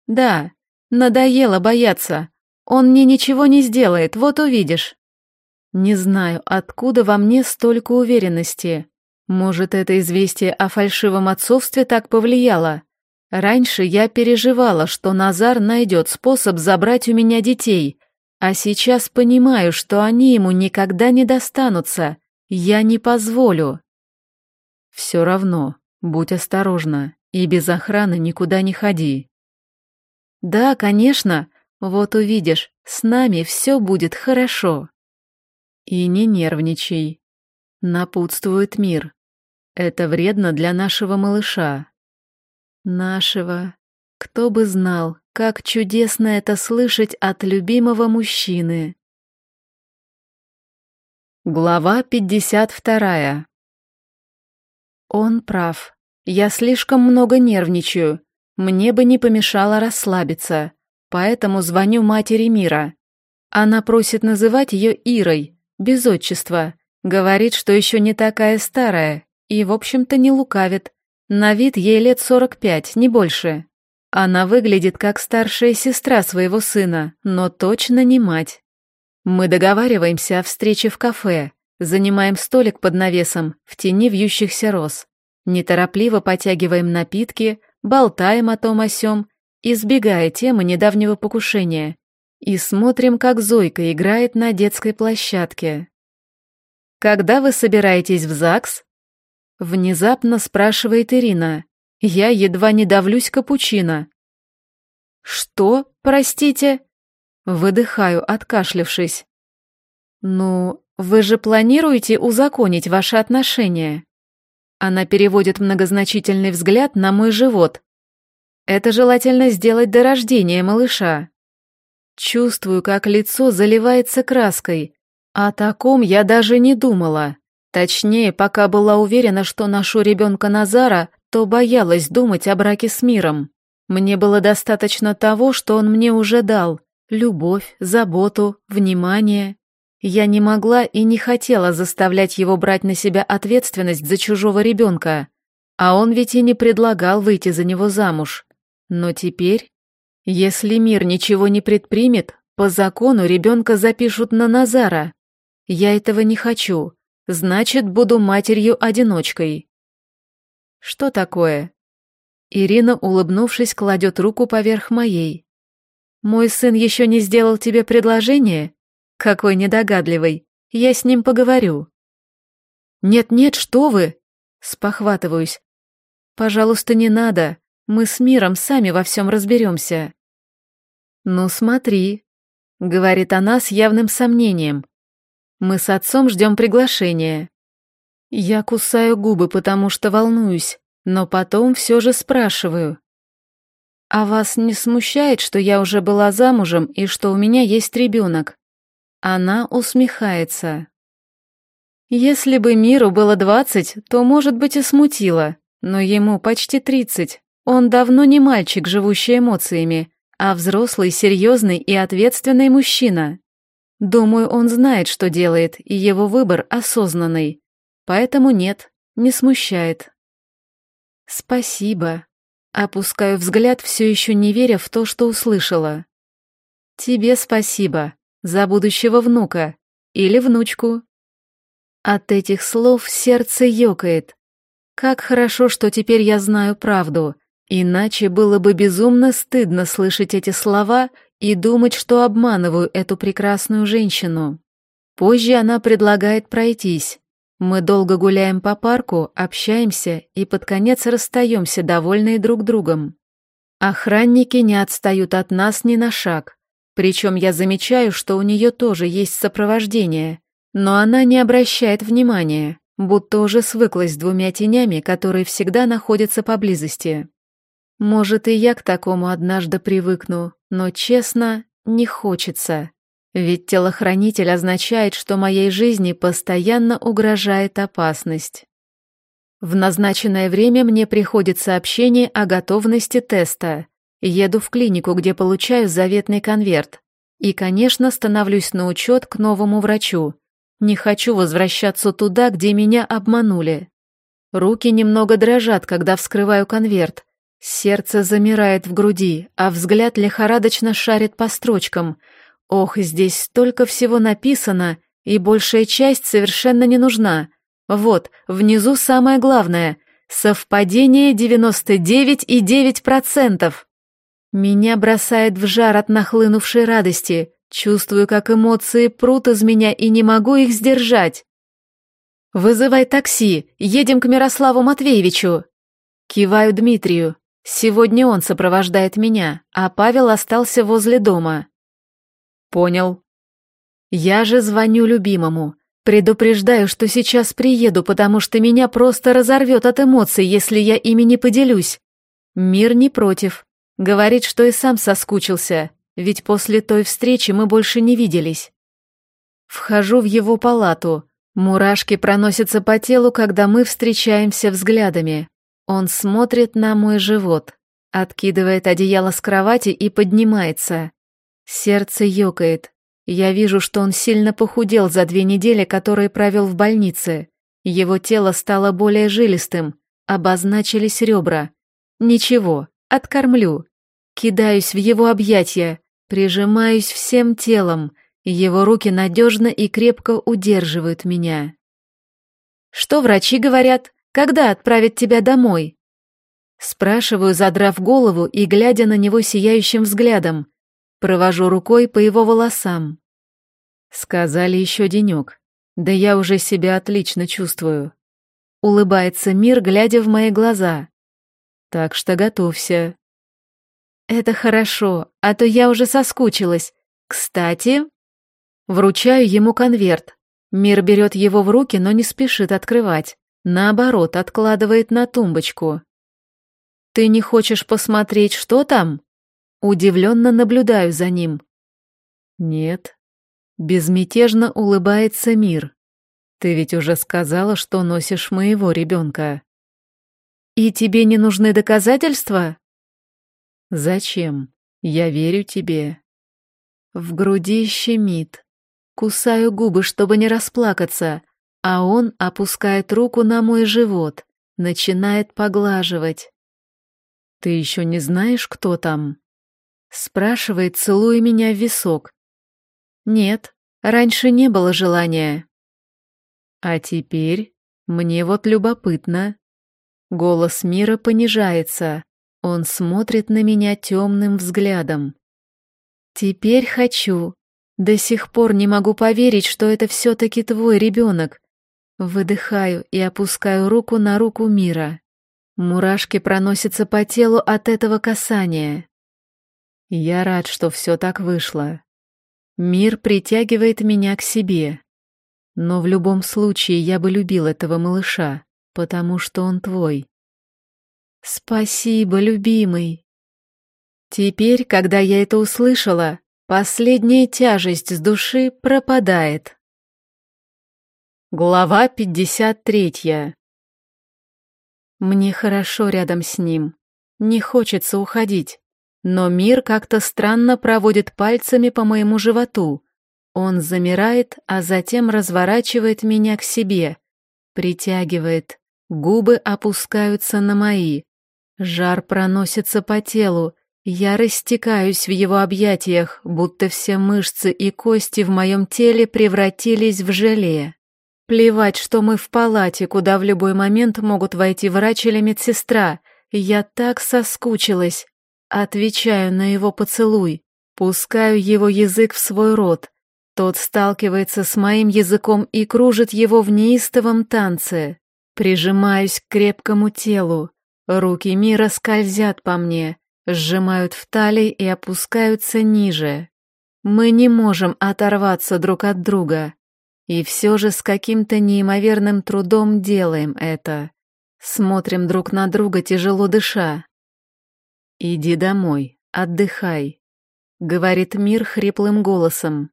Да, Надоело бояться. Он мне ничего не сделает, вот увидишь. Не знаю, откуда во мне столько уверенности. Может, это известие о фальшивом отцовстве так повлияло. Раньше я переживала, что Назар найдет способ забрать у меня детей, а сейчас понимаю, что они ему никогда не достанутся. Я не позволю. Все равно, будь осторожна и без охраны никуда не ходи. Да, конечно, вот увидишь, с нами все будет хорошо. И не нервничай. Напутствует мир. Это вредно для нашего малыша. Нашего. Кто бы знал, как чудесно это слышать от любимого мужчины. Глава 52. Он прав. Я слишком много нервничаю. Мне бы не помешало расслабиться. Поэтому звоню матери Мира. Она просит называть ее Ирой, без отчества. Говорит, что еще не такая старая и, в общем-то, не лукавит. На вид ей лет сорок пять, не больше. Она выглядит как старшая сестра своего сына, но точно не мать. Мы договариваемся о встрече в кафе, занимаем столик под навесом в тени вьющихся роз. Неторопливо потягиваем напитки, болтаем о том о сём, избегая темы недавнего покушения, и смотрим, как Зойка играет на детской площадке. «Когда вы собираетесь в ЗАГС?» Внезапно спрашивает Ирина. Я едва не давлюсь капучино. «Что, простите?» Выдыхаю, откашлившись. «Ну, вы же планируете узаконить ваши отношения?» Она переводит многозначительный взгляд на мой живот. «Это желательно сделать до рождения малыша». Чувствую, как лицо заливается краской. О таком я даже не думала. Точнее, пока была уверена, что ношу ребенка Назара, то боялась думать о браке с миром. Мне было достаточно того, что он мне уже дал. Любовь, заботу, внимание. Я не могла и не хотела заставлять его брать на себя ответственность за чужого ребенка. А он ведь и не предлагал выйти за него замуж. Но теперь, если мир ничего не предпримет, по закону ребенка запишут на Назара. Я этого не хочу. Значит, буду матерью-одиночкой. Что такое? Ирина, улыбнувшись, кладет руку поверх моей. Мой сын еще не сделал тебе предложение? Какой недогадливый. Я с ним поговорю. Нет-нет, что вы? Спохватываюсь. Пожалуйста, не надо. Мы с миром сами во всем разберемся. Ну смотри, говорит она с явным сомнением. Мы с отцом ждем приглашения. Я кусаю губы, потому что волнуюсь, но потом все же спрашиваю. А вас не смущает, что я уже была замужем и что у меня есть ребенок? Она усмехается. Если бы миру было двадцать, то, может быть, и смутило, но ему почти тридцать. Он давно не мальчик, живущий эмоциями, а взрослый, серьезный и ответственный мужчина. Думаю, он знает, что делает, и его выбор осознанный. Поэтому нет, не смущает. Спасибо. Опускаю взгляд, все еще не веря в то, что услышала. Тебе спасибо. За будущего внука. Или внучку. От этих слов сердце ёкает. Как хорошо, что теперь я знаю правду. Иначе было бы безумно стыдно слышать эти слова и думать, что обманываю эту прекрасную женщину. Позже она предлагает пройтись. Мы долго гуляем по парку, общаемся и под конец расстаемся, довольные друг другом. Охранники не отстают от нас ни на шаг. Причем я замечаю, что у нее тоже есть сопровождение, но она не обращает внимания, будто уже свыклась с двумя тенями, которые всегда находятся поблизости. Может, и я к такому однажды привыкну, но, честно, не хочется. Ведь телохранитель означает, что моей жизни постоянно угрожает опасность. В назначенное время мне приходит сообщение о готовности теста. Еду в клинику, где получаю заветный конверт. И, конечно, становлюсь на учет к новому врачу. Не хочу возвращаться туда, где меня обманули. Руки немного дрожат, когда вскрываю конверт. Сердце замирает в груди, а взгляд лихорадочно шарит по строчкам. Ох, здесь столько всего написано, и большая часть совершенно не нужна. Вот, внизу самое главное. Совпадение 99,9%. Меня бросает в жар от нахлынувшей радости. Чувствую, как эмоции прут из меня и не могу их сдержать. «Вызывай такси, едем к Мирославу Матвеевичу!» Киваю Дмитрию. Сегодня он сопровождает меня, а Павел остался возле дома. «Понял». Я же звоню любимому. Предупреждаю, что сейчас приеду, потому что меня просто разорвет от эмоций, если я ими не поделюсь. Мир не против. Говорит, что и сам соскучился, ведь после той встречи мы больше не виделись. Вхожу в его палату. Мурашки проносятся по телу, когда мы встречаемся взглядами. Он смотрит на мой живот, откидывает одеяло с кровати и поднимается. Сердце ёкает. Я вижу, что он сильно похудел за две недели, которые провел в больнице. Его тело стало более жилистым, обозначились ребра. Ничего, откормлю. Кидаюсь в его объятия, прижимаюсь всем телом, его руки надежно и крепко удерживают меня. «Что врачи говорят? Когда отправят тебя домой?» Спрашиваю, задрав голову и глядя на него сияющим взглядом. Провожу рукой по его волосам. Сказали еще денек. Да я уже себя отлично чувствую. Улыбается мир, глядя в мои глаза. Так что готовься. Это хорошо, а то я уже соскучилась. Кстати, Вручаю ему конверт. Мир берет его в руки, но не спешит открывать. Наоборот, откладывает на тумбочку. «Ты не хочешь посмотреть, что там?» Удивленно наблюдаю за ним. «Нет». Безмятежно улыбается мир. «Ты ведь уже сказала, что носишь моего ребенка». «И тебе не нужны доказательства?» «Зачем? Я верю тебе». В груди щемит. Кусаю губы, чтобы не расплакаться, а он опускает руку на мой живот, начинает поглаживать. «Ты еще не знаешь, кто там?» Спрашивает, целуя меня в висок. «Нет, раньше не было желания». «А теперь мне вот любопытно». Голос мира понижается. Он смотрит на меня темным взглядом. «Теперь хочу», до сих пор не могу поверить, что это все-таки твой ребенок. Выдыхаю и опускаю руку на руку мира. Мурашки проносятся по телу от этого касания. Я рад, что все так вышло. Мир притягивает меня к себе. Но в любом случае я бы любил этого малыша, потому что он твой. Спасибо, любимый. Теперь, когда я это услышала, Последняя тяжесть с души пропадает. Глава 53 Мне хорошо рядом с ним. Не хочется уходить. Но мир как-то странно проводит пальцами по моему животу. Он замирает, а затем разворачивает меня к себе. Притягивает. Губы опускаются на мои. Жар проносится по телу. Я растекаюсь в его объятиях, будто все мышцы и кости в моем теле превратились в желе. Плевать, что мы в палате, куда в любой момент могут войти врач или медсестра. Я так соскучилась. Отвечаю на его поцелуй. Пускаю его язык в свой рот. Тот сталкивается с моим языком и кружит его в неистовом танце. Прижимаюсь к крепкому телу. Руки мира скользят по мне сжимают в талии и опускаются ниже. Мы не можем оторваться друг от друга. И все же с каким-то неимоверным трудом делаем это. Смотрим друг на друга, тяжело дыша. «Иди домой, отдыхай», — говорит мир хриплым голосом.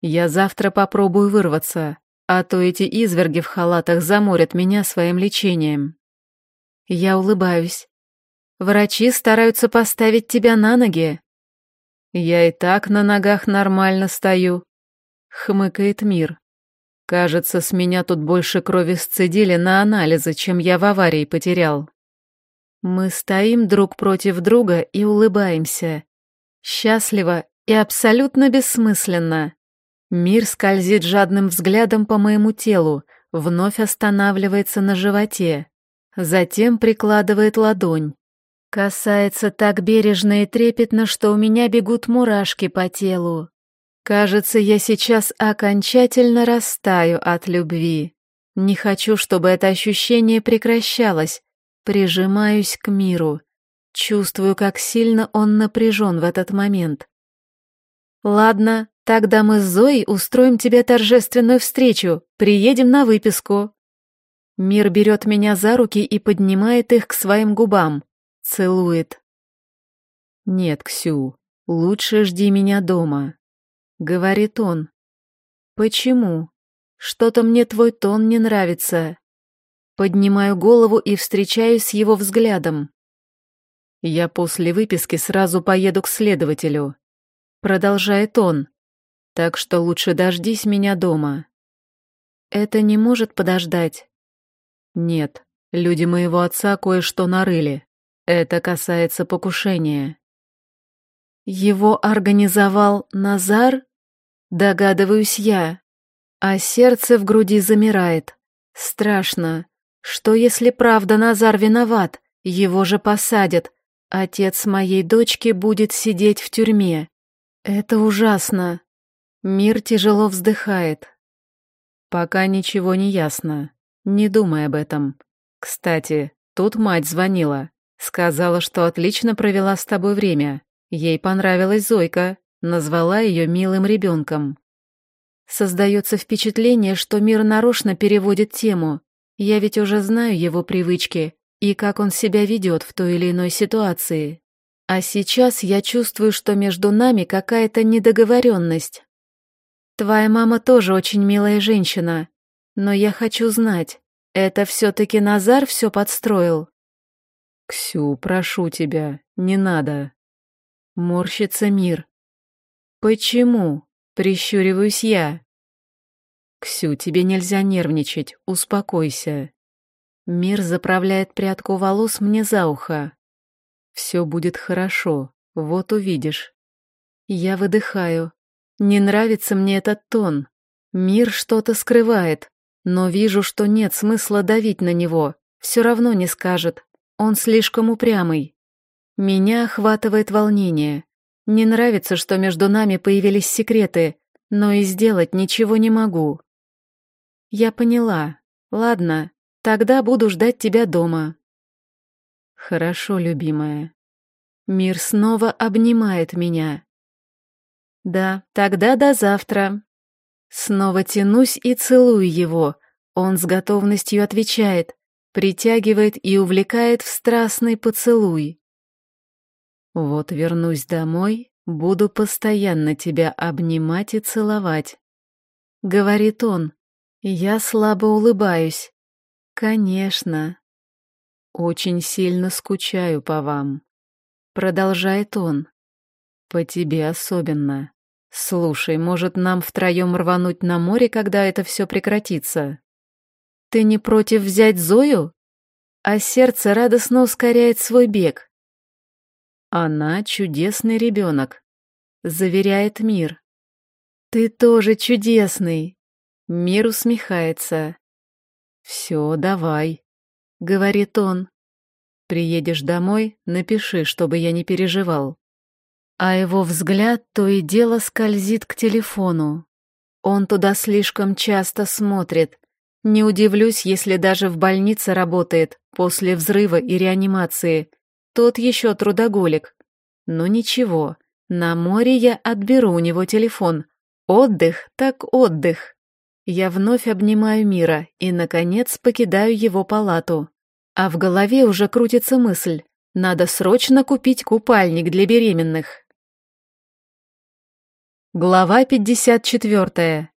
«Я завтра попробую вырваться, а то эти изверги в халатах заморят меня своим лечением». Я улыбаюсь. Врачи стараются поставить тебя на ноги. Я и так на ногах нормально стою. Хмыкает мир. Кажется, с меня тут больше крови сцедили на анализы, чем я в аварии потерял. Мы стоим друг против друга и улыбаемся. Счастливо и абсолютно бессмысленно. Мир скользит жадным взглядом по моему телу, вновь останавливается на животе. Затем прикладывает ладонь. Касается так бережно и трепетно, что у меня бегут мурашки по телу. Кажется, я сейчас окончательно растаю от любви. Не хочу, чтобы это ощущение прекращалось. Прижимаюсь к миру. Чувствую, как сильно он напряжен в этот момент. Ладно, тогда мы с Зоей устроим тебе торжественную встречу, приедем на выписку. Мир берет меня за руки и поднимает их к своим губам. Целует. «Нет, Ксю, лучше жди меня дома», — говорит он. «Почему? Что-то мне твой тон не нравится». Поднимаю голову и встречаюсь с его взглядом. «Я после выписки сразу поеду к следователю», — продолжает он. «Так что лучше дождись меня дома». «Это не может подождать». «Нет, люди моего отца кое-что нарыли. Это касается покушения. Его организовал Назар? Догадываюсь я. А сердце в груди замирает. Страшно. Что если правда Назар виноват? Его же посадят. Отец моей дочки будет сидеть в тюрьме. Это ужасно. Мир тяжело вздыхает. Пока ничего не ясно. Не думай об этом. Кстати, тут мать звонила. Сказала, что отлично провела с тобой время. Ей понравилась Зойка, назвала ее милым ребенком. Создается впечатление, что мир нарочно переводит тему. Я ведь уже знаю его привычки и как он себя ведет в той или иной ситуации. А сейчас я чувствую, что между нами какая-то недоговоренность. Твоя мама тоже очень милая женщина, но я хочу знать, это все-таки Назар все подстроил? «Ксю, прошу тебя, не надо». Морщится мир. «Почему?» — прищуриваюсь я. «Ксю, тебе нельзя нервничать, успокойся». Мир заправляет прядку волос мне за ухо. «Все будет хорошо, вот увидишь». Я выдыхаю. Не нравится мне этот тон. Мир что-то скрывает, но вижу, что нет смысла давить на него, все равно не скажет. Он слишком упрямый. Меня охватывает волнение. Не нравится, что между нами появились секреты, но и сделать ничего не могу. Я поняла. Ладно, тогда буду ждать тебя дома. Хорошо, любимая. Мир снова обнимает меня. Да, тогда до завтра. Снова тянусь и целую его. Он с готовностью отвечает притягивает и увлекает в страстный поцелуй. Вот вернусь домой, буду постоянно тебя обнимать и целовать. Говорит он, я слабо улыбаюсь. Конечно. Очень сильно скучаю по вам. Продолжает он. По тебе особенно. Слушай, может, нам втроем рвануть на море, когда это все прекратится? Ты не против взять Зою? А сердце радостно ускоряет свой бег. Она чудесный ребенок, заверяет мир. Ты тоже чудесный. Мир усмехается. Все, давай, говорит он. Приедешь домой, напиши, чтобы я не переживал. А его взгляд то и дело скользит к телефону. Он туда слишком часто смотрит, не удивлюсь, если даже в больнице работает после взрыва и реанимации. Тот еще трудоголик. Но ничего, на море я отберу у него телефон. Отдых так отдых. Я вновь обнимаю мира и, наконец, покидаю его палату. А в голове уже крутится мысль. Надо срочно купить купальник для беременных. Глава 54.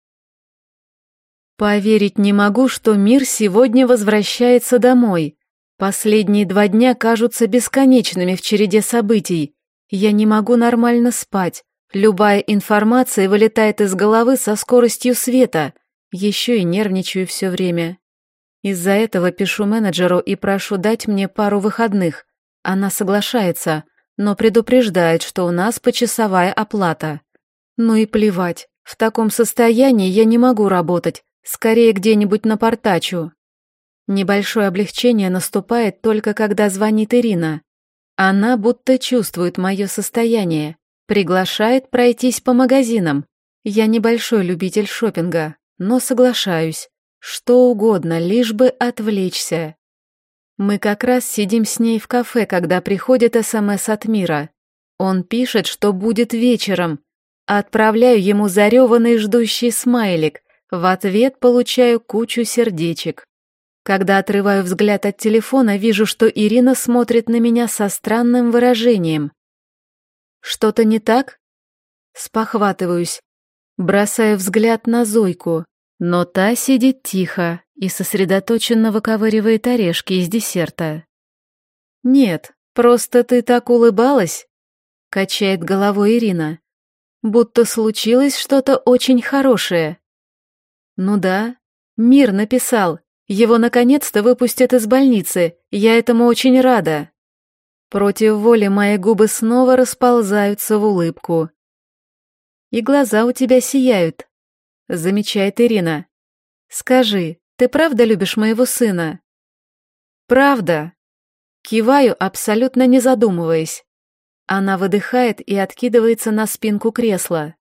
Поверить не могу, что мир сегодня возвращается домой. Последние два дня кажутся бесконечными в череде событий. Я не могу нормально спать. Любая информация вылетает из головы со скоростью света. Еще и нервничаю все время. Из-за этого пишу менеджеру и прошу дать мне пару выходных, Она соглашается, но предупреждает, что у нас почасовая оплата. Ну и плевать, в таком состоянии я не могу работать, скорее где-нибудь напортачу. Небольшое облегчение наступает только когда звонит Ирина. Она будто чувствует мое состояние, приглашает пройтись по магазинам. Я небольшой любитель шопинга, но соглашаюсь. Что угодно, лишь бы отвлечься. Мы как раз сидим с ней в кафе, когда приходит СМС от Мира. Он пишет, что будет вечером. Отправляю ему зареванный ждущий смайлик. В ответ получаю кучу сердечек. Когда отрываю взгляд от телефона, вижу, что Ирина смотрит на меня со странным выражением. «Что-то не так?» Спохватываюсь. Бросаю взгляд на Зойку, но та сидит тихо, и сосредоточенно выковыривает орешки из десерта. «Нет, просто ты так улыбалась», — качает головой Ирина, «будто случилось что-то очень хорошее». «Ну да, Мир написал, его наконец-то выпустят из больницы, я этому очень рада». Против воли мои губы снова расползаются в улыбку. «И глаза у тебя сияют», — замечает Ирина. «Скажи, ты правда любишь моего сына?» «Правда». Киваю, абсолютно не задумываясь. Она выдыхает и откидывается на спинку кресла.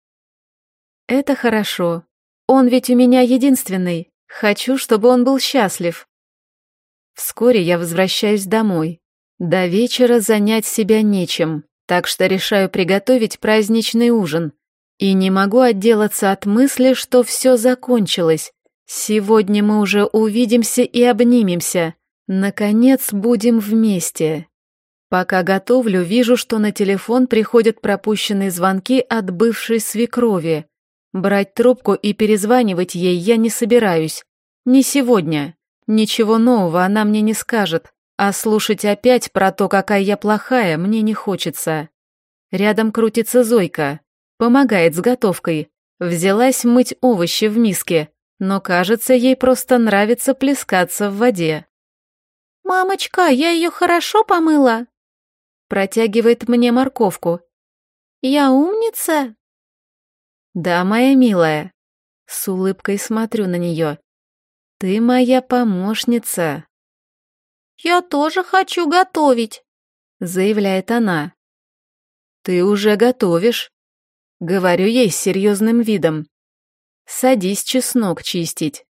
«Это хорошо. Он ведь у меня единственный. Хочу, чтобы он был счастлив». Вскоре я возвращаюсь домой. До вечера занять себя нечем, так что решаю приготовить праздничный ужин. И не могу отделаться от мысли, что все закончилось, Сегодня мы уже увидимся и обнимемся. Наконец будем вместе. Пока готовлю, вижу, что на телефон приходят пропущенные звонки от бывшей свекрови. Брать трубку и перезванивать ей я не собираюсь. Не сегодня. Ничего нового она мне не скажет, а слушать опять про то, какая я плохая, мне не хочется. Рядом крутится Зойка. Помогает с готовкой. Взялась мыть овощи в миске, но, кажется, ей просто нравится плескаться в воде. «Мамочка, я ее хорошо помыла?» Протягивает мне морковку. «Я умница?» «Да, моя милая». С улыбкой смотрю на нее. «Ты моя помощница». «Я тоже хочу готовить», — заявляет она. «Ты уже готовишь», — говорю ей с серьезным видом. Садись чеснок чистить.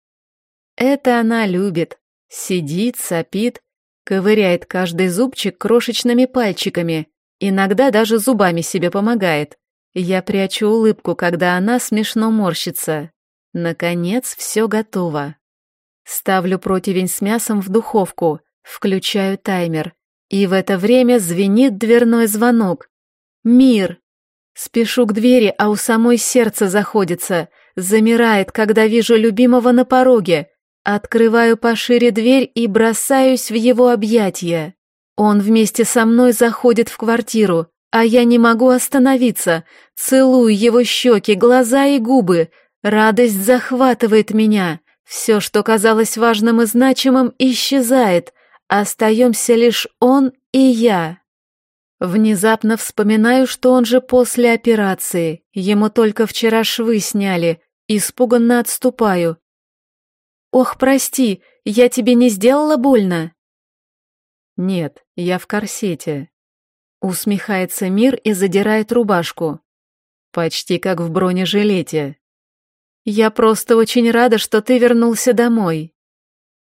Это она любит. Сидит, сопит, ковыряет каждый зубчик крошечными пальчиками, иногда даже зубами себе помогает. Я прячу улыбку, когда она смешно морщится. Наконец, все готово. Ставлю противень с мясом в духовку, включаю таймер. И в это время звенит дверной звонок. «Мир!» Спешу к двери, а у самой сердце заходится — замирает, когда вижу любимого на пороге. Открываю пошире дверь и бросаюсь в его объятия. Он вместе со мной заходит в квартиру, а я не могу остановиться. Целую его щеки, глаза и губы. Радость захватывает меня. Все, что казалось важным и значимым, исчезает. Остаемся лишь он и я. Внезапно вспоминаю, что он же после операции. Ему только вчера швы сняли. Испуганно отступаю. «Ох, прости, я тебе не сделала больно?» «Нет, я в корсете». Усмехается Мир и задирает рубашку. Почти как в бронежилете. «Я просто очень рада, что ты вернулся домой».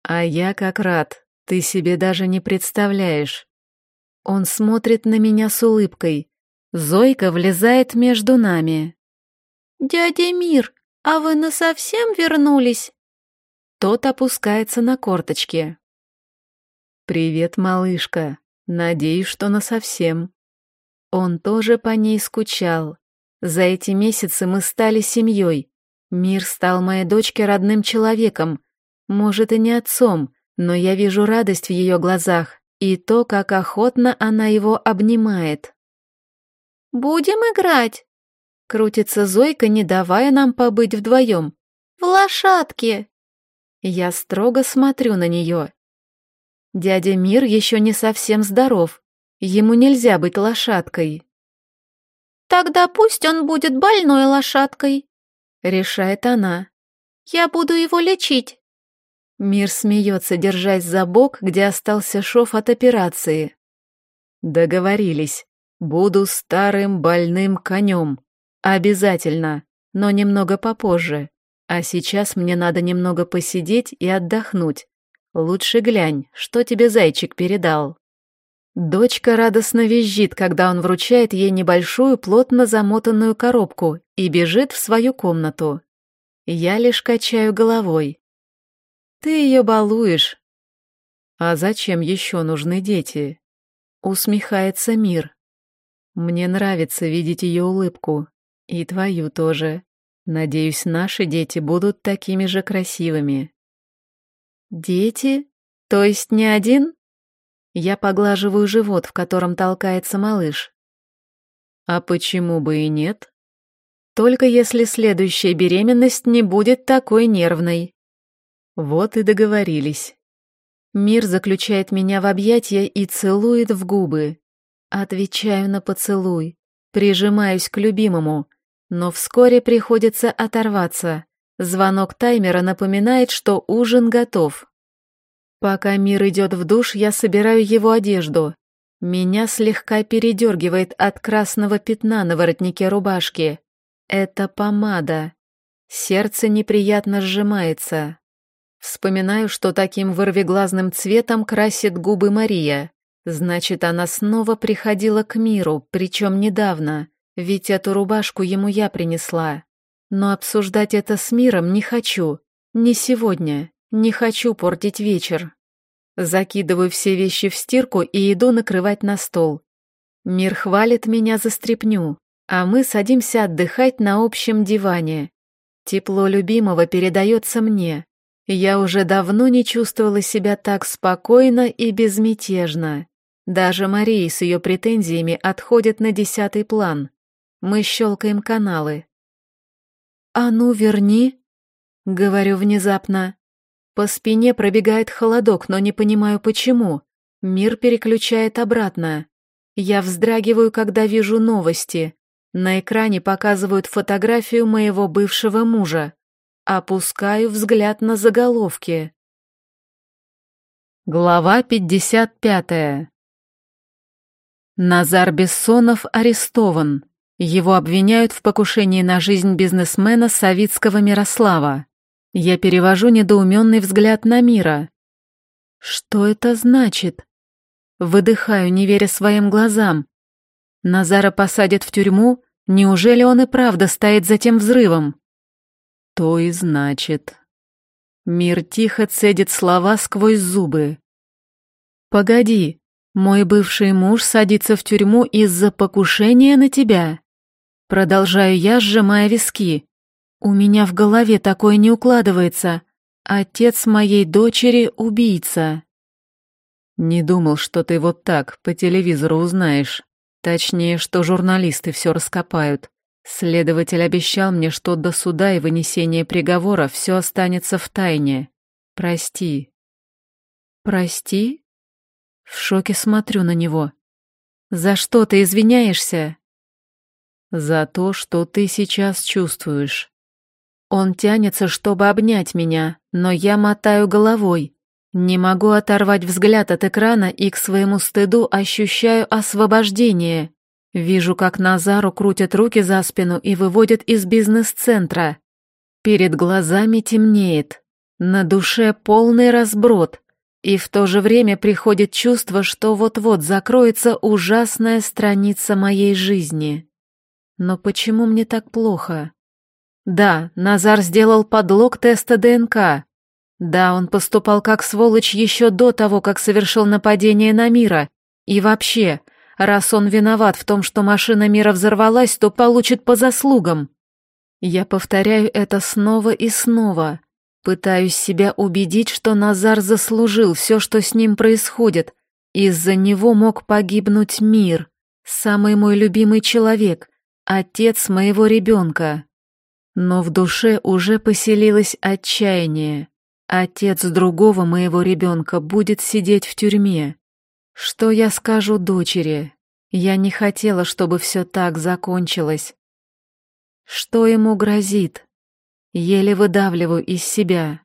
«А я как рад, ты себе даже не представляешь». Он смотрит на меня с улыбкой. Зойка влезает между нами. «Дядя Мир, «А вы насовсем вернулись?» Тот опускается на корточки. «Привет, малышка. Надеюсь, что насовсем». Он тоже по ней скучал. За эти месяцы мы стали семьей. Мир стал моей дочке родным человеком. Может, и не отцом, но я вижу радость в ее глазах и то, как охотно она его обнимает. «Будем играть?» Крутится Зойка, не давая нам побыть вдвоем. «В лошадке!» Я строго смотрю на нее. Дядя Мир еще не совсем здоров. Ему нельзя быть лошадкой. Тогда пусть он будет больной лошадкой, решает она. Я буду его лечить. Мир смеется, держась за бок, где остался шов от операции. Договорились. Буду старым больным конем. Обязательно, но немного попозже. А сейчас мне надо немного посидеть и отдохнуть. Лучше глянь, что тебе зайчик передал. Дочка радостно визжит, когда он вручает ей небольшую плотно замотанную коробку и бежит в свою комнату. Я лишь качаю головой. Ты ее балуешь. А зачем еще нужны дети? Усмехается мир. Мне нравится видеть ее улыбку. И твою тоже. Надеюсь, наши дети будут такими же красивыми. Дети? То есть не один? Я поглаживаю живот, в котором толкается малыш. А почему бы и нет? Только если следующая беременность не будет такой нервной. Вот и договорились. Мир заключает меня в объятия и целует в губы. Отвечаю на поцелуй, прижимаюсь к любимому, но вскоре приходится оторваться. Звонок таймера напоминает, что ужин готов. Пока мир идет в душ, я собираю его одежду. Меня слегка передергивает от красного пятна на воротнике рубашки. Это помада. Сердце неприятно сжимается. Вспоминаю, что таким вырвиглазным цветом красит губы Мария. Значит, она снова приходила к миру, причем недавно, ведь эту рубашку ему я принесла. Но обсуждать это с миром не хочу. Не сегодня. Не хочу портить вечер. Закидываю все вещи в стирку и иду накрывать на стол. Мир хвалит меня за стряпню, а мы садимся отдыхать на общем диване. Тепло любимого передается мне. Я уже давно не чувствовала себя так спокойно и безмятежно. Даже Мария с ее претензиями отходит на десятый план. Мы щелкаем каналы. «А ну, верни!» — говорю внезапно. По спине пробегает холодок, но не понимаю почему. Мир переключает обратно. Я вздрагиваю, когда вижу новости. На экране показывают фотографию моего бывшего мужа. Опускаю взгляд на заголовки. Глава 55. Назар Бессонов арестован. Его обвиняют в покушении на жизнь бизнесмена Савицкого Мирослава. Я перевожу недоуменный взгляд на мира. Что это значит? Выдыхаю, не веря своим глазам. Назара посадят в тюрьму? Неужели он и правда стоит за тем взрывом? То и значит. Мир тихо цедит слова сквозь зубы. Погоди, мой бывший муж садится в тюрьму из-за покушения на тебя. Продолжаю я, сжимая виски. У меня в голове такое не укладывается. Отец моей дочери — убийца. Не думал, что ты вот так по телевизору узнаешь. Точнее, что журналисты все раскопают. Следователь обещал мне, что до суда и вынесения приговора все останется в тайне. Прости. Прости? В шоке смотрю на него. За что ты извиняешься? За то, что ты сейчас чувствуешь. Он тянется, чтобы обнять меня, но я мотаю головой. Не могу оторвать взгляд от экрана и к своему стыду ощущаю освобождение. Вижу, как Назару крутят руки за спину и выводят из бизнес-центра. Перед глазами темнеет. На душе полный разброд. И в то же время приходит чувство, что вот-вот закроется ужасная страница моей жизни. Но почему мне так плохо? Да, Назар сделал подлог теста ДНК. Да, он поступал как сволочь еще до того, как совершил нападение на Мира. И вообще, раз он виноват в том, что машина Мира взорвалась, то получит по заслугам. Я повторяю это снова и снова. Пытаюсь себя убедить, что Назар заслужил все, что с ним происходит. Из-за него мог погибнуть Мир, самый мой любимый человек, отец моего ребенка. Но в душе уже поселилось отчаяние. Отец другого моего ребенка будет сидеть в тюрьме. Что я скажу дочери? Я не хотела, чтобы все так закончилось. Что ему грозит? Еле выдавливаю из себя.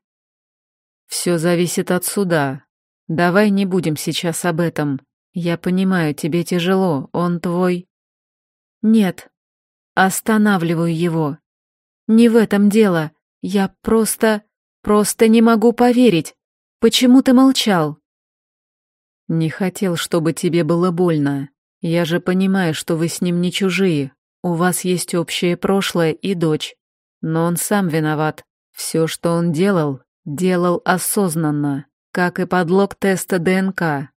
Все зависит от суда. Давай не будем сейчас об этом. Я понимаю, тебе тяжело, он твой... Нет. Останавливаю его. Не в этом дело. Я просто... просто не могу поверить. Почему ты молчал? Не хотел, чтобы тебе было больно. Я же понимаю, что вы с ним не чужие. У вас есть общее прошлое и дочь. Но он сам виноват. Все, что он делал, делал осознанно, как и подлог теста ДНК.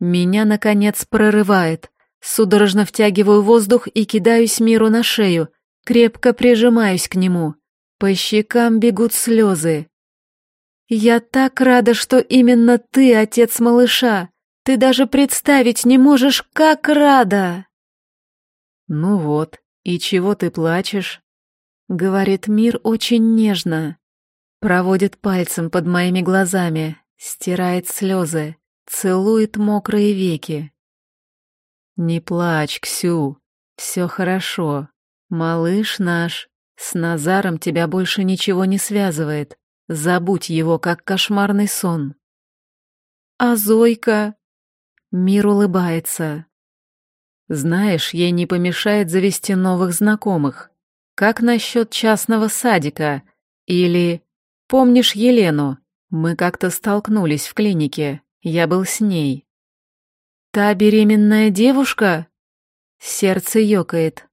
Меня, наконец, прорывает. Судорожно втягиваю воздух и кидаюсь миру на шею, крепко прижимаюсь к нему. По щекам бегут слезы. «Я так рада, что именно ты отец малыша. Ты даже представить не можешь, как рада!» «Ну вот, и чего ты плачешь?» — говорит Мир очень нежно. Проводит пальцем под моими глазами, стирает слезы, целует мокрые веки. «Не плачь, Ксю, все хорошо. Малыш наш, с Назаром тебя больше ничего не связывает. Забудь его, как кошмарный сон». «А Зойка?» Мир улыбается. «Знаешь, ей не помешает завести новых знакомых. Как насчет частного садика? Или... Помнишь Елену? Мы как-то столкнулись в клинике. Я был с ней. Та беременная девушка? Сердце ёкает.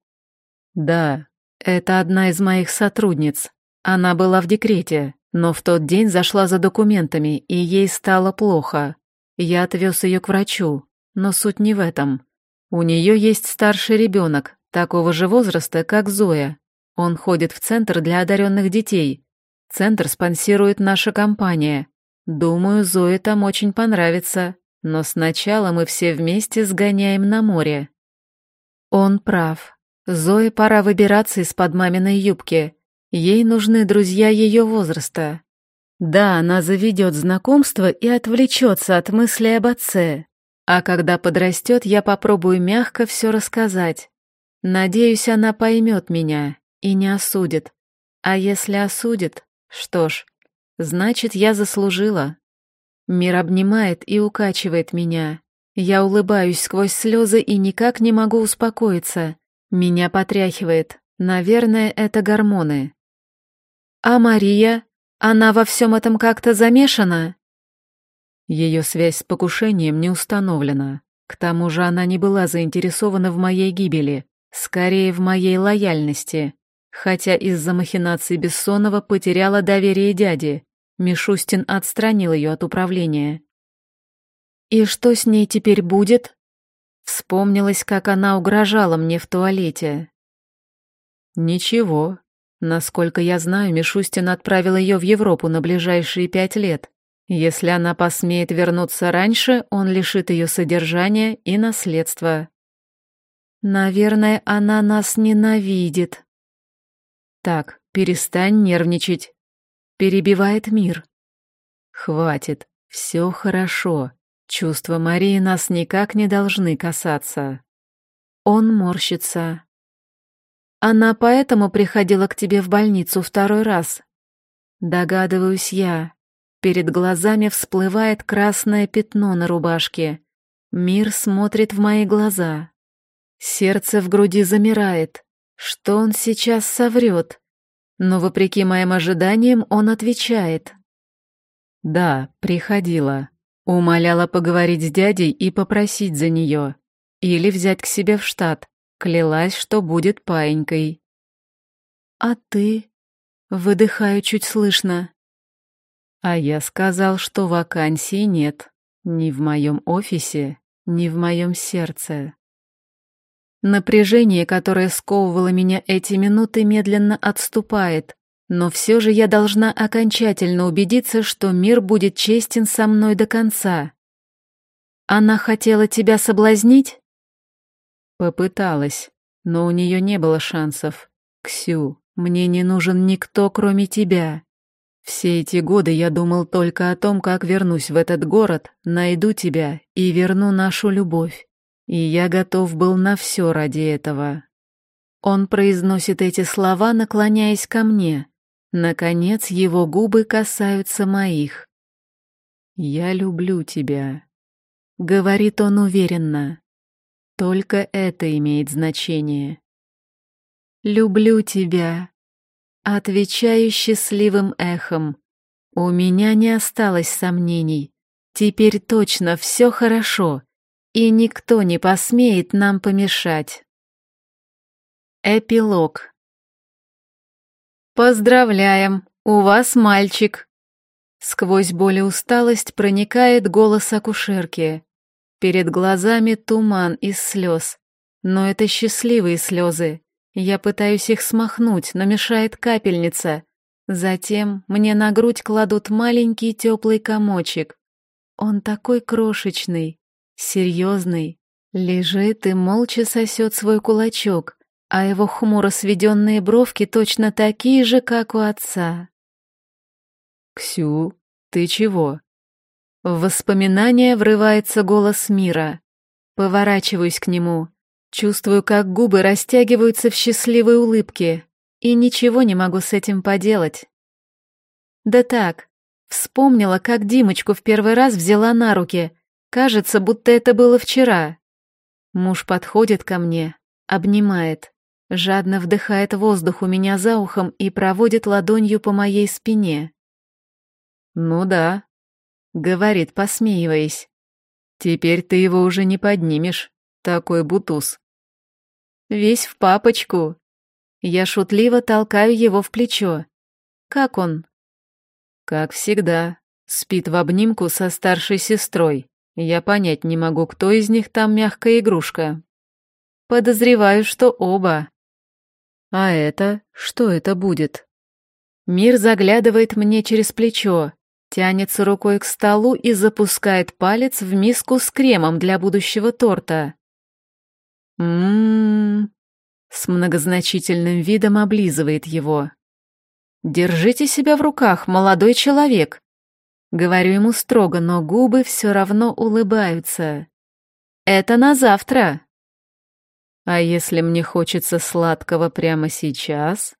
Да, это одна из моих сотрудниц. Она была в декрете, но в тот день зашла за документами, и ей стало плохо. Я отвез ее к врачу, но суть не в этом. У нее есть старший ребенок, такого же возраста, как Зоя. Он ходит в центр для одаренных детей. Центр спонсирует наша компания. Думаю, Зое там очень понравится, но сначала мы все вместе сгоняем на море. Он прав. Зое пора выбираться из-под маминой юбки. Ей нужны друзья ее возраста. Да, она заведет знакомство и отвлечется от мысли об отце. А когда подрастет, я попробую мягко все рассказать. Надеюсь, она поймет меня и не осудит. А если осудит, что ж, Значит, я заслужила. Мир обнимает и укачивает меня. Я улыбаюсь сквозь слезы и никак не могу успокоиться. Меня потряхивает. Наверное, это гормоны. А Мария? Она во всем этом как-то замешана? Ее связь с покушением не установлена. К тому же она не была заинтересована в моей гибели, скорее в моей лояльности, хотя из-за махинаций Бессонова потеряла доверие дяди. Мишустин отстранил ее от управления. «И что с ней теперь будет?» Вспомнилось, как она угрожала мне в туалете. «Ничего. Насколько я знаю, Мишустин отправил ее в Европу на ближайшие пять лет. Если она посмеет вернуться раньше, он лишит ее содержания и наследства». «Наверное, она нас ненавидит». «Так, перестань нервничать. Перебивает мир. Хватит, все хорошо. Чувства Марии нас никак не должны касаться. Он морщится. Она поэтому приходила к тебе в больницу второй раз. Догадываюсь я. Перед глазами всплывает красное пятно на рубашке. Мир смотрит в мои глаза. Сердце в груди замирает. Что он сейчас соврет? Но, вопреки моим ожиданиям, он отвечает. «Да, приходила. Умоляла поговорить с дядей и попросить за нее. Или взять к себе в штат. Клялась, что будет паенькой». «А ты?» Выдыхаю чуть слышно. А я сказал, что вакансии нет. Ни в моем офисе, ни в моем сердце. Напряжение, которое сковывало меня эти минуты, медленно отступает, но все же я должна окончательно убедиться, что мир будет честен со мной до конца. Она хотела тебя соблазнить? Попыталась, но у нее не было шансов. Ксю, мне не нужен никто, кроме тебя. Все эти годы я думал только о том, как вернусь в этот город, найду тебя и верну нашу любовь. И я готов был на все ради этого. Он произносит эти слова, наклоняясь ко мне. Наконец его губы касаются моих. «Я люблю тебя», — говорит он уверенно. Только это имеет значение. «Люблю тебя», — отвечаю счастливым эхом. У меня не осталось сомнений. Теперь точно все хорошо, и никто не посмеет нам помешать. Эпилог «Поздравляем, у вас мальчик!» Сквозь боль и усталость проникает голос акушерки. Перед глазами туман из слез. Но это счастливые слезы. Я пытаюсь их смахнуть, но мешает капельница. Затем мне на грудь кладут маленький теплый комочек. Он такой крошечный, серьезный. Лежит и молча сосет свой кулачок а его хмуро сведенные бровки точно такие же, как у отца. «Ксю, ты чего?» В воспоминания врывается голос мира. Поворачиваюсь к нему, чувствую, как губы растягиваются в счастливой улыбке, и ничего не могу с этим поделать. Да так, вспомнила, как Димочку в первый раз взяла на руки. Кажется, будто это было вчера. Муж подходит ко мне, обнимает. Жадно вдыхает воздух у меня за ухом и проводит ладонью по моей спине. «Ну да», — говорит, посмеиваясь. «Теперь ты его уже не поднимешь, такой бутуз». «Весь в папочку». Я шутливо толкаю его в плечо. «Как он?» «Как всегда. Спит в обнимку со старшей сестрой. Я понять не могу, кто из них там мягкая игрушка». «Подозреваю, что оба», а это? Что это будет? Мир заглядывает мне через плечо, тянется рукой к столу и запускает палец в миску с кремом для будущего торта. Ммм... С многозначительным видом облизывает его. «Держите себя в руках, молодой человек!» Говорю ему строго, но губы все равно улыбаются. «Это на завтра!» А если мне хочется сладкого прямо сейчас?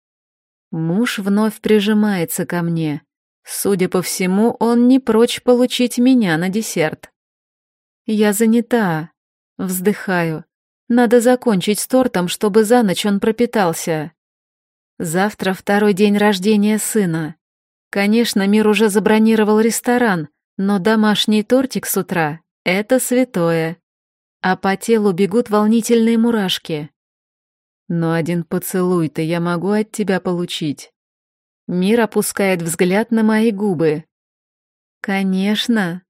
Муж вновь прижимается ко мне. Судя по всему, он не прочь получить меня на десерт. Я занята. Вздыхаю. Надо закончить с тортом, чтобы за ночь он пропитался. Завтра второй день рождения сына. Конечно, мир уже забронировал ресторан, но домашний тортик с утра — это святое а по телу бегут волнительные мурашки. Но один поцелуй-то я могу от тебя получить. Мир опускает взгляд на мои губы. Конечно.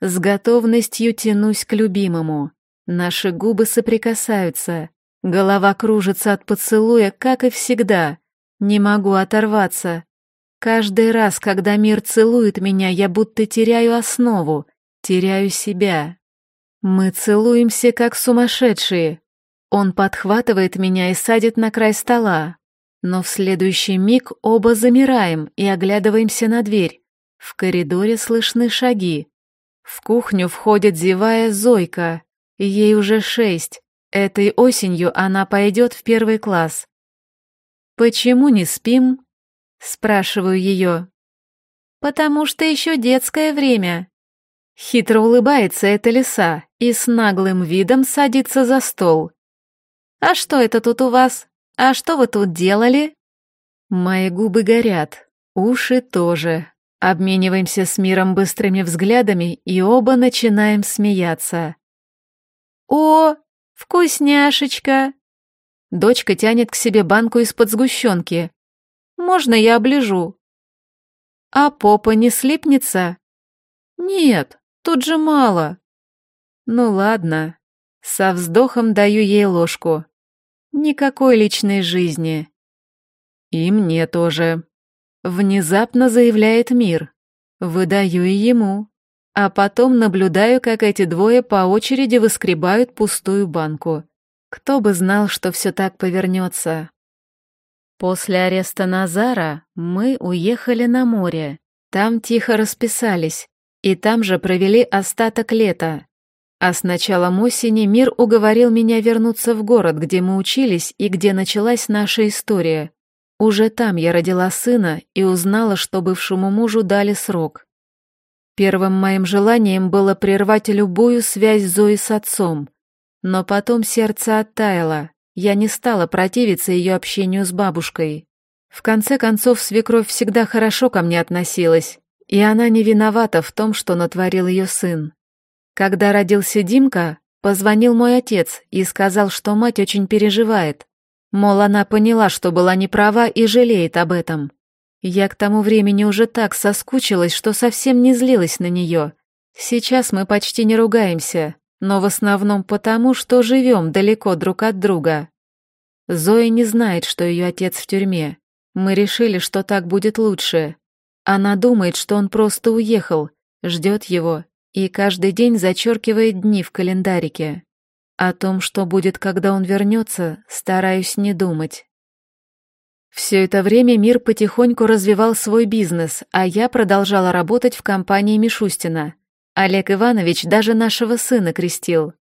С готовностью тянусь к любимому. Наши губы соприкасаются. Голова кружится от поцелуя, как и всегда. Не могу оторваться. Каждый раз, когда мир целует меня, я будто теряю основу, теряю себя. Мы целуемся, как сумасшедшие. Он подхватывает меня и садит на край стола. Но в следующий миг оба замираем и оглядываемся на дверь. В коридоре слышны шаги. В кухню входит зевая Зойка. Ей уже шесть. Этой осенью она пойдет в первый класс. «Почему не спим?» — спрашиваю ее. «Потому что еще детское время», Хитро улыбается эта лиса и с наглым видом садится за стол. «А что это тут у вас? А что вы тут делали?» Мои губы горят, уши тоже. Обмениваемся с миром быстрыми взглядами и оба начинаем смеяться. «О, вкусняшечка!» Дочка тянет к себе банку из-под сгущенки. «Можно я оближу?» «А попа не слипнется?» «Нет, Тут же мало. Ну ладно. Со вздохом даю ей ложку. Никакой личной жизни. И мне тоже. Внезапно заявляет мир. Выдаю и ему. А потом наблюдаю, как эти двое по очереди выскребают пустую банку. Кто бы знал, что все так повернется. После ареста Назара мы уехали на море. Там тихо расписались, и там же провели остаток лета. А с началом осени мир уговорил меня вернуться в город, где мы учились и где началась наша история. Уже там я родила сына и узнала, что бывшему мужу дали срок. Первым моим желанием было прервать любую связь Зои с отцом. Но потом сердце оттаяло, я не стала противиться ее общению с бабушкой. В конце концов, свекровь всегда хорошо ко мне относилась, и она не виновата в том, что натворил ее сын. Когда родился Димка, позвонил мой отец и сказал, что мать очень переживает. Мол, она поняла, что была неправа и жалеет об этом. Я к тому времени уже так соскучилась, что совсем не злилась на нее. Сейчас мы почти не ругаемся, но в основном потому, что живем далеко друг от друга. Зоя не знает, что ее отец в тюрьме. Мы решили, что так будет лучше. Она думает, что он просто уехал, ждет его и каждый день зачеркивает дни в календарике. О том, что будет, когда он вернется, стараюсь не думать. Все это время мир потихоньку развивал свой бизнес, а я продолжала работать в компании Мишустина. Олег Иванович даже нашего сына крестил.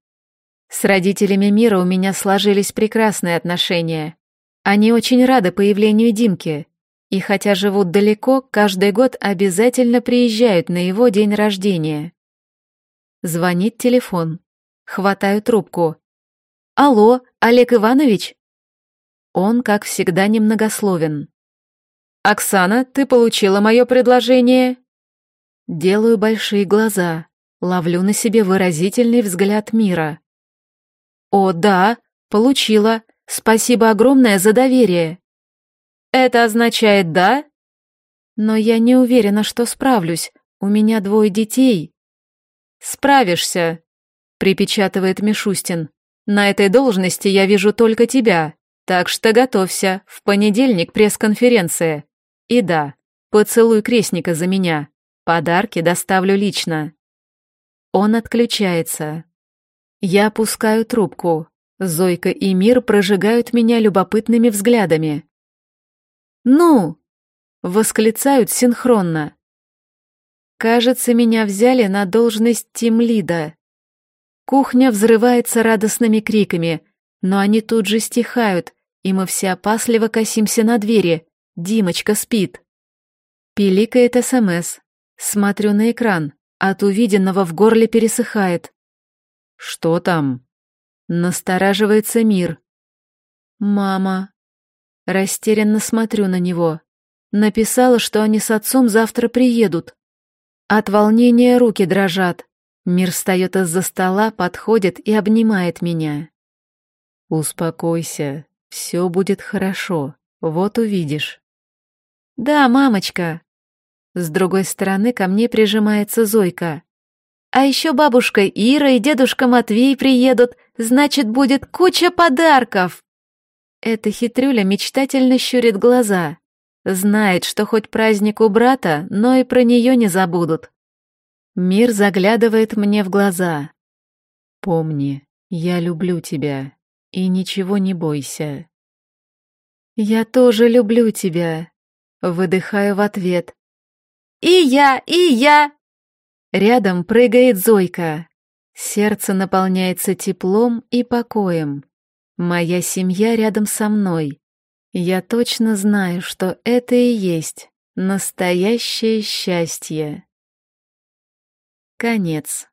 С родителями мира у меня сложились прекрасные отношения. Они очень рады появлению Димки, и хотя живут далеко, каждый год обязательно приезжают на его день рождения. Звонит телефон. Хватаю трубку. «Алло, Олег Иванович?» Он, как всегда, немногословен. «Оксана, ты получила мое предложение?» Делаю большие глаза, ловлю на себе выразительный взгляд мира. «О, да, получила. Спасибо огромное за доверие». «Это означает «да»?» «Но я не уверена, что справлюсь. У меня двое детей». «Справишься», — припечатывает Мишустин. «На этой должности я вижу только тебя, так что готовься, в понедельник пресс-конференция. И да, поцелуй крестника за меня, подарки доставлю лично». Он отключается. Я опускаю трубку. Зойка и Мир прожигают меня любопытными взглядами. «Ну!» — восклицают синхронно. Кажется, меня взяли на должность тимлида. Кухня взрывается радостными криками, но они тут же стихают, и мы все опасливо косимся на двери. Димочка спит. Пиликает СМС. Смотрю на экран. От увиденного в горле пересыхает. «Что там?» Настораживается мир. «Мама». Растерянно смотрю на него. Написала, что они с отцом завтра приедут. От волнения руки дрожат. Мир встает из-за стола, подходит и обнимает меня. «Успокойся, все будет хорошо, вот увидишь». «Да, мамочка». С другой стороны ко мне прижимается Зойка. «А еще бабушка Ира и дедушка Матвей приедут, значит, будет куча подарков!» Эта хитрюля мечтательно щурит глаза. Знает, что хоть праздник у брата, но и про нее не забудут. Мир заглядывает мне в глаза. Помни, я люблю тебя, и ничего не бойся. Я тоже люблю тебя. Выдыхаю в ответ. И я, и я. Рядом прыгает Зойка. Сердце наполняется теплом и покоем. Моя семья рядом со мной. Я точно знаю, что это и есть настоящее счастье. Конец.